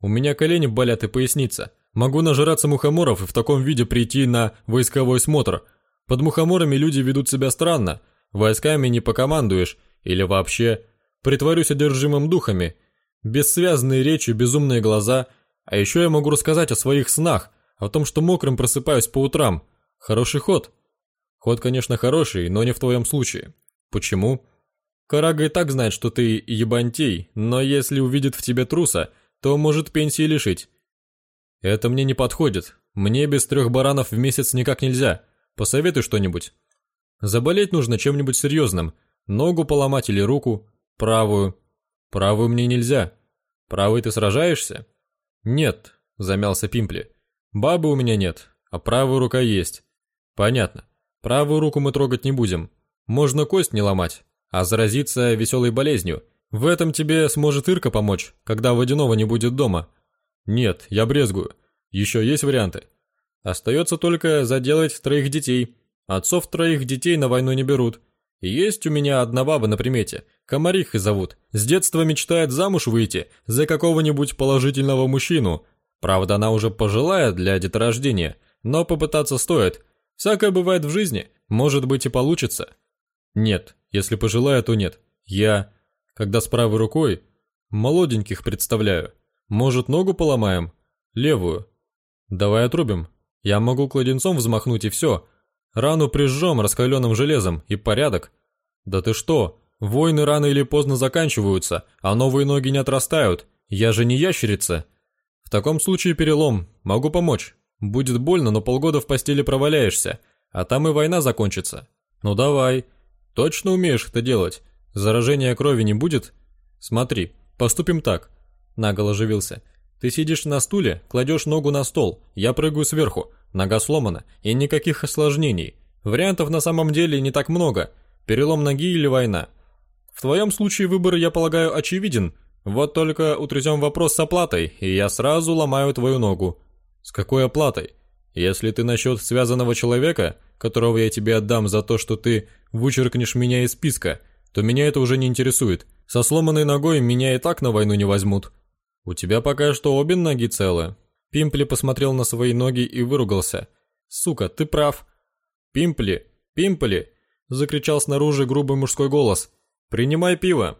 У меня колени болят и поясница. Могу нажраться мухоморов и в таком виде прийти на войсковой смотр. Под мухоморами люди ведут себя странно. Войсками не покомандуешь. Или вообще притворюсь одержимым духами. Бессвязные речи, безумные глаза. А еще я могу рассказать о своих снах, о том, что мокрым просыпаюсь по утрам. Хороший ход. Ход, конечно, хороший, но не в твоем случае. Почему? Карага и так знает, что ты ебантей, но если увидит в тебе труса, то может пенсии лишить. Это мне не подходит. Мне без трех баранов в месяц никак нельзя. Посоветуй что-нибудь. Заболеть нужно чем-нибудь серьезным. Ногу поломать или руку. Правую. Правую мне нельзя. Правой ты сражаешься? Нет, замялся Пимпли. Бабы у меня нет, а правая рука есть. Понятно. Правую руку мы трогать не будем. Можно кость не ломать а заразиться веселой болезнью. В этом тебе сможет Ирка помочь, когда водяного не будет дома. Нет, я брезгую. Еще есть варианты. Остается только заделать троих детей. Отцов троих детей на войну не берут. И есть у меня одна баба на примете, Комарихой зовут. С детства мечтает замуж выйти за какого-нибудь положительного мужчину. Правда, она уже пожилая для деторождения, но попытаться стоит. Всякое бывает в жизни, может быть и получится. Нет, если пожелаю, то нет. Я, когда с правой рукой, молоденьких представляю. Может, ногу поломаем? Левую. Давай отрубим. Я могу кладенцом взмахнуть и все. Рану прижжем раскаленным железом, и порядок. Да ты что? Войны рано или поздно заканчиваются, а новые ноги не отрастают. Я же не ящерица. В таком случае перелом. Могу помочь. Будет больно, но полгода в постели проваляешься, а там и война закончится. Ну давай. Точно умеешь это делать? Заражения крови не будет? Смотри, поступим так. Наголо оживился. Ты сидишь на стуле, кладешь ногу на стол, я прыгаю сверху, нога сломана, и никаких осложнений. Вариантов на самом деле не так много. Перелом ноги или война. В твоем случае выбор, я полагаю, очевиден. Вот только утрясем вопрос с оплатой, и я сразу ломаю твою ногу. С какой оплатой? Если ты насчет связанного человека, которого я тебе отдам за то, что ты вычеркнешь меня из списка, то меня это уже не интересует. Со сломанной ногой меня и так на войну не возьмут. У тебя пока что обе ноги целы. Пимпли посмотрел на свои ноги и выругался. Сука, ты прав. Пимпли, Пимпли, закричал снаружи грубый мужской голос. Принимай пиво.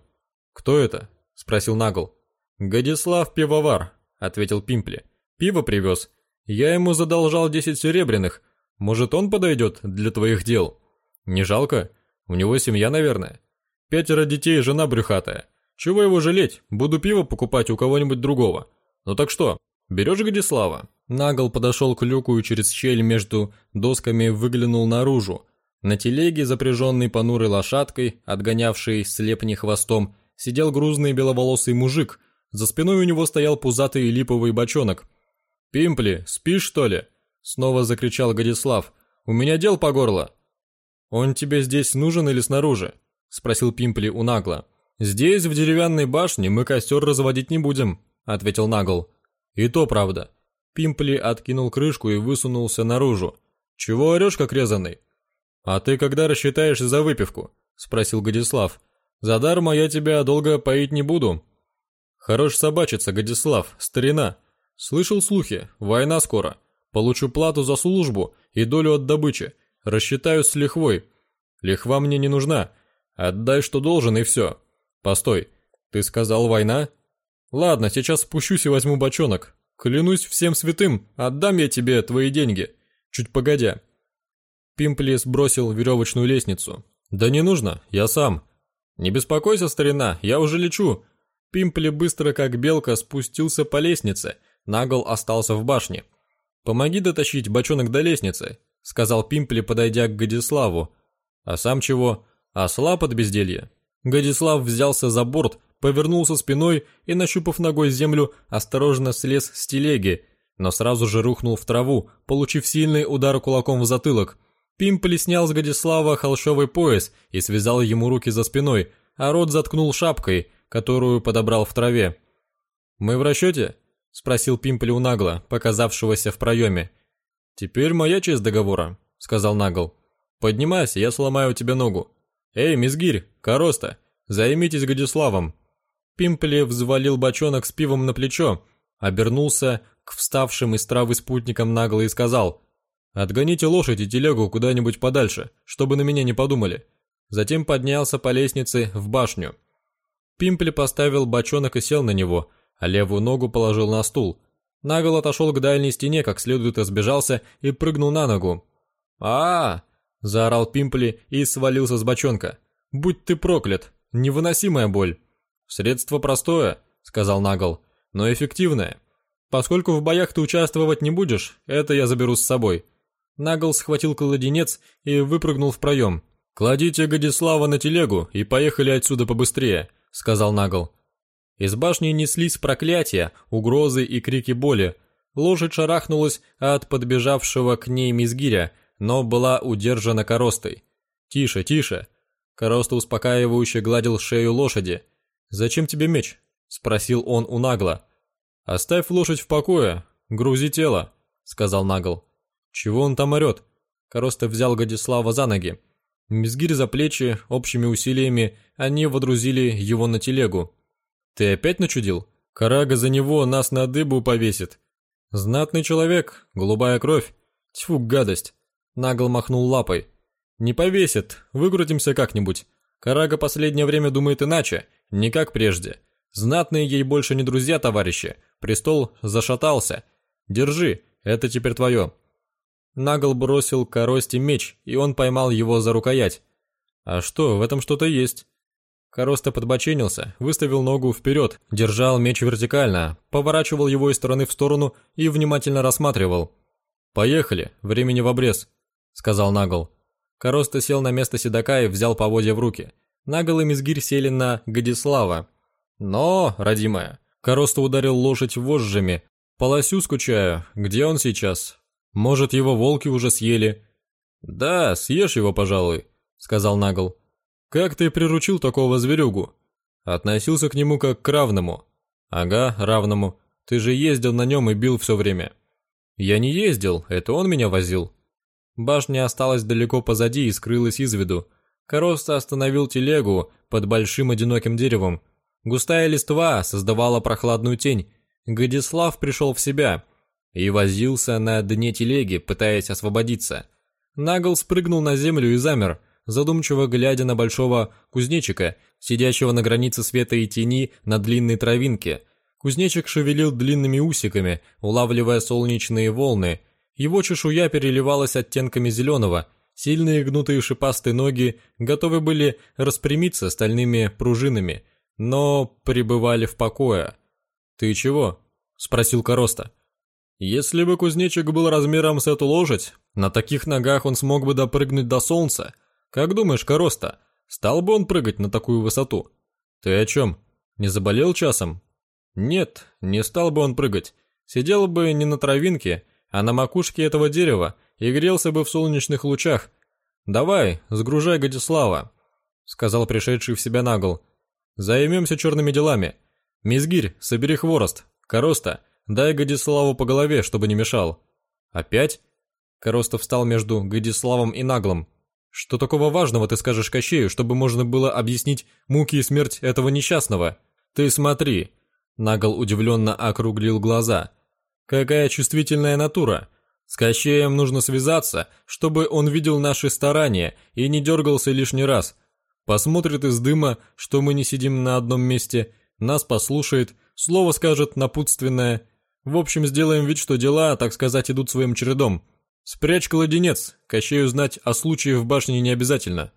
Кто это? спросил Нагл. Годислав пивовар, ответил Пимпли. Пиво привез. Я ему задолжал десять серебряных. Может, он подойдет для твоих дел? Не жалко? У него семья, наверное. Пятеро детей и жена брюхатая. Чего его жалеть? Буду пиво покупать у кого-нибудь другого. Ну так что, берешь Годислава?» Нагл подошел к люку и через щель между досками выглянул наружу. На телеге, запряженной понурой лошадкой, отгонявшей слепни хвостом, сидел грузный беловолосый мужик. За спиной у него стоял пузатый липовый бочонок. «Пимпли, спишь, что ли?» Снова закричал Годислав. «У меня дел по горло. «Он тебе здесь нужен или снаружи?» – спросил Пимпли у Нагла. «Здесь, в деревянной башне, мы костер разводить не будем», – ответил Нагл. «И то правда». Пимпли откинул крышку и высунулся наружу. «Чего орешь, как резанный?» «А ты когда рассчитаешься за выпивку?» – спросил Годислав. «Задарма я тебя долго поить не буду». «Хорош собачиться, Годислав, старина. Слышал слухи, война скоро. Получу плату за службу и долю от добычи. Рассчитаюсь с лихвой. Лихва мне не нужна. Отдай, что должен, и все. Постой, ты сказал война? Ладно, сейчас спущусь и возьму бочонок. Клянусь всем святым, отдам я тебе твои деньги. Чуть погодя. Пимпли сбросил веревочную лестницу. Да не нужно, я сам. Не беспокойся, старина, я уже лечу. Пимпли быстро, как белка, спустился по лестнице. Нагл остался в башне. Помоги дотащить бочонок до лестницы. — сказал Пимпли, подойдя к Годиславу. «А сам чего? Осла под безделье?» Годислав взялся за борт, повернулся спиной и, нащупав ногой землю, осторожно слез с телеги, но сразу же рухнул в траву, получив сильный удар кулаком в затылок. Пимпли снял с Годислава холщовый пояс и связал ему руки за спиной, а рот заткнул шапкой, которую подобрал в траве. «Мы в расчете?» — спросил Пимпли у Нагла, показавшегося в проеме. «Теперь моя часть договора», — сказал Нагл. «Поднимайся, я сломаю тебе ногу». «Эй, мизгирь, короста, займитесь Годиславом». Пимпли взвалил бочонок с пивом на плечо, обернулся к вставшим из травы спутникам нагло и сказал «Отгоните лошадь и телегу куда-нибудь подальше, чтобы на меня не подумали». Затем поднялся по лестнице в башню. Пимпли поставил бочонок и сел на него, а левую ногу положил на стул. Нагл отошел к дальней стене, как следует разбежался и прыгнул на ногу. а, -а, -а заорал Пимпли и свалился с бочонка. «Будь ты проклят! Невыносимая боль!» «Средство простое», — сказал Нагл, — «но эффективное. Поскольку в боях ты участвовать не будешь, это я заберу с собой». Нагл схватил кладенец и выпрыгнул в проем. «Кладите Годислава на телегу и поехали отсюда побыстрее», — сказал Нагл. Из башни неслись проклятия, угрозы и крики боли. Лошадь шарахнулась от подбежавшего к ней мизгиря, но была удержана коростой. «Тише, тише!» Короста успокаивающе гладил шею лошади. «Зачем тебе меч?» — спросил он у Нагла. «Оставь лошадь в покое, грузи тело», — сказал Нагл. «Чего он там орет?» Короста взял Годислава за ноги. Мизгирь за плечи, общими усилиями, они водрузили его на телегу. «Ты опять начудил? Карага за него нас на дыбу повесит. Знатный человек, голубая кровь. Тьфу, гадость!» Нагл махнул лапой. «Не повесит, выкрутимся как-нибудь. Карага последнее время думает иначе, не как прежде. Знатные ей больше не друзья, товарищи. Престол зашатался. Держи, это теперь твое». Нагл бросил Коросте меч, и он поймал его за рукоять. «А что, в этом что-то есть?» Короста подбоченился, выставил ногу вперед, держал меч вертикально, поворачивал его из стороны в сторону и внимательно рассматривал. «Поехали, времени в обрез», — сказал Нагл. Короста сел на место седока и взял поводья в руки. Нагл и Мизгирь сели на Годислава. «Но, родимая», — Короста ударил лошадь вожжами. «Полосю скучаю. Где он сейчас? Может, его волки уже съели?» «Да, съешь его, пожалуй», — сказал Нагл. «Как ты приручил такого зверюгу?» «Относился к нему как к равному». «Ага, равному. Ты же ездил на нем и бил все время». «Я не ездил, это он меня возил». Башня осталась далеко позади и скрылась из виду. Короста остановил телегу под большим одиноким деревом. Густая листва создавала прохладную тень. Годислав пришел в себя и возился на дне телеги, пытаясь освободиться. Нагл спрыгнул на землю и замер, задумчиво глядя на большого кузнечика, сидящего на границе света и тени на длинной травинке – Кузнечик шевелил длинными усиками, улавливая солнечные волны. Его чешуя переливалась оттенками зеленого. Сильные гнутые шипастые ноги готовы были распрямиться стальными пружинами, но пребывали в покое. «Ты чего?» – спросил Короста. «Если бы кузнечик был размером с эту лошадь, на таких ногах он смог бы допрыгнуть до солнца. Как думаешь, Короста, стал бы он прыгать на такую высоту?» «Ты о чем? Не заболел часом?» Нет, не стал бы он прыгать. Сидел бы не на травинке, а на макушке этого дерева и грелся бы в солнечных лучах. «Давай, сгружай Годислава», — сказал пришедший в себя Нагл. «Займемся черными делами. Мизгирь, собери хворост. Короста, дай Годиславу по голове, чтобы не мешал». «Опять?» Короста встал между Годиславом и Наглом. «Что такого важного ты скажешь Кощею, чтобы можно было объяснить муки и смерть этого несчастного? Ты смотри, Нагл удивленно округлил глаза. «Какая чувствительная натура! С Кощеем нужно связаться, чтобы он видел наши старания и не дергался лишний раз. Посмотрит из дыма, что мы не сидим на одном месте, нас послушает, слово скажет напутственное. В общем, сделаем вид, что дела, так сказать, идут своим чередом. Спрячь кладенец, Кощею знать о случае в башне не обязательно».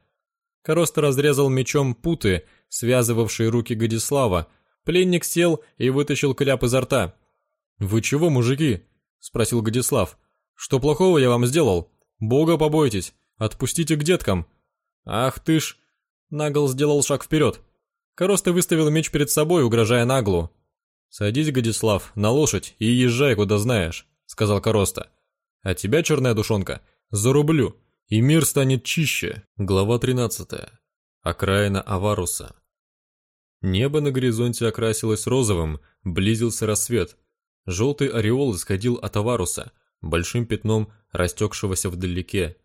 Короста разрезал мечом путы, связывавшие руки Годислава, Пленник сел и вытащил кляп изо рта. «Вы чего, мужики?» – спросил Годислав. «Что плохого я вам сделал? Бога побойтесь! Отпустите к деткам!» «Ах ты ж!» Нагл сделал шаг вперед. Короста выставил меч перед собой, угрожая Наглу. «Садись, Годислав, на лошадь и езжай, куда знаешь», — сказал Короста. «А тебя, черная душонка, зарублю, и мир станет чище». Глава 13. Окраина Аваруса. Небо на горизонте окрасилось розовым, близился рассвет. Желтый ореол исходил от Аваруса, большим пятном растекшегося вдалеке.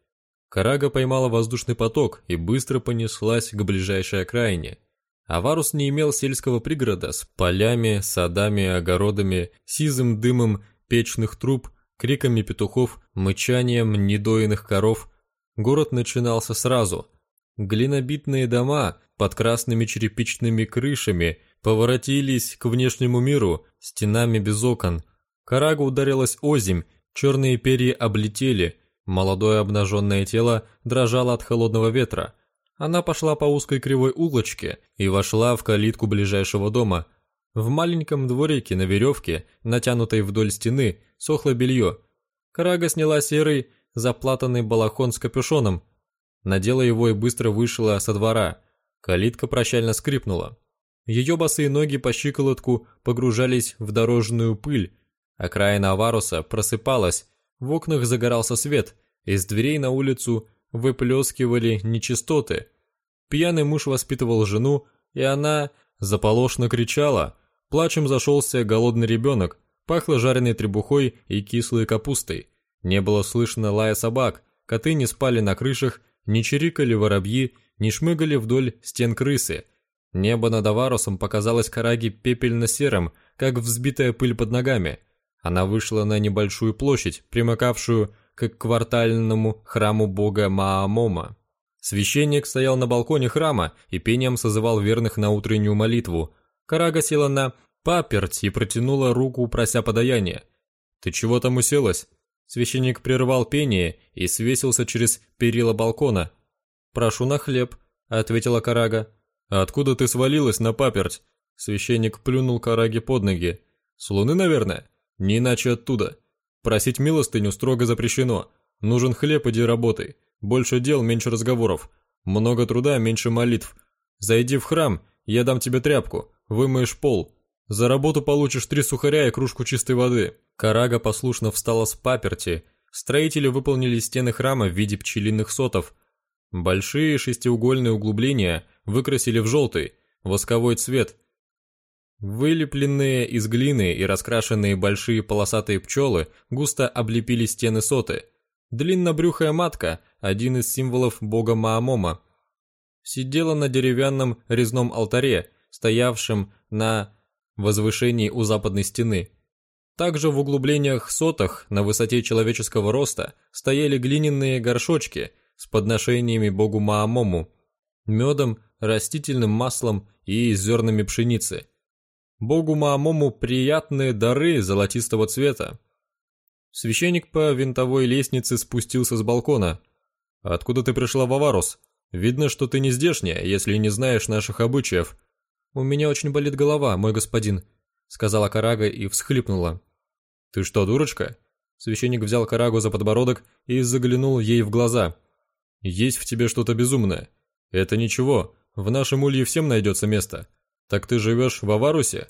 Карага поймала воздушный поток и быстро понеслась к ближайшей окраине. Аварус не имел сельского пригорода с полями, садами, огородами, сизым дымом печных труб, криками петухов, мычанием недоенных коров. Город начинался сразу. Глинобитные дома под красными черепичными крышами поворотились к внешнему миру стенами без окон. Карага ударилась озимь, черные перья облетели – Молодое обнаженное тело дрожало от холодного ветра. Она пошла по узкой кривой улочке и вошла в калитку ближайшего дома. В маленьком дворике на веревке, натянутой вдоль стены, сохло белье. Карага сняла серый, заплатанный балахон с капюшоном. Надела его и быстро вышла со двора. Калитка прощально скрипнула. Ее босые ноги по щиколотку погружались в дорожную пыль. Окраина Аваруса просыпалась, в окнах загорался свет, из дверей на улицу выплескивали нечистоты. Пьяный муж воспитывал жену, и она заполошно кричала. Плачем зашелся голодный ребенок, пахло жареной требухой и кислой капустой. Не было слышно лая собак, коты не спали на крышах, не чирикали воробьи, не шмыгали вдоль стен крысы. Небо над Аварусом показалось Караги пепельно-серым, как взбитая пыль под ногами – она вышла на небольшую площадь, примыкавшую к квартальному храму бога Маамома. Священник стоял на балконе храма и пением созывал верных на утреннюю молитву. Карага села на паперть и протянула руку, прося подаяния. «Ты чего там уселась?» Священник прервал пение и свесился через перила балкона. «Прошу на хлеб», — ответила Карага. «А откуда ты свалилась на паперть?» Священник плюнул Караге под ноги. «С луны, наверное?» Не иначе оттуда. Просить милостыню строго запрещено. Нужен хлеб, иди работай. Больше дел, меньше разговоров. Много труда, меньше молитв. Зайди в храм, я дам тебе тряпку, вымоешь пол. За работу получишь три сухаря и кружку чистой воды». Карага послушно встала с паперти. Строители выполнили стены храма в виде пчелиных сотов. Большие шестиугольные углубления выкрасили в желтый, восковой цвет – Вылепленные из глины и раскрашенные большие полосатые пчелы густо облепили стены соты. Длиннобрюхая матка, один из символов бога Маамома, сидела на деревянном резном алтаре, стоявшем на возвышении у западной стены. Также в углублениях сотах на высоте человеческого роста стояли глиняные горшочки с подношениями богу Маамому, медом, растительным маслом и зернами пшеницы – Богу Маамому приятные дары золотистого цвета. Священник по винтовой лестнице спустился с балкона. «Откуда ты пришла в? Видно, что ты не здешняя, если не знаешь наших обычаев». «У меня очень болит голова, мой господин», — сказала Карага и всхлипнула. «Ты что, дурочка?» Священник взял Карагу за подбородок и заглянул ей в глаза. «Есть в тебе что-то безумное. Это ничего, в нашем улье всем найдется место. «Так ты живешь в Аварусе?»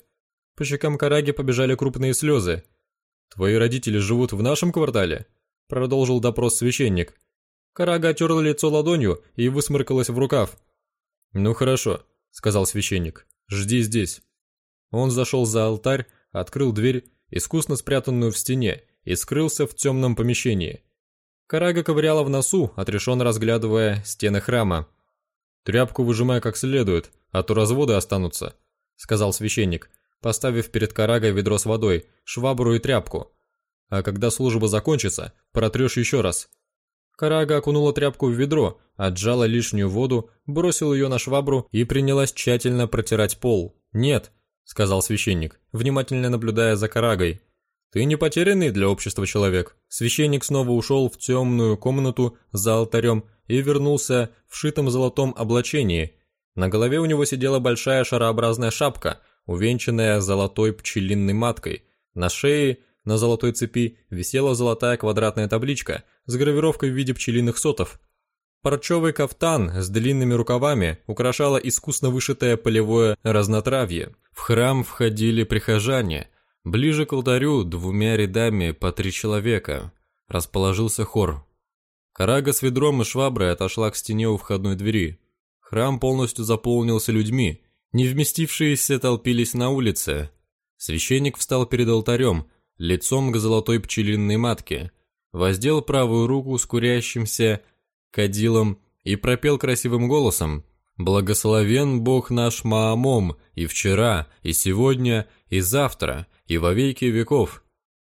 По щекам Караги побежали крупные слезы. «Твои родители живут в нашем квартале?» Продолжил допрос священник. Карага отерла лицо ладонью и высморкалась в рукав. «Ну хорошо», — сказал священник. «Жди здесь». Он зашел за алтарь, открыл дверь, искусно спрятанную в стене, и скрылся в темном помещении. Карага ковыряла в носу, отрешенно разглядывая стены храма. «Тряпку выжимай как следует, а то разводы останутся», — сказал священник, поставив перед Карагой ведро с водой, швабру и тряпку. «А когда служба закончится, протрешь еще раз». Карага окунула тряпку в ведро, отжала лишнюю воду, бросила ее на швабру и принялась тщательно протирать пол. «Нет», — сказал священник, внимательно наблюдая за Карагой. «Ты не потерянный для общества человек». Священник снова ушел в темную комнату за алтарем и вернулся в шитом золотом облачении, на голове у него сидела большая шарообразная шапка, увенчанная золотой пчелиной маткой. На шее на золотой цепи висела золотая квадратная табличка с гравировкой в виде пчелиных сотов. Парчевый кафтан с длинными рукавами украшало искусно вышитое полевое разнотравье. В храм входили прихожане. Ближе к алтарю двумя рядами по три человека. Расположился хор. Карага с ведром и шваброй отошла к стене у входной двери. Храм полностью заполнился людьми. Не вместившиеся толпились на улице. Священник встал перед алтарем, лицом к золотой пчелиной матке, воздел правую руку с курящимся кадилом и пропел красивым голосом «Благословен Бог наш Маамом и вчера, и сегодня, и завтра, и во веки веков.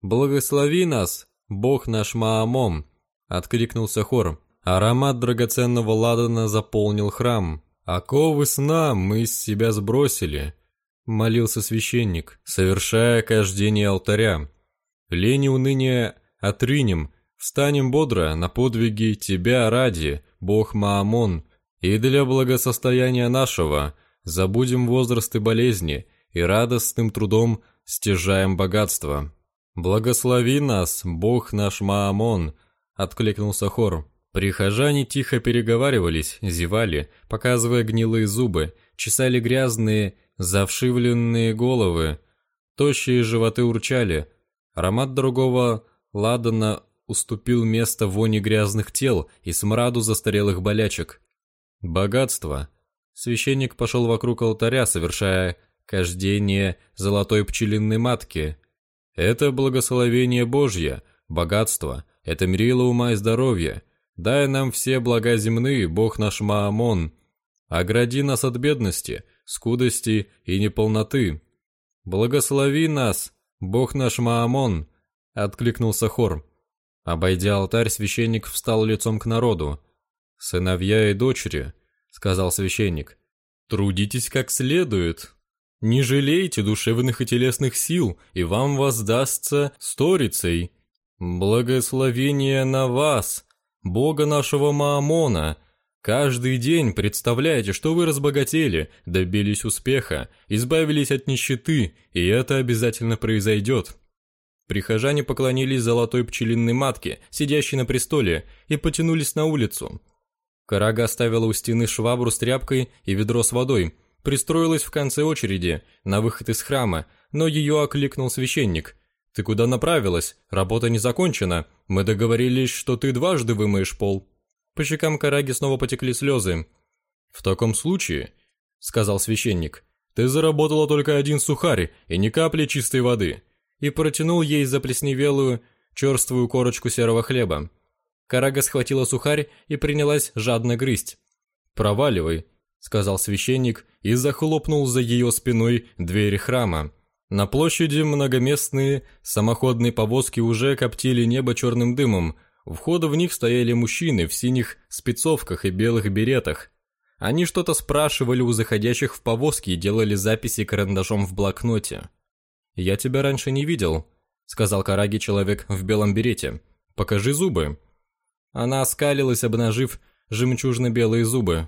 Благослови нас, Бог наш Маамом!» — откликнулся хор. Аромат драгоценного ладана заполнил храм. «Оковы сна мы из себя сбросили», — молился священник, совершая кождение алтаря. «Лень и отринем, встанем бодро на подвиги Тебя ради, Бог Маамон, и для благосостояния нашего забудем возраст и болезни, и радостным трудом стяжаем богатство. Благослови нас, Бог наш Маамон», — откликнулся хор. Прихожане тихо переговаривались, зевали, показывая гнилые зубы, чесали грязные, завшивленные головы. Тощие животы урчали. Аромат другого ладана уступил место вони грязных тел и смраду застарелых болячек. Богатство. Священник пошел вокруг алтаря, совершая кождение золотой пчелиной матки. Это благословение Божье, богатство, это мерило ума и здоровья, Дай нам все блага земные, Бог наш Маамон. Огради нас от бедности, скудости и неполноты. Благослови нас, Бог наш Маамон, откликнулся хор. Обойдя алтарь, священник встал лицом к народу. «Сыновья и дочери», — сказал священник, — «трудитесь как следует. Не жалейте душевных и телесных сил, и вам воздастся сторицей. Благословение на вас, бога нашего Маамона. Каждый день представляете, что вы разбогатели, добились успеха, избавились от нищеты, и это обязательно произойдет. Прихожане поклонились золотой пчелиной матке, сидящей на престоле, и потянулись на улицу. Карага оставила у стены швабру с тряпкой и ведро с водой, пристроилась в конце очереди, на выход из храма, но ее окликнул священник. «Ты куда направилась? Работа не закончена. Мы договорились, что ты дважды вымоешь пол». По щекам Караги снова потекли слезы. «В таком случае», — сказал священник, — «ты заработала только один сухарь и ни капли чистой воды», и протянул ей заплесневелую, черствую корочку серого хлеба. Карага схватила сухарь и принялась жадно грызть. «Проваливай», — сказал священник и захлопнул за ее спиной дверь храма. На площади многоместные самоходные повозки уже коптили небо черным дымом. У входа в них стояли мужчины в синих спецовках и белых беретах. Они что-то спрашивали у заходящих в повозки и делали записи карандашом в блокноте. «Я тебя раньше не видел», — сказал Караги человек в белом берете. «Покажи зубы». Она оскалилась, обнажив жемчужно-белые зубы.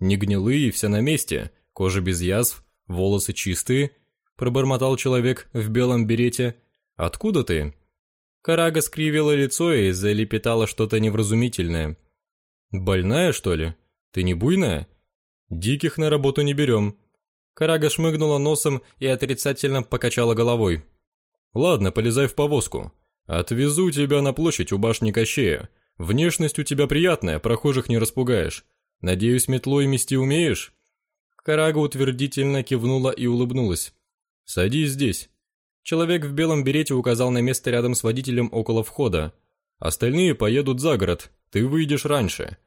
Не гнилые, все на месте, кожа без язв, волосы чистые, пробормотал человек в белом берете. «Откуда ты?» Карага скривила лицо и залепетала что-то невразумительное. «Больная, что ли? Ты не буйная?» «Диких на работу не берем». Карага шмыгнула носом и отрицательно покачала головой. «Ладно, полезай в повозку. Отвезу тебя на площадь у башни Кощея. Внешность у тебя приятная, прохожих не распугаешь. Надеюсь, метлой мести умеешь?» Карага утвердительно кивнула и улыбнулась. «Садись здесь». Человек в белом берете указал на место рядом с водителем около входа. «Остальные поедут за город, ты выйдешь раньше».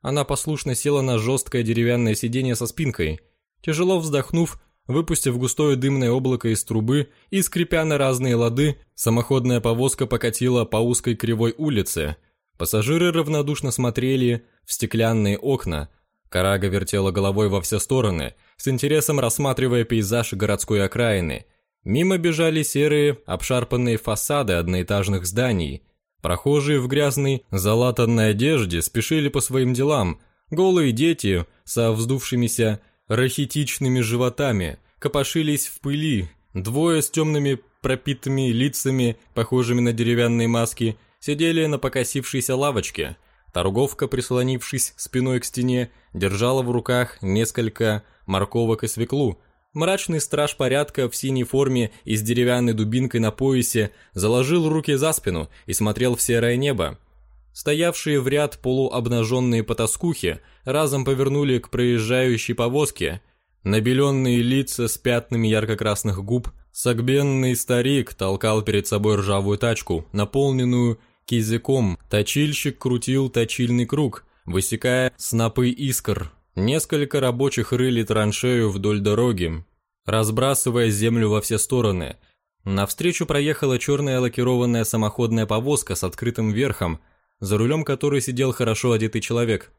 Она послушно села на жесткое деревянное сиденье со спинкой. Тяжело вздохнув, выпустив густое дымное облако из трубы и скрипя на разные лады, самоходная повозка покатила по узкой кривой улице. Пассажиры равнодушно смотрели в стеклянные окна. Карага вертела головой во все стороны – с интересом рассматривая пейзаж городской окраины. Мимо бежали серые, обшарпанные фасады одноэтажных зданий. Прохожие в грязной, залатанной одежде спешили по своим делам. Голые дети со вздувшимися рахитичными животами копошились в пыли. Двое с темными пропитыми лицами, похожими на деревянные маски, сидели на покосившейся лавочке. Торговка, прислонившись спиной к стене, держала в руках несколько морковок и свеклу. Мрачный страж порядка в синей форме и с деревянной дубинкой на поясе заложил руки за спину и смотрел в серое небо. Стоявшие в ряд полуобнаженные потаскухи разом повернули к проезжающей повозке. Набеленные лица с пятнами ярко-красных губ, согбенный старик толкал перед собой ржавую тачку, наполненную кизиком. Точильщик крутил точильный круг, высекая снопы искр. Несколько рабочих рыли траншею вдоль дороги, разбрасывая землю во все стороны. Навстречу проехала черная лакированная самоходная повозка с открытым верхом, за рулем которой сидел хорошо одетый человек.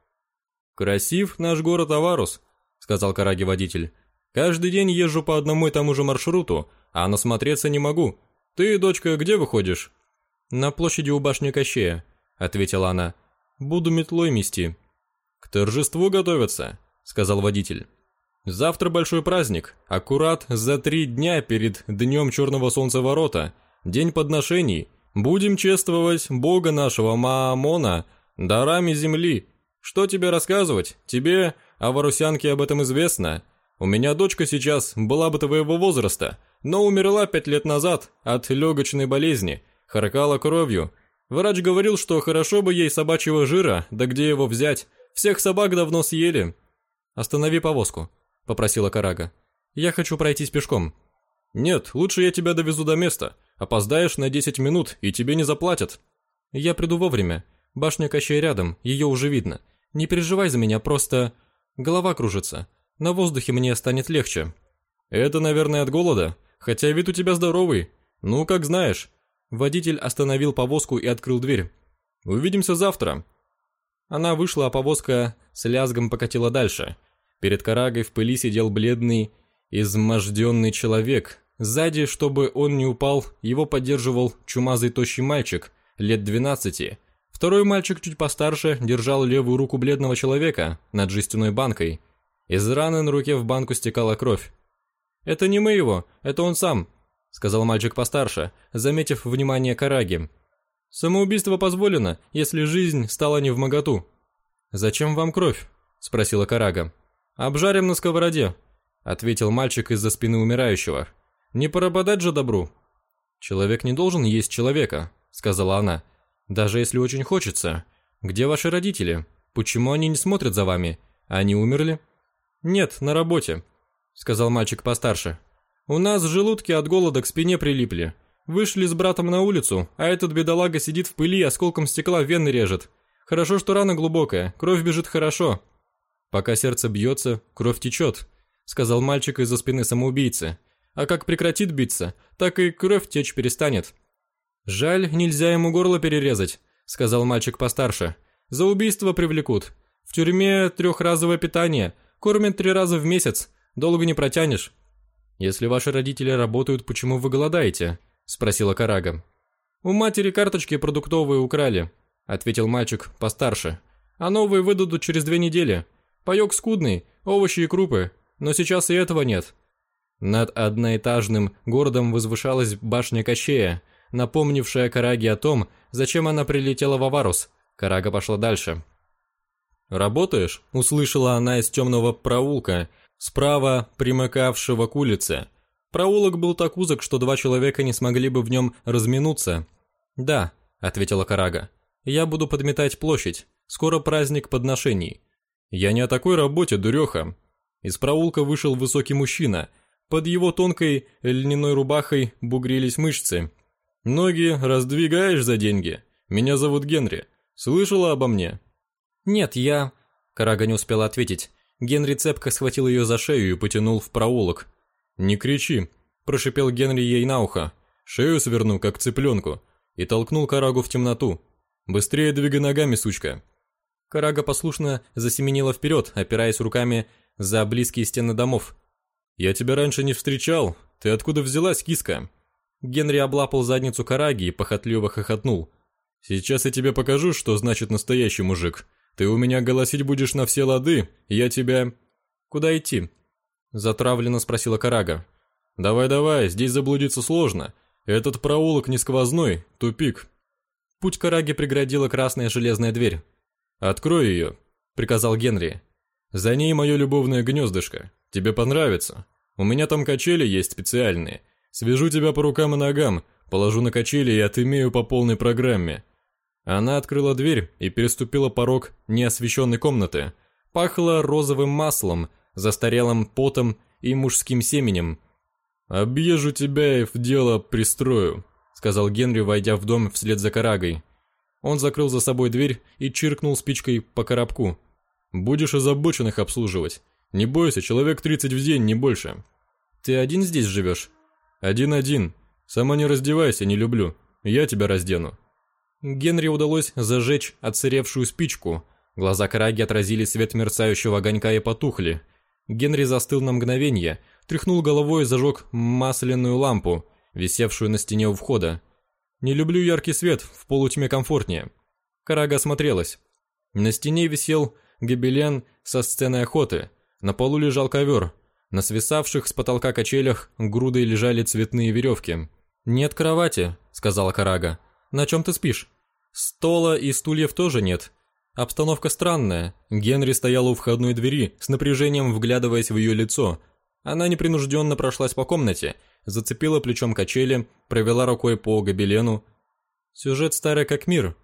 «Красив наш город Аварус», — сказал Караги водитель. «Каждый день езжу по одному и тому же маршруту, а насмотреться не могу. Ты, дочка, где выходишь?» «На площади у башни Кощея», — ответила она. «Буду метлой мести». «К торжеству готовятся», — сказал водитель. «Завтра большой праздник, аккурат за три дня перед Днем Черного Солнца Ворота, день подношений, Будем чествовать Бога нашего Маамона дарами земли. Что тебе рассказывать? Тебе о Варусянке об этом известно. У меня дочка сейчас была бы твоего возраста, но умерла пять лет назад от легочной болезни, харкала кровью. Врач говорил, что хорошо бы ей собачьего жира, да где его взять? Всех собак давно съели. Останови повозку, попросила Карага. Я хочу пройтись пешком. Нет, лучше я тебя довезу до места. Опоздаешь на 10 минут, и тебе не заплатят. Я приду вовремя. Башня Кощей рядом, ее уже видно. Не переживай за меня, просто... Голова кружится. На воздухе мне станет легче. Это, наверное, от голода. Хотя вид у тебя здоровый. Ну, как знаешь. Водитель остановил повозку и открыл дверь. Увидимся завтра. Она вышла, а повозка с лязгом покатила дальше. Перед карагой в пыли сидел бледный, изможденный человек Сзади, чтобы он не упал, его поддерживал чумазый тощий мальчик, лет 12. Второй мальчик, чуть постарше, держал левую руку бледного человека над жестяной банкой. Из раны на руке в банку стекала кровь. «Это не мы его, это он сам», — сказал мальчик постарше, заметив внимание Караги. «Самоубийство позволено, если жизнь стала не в моготу». «Зачем вам кровь?» — спросила Карага. «Обжарим на сковороде», — ответил мальчик из-за спины умирающего. Не пропадать же добру. Человек не должен есть человека, сказала она. Даже если очень хочется. Где ваши родители? Почему они не смотрят за вами? Они умерли? Нет, на работе, сказал мальчик постарше. У нас желудки от голода к спине прилипли. Вышли с братом на улицу, а этот бедолага сидит в пыли, осколком стекла вены режет. Хорошо, что рана глубокая, кровь бежит хорошо. Пока сердце бьется, кровь течет, сказал мальчик из-за спины самоубийцы а как прекратит биться, так и кровь течь перестанет. Жаль, нельзя ему горло перерезать, сказал мальчик постарше. За убийство привлекут. В тюрьме трехразовое питание, кормят три раза в месяц, долго не протянешь. Если ваши родители работают, почему вы голодаете? спросила Карага. У матери карточки продуктовые украли, ответил мальчик постарше. А новые выдадут через две недели. Паёк скудный, овощи и крупы, но сейчас и этого нет. Над одноэтажным городом возвышалась башня Кощея, напомнившая Караге о том, зачем она прилетела в Аварус. Карага пошла дальше. «Работаешь?» – услышала она из темного проулка, справа примыкавшего к улице. Проулок был так узок, что два человека не смогли бы в нем разминуться. «Да», – ответила Карага. «Я буду подметать площадь. Скоро праздник подношений». «Я не о такой работе, дуреха». Из проулка вышел высокий мужчина – под его тонкой льняной рубахой бугрились мышцы. «Ноги раздвигаешь за деньги? Меня зовут Генри. Слышала обо мне?» «Нет, я...» Карага не успела ответить. Генри цепко схватил ее за шею и потянул в проулок. «Не кричи», – прошипел Генри ей на ухо. «Шею сверну, как цыпленку», и толкнул Карагу в темноту. «Быстрее двигай ногами, сучка». Карага послушно засеменила вперед, опираясь руками за близкие стены домов. «Я тебя раньше не встречал. Ты откуда взялась, киска?» Генри облапал задницу Караги и похотливо хохотнул. «Сейчас я тебе покажу, что значит настоящий мужик. Ты у меня голосить будешь на все лады, я тебя...» «Куда идти?» Затравленно спросила Карага. «Давай-давай, здесь заблудиться сложно. Этот проулок не сквозной, тупик. Путь к Араге преградила красная железная дверь. «Открой ее», — приказал Генри. «За ней мое любовное гнездышко. Тебе понравится. У меня там качели есть специальные. Свяжу тебя по рукам и ногам, положу на качели и отымею по полной программе». Она открыла дверь и переступила порог неосвещенной комнаты. Пахло розовым маслом, застарелым потом и мужским семенем. «Объезжу тебя и в дело пристрою», — сказал Генри, войдя в дом вслед за Карагой. Он закрыл за собой дверь и чиркнул спичкой по коробку. «Будешь озабоченных обслуживать. Не бойся, человек 30 в день, не больше». «Ты один здесь живешь?» «Один-один. Сама не раздевайся, не люблю. Я тебя раздену». Генри удалось зажечь отсыревшую спичку. Глаза Караги отразили свет мерцающего огонька и потухли. Генри застыл на мгновение, тряхнул головой и зажег масляную лампу, висевшую на стене у входа. «Не люблю яркий свет, в полутьме комфортнее». Карага осмотрелась. На стене висел гобелен со сценой охоты. На полу лежал ковер. На свисавших с потолка качелях грудой лежали цветные веревки. «Нет кровати», — сказала Карага. На чем ты спишь? Стола и стульев тоже нет. Обстановка странная. Генри стоял у входной двери, с напряжением вглядываясь в ее лицо. Она непринужденно прошлась по комнате, зацепила плечом качели, провела рукой по гобелену. Сюжет старый как мир.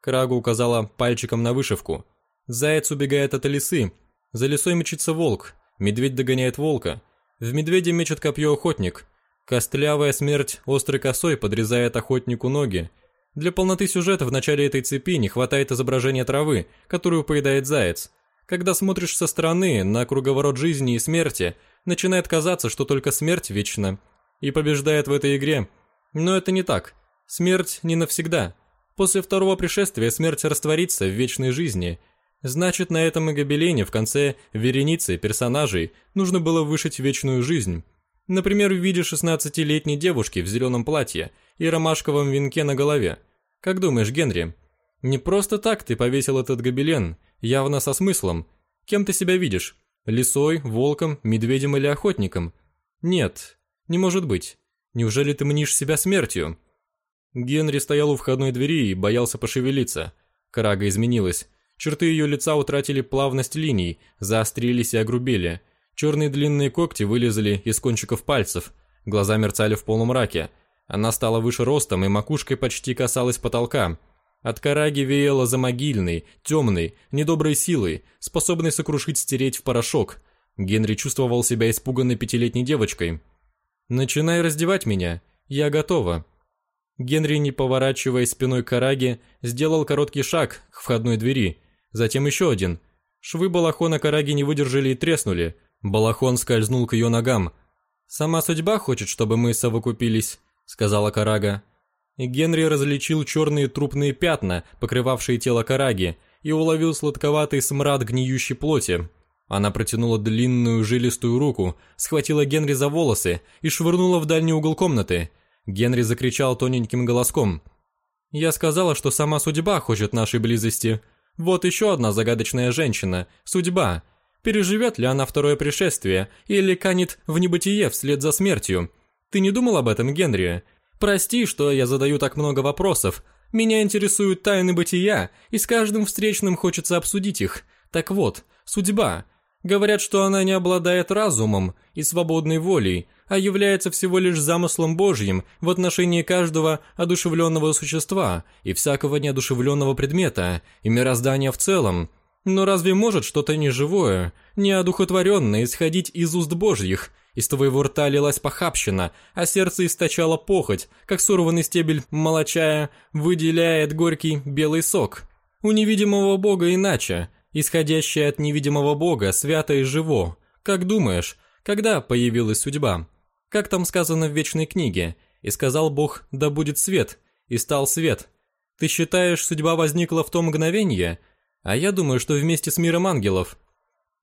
Крагу указала пальчиком на вышивку. Заяц убегает от лисы. За лисой мечется волк. Медведь догоняет волка. В медведе мечет копье охотник. Костлявая смерть острой косой подрезает охотнику ноги. Для полноты сюжета в начале этой цепи не хватает изображения травы, которую поедает заяц. Когда смотришь со стороны на круговорот жизни и смерти, начинает казаться, что только смерть вечна и побеждает в этой игре. Но это не так. Смерть не навсегда. После второго пришествия смерть растворится в вечной жизни. Значит, на этом и гобелене в конце вереницы персонажей нужно было вышить вечную жизнь. Например, в виде 16-летней девушки в зеленом платье и ромашковом венке на голове. Как думаешь, Генри, не просто так ты повесил этот гобелен, явно со смыслом. Кем ты себя видишь? Лисой, волком, медведем или охотником? Нет, не может быть. Неужели ты мнишь себя смертью? Генри стоял у входной двери и боялся пошевелиться. Крага изменилась. Черты ее лица утратили плавность линий, заострились и огрубели – Черные длинные когти вылезли из кончиков пальцев, глаза мерцали в полумраке. Она стала выше ростом и макушкой почти касалась потолка. От караги веяло за могильной, темной, недоброй силой, способной сокрушить, стереть в порошок. Генри чувствовал себя испуганной пятилетней девочкой. «Начинай раздевать меня. Я готова». Генри, не поворачивая спиной к Караге, сделал короткий шаг к входной двери, затем еще один. Швы балахона Караги не выдержали и треснули, Балахон скользнул к ее ногам. «Сама судьба хочет, чтобы мы совокупились», — сказала Карага. И Генри различил черные трупные пятна, покрывавшие тело Караги, и уловил сладковатый смрад гниющей плоти. Она протянула длинную жилистую руку, схватила Генри за волосы и швырнула в дальний угол комнаты. Генри закричал тоненьким голоском. «Я сказала, что сама судьба хочет нашей близости. Вот еще одна загадочная женщина. Судьба. Переживет ли она второе пришествие или канет в небытие вслед за смертью? Ты не думал об этом, Генри? Прости, что я задаю так много вопросов. Меня интересуют тайны бытия, и с каждым встречным хочется обсудить их. Так вот, судьба. Говорят, что она не обладает разумом и свободной волей, а является всего лишь замыслом Божьим в отношении каждого одушевленного существа и всякого неодушевленного предмета, и мироздания в целом – но разве может что-то неживое, неодухотворенное исходить из уст божьих? Из твоего рта лилась похабщина, а сердце источало похоть, как сорванный стебель молочая выделяет горький белый сок. У невидимого бога иначе, исходящее от невидимого бога, свято и живо. Как думаешь, когда появилась судьба? Как там сказано в Вечной книге? И сказал Бог, да будет свет, и стал свет. Ты считаешь, судьба возникла в то мгновение – а я думаю, что вместе с миром ангелов.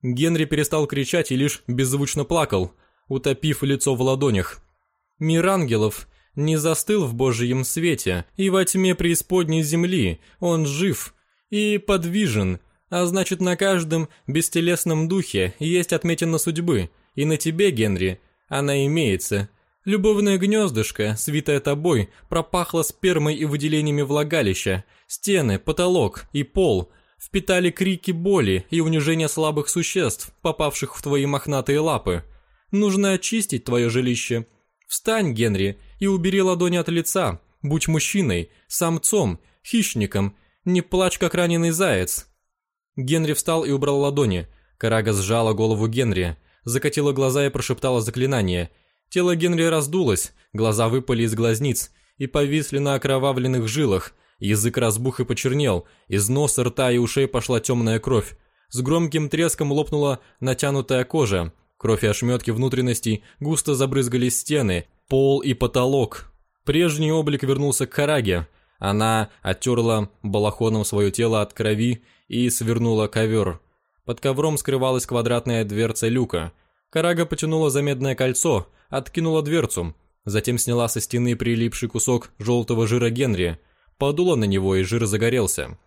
Генри перестал кричать и лишь беззвучно плакал, утопив лицо в ладонях. Мир ангелов не застыл в Божьем свете, и во тьме преисподней земли он жив и подвижен, а значит на каждом бестелесном духе есть отметина судьбы, и на тебе, Генри, она имеется. Любовное гнездышко, свитое тобой, пропахло спермой и выделениями влагалища. Стены, потолок и пол впитали крики боли и унижения слабых существ, попавших в твои мохнатые лапы. Нужно очистить твое жилище. Встань, Генри, и убери ладони от лица. Будь мужчиной, самцом, хищником. Не плачь, как раненый заяц. Генри встал и убрал ладони. Карага сжала голову Генри, закатила глаза и прошептала заклинание – Тело Генри раздулось, глаза выпали из глазниц и повисли на окровавленных жилах, язык разбух и почернел, из носа, рта и ушей пошла темная кровь. С громким треском лопнула натянутая кожа, кровь и ошметки внутренностей густо забрызгали стены, пол и потолок. Прежний облик вернулся к Караге. Она оттерла балахоном свое тело от крови и свернула ковер. Под ковром скрывалась квадратная дверца люка. Карага потянула за кольцо – откинула дверцу, затем сняла со стены прилипший кусок желтого жира Генри, подула на него и жир загорелся.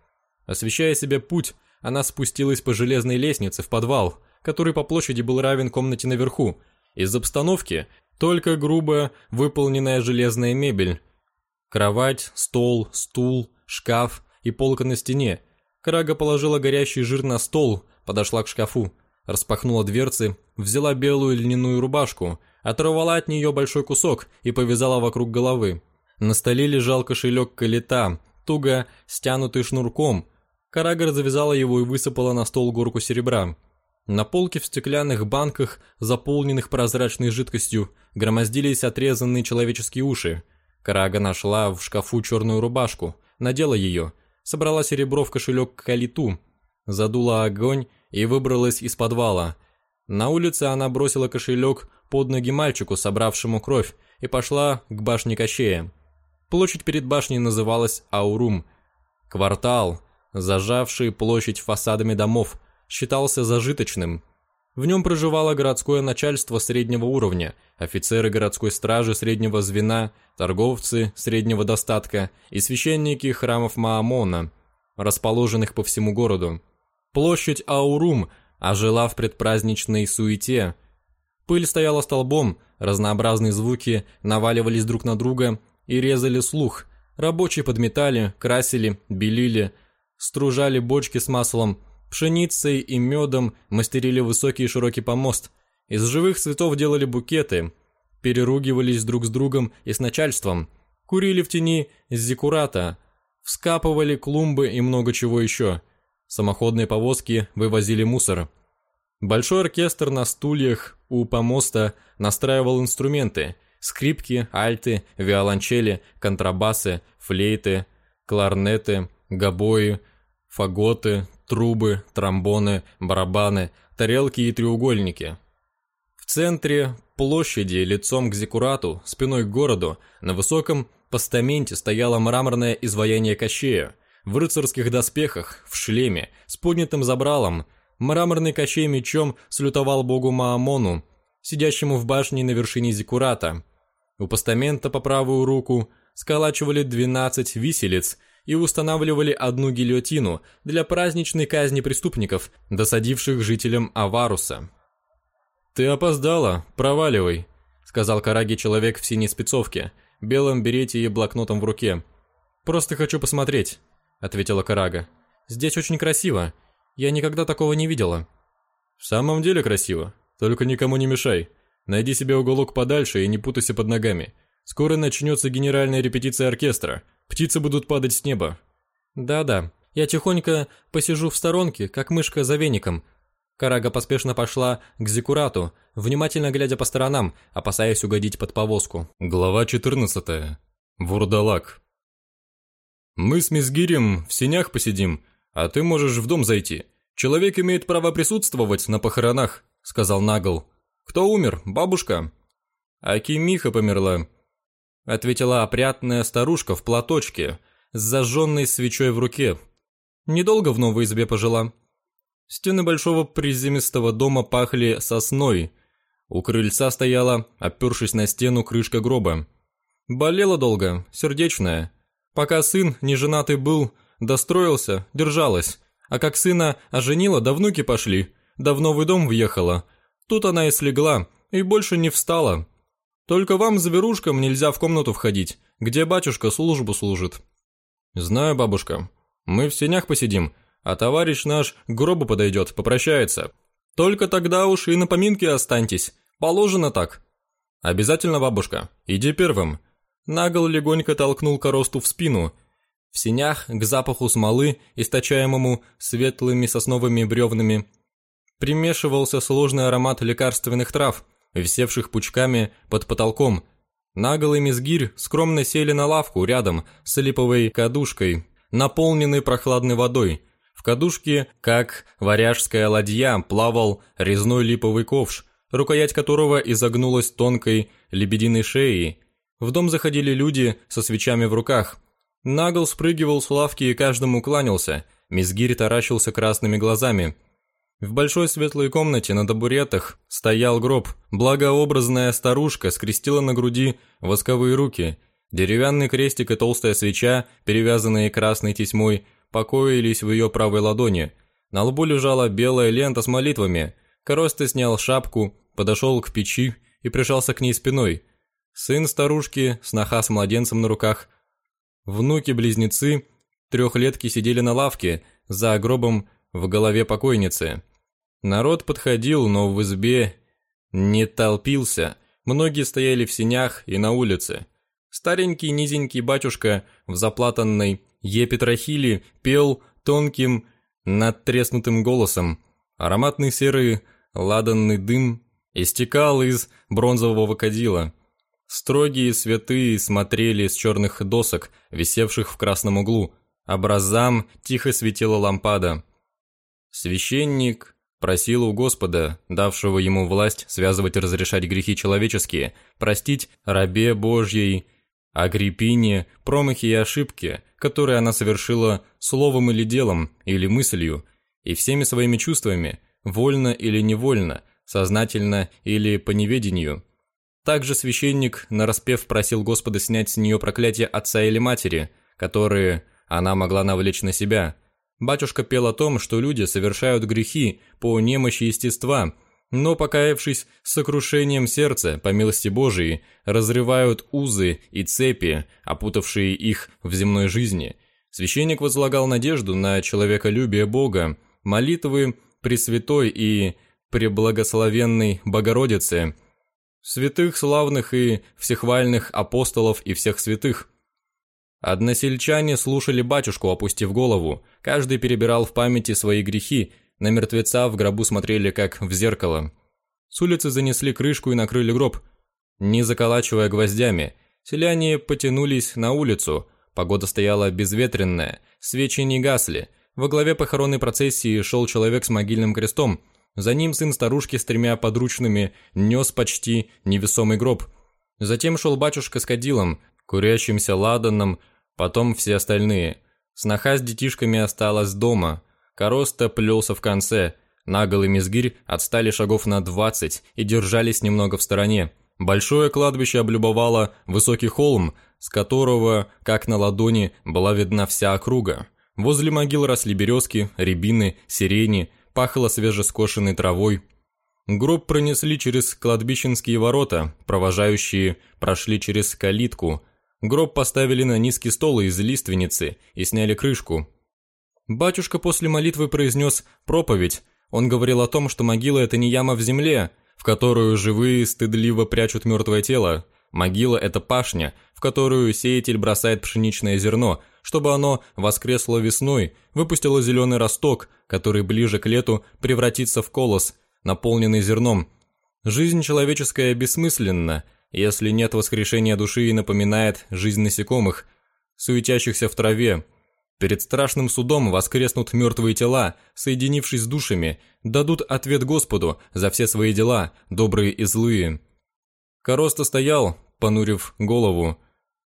Освещая себе путь, она спустилась по железной лестнице в подвал, который по площади был равен комнате наверху. Из обстановки только грубо выполненная железная мебель. Кровать, стол, стул, шкаф и полка на стене. Крага положила горящий жир на стол, подошла к шкафу, распахнула дверцы, взяла белую льняную рубашку – оторвала от нее большой кусок и повязала вокруг головы. На столе лежал кошелек калита, туго стянутый шнурком. Карагар завязала его и высыпала на стол горку серебра. На полке в стеклянных банках, заполненных прозрачной жидкостью, громоздились отрезанные человеческие уши. Карага нашла в шкафу черную рубашку, надела ее, собрала серебро в кошелек к калиту, задула огонь и выбралась из подвала. На улице она бросила кошелек под ноги мальчику, собравшему кровь, и пошла к башне Кощея. Площадь перед башней называлась Аурум. Квартал, зажавший площадь фасадами домов, считался зажиточным. В нем проживало городское начальство среднего уровня, офицеры городской стражи среднего звена, торговцы среднего достатка и священники храмов Маамона, расположенных по всему городу. Площадь Аурум ожила в предпраздничной суете – Пыль стояла столбом, разнообразные звуки наваливались друг на друга и резали слух. Рабочие подметали, красили, белили, стружали бочки с маслом, пшеницей и медом мастерили высокий и широкий помост. Из живых цветов делали букеты, переругивались друг с другом и с начальством, курили в тени зиккурата, вскапывали клумбы и много чего еще. Самоходные повозки вывозили мусор. Большой оркестр на стульях у помоста настраивал инструменты – скрипки, альты, виолончели, контрабасы, флейты, кларнеты, гобои, фаготы, трубы, тромбоны, барабаны, тарелки и треугольники. В центре площади, лицом к зекурату, спиной к городу, на высоком постаменте стояло мраморное изваяние Кощея, в рыцарских доспехах, в шлеме, с поднятым забралом, Мраморный кощей мечом слютовал богу Маамону, сидящему в башне на вершине Зиккурата. У постамента по правую руку сколачивали 12 виселиц и устанавливали одну гильотину для праздничной казни преступников, досадивших жителям Аваруса. «Ты опоздала, проваливай», — сказал Караги человек в синей спецовке, белом берете и блокнотом в руке. «Просто хочу посмотреть», — ответила Карага. «Здесь очень красиво. Я никогда такого не видела. В самом деле красиво. Только никому не мешай. Найди себе уголок подальше и не путайся под ногами. Скоро начнется генеральная репетиция оркестра. Птицы будут падать с неба. Да-да. Я тихонько посижу в сторонке, как мышка за веником. Карага поспешно пошла к Зикурату, внимательно глядя по сторонам, опасаясь угодить под повозку. Глава 14. Вурдалак. Мы с Мизгирем в сенях посидим, «А ты можешь в дом зайти. Человек имеет право присутствовать на похоронах», — сказал Нагл. «Кто умер? Бабушка?» «Акимиха померла», — ответила опрятная старушка в платочке с зажженной свечой в руке. Недолго в новой избе пожила. Стены большого приземистого дома пахли сосной. У крыльца стояла, опершись на стену, крышка гроба. Болела долго, сердечная. Пока сын, неженатый был, Достроился, держалась. А как сына оженила, да внуки пошли. Да в новый дом въехала. Тут она и слегла, и больше не встала. Только вам, зверушкам, нельзя в комнату входить, где батюшка службу служит». «Знаю, бабушка. Мы в сенях посидим, а товарищ наш к гробу подойдет, попрощается. Только тогда уж и на поминке останьтесь. Положено так». «Обязательно, бабушка. Иди первым». Нагл легонько толкнул коросту в спину. В сенях к запаху смолы, источаемому светлыми сосновыми бревнами, примешивался сложный аромат лекарственных трав, висевших пучками под потолком. Нагл и Мизгирь скромно сели на лавку рядом с липовой кадушкой, наполненной прохладной водой. В кадушке, как варяжская ладья, плавал резной липовый ковш, рукоять которого изогнулась тонкой лебединой шеей. В дом заходили люди со свечами в руках. Нагл спрыгивал с лавки и каждому кланялся. Мизгирь таращился красными глазами. В большой светлой комнате на табуретах стоял гроб. Благообразная старушка скрестила на груди восковые руки. Деревянный крестик и толстая свеча, перевязанные красной тесьмой, покоились в ее правой ладони. На лбу лежала белая лента с молитвами. Коросты снял шапку, подошел к печи и прижался к ней спиной. Сын старушки, сноха с младенцем на руках. Внуки-близнецы, трехлетки сидели на лавке, за гробом в голове покойницы. Народ подходил, но в избе не толпился. Многие стояли в сенях и на улице. Старенький низенький батюшка в заплатанной епитрахиле пел тонким, надтреснутым голосом. Ароматный серый ладанный дым истекал из бронзового кадила. Строгие святые смотрели с черных досок, висевших в красном углу. Образам тихо светила лампада. Священник просил у Господа, давшего ему власть связывать и разрешать грехи человеческие, простить рабе Божьей Агриппине промахи и ошибки, которые она совершила словом или делом, или мыслью, и всеми своими чувствами, вольно или невольно, сознательно или по неведению. Также священник нараспев просил Господа снять с нее проклятие отца или матери, которые она могла навлечь на себя. Батюшка пел о том, что люди совершают грехи по немощи естества, но, покаявшись с сокрушением сердца, по милости Божией, разрывают узы и цепи, опутавшие их в земной жизни. Священник возлагал надежду на человеколюбие Бога, молитвы Пресвятой и Преблагословенной Богородицы, святых славных и всехвальных апостолов и всех святых – Односельчане слушали батюшку, опустив голову. Каждый перебирал в памяти свои грехи, на мертвеца в гробу смотрели как в зеркало. С улицы занесли крышку и накрыли гроб, не заколачивая гвоздями. Селяне потянулись на улицу. Погода стояла безветренная, свечи не гасли. Во главе похоронной процессии шел человек с могильным крестом. За ним сын старушки с тремя подручными нес почти невесомый гроб. Затем шел батюшка с кадилом, курящимся ладаном, Потом все остальные. Сноха с детишками осталась дома. Короста плелся в конце. Наголый мизгирь отстали шагов на двадцать и держались немного в стороне. Большое кладбище облюбовало высокий холм, с которого, как на ладони, была видна вся округа. Возле могил росли березки, рябины, сирени, пахло свежескошенной травой. Гроб пронесли через кладбищенские ворота, провожающие прошли через калитку – Гроб поставили на низкий стол из лиственницы и сняли крышку. Батюшка после молитвы произнес проповедь. Он говорил о том, что могила – это не яма в земле, в которую живые стыдливо прячут мертвое тело. Могила – это пашня, в которую сеятель бросает пшеничное зерно, чтобы оно воскресло весной, выпустило зеленый росток, который ближе к лету превратится в колос, наполненный зерном. Жизнь человеческая бессмысленна – если нет воскрешения души и напоминает жизнь насекомых, суетящихся в траве. Перед страшным судом воскреснут мертвые тела, соединившись с душами, дадут ответ Господу за все свои дела, добрые и злые. Короста стоял, понурив голову.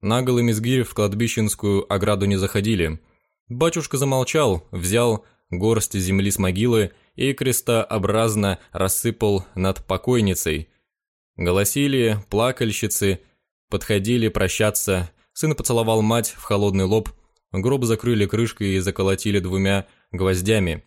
Наголый мизгирь в кладбищенскую ограду не заходили. Батюшка замолчал, взял горсть земли с могилы и крестообразно рассыпал над покойницей – Голосили, плакальщицы, подходили прощаться. Сын поцеловал мать в холодный лоб. Гроб закрыли крышкой и заколотили двумя гвоздями.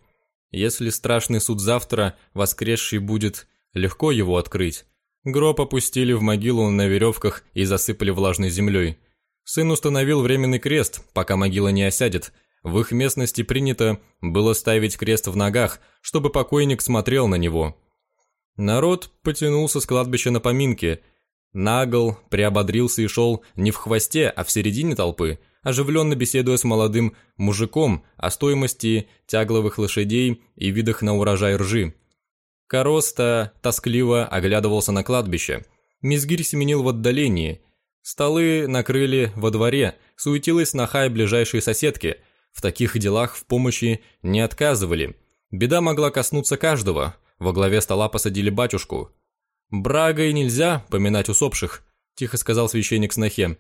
Если страшный суд завтра, воскресший будет, легко его открыть. Гроб опустили в могилу на веревках и засыпали влажной землей. Сын установил временный крест, пока могила не осядет. В их местности принято было ставить крест в ногах, чтобы покойник смотрел на него. Народ потянулся с кладбища на поминки. Нагл приободрился и шел не в хвосте, а в середине толпы, оживленно беседуя с молодым мужиком о стоимости тягловых лошадей и видах на урожай ржи. Короста тоскливо оглядывался на кладбище. Мизгирь семенил в отдалении. Столы накрыли во дворе, суетилась сноха и ближайшие соседки. В таких делах в помощи не отказывали. Беда могла коснуться каждого. Во главе стола посадили батюшку. «Брагой нельзя поминать усопших», – тихо сказал священник снохе.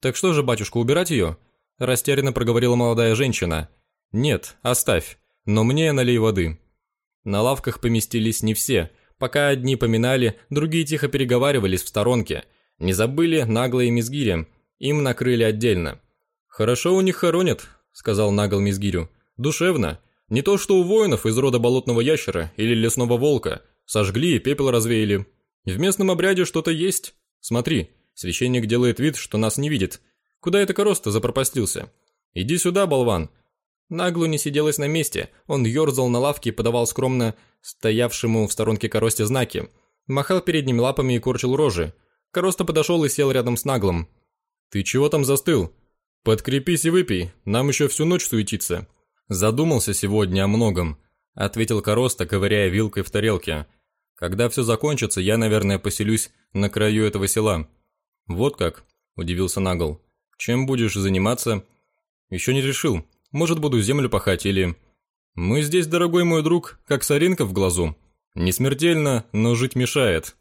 «Так что же, батюшка, убирать ее?» – растерянно проговорила молодая женщина. «Нет, оставь, но мне налей воды». На лавках поместились не все. Пока одни поминали, другие тихо переговаривались в сторонке. Не забыли наглые мизгири. Им накрыли отдельно. «Хорошо у них хоронят», — сказал нагл мизгирю. «Душевно. Не то что у воинов из рода болотного ящера или лесного волка. Сожгли и пепел развеяли. В местном обряде что-то есть. Смотри, священник делает вид, что нас не видит. Куда это короста запропастился? Иди сюда, болван, Наглу не сиделось на месте, он ерзал на лавке и подавал скромно стоявшему в сторонке коросте знаки. Махал передними лапами и корчил рожи. Короста подошел и сел рядом с Наглом. «Ты чего там застыл? Подкрепись и выпей, нам еще всю ночь суетиться». «Задумался сегодня о многом», — ответил Короста, ковыряя вилкой в тарелке. «Когда все закончится, я, наверное, поселюсь на краю этого села». «Вот как?» – удивился Нагл. «Чем будешь заниматься?» «Еще не решил. Может, буду землю пахать или... Мы здесь, дорогой мой друг, как соринка в глазу. Не смертельно, но жить мешает.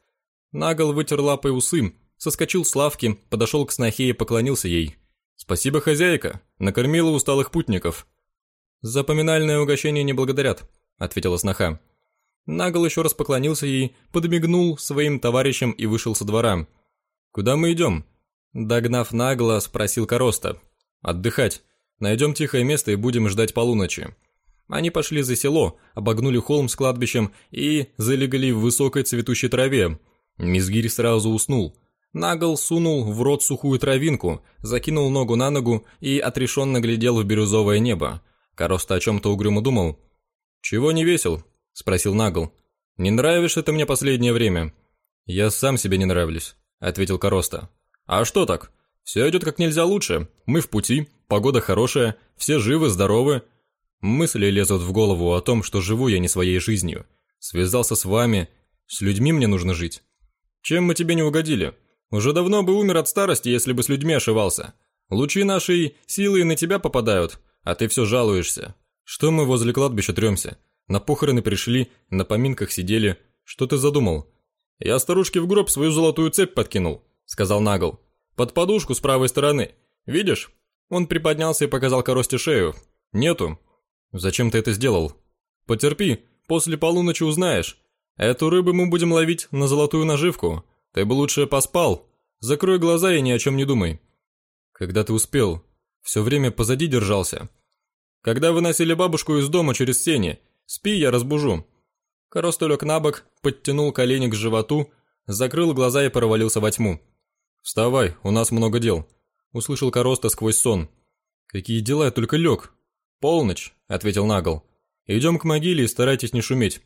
Нагол вытер лапой усы, соскочил с лавки, подошел к снохе и поклонился ей. «Спасибо, хозяйка, накормила усталых путников». «За поминальное угощение не благодарят», — ответила сноха. Нагол еще раз поклонился ей, подмигнул своим товарищам и вышел со двора. «Куда мы идем?» Догнав нагло, спросил Короста. «Отдыхать. Найдем тихое место и будем ждать полуночи». Они пошли за село, обогнули холм с кладбищем и залегли в высокой цветущей траве. Мизгирь сразу уснул. Нагл сунул в рот сухую травинку, закинул ногу на ногу и отрешенно глядел в бирюзовое небо. Короста о чем-то угрюмо думал. «Чего не весел?» – спросил Нагл. «Не нравишься ты мне последнее время?» «Я сам себе не нравлюсь», – ответил Короста. «А что так? Все идет как нельзя лучше. Мы в пути, Погода хорошая, все живы, здоровы. Мысли лезут в голову о том, что живу я не своей жизнью. Связался с вами, с людьми мне нужно жить. Чем мы тебе не угодили? Уже давно бы умер от старости, если бы с людьми ошивался. Лучи нашей силы на тебя попадают, а ты все жалуешься. Что мы возле кладбища тремся? На похороны пришли, на поминках сидели. Что ты задумал? Я старушке в гроб свою золотую цепь подкинул, сказал Нагл. Под подушку с правой стороны. Видишь? Он приподнялся и показал Коросте шею. «Нету». «Зачем ты это сделал?» «Потерпи, после полуночи узнаешь. Эту рыбу мы будем ловить на золотую наживку. Ты бы лучше поспал. Закрой глаза и ни о чем не думай». «Когда ты успел? Все время позади держался». «Когда выносили бабушку из дома через сени. Спи, я разбужу». Короста лег на бок, подтянул колени к животу, закрыл глаза и провалился во тьму. «Вставай, у нас много дел». Услышал Короста сквозь сон. «Какие дела, я только лег». «Полночь», — ответил Нагл. «Идем к могиле и старайтесь не шуметь».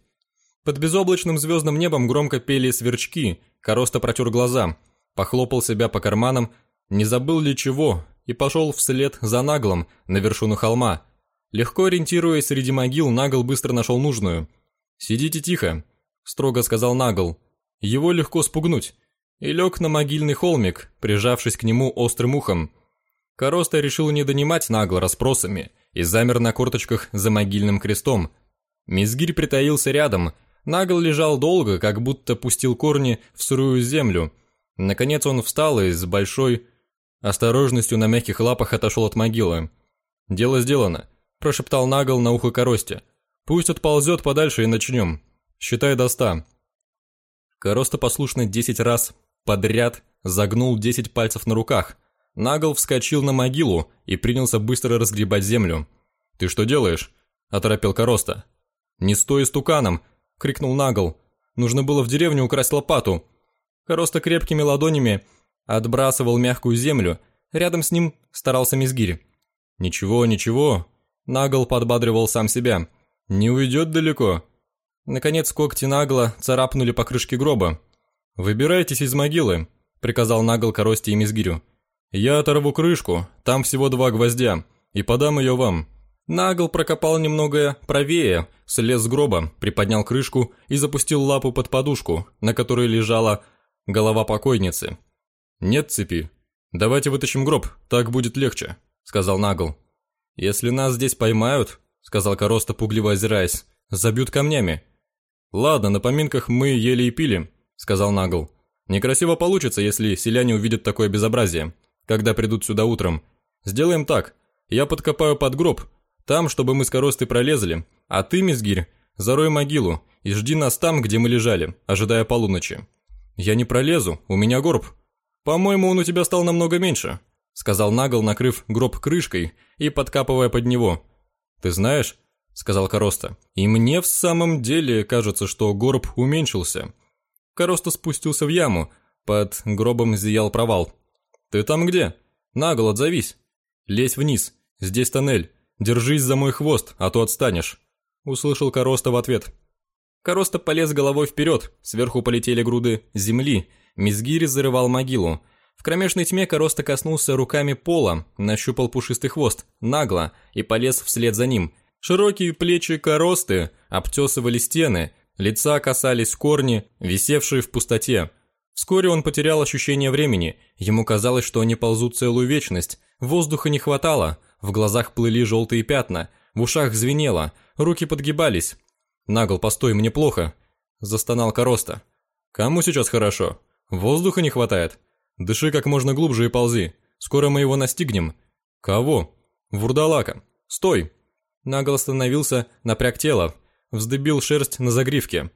Под безоблачным звездным небом громко пели сверчки, Короста протер глаза, похлопал себя по карманам, не забыл ли чего, и пошел вслед за Наглом на вершину холма. Легко ориентируясь среди могил, Нагл быстро нашел нужную. «Сидите тихо», — строго сказал Нагл. «Его легко спугнуть и лег на могильный холмик, прижавшись к нему острым ухом. Короста решил не донимать нагло расспросами и замер на корточках за могильным крестом. Мизгирь притаился рядом, Нагл лежал долго, как будто пустил корни в сырую землю. Наконец он встал и с большой осторожностью на мягких лапах отошел от могилы. «Дело сделано», – прошептал Нагл на ухо Коросте. «Пусть отползет подальше и начнем. Считай до ста». Короста послушно десять раз подряд загнул 10 пальцев на руках. Нагл вскочил на могилу и принялся быстро разгребать землю. «Ты что делаешь?» – оторопел Короста. «Не стой стуканом!» – крикнул Нагл. «Нужно было в деревню украсть лопату!» Короста крепкими ладонями отбрасывал мягкую землю, рядом с ним старался Мизгирь. «Ничего, ничего», — Нагл подбадривал сам себя. «Не уйдет далеко». Наконец когти Нагла царапнули по крышке гроба. «Выбирайтесь из могилы», — приказал Нагл Коросте и Мизгирю. «Я оторву крышку, там всего два гвоздя, и подам ее вам». Нагл прокопал немного правее, слез с гроба, приподнял крышку и запустил лапу под подушку, на которой лежала голова покойницы. «Нет цепи. Давайте вытащим гроб, так будет легче», — сказал Нагл. «Если нас здесь поймают», — сказал Короста, пугливо озираясь, — «забьют камнями». «Ладно, на поминках мы ели и пили», — сказал Нагл. «Некрасиво получится, если селяне увидят такое безобразие, когда придут сюда утром. Сделаем так. Я подкопаю под гроб, там, чтобы мы с Коростой пролезли, а ты, Мизгирь, зарой могилу и жди нас там, где мы лежали, ожидая полуночи. Я не пролезу, у меня горб. По-моему, он у тебя стал намного меньше, сказал Нагл, накрыв гроб крышкой и подкапывая под него. Ты знаешь, сказал Короста, и мне в самом деле кажется, что горб уменьшился. Короста спустился в яму, под гробом зиял провал. Ты там где? Нагл, отзовись. Лезь вниз, здесь тоннель. «Держись за мой хвост, а то отстанешь», – услышал Короста в ответ. Короста полез головой вперед, сверху полетели груды земли, Мизгири зарывал могилу. В кромешной тьме Короста коснулся руками пола, нащупал пушистый хвост, нагло, и полез вслед за ним. Широкие плечи Коросты обтесывали стены, лица касались корни, висевшие в пустоте. Вскоре он потерял ощущение времени, ему казалось, что они ползут целую вечность, воздуха не хватало – в глазах плыли желтые пятна, в ушах звенело, руки подгибались. «Нагл, постой, мне плохо!» – застонал Короста. «Кому сейчас хорошо? Воздуха не хватает. Дыши как можно глубже и ползи. Скоро мы его настигнем». «Кого?» «Вурдалака. Стой!» Нагл остановился, напряг тело, вздыбил шерсть на загривке.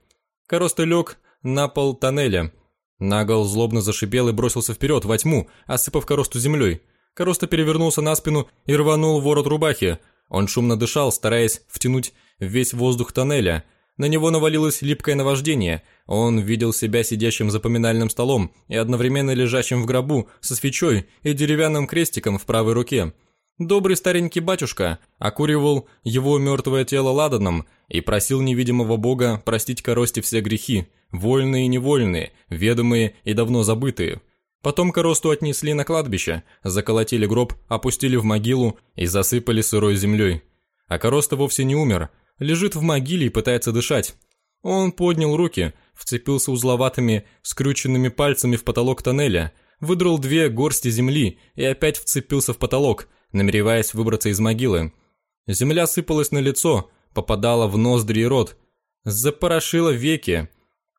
Короста лег на пол тоннеля. Нагл злобно зашипел и бросился вперед, во тьму, осыпав Коросту землей. Короста перевернулся на спину и рванул ворот рубахи. Он шумно дышал, стараясь втянуть весь воздух тоннеля. На него навалилось липкое наваждение. Он видел себя сидящим за поминальным столом и одновременно лежащим в гробу со свечой и деревянным крестиком в правой руке. Добрый старенький батюшка окуривал его мертвое тело ладаном и просил невидимого бога простить Коросте все грехи, вольные и невольные, ведомые и давно забытые. Потом коросту отнесли на кладбище, заколотили гроб, опустили в могилу и засыпали сырой землей. А короста вовсе не умер, лежит в могиле и пытается дышать. Он поднял руки, вцепился узловатыми, скрюченными пальцами в потолок тоннеля, выдрал две горсти земли и опять вцепился в потолок, намереваясь выбраться из могилы. Земля сыпалась на лицо, попадала в ноздри и рот, запорошила веки.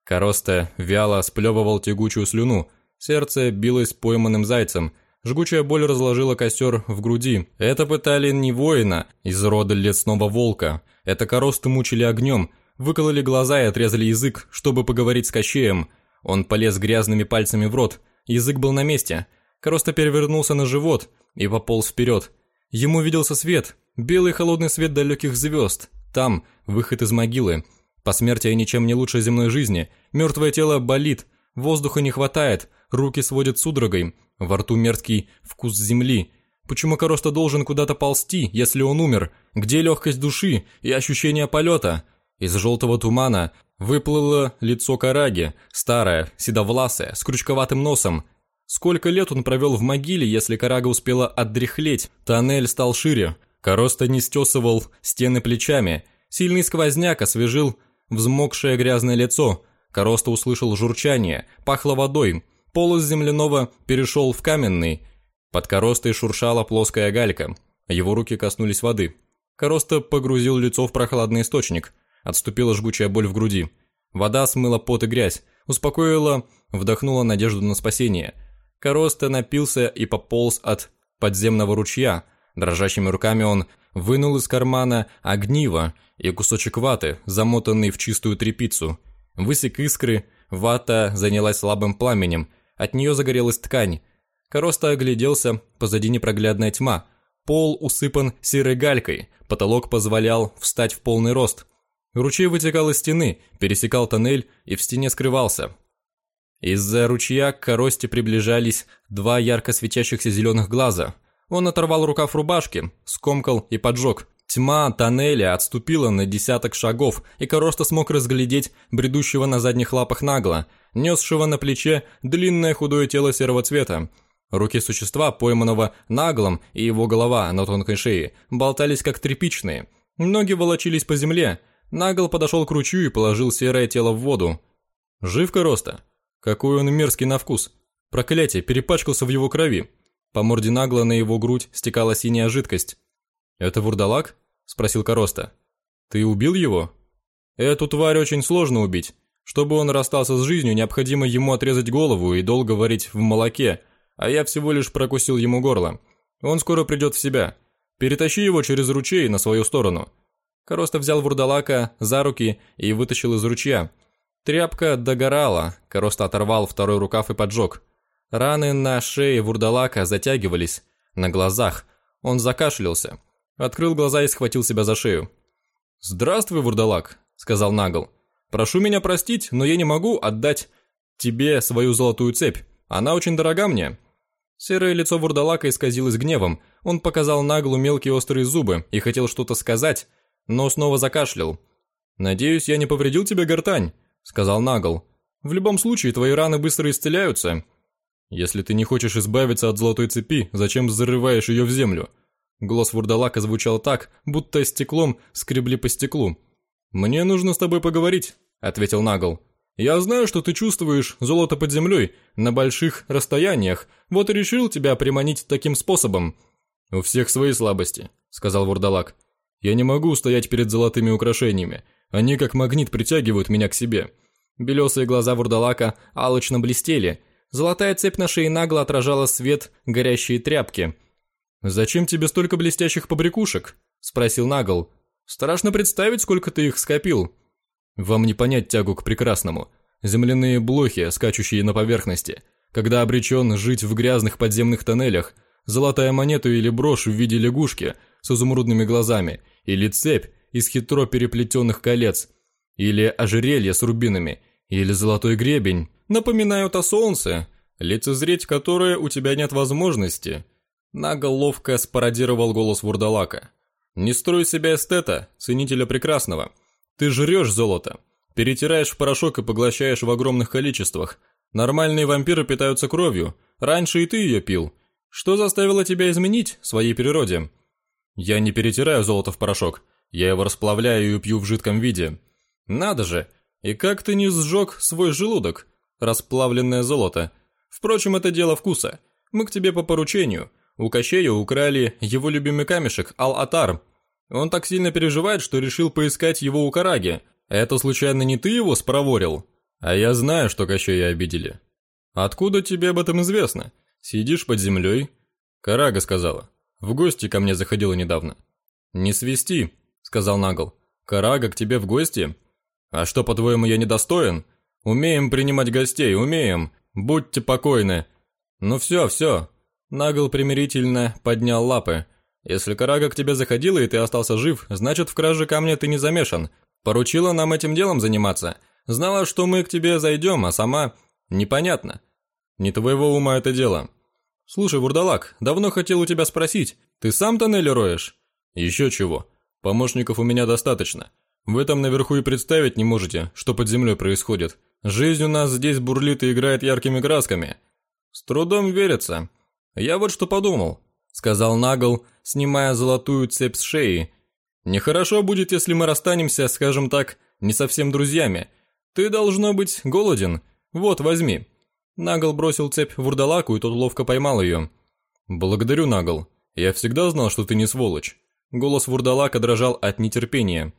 Короста вяло сплевывал тягучую слюну, Сердце билось пойманным зайцем. Жгучая боль разложила костер в груди. Это пытали не воина из рода лесного волка. Это коросты мучили огнем, выкололи глаза и отрезали язык, чтобы поговорить с Кощеем. Он полез грязными пальцами в рот. Язык был на месте. Короста перевернулся на живот и пополз вперед. Ему виделся свет, белый холодный свет далеких звезд. Там, выход из могилы. Посмертие ничем не лучше земной жизни. Мертвое тело болит, воздуха не хватает, руки сводят судорогой, во рту мерзкий вкус земли. Почему Короста должен куда-то ползти, если он умер? Где легкость души и ощущение полета? Из желтого тумана выплыло лицо Караги, старое, седовласое, с крючковатым носом. Сколько лет он провел в могиле, если Карага успела отдряхлеть? Тоннель стал шире. Короста не стесывал стены плечами. Сильный сквозняк освежил взмокшее грязное лицо. Короста услышал журчание, пахло водой, Пол из земляного перешел в каменный. Под коростой шуршала плоская галька. Его руки коснулись воды. Короста погрузил лицо в прохладный источник. Отступила жгучая боль в груди. Вода смыла пот и грязь. Успокоила, вдохнула надежду на спасение. Короста напился и пополз от подземного ручья. Дрожащими руками он вынул из кармана огниво и кусочек ваты, замотанный в чистую тряпицу. Высек искры, вата занялась слабым пламенем, от нее загорелась ткань. Короста огляделся, позади непроглядная тьма. Пол усыпан серой галькой, потолок позволял встать в полный рост. Ручей вытекал из стены, пересекал тоннель и в стене скрывался. Из-за ручья к коросте приближались два ярко светящихся зеленых глаза. Он оторвал рукав рубашки, скомкал и поджег. Тьма тоннеля отступила на десяток шагов, и Короста смог разглядеть бредущего на задних лапах нагло, несшего на плече длинное худое тело серого цвета. Руки существа, пойманного наглом, и его голова на тонкой шее болтались как тряпичные. Ноги волочились по земле. Нагл подошел к ручью и положил серое тело в воду. «Жив Короста?» Какой он мерзкий на вкус. Проклятие, перепачкался в его крови. По морде нагло на его грудь стекала синяя жидкость. «Это вурдалак?» – спросил Короста. «Ты убил его?» «Эту тварь очень сложно убить. Чтобы он расстался с жизнью, необходимо ему отрезать голову и долго варить в молоке, а я всего лишь прокусил ему горло. Он скоро придет в себя. Перетащи его через ручей на свою сторону». Короста взял вурдалака за руки и вытащил из ручья – Тряпка догорала, Короста оторвал второй рукав и поджег. Раны на шее вурдалака затягивались, на глазах. Он закашлялся, открыл глаза и схватил себя за шею. «Здравствуй, вурдалак», — сказал Нагл. «Прошу меня простить, но я не могу отдать тебе свою золотую цепь. Она очень дорога мне». Серое лицо вурдалака исказилось гневом. Он показал Наглу мелкие острые зубы и хотел что-то сказать, но снова закашлял. «Надеюсь, я не повредил тебе гортань?» сказал Нагл. В любом случае, твои раны быстро исцеляются. Если ты не хочешь избавиться от золотой цепи, зачем зарываешь ее в землю? Голос вурдалака звучал так, будто стеклом скребли по стеклу. «Мне нужно с тобой поговорить», — ответил Нагл. «Я знаю, что ты чувствуешь золото под землей, на больших расстояниях, вот и решил тебя приманить таким способом». «У всех свои слабости», — сказал вурдалак. «Я не могу стоять перед золотыми украшениями. Они как магнит притягивают меня к себе. Белесые глаза вурдалака алчно блестели. Золотая цепь на шее нагло отражала свет горящие тряпки. «Зачем тебе столько блестящих побрякушек?» – спросил Нагл. «Страшно представить, сколько ты их скопил». «Вам не понять тягу к прекрасному. Земляные блохи, скачущие на поверхности. Когда обречен жить в грязных подземных тоннелях, золотая монета или брошь в виде лягушки с изумрудными глазами, или цепь, из хитро переплетенных колец, или ожерелье с рубинами, или золотой гребень, напоминают о солнце, лицезреть которое у тебя нет возможности. Наго ловко спародировал голос Вурдалака. «Не строй себя эстета, ценителя прекрасного. Ты жрешь золото, перетираешь в порошок и поглощаешь в огромных количествах. Нормальные вампиры питаются кровью, раньше и ты ее пил. Что заставило тебя изменить своей природе?» «Я не перетираю золото в порошок, я его расплавляю и пью в жидком виде. Надо же! И как ты не сжег свой желудок? Расплавленное золото. Впрочем, это дело вкуса. Мы к тебе по поручению. У Кощея украли его любимый камешек Ал-Атар. Он так сильно переживает, что решил поискать его у Караги. Это случайно не ты его спроворил? А я знаю, что Кощея обидели. Откуда тебе об этом известно? Сидишь под землей? Карага сказала. В гости ко мне заходила недавно. Не свисти, сказал Нагл. «Карага к тебе в гости? А что, по-твоему, я недостоин? Умеем принимать гостей, умеем. Будьте покойны». «Ну все, все». Нагл примирительно поднял лапы. «Если Карага к тебе заходила и ты остался жив, значит, в краже камня ты не замешан. Поручила нам этим делом заниматься. Знала, что мы к тебе зайдем, а сама... Непонятно. Не твоего ума это дело. Слушай, Вурдалак, давно хотел у тебя спросить, ты сам тоннели роешь? Еще чего. Помощников у меня достаточно. В этом наверху и представить не можете, что под землей происходит. Жизнь у нас здесь бурлит и играет яркими красками. С трудом верится. Я вот что подумал, сказал Нагл, снимая золотую цепь с шеи. Нехорошо будет, если мы расстанемся, скажем так, не совсем друзьями. Ты должно быть голоден. Вот, возьми. Нагл бросил цепь вурдалаку, и тот ловко поймал ее. Благодарю, Нагл. Я всегда знал, что ты не сволочь. Голос вурдалака дрожал от нетерпения.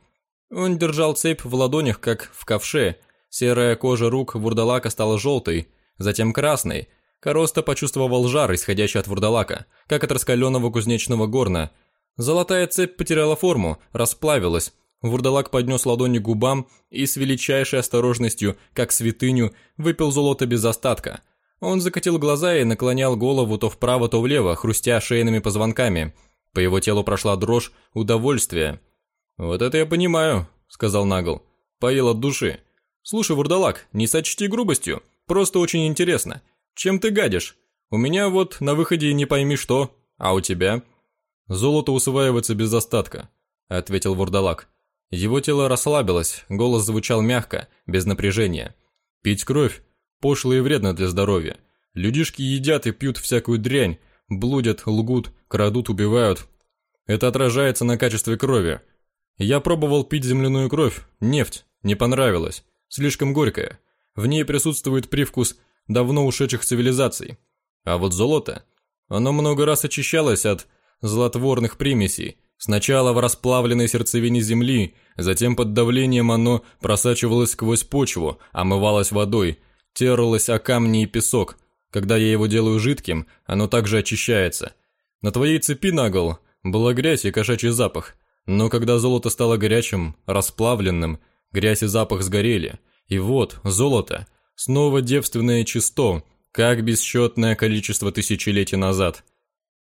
Он держал цепь в ладонях, как в ковше. Серая кожа рук вурдалака стала желтой, затем красной. Короста почувствовал жар, исходящий от вурдалака, как от раскаленного кузнечного горна. Золотая цепь потеряла форму, расплавилась. Вурдалак поднес ладони к губам и с величайшей осторожностью, как святыню, выпил золото без остатка. Он закатил глаза и наклонял голову то вправо, то влево, хрустя шейными позвонками – по его телу прошла дрожь удовольствия. «Вот это я понимаю», — сказал Нагл. «Поел от души. Слушай, вурдалак, не сочти грубостью. Просто очень интересно. Чем ты гадишь? У меня вот на выходе не пойми что, а у тебя?» «Золото усваивается без остатка», — ответил вурдалак. Его тело расслабилось, голос звучал мягко, без напряжения. «Пить кровь пошло и вредно для здоровья. Людишки едят и пьют всякую дрянь, блудят, лгут, крадут, убивают. Это отражается на качестве крови. Я пробовал пить земляную кровь, нефть, не понравилось, слишком горькая. В ней присутствует привкус давно ушедших цивилизаций. А вот золото, оно много раз очищалось от злотворных примесей. Сначала в расплавленной сердцевине земли, затем под давлением оно просачивалось сквозь почву, омывалось водой, терлось о камни и песок. Когда я его делаю жидким, оно также очищается. На твоей цепи, Нагл, была грязь и кошачий запах. Но когда золото стало горячим, расплавленным, грязь и запах сгорели. И вот, золото, снова девственное чисто, как бесчетное количество тысячелетий назад.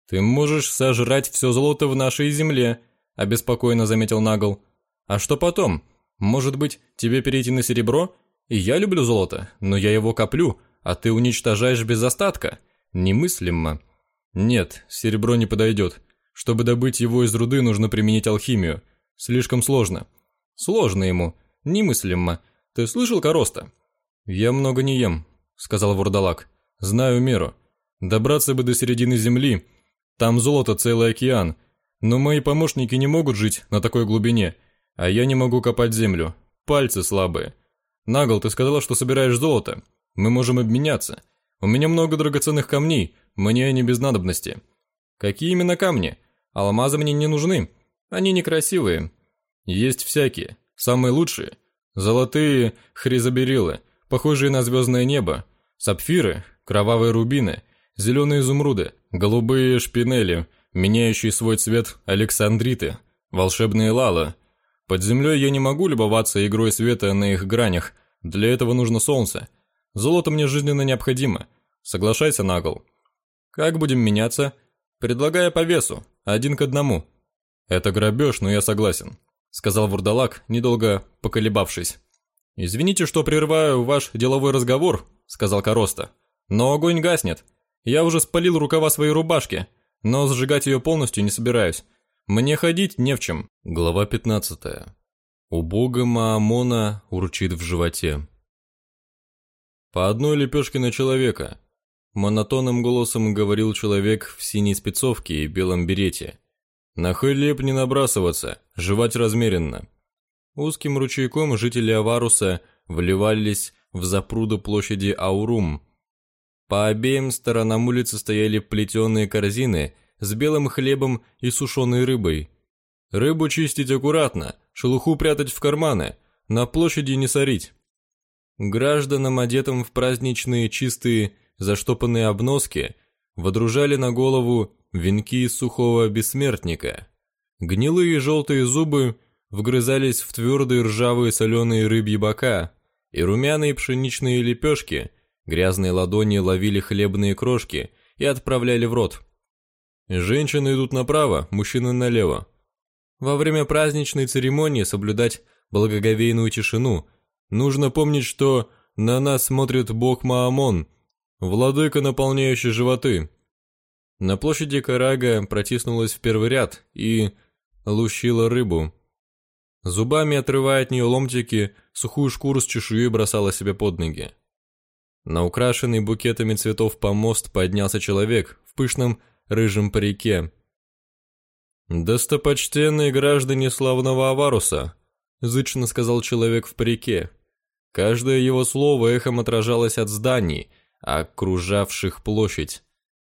«Ты можешь сожрать все золото в нашей земле», – обеспокоенно заметил Нагл. «А что потом? Может быть, тебе перейти на серебро? И я люблю золото, но я его коплю, а ты уничтожаешь без остатка. Немыслимо». «Нет, серебро не подойдет. Чтобы добыть его из руды, нужно применить алхимию. Слишком сложно». «Сложно ему. Немыслимо. Ты слышал, Короста?» «Я много не ем», — сказал Вурдалак. «Знаю меру. Добраться бы до середины земли — там золото целый океан. Но мои помощники не могут жить на такой глубине, а я не могу копать землю. Пальцы слабые. Нагл, ты сказала, что собираешь золото. Мы можем обменяться. У меня много драгоценных камней, мне они без надобности. Какие именно камни? Алмазы мне не нужны. Они некрасивые. Есть всякие, самые лучшие. Золотые хризоберилы, похожие на звездное небо, сапфиры, кровавые рубины, зеленые изумруды, голубые шпинели, меняющие свой цвет александриты, волшебные лала. Под землей я не могу любоваться игрой света на их гранях, для этого нужно солнце. Золото мне жизненно необходимо. Соглашайся, Нагл. Как будем меняться? Предлагая по весу, один к одному. Это грабеж, но я согласен, сказал Вурдалак, недолго поколебавшись. Извините, что прерываю ваш деловой разговор, сказал Короста. Но огонь гаснет. Я уже спалил рукава своей рубашки, но сжигать ее полностью не собираюсь. Мне ходить не в чем. Глава 15. У бога Маамона урчит в животе. По одной лепешке на человека. Монотонным голосом говорил человек в синей спецовке и белом берете. На хлеб не набрасываться, жевать размеренно. Узким ручейком жители Аваруса вливались в запруду площади Аурум, по обеим сторонам улицы стояли плетеные корзины с белым хлебом и сушеной рыбой. Рыбу чистить аккуратно, шелуху прятать в карманы, на площади не сорить. Гражданам, одетым в праздничные чистые заштопанные обноски, водружали на голову венки из сухого бессмертника. Гнилые желтые зубы вгрызались в твердые ржавые соленые рыбьи бока, и румяные пшеничные лепешки Грязные ладони ловили хлебные крошки и отправляли в рот. Женщины идут направо, мужчины налево. Во время праздничной церемонии соблюдать благоговейную тишину. Нужно помнить, что на нас смотрит бог Маамон, владыка, наполняющий животы. На площади Карага протиснулась в первый ряд и лущила рыбу. Зубами отрывая от нее ломтики, сухую шкуру с чешуей бросала себе под ноги. На украшенный букетами цветов помост поднялся человек в пышном рыжем парике. «Достопочтенные граждане славного Аваруса», — зычно сказал человек в парике. Каждое его слово эхом отражалось от зданий, окружавших площадь.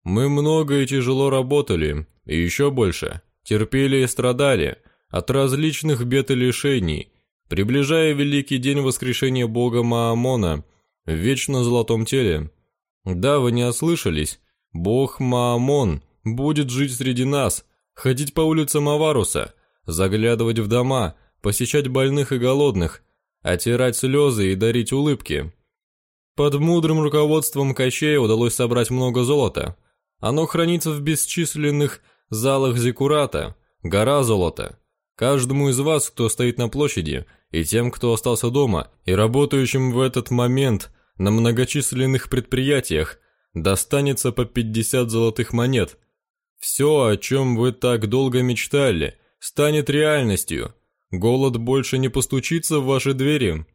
«Мы много и тяжело работали, и еще больше, терпели и страдали от различных бед и лишений, приближая великий день воскрешения бога Маамона — в вечно золотом теле. Да, вы не ослышались. Бог Маамон будет жить среди нас, ходить по улицам Аваруса, заглядывать в дома, посещать больных и голодных, отирать слезы и дарить улыбки. Под мудрым руководством Кощея удалось собрать много золота. Оно хранится в бесчисленных залах Зикурата, гора золота. Каждому из вас, кто стоит на площади, и тем, кто остался дома, и работающим в этот момент на многочисленных предприятиях достанется по 50 золотых монет. Все, о чем вы так долго мечтали, станет реальностью. Голод больше не постучится в ваши двери.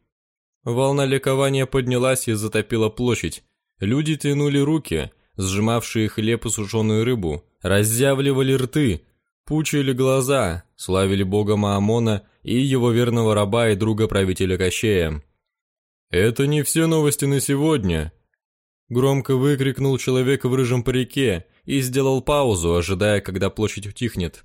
Волна ликования поднялась и затопила площадь. Люди тянули руки, сжимавшие хлеб и сушеную рыбу, разъявливали рты, пучили глаза, славили бога Маамона и его верного раба и друга правителя Кощея. «Это не все новости на сегодня», — громко выкрикнул человек в рыжем парике и сделал паузу, ожидая, когда площадь утихнет.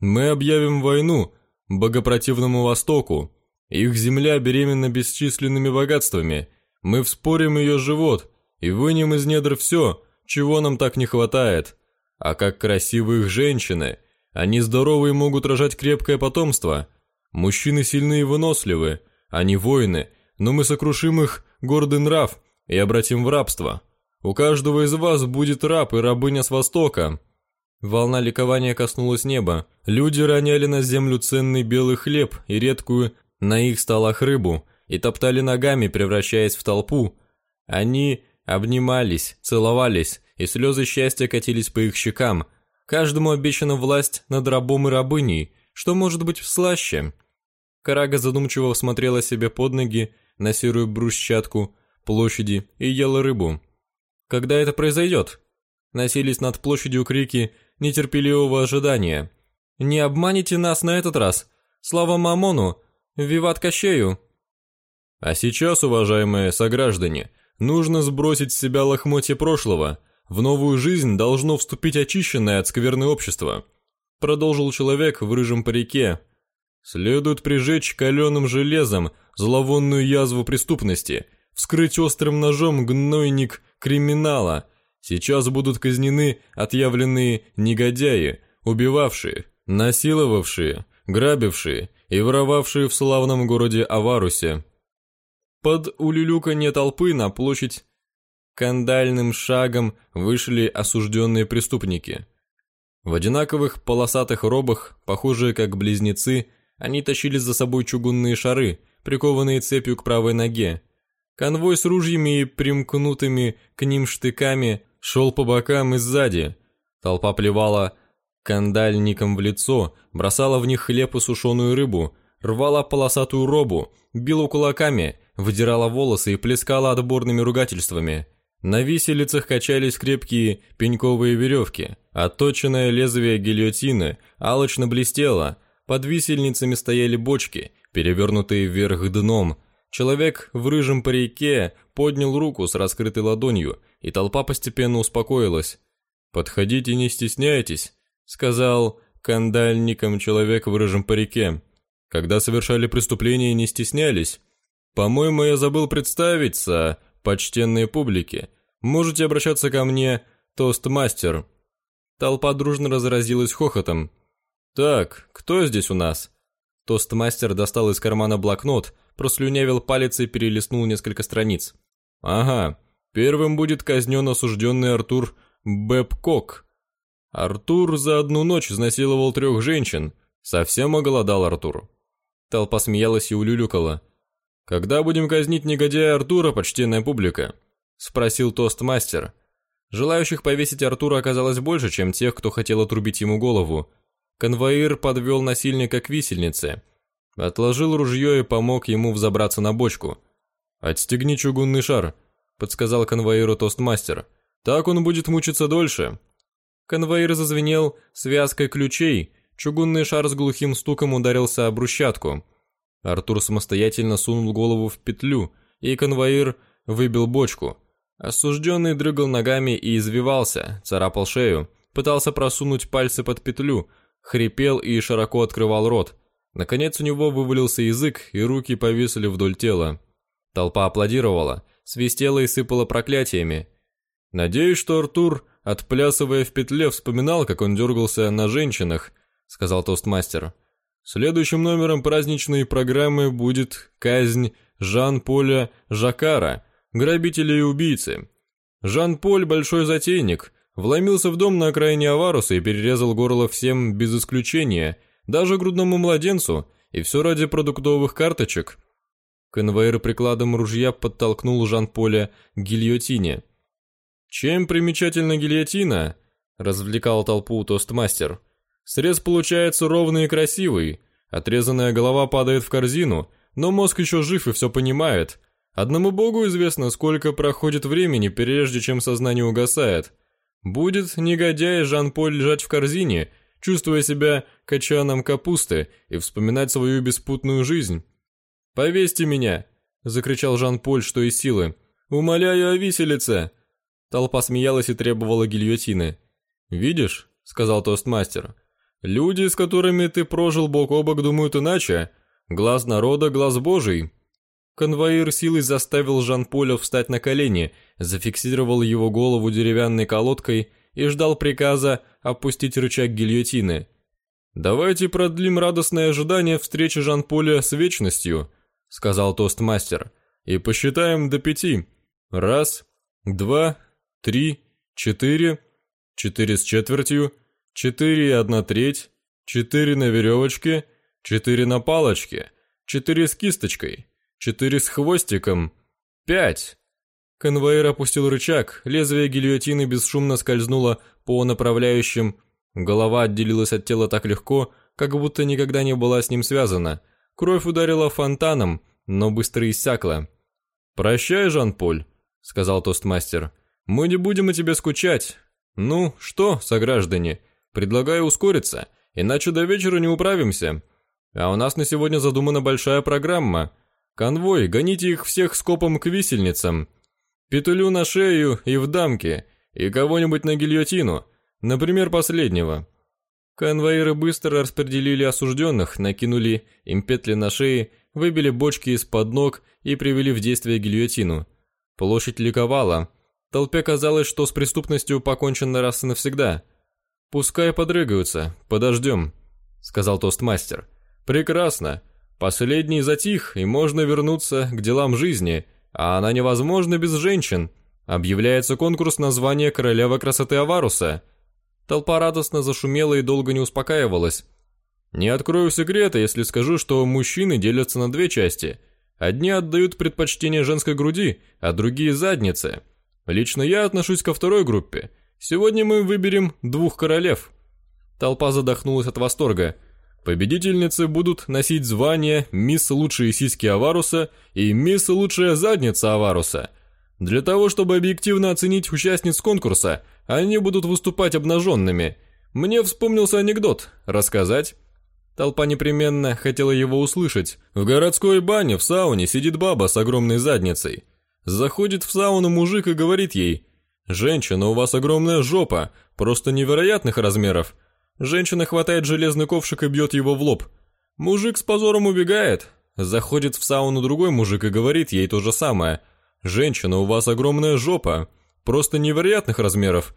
«Мы объявим войну богопротивному Востоку. Их земля беременна бесчисленными богатствами. Мы вспорим ее живот и вынем из недр все, чего нам так не хватает. А как красивы их женщины. Они здоровы и могут рожать крепкое потомство. Мужчины сильны и выносливы. Они воины, но мы сокрушим их гордый нрав и обратим в рабство. У каждого из вас будет раб и рабыня с востока». Волна ликования коснулась неба. Люди роняли на землю ценный белый хлеб и редкую на их столах рыбу и топтали ногами, превращаясь в толпу. Они обнимались, целовались, и слезы счастья катились по их щекам. Каждому обещана власть над рабом и рабыней, что может быть слаще. Карага задумчиво смотрела себе под ноги на серую брусчатку площади и ела рыбу. Когда это произойдет? Носились над площадью крики нетерпеливого ожидания. «Не обманите нас на этот раз! Слава Мамону! Виват Кощею!» А сейчас, уважаемые сограждане, нужно сбросить с себя лохмотья прошлого. В новую жизнь должно вступить очищенное от скверны общество. Продолжил человек в рыжем парике. Следует прижечь каленым железом зловонную язву преступности, вскрыть острым ножом гнойник криминала. Сейчас будут казнены отъявленные негодяи, убивавшие, насиловавшие, грабившие и воровавшие в славном городе Аварусе. Под улюлюканье толпы на площадь кандальным шагом вышли осужденные преступники. В одинаковых полосатых робах, похожие как близнецы, они тащили за собой чугунные шары, прикованные цепью к правой ноге. Конвой с ружьями и примкнутыми к ним штыками шел по бокам и сзади. Толпа плевала кандальникам в лицо, бросала в них хлеб и сушеную рыбу, рвала полосатую робу, била кулаками, выдирала волосы и плескала отборными ругательствами. На виселицах качались крепкие пеньковые веревки, отточенное лезвие гильотины алочно блестело, под висельницами стояли бочки, перевернутые вверх дном. Человек в рыжем парике поднял руку с раскрытой ладонью, и толпа постепенно успокоилась. «Подходите, не стесняйтесь», сказал кандальникам человек в рыжем парике. Когда совершали преступление, не стеснялись. По-моему, я забыл представиться почтенной публике. Можете обращаться ко мне, тостмастер. Толпа дружно разразилась хохотом. Так, кто здесь у нас? Тостмастер достал из кармана блокнот, прослюнявил палец и перелистнул несколько страниц. Ага, первым будет казнен осужденный Артур Бэбкок, Артур за одну ночь изнасиловал трех женщин. Совсем оголодал Артур. Толпа смеялась и улюлюкала. «Когда будем казнить негодяя Артура, почтенная публика?» Спросил тостмастер. Желающих повесить Артура оказалось больше, чем тех, кто хотел отрубить ему голову. Конвоир подвел насильника к висельнице. Отложил ружье и помог ему взобраться на бочку. «Отстегни чугунный шар», — подсказал конвоиру тостмастер. «Так он будет мучиться дольше». Конвоир зазвенел связкой ключей, чугунный шар с глухим стуком ударился о брусчатку. Артур самостоятельно сунул голову в петлю, и конвоир выбил бочку. Осужденный дрыгал ногами и извивался, царапал шею, пытался просунуть пальцы под петлю, хрипел и широко открывал рот. Наконец у него вывалился язык, и руки повисли вдоль тела. Толпа аплодировала, свистела и сыпала проклятиями. «Надеюсь, что Артур Отплясывая в петле, вспоминал, как он дергался на женщинах, сказал тостмастер. Следующим номером праздничной программы будет казнь Жан-Поля Жакара, грабителя и убийцы. Жан-Поль большой затейник, вломился в дом на окраине Аваруса и перерезал горло всем без исключения, даже грудному младенцу, и все ради продуктовых карточек. Конвоир прикладом ружья подтолкнул Жан-Поля к гильотине. «Чем примечательна гильотина?» – развлекал толпу тостмастер. «Срез получается ровный и красивый. Отрезанная голова падает в корзину, но мозг еще жив и все понимает. Одному богу известно, сколько проходит времени, прежде чем сознание угасает. Будет негодяй Жан-Поль лежать в корзине, чувствуя себя качаном капусты и вспоминать свою беспутную жизнь. «Повесьте меня!» – закричал Жан-Поль, что из силы. «Умоляю о виселице!» Толпа смеялась и требовала гильотины. «Видишь?» – сказал тостмастер. «Люди, с которыми ты прожил бок о бок, думают иначе. Глаз народа – глаз божий. Конвоир силой заставил Жан-Поля встать на колени, зафиксировал его голову деревянной колодкой и ждал приказа опустить рычаг гильотины. «Давайте продлим радостное ожидание встречи Жан-Поля с вечностью», — сказал тостмастер, «и посчитаем до пяти. Раз, два, три, четыре, четыре с четвертью, четыре и одна треть, четыре на веревочке, четыре на палочке, четыре с кисточкой». Четыре с хвостиком. Пять. Конвоир опустил рычаг, лезвие гильотины бесшумно скользнуло по направляющим. Голова отделилась от тела так легко, как будто никогда не была с ним связана. Кровь ударила фонтаном, но быстро иссякла. «Прощай, Жан-Поль», — сказал тостмастер. «Мы не будем о тебе скучать. Ну, что, сограждане, предлагаю ускориться, иначе до вечера не управимся. А у нас на сегодня задумана большая программа — Конвой, гоните их всех скопом к висельницам. Петулю на шею и в дамке, и кого-нибудь на гильотину, например, последнего. Конвоиры быстро распределили осужденных, накинули им петли на шеи, выбили бочки из-под ног и привели в действие гильотину. Площадь ликовала. Толпе казалось, что с преступностью покончено раз и навсегда. «Пускай подрыгаются, подождем», — сказал тостмастер. «Прекрасно. Последний затих, и можно вернуться к делам жизни, а она невозможна без женщин. Объявляется конкурс на звание королевы красоты Аваруса. Толпа радостно зашумела и долго не успокаивалась. Не открою секрета, если скажу, что мужчины делятся на две части. Одни отдают предпочтение женской груди, а другие заднице. Лично я отношусь ко второй группе. Сегодня мы выберем двух королев. Толпа задохнулась от восторга. Победительницы будут носить звание «Мисс Лучшие сиськи Аваруса» и «Мисс Лучшая задница Аваруса». Для того, чтобы объективно оценить участниц конкурса, они будут выступать обнаженными. Мне вспомнился анекдот. Рассказать? Толпа непременно хотела его услышать. В городской бане в сауне сидит баба с огромной задницей. Заходит в сауну мужик и говорит ей, «Женщина, у вас огромная жопа, просто невероятных размеров». Женщина хватает железный ковшик и бьет его в лоб. Мужик с позором убегает. Заходит в сауну другой мужик и говорит ей то же самое. «Женщина, у вас огромная жопа. Просто невероятных размеров».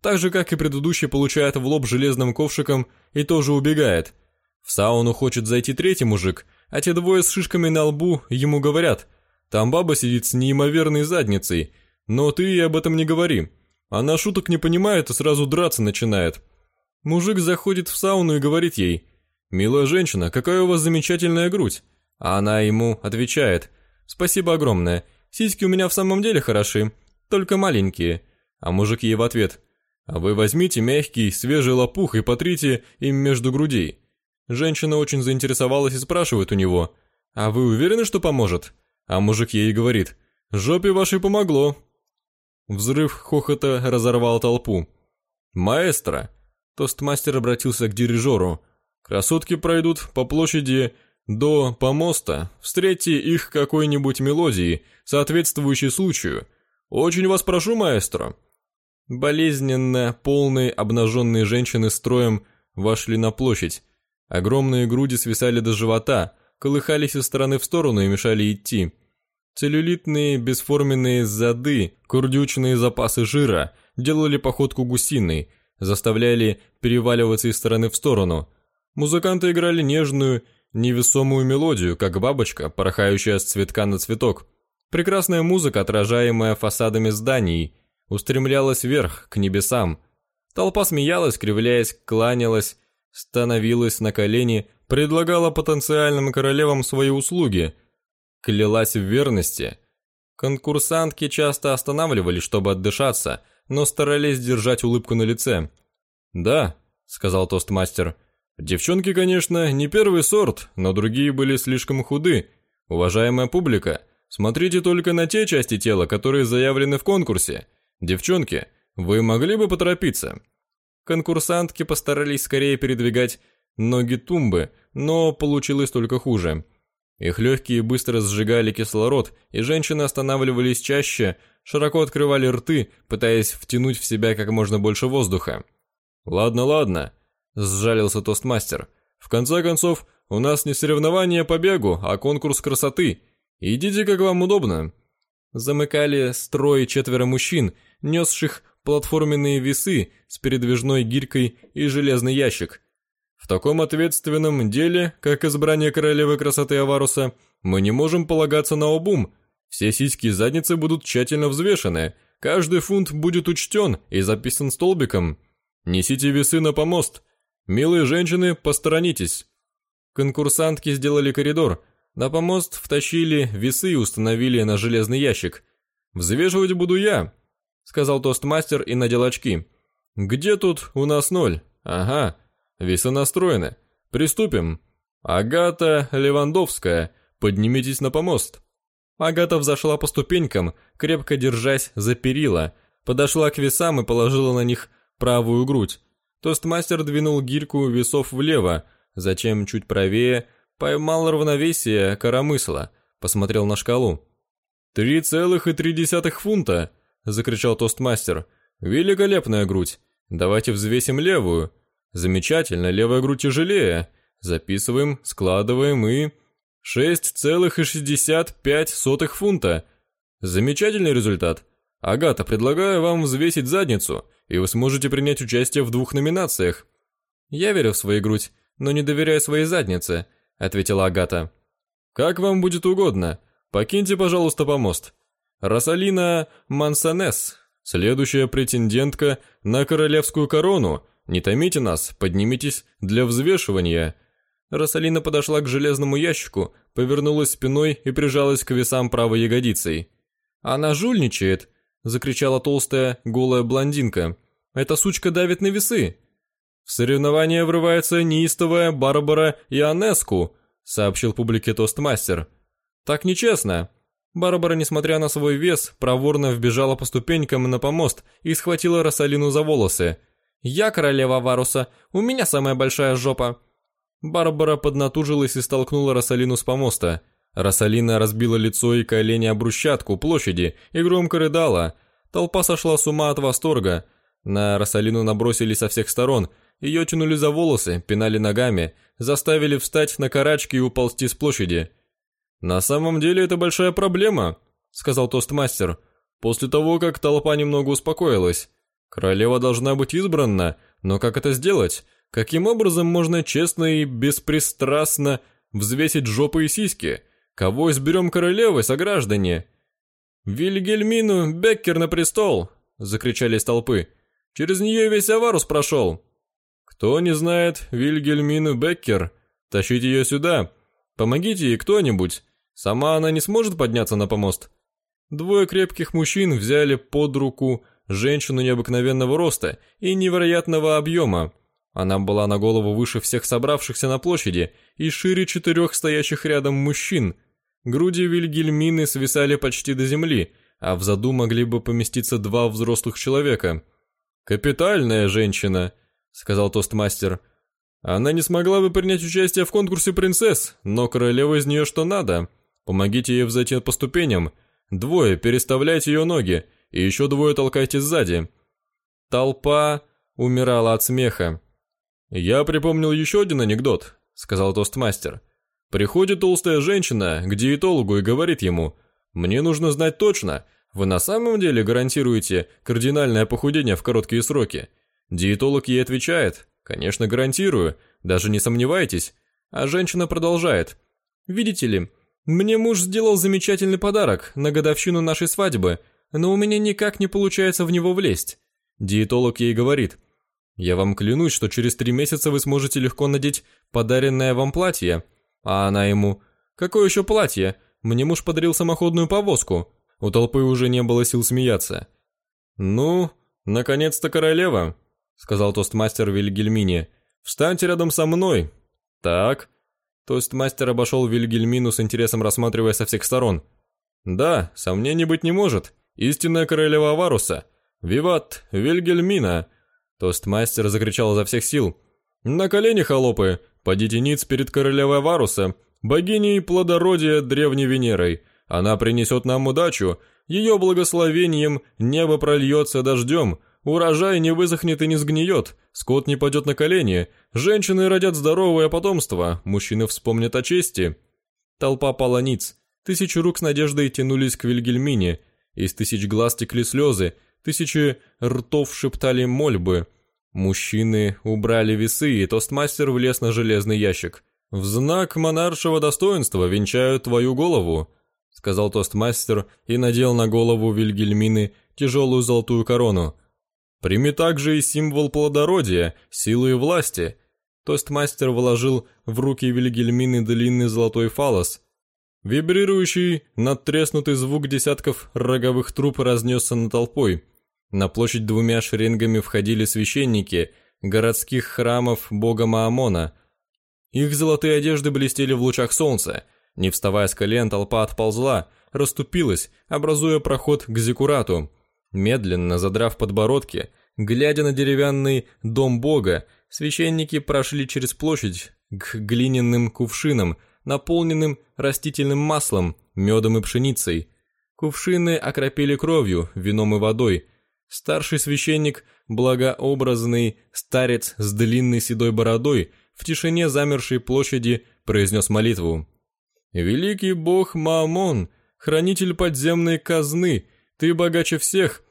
Так же, как и предыдущий получает в лоб железным ковшиком и тоже убегает. В сауну хочет зайти третий мужик, а те двое с шишками на лбу ему говорят. Там баба сидит с неимоверной задницей, но ты ей об этом не говори. Она шуток не понимает и сразу драться начинает. Мужик заходит в сауну и говорит ей, «Милая женщина, какая у вас замечательная грудь!» А она ему отвечает, «Спасибо огромное, сиськи у меня в самом деле хороши, только маленькие». А мужик ей в ответ, «А вы возьмите мягкий, свежий лопух и потрите им между грудей». Женщина очень заинтересовалась и спрашивает у него, «А вы уверены, что поможет?» А мужик ей говорит, «Жопе вашей помогло». Взрыв хохота разорвал толпу. «Маэстро!» Тостмастер обратился к дирижеру. «Красотки пройдут по площади до помоста. Встретьте их какой-нибудь мелодией, соответствующей случаю. Очень вас прошу, маэстро». Болезненно полные обнаженные женщины строем вошли на площадь. Огромные груди свисали до живота, колыхались из стороны в сторону и мешали идти. Целлюлитные бесформенные зады, курдючные запасы жира делали походку гусиной – заставляли переваливаться из стороны в сторону. Музыканты играли нежную, невесомую мелодию, как бабочка, порхающая с цветка на цветок. Прекрасная музыка, отражаемая фасадами зданий, устремлялась вверх, к небесам. Толпа смеялась, кривляясь, кланялась, становилась на колени, предлагала потенциальным королевам свои услуги. клялась в верности. Конкурсантки часто останавливались, чтобы отдышаться, но старались держать улыбку на лице. «Да», — сказал тостмастер, — «девчонки, конечно, не первый сорт, но другие были слишком худы. Уважаемая публика, смотрите только на те части тела, которые заявлены в конкурсе. Девчонки, вы могли бы поторопиться?» Конкурсантки постарались скорее передвигать ноги тумбы, но получилось только хуже. Их легкие быстро сжигали кислород, и женщины останавливались чаще, широко открывали рты, пытаясь втянуть в себя как можно больше воздуха. «Ладно, ладно», – сжалился тостмастер. «В конце концов, у нас не соревнование по бегу, а конкурс красоты. Идите, как вам удобно». Замыкали строй четверо мужчин, несших платформенные весы с передвижной гирькой и железный ящик. В таком ответственном деле, как избрание королевы красоты Аваруса, мы не можем полагаться на обум. Все сиськи и задницы будут тщательно взвешены, каждый фунт будет учтен и записан столбиком. Несите весы на помост. Милые женщины, посторонитесь. Конкурсантки сделали коридор. На помост втащили весы и установили на железный ящик. «Взвешивать буду я», — сказал тостмастер и надел очки. «Где тут у нас ноль? Ага, Весы настроены. Приступим. Агата Левандовская, поднимитесь на помост. Агата взошла по ступенькам, крепко держась за перила, подошла к весам и положила на них правую грудь. Тостмастер двинул гирьку весов влево, затем чуть правее, поймал равновесие коромысла, посмотрел на шкалу. «Три целых и три десятых фунта!» — закричал тостмастер. «Великолепная грудь! Давайте взвесим левую!» Замечательно, левая грудь тяжелее. Записываем, складываем и... 6,65 фунта. Замечательный результат. Агата, предлагаю вам взвесить задницу, и вы сможете принять участие в двух номинациях. Я верю в свою грудь, но не доверяю своей заднице, ответила Агата. Как вам будет угодно. Покиньте, пожалуйста, помост. Росалина Мансонес, следующая претендентка на королевскую корону, не томите нас, поднимитесь для взвешивания». Росалина подошла к железному ящику, повернулась спиной и прижалась к весам правой ягодицей. «Она жульничает!» – закричала толстая, голая блондинка. «Эта сучка давит на весы!» «В соревнование врывается неистовая Барбара Ионеску», – сообщил публике тостмастер. «Так нечестно!» Барбара, несмотря на свой вес, проворно вбежала по ступенькам на помост и схватила Росалину за волосы – «Я королева Варуса, у меня самая большая жопа». Барбара поднатужилась и столкнула Росалину с помоста. Росалина разбила лицо и колени об брусчатку площади и громко рыдала. Толпа сошла с ума от восторга. На Росалину набросились со всех сторон, ее тянули за волосы, пинали ногами, заставили встать на карачки и уползти с площади. «На самом деле это большая проблема», — сказал тостмастер, после того, как толпа немного успокоилась. Королева должна быть избрана, но как это сделать? Каким образом можно честно и беспристрастно взвесить жопы и сиськи? Кого изберем королевой, сограждане? «Вильгельмину Беккер на престол!» — закричали из толпы. «Через нее весь Аварус прошел!» «Кто не знает Вильгельмину Беккер, тащите ее сюда! Помогите ей кто-нибудь! Сама она не сможет подняться на помост!» Двое крепких мужчин взяли под руку женщину необыкновенного роста и невероятного объема. Она была на голову выше всех собравшихся на площади и шире четырех стоящих рядом мужчин. Груди Вильгельмины свисали почти до земли, а в заду могли бы поместиться два взрослых человека. «Капитальная женщина», — сказал тостмастер. «Она не смогла бы принять участие в конкурсе принцесс, но королева из нее что надо. Помогите ей взойти по ступеням. Двое, переставляйте ее ноги и еще двое толкайте сзади». Толпа умирала от смеха. «Я припомнил еще один анекдот», — сказал тостмастер. «Приходит толстая женщина к диетологу и говорит ему, «Мне нужно знать точно, вы на самом деле гарантируете кардинальное похудение в короткие сроки?» Диетолог ей отвечает, «Конечно, гарантирую, даже не сомневайтесь». А женщина продолжает, «Видите ли, мне муж сделал замечательный подарок на годовщину нашей свадьбы — но у меня никак не получается в него влезть. Диетолог ей говорит, «Я вам клянусь, что через три месяца вы сможете легко надеть подаренное вам платье». А она ему, «Какое еще платье? Мне муж подарил самоходную повозку. У толпы уже не было сил смеяться. «Ну, наконец-то королева», — сказал тостмастер Вильгельмине. «Встаньте рядом со мной». «Так». Тостмастер обошел Вильгельмину с интересом рассматривая со всех сторон. «Да, сомнений быть не может. Истинная королева Варуса. Виват, Вильгельмина!» Тостмастер закричал изо всех сил. «На колени, холопы! Подите ниц перед королевой Варуса, богиней плодородия древней Венерой. Она принесет нам удачу, ее благословением небо прольется дождем, урожай не высохнет и не сгниет, скот не падет на колени, женщины родят здоровое потомство, мужчины вспомнят о чести». Толпа пала ниц. Тысячи рук с надеждой тянулись к Вильгельмине, из тысяч глаз текли слезы, тысячи ртов шептали мольбы. Мужчины убрали весы, и тостмастер влез на железный ящик. «В знак монаршего достоинства венчаю твою голову», — сказал тостмастер и надел на голову Вильгельмины тяжелую золотую корону. «Прими также и символ плодородия, силы и власти». Тостмастер вложил в руки Вильгельмины длинный золотой фалос, Вибрирующий, надтреснутый звук десятков роговых труб разнесся над толпой. На площадь двумя шеренгами входили священники городских храмов бога Маамона. Их золотые одежды блестели в лучах солнца. Не вставая с колен, толпа отползла, расступилась, образуя проход к зикурату. Медленно задрав подбородки, глядя на деревянный дом бога, священники прошли через площадь к глиняным кувшинам – наполненным растительным маслом, медом и пшеницей. Кувшины окропили кровью, вином и водой. Старший священник, благообразный старец с длинной седой бородой, в тишине замершей площади произнес молитву. «Великий бог Маамон, хранитель подземной казны, ты богаче всех.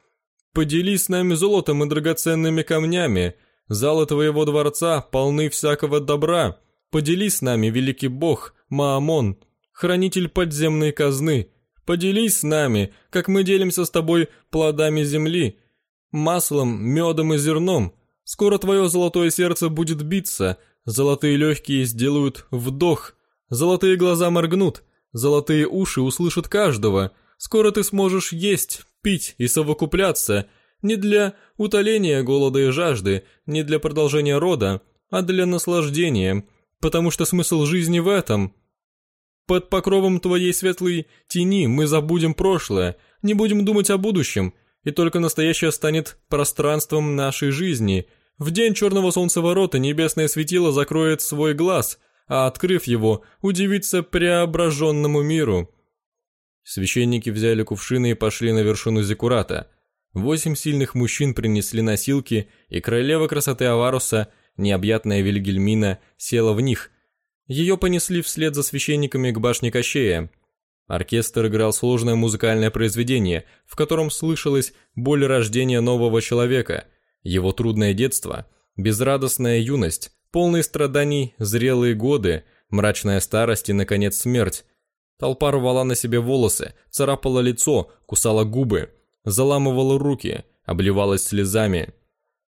Поделись с нами золотом и драгоценными камнями. Залы твоего дворца полны всякого добра. Поделись с нами, великий бог, Маамон, хранитель подземной казны, поделись с нами, как мы делимся с тобой плодами земли, маслом, медом и зерном. Скоро твое золотое сердце будет биться, золотые легкие сделают вдох, золотые глаза моргнут, золотые уши услышат каждого. Скоро ты сможешь есть, пить и совокупляться, не для утоления голода и жажды, не для продолжения рода, а для наслаждения, потому что смысл жизни в этом – под покровом твоей светлой тени мы забудем прошлое, не будем думать о будущем, и только настоящее станет пространством нашей жизни. В день черного солнцеворота небесное светило закроет свой глаз, а открыв его, удивится преображенному миру. Священники взяли кувшины и пошли на вершину Зикурата. Восемь сильных мужчин принесли носилки, и королева красоты Аваруса, необъятная Вильгельмина, села в них – ее понесли вслед за священниками к башне Кощея. Оркестр играл сложное музыкальное произведение, в котором слышалась боль рождения нового человека, его трудное детство, безрадостная юность, полные страданий зрелые годы, мрачная старость и, наконец, смерть. Толпа рвала на себе волосы, царапала лицо, кусала губы, заламывала руки, обливалась слезами.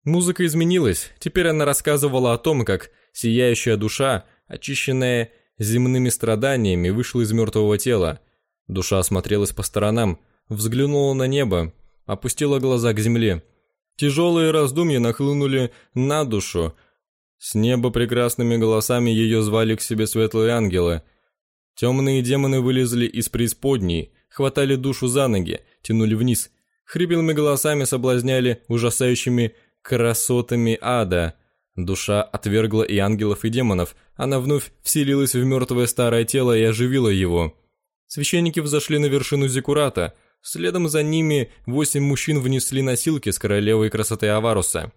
Музыка изменилась, теперь она рассказывала о том, как сияющая душа очищенная земными страданиями, вышла из мертвого тела. Душа осмотрелась по сторонам, взглянула на небо, опустила глаза к земле. Тяжелые раздумья нахлынули на душу. С неба прекрасными голосами ее звали к себе светлые ангелы. Темные демоны вылезли из преисподней, хватали душу за ноги, тянули вниз. Хриплыми голосами соблазняли ужасающими красотами ада. Душа отвергла и ангелов, и демонов. Она вновь вселилась в мертвое старое тело и оживила его. Священники взошли на вершину Зикурата. Следом за ними восемь мужчин внесли носилки с королевой красоты Аваруса.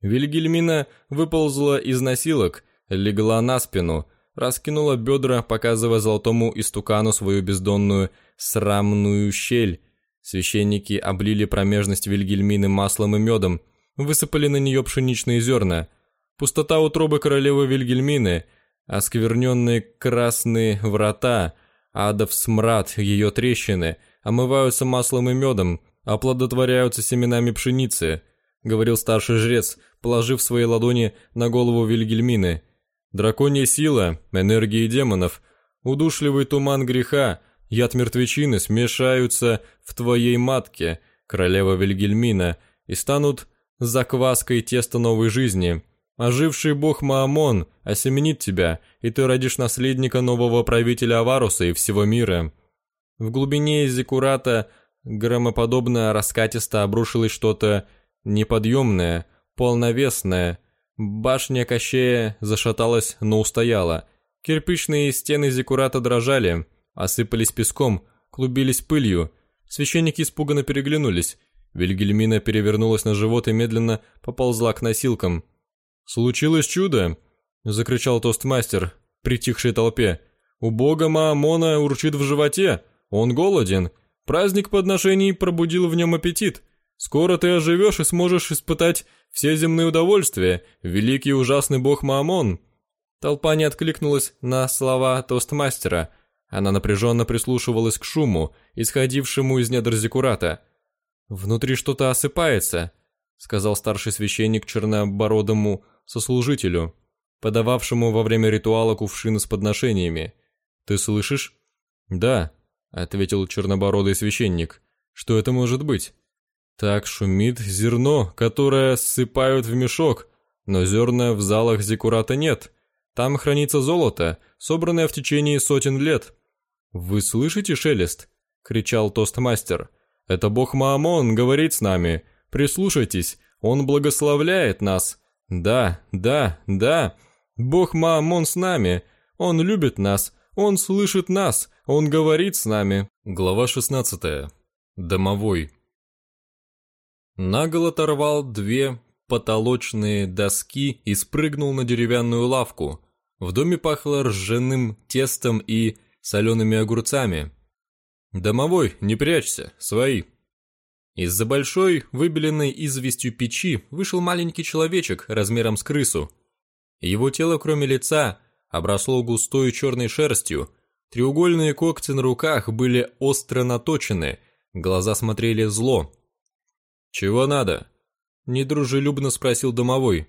Вильгельмина выползла из носилок, легла на спину, раскинула бедра, показывая золотому истукану свою бездонную срамную щель. Священники облили промежность Вильгельмины маслом и медом, высыпали на нее пшеничные зерна – Пустота утробы королевы Вильгельмины, оскверненные красные врата, адов смрад, ее трещины, омываются маслом и медом, оплодотворяются семенами пшеницы, говорил старший жрец, положив свои ладони на голову Вильгельмины. Драконья сила, энергии демонов, удушливый туман греха, яд мертвечины смешаются в твоей матке, королева Вильгельмина, и станут закваской теста новой жизни. Оживший бог Маамон осеменит тебя, и ты родишь наследника нового правителя Аваруса и всего мира. В глубине Зикурата громоподобно раскатисто обрушилось что-то неподъемное, полновесное. Башня Кощея зашаталась, но устояла. Кирпичные стены Зикурата дрожали, осыпались песком, клубились пылью. Священники испуганно переглянулись. Вильгельмина перевернулась на живот и медленно поползла к носилкам. «Случилось чудо!» — закричал тостмастер, притихшей толпе. «У бога Маамона урчит в животе! Он голоден! Праздник подношений пробудил в нем аппетит! Скоро ты оживешь и сможешь испытать все земные удовольствия, великий ужасный бог Маамон!» Толпа не откликнулась на слова тостмастера. Она напряженно прислушивалась к шуму, исходившему из недр Зикурата. «Внутри что-то осыпается», — сказал старший священник чернобородому сослужителю, подававшему во время ритуала кувшины с подношениями. «Ты слышишь?» «Да», — ответил чернобородый священник. «Что это может быть?» «Так шумит зерно, которое ссыпают в мешок, но зерна в залах Зикурата нет». Там хранится золото, собранное в течение сотен лет. Вы слышите шелест? кричал тостмастер. Это бог Маамон говорит с нами. Прислушайтесь, он благословляет нас. Да, да, да. Бог Маамон с нами. Он любит нас. Он слышит нас. Он говорит с нами. Глава 16. Домовой. Наголо оторвал две потолочные доски и спрыгнул на деревянную лавку. В доме пахло ржаным тестом и солеными огурцами. «Домовой, не прячься, свои!» Из-за большой, выбеленной известью печи вышел маленький человечек размером с крысу. Его тело, кроме лица, обросло густой черной шерстью, треугольные когти на руках были остро наточены, глаза смотрели зло. «Чего надо?» Недружелюбно спросил домовой.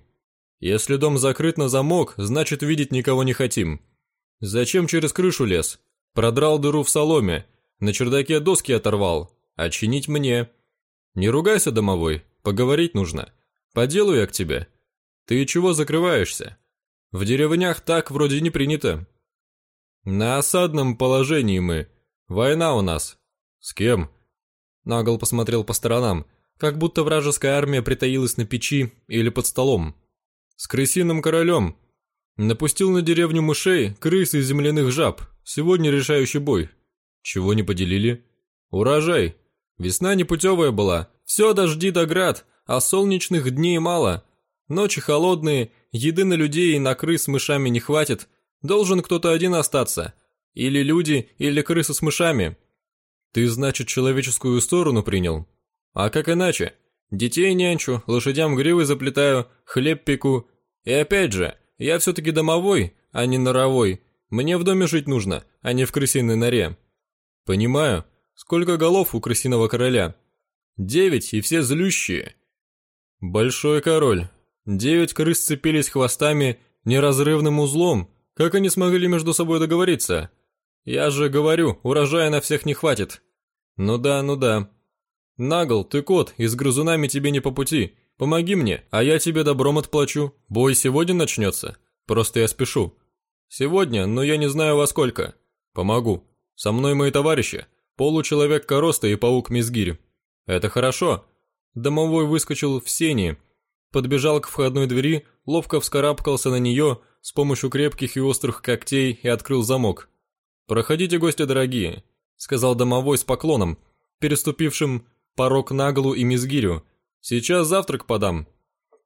«Если дом закрыт на замок, значит видеть никого не хотим. Зачем через крышу лез? Продрал дыру в соломе, на чердаке доски оторвал. Очинить мне. Не ругайся, домовой, поговорить нужно. По делу я к тебе. Ты чего закрываешься? В деревнях так вроде не принято. На осадном положении мы. Война у нас. С кем? Нагл посмотрел по сторонам как будто вражеская армия притаилась на печи или под столом. С крысиным королем. Напустил на деревню мышей, крыс и земляных жаб. Сегодня решающий бой. Чего не поделили? Урожай. Весна непутевая была. Все дожди да град, а солнечных дней мало. Ночи холодные, еды на людей и на крыс с мышами не хватит. Должен кто-то один остаться. Или люди, или крысы с мышами. Ты, значит, человеческую сторону принял? А как иначе? Детей нянчу, лошадям гривы заплетаю, хлеб пеку. И опять же, я все-таки домовой, а не норовой. Мне в доме жить нужно, а не в крысиной норе. Понимаю. Сколько голов у крысиного короля? Девять, и все злющие. Большой король. Девять крыс цепились хвостами неразрывным узлом. Как они смогли между собой договориться? Я же говорю, урожая на всех не хватит. Ну да, ну да. «Нагл, ты кот, и с грызунами тебе не по пути. Помоги мне, а я тебе добром отплачу. Бой сегодня начнется? Просто я спешу». «Сегодня, но я не знаю во сколько». «Помогу. Со мной мои товарищи. Получеловек Короста и паук Мизгирь». «Это хорошо». Домовой выскочил в сени, подбежал к входной двери, ловко вскарабкался на нее с помощью крепких и острых когтей и открыл замок. «Проходите, гости дорогие», — сказал домовой с поклоном, переступившим порог Наглу и Мизгирю. Сейчас завтрак подам».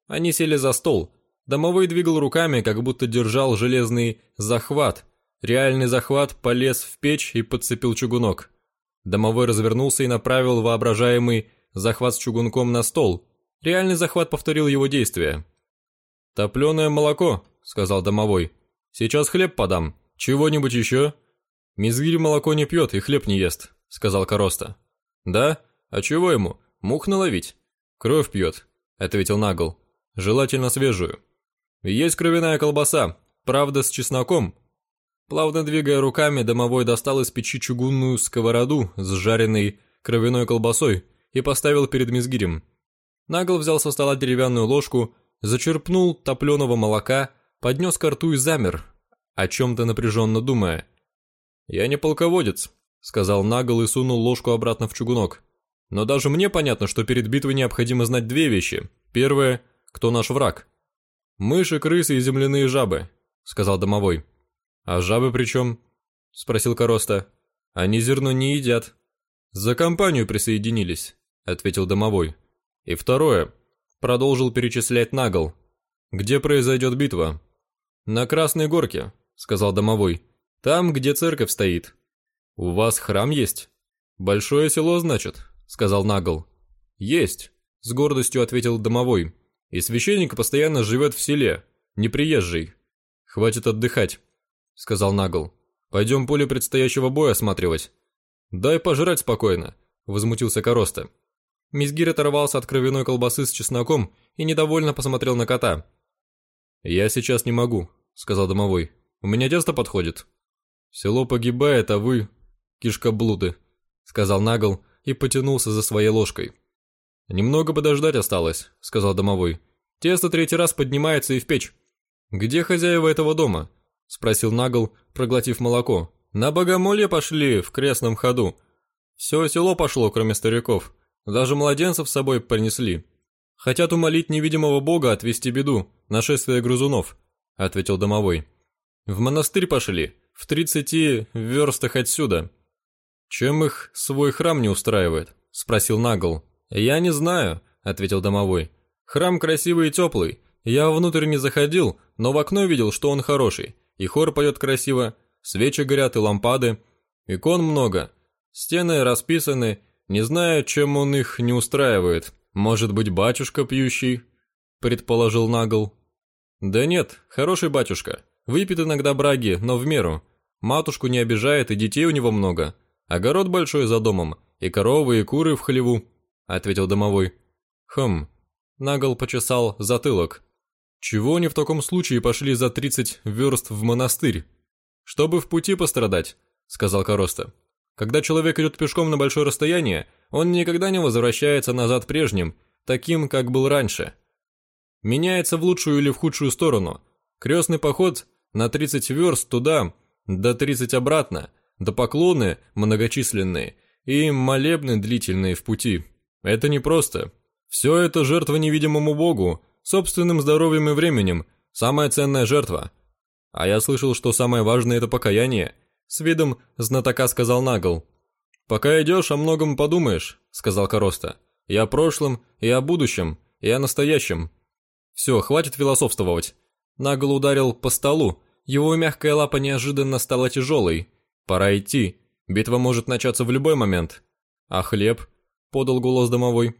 Они сели за стол. Домовой двигал руками, как будто держал железный захват. Реальный захват полез в печь и подцепил чугунок. Домовой развернулся и направил воображаемый захват с чугунком на стол. Реальный захват повторил его действия. «Топленое молоко», — сказал домовой. «Сейчас хлеб подам. Чего-нибудь еще?» «Мизгирь молоко не пьет и хлеб не ест», — сказал Короста. «Да? «А чего ему? Мух наловить?» «Кровь пьет», — ответил Нагл. «Желательно свежую». «Есть кровяная колбаса, правда с чесноком». Плавно двигая руками, домовой достал из печи чугунную сковороду с жареной кровяной колбасой и поставил перед Мизгирем. Нагл взял со стола деревянную ложку, зачерпнул топленого молока, поднес ко рту и замер, о чем-то напряженно думая. «Я не полководец», — сказал Нагл и сунул ложку обратно в чугунок. «Но даже мне понятно, что перед битвой необходимо знать две вещи. Первое — кто наш враг?» «Мыши, крысы и земляные жабы», — сказал домовой. «А жабы при чем?» — спросил Короста. «Они зерно не едят». «За компанию присоединились», — ответил домовой. «И второе», — продолжил перечислять Нагл. «Где произойдет битва?» «На Красной Горке», — сказал домовой. «Там, где церковь стоит». «У вас храм есть?» «Большое село, значит», — сказал Нагл. «Есть», — с гордостью ответил домовой. «И священник постоянно живет в селе, не приезжий. Хватит отдыхать сказал Нагл. «Пойдем поле предстоящего боя осматривать». «Дай пожрать спокойно», — возмутился Короста. Мизгир оторвался от кровяной колбасы с чесноком и недовольно посмотрел на кота. «Я сейчас не могу», — сказал домовой. «У меня тесто подходит». «Село погибает, а вы...» «Кишкоблуды», — сказал Нагл и потянулся за своей ложкой. «Немного подождать осталось», — сказал домовой. «Тесто третий раз поднимается и в печь. Где хозяева этого дома? — спросил Нагл, проглотив молоко. «На богомолье пошли в крестном ходу. Все село пошло, кроме стариков. Даже младенцев с собой принесли. Хотят умолить невидимого бога отвести беду, нашествие грызунов», — ответил домовой. «В монастырь пошли, в тридцати верстах отсюда». «Чем их свой храм не устраивает?» — спросил Нагл. «Я не знаю», — ответил домовой. «Храм красивый и теплый. Я внутрь не заходил, но в окно видел, что он хороший и хор поет красиво, свечи горят и лампады, икон много, стены расписаны, не знаю, чем он их не устраивает. Может быть, батюшка пьющий?» – предположил Нагл. «Да нет, хороший батюшка. Выпит иногда браги, но в меру. Матушку не обижает, и детей у него много. Огород большой за домом, и коровы, и куры в хлеву», – ответил домовой. «Хм». Нагл почесал затылок. Чего они в таком случае пошли за 30 верст в монастырь? Чтобы в пути пострадать, сказал Короста. Когда человек идет пешком на большое расстояние, он никогда не возвращается назад прежним, таким, как был раньше. Меняется в лучшую или в худшую сторону. Крестный поход на 30 верст туда, до 30 обратно, до поклоны многочисленные и молебны длительные в пути. Это непросто. Все это жертва невидимому Богу, собственным здоровьем и временем, самая ценная жертва. А я слышал, что самое важное – это покаяние. С видом знатока сказал Нагл. «Пока идешь, о многом подумаешь», – сказал Короста. «И о прошлом, и о будущем, и о настоящем». «Все, хватит философствовать». Нагл ударил по столу, его мягкая лапа неожиданно стала тяжелой. «Пора идти, битва может начаться в любой момент». «А хлеб?» – подал голос домовой.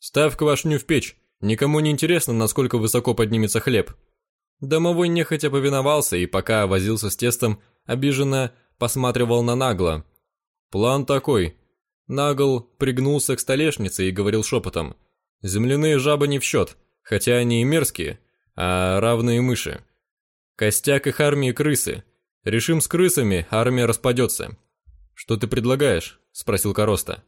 «Ставь квашню в печь, Никому не интересно, насколько высоко поднимется хлеб. Домовой нехотя повиновался и пока возился с тестом, обиженно посматривал на Нагла. План такой. Нагл пригнулся к столешнице и говорил шепотом. Земляные жабы не в счет, хотя они и мерзкие, а равные мыши. Костяк их армии крысы. Решим с крысами, армия распадется. «Что ты предлагаешь?» – спросил Короста.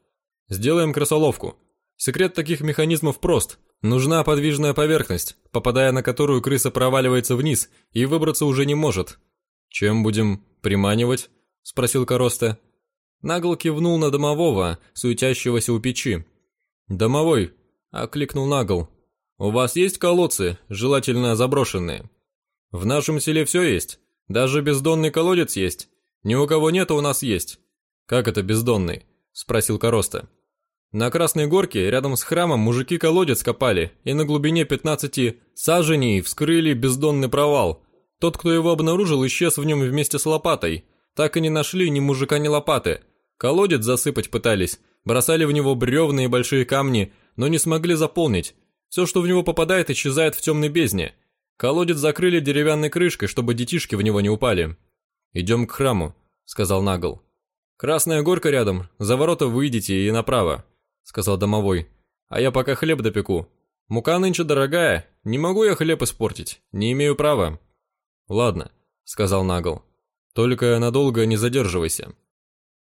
«Сделаем крысоловку. Секрет таких механизмов прост. Нужна подвижная поверхность, попадая на которую крыса проваливается вниз и выбраться уже не может. «Чем будем приманивать?» – спросил Короста. Нагл кивнул на домового, суетящегося у печи. «Домовой!» – окликнул Нагл. «У вас есть колодцы, желательно заброшенные?» «В нашем селе все есть. Даже бездонный колодец есть. Ни у кого нет, а у нас есть». «Как это бездонный?» – спросил Короста. На Красной Горке, рядом с храмом, мужики колодец копали и на глубине 15 саженей вскрыли бездонный провал. Тот, кто его обнаружил, исчез в нем вместе с лопатой. Так и не нашли ни мужика, ни лопаты. Колодец засыпать пытались, бросали в него бревна и большие камни, но не смогли заполнить. Все, что в него попадает, исчезает в темной бездне. Колодец закрыли деревянной крышкой, чтобы детишки в него не упали. «Идем к храму», — сказал Нагл. «Красная горка рядом, за ворота выйдите и направо» сказал домовой. «А я пока хлеб допеку. Мука нынче дорогая, не могу я хлеб испортить, не имею права». «Ладно», — сказал Нагл. Только надолго не задерживайся».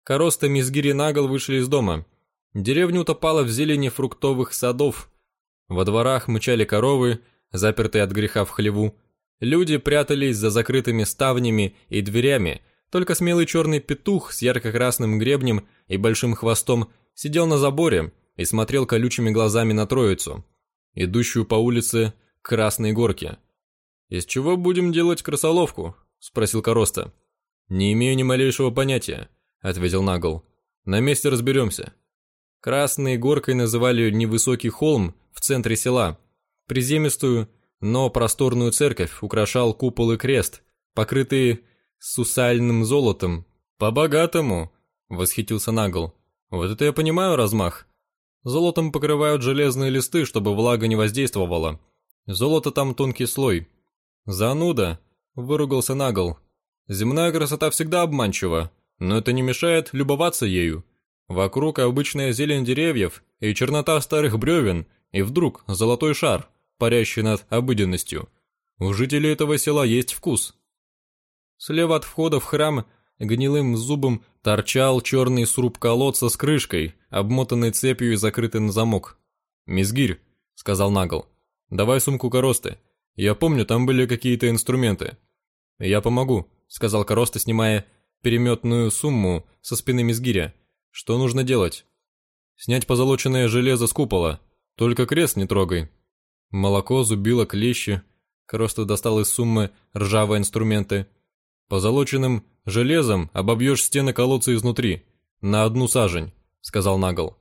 Короста, Мизгири Нагл вышли из дома. Деревня утопала в зелени фруктовых садов. Во дворах мычали коровы, запертые от греха в хлеву. Люди прятались за закрытыми ставнями и дверями, только смелый черный петух с ярко-красным гребнем и большим хвостом сидел на заборе и смотрел колючими глазами на троицу, идущую по улице Красной Горке. «Из чего будем делать крысоловку?» – спросил Короста. «Не имею ни малейшего понятия», – ответил Нагл. «На месте разберемся». Красной горкой называли невысокий холм в центре села. Приземистую, но просторную церковь украшал купол и крест, покрытые сусальным золотом. По-богатому, восхитился Нагл. Вот это я понимаю размах. Золотом покрывают железные листы, чтобы влага не воздействовала. Золото там тонкий слой. Зануда, выругался Нагл. Земная красота всегда обманчива, но это не мешает любоваться ею. Вокруг обычная зелень деревьев и чернота старых бревен, и вдруг золотой шар, парящий над обыденностью. У жителей этого села есть вкус. Слева от входа в храм гнилым зубом торчал черный сруб колодца с крышкой, обмотанной цепью и закрытый на замок. «Мизгирь», — сказал Нагл, — «давай сумку коросты. Я помню, там были какие-то инструменты». «Я помогу», — сказал Короста, снимая переметную сумму со спины Мизгиря. «Что нужно делать?» «Снять позолоченное железо с купола. Только крест не трогай». Молоко, зубило, клещи. Короста достал из суммы ржавые инструменты — «Позолоченным железом обобьешь стены колодца изнутри, на одну сажень», — сказал Нагл.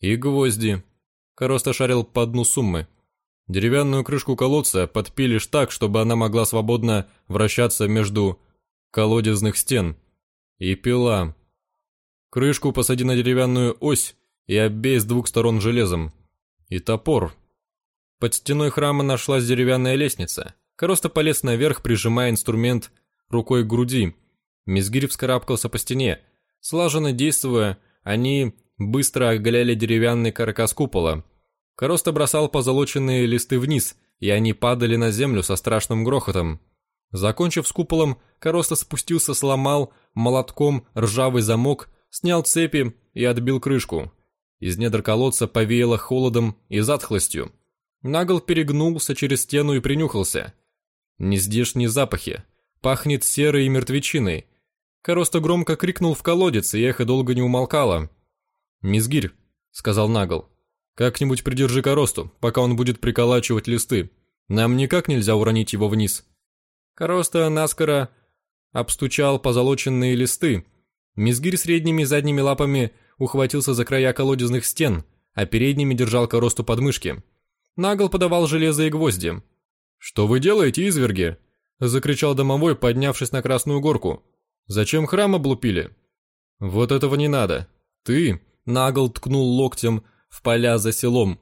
«И гвозди». Короста шарил по дну суммы. Деревянную крышку колодца подпилишь так, чтобы она могла свободно вращаться между колодезных стен. И пила. Крышку посади на деревянную ось и оббей с двух сторон железом. И топор. Под стеной храма нашлась деревянная лестница. Короста полез наверх, прижимая инструмент рукой к груди. Мизгирь вскарабкался по стене. Слаженно действуя, они быстро оголяли деревянный каркас купола. Короста бросал позолоченные листы вниз, и они падали на землю со страшным грохотом. Закончив с куполом, Короста спустился, сломал молотком ржавый замок, снял цепи и отбил крышку. Из недр колодца повеяло холодом и затхлостью. Нагл перегнулся через стену и принюхался. Нездешние запахи. Пахнет серой и мертвечиной. Короста громко крикнул в колодец, и эхо долго не умолкало. «Мизгирь», — сказал Нагл, — «как-нибудь придержи Коросту, пока он будет приколачивать листы. Нам никак нельзя уронить его вниз». Короста наскоро обстучал позолоченные листы. Мизгирь средними задними лапами ухватился за края колодезных стен, а передними держал Коросту под мышки. Нагл подавал железо и гвозди. «Что вы делаете, изверги?» закричал домовой, поднявшись на Красную горку. Зачем храм облупили? Вот этого не надо. Ты, нагл ткнул локтем в поля за селом.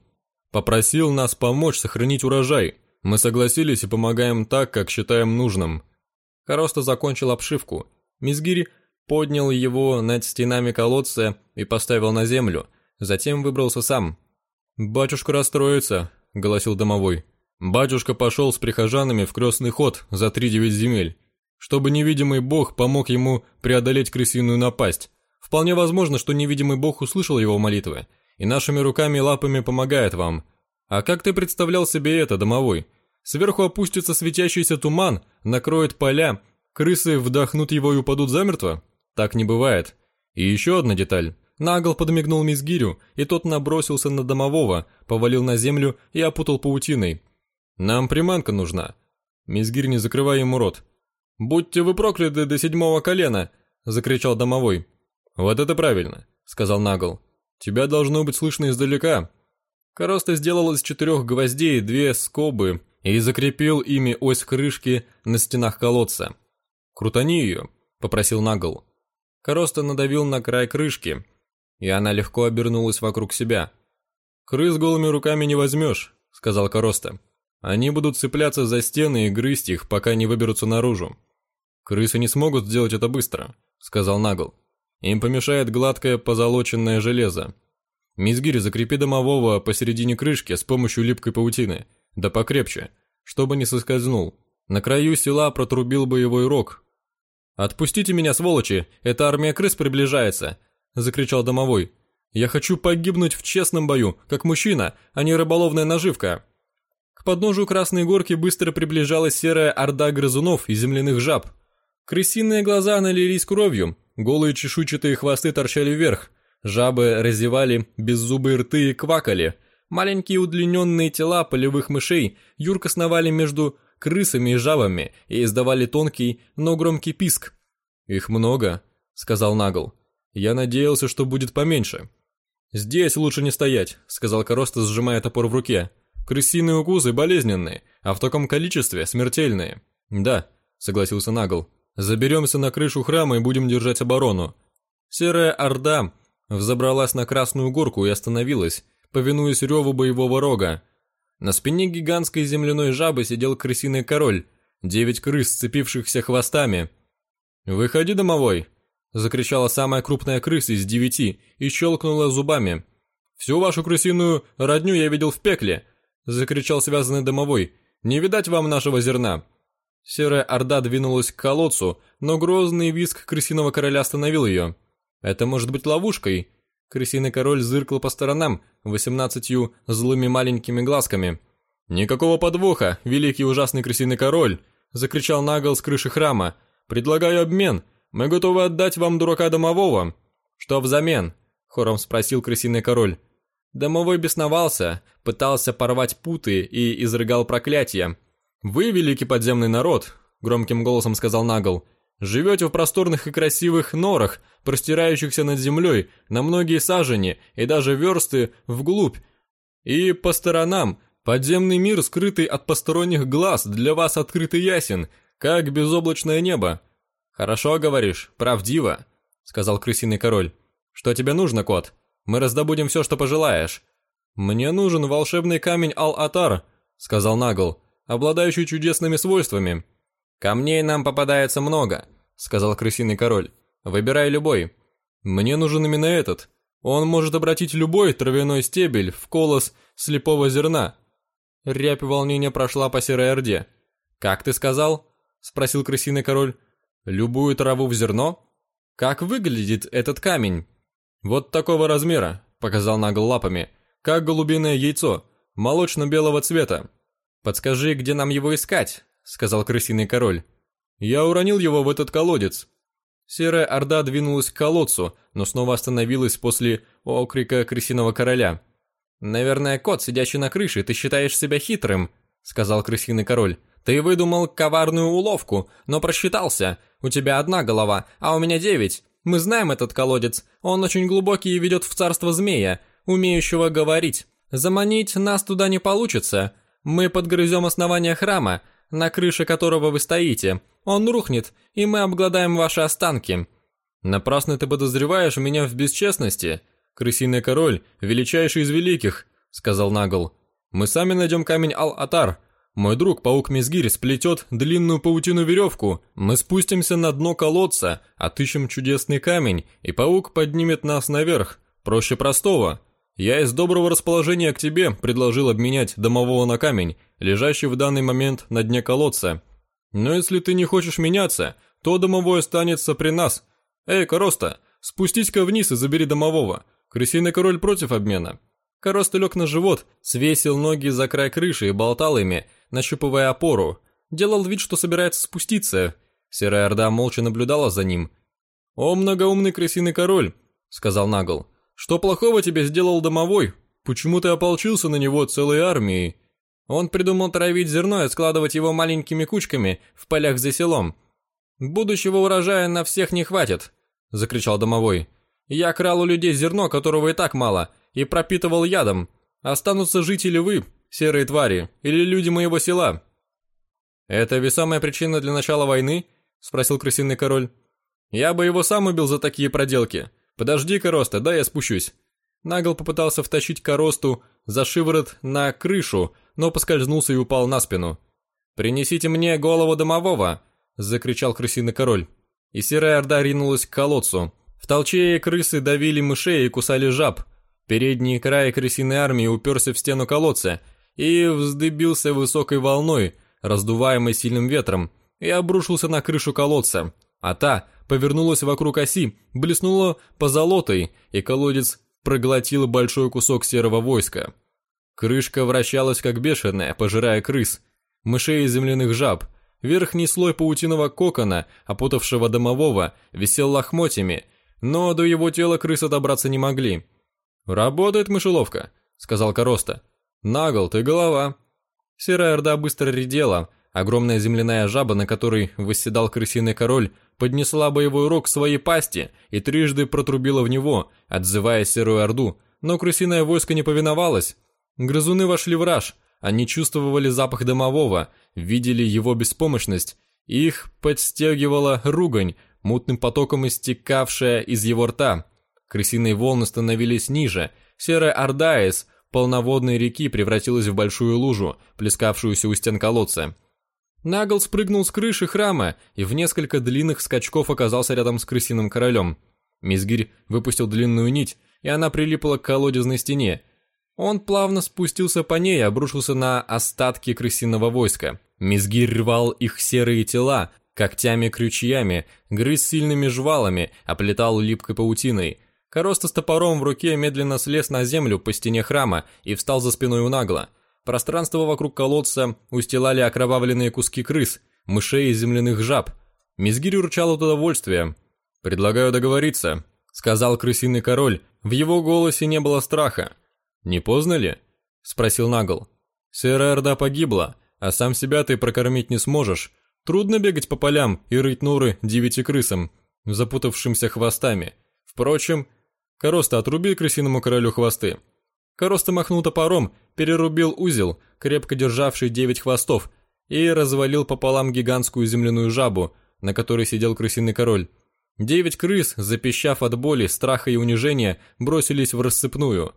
Попросил нас помочь сохранить урожай. Мы согласились и помогаем так, как считаем нужным. Короста закончил обшивку. Мизгири поднял его над стенами колодца и поставил на землю. Затем выбрался сам. «Батюшка расстроится», — голосил домовой. Батюшка пошел с прихожанами в крестный ход за три девять земель, чтобы невидимый бог помог ему преодолеть крысиную напасть. Вполне возможно, что невидимый бог услышал его молитвы и нашими руками и лапами помогает вам. А как ты представлял себе это, домовой? Сверху опустится светящийся туман, накроет поля, крысы вдохнут его и упадут замертво? Так не бывает. И еще одна деталь. Нагл подмигнул Мизгирю, и тот набросился на домового, повалил на землю и опутал паутиной. Нам приманка нужна. Мизгирь, не закрывай ему рот. Будьте вы прокляты до седьмого колена, закричал домовой. Вот это правильно, сказал Нагл. Тебя должно быть слышно издалека. Короста сделал из четырех гвоздей две скобы и закрепил ими ось крышки на стенах колодца. «Крутани ее», — попросил Нагл. Короста надавил на край крышки, и она легко обернулась вокруг себя. «Крыс голыми руками не возьмешь», — сказал Короста. Они будут цепляться за стены и грызть их, пока не выберутся наружу. Крысы не смогут сделать это быстро, сказал Нагл. Им помешает гладкое позолоченное железо. Мизгирь, закрепи домового посередине крышки с помощью липкой паутины, да покрепче, чтобы не соскользнул. На краю села протрубил боевой рог. «Отпустите меня, сволочи! Эта армия крыс приближается!» – закричал домовой. «Я хочу погибнуть в честном бою, как мужчина, а не рыболовная наживка!» К подножию Красной Горки быстро приближалась серая орда грызунов и земляных жаб. Крысиные глаза налились кровью, голые чешуйчатые хвосты торчали вверх, жабы разевали беззубые рты и квакали, маленькие удлиненные тела полевых мышей юрко сновали между крысами и жабами и издавали тонкий, но громкий писк. «Их много», — сказал Нагл. «Я надеялся, что будет поменьше». «Здесь лучше не стоять», — сказал Короста, сжимая топор в руке. «Крысиные укусы болезненные, а в таком количестве смертельные». «Да», — согласился Нагл. «Заберемся на крышу храма и будем держать оборону». Серая орда взобралась на Красную горку и остановилась, повинуясь реву боевого рога. На спине гигантской земляной жабы сидел крысиный король, девять крыс, сцепившихся хвостами. «Выходи, домовой!» – закричала самая крупная крыса из девяти и щелкнула зубами. «Всю вашу крысиную родню я видел в пекле!» – закричал связанный домовой. «Не видать вам нашего зерна!» Серая орда двинулась к колодцу, но грозный визг крысиного короля остановил ее. «Это может быть ловушкой!» Крысиный король зыркал по сторонам восемнадцатью злыми маленькими глазками. «Никакого подвоха, великий ужасный крысиный король!» — закричал Нагл с крыши храма. «Предлагаю обмен. Мы готовы отдать вам дурака домового». «Что взамен?» — хором спросил крысиный король. Домовой бесновался, пытался порвать путы и изрыгал проклятия. «Вы, великий подземный народ», — громким голосом сказал Нагл, — Живете в просторных и красивых норах, простирающихся над землей на многие сажени и даже версты вглубь. И по сторонам подземный мир, скрытый от посторонних глаз, для вас открыт и ясен, как безоблачное небо. Хорошо говоришь, правдиво, сказал крысиный король. Что тебе нужно, кот? Мы раздобудем все, что пожелаешь. Мне нужен волшебный камень Ал-Атар, сказал Нагл, обладающий чудесными свойствами. «Камней нам попадается много», — сказал крысиный король. «Выбирай любой». «Мне нужен именно этот. Он может обратить любой травяной стебель в колос слепого зерна». Рябь волнения прошла по серой орде. «Как ты сказал?» — спросил крысиный король. «Любую траву в зерно?» «Как выглядит этот камень?» «Вот такого размера», — показал Нагл лапами, «как голубиное яйцо, молочно-белого цвета». «Подскажи, где нам его искать?» сказал крысиный король. Я уронил его в этот колодец. Серая орда двинулась к колодцу, но снова остановилась после окрика крысиного короля. Наверное, кот, сидящий на крыше, ты считаешь себя хитрым, сказал крысиный король. Ты выдумал коварную уловку, но просчитался. У тебя одна голова, а у меня девять. Мы знаем этот колодец. Он очень глубокий и ведет в царство змея, умеющего говорить. Заманить нас туда не получится. Мы подгрызем основание храма, на крыше которого вы стоите. Он рухнет, и мы обгладаем ваши останки. Напрасно ты подозреваешь меня в бесчестности. Крысиный король, величайший из великих, сказал Нагл. Мы сами найдем камень Ал-Атар. Мой друг, паук Мизгирь, сплетет длинную паутину-веревку. Мы спустимся на дно колодца, отыщем чудесный камень, и паук поднимет нас наверх. Проще простого. Я из доброго расположения к тебе предложил обменять домового на камень, лежащий в данный момент на дне колодца. Но если ты не хочешь меняться, то домовой останется при нас. Эй, Короста, спустись-ка вниз и забери домового. Крысиный король против обмена. Короста лег на живот, свесил ноги за край крыши и болтал ими, нащупывая опору. Делал вид, что собирается спуститься. Серая Орда молча наблюдала за ним. «О, многоумный крысиный король», — сказал Нагл. Что плохого тебе сделал домовой? Почему ты ополчился на него целой армией? Он придумал травить зерно и складывать его маленькими кучками в полях за селом. Будущего урожая на всех не хватит, закричал домовой. Я крал у людей зерно, которого и так мало, и пропитывал ядом. Останутся жить или вы, серые твари, или люди моего села. Это весомая причина для начала войны? спросил крысиный король. Я бы его сам убил за такие проделки. «Подожди, Короста, дай я спущусь». Нагл попытался втащить Коросту за шиворот на крышу, но поскользнулся и упал на спину. «Принесите мне голову домового!» – закричал крысиный король. И серая орда ринулась к колодцу. В толчее крысы давили мышей и кусали жаб. Передний край крысиной армии уперся в стену колодца и вздыбился высокой волной, раздуваемой сильным ветром, и обрушился на крышу колодца. а та повернулась вокруг оси, блеснула позолотой, и колодец проглотил большой кусок серого войска. Крышка вращалась как бешеная, пожирая крыс, мышей и земляных жаб. Верхний слой паутиного кокона, опутавшего домового, висел лохмотьями, но до его тела крысы добраться не могли. «Работает мышеловка», — сказал Короста. «Нагл, ты голова». Серая орда быстро редела, огромная земляная жаба, на которой восседал крысиный король, поднесла боевой рог к своей пасти и трижды протрубила в него, отзывая серую орду, но крысиное войско не повиновалось. Грызуны вошли в раж, они чувствовали запах домового, видели его беспомощность, их подстегивала ругань, мутным потоком истекавшая из его рта. Крысиные волны становились ниже, серая орда из полноводной реки превратилась в большую лужу, плескавшуюся у стен колодца. Нагл спрыгнул с крыши храма и в несколько длинных скачков оказался рядом с крысиным королем. Мизгирь выпустил длинную нить, и она прилипла к колодезной стене. Он плавно спустился по ней и обрушился на остатки крысиного войска. Мизгирь рвал их серые тела, когтями-крючьями, грыз сильными жвалами, оплетал липкой паутиной. Короста с топором в руке медленно слез на землю по стене храма и встал за спиной у Нагла. Пространство вокруг колодца устилали окровавленные куски крыс, мышей и земляных жаб. Мизгирь урчал от удовольствия. «Предлагаю договориться», — сказал крысиный король. В его голосе не было страха. «Не поздно ли?» — спросил Нагл. «Серая Орда погибла, а сам себя ты прокормить не сможешь. Трудно бегать по полям и рыть норы девяти крысам, запутавшимся хвостами. Впрочем, Короста отруби крысиному королю хвосты». Короста махнул топором, перерубил узел, крепко державший девять хвостов, и развалил пополам гигантскую земляную жабу, на которой сидел крысиный король. Девять крыс, запищав от боли, страха и унижения, бросились в рассыпную.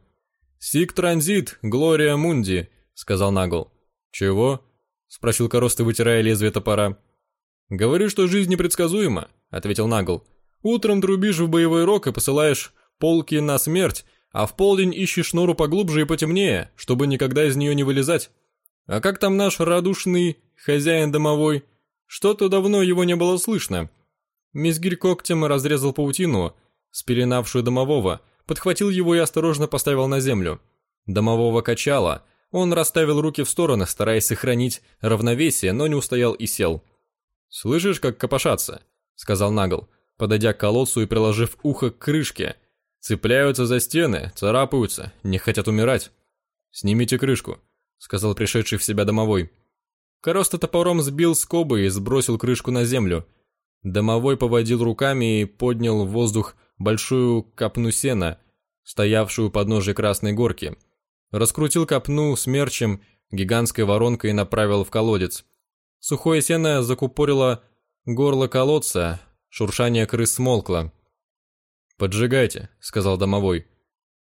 «Сик транзит, Глория Мунди», — сказал Нагл. «Чего?» — спросил Короста, вытирая лезвие топора. «Говорю, что жизнь непредсказуема», — ответил Нагл. «Утром трубишь в боевой рог и посылаешь полки на смерть, а в полдень ищешь шнуру поглубже и потемнее, чтобы никогда из нее не вылезать. А как там наш радушный хозяин домовой? Что-то давно его не было слышно. Мизгирь когтем разрезал паутину, спеленавшую домового, подхватил его и осторожно поставил на землю. Домового качало, он расставил руки в стороны, стараясь сохранить равновесие, но не устоял и сел. «Слышишь, как копошатся?» — сказал Нагл, подойдя к колодцу и приложив ухо к крышке — Цепляются за стены, царапаются, не хотят умирать. «Снимите крышку», — сказал пришедший в себя домовой. Короста топором сбил скобы и сбросил крышку на землю. Домовой поводил руками и поднял в воздух большую копну сена, стоявшую под ножей Красной Горки. Раскрутил копну смерчем, гигантской воронкой и направил в колодец. Сухое сено закупорило горло колодца, шуршание крыс смолкло. «Поджигайте», — сказал домовой.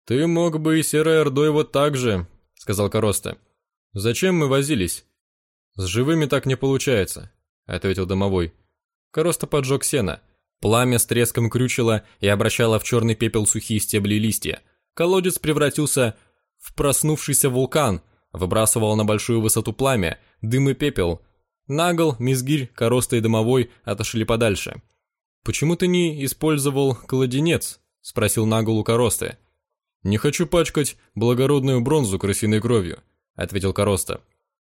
«Ты мог бы и серой ордой вот так же», — сказал Короста. «Зачем мы возились?» «С живыми так не получается», — ответил домовой. Короста поджег сено. Пламя с треском крючило и обращало в черный пепел сухие стебли и листья. Колодец превратился в проснувшийся вулкан, выбрасывал на большую высоту пламя, дым и пепел. Нагл, Мизгирь, Короста и Домовой отошли подальше. «Почему ты не использовал кладенец?» – спросил Нагул у Коросты. «Не хочу пачкать благородную бронзу крысиной кровью», – ответил Короста.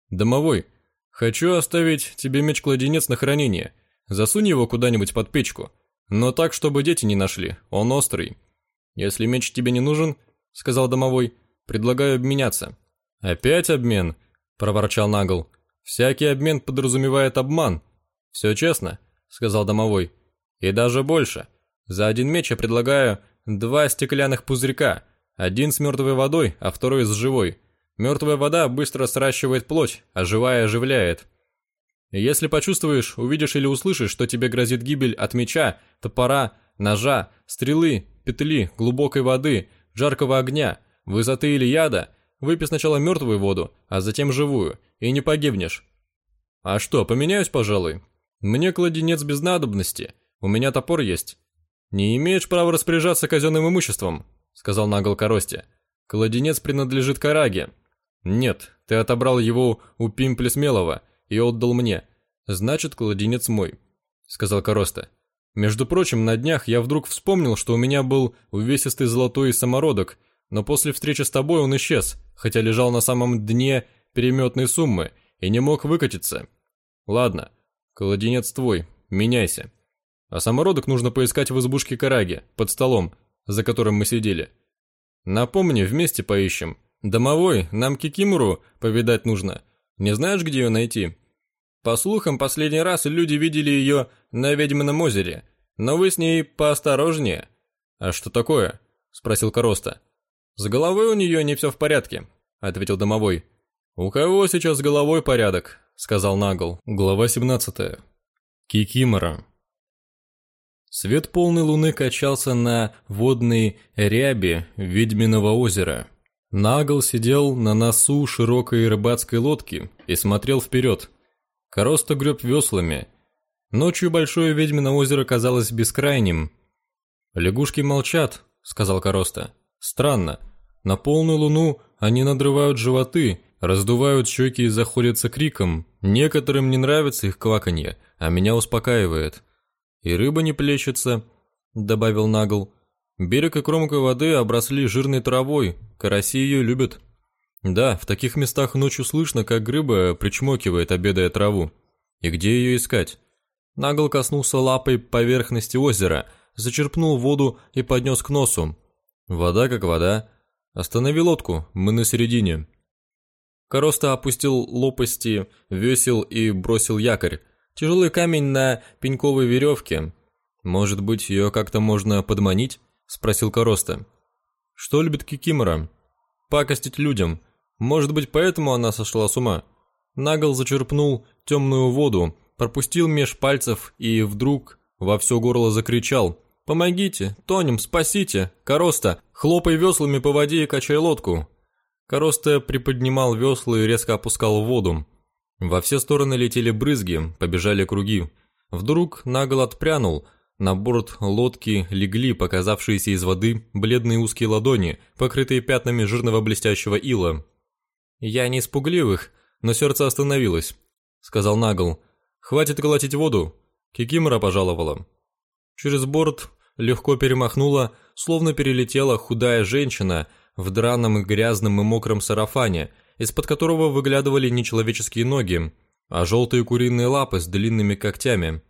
«Домовой, хочу оставить тебе меч-кладенец на хранение. Засунь его куда-нибудь под печку. Но так, чтобы дети не нашли, он острый». «Если меч тебе не нужен», – сказал домовой, – «предлагаю обменяться». «Опять обмен?» – проворчал Нагл. «Всякий обмен подразумевает обман». «Все честно», – сказал домовой. И даже больше. За один меч я предлагаю два стеклянных пузырька. Один с мертвой водой, а второй с живой. Мертвая вода быстро сращивает плоть, а живая оживляет. Если почувствуешь, увидишь или услышишь, что тебе грозит гибель от меча, топора, ножа, стрелы, петли, глубокой воды, жаркого огня, высоты или яда, выпей сначала мертвую воду, а затем живую, и не погибнешь. А что, поменяюсь, пожалуй? Мне кладенец без надобности, у меня топор есть». «Не имеешь права распоряжаться казенным имуществом», — сказал Нагл Коросте. «Кладенец принадлежит Караге». «Нет, ты отобрал его у Пимпли Смелого и отдал мне. Значит, кладенец мой», — сказал Короста. Между прочим, на днях я вдруг вспомнил, что у меня был увесистый золотой самородок, но после встречи с тобой он исчез, хотя лежал на самом дне переметной суммы и не мог выкатиться. Ладно, кладенец твой, меняйся. А самородок нужно поискать в избушке Караги, под столом, за которым мы сидели. Напомни, вместе поищем. Домовой, нам Кикимору повидать нужно. Не знаешь, где ее найти? По слухам, последний раз люди видели ее на Ведьмином озере, но вы с ней поосторожнее. А что такое? Спросил Короста. С головой у нее не все в порядке, ответил домовой. У кого сейчас с головой порядок? Сказал Нагл. Глава 17. Кикимора. Свет полной луны качался на водной ряби Ведьминого озера. Нагл сидел на носу широкой рыбацкой лодки и смотрел вперед. Короста греб веслами. Ночью большое Ведьмино озеро казалось бескрайним. «Лягушки молчат», — сказал Короста. «Странно. На полную луну они надрывают животы, раздувают щеки и заходятся криком. Некоторым не нравится их кваканье, а меня успокаивает». «И рыба не плещется», — добавил Нагл. «Берег и кромка воды обросли жирной травой, караси ее любят». «Да, в таких местах ночью слышно, как рыба причмокивает, обедая траву. И где ее искать?» Нагл коснулся лапой поверхности озера, зачерпнул воду и поднес к носу. «Вода как вода. Останови лодку, мы на середине». Короста опустил лопасти весел и бросил якорь. Тяжелый камень на пеньковой веревке. Может быть, ее как-то можно подманить? Спросил Короста. Что любит Кикимора? Пакостить людям. Может быть, поэтому она сошла с ума? Нагл зачерпнул темную воду, пропустил меж пальцев и вдруг во все горло закричал. «Помогите! Тонем! Спасите! Короста! Хлопай веслами по воде и качай лодку!» Короста приподнимал весла и резко опускал в воду. Во все стороны летели брызги, побежали круги. Вдруг наголо отпрянул, на борт лодки легли показавшиеся из воды бледные узкие ладони, покрытые пятнами жирного блестящего ила. «Я не испугливых, но сердце остановилось», — сказал Нагл. «Хватит колотить воду». Кикимора пожаловала. Через борт легко перемахнула, словно перелетела худая женщина в драном и грязном и мокром сарафане — из-под которого выглядывали нечеловеческие ноги, а желтые куриные лапы с длинными когтями.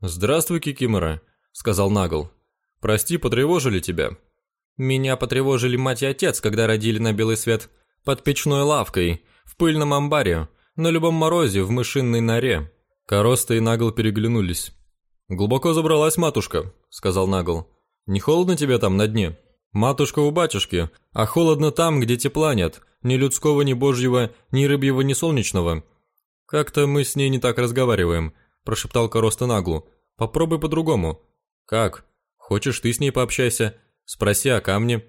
«Здравствуй, Кикимора», — сказал Нагл. «Прости, потревожили тебя». «Меня потревожили мать и отец, когда родили на белый свет. Под печной лавкой, в пыльном амбаре, на любом морозе, в мышинной норе». Короста и Нагл переглянулись. «Глубоко забралась матушка», — сказал Нагл. «Не холодно тебе там на дне?» «Матушка у батюшки, а холодно там, где тепла нет, ни людского, ни божьего, ни рыбьего, ни солнечного. Как-то мы с ней не так разговариваем, прошептал Короста наглу. Попробуй по-другому. Как? Хочешь, ты с ней пообщайся? Спроси о камне.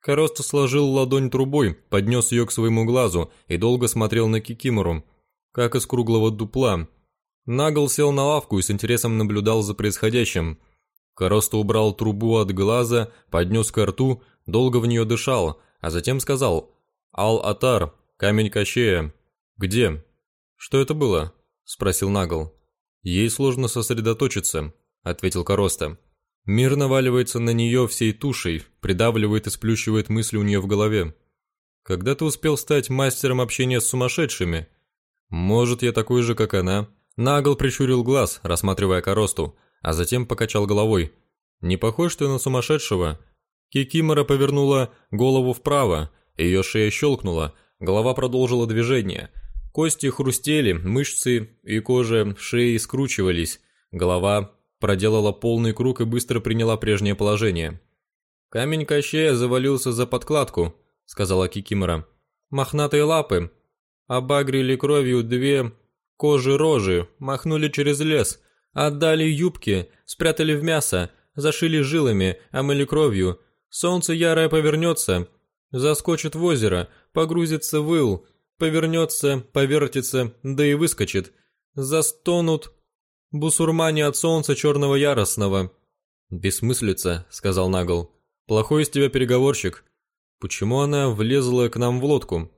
Короста сложил ладонь трубой, поднес ее к своему глазу и долго смотрел на Кикимору, как из круглого дупла. Нагл сел на лавку и с интересом наблюдал за происходящим. Короста убрал трубу от глаза, поднес к рту, долго в нее дышал, а затем сказал «Ал-Атар, камень Кощея. Где?» «Что это было?» – спросил Нагл. «Ей сложно сосредоточиться», – ответил Короста. «Мир наваливается на нее всей тушей, придавливает и сплющивает мысли у нее в голове. Когда ты успел стать мастером общения с сумасшедшими? Может, я такой же, как она?» Нагл прищурил глаз, рассматривая Коросту, а затем покачал головой. «Не похож ты на сумасшедшего?» Кикимора повернула голову вправо, ее шея щелкнула, голова продолжила движение. Кости хрустели, мышцы и кожа шеи скручивались. Голова проделала полный круг и быстро приняла прежнее положение. «Камень Кощея завалился за подкладку», — сказала Кикимора. «Мохнатые лапы. Обагрили кровью две кожи-рожи, махнули через лес, отдали юбки, спрятали в мясо, зашили жилами, омыли кровью. Солнце ярое повернется, Заскочит в озеро, погрузится в ил, повернется, повертится, да и выскочит. Застонут бусурмане от солнца черного яростного. «Бессмыслица», — сказал Нагл. «Плохой из тебя переговорщик. Почему она влезла к нам в лодку?»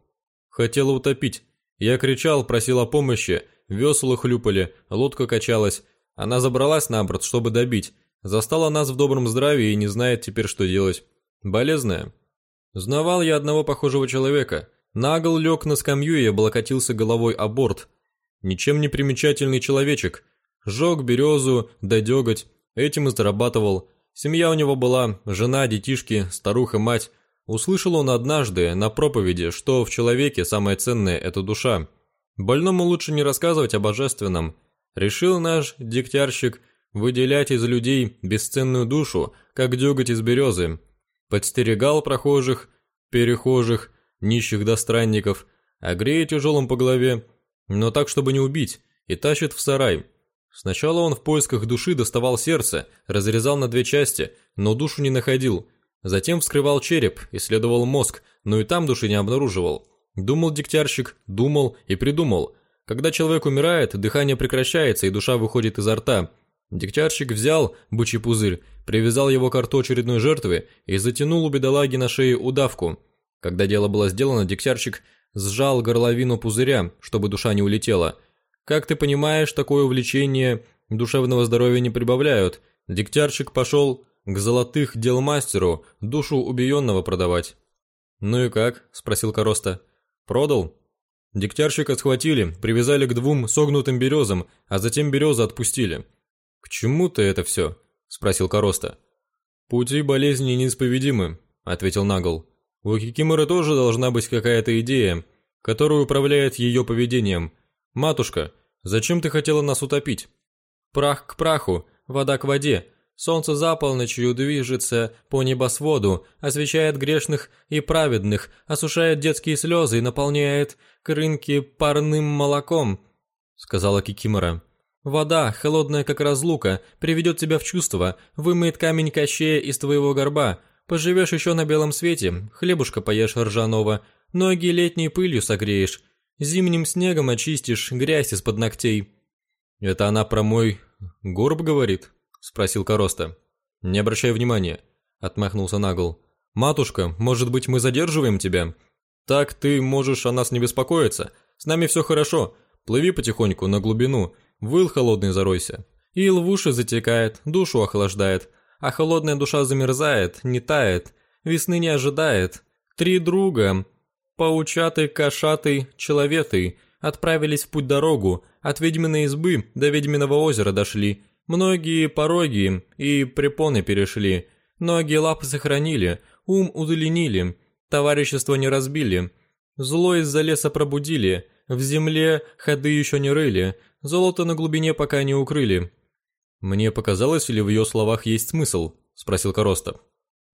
«Хотела утопить. Я кричал, просил о помощи, весла хлюпали, лодка качалась. Она забралась на борт, чтобы добить. Застала нас в добром здравии и не знает теперь, что делать. Болезная. Знавал я одного похожего человека. Нагл лег на скамью и облокотился головой о борт. Ничем не примечательный человечек. Жег березу, да деготь. Этим и зарабатывал. Семья у него была, жена, детишки, старуха, мать. Услышал он однажды на проповеди, что в человеке самое ценное – это душа. Больному лучше не рассказывать о божественном. Решил наш дегтярщик выделять из людей бесценную душу, как деготь из березы. Подстерегал прохожих, перехожих, нищих до странников, а греет тяжелым по голове, но так, чтобы не убить, и тащит в сарай. Сначала он в поисках души доставал сердце, разрезал на две части, но душу не находил. Затем вскрывал череп, исследовал мозг, но и там души не обнаруживал. Думал дегтярщик, думал и придумал. Когда человек умирает, дыхание прекращается и душа выходит изо рта. Дегтярщик взял бычий пузырь, привязал его к рту очередной жертвы и затянул у бедолаги на шее удавку. Когда дело было сделано, дегтярщик сжал горловину пузыря, чтобы душа не улетела – как ты понимаешь, такое увлечение душевного здоровья не прибавляют. Дегтярчик пошел к золотых дел мастеру душу убиенного продавать. «Ну и как?» – спросил Короста. «Продал?» Дегтярщика схватили, привязали к двум согнутым березам, а затем березы отпустили. «К чему ты это все?» – спросил Короста. «Пути болезни неисповедимы», – ответил Нагл. «У Кикиморы тоже должна быть какая-то идея, которая управляет ее поведением – «Матушка, зачем ты хотела нас утопить?» «Прах к праху, вода к воде. Солнце за полночью движется по небосводу, освещает грешных и праведных, осушает детские слезы и наполняет крынки парным молоком», — сказала Кикимора. «Вода, холодная как разлука, приведет тебя в чувство, вымоет камень кощея из твоего горба, поживешь еще на белом свете, хлебушка поешь ржаного, ноги летней пылью согреешь, Зимним снегом очистишь грязь из-под ногтей». «Это она про мой горб говорит?» – спросил Короста. «Не обращай внимания», – отмахнулся Нагл. «Матушка, может быть, мы задерживаем тебя? Так ты можешь о нас не беспокоиться. С нами все хорошо. Плыви потихоньку на глубину. Выл холодный заройся. Ил в уши затекает, душу охлаждает. А холодная душа замерзает, не тает. Весны не ожидает. Три друга, Паучатый, кошатый, человетый отправились в путь-дорогу, от ведьминой избы до ведьминого озера дошли, многие пороги и препоны перешли, ноги лапы сохранили, ум удлинили, товарищество не разбили, зло из-за леса пробудили, в земле ходы еще не рыли, золото на глубине пока не укрыли. «Мне показалось, или в ее словах есть смысл?» – спросил Короста.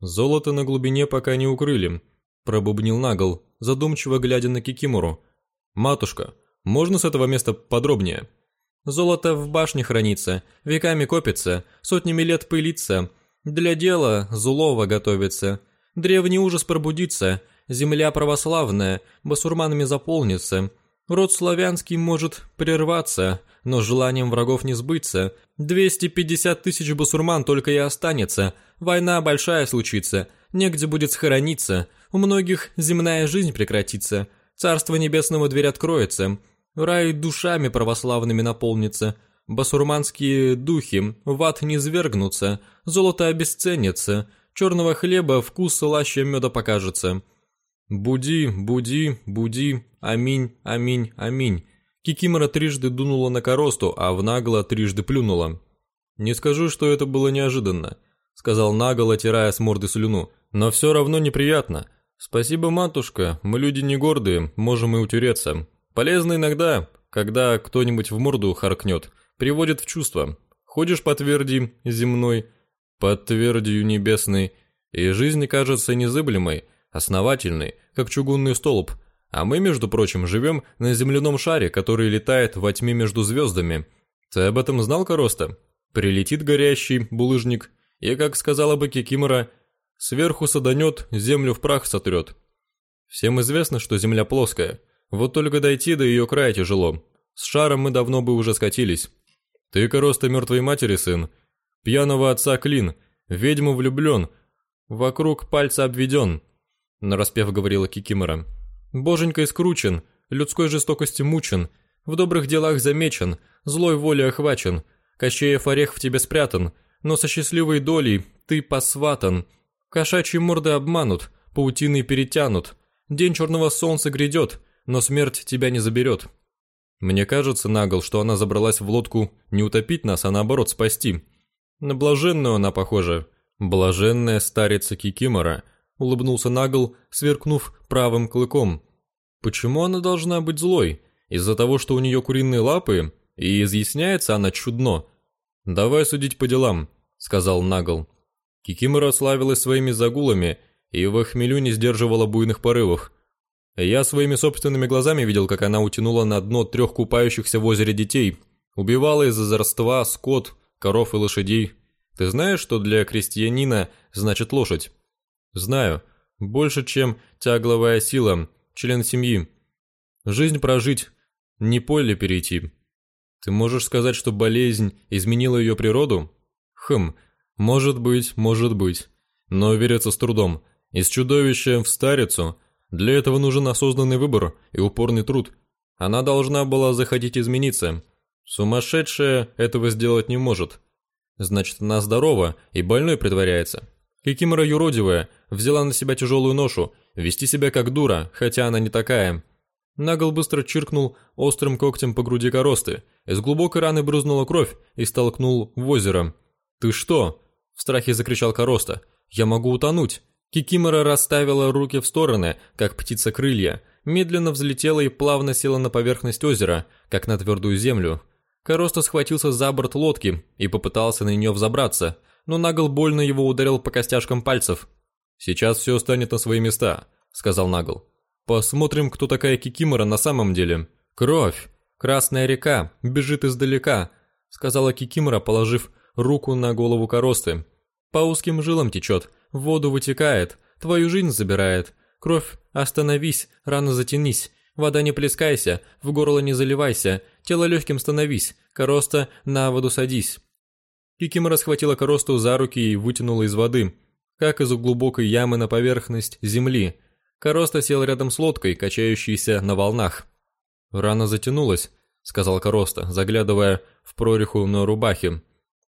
«Золото на глубине пока не укрыли», – пробубнил Нагл, задумчиво глядя на Кикимору. «Матушка, можно с этого места подробнее?» «Золото в башне хранится, веками копится, сотнями лет пылится. Для дела злого готовится. Древний ужас пробудится, земля православная басурманами заполнится. Род славянский может прерваться, но желанием врагов не сбыться. 250 тысяч басурман только и останется. Война большая случится, негде будет схорониться. У многих земная жизнь прекратится, Царство Небесного дверь откроется, рай душами православными наполнится, басурманские духи в ад не свергнутся, золото обесценится, черного хлеба вкус слаще меда покажется. Буди, буди, буди, аминь, аминь, аминь. Кикимора трижды дунула на коросту, а в нагло трижды плюнула. «Не скажу, что это было неожиданно», — сказал наголо, тирая с морды слюну, — «но все равно неприятно. «Спасибо, матушка, мы люди не гордые, можем и утереться. Полезно иногда, когда кто-нибудь в морду харкнет, приводит в чувство. Ходишь по тверди земной, по твердью небесной, и жизнь кажется незыблемой, основательной, как чугунный столб. А мы, между прочим, живем на земляном шаре, который летает во тьме между звездами. Ты об этом знал, Короста? Прилетит горящий булыжник, и, как сказала бы Кикимора, Сверху саданет, землю в прах сотрет. Всем известно, что земля плоская. Вот только дойти до ее края тяжело. С шаром мы давно бы уже скатились. Ты короста мертвой матери, сын. Пьяного отца клин. Ведьму влюблен. Вокруг пальца обведен. Нараспев говорила Кикимора. Боженькой скручен, людской жестокости мучен, в добрых делах замечен, злой волей охвачен. Кощеев орех в тебе спрятан, но со счастливой долей ты посватан. Кошачьи морды обманут, паутины перетянут. День черного солнца грядет, но смерть тебя не заберет. Мне кажется, Нагл, что она забралась в лодку не утопить нас, а наоборот спасти. На блаженную она похожа. Блаженная старица Кикимора, улыбнулся Нагл, сверкнув правым клыком. Почему она должна быть злой? Из-за того, что у нее куриные лапы? И изъясняется она чудно. «Давай судить по делам», — сказал Нагл. Кикимора славилась своими загулами и в хмелю не сдерживала буйных порывов. Я своими собственными глазами видел, как она утянула на дно трех купающихся в озере детей, убивала из-за зарства скот, коров и лошадей. Ты знаешь, что для крестьянина значит лошадь? Знаю. Больше, чем тягловая сила, член семьи. Жизнь прожить, не поле перейти. Ты можешь сказать, что болезнь изменила ее природу? Хм, может быть, может быть. Но верится с трудом. Из чудовища в старицу. Для этого нужен осознанный выбор и упорный труд. Она должна была захотеть измениться. Сумасшедшая этого сделать не может. Значит, она здорова и больной притворяется. Кикимора юродивая, взяла на себя тяжелую ношу, вести себя как дура, хотя она не такая. Нагл быстро чиркнул острым когтем по груди коросты. Из глубокой раны брызнула кровь и столкнул в озеро. «Ты что?» – в страхе закричал короста. «Я могу утонуть!» Кикимора расставила руки в стороны, как птица крылья, медленно взлетела и плавно села на поверхность озера, как на твердую землю. Короста схватился за борт лодки и попытался на нее взобраться, но Нагл больно его ударил по костяшкам пальцев. «Сейчас все станет на свои места», – сказал Нагл. Посмотрим, кто такая Кикимора на самом деле. Кровь. Красная река. Бежит издалека, сказала Кикимора, положив руку на голову коросты. По узким жилам течет, воду вытекает, твою жизнь забирает. Кровь, остановись, рано затянись. Вода не плескайся, в горло не заливайся, тело легким становись, короста на воду садись. Кикимора схватила коросту за руки и вытянула из воды, как из глубокой ямы на поверхность земли – Короста сел рядом с лодкой, качающейся на волнах. «Рана затянулась», — сказал Короста, заглядывая в прореху на рубахе.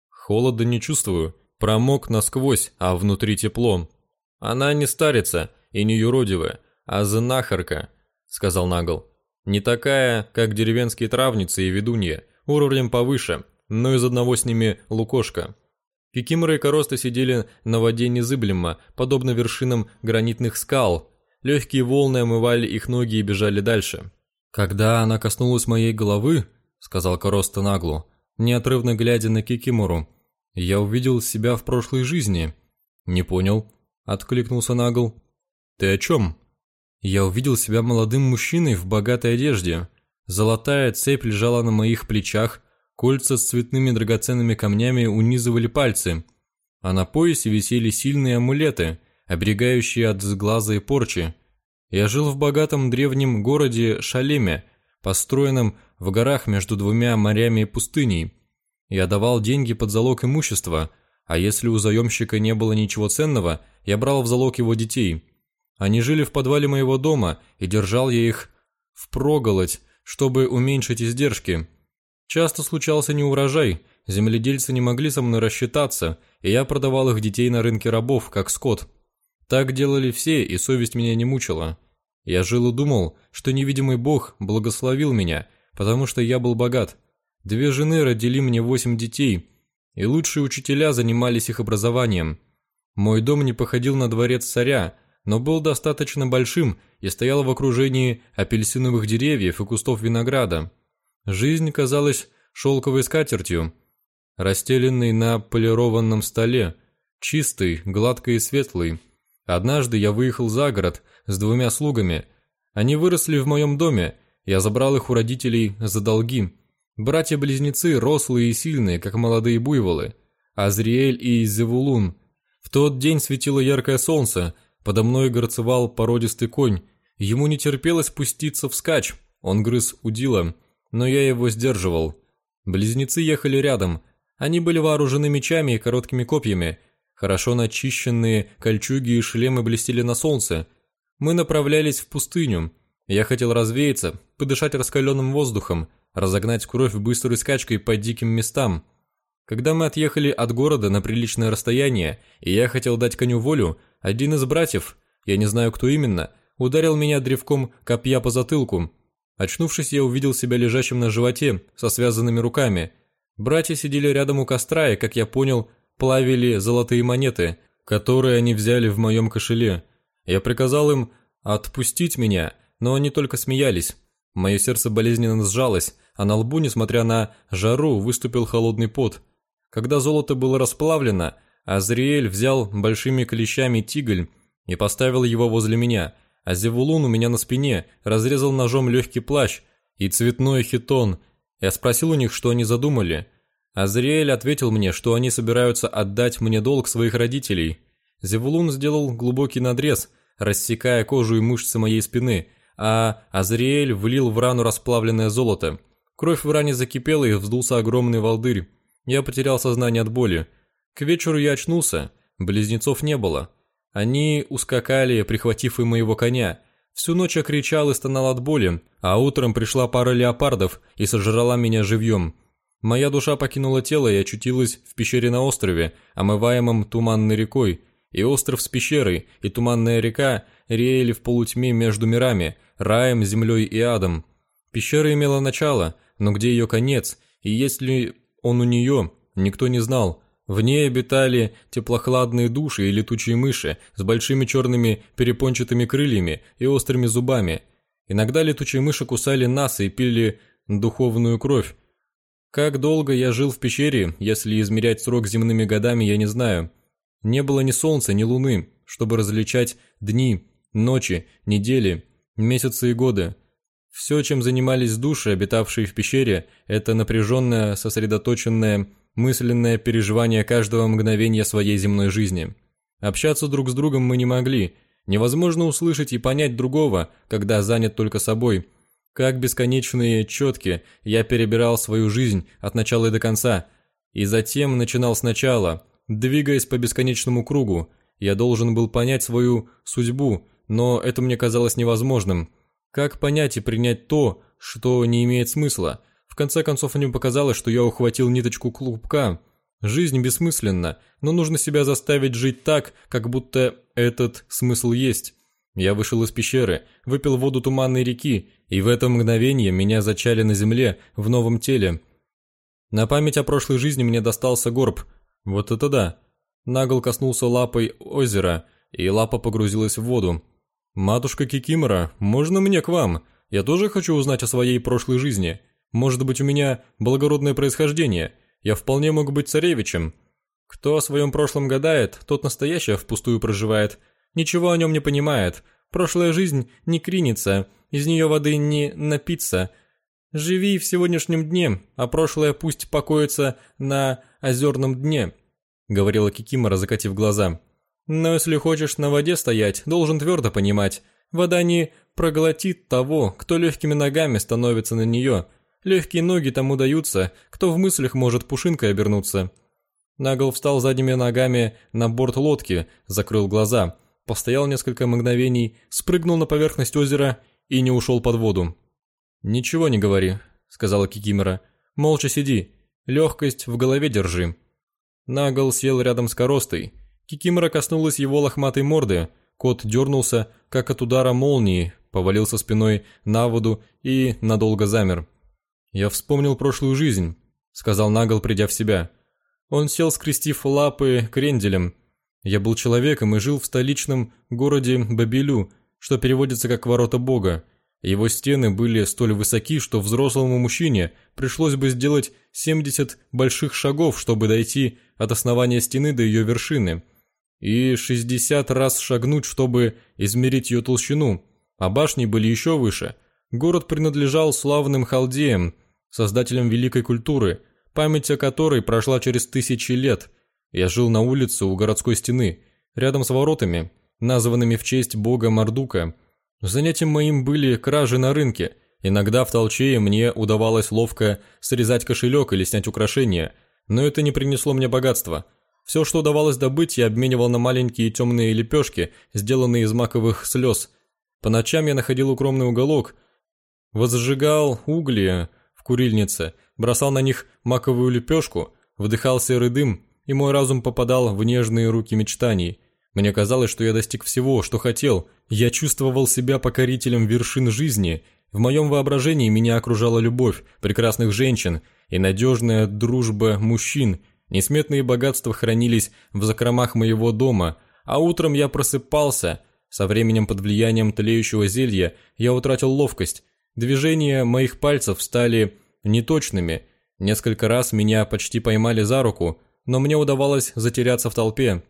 «Холода не чувствую, промок насквозь, а внутри тепло. Она не старица и не юродивая, а знахарка», — сказал Нагл. «Не такая, как деревенские травницы и ведунья, уровнем повыше, но из одного с ними лукошка». Кикимора и Короста сидели на воде незыблемо, подобно вершинам гранитных скал, Легкие волны омывали их ноги и бежали дальше. «Когда она коснулась моей головы», — сказал Короста нагло, неотрывно глядя на Кикимору, — «я увидел себя в прошлой жизни». «Не понял», — откликнулся Нагл. «Ты о чем?» «Я увидел себя молодым мужчиной в богатой одежде. Золотая цепь лежала на моих плечах, кольца с цветными драгоценными камнями унизывали пальцы, а на поясе висели сильные амулеты — оберегающие от сглаза и порчи. Я жил в богатом древнем городе Шалеме, построенном в горах между двумя морями и пустыней. Я давал деньги под залог имущества, а если у заемщика не было ничего ценного, я брал в залог его детей. Они жили в подвале моего дома, и держал я их впроголодь, чтобы уменьшить издержки. Часто случался неурожай, земледельцы не могли со мной рассчитаться, и я продавал их детей на рынке рабов, как скот. Так делали все, и совесть меня не мучила. Я жил и думал, что невидимый бог благословил меня, потому что я был богат. Две жены родили мне восемь детей, и лучшие учителя занимались их образованием. Мой дом не походил на дворец царя, но был достаточно большим и стоял в окружении апельсиновых деревьев и кустов винограда. Жизнь казалась шелковой скатертью, расстеленной на полированном столе, чистой, гладкой и светлой. Однажды я выехал за город с двумя слугами. Они выросли в моем доме, я забрал их у родителей за долги. Братья-близнецы, рослые и сильные, как молодые буйволы. Азриэль и Зевулун. В тот день светило яркое солнце, подо мной горцевал породистый конь. Ему не терпелось спуститься вскачь, он грыз удила, но я его сдерживал. Близнецы ехали рядом. Они были вооружены мечами и короткими копьями – Хорошо начищенные кольчуги и шлемы блестели на солнце. Мы направлялись в пустыню. Я хотел развеяться, подышать раскаленным воздухом, разогнать кровь быстрой скачкой по диким местам. Когда мы отъехали от города на приличное расстояние, и я хотел дать коню волю, один из братьев, я не знаю кто именно, ударил меня древком копья по затылку. Очнувшись, я увидел себя лежащим на животе, со связанными руками. Братья сидели рядом у костра и, как я понял, плавили золотые монеты, которые они взяли в моем кошеле. Я приказал им отпустить меня, но они только смеялись. Мое сердце болезненно сжалось, а на лбу, несмотря на жару, выступил холодный пот. Когда золото было расплавлено, Азриэль взял большими клещами тигль и поставил его возле меня, а Зевулун у меня на спине разрезал ножом легкий плащ и цветной хитон. Я спросил у них, что они задумали. Азриэль ответил мне, что они собираются отдать мне долг своих родителей. Зевулун сделал глубокий надрез, рассекая кожу и мышцы моей спины, а Азриэль влил в рану расплавленное золото. Кровь в ране закипела и вздулся огромный волдырь. Я потерял сознание от боли. К вечеру я очнулся, близнецов не было. Они ускакали, прихватив и моего коня. Всю ночь я кричал и стонал от боли, а утром пришла пара леопардов и сожрала меня живьем. Моя душа покинула тело и очутилась в пещере на острове, омываемом туманной рекой, и остров с пещерой, и туманная река реяли в полутьме между мирами, раем, землей и адом. Пещера имела начало, но где ее конец, и есть ли он у нее, никто не знал. В ней обитали теплохладные души и летучие мыши с большими черными перепончатыми крыльями и острыми зубами. Иногда летучие мыши кусали нас и пили духовную кровь. Как долго я жил в пещере, если измерять срок земными годами, я не знаю. Не было ни солнца, ни луны, чтобы различать дни, ночи, недели, месяцы и годы. Все, чем занимались души, обитавшие в пещере, это напряженное, сосредоточенное, мысленное переживание каждого мгновения своей земной жизни. Общаться друг с другом мы не могли. Невозможно услышать и понять другого, когда занят только собой. Как бесконечные четки я перебирал свою жизнь от начала и до конца. И затем начинал сначала, двигаясь по бесконечному кругу. Я должен был понять свою судьбу, но это мне казалось невозможным – как понять и принять то, что не имеет смысла? Конце концов, мне показалось, что я ухватил ниточку клубка. Жизнь бессмысленна, но нужно себя заставить жить так, как будто этот смысл есть. Я вышел из пещеры, выпил воду туманной реки, и в это мгновение меня зачали на земле в новом теле. На память о прошлой жизни мне достался горб. Вот это да. Нагл коснулся лапой озера, и лапа погрузилась в воду. «Матушка Кикимора, можно мне к вам? Я тоже хочу узнать о своей прошлой жизни. Может быть, у меня благородное происхождение. Я вполне мог быть царевичем. Кто о своем прошлом гадает, тот настоящее впустую проживает. Ничего о нем не понимает. Прошлая жизнь не кринится, из нее воды не напиться. Живи в сегодняшнем дне, а прошлое пусть покоится на озерном дне», — говорила Кикимора, закатив глаза. Но если хочешь на воде стоять, должен твердо понимать, вода не проглотит того, кто легкими ногами становится на нее. Легкие ноги тому даются, кто в мыслях может пушинкой обернуться. Нагл встал задними ногами на борт лодки, закрыл глаза, постоял несколько мгновений, спрыгнул на поверхность озера и не ушел под воду. «Ничего не говори», — сказала Кикимора. «Молча сиди, легкость в голове держи». Нагл сел рядом с коростой, Кикимора коснулась его лохматой морды, кот дернулся, как от удара молнии, повалился спиной на воду и надолго замер. «Я вспомнил прошлую жизнь», — сказал Нагл, придя в себя. Он сел, скрестив лапы кренделем. «Я был человеком и жил в столичном городе Бабилю, что переводится как «ворота Бога». Его стены были столь высоки, что взрослому мужчине пришлось бы сделать 70 больших шагов, чтобы дойти от основания стены до ее вершины и 60 раз шагнуть, чтобы измерить ее толщину, а башни были еще выше. Город принадлежал славным халдеям, создателям великой культуры, память о которой прошла через тысячи лет. Я жил на улице у городской стены, рядом с воротами, названными в честь бога Мардука. Занятием моим были кражи на рынке. Иногда в толчее мне удавалось ловко срезать кошелек или снять украшения, но это не принесло мне богатства – все, что удавалось добыть, я обменивал на маленькие темные лепешки, сделанные из маковых слез. По ночам я находил укромный уголок, возжигал угли курильнице, бросал на них маковую лепешку, Вдыхал серый дым, и мой разум попадал в нежные руки мечтаний. Мне казалось, что я достиг всего, что хотел. Я чувствовал себя покорителем вершин жизни. В моем воображении меня окружала любовь прекрасных женщин и надежная дружба мужчин. Несметные богатства хранились в закромах моего дома, а утром я просыпался. Со временем под влиянием тлеющего зелья я утратил ловкость. Движения моих пальцев стали неточными, Несколько раз меня почти поймали за руку, но мне удавалось затеряться в толпе.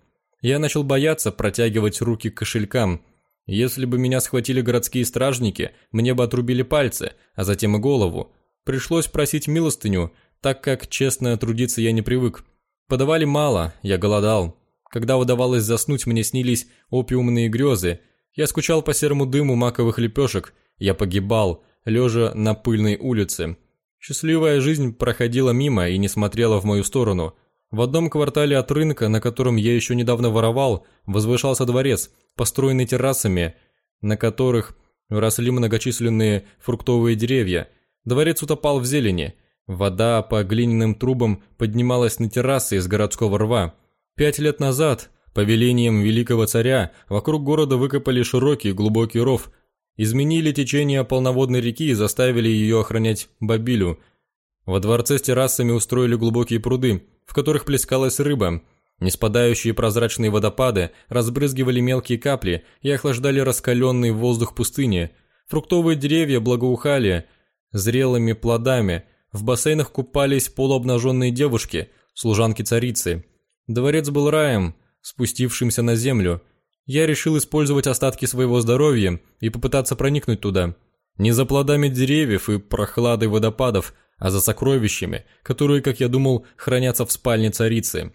Я начал бояться протягивать руки к кошелькам. Если бы меня схватили городские стражники, мне бы отрубили пальцы, а затем и голову. Пришлось просить милостыню, так как честно трудиться я не привык. Подавали мало, я голодал. Когда удавалось заснуть, мне снились опиумные грезы. Я скучал по серому дыму маковых лепешек. Я погибал, лежа на пыльной улице. Счастливая жизнь проходила мимо и не смотрела в мою сторону. В одном квартале от рынка, на котором я еще недавно воровал, возвышался дворец, построенный террасами, на которых росли многочисленные фруктовые деревья. Дворец утопал в зелени. Вода по глиняным трубам поднималась на террасы из городского рва. Пять лет назад, по велениям великого царя, вокруг города выкопали широкий глубокий ров, изменили течение полноводной реки и заставили ее охранять Бабилю. Во дворце с террасами устроили глубокие пруды, в которых плескалась рыба. Неспадающие прозрачные водопады разбрызгивали мелкие капли и охлаждали раскаленный воздух пустыни. Фруктовые деревья благоухали зрелыми плодами. В бассейнах купались полуобнаженные девушки, служанки царицы. Дворец был раем, спустившимся на землю, я решил использовать остатки своего здоровья и попытаться проникнуть туда. Не за плодами деревьев и прохладой водопадов, а за сокровищами, которые, как я думал, хранятся в спальне царицы.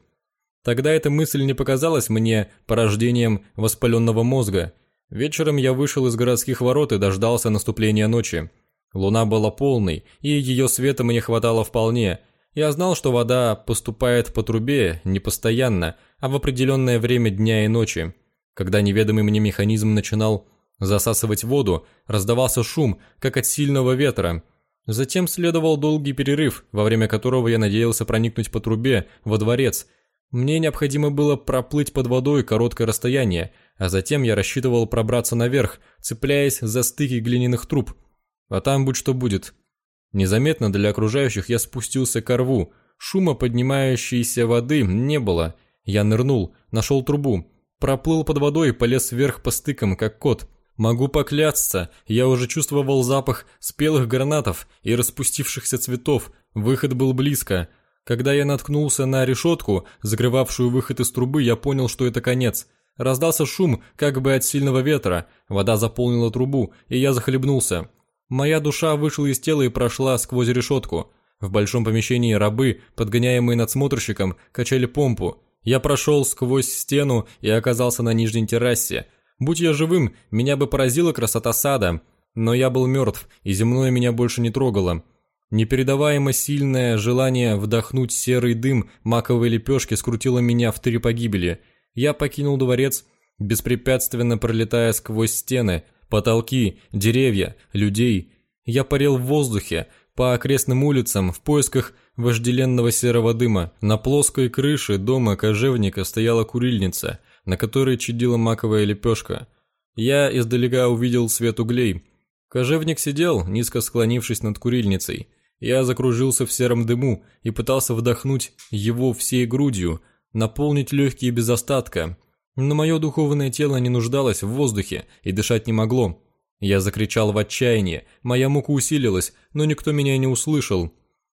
Тогда эта мысль не показалась мне порождением воспаленного мозга. Вечером я вышел из городских ворот и дождался наступления ночи. Луна была полной, и ее света мне хватало вполне. Я знал, что вода поступает по трубе не постоянно, а в определенное время дня и ночи. Когда неведомый мне механизм начинал засасывать воду, раздавался шум, как от сильного ветра. Затем следовал долгий перерыв, во время которого я надеялся проникнуть по трубе во дворец. Мне необходимо было проплыть под водой короткое расстояние, а затем я рассчитывал пробраться наверх, цепляясь за стыки глиняных труб. А там будь что будет. Незаметно для окружающих я спустился к рву. Шума поднимающейся воды не было. Я нырнул, нашел трубу, Проплыл под водой и полез вверх по стыкам, как кот. Могу поклясться, я уже чувствовал запах спелых гранатов и распустившихся цветов. Выход был близко. Когда я наткнулся на решетку, закрывавшую выход из трубы, я понял, что это конец. Раздался шум, как бы от сильного ветра. Вода заполнила трубу, и я захлебнулся. Моя душа вышла из тела и прошла сквозь решетку. В большом помещении рабы, подгоняемые надсмотрщиком, качали помпу. Я прошел сквозь стену и оказался на нижней террасе. Будь я живым, меня бы поразила красота сада, но я был мертв, и земное меня больше не трогало. Непередаваемо сильное желание вдохнуть серый дым маковой лепешки скрутило меня в три погибели. Я покинул дворец, беспрепятственно пролетая сквозь стены, потолки, деревья, людей. Я парил в воздухе, по окрестным улицам в поисках вожделенного серого дыма. На плоской крыше дома кожевника стояла курильница, на которой чадила маковая лепешка. Я издалека увидел свет углей. Кожевник сидел, низко склонившись над курильницей. Я закружился в сером дыму и пытался вдохнуть его всей грудью, наполнить легкие без остатка. Но мое духовное тело не нуждалось в воздухе и дышать не могло. Я закричал в отчаянии, моя мука усилилась, но никто меня не услышал.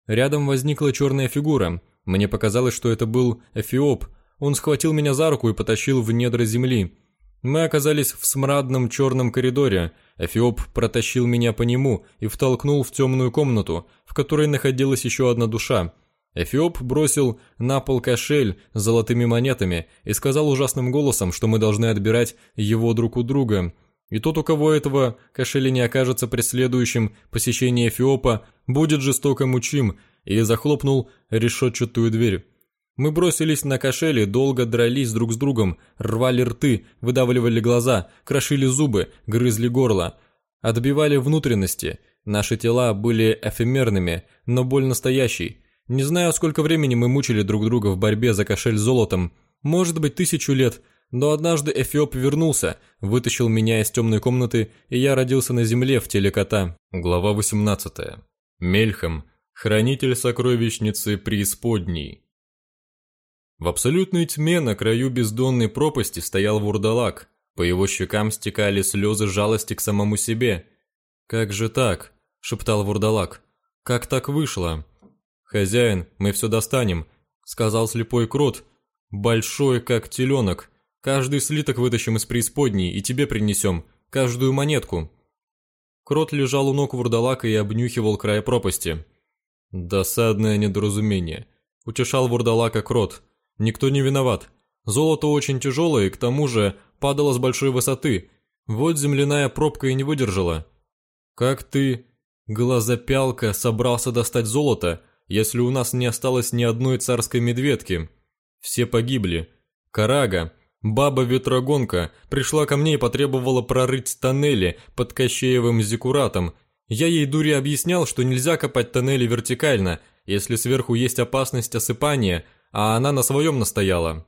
Рядом возникла черная фигура. Мне показалось, что это был Эфиоп. Он схватил меня за руку и потащил в недра земли. Мы оказались в смрадном черном коридоре. Эфиоп протащил меня по нему и втолкнул в темную комнату, в которой находилась еще одна душа. Эфиоп бросил на пол кошель с золотыми монетами и сказал ужасным голосом, что мы должны отбирать его друг у друга – и тот, у кого этого кошеля не окажется преследующим посещение Эфиопа, будет жестоко мучим, и захлопнул решетчатую дверь. Мы бросились на кошели, долго дрались друг с другом, рвали рты, выдавливали глаза, крошили зубы, грызли горло, отбивали внутренности. Наши тела были эфемерными, но боль настоящей. Не знаю, сколько времени мы мучили друг друга в борьбе за кошель золотом. Может быть, тысячу лет. Но однажды Эфиоп вернулся, вытащил меня из темной комнаты, и я родился на земле в теле кота. Глава 18. Мельхам, хранитель сокровищницы преисподней. В абсолютной тьме на краю бездонной пропасти стоял вурдалак. По его щекам стекали слезы жалости к самому себе. «Как же так?» – шептал вурдалак. «Как так вышло?» «Хозяин, мы все достанем», – сказал слепой крот. «Большой, как теленок. Каждый слиток вытащим из преисподней и тебе принесем. Каждую монетку». Крот лежал у ног вурдалака и обнюхивал край пропасти. «Досадное недоразумение», – утешал вурдалака крот. Никто не виноват. Золото очень тяжелое и к тому же падало с большой высоты. Вот земляная пробка и не выдержала. Как ты, глазопялка, собрался достать золото, если у нас не осталось ни одной царской медведки? Все погибли. Карага, баба-ветрогонка, пришла ко мне и потребовала прорыть тоннели под Кощеевым зикуратом. Я ей дури объяснял, что нельзя копать тоннели вертикально, если сверху есть опасность осыпания – а она на своем настояла.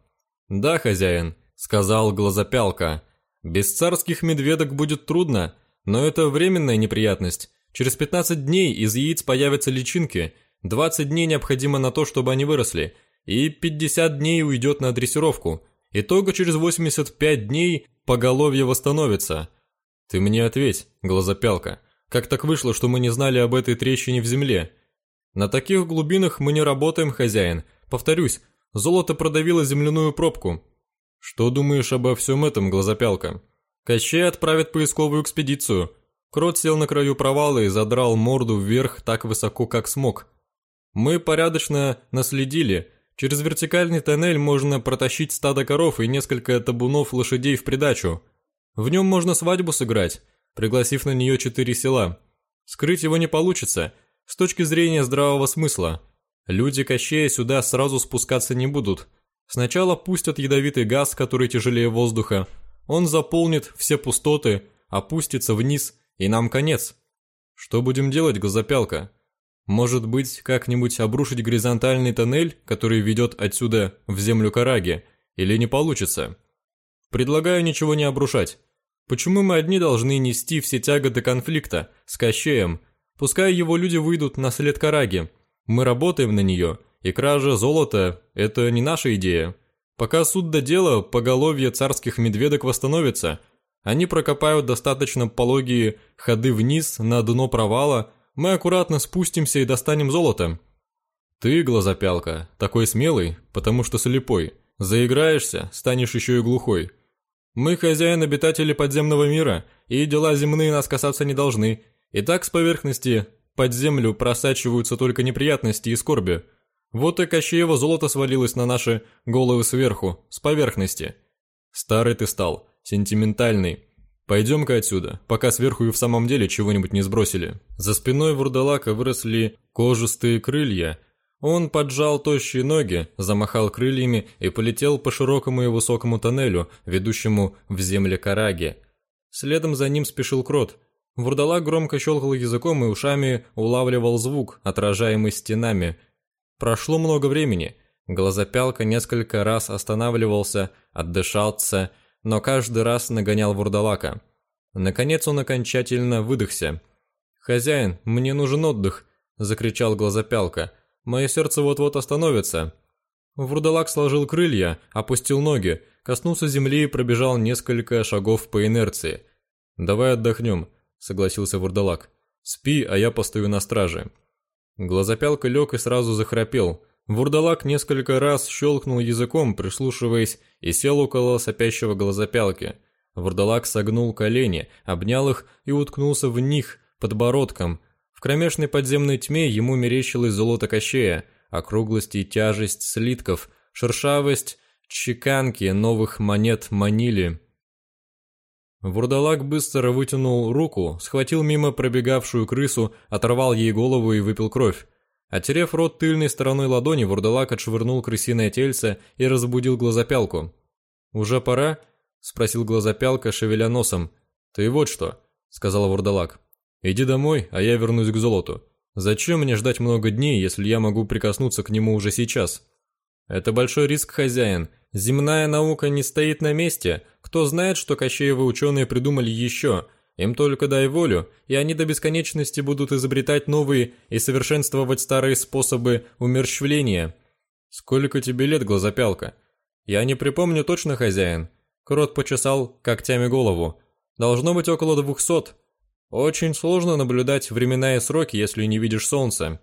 «Да, хозяин», — сказал глазопялка. «Без царских медведок будет трудно, но это временная неприятность. Через 15 дней из яиц появятся личинки, 20 дней необходимо на то, чтобы они выросли, и 50 дней уйдет на дрессировку. Итого через 85 дней поголовье восстановится». «Ты мне ответь, глазопялка, как так вышло, что мы не знали об этой трещине в земле?» «На таких глубинах мы не работаем, хозяин», Повторюсь, золото продавило земляную пробку. Что думаешь обо всем этом, глазопялка? Кощей отправит поисковую экспедицию. Крот сел на краю провала и задрал морду вверх так высоко, как смог. Мы порядочно наследили. Через вертикальный тоннель можно протащить стадо коров и несколько табунов лошадей в придачу. В нем можно свадьбу сыграть, пригласив на нее четыре села. Скрыть его не получится, с точки зрения здравого смысла. Люди Кощея сюда сразу спускаться не будут. Сначала пустят ядовитый газ, который тяжелее воздуха. Он заполнит все пустоты, опустится вниз, и нам конец. Что будем делать, газопялка? Может быть, как-нибудь обрушить горизонтальный тоннель, который ведет отсюда в землю Караги, или не получится? Предлагаю ничего не обрушать. Почему мы одни должны нести все тяготы конфликта с Кощеем? Пускай его люди выйдут на след Караги, мы работаем на нее, и кража золота – это не наша идея. Пока суд до дела, поголовье царских медведок восстановится. Они прокопают достаточно пологие ходы вниз на дно провала, мы аккуратно спустимся и достанем золото. Ты, глазопялка, такой смелый, потому что слепой. Заиграешься, станешь еще и глухой. Мы хозяин обитатели подземного мира, и дела земные нас касаться не должны. И так с поверхности под землю просачиваются только неприятности и скорби. Вот и Кощеево золото свалилось на наши головы сверху, с поверхности. Старый ты стал, сентиментальный. Пойдем-ка отсюда, пока сверху и в самом деле чего-нибудь не сбросили. За спиной вурдалака выросли кожистые крылья. Он поджал тощие ноги, замахал крыльями и полетел по широкому и высокому тоннелю, ведущему в земле Караги. Следом за ним спешил крот – Вурдалак громко щелкал языком и ушами улавливал звук, отражаемый стенами. Прошло много времени. Глазопялка несколько раз останавливался, отдышался, но каждый раз нагонял вурдалака. Наконец он окончательно выдохся. «Хозяин, мне нужен отдых!» – закричал глазопялка. «Мое сердце вот-вот остановится!» Вурдалак сложил крылья, опустил ноги, коснулся земли и пробежал несколько шагов по инерции. «Давай отдохнем», — согласился вурдалак. «Спи, а я постою на страже». Глазопялка лег и сразу захрапел. Вурдалак несколько раз щелкнул языком, прислушиваясь, и сел около сопящего глазопялки. Вурдалак согнул колени, обнял их и уткнулся в них подбородком. В кромешной подземной тьме ему мерещилось золото кощея, округлость и тяжесть слитков, шершавость, чеканки новых монет манили. Вурдалак быстро вытянул руку, схватил мимо пробегавшую крысу, оторвал ей голову и выпил кровь. Отерев рот тыльной стороной ладони, вурдалак отшвырнул крысиное тельце и разбудил глазопялку. «Уже пора?» – спросил глазопялка, шевеля носом. «Ты вот что», – сказал вурдалак. «Иди домой, а я вернусь к золоту. Зачем мне ждать много дней, если я могу прикоснуться к нему уже сейчас? Это большой риск, хозяин. Земная наука не стоит на месте. Кто знает, что Кощеевы ученые придумали еще. Им только дай волю, и они до бесконечности будут изобретать новые и совершенствовать старые способы умерщвления. Сколько тебе лет, глазопялка? Я не припомню точно, хозяин. Крот почесал когтями голову. Должно быть около двухсот. Очень сложно наблюдать времена и сроки, если не видишь солнца.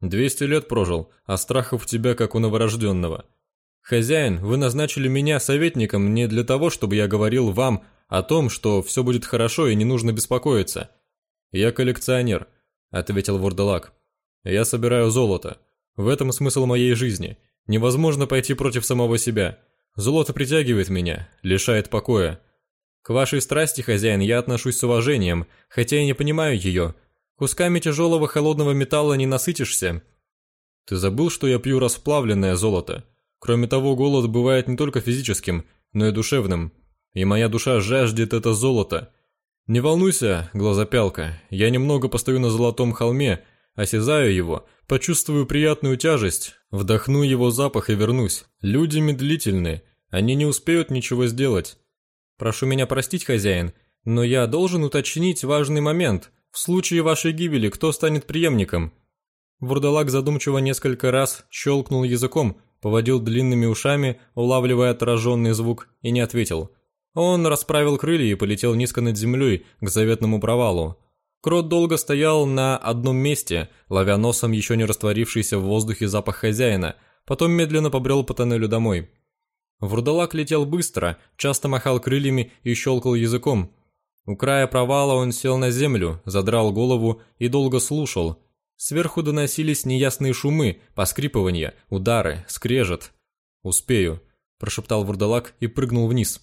Двести лет прожил, а страхов тебя как у новорожденного. Хозяин, вы назначили меня советником не для того, чтобы я говорил вам о том, что все будет хорошо и не нужно беспокоиться. Я коллекционер, ответил Вурдалак. Я собираю золото. В этом смысл моей жизни. Невозможно пойти против самого себя. Золото притягивает меня, лишает покоя. К вашей страсти, хозяин, я отношусь с уважением, хотя и не понимаю ее. Кусками тяжелого холодного металла не насытишься. Ты забыл, что я пью расплавленное золото? Кроме того, голод бывает не только физическим, но и душевным. И моя душа жаждет это золото. Не волнуйся, глазопялка, я немного постою на золотом холме, осязаю его, почувствую приятную тяжесть, вдохну его запах и вернусь. Люди медлительны, они не успеют ничего сделать. Прошу меня простить, хозяин, но я должен уточнить важный момент. В случае вашей гибели кто станет преемником? Вурдалак задумчиво несколько раз щелкнул языком, поводил длинными ушами, улавливая отраженный звук, и не ответил. Он расправил крылья и полетел низко над землей к заветному провалу. Крот долго стоял на одном месте, ловя носом еще не растворившийся в воздухе запах хозяина, потом медленно побрел по тоннелю домой. Вурдалак летел быстро, часто махал крыльями и щелкал языком. У края провала он сел на землю, задрал голову и долго слушал. Сверху доносились неясные шумы, поскрипывания, удары, скрежет. «Успею», – прошептал Вурдалак и прыгнул вниз.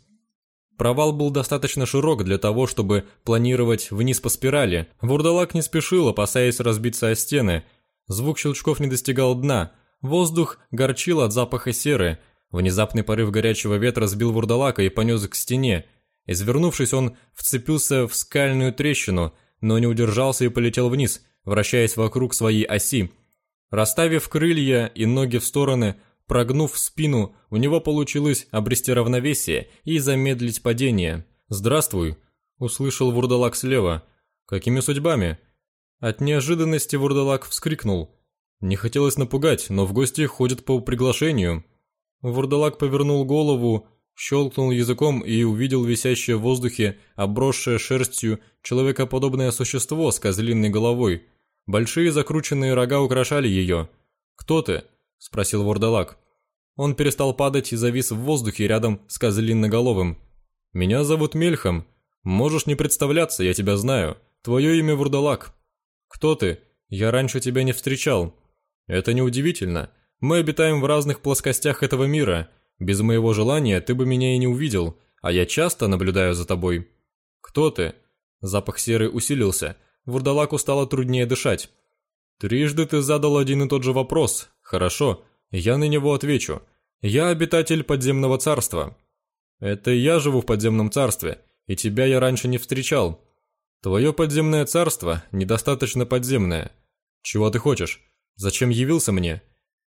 Провал был достаточно широк для того, чтобы планировать вниз по спирали. Вурдалак не спешил, опасаясь разбиться о стены. Звук щелчков не достигал дна. Воздух горчил от запаха серы – Внезапный порыв горячего ветра сбил вурдалака и понес к стене. Извернувшись, он вцепился в скальную трещину, но не удержался и полетел вниз, вращаясь вокруг своей оси. Расставив крылья и ноги в стороны, прогнув спину, у него получилось обрести равновесие и замедлить падение. «Здравствуй!» – услышал вурдалак слева. «Какими судьбами?» От неожиданности вурдалак вскрикнул. Не хотелось напугать, но в гости ходят по приглашению. Вурдалак повернул голову, щелкнул языком и увидел висящее в воздухе, обросшее шерстью, человекоподобное существо с козлиной головой. Большие закрученные рога украшали ее. «Кто ты?» – спросил Вурдалак. Он перестал падать и завис в воздухе рядом с козлиноголовым. «Меня зовут Мельхам. Можешь не представляться, я тебя знаю. Твое имя Вурдалак». «Кто ты? Я раньше тебя не встречал». «Это неудивительно. Мы обитаем в разных плоскостях этого мира. Без моего желания ты бы меня и не увидел, а я часто наблюдаю за тобой. Кто ты? Запах серы усилился. Вурдалаку стало труднее дышать. Трижды ты задал один и тот же вопрос. Хорошо, я на него отвечу. Я обитатель подземного царства. Это я живу в подземном царстве, и тебя я раньше не встречал. Твое подземное царство недостаточно подземное. Чего ты хочешь? Зачем явился мне?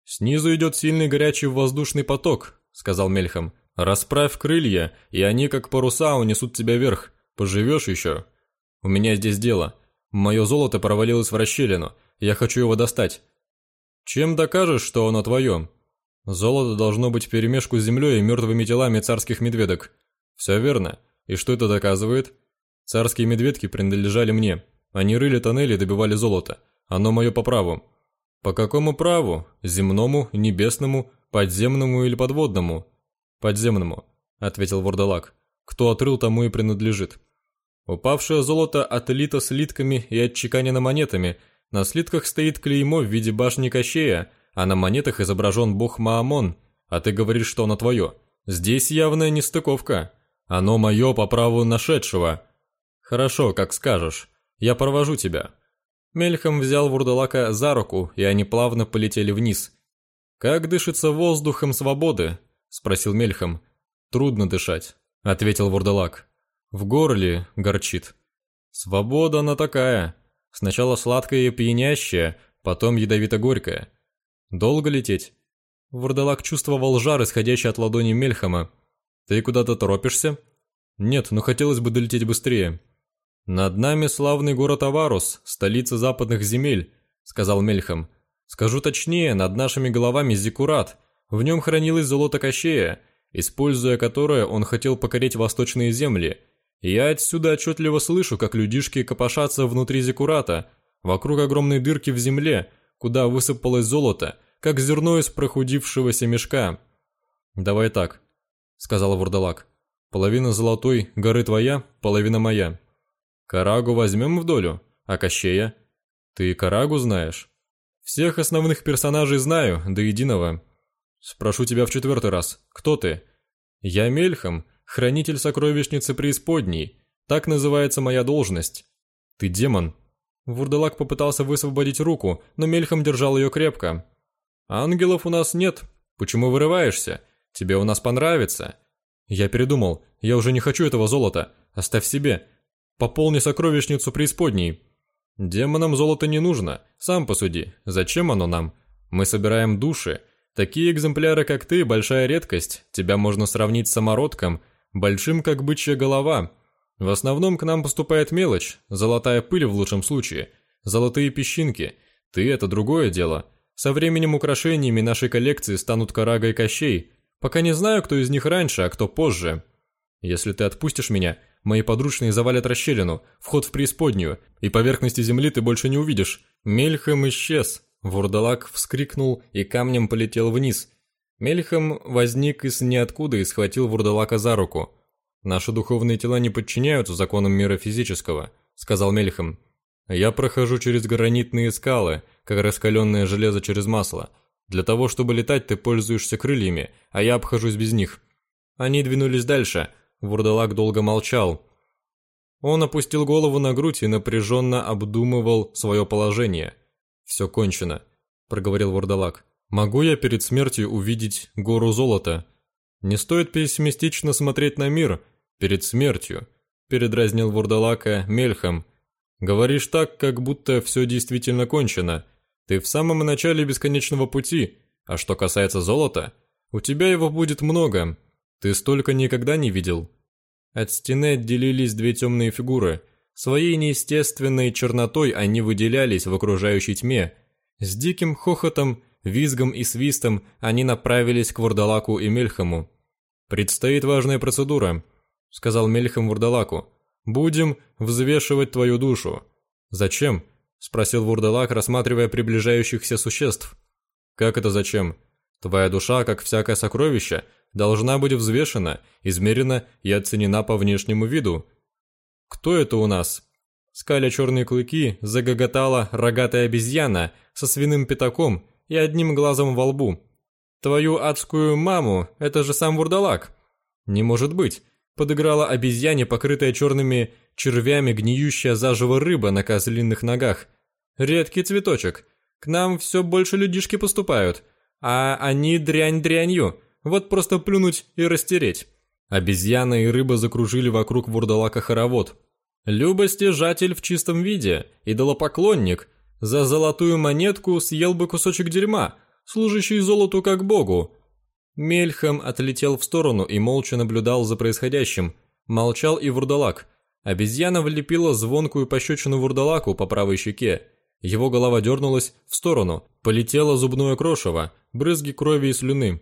«Снизу идет сильный горячий воздушный поток», — сказал Мельхам. «Расправь крылья, и они, как паруса, унесут тебя вверх. Поживешь еще?» «У меня здесь дело. Мое золото провалилось в расщелину. Я хочу его достать». «Чем докажешь, что оно твое?» «Золото должно быть вперемешку с землей и мертвыми телами царских медведок». «Все верно. И что это доказывает?» «Царские медведки принадлежали мне. Они рыли тоннели и добивали золото. Оно мое по праву. «По какому праву? Земному, небесному, подземному или подводному?» «Подземному», — ответил Вордалак. «Кто отрыл, тому и принадлежит». Упавшее золото отлито слитками и отчеканено монетами. На слитках стоит клеймо в виде башни Кощея, а на монетах изображен бог Маамон. А ты говоришь, что оно твое. Здесь явная нестыковка. Оно мое по праву нашедшего. Хорошо, как скажешь. Я провожу тебя. Мельхам взял Вурдалака за руку, и они плавно полетели вниз. «Как дышится воздухом свободы?» – спросил Мельхам. «Трудно дышать», – ответил Вурдалак. «В горле горчит». «Свобода она такая. Сначала сладкое и пьянящее, потом ядовито-горькое. Долго лететь? Вурдалак чувствовал жар, исходящий от ладони Мельхама. «Ты куда-то торопишься?» «Нет, но хотелось бы долететь быстрее». «Над нами славный город Аварус, столица западных земель», — сказал Мельхам. «Скажу точнее, над нашими головами Зикурат. В нем хранилось золото Кощея, используя которое он хотел покорить восточные земли. Я отсюда отчетливо слышу, как людишки копошатся внутри Зикурата, вокруг огромной дырки в земле, куда высыпалось золото, как зерно из прохудившегося мешка. «Давай так», — сказал Вурдалак. «Половина золотой горы твоя, половина моя. Карагу возьмем в долю, а Кощея? Ты Карагу знаешь?» «Всех основных персонажей знаю, до единого. Спрошу тебя в четвертый раз, кто ты?» «Я Мельхам, хранитель сокровищницы преисподней. Так называется моя должность. Ты демон». Вурдалак попытался высвободить руку, но Мельхам держал ее крепко. «Ангелов у нас нет. Почему вырываешься? Тебе у нас понравится». «Я передумал. Я уже не хочу этого золота. Оставь себе. Пополни сокровищницу преисподней». «Демонам золото не нужно. Сам посуди. Зачем оно нам? Мы собираем души. Такие экземпляры, как ты, большая редкость. Тебя можно сравнить с самородком, большим, как бычья голова. В основном к нам поступает мелочь, золотая пыль в лучшем случае, золотые песчинки. Ты – это другое дело. Со временем украшениями нашей коллекции станут Карага и Кощей. Пока не знаю, кто из них раньше, а кто позже. Если ты отпустишь меня, мои подручные завалят расщелину, вход в преисподнюю, и поверхности земли ты больше не увидишь. Мельхам исчез. Вурдалак вскрикнул и камнем полетел вниз. Мельхам возник из ниоткуда и схватил Вурдалака за руку. «Наши духовные тела не подчиняются законам мира физического», — сказал Мельхам. «Я прохожу через гранитные скалы, как раскаленное железо через масло. Для того, чтобы летать, ты пользуешься крыльями, а я обхожусь без них». Они двинулись дальше. Вурдалак долго молчал. Он опустил голову на грудь и напряженно обдумывал свое положение — «Все кончено», — проговорил Вурдалак. «Могу я перед смертью увидеть гору золота? Не стоит пессимистично смотреть на мир перед смертью», — передразнил Вурдалака Мельхам. «Говоришь так, как будто все действительно кончено. Ты в самом начале бесконечного пути, а что касается золота, у тебя его будет много. Ты столько никогда не видел». От стены отделились две темные фигуры — Своей неестественной чернотой они выделялись в окружающей тьме. С диким хохотом, визгом и свистом они направились к Вурдалаку и Мельхаму. «Предстоит важная процедура», — сказал Мельхам Вурдалаку. «Будем взвешивать твою душу». «Зачем?» — спросил Вурдалак, рассматривая приближающихся существ. «Как это зачем? Твоя душа, как всякое сокровище, должна быть взвешена, измерена и оценена по внешнему виду, «Кто это у нас?» Скаля черные клыки, загоготала рогатая обезьяна со свиным пятаком и одним глазом во лбу. «Твою адскую маму, это же сам вурдалак!» «Не может быть!» Подыграла обезьяне, покрытая черными червями гниющая заживо рыба на козлиных ногах. «Редкий цветочек. К нам все больше людишки поступают, а они дрянь дрянью. Вот просто плюнуть и растереть». Обезьяна и рыба закружили вокруг вурдалака хоровод. Любостяжатель в чистом виде, идолопоклонник, за золотую монетку съел бы кусочек дерьма, служащий золоту как богу. Мельхам отлетел в сторону и молча наблюдал за происходящим. Молчал и вурдалак. Обезьяна влепила звонкую пощечину вурдалаку по правой щеке. Его голова дернулась в сторону, полетело зубное крошево, брызги крови и слюны.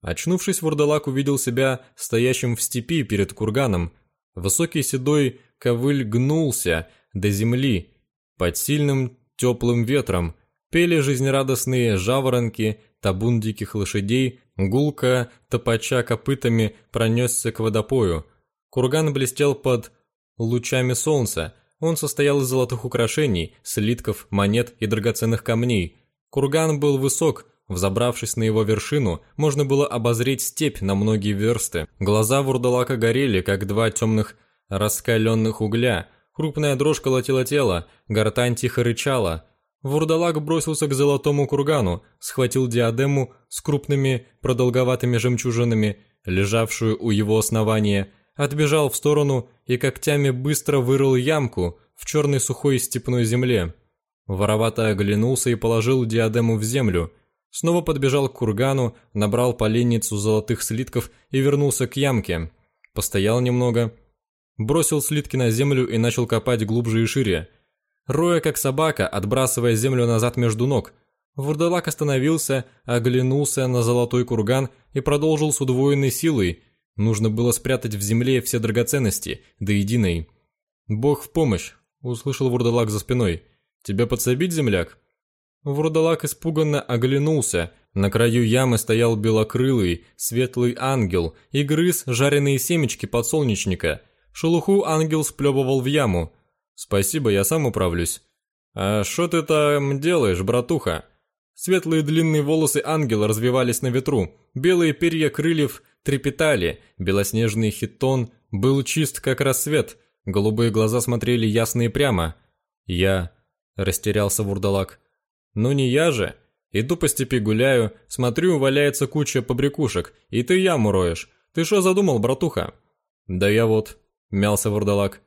Очнувшись, вурдалак увидел себя стоящим в степи перед курганом. Высокий седой ковыль гнулся до земли. Под сильным теплым ветром пели жизнерадостные жаворонки, табун диких лошадей, гулка топача копытами пронесся к водопою. Курган блестел под лучами солнца. Он состоял из золотых украшений, слитков, монет и драгоценных камней. Курган был высок, Взобравшись на его вершину, можно было обозреть степь на многие версты. Глаза вурдалака горели, как два темных раскаленных угля. Крупная дрожь колотила тело, гортань тихо рычала. Вурдалак бросился к золотому кургану, схватил диадему с крупными продолговатыми жемчужинами, лежавшую у его основания, отбежал в сторону и когтями быстро вырыл ямку, в черной сухой степной земле. Воровато оглянулся и положил диадему в землю. Снова подбежал к кургану, набрал поленницу золотых слитков и вернулся к ямке. Постоял немного, бросил слитки на землю и начал копать глубже и шире. Роя как собака, отбрасывая землю назад между ног. Вурдалак остановился, оглянулся на золотой курган и продолжил с удвоенной силой. Нужно было спрятать в земле все драгоценности, до единой. «Бог в помощь!» — услышал Вурдалак за спиной. «Тебя подсобить, земляк?» Вурдалак испуганно оглянулся. На краю ямы стоял белокрылый, светлый ангел и грыз жареные семечки подсолнечника. Шелуху ангел сплевывал в яму. «Спасибо, я сам управлюсь». «А что ты там делаешь, братуха?» Светлые длинные волосы ангела развивались на ветру, белые перья крыльев трепетали, белоснежный хитон был чист, как рассвет, голубые глаза смотрели ясно и прямо. «Я...» – растерялся вурдалак. «Ну не я же. Иду по степи гуляю, смотрю, валяется куча побрякушек, и ты яму роешь. Ты что задумал, братуха?» «Да я вот...» – мялся вурдалак.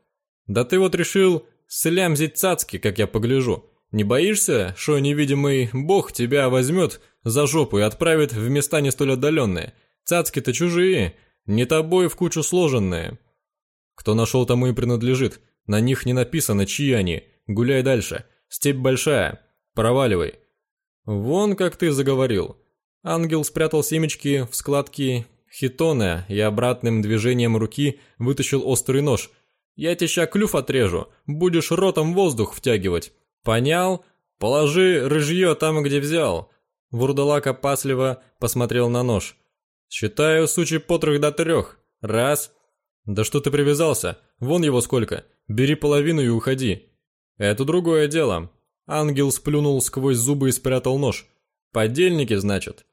«Да ты вот решил слямзить цацки, как я погляжу. Не боишься, что невидимый бог тебя возьмет за жопу и отправит в места не столь отдаленные? Цацки-то чужие, не тобой в кучу сложенные. Кто нашел, тому и принадлежит. На них не написано, чьи они. Гуляй дальше. Степь большая. Проваливай. Вон как ты заговорил. Ангел спрятал семечки в складки хитона и обратным движением руки вытащил острый нож. Я тебе клюв отрежу, будешь ротом воздух втягивать. «Понял? Положи рыжье там, где взял». Вурдалак опасливо посмотрел на нож. «Считаю сучий потрох до трех. Раз». «Да что ты привязался? Вон его сколько. Бери половину и уходи». «Это другое дело». Ангел сплюнул сквозь зубы и спрятал нож. «Подельники, значит?»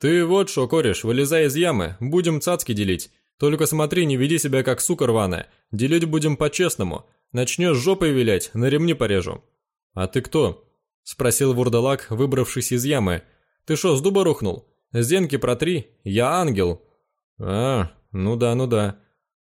«Ты вот что, кореш, вылезай из ямы, будем цацки делить. Только смотри, не веди себя как сука рваная. Делить будем по-честному. Начнешь жопой вилять, на ремни порежу». «А ты кто?» – спросил вурдалак, выбравшись из ямы. «Ты что, с дуба рухнул? Зенки протри, я ангел». «А, ну да, ну да».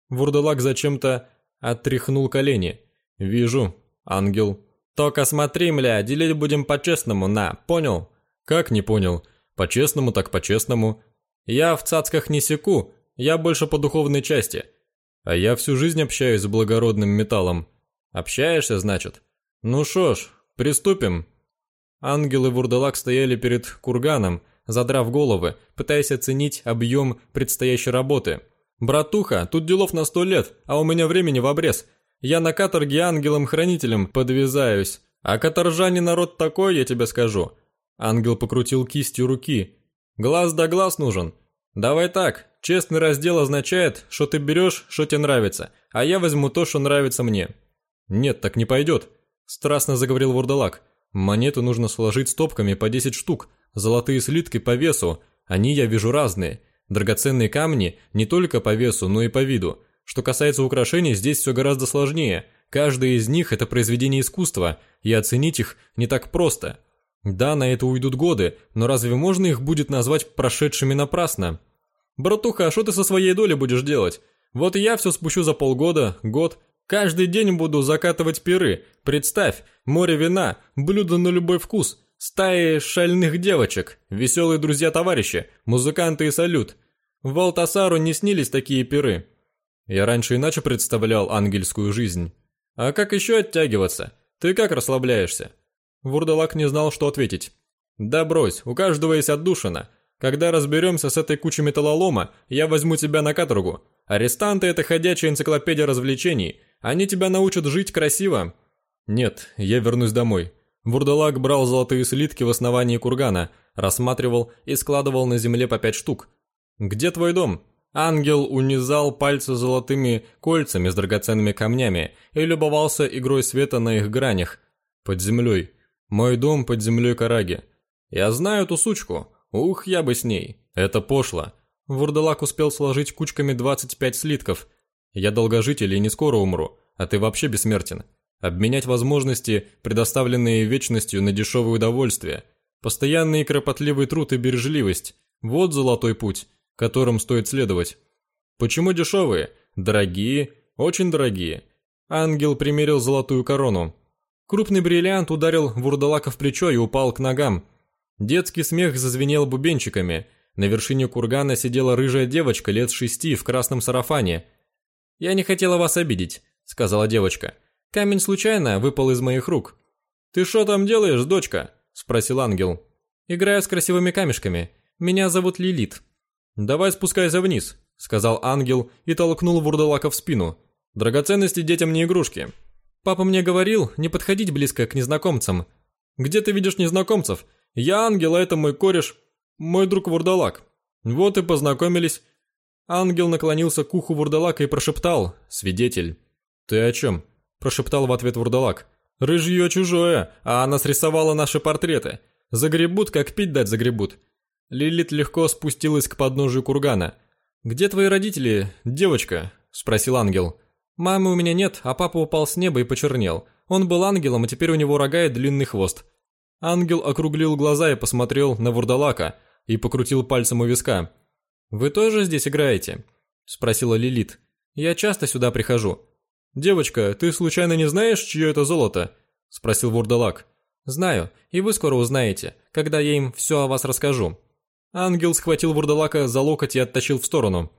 Вурдалак зачем-то оттряхнул колени. «Вижу, ангел». «Только смотри, мля, делить будем по-честному, на, понял?» «Как не понял? По-честному так по-честному. Я в цацках не секу, я больше по духовной части. А я всю жизнь общаюсь с благородным металлом. Общаешься, значит? Ну шо ж, «Приступим!» Ангел и Вурдалак стояли перед курганом, задрав головы, пытаясь оценить объем предстоящей работы. «Братуха, тут делов на сто лет, а у меня времени в обрез. Я на каторге ангелом-хранителем подвязаюсь. А каторжане народ такой, я тебе скажу». Ангел покрутил кистью руки. «Глаз да глаз нужен. Давай так, честный раздел означает, что ты берешь, что тебе нравится, а я возьму то, что нравится мне». «Нет, так не пойдет. Страстно заговорил вурдалак. Монеты нужно сложить стопками по 10 штук, золотые слитки по весу, они я вижу разные. Драгоценные камни не только по весу, но и по виду. Что касается украшений, здесь все гораздо сложнее. Каждый из них – это произведение искусства, и оценить их не так просто. Да, на это уйдут годы, но разве можно их будет назвать прошедшими напрасно? «Братуха, а что ты со своей долей будешь делать? Вот я все спущу за полгода, год, Каждый день буду закатывать пиры. Представь, море вина, блюдо на любой вкус, стаи шальных девочек, веселые друзья-товарищи, музыканты и салют. Валтасару не снились такие пиры. Я раньше иначе представлял ангельскую жизнь. А как еще оттягиваться? Ты как расслабляешься? Вурдалак не знал, что ответить. Да брось, у каждого есть отдушина. Когда разберемся с этой кучей металлолома, я возьму тебя на каторгу. Арестанты – это ходячая энциклопедия развлечений. Они тебя научат жить красиво». «Нет, я вернусь домой». Вурдалак брал золотые слитки в основании кургана, рассматривал и складывал на земле по пять штук. «Где твой дом?» Ангел унизал пальцы золотыми кольцами с драгоценными камнями и любовался игрой света на их гранях. «Под землей. Мой дом под землей Караги. Я знаю эту сучку. Ух, я бы с ней. Это пошло. Вурдалак успел сложить кучками 25 слитков. Я долгожитель и не скоро умру, а ты вообще бессмертен. Обменять возможности, предоставленные вечностью на дешевое удовольствие. Постоянный и кропотливый труд и бережливость. Вот золотой путь, которым стоит следовать. Почему дешевые? Дорогие, очень дорогие. Ангел примерил золотую корону. Крупный бриллиант ударил Вурдалака в плечо и упал к ногам. Детский смех зазвенел бубенчиками. На вершине кургана сидела рыжая девочка лет шести в красном сарафане. «Я не хотела вас обидеть», — сказала девочка. «Камень случайно выпал из моих рук». «Ты что там делаешь, дочка?» — спросил ангел. «Играю с красивыми камешками. Меня зовут Лилит». «Давай спускайся вниз», — сказал ангел и толкнул вурдалака в спину. «Драгоценности детям не игрушки». «Папа мне говорил не подходить близко к незнакомцам». «Где ты видишь незнакомцев? Я ангел, а это мой кореш, мой друг вурдалак». «Вот и познакомились». Ангел наклонился к уху вурдалака и прошептал «Свидетель». «Ты о чем?» – прошептал в ответ вурдалак. «Рыжье чужое, а она срисовала наши портреты. Загребут, как пить дать загребут». Лилит легко спустилась к подножию кургана. «Где твои родители, девочка?» – спросил ангел. «Мамы у меня нет, а папа упал с неба и почернел. Он был ангелом, а теперь у него рога и длинный хвост». Ангел округлил глаза и посмотрел на вурдалака и покрутил пальцем у виска. «Вы тоже здесь играете?» – спросила Лилит. «Я часто сюда прихожу». «Девочка, ты случайно не знаешь, чье это золото?» – спросил вурдалак. «Знаю, и вы скоро узнаете, когда я им все о вас расскажу». Ангел схватил вурдалака за локоть и оттащил в сторону.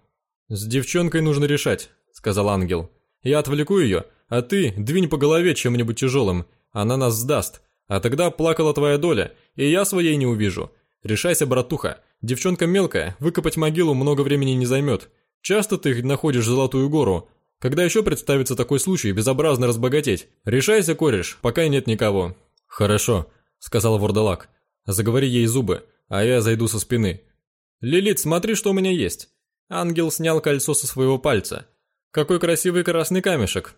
«С девчонкой нужно решать», – сказал ангел. «Я отвлеку ее, а ты двинь по голове чем-нибудь тяжелым. Она нас сдаст. А тогда плакала твоя доля, и я своей не увижу. Решайся, братуха. Девчонка мелкая, выкопать могилу много времени не займет. Часто ты находишь золотую гору. Когда еще представится такой случай безобразно разбогатеть? Решайся, кореш, пока нет никого». «Хорошо», — сказал вурдалак. «Заговори ей зубы, а я зайду со спины». «Лилит, смотри, что у меня есть». Ангел снял кольцо со своего пальца. «Какой красивый красный камешек!»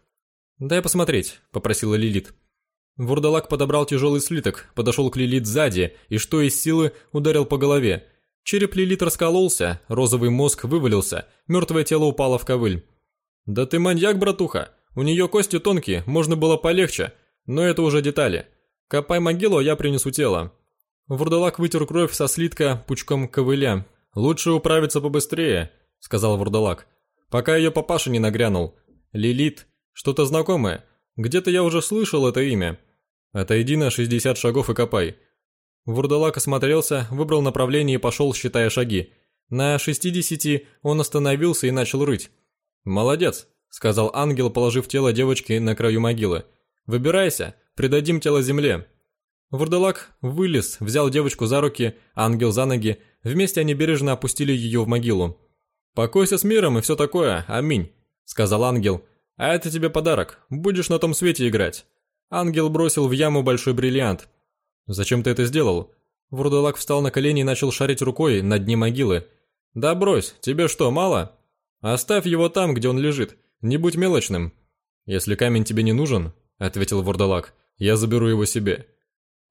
«Дай посмотреть», — попросила Лилит. Вурдалак подобрал тяжелый слиток, подошел к Лилит сзади и, что из силы, ударил по голове. Череп Лилит раскололся, розовый мозг вывалился, мертвое тело упало в ковыль. «Да ты маньяк, братуха! У нее кости тонкие, можно было полегче, но это уже детали. Копай могилу, а я принесу тело». Вурдалак вытер кровь со слитка пучком ковыля. «Лучше управиться побыстрее», — сказал Вурдалак пока ее папаша не нагрянул. Лилит, что-то знакомое. Где-то я уже слышал это имя. Отойди на 60 шагов и копай. Вурдалак осмотрелся, выбрал направление и пошел, считая шаги. На 60 он остановился и начал рыть. «Молодец», — сказал ангел, положив тело девочки на краю могилы. «Выбирайся, придадим тело земле». Вурдалак вылез, взял девочку за руки, ангел за ноги, вместе они бережно опустили ее в могилу. «Покойся с миром и все такое, аминь», — сказал ангел. «А это тебе подарок, будешь на том свете играть». Ангел бросил в яму большой бриллиант. «Зачем ты это сделал?» Вурдалак встал на колени и начал шарить рукой на дне могилы. «Да брось, тебе что, мало? Оставь его там, где он лежит, не будь мелочным». «Если камень тебе не нужен», — ответил Вурдалак, — «я заберу его себе».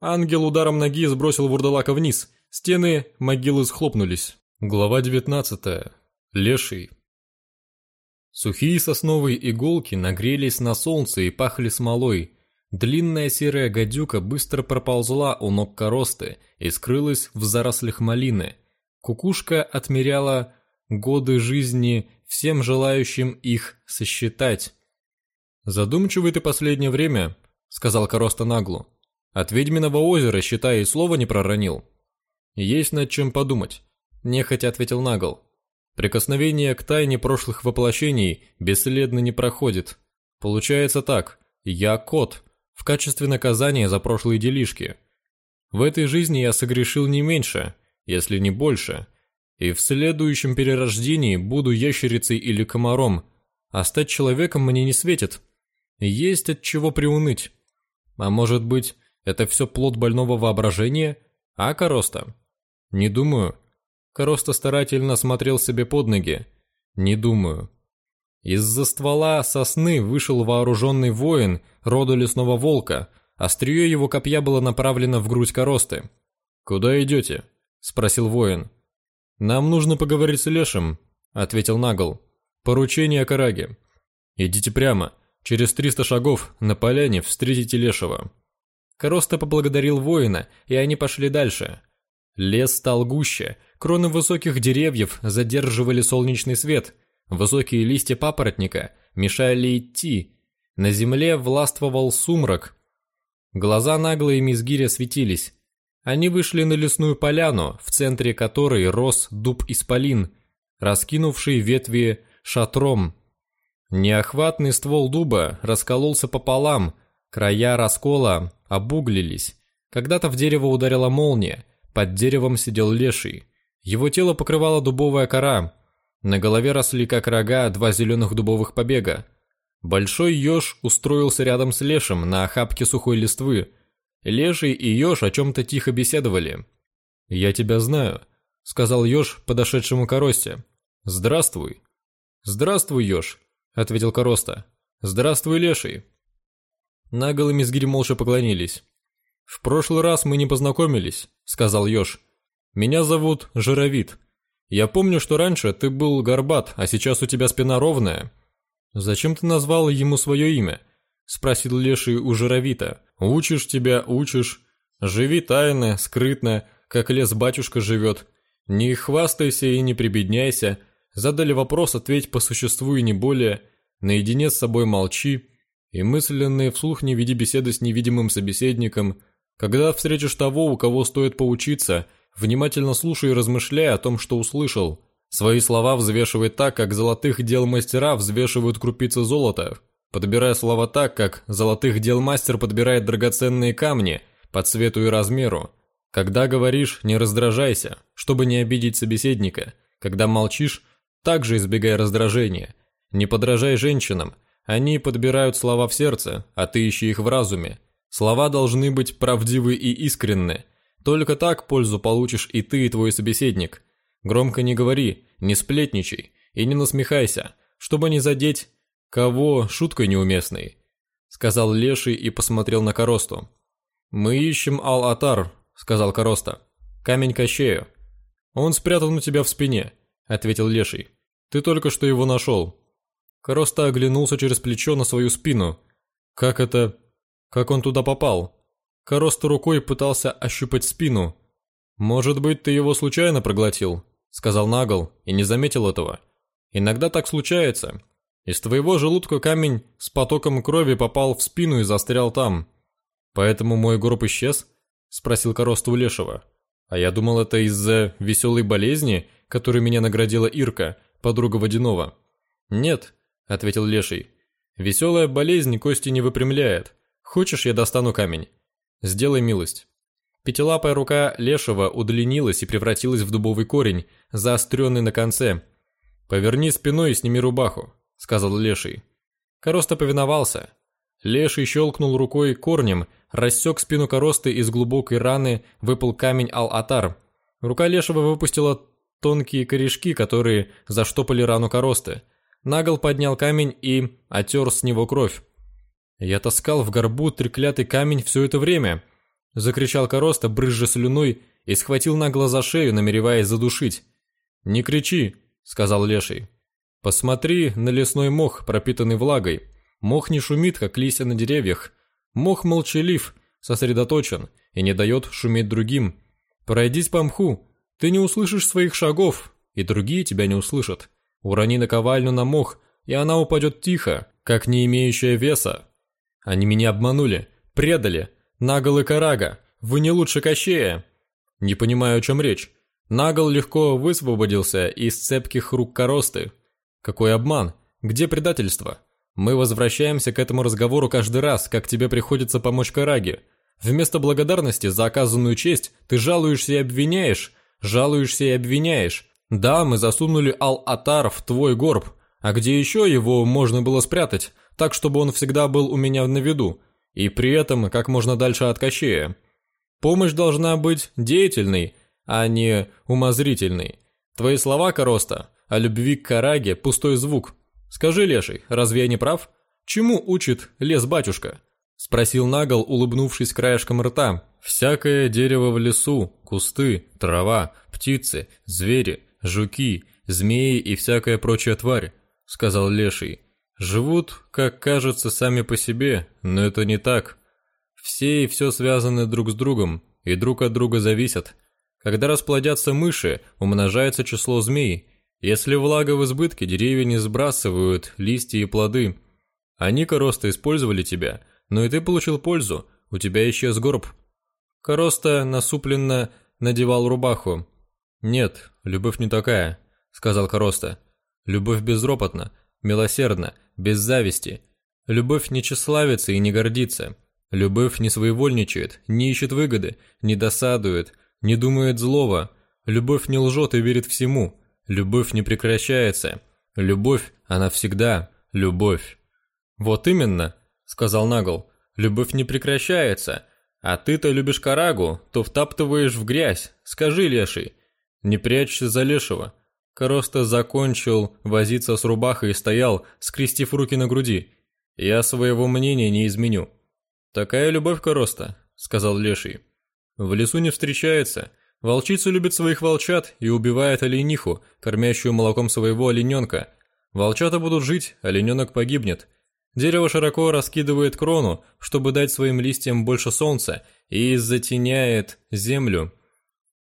Ангел ударом ноги сбросил Вурдалака вниз. Стены могилы схлопнулись. Глава девятнадцатая. Леший. Сухие сосновые иголки нагрелись на солнце и пахли смолой. Длинная серая гадюка быстро проползла у ног коросты и скрылась в зарослях малины. Кукушка отмеряла годы жизни всем желающим их сосчитать. «Задумчивый ты последнее время», — сказал Короста наглу. «От ведьминого озера, считай, и слова не проронил». «Есть над чем подумать», — нехотя ответил Нагл. Прикосновение к тайне прошлых воплощений бесследно не проходит. Получается так, я кот, в качестве наказания за прошлые делишки. В этой жизни я согрешил не меньше, если не больше, и в следующем перерождении буду ящерицей или комаром, а стать человеком мне не светит. Есть от чего приуныть. А может быть, это все плод больного воображения? А, Короста? Не думаю. Короста старательно смотрел себе под ноги. «Не думаю». Из-за ствола сосны вышел вооруженный воин рода лесного волка. Острие его копья было направлено в грудь Коросты. «Куда идете?» – спросил воин. «Нам нужно поговорить с Лешем», – ответил Нагл. «Поручение Караге. Идите прямо. Через триста шагов на поляне встретите Лешего». Короста поблагодарил воина, и они пошли дальше. Лес стал гуще, кроны высоких деревьев задерживали солнечный свет, высокие листья папоротника мешали идти. На земле властвовал сумрак. Глаза наглые Мизгиря светились. Они вышли на лесную поляну, в центре которой рос дуб-исполин, раскинувший ветви шатром. Неохватный ствол дуба раскололся пополам, края раскола обуглились. Когда-то в дерево ударила молния, под деревом сидел леший. Его тело покрывала дубовая кора. На голове росли, как рога, два зеленых дубовых побега. Большой еж устроился рядом с лешим на охапке сухой листвы. Леший и еж о чем-то тихо беседовали. «Я тебя знаю», — сказал еж подошедшему коросте. «Здравствуй». «Здравствуй, еж», — ответил короста. «Здравствуй, леший». Наголо Мизгирь молча поклонились. «В прошлый раз мы не познакомились», — сказал Ёж. «Меня зовут Жировид. Я помню, что раньше ты был горбат, а сейчас у тебя спина ровная». «Зачем ты назвал ему свое имя?» — спросил Леший у Жировита. «Учишь тебя, учишь. Живи тайно, скрытно, как лес батюшка живет. Не хвастайся и не прибедняйся. Задали вопрос, ответь по существу и не более. Наедине с собой молчи. И мысленные вслух не веди беседы с невидимым собеседником. Когда встретишь того, у кого стоит поучиться, внимательно слушай и размышляй о том, что услышал. Свои слова взвешивай так, как золотых дел мастера взвешивают крупицы золота. Подбирай слова так, как золотых дел мастер подбирает драгоценные камни по цвету и размеру. Когда говоришь, не раздражайся, чтобы не обидеть собеседника. Когда молчишь, также избегай раздражения. Не подражай женщинам, они подбирают слова в сердце, а ты ищи их в разуме. Слова должны быть правдивы и искренны. Только так пользу получишь и ты, и твой собеседник. Громко не говори, не сплетничай и не насмехайся, чтобы не задеть кого шуткой неуместной», — сказал Леший и посмотрел на Коросту. «Мы ищем Ал-Атар», — сказал Короста. «Камень Кощею». «Он спрятан у тебя в спине», — ответил Леший. «Ты только что его нашел». Короста оглянулся через плечо на свою спину. «Как это...» Как он туда попал? Короста рукой пытался ощупать спину. «Может быть, ты его случайно проглотил?» — сказал Нагл, и не заметил этого. «Иногда так случается. Из твоего желудка камень с потоком крови попал в спину и застрял там. Поэтому мой гроб исчез?» — спросил Короста у Лешего. «А я думал, это из-за веселой болезни, которой меня наградила Ирка, подруга Водянова». «Нет», — ответил Леший. «Веселая болезнь кости не выпрямляет. Хочешь, я достану камень? Сделай милость. Пятилапая рука Лешего удлинилась и превратилась в дубовый корень, заостренный на конце. «Поверни спиной и сними рубаху», — сказал Леший. Короста повиновался. Леший щелкнул рукой корнем, рассек спину Коросты, из глубокой раны выпал камень Ал-Атар. Рука Лешего выпустила тонкие корешки, которые заштопали рану Коросты. Нагл поднял камень и отер с него кровь. «Я таскал в горбу треклятый камень все это время!» Закричал Короста, брызжа слюной, и схватил нагло за шею, намереваясь задушить. «Не кричи!» — сказал Леший. «Посмотри на лесной мох, пропитанный влагой. Мох не шумит, как листья на деревьях. Мох молчалив, сосредоточен и не дает шуметь другим. Пройдись по мху, ты не услышишь своих шагов, и другие тебя не услышат. Урони наковальню на мох, и она упадет тихо, как не имеющая веса, они меня обманули, предали. Нагол и Карага, вы не лучше Кощея. Не понимаю, о чем речь. Нагол легко высвободился из цепких рук коросты. Какой обман? Где предательство? Мы возвращаемся к этому разговору каждый раз, как тебе приходится помочь Караге. Вместо благодарности за оказанную честь ты жалуешься и обвиняешь, жалуешься и обвиняешь. Да, мы засунули Ал-Атар в твой горб, а где еще его можно было спрятать? так чтобы он всегда был у меня на виду, и при этом как можно дальше от Кощея. Помощь должна быть деятельной, а не умозрительной. Твои слова, Короста, о любви к Караге – пустой звук. Скажи, Леший, разве я не прав? Чему учит лес-батюшка? Спросил Нагл, улыбнувшись краешком рта. Всякое дерево в лесу, кусты, трава, птицы, звери, жуки, змеи и всякая прочая тварь, сказал Леший. Живут, как кажется, сами по себе, но это не так. Все и все связаны друг с другом, и друг от друга зависят. Когда расплодятся мыши, умножается число змей. Если влага в избытке, деревья не сбрасывают листья и плоды. Они, Короста, использовали тебя, но и ты получил пользу, у тебя исчез горб». Короста насупленно надевал рубаху. «Нет, любовь не такая», — сказал Короста. «Любовь безропотна, милосердна, без зависти. Любовь не тщеславится и не гордится. Любовь не своевольничает, не ищет выгоды, не досадует, не думает злого. Любовь не лжет и верит всему. Любовь не прекращается. Любовь, она всегда любовь». «Вот именно», — сказал Нагл. «Любовь не прекращается. А ты-то любишь карагу, то втаптываешь в грязь. Скажи, леший, не прячься за лешего». Короста закончил возиться с рубахой и стоял, скрестив руки на груди. «Я своего мнения не изменю». «Такая любовь, Короста», — сказал Леший. «В лесу не встречается. Волчица любит своих волчат и убивает олениху, кормящую молоком своего олененка. Волчата будут жить, олененок погибнет. Дерево широко раскидывает крону, чтобы дать своим листьям больше солнца, и затеняет землю.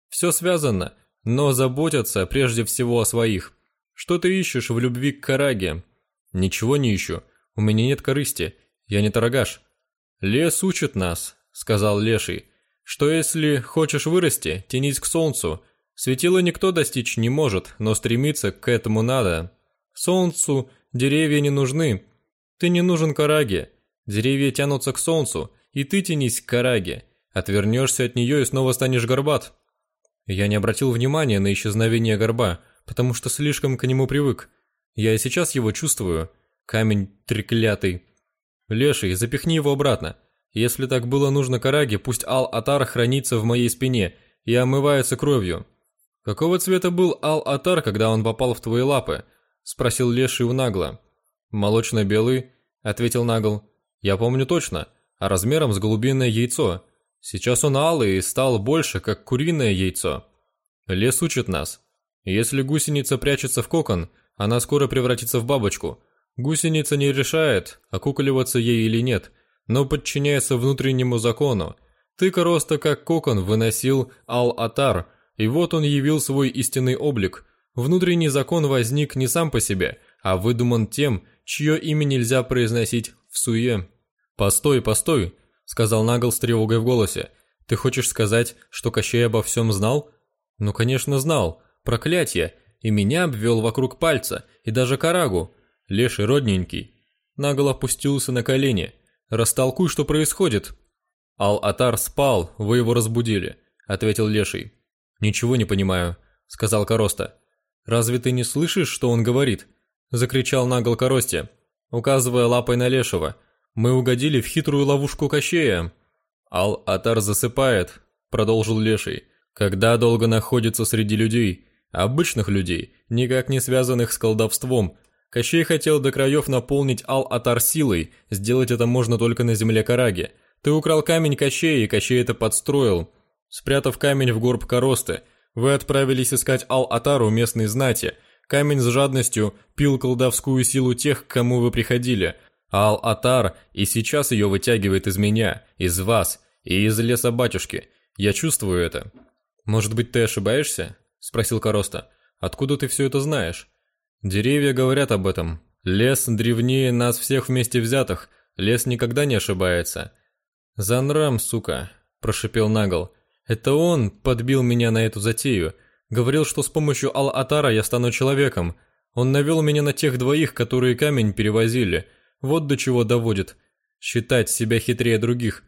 Все связано, но заботятся прежде всего о своих. Что ты ищешь в любви к караге? Ничего не ищу. У меня нет корысти. Я не торгаш. Лес учит нас, сказал Леший, что если хочешь вырасти, тянись к солнцу. Светила никто достичь не может, но стремиться к этому надо. Солнцу деревья не нужны, ты не нужен Караге. Деревья тянутся к солнцу, и ты тянись к Караге. Отвернешься от нее и снова станешь горбат. Я не обратил внимания на исчезновение горба, потому что слишком к нему привык. Я и сейчас его чувствую. Камень треклятый. Леший, запихни его обратно. Если так было нужно Караге, пусть Ал-Атар хранится в моей спине и омывается кровью. Какого цвета был Ал-Атар, когда он попал в твои лапы? Спросил Леший у нагло. «Молочно-белый», — ответил Нагл. «Я помню точно, а размером с голубиное яйцо. Сейчас он алый и стал больше, как куриное яйцо. Лес учит нас. Если гусеница прячется в кокон, она скоро превратится в бабочку. Гусеница не решает, окуколиваться ей или нет, но подчиняется внутреннему закону. Ты, Короста, как кокон выносил Ал-Атар, и вот он явил свой истинный облик. Внутренний закон возник не сам по себе, а выдуман тем, чье имя нельзя произносить в суе. «Постой, постой», — сказал Нагл с тревогой в голосе. «Ты хочешь сказать, что Кощей обо всем знал?» «Ну, конечно, знал. Проклятье! И меня обвел вокруг пальца, и даже Карагу. Леший родненький». Нагл опустился на колени. «Растолкуй, что происходит». «Ал-Атар спал, вы его разбудили», — ответил Леший. «Ничего не понимаю», — сказал Короста. «Разве ты не слышишь, что он говорит?» – закричал Нагл Коросте, указывая лапой на Лешего. «Мы угодили в хитрую ловушку Кощея». «Ал-Атар засыпает», – продолжил Леший, – «когда долго находится среди людей, обычных людей, никак не связанных с колдовством. Кощей хотел до краев наполнить Ал-Атар силой, сделать это можно только на земле Караги. Ты украл камень Кощея, и Кощей это подстроил. Спрятав камень в горб Коросты, вы отправились искать Ал-Атару местной знати – Камень с жадностью пил колдовскую силу тех, к кому вы приходили. Ал-Атар и сейчас ее вытягивает из меня, из вас и из леса батюшки. Я чувствую это. Может быть, ты ошибаешься? Спросил Короста. Откуда ты все это знаешь? Деревья говорят об этом. Лес древнее нас всех вместе взятых. Лес никогда не ошибается. Занрам, сука, прошипел Нагл. Это он подбил меня на эту затею. Говорил, что с помощью Ал-Атара я стану человеком. Он навел меня на тех двоих, которые камень перевозили. Вот до чего доводит. Считать себя хитрее других.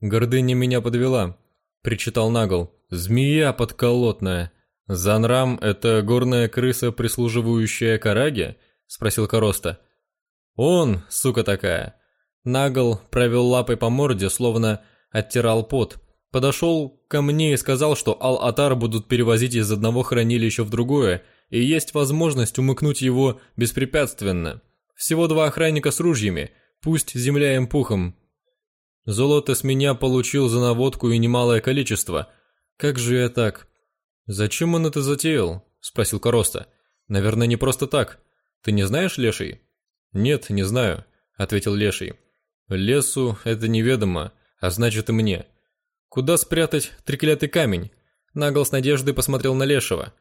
Гордыня меня подвела. Причитал Нагл. Змея подколотная. Занрам — это горная крыса, прислуживающая Караге? Спросил Короста. Он, сука такая. Нагл провел лапой по морде, словно оттирал пот. Подошел ко мне и сказал, что Ал-Атар будут перевозить из одного хранилища в другое, и есть возможность умыкнуть его беспрепятственно. Всего два охранника с ружьями, пусть земля им пухом. Золото с меня получил за наводку и немалое количество. Как же я так? Зачем он это затеял? Спросил Короста. Наверное, не просто так. Ты не знаешь, Леший? Нет, не знаю, ответил Леший. Лесу это неведомо, а значит и мне. Куда спрятать треклятый камень? Нагл с надеждой посмотрел на Лешего.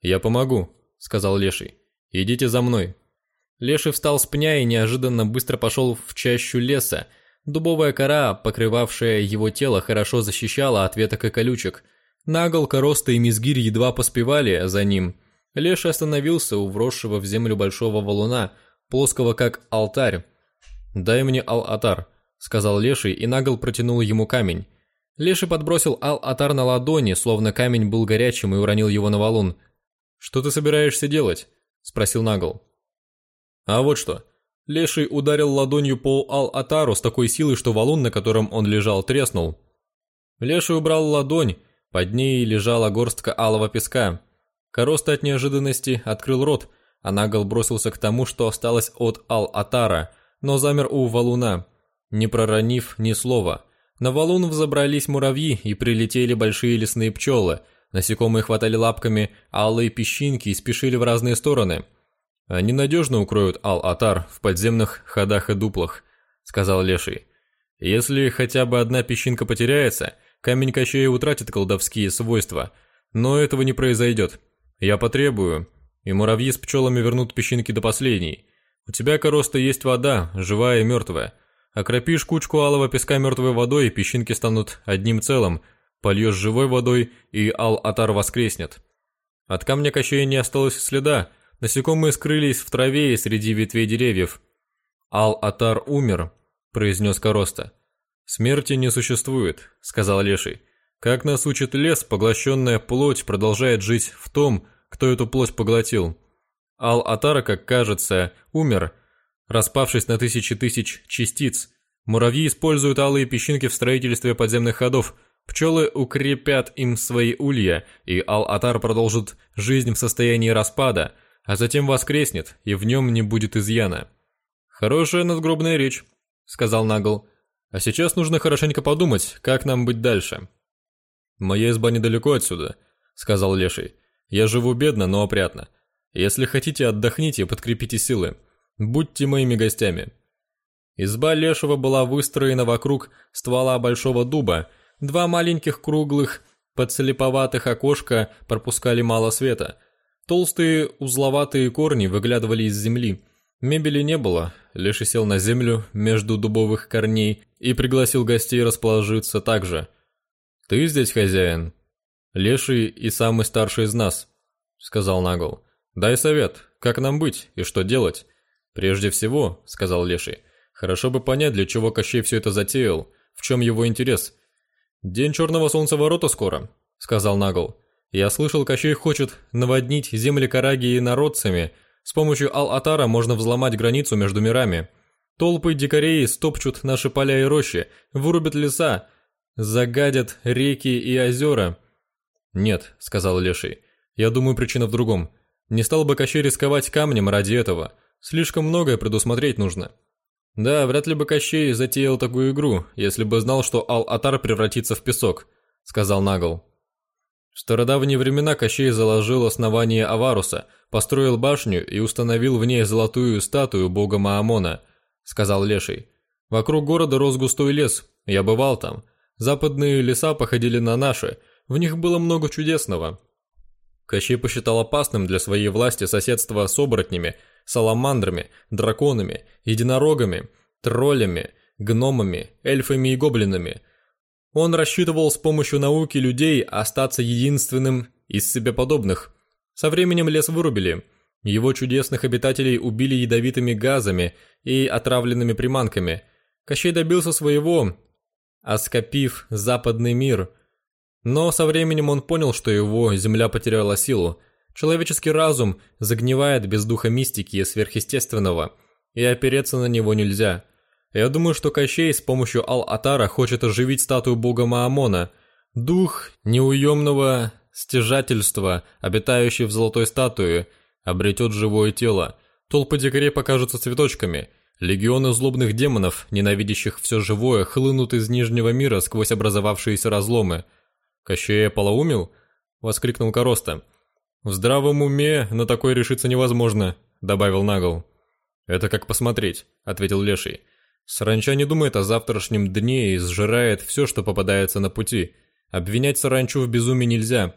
«Я помогу», — сказал Леший. «Идите за мной». Леший встал с пня и неожиданно быстро пошел в чащу леса. Дубовая кора, покрывавшая его тело, хорошо защищала от веток и колючек. Нагол, Короста и Мизгирь едва поспевали за ним. Леший остановился у вросшего в землю большого валуна, плоского как алтарь. «Дай мне ал-атар», — сказал Леший, и Нагол протянул ему камень. Леший подбросил ал-атар на ладони, словно камень был горячим, и уронил его на валун. «Что ты собираешься делать?» — спросил Нагл. «А вот что». Леший ударил ладонью по ал-атару с такой силой, что валун, на котором он лежал, треснул. Леший убрал ладонь, под ней лежала горстка алого песка. Короста от неожиданности открыл рот, а Нагл бросился к тому, что осталось от ал-атара, но замер у валуна, не проронив ни слова. На валун взобрались муравьи и прилетели большие лесные пчелы. Насекомые хватали лапками алые песчинки и спешили в разные стороны. «Они надежно укроют Ал-Атар в подземных ходах и дуплах», — сказал Леший. «Если хотя бы одна песчинка потеряется, камень Кощея утратит колдовские свойства. Но этого не произойдет. Я потребую, и муравьи с пчелами вернут песчинки до последней. У тебя, Короста, есть вода, живая и мертвая. Окропишь кучку алого песка мертвой водой, и песчинки станут одним целым. Польешь живой водой, и Ал-Атар воскреснет. От камня Кощея не осталось следа. Насекомые скрылись в траве и среди ветвей деревьев. «Ал-Атар умер», — произнес Короста. «Смерти не существует», — сказал Леший. «Как нас учит лес, поглощенная плоть продолжает жить в том, кто эту плоть поглотил. Ал-Атар, как кажется, умер, распавшись на тысячи тысяч частиц. Муравьи используют алые песчинки в строительстве подземных ходов, пчелы укрепят им свои улья, и Ал-Атар продолжит жизнь в состоянии распада, а затем воскреснет, и в нем не будет изъяна. «Хорошая надгробная речь», — сказал Нагл. «А сейчас нужно хорошенько подумать, как нам быть дальше». «Моя изба недалеко отсюда», — сказал Леший. «Я живу бедно, но опрятно. Если хотите, отдохните и подкрепите силы. Будьте моими гостями». Изба Лешего была выстроена вокруг ствола большого дуба. Два маленьких круглых, подслеповатых окошка пропускали мало света. Толстые узловатые корни выглядывали из земли. Мебели не было, Леший сел на землю между дубовых корней и пригласил гостей расположиться так же. «Ты здесь хозяин?» «Леший и самый старший из нас», — сказал Нагл. «Дай совет, как нам быть и что делать?» «Прежде всего», — сказал Леший, — «хорошо бы понять, для чего Кощей все это затеял, в чем его интерес». «День черного солнца ворота скоро», — сказал Нагл. «Я слышал, Кощей хочет наводнить земли Карагии народцами. С помощью Ал-Атара можно взломать границу между мирами. Толпы дикарей стопчут наши поля и рощи, вырубят леса, загадят реки и озера». «Нет», — сказал Леший, — «я думаю, причина в другом. Не стал бы Кощей рисковать камнем ради этого. Слишком многое предусмотреть нужно. Да, вряд ли бы Кощей затеял такую игру, если бы знал, что Ал-Атар превратится в песок, сказал Нагл. В стародавние времена Кощей заложил основание Аваруса, построил башню и установил в ней золотую статую бога Маамона, сказал Леший. Вокруг города рос густой лес, я бывал там. Западные леса походили на наши, в них было много чудесного. Кощей посчитал опасным для своей власти соседство с оборотнями, саламандрами, драконами, единорогами, троллями, гномами, эльфами и гоблинами. Он рассчитывал с помощью науки людей остаться единственным из себе подобных. Со временем лес вырубили. Его чудесных обитателей убили ядовитыми газами и отравленными приманками. Кощей добился своего, оскопив западный мир. Но со временем он понял, что его земля потеряла силу. Человеческий разум загнивает без духа мистики и сверхъестественного, и опереться на него нельзя. Я думаю, что Кощей с помощью Ал-Атара хочет оживить статую бога Маамона. Дух неуемного стяжательства, обитающий в золотой статуе, обретет живое тело. Толпы дикарей покажутся цветочками. Легионы злобных демонов, ненавидящих все живое, хлынут из Нижнего мира сквозь образовавшиеся разломы. «Кощея полоумил?» — воскликнул Короста. «В здравом уме на такое решиться невозможно», — добавил Нагл. «Это как посмотреть», — ответил Леший. «Саранча не думает о завтрашнем дне и сжирает все, что попадается на пути. Обвинять саранчу в безумии нельзя.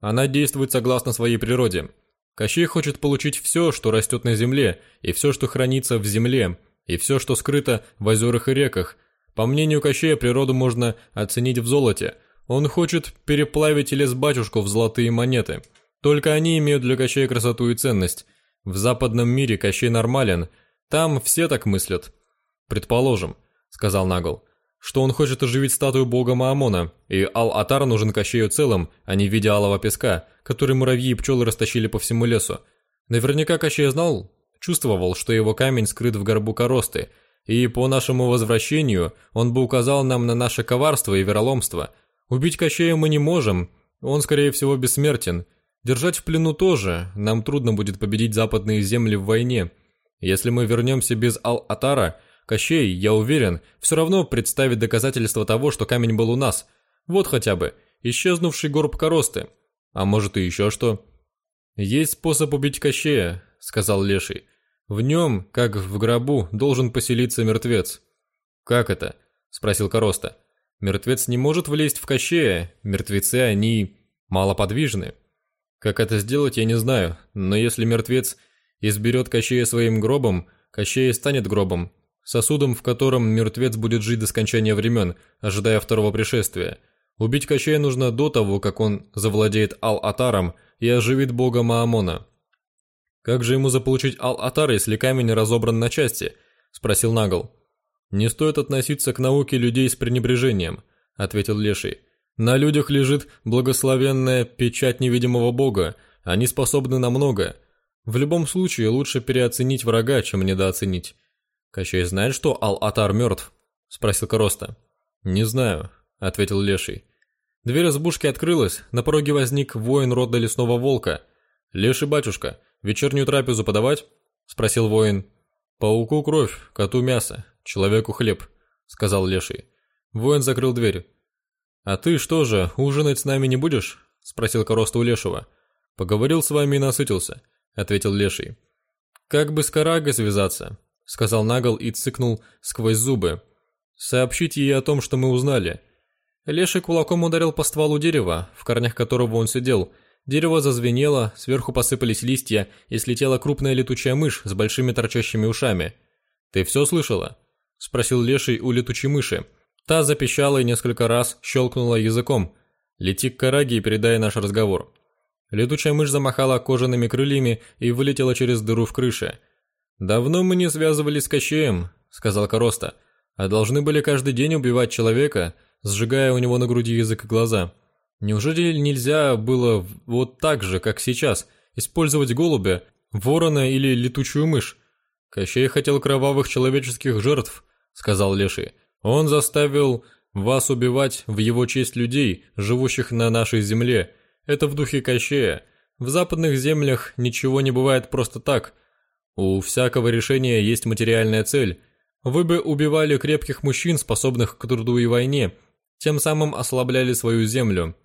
Она действует согласно своей природе. Кощей хочет получить все, что растет на земле, и все, что хранится в земле, и все, что скрыто в озерах и реках. По мнению Кощея, природу можно оценить в золоте. Он хочет переплавить лес-батюшку в золотые монеты. Только они имеют для Кощея красоту и ценность. В западном мире Кощей нормален, там все так мыслят. «Предположим», — сказал Нагл, — «что он хочет оживить статую бога Маамона, и Ал-Атар нужен Кощею целым, а не в виде алого песка, который муравьи и пчелы растащили по всему лесу. Наверняка Кощей знал, чувствовал, что его камень скрыт в горбу коросты, и по нашему возвращению он бы указал нам на наше коварство и вероломство. Убить Кощея мы не можем, он, скорее всего, бессмертен. Держать в плену тоже, нам трудно будет победить западные земли в войне. Если мы вернемся без Ал-Атара, Кощей, я уверен, все равно представит доказательства того, что камень был у нас. Вот хотя бы, исчезнувший горб коросты. А может и еще что. «Есть способ убить Кощея», — сказал Леший. «В нем, как в гробу, должен поселиться мертвец». «Как это?» — спросил Короста. «Мертвец не может влезть в Кощея, мертвецы, они малоподвижны». Как это сделать, я не знаю, но если мертвец изберет Кощея своим гробом, Кощея станет гробом, сосудом, в котором мертвец будет жить до скончания времен, ожидая второго пришествия. Убить Кощея нужно до того, как он завладеет Ал-Атаром и оживит бога Маамона. «Как же ему заполучить Ал-Атар, если камень разобран на части?» – спросил Нагл. «Не стоит относиться к науке людей с пренебрежением», – ответил Леший. «На людях лежит благословенная печать невидимого бога, они способны на многое. В любом случае лучше переоценить врага, чем недооценить. «Кощей знает, что Ал-Атар мертв?» – спросил Короста. «Не знаю», – ответил Леший. Дверь избушки открылась, на пороге возник воин рода лесного волка. «Леший батюшка, вечернюю трапезу подавать?» – спросил воин. «Пауку кровь, коту мясо, человеку хлеб», – сказал Леший. Воин закрыл дверь. «А ты что же, ужинать с нами не будешь?» – спросил Короста у Лешего. «Поговорил с вами и насытился», – ответил Леший. «Как бы с Карагой связаться?» — сказал Нагл и цыкнул сквозь зубы. «Сообщите ей о том, что мы узнали». Леший кулаком ударил по стволу дерева, в корнях которого он сидел. Дерево зазвенело, сверху посыпались листья, и слетела крупная летучая мышь с большими торчащими ушами. «Ты все слышала?» — спросил Леший у летучей мыши. Та запищала и несколько раз щелкнула языком. «Лети к Караге и передай наш разговор». Летучая мышь замахала кожаными крыльями и вылетела через дыру в крыше. «Давно мы не связывались с Кощеем», — сказал Короста, «а должны были каждый день убивать человека, сжигая у него на груди язык и глаза. Неужели нельзя было вот так же, как сейчас, использовать голубя, ворона или летучую мышь? Кощей хотел кровавых человеческих жертв», — сказал Леший. «Он заставил вас убивать в его честь людей, живущих на нашей земле. Это в духе Кощея. В западных землях ничего не бывает просто так». У всякого решения есть материальная цель. Вы бы убивали крепких мужчин, способных к труду и войне, тем самым ослабляли свою землю.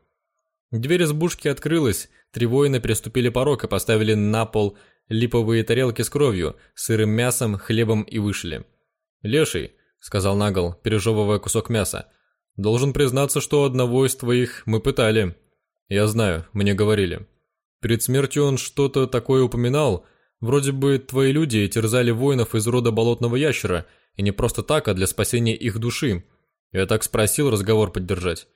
Дверь избушки открылась, три воина переступили порог и поставили на пол липовые тарелки с кровью, сырым мясом, хлебом и вышли. «Леший», — сказал Нагл, пережевывая кусок мяса, — «должен признаться, что одного из твоих мы пытали». «Я знаю, мне говорили». Перед смертью он что-то такое упоминал — Вроде бы твои люди терзали воинов из рода болотного ящера, и не просто так, а для спасения их души. Я так спросил разговор поддержать.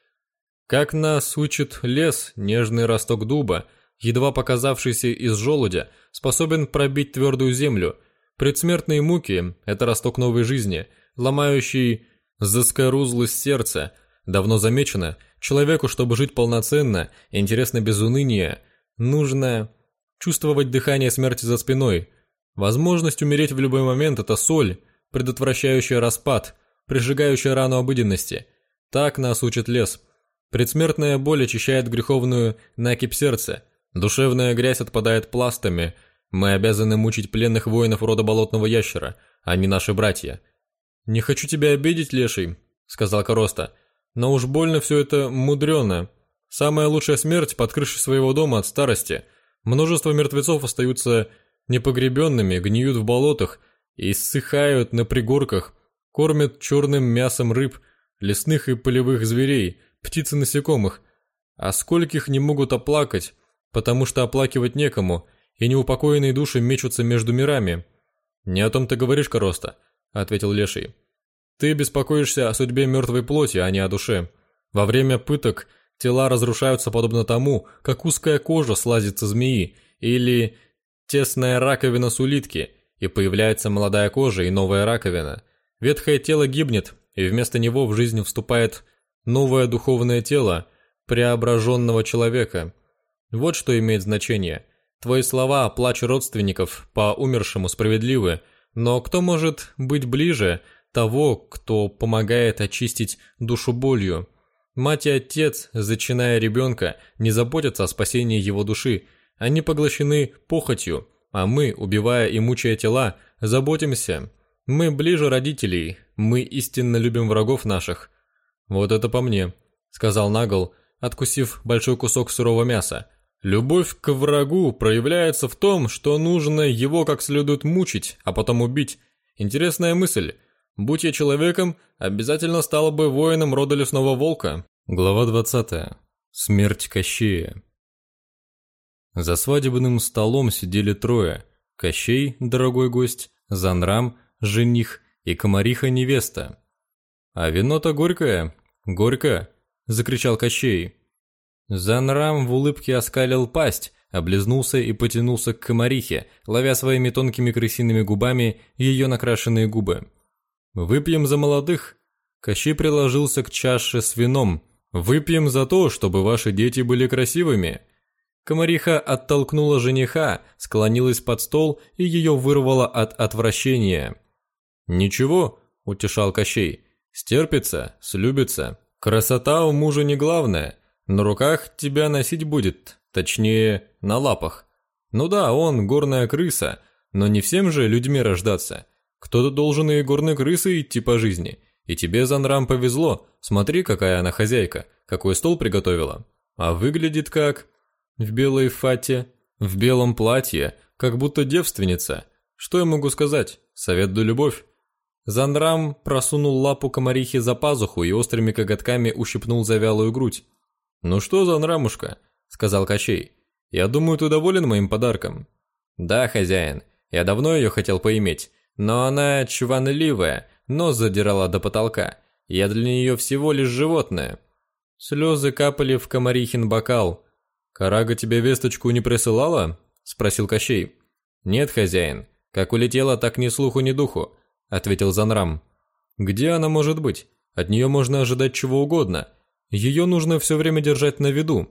Как нас учит лес, нежный росток дуба, едва показавшийся из желудя, способен пробить твердую землю. Предсмертные муки – это росток новой жизни, ломающий заскорузлость сердца. Давно замечено, человеку, чтобы жить полноценно, интересно без уныния, нужно чувствовать дыхание смерти за спиной. Возможность умереть в любой момент – это соль, предотвращающая распад, прижигающая рану обыденности. Так нас учит лес. Предсмертная боль очищает греховную накипь сердца. Душевная грязь отпадает пластами. Мы обязаны мучить пленных воинов рода болотного ящера, а не наши братья. «Не хочу тебя обидеть, леший», — сказал Короста. «Но уж больно все это мудрено. Самая лучшая смерть под крышей своего дома от старости. Множество мертвецов остаются непогребенными, гниют в болотах и ссыхают на пригорках, кормят черным мясом рыб, лесных и полевых зверей, птиц и насекомых. А скольких не могут оплакать, потому что оплакивать некому, и неупокоенные души мечутся между мирами. «Не о том ты говоришь, Короста», — ответил Леший. «Ты беспокоишься о судьбе мертвой плоти, а не о душе. Во время пыток тела разрушаются подобно тому, как узкая кожа слазится змеи или тесная раковина с улитки, и появляется молодая кожа и новая раковина. Ветхое тело гибнет, и вместо него в жизнь вступает новое духовное тело преображенного человека. Вот что имеет значение. Твои слова о плаче родственников по умершему справедливы, но кто может быть ближе того, кто помогает очистить душу болью? Мать и отец, зачиная ребенка, не заботятся о спасении его души, они поглощены похотью, а мы, убивая и мучая тела, заботимся. Мы ближе родителей, мы истинно любим врагов наших. Вот это по мне, сказал Нагл, откусив большой кусок сырого мяса. Любовь к врагу проявляется в том, что нужно его как следует мучить, а потом убить. Интересная мысль. Будь я человеком, обязательно стала бы воином рода лесного волка. Глава 20. Смерть Кощея. За свадебным столом сидели трое. Кощей, дорогой гость, Занрам, жених и комариха-невеста. «А вино-то горькое, горько!» – закричал Кощей. Занрам в улыбке оскалил пасть, облизнулся и потянулся к комарихе, ловя своими тонкими крысиными губами ее накрашенные губы. «Выпьем за молодых!» Кощей приложился к чаше с вином. «Выпьем за то, чтобы ваши дети были красивыми!» Комариха оттолкнула жениха, склонилась под стол и ее вырвало от отвращения. «Ничего», — утешал Кощей, — «стерпится, слюбится. Красота у мужа не главное, на руках тебя носить будет, точнее, на лапах. Ну да, он горная крыса, но не всем же людьми рождаться. Кто-то должен и горной крысой идти по жизни. И тебе, Занрам, повезло, смотри, какая она хозяйка, какой стол приготовила. А выглядит как...» в белой фате, в белом платье, как будто девственница. Что я могу сказать? Совет да любовь. Занрам просунул лапу комарихи за пазуху и острыми коготками ущипнул за вялую грудь. «Ну что, Занрамушка?» — сказал Кощей. «Я думаю, ты доволен моим подарком?» «Да, хозяин, я давно ее хотел поиметь, но она чванливая, нос задирала до потолка. Я для нее всего лишь животное». Слезы капали в комарихин бокал, «Карага тебе весточку не присылала?» – спросил Кощей. «Нет, хозяин. Как улетела, так ни слуху, ни духу», – ответил Занрам. «Где она может быть? От нее можно ожидать чего угодно. Ее нужно все время держать на виду.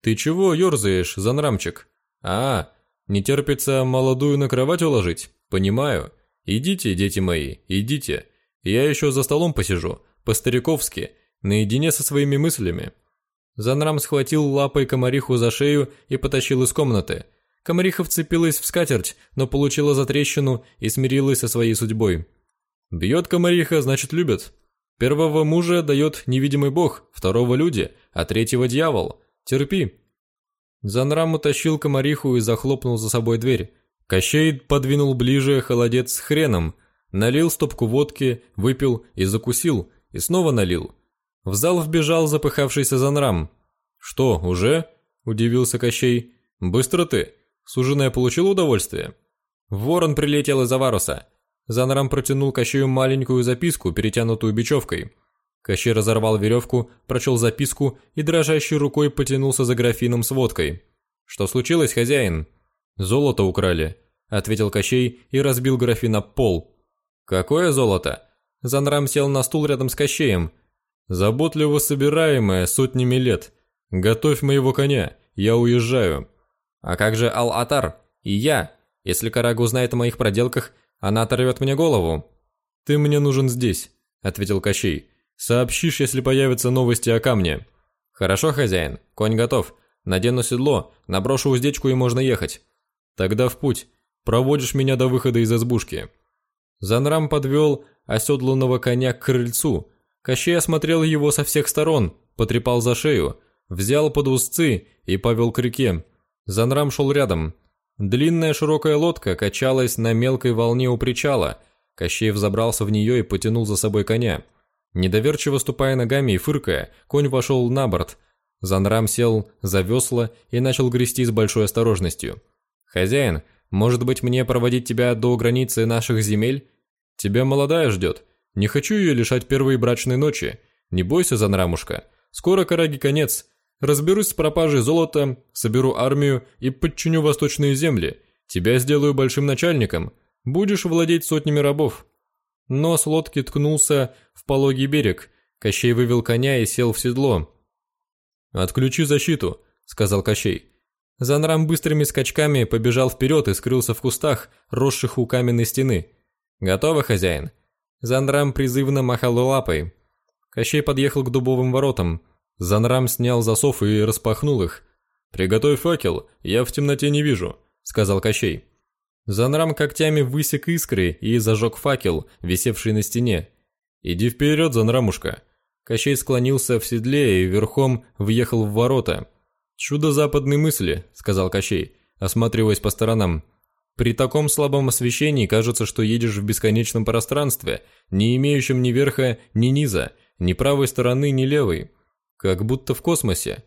Ты чего ерзаешь, Занрамчик? А, не терпится молодую на кровать уложить? Понимаю. Идите, дети мои, идите. Я еще за столом посижу, по-стариковски, наедине со своими мыслями». Занрам схватил лапой комариху за шею и потащил из комнаты. Комариха вцепилась в скатерть, но получила затрещину и смирилась со своей судьбой. Бьет комариха, значит любит. Первого мужа дает невидимый бог, второго люди, а третьего дьявол. Терпи. Занрам утащил комариху и захлопнул за собой дверь. Кощей подвинул ближе холодец с хреном, налил стопку водки, выпил и закусил, и снова налил. В зал вбежал запыхавшийся Занрам. «Что, уже?» – удивился Кощей. «Быстро ты. Суженая получила удовольствие?» Ворон прилетел из Аваруса. Занрам протянул Кощею маленькую записку, перетянутую бечевкой. Кощей разорвал веревку, прочел записку и дрожащей рукой потянулся за графином с водкой. «Что случилось, хозяин?» «Золото украли», – ответил Кощей и разбил графин пол. «Какое золото?» Занрам сел на стул рядом с Кощеем – Заботливо собираемая сотнями лет. Готовь моего коня, я уезжаю. А как же Ал-Атар? И я? Если Карага узнает о моих проделках, она оторвет мне голову. Ты мне нужен здесь, ответил Кощей. Сообщишь, если появятся новости о камне. Хорошо, хозяин, конь готов. Надену седло, наброшу уздечку и можно ехать. Тогда в путь. Проводишь меня до выхода из избушки. Занрам подвел оседланного коня к крыльцу, Кощей осмотрел его со всех сторон, потрепал за шею, взял под узцы и повел к реке. Занрам шел рядом. Длинная широкая лодка качалась на мелкой волне у причала. Кощей взобрался в нее и потянул за собой коня. Недоверчиво ступая ногами и фыркая, конь вошел на борт. Занрам сел за весла и начал грести с большой осторожностью. «Хозяин, может быть мне проводить тебя до границы наших земель? Тебя молодая ждет. Не хочу ее лишать первой брачной ночи. Не бойся, Занрамушка. Скоро Караги конец. Разберусь с пропажей золота, соберу армию и подчиню восточные земли. Тебя сделаю большим начальником. Будешь владеть сотнями рабов». Нос лодки ткнулся в пологий берег. Кощей вывел коня и сел в седло. «Отключи защиту», — сказал Кощей. Занрам быстрыми скачками побежал вперед и скрылся в кустах, росших у каменной стены. «Готово, хозяин?» Занрам призывно махал лапой. Кощей подъехал к дубовым воротам. Занрам снял засов и распахнул их. «Приготовь факел, я в темноте не вижу», — сказал Кощей. Занрам когтями высек искры и зажег факел, висевший на стене. «Иди вперед, Занрамушка!» Кощей склонился в седле и верхом въехал в ворота. «Чудо западной мысли», — сказал Кощей, осматриваясь по сторонам. «При таком слабом освещении кажется, что едешь в бесконечном пространстве, не имеющем ни верха, ни низа, ни правой стороны, ни левой. Как будто в космосе».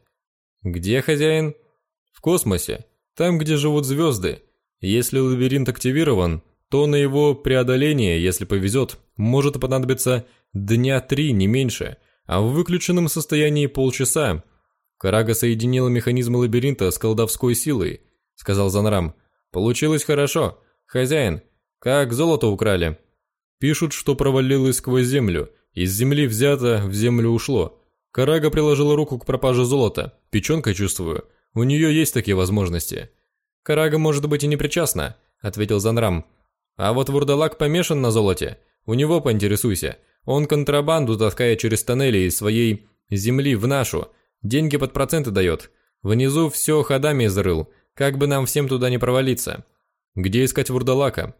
«Где хозяин?» «В космосе. Там, где живут звезды. Если лабиринт активирован, то на его преодоление, если повезет, может понадобиться дня три, не меньше, а в выключенном состоянии полчаса. Карага соединила механизмы лабиринта с колдовской силой, сказал Занрам. Получилось хорошо. Хозяин, как золото украли? Пишут, что провалилось сквозь землю. Из земли взято, в землю ушло. Карага приложила руку к пропаже золота. Печенкой чувствую. У нее есть такие возможности. Карага может быть и не причастна, ответил Занрам. А вот вурдалак помешан на золоте. У него поинтересуйся. Он контрабанду таскает через тоннели из своей земли в нашу. Деньги под проценты дает. Внизу все ходами изрыл. Как бы нам всем туда не провалиться. Где искать вурдалака?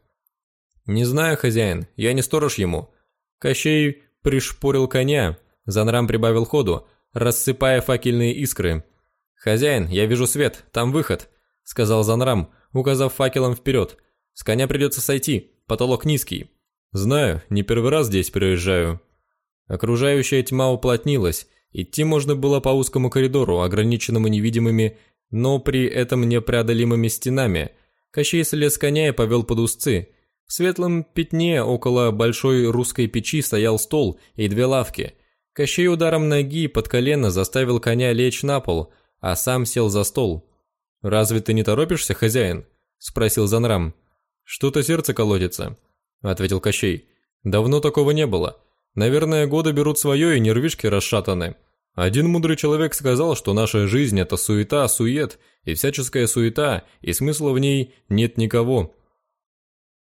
Не знаю, хозяин. Я не сторож ему. Кощей пришпорил коня. Занрам прибавил ходу, рассыпая факельные искры. «Хозяин, я вижу свет, там выход», — сказал Занрам, указав факелом вперед. «С коня придется сойти, потолок низкий». Знаю, не первый раз здесь проезжаю. Окружающая тьма уплотнилась, идти можно было по узкому коридору, ограниченному невидимыми, но при этом непреодолимыми стенами. Кощей слез коня и повел под узцы. В светлом пятне около большой русской печи стоял стол и две лавки. Кощей ударом ноги под колено заставил коня лечь на пол, а сам сел за стол. «Разве ты не торопишься, хозяин?» – спросил Занрам. «Что-то сердце колотится» ответил Кощей. Давно такого не было. Наверное, годы берут свое и нервишки расшатаны. Один мудрый человек сказал, что наша жизнь это суета, сует, и всяческая суета, и смысла в ней нет никого.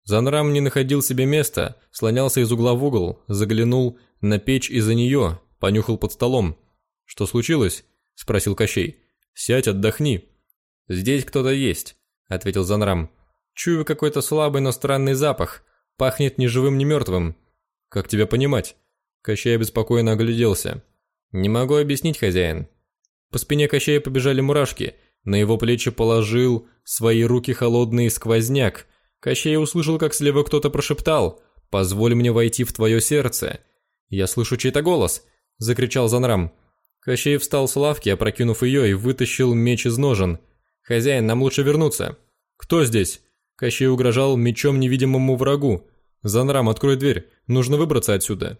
Занрам не находил себе места, слонялся из угла в угол, заглянул на печь из-за нее, понюхал под столом. «Что случилось?» – спросил Кощей. «Сядь, отдохни». «Здесь кто-то есть», – ответил Занрам. «Чую какой-то слабый, но странный запах. Пахнет ни живым, ни мертвым. Как тебя понимать? Кощей обеспокоенно огляделся. Не могу объяснить, хозяин. По спине Кощея побежали мурашки. На его плечи положил свои руки холодный сквозняк. Кощей услышал, как слева кто-то прошептал «Позволь мне войти в твое сердце». «Я слышу чей-то голос», — закричал Занрам. Кощей встал с лавки, опрокинув ее, и вытащил меч из ножен. «Хозяин, нам лучше вернуться». «Кто здесь?» Кощей угрожал мечом невидимому врагу. «Занрам, открой дверь, нужно выбраться отсюда».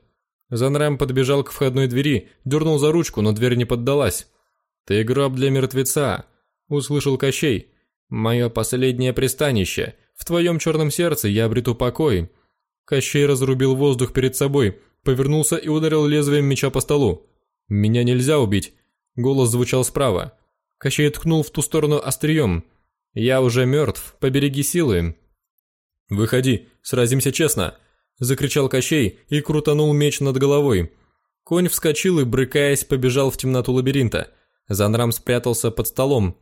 Занрам подбежал к входной двери, дернул за ручку, но дверь не поддалась. «Ты гроб для мертвеца», — услышал Кощей. «Мое последнее пристанище. В твоем черном сердце я обрету покой». Кощей разрубил воздух перед собой, повернулся и ударил лезвием меча по столу. «Меня нельзя убить», — голос звучал справа. Кощей ткнул в ту сторону острием. «Я уже мертв, побереги силы». «Выходи, сразимся честно!» – закричал Кощей и крутанул меч над головой. Конь вскочил и, брыкаясь, побежал в темноту лабиринта. Занрам спрятался под столом.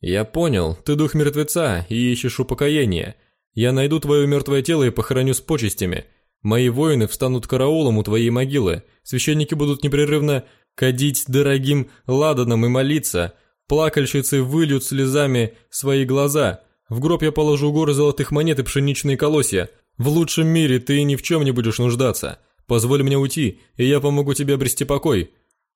«Я понял, ты дух мертвеца и ищешь упокоения. Я найду твое мертвое тело и похороню с почестями. Мои воины встанут караулом у твоей могилы. Священники будут непрерывно кадить дорогим ладаном и молиться, Плакальщицы выльют слезами свои глаза. В гроб я положу горы золотых монет и пшеничные колосья. В лучшем мире ты ни в чем не будешь нуждаться. Позволь мне уйти, и я помогу тебе обрести покой».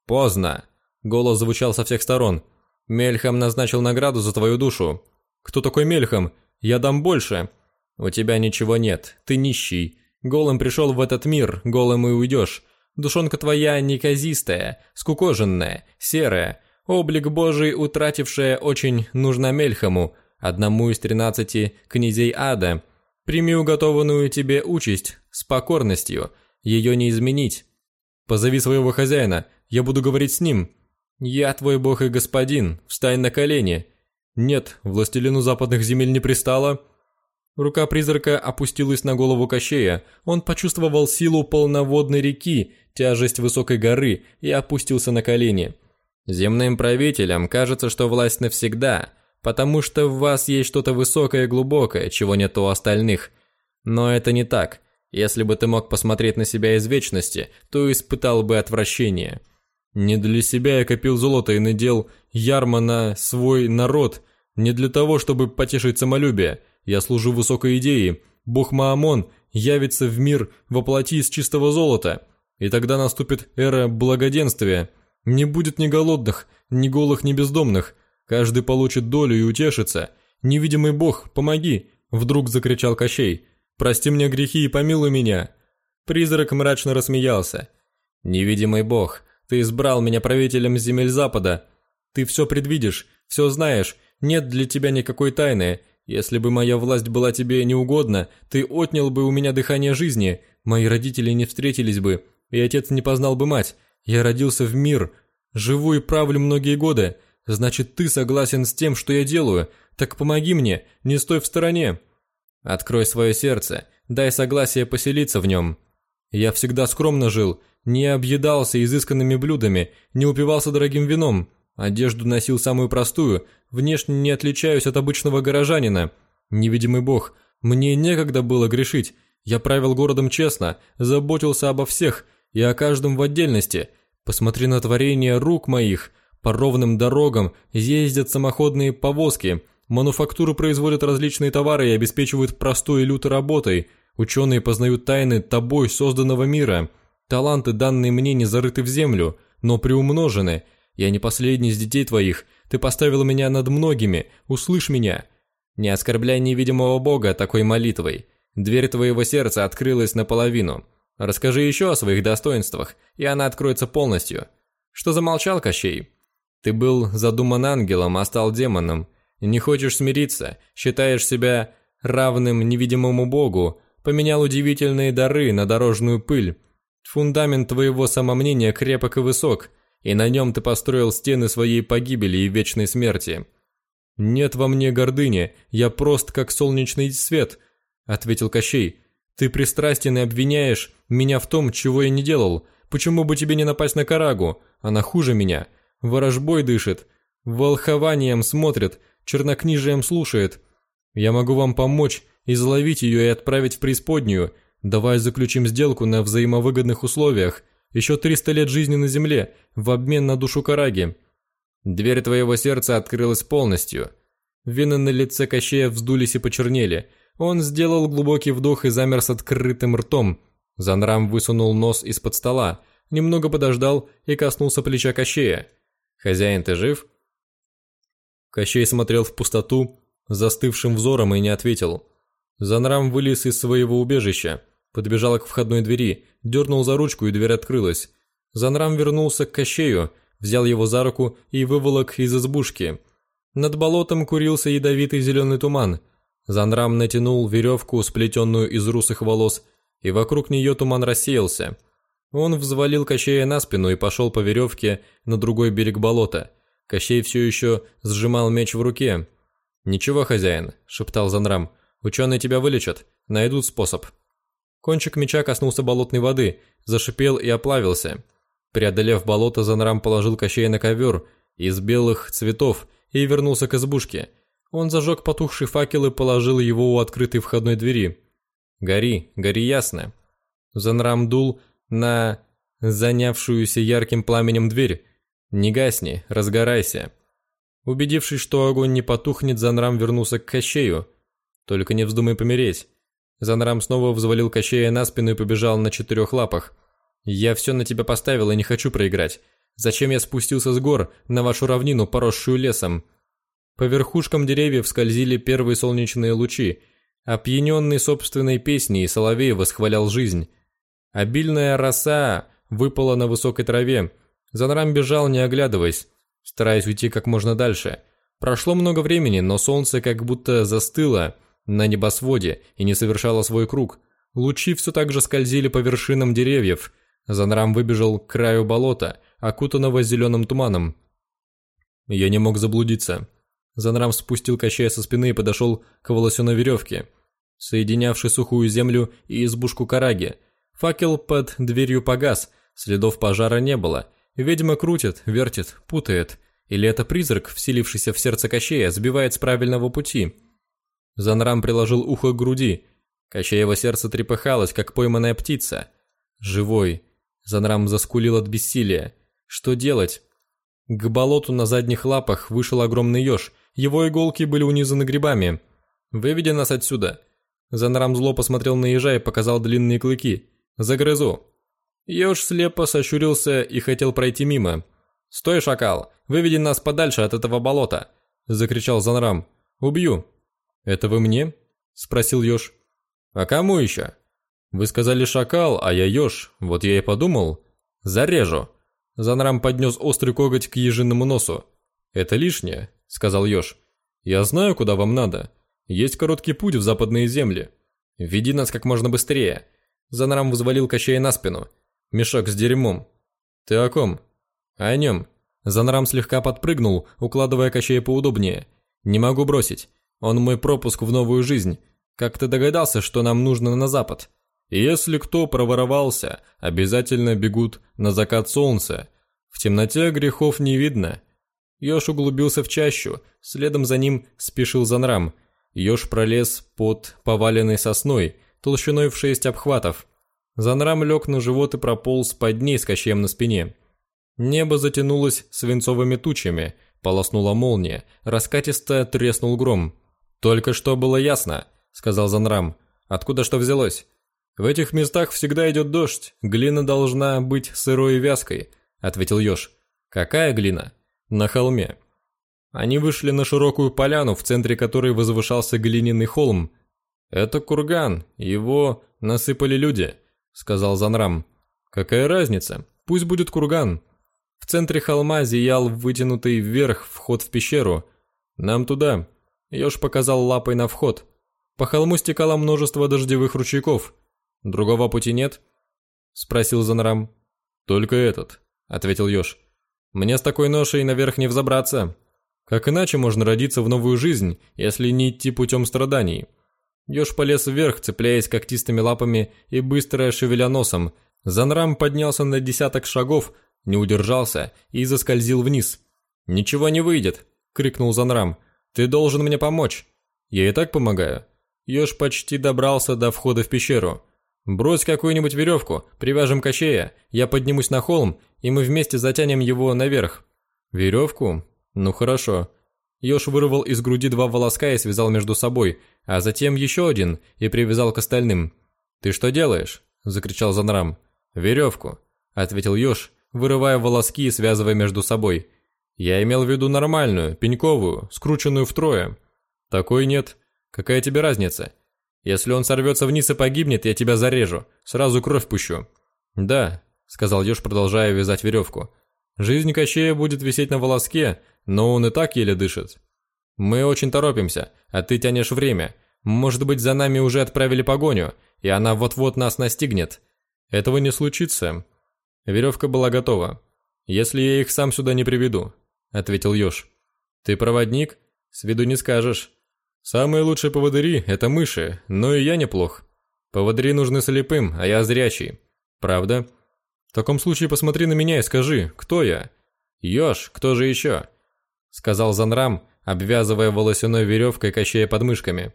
«Поздно». Голос звучал со всех сторон. «Мельхам назначил награду за твою душу». «Кто такой Мельхам?» Я дам больше. У тебя ничего нет, ты нищий. Голым пришел в этот мир, голым и уйдешь. Душонка твоя неказистая, скукоженная, серая. Облик Божий, утратившая, очень нужна Мельхаму, одному из тринадцати князей ада. Прими уготованную тебе участь с покорностью, ее не изменить. Позови своего хозяина, я буду говорить с ним. Я твой бог и господин, встань на колени. Нет, властелину западных земель не пристало. Рука призрака опустилась на голову Кощея. Он почувствовал силу полноводной реки, тяжесть высокой горы и опустился на колени. Земным правителям кажется, что власть навсегда, потому что в вас есть что-то высокое и глубокое, чего нет у остальных. Но это не так. Если бы ты мог посмотреть на себя из вечности, то испытал бы отвращение. Не для себя я копил золото и надел ярмо на свой народ, не для того, чтобы потешить самолюбие. Я служу высокой идее. Бог Маамон явится в мир воплоти из чистого золота. И тогда наступит эра благоденствия. Не будет ни голодных, ни голых, ни бездомных. Каждый получит долю и утешится. Невидимый Бог, помоги!» Вдруг закричал Кощей. «Прости мне грехи и помилуй меня!» Призрак мрачно рассмеялся. «Невидимый Бог, ты избрал меня правителем земель Запада. Ты все предвидишь, все знаешь, нет для тебя никакой тайны. Если бы моя власть была тебе неугодна, ты отнял бы у меня дыхание жизни, мои родители не встретились бы, и отец не познал бы мать. Я родился в мир, живу и правлю многие годы. Значит, ты согласен с тем, что я делаю. Так помоги мне, не стой в стороне. Открой свое сердце, дай согласие поселиться в нем. Я всегда скромно жил, не объедался изысканными блюдами, не упивался дорогим вином, одежду носил самую простую, внешне не отличаюсь от обычного горожанина. Невидимый бог, мне некогда было грешить. Я правил городом честно, заботился обо всех и о каждом в отдельности. Посмотри на творение рук моих. По ровным дорогам ездят самоходные повозки. Мануфактуры производят различные товары и обеспечивают простой лютой работой. Ученые познают тайны тобой созданного мира. Таланты, данные мне, не зарыты в землю, но приумножены. Я не последний из детей твоих. Ты поставил меня над многими. Услышь меня. Не оскорбляй невидимого Бога такой молитвой. Дверь твоего сердца открылась наполовину. Расскажи еще о своих достоинствах, и она откроется полностью. Что замолчал Кощей? Ты был задуман ангелом, а стал демоном. Не хочешь смириться, считаешь себя равным невидимому Богу, поменял удивительные дары на дорожную пыль, Фундамент твоего самомнения крепок и высок, и на нем ты построил стены своей погибели и вечной смерти. Нет во мне гордыни, я прост как солнечный свет, ответил Кощей. Ты пристрастен и обвиняешь меня в том, чего я не делал. Почему бы тебе не напасть на Карагу? Она хуже меня. Ворожбой дышит, волхованием смотрит, чернокнижием слушает. Я могу вам помочь, изловить ее и отправить в преисподнюю, Давай заключим сделку на взаимовыгодных условиях. Еще 300 лет жизни на земле в обмен на душу Караги. Дверь твоего сердца открылась полностью. Вены на лице Кощея вздулись и почернели. Он сделал глубокий вдох и замер с открытым ртом. Занрам высунул нос из-под стола, немного подождал и коснулся плеча Кощея. «Хозяин, ты жив?» Кощей смотрел в пустоту, застывшим взором и не ответил. Занрам вылез из своего убежища, подбежал к входной двери, дернул за ручку, и дверь открылась. Занрам вернулся к Кощею, взял его за руку и выволок из избушки. Над болотом курился ядовитый зеленый туман. Занрам натянул веревку, сплетенную из русых волос, и вокруг нее туман рассеялся. Он взвалил Кощея на спину и пошел по веревке на другой берег болота. Кощей все еще сжимал меч в руке. «Ничего, хозяин», — шептал Занрам, Ученые тебя вылечат, найдут способ. Кончик меча коснулся болотной воды, зашипел и оплавился. Преодолев болото, Занрам положил Кощея на ковер из белых цветов и вернулся к избушке. Он зажег потухший факел и положил его у открытой входной двери. «Гори, гори ясно». Занрам дул на занявшуюся ярким пламенем дверь. «Не гасни, разгорайся». Убедившись, что огонь не потухнет, Занрам вернулся к Кощею. Только не вздумай помереть. Занрам снова взвалил Кощея на спину и побежал на четырех лапах. Я все на тебя поставил и не хочу проиграть. Зачем я спустился с гор на вашу равнину, поросшую лесом? По верхушкам деревьев скользили первые солнечные лучи. Опьяненный собственной песней, соловей восхвалял жизнь. Обильная роса выпала на высокой траве. Занрам бежал, не оглядываясь, стараясь уйти как можно дальше. Прошло много времени, но солнце как будто застыло на небосводе и не совершало свой круг. Лучи все так же скользили по вершинам деревьев. Занрам выбежал к краю болота, окутанного зеленым туманом. Я не мог заблудиться. Занрам спустил Кощея со спины и подошел к волосяной веревке, соединявшей сухую землю и избушку Караги. Факел под дверью погас, следов пожара не было. Ведьма крутит, вертит, путает. Или это призрак, вселившийся в сердце Кощея, сбивает с правильного пути? Занрам приложил ухо к груди. Кощеево сердце трепыхалось, как пойманная птица. «Живой!» Занрам заскулил от бессилия. «Что делать?» К болоту на задних лапах вышел огромный еж, его иголки были унизаны грибами. «Выведи нас отсюда!» Занрам зло посмотрел на ежа и показал длинные клыки. «Загрызу!» Еж слепо сощурился и хотел пройти мимо. «Стой, шакал! Выведи нас подальше от этого болота!» Закричал Занрам. «Убью!» «Это вы мне?» Спросил еж. «А кому еще?» «Вы сказали шакал, а я еж. Вот я и подумал. Зарежу!» Занрам поднес острый коготь к ежиному носу. «Это лишнее», — сказал Ёж. «Я знаю, куда вам надо. Есть короткий путь в западные земли. Веди нас как можно быстрее». Занрам взвалил Кощея на спину. «Мешок с дерьмом». «Ты о ком?» «О нем». Занрам слегка подпрыгнул, укладывая Кощея поудобнее. «Не могу бросить. Он мой пропуск в новую жизнь. Как ты догадался, что нам нужно на запад?» Если кто проворовался, обязательно бегут на закат солнца. В темноте грехов не видно. Ёж углубился в чащу, следом за ним спешил Занрам. Ёж пролез под поваленной сосной, толщиной в шесть обхватов. Занрам лег на живот и прополз под ней с кощеем на спине. Небо затянулось свинцовыми тучами, полоснула молния, раскатисто треснул гром. «Только что было ясно», — сказал Занрам. «Откуда что взялось?» «В этих местах всегда идет дождь, глина должна быть сырой и вязкой», — ответил Ёж. «Какая глина?» «На холме». Они вышли на широкую поляну, в центре которой возвышался глиняный холм. «Это курган, его насыпали люди», — сказал Занрам. «Какая разница? Пусть будет курган». В центре холма зиял вытянутый вверх вход в пещеру. «Нам туда». Ёж показал лапой на вход. По холму стекало множество дождевых ручейков — Другого пути нет? Спросил Занрам. Только этот, ответил Ёж. Мне с такой ношей наверх не взобраться. Как иначе можно родиться в новую жизнь, если не идти путем страданий? Ёж полез вверх, цепляясь когтистыми лапами и быстро шевеля носом. Занрам поднялся на десяток шагов, не удержался и заскользил вниз. «Ничего не выйдет!» — крикнул Занрам. «Ты должен мне помочь!» «Я и так помогаю!» Ёж почти добрался до входа в пещеру. «Брось какую-нибудь веревку, привяжем кощея, я поднимусь на холм, и мы вместе затянем его наверх». «Веревку? Ну хорошо». Ёж вырвал из груди два волоска и связал между собой, а затем еще один и привязал к остальным. «Ты что делаешь?» – закричал Занрам. «Веревку», – ответил Ёж, вырывая волоски и связывая между собой. «Я имел в виду нормальную, пеньковую, скрученную втрое». «Такой нет. Какая тебе разница? Если он сорвется вниз и погибнет, я тебя зарежу. Сразу кровь пущу». «Да», — сказал Ёж, продолжая вязать веревку. «Жизнь Кощея будет висеть на волоске, но он и так еле дышит. Мы очень торопимся, а ты тянешь время. Может быть, за нами уже отправили погоню, и она вот-вот нас настигнет. Этого не случится». Веревка была готова. «Если я их сам сюда не приведу», — ответил Ёж. «Ты проводник? С виду не скажешь». Самые лучшие поводыри – это мыши, но и я неплох. Поводыри нужны слепым, а я зрячий. Правда? В таком случае посмотри на меня и скажи, кто я? Ёж, кто же еще? Сказал Занрам, обвязывая волосяной веревкой кощея подмышками.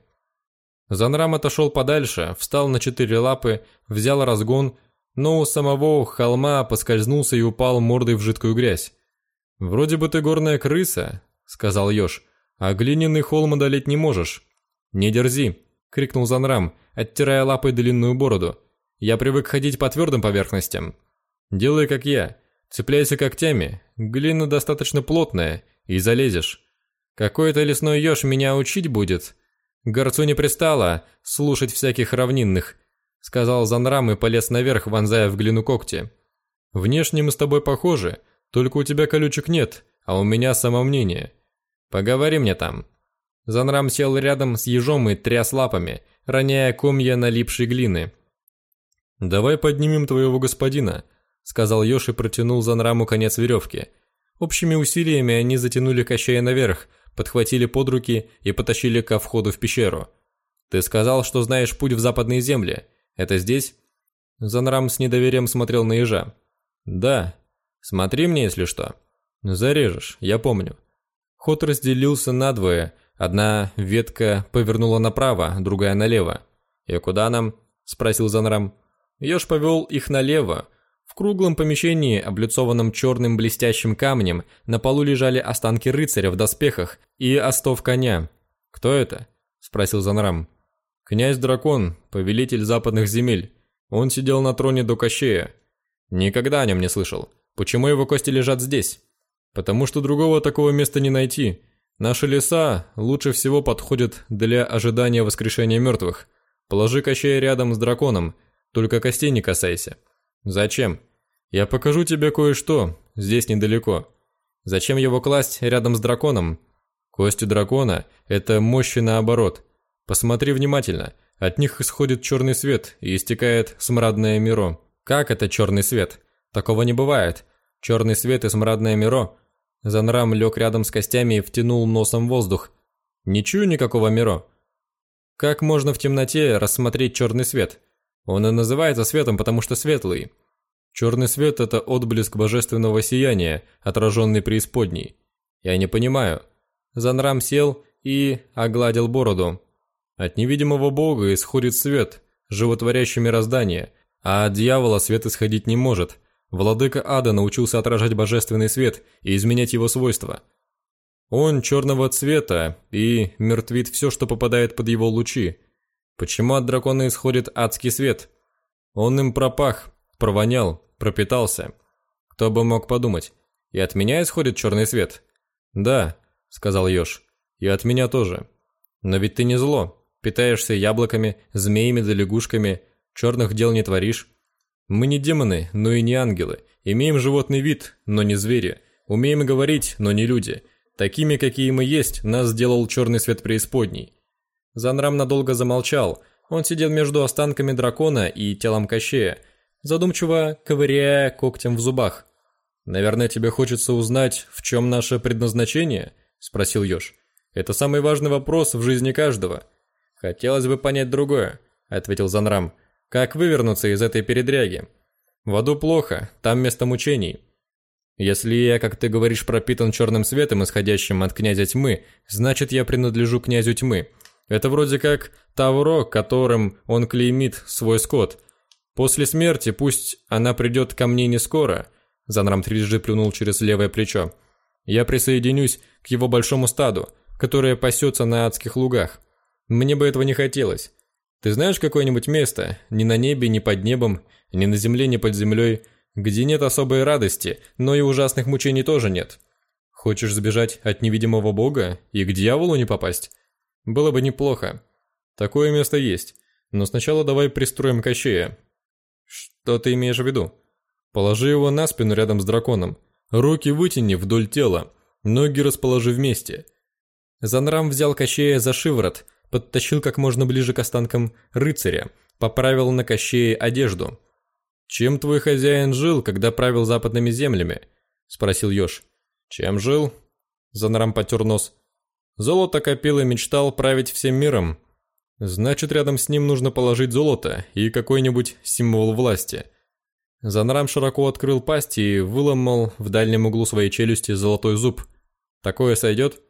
Занрам отошел подальше, встал на четыре лапы, взял разгон, но у самого холма поскользнулся и упал мордой в жидкую грязь. «Вроде бы ты горная крыса», — сказал Ёж, а глиняный холм одолеть не можешь. Не дерзи, крикнул Занрам, оттирая лапой длинную бороду. Я привык ходить по твердым поверхностям. Делай как я. Цепляйся когтями. Глина достаточно плотная, и залезешь. Какой-то лесной еж меня учить будет. Горцу не пристало слушать всяких равнинных, сказал Занрам и полез наверх, вонзая в глину когти. Внешне мы с тобой похожи, только у тебя колючек нет, а у меня самомнение. Поговори мне там. Занрам сел рядом с ежом и тряс лапами, роняя комья налипшей глины. «Давай поднимем твоего господина», — сказал еж и протянул Занраму конец веревки. Общими усилиями они затянули Кощея наверх, подхватили под руки и потащили ко входу в пещеру. «Ты сказал, что знаешь путь в западные земли. Это здесь?» Занрам с недоверием смотрел на ежа. «Да. Смотри мне, если что. Зарежешь, я помню». Ход разделился надвое. Одна ветка повернула направо, другая налево. «И куда нам?» – спросил Занрам. Еж повел их налево. В круглом помещении, облицованном черным блестящим камнем, на полу лежали останки рыцаря в доспехах и остов коня. «Кто это?» – спросил Занрам. «Князь-дракон, повелитель западных земель. Он сидел на троне до Кощея. Никогда о нем не слышал. Почему его кости лежат здесь? Потому что другого такого места не найти. Наши леса лучше всего подходят для ожидания воскрешения мертвых. Положи Кощея рядом с драконом, только костей не касайся. Зачем? Я покажу тебе кое-что, здесь недалеко. Зачем его класть рядом с драконом? Кости дракона – это мощи наоборот. Посмотри внимательно, от них исходит черный свет и истекает смрадное миро. Как это черный свет? Такого не бывает. Черный свет и смрадное миро. Занрам лег рядом с костями и втянул носом воздух. Не чую никакого миро. Как можно в темноте рассмотреть черный свет? Он и называется светом, потому что светлый. Черный свет – это отблеск божественного сияния, отраженный преисподней. Я не понимаю. Занрам сел и огладил бороду. От невидимого бога исходит свет, животворящий мироздание, а от дьявола свет исходить не может. Владыка ада научился отражать божественный свет и изменять его свойства. Он черного цвета и мертвит все, что попадает под его лучи. Почему от дракона исходит адский свет? Он им пропах, провонял, пропитался. Кто бы мог подумать? И от меня исходит черный свет? Да, сказал Ёж. И от меня тоже. Но ведь ты не зло. Питаешься яблоками, змеями да лягушками, черных дел не творишь. Мы не демоны, но и не ангелы. Имеем животный вид, но не звери. Умеем говорить, но не люди. Такими, какие мы есть, нас сделал черный свет преисподней. Занрам надолго замолчал. Он сидел между останками дракона и телом Кощея, задумчиво ковыряя когтем в зубах. «Наверное, тебе хочется узнать, в чем наше предназначение?» – спросил Ёж. «Это самый важный вопрос в жизни каждого. «Хотелось бы понять другое», — ответил Занрам. «Как вывернуться из этой передряги? В аду плохо, там место мучений. Если я, как ты говоришь, пропитан черным светом, исходящим от князя тьмы, значит, я принадлежу князю тьмы. Это вроде как тавро, которым он клеймит свой скот. После смерти пусть она придет ко мне не скоро», — Занрам трижды плюнул через левое плечо. «Я присоединюсь к его большому стаду, которое пасется на адских лугах. Мне бы этого не хотелось. Ты знаешь какое-нибудь место, ни на небе, ни под небом, ни на земле, ни под землей, где нет особой радости, но и ужасных мучений тоже нет? Хочешь сбежать от невидимого бога и к дьяволу не попасть? Было бы неплохо. Такое место есть. Но сначала давай пристроим Кощея. Что ты имеешь в виду? Положи его на спину рядом с драконом. Руки вытяни вдоль тела, ноги расположи вместе. Занрам взял Кощея за шиворот, подтащил как можно ближе к останкам рыцаря, поправил на Кощее одежду. «Чем твой хозяин жил, когда правил западными землями?» – спросил Ёж. «Чем жил?» – Занрам потер нос. «Золото копил и мечтал править всем миром. Значит, рядом с ним нужно положить золото и какой-нибудь символ власти». Занрам широко открыл пасть и выломал в дальнем углу своей челюсти золотой зуб. «Такое сойдет?»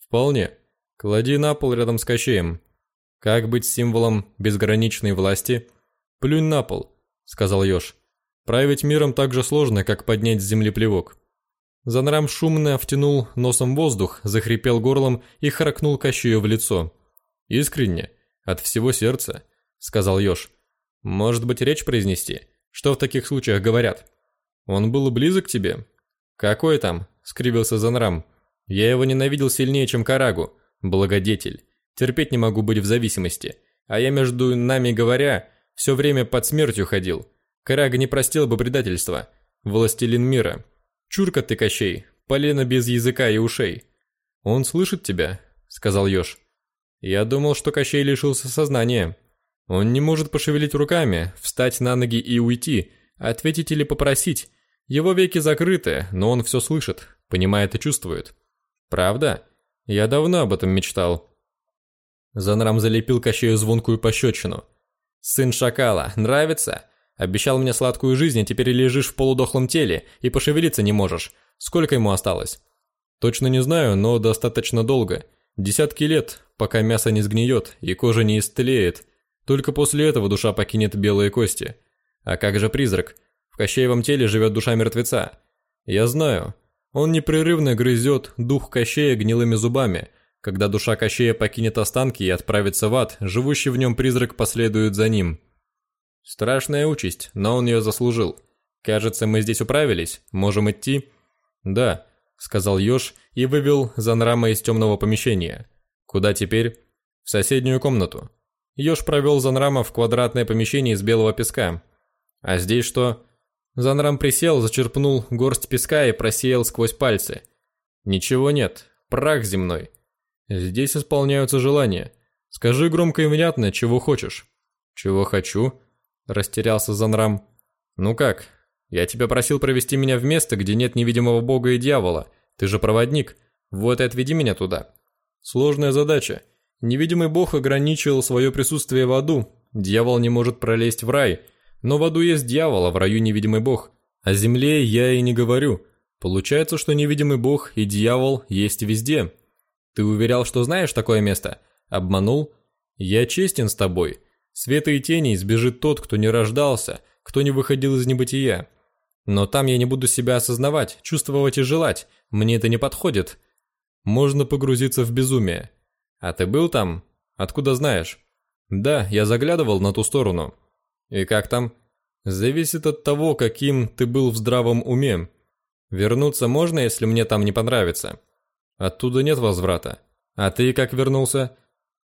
«Вполне». Клади на пол рядом с Кощеем. Как быть символом безграничной власти? Плюнь на пол, сказал Ёж. Править миром так же сложно, как поднять с земли плевок. Занрам шумно втянул носом воздух, захрипел горлом и харкнул Кощею в лицо. «Искренне, от всего сердца», — сказал Ёж. «Может быть, речь произнести? Что в таких случаях говорят?» «Он был близок к тебе?» «Какой там?» — скривился Занрам. Я его ненавидел сильнее, чем Карагу, благодетель. Терпеть не могу быть в зависимости. А я, между нами говоря, все время под смертью ходил. Карага не простил бы предательства. Властелин мира. Чурка ты, Кощей, полено без языка и ушей. Он слышит тебя, сказал Ёж. Я думал, что Кощей лишился сознания. Он не может пошевелить руками, встать на ноги и уйти, ответить или попросить. Его веки закрыты, но он все слышит, понимает и чувствует. Правда? Я давно об этом мечтал. Занрам залепил Кощею звонкую пощечину. «Сын шакала, нравится? Обещал мне сладкую жизнь, а теперь лежишь в полудохлом теле и пошевелиться не можешь. Сколько ему осталось?» «Точно не знаю, но достаточно долго. Десятки лет, пока мясо не сгниет и кожа не истлеет. Только после этого душа покинет белые кости. А как же призрак? В Кощеевом теле живет душа мертвеца. Я знаю. Он непрерывно грызет дух Кощея гнилыми зубами – когда душа Кощея покинет останки и отправится в ад, живущий в нем призрак последует за ним. Страшная участь, но он ее заслужил. Кажется, мы здесь управились, можем идти? Да, сказал Ёж и вывел Занрама из темного помещения. Куда теперь? В соседнюю комнату. Ёж провел Занрама в квадратное помещение из белого песка. А здесь что? Занрам присел, зачерпнул горсть песка и просеял сквозь пальцы. Ничего нет, прах земной. Здесь исполняются желания. Скажи громко и внятно, чего хочешь. Чего хочу? Растерялся Занрам. Ну как? Я тебя просил провести меня в место, где нет невидимого бога и дьявола. Ты же проводник. Вот и отведи меня туда. Сложная задача. Невидимый бог ограничил свое присутствие в аду. Дьявол не может пролезть в рай. Но в аду есть дьявол, а в раю невидимый бог. О земле я и не говорю. Получается, что невидимый бог и дьявол есть везде. Ты уверял, что знаешь такое место? Обманул? Я честен с тобой. Света и тени избежит тот, кто не рождался, кто не выходил из небытия. Но там я не буду себя осознавать, чувствовать и желать. Мне это не подходит. Можно погрузиться в безумие. А ты был там? Откуда знаешь? Да, я заглядывал на ту сторону. И как там? Зависит от того, каким ты был в здравом уме. Вернуться можно, если мне там не понравится. Оттуда нет возврата. А ты как вернулся?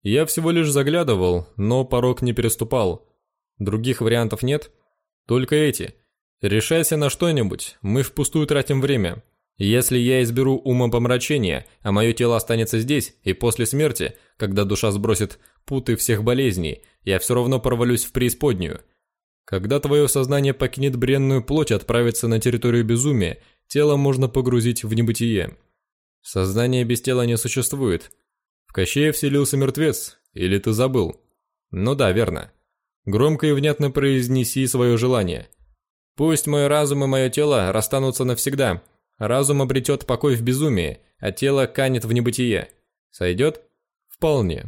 Я всего лишь заглядывал, но порог не переступал. Других вариантов нет? Только эти. Решайся на что-нибудь, мы впустую тратим время. Если я изберу умопомрачение, а мое тело останется здесь, и после смерти, когда душа сбросит путы всех болезней, я все равно провалюсь в преисподнюю. Когда твое сознание покинет бренную плоть и отправится на территорию безумия, тело можно погрузить в небытие. Сознание без тела не существует. Кощея вселился мертвец, или ты забыл? Ну да, верно. Громко и внятно произнеси свое желание. Пусть мой разум и мое тело расстанутся навсегда. Разум обретет покой в безумии, а тело канет в небытие. Сойдет? Вполне.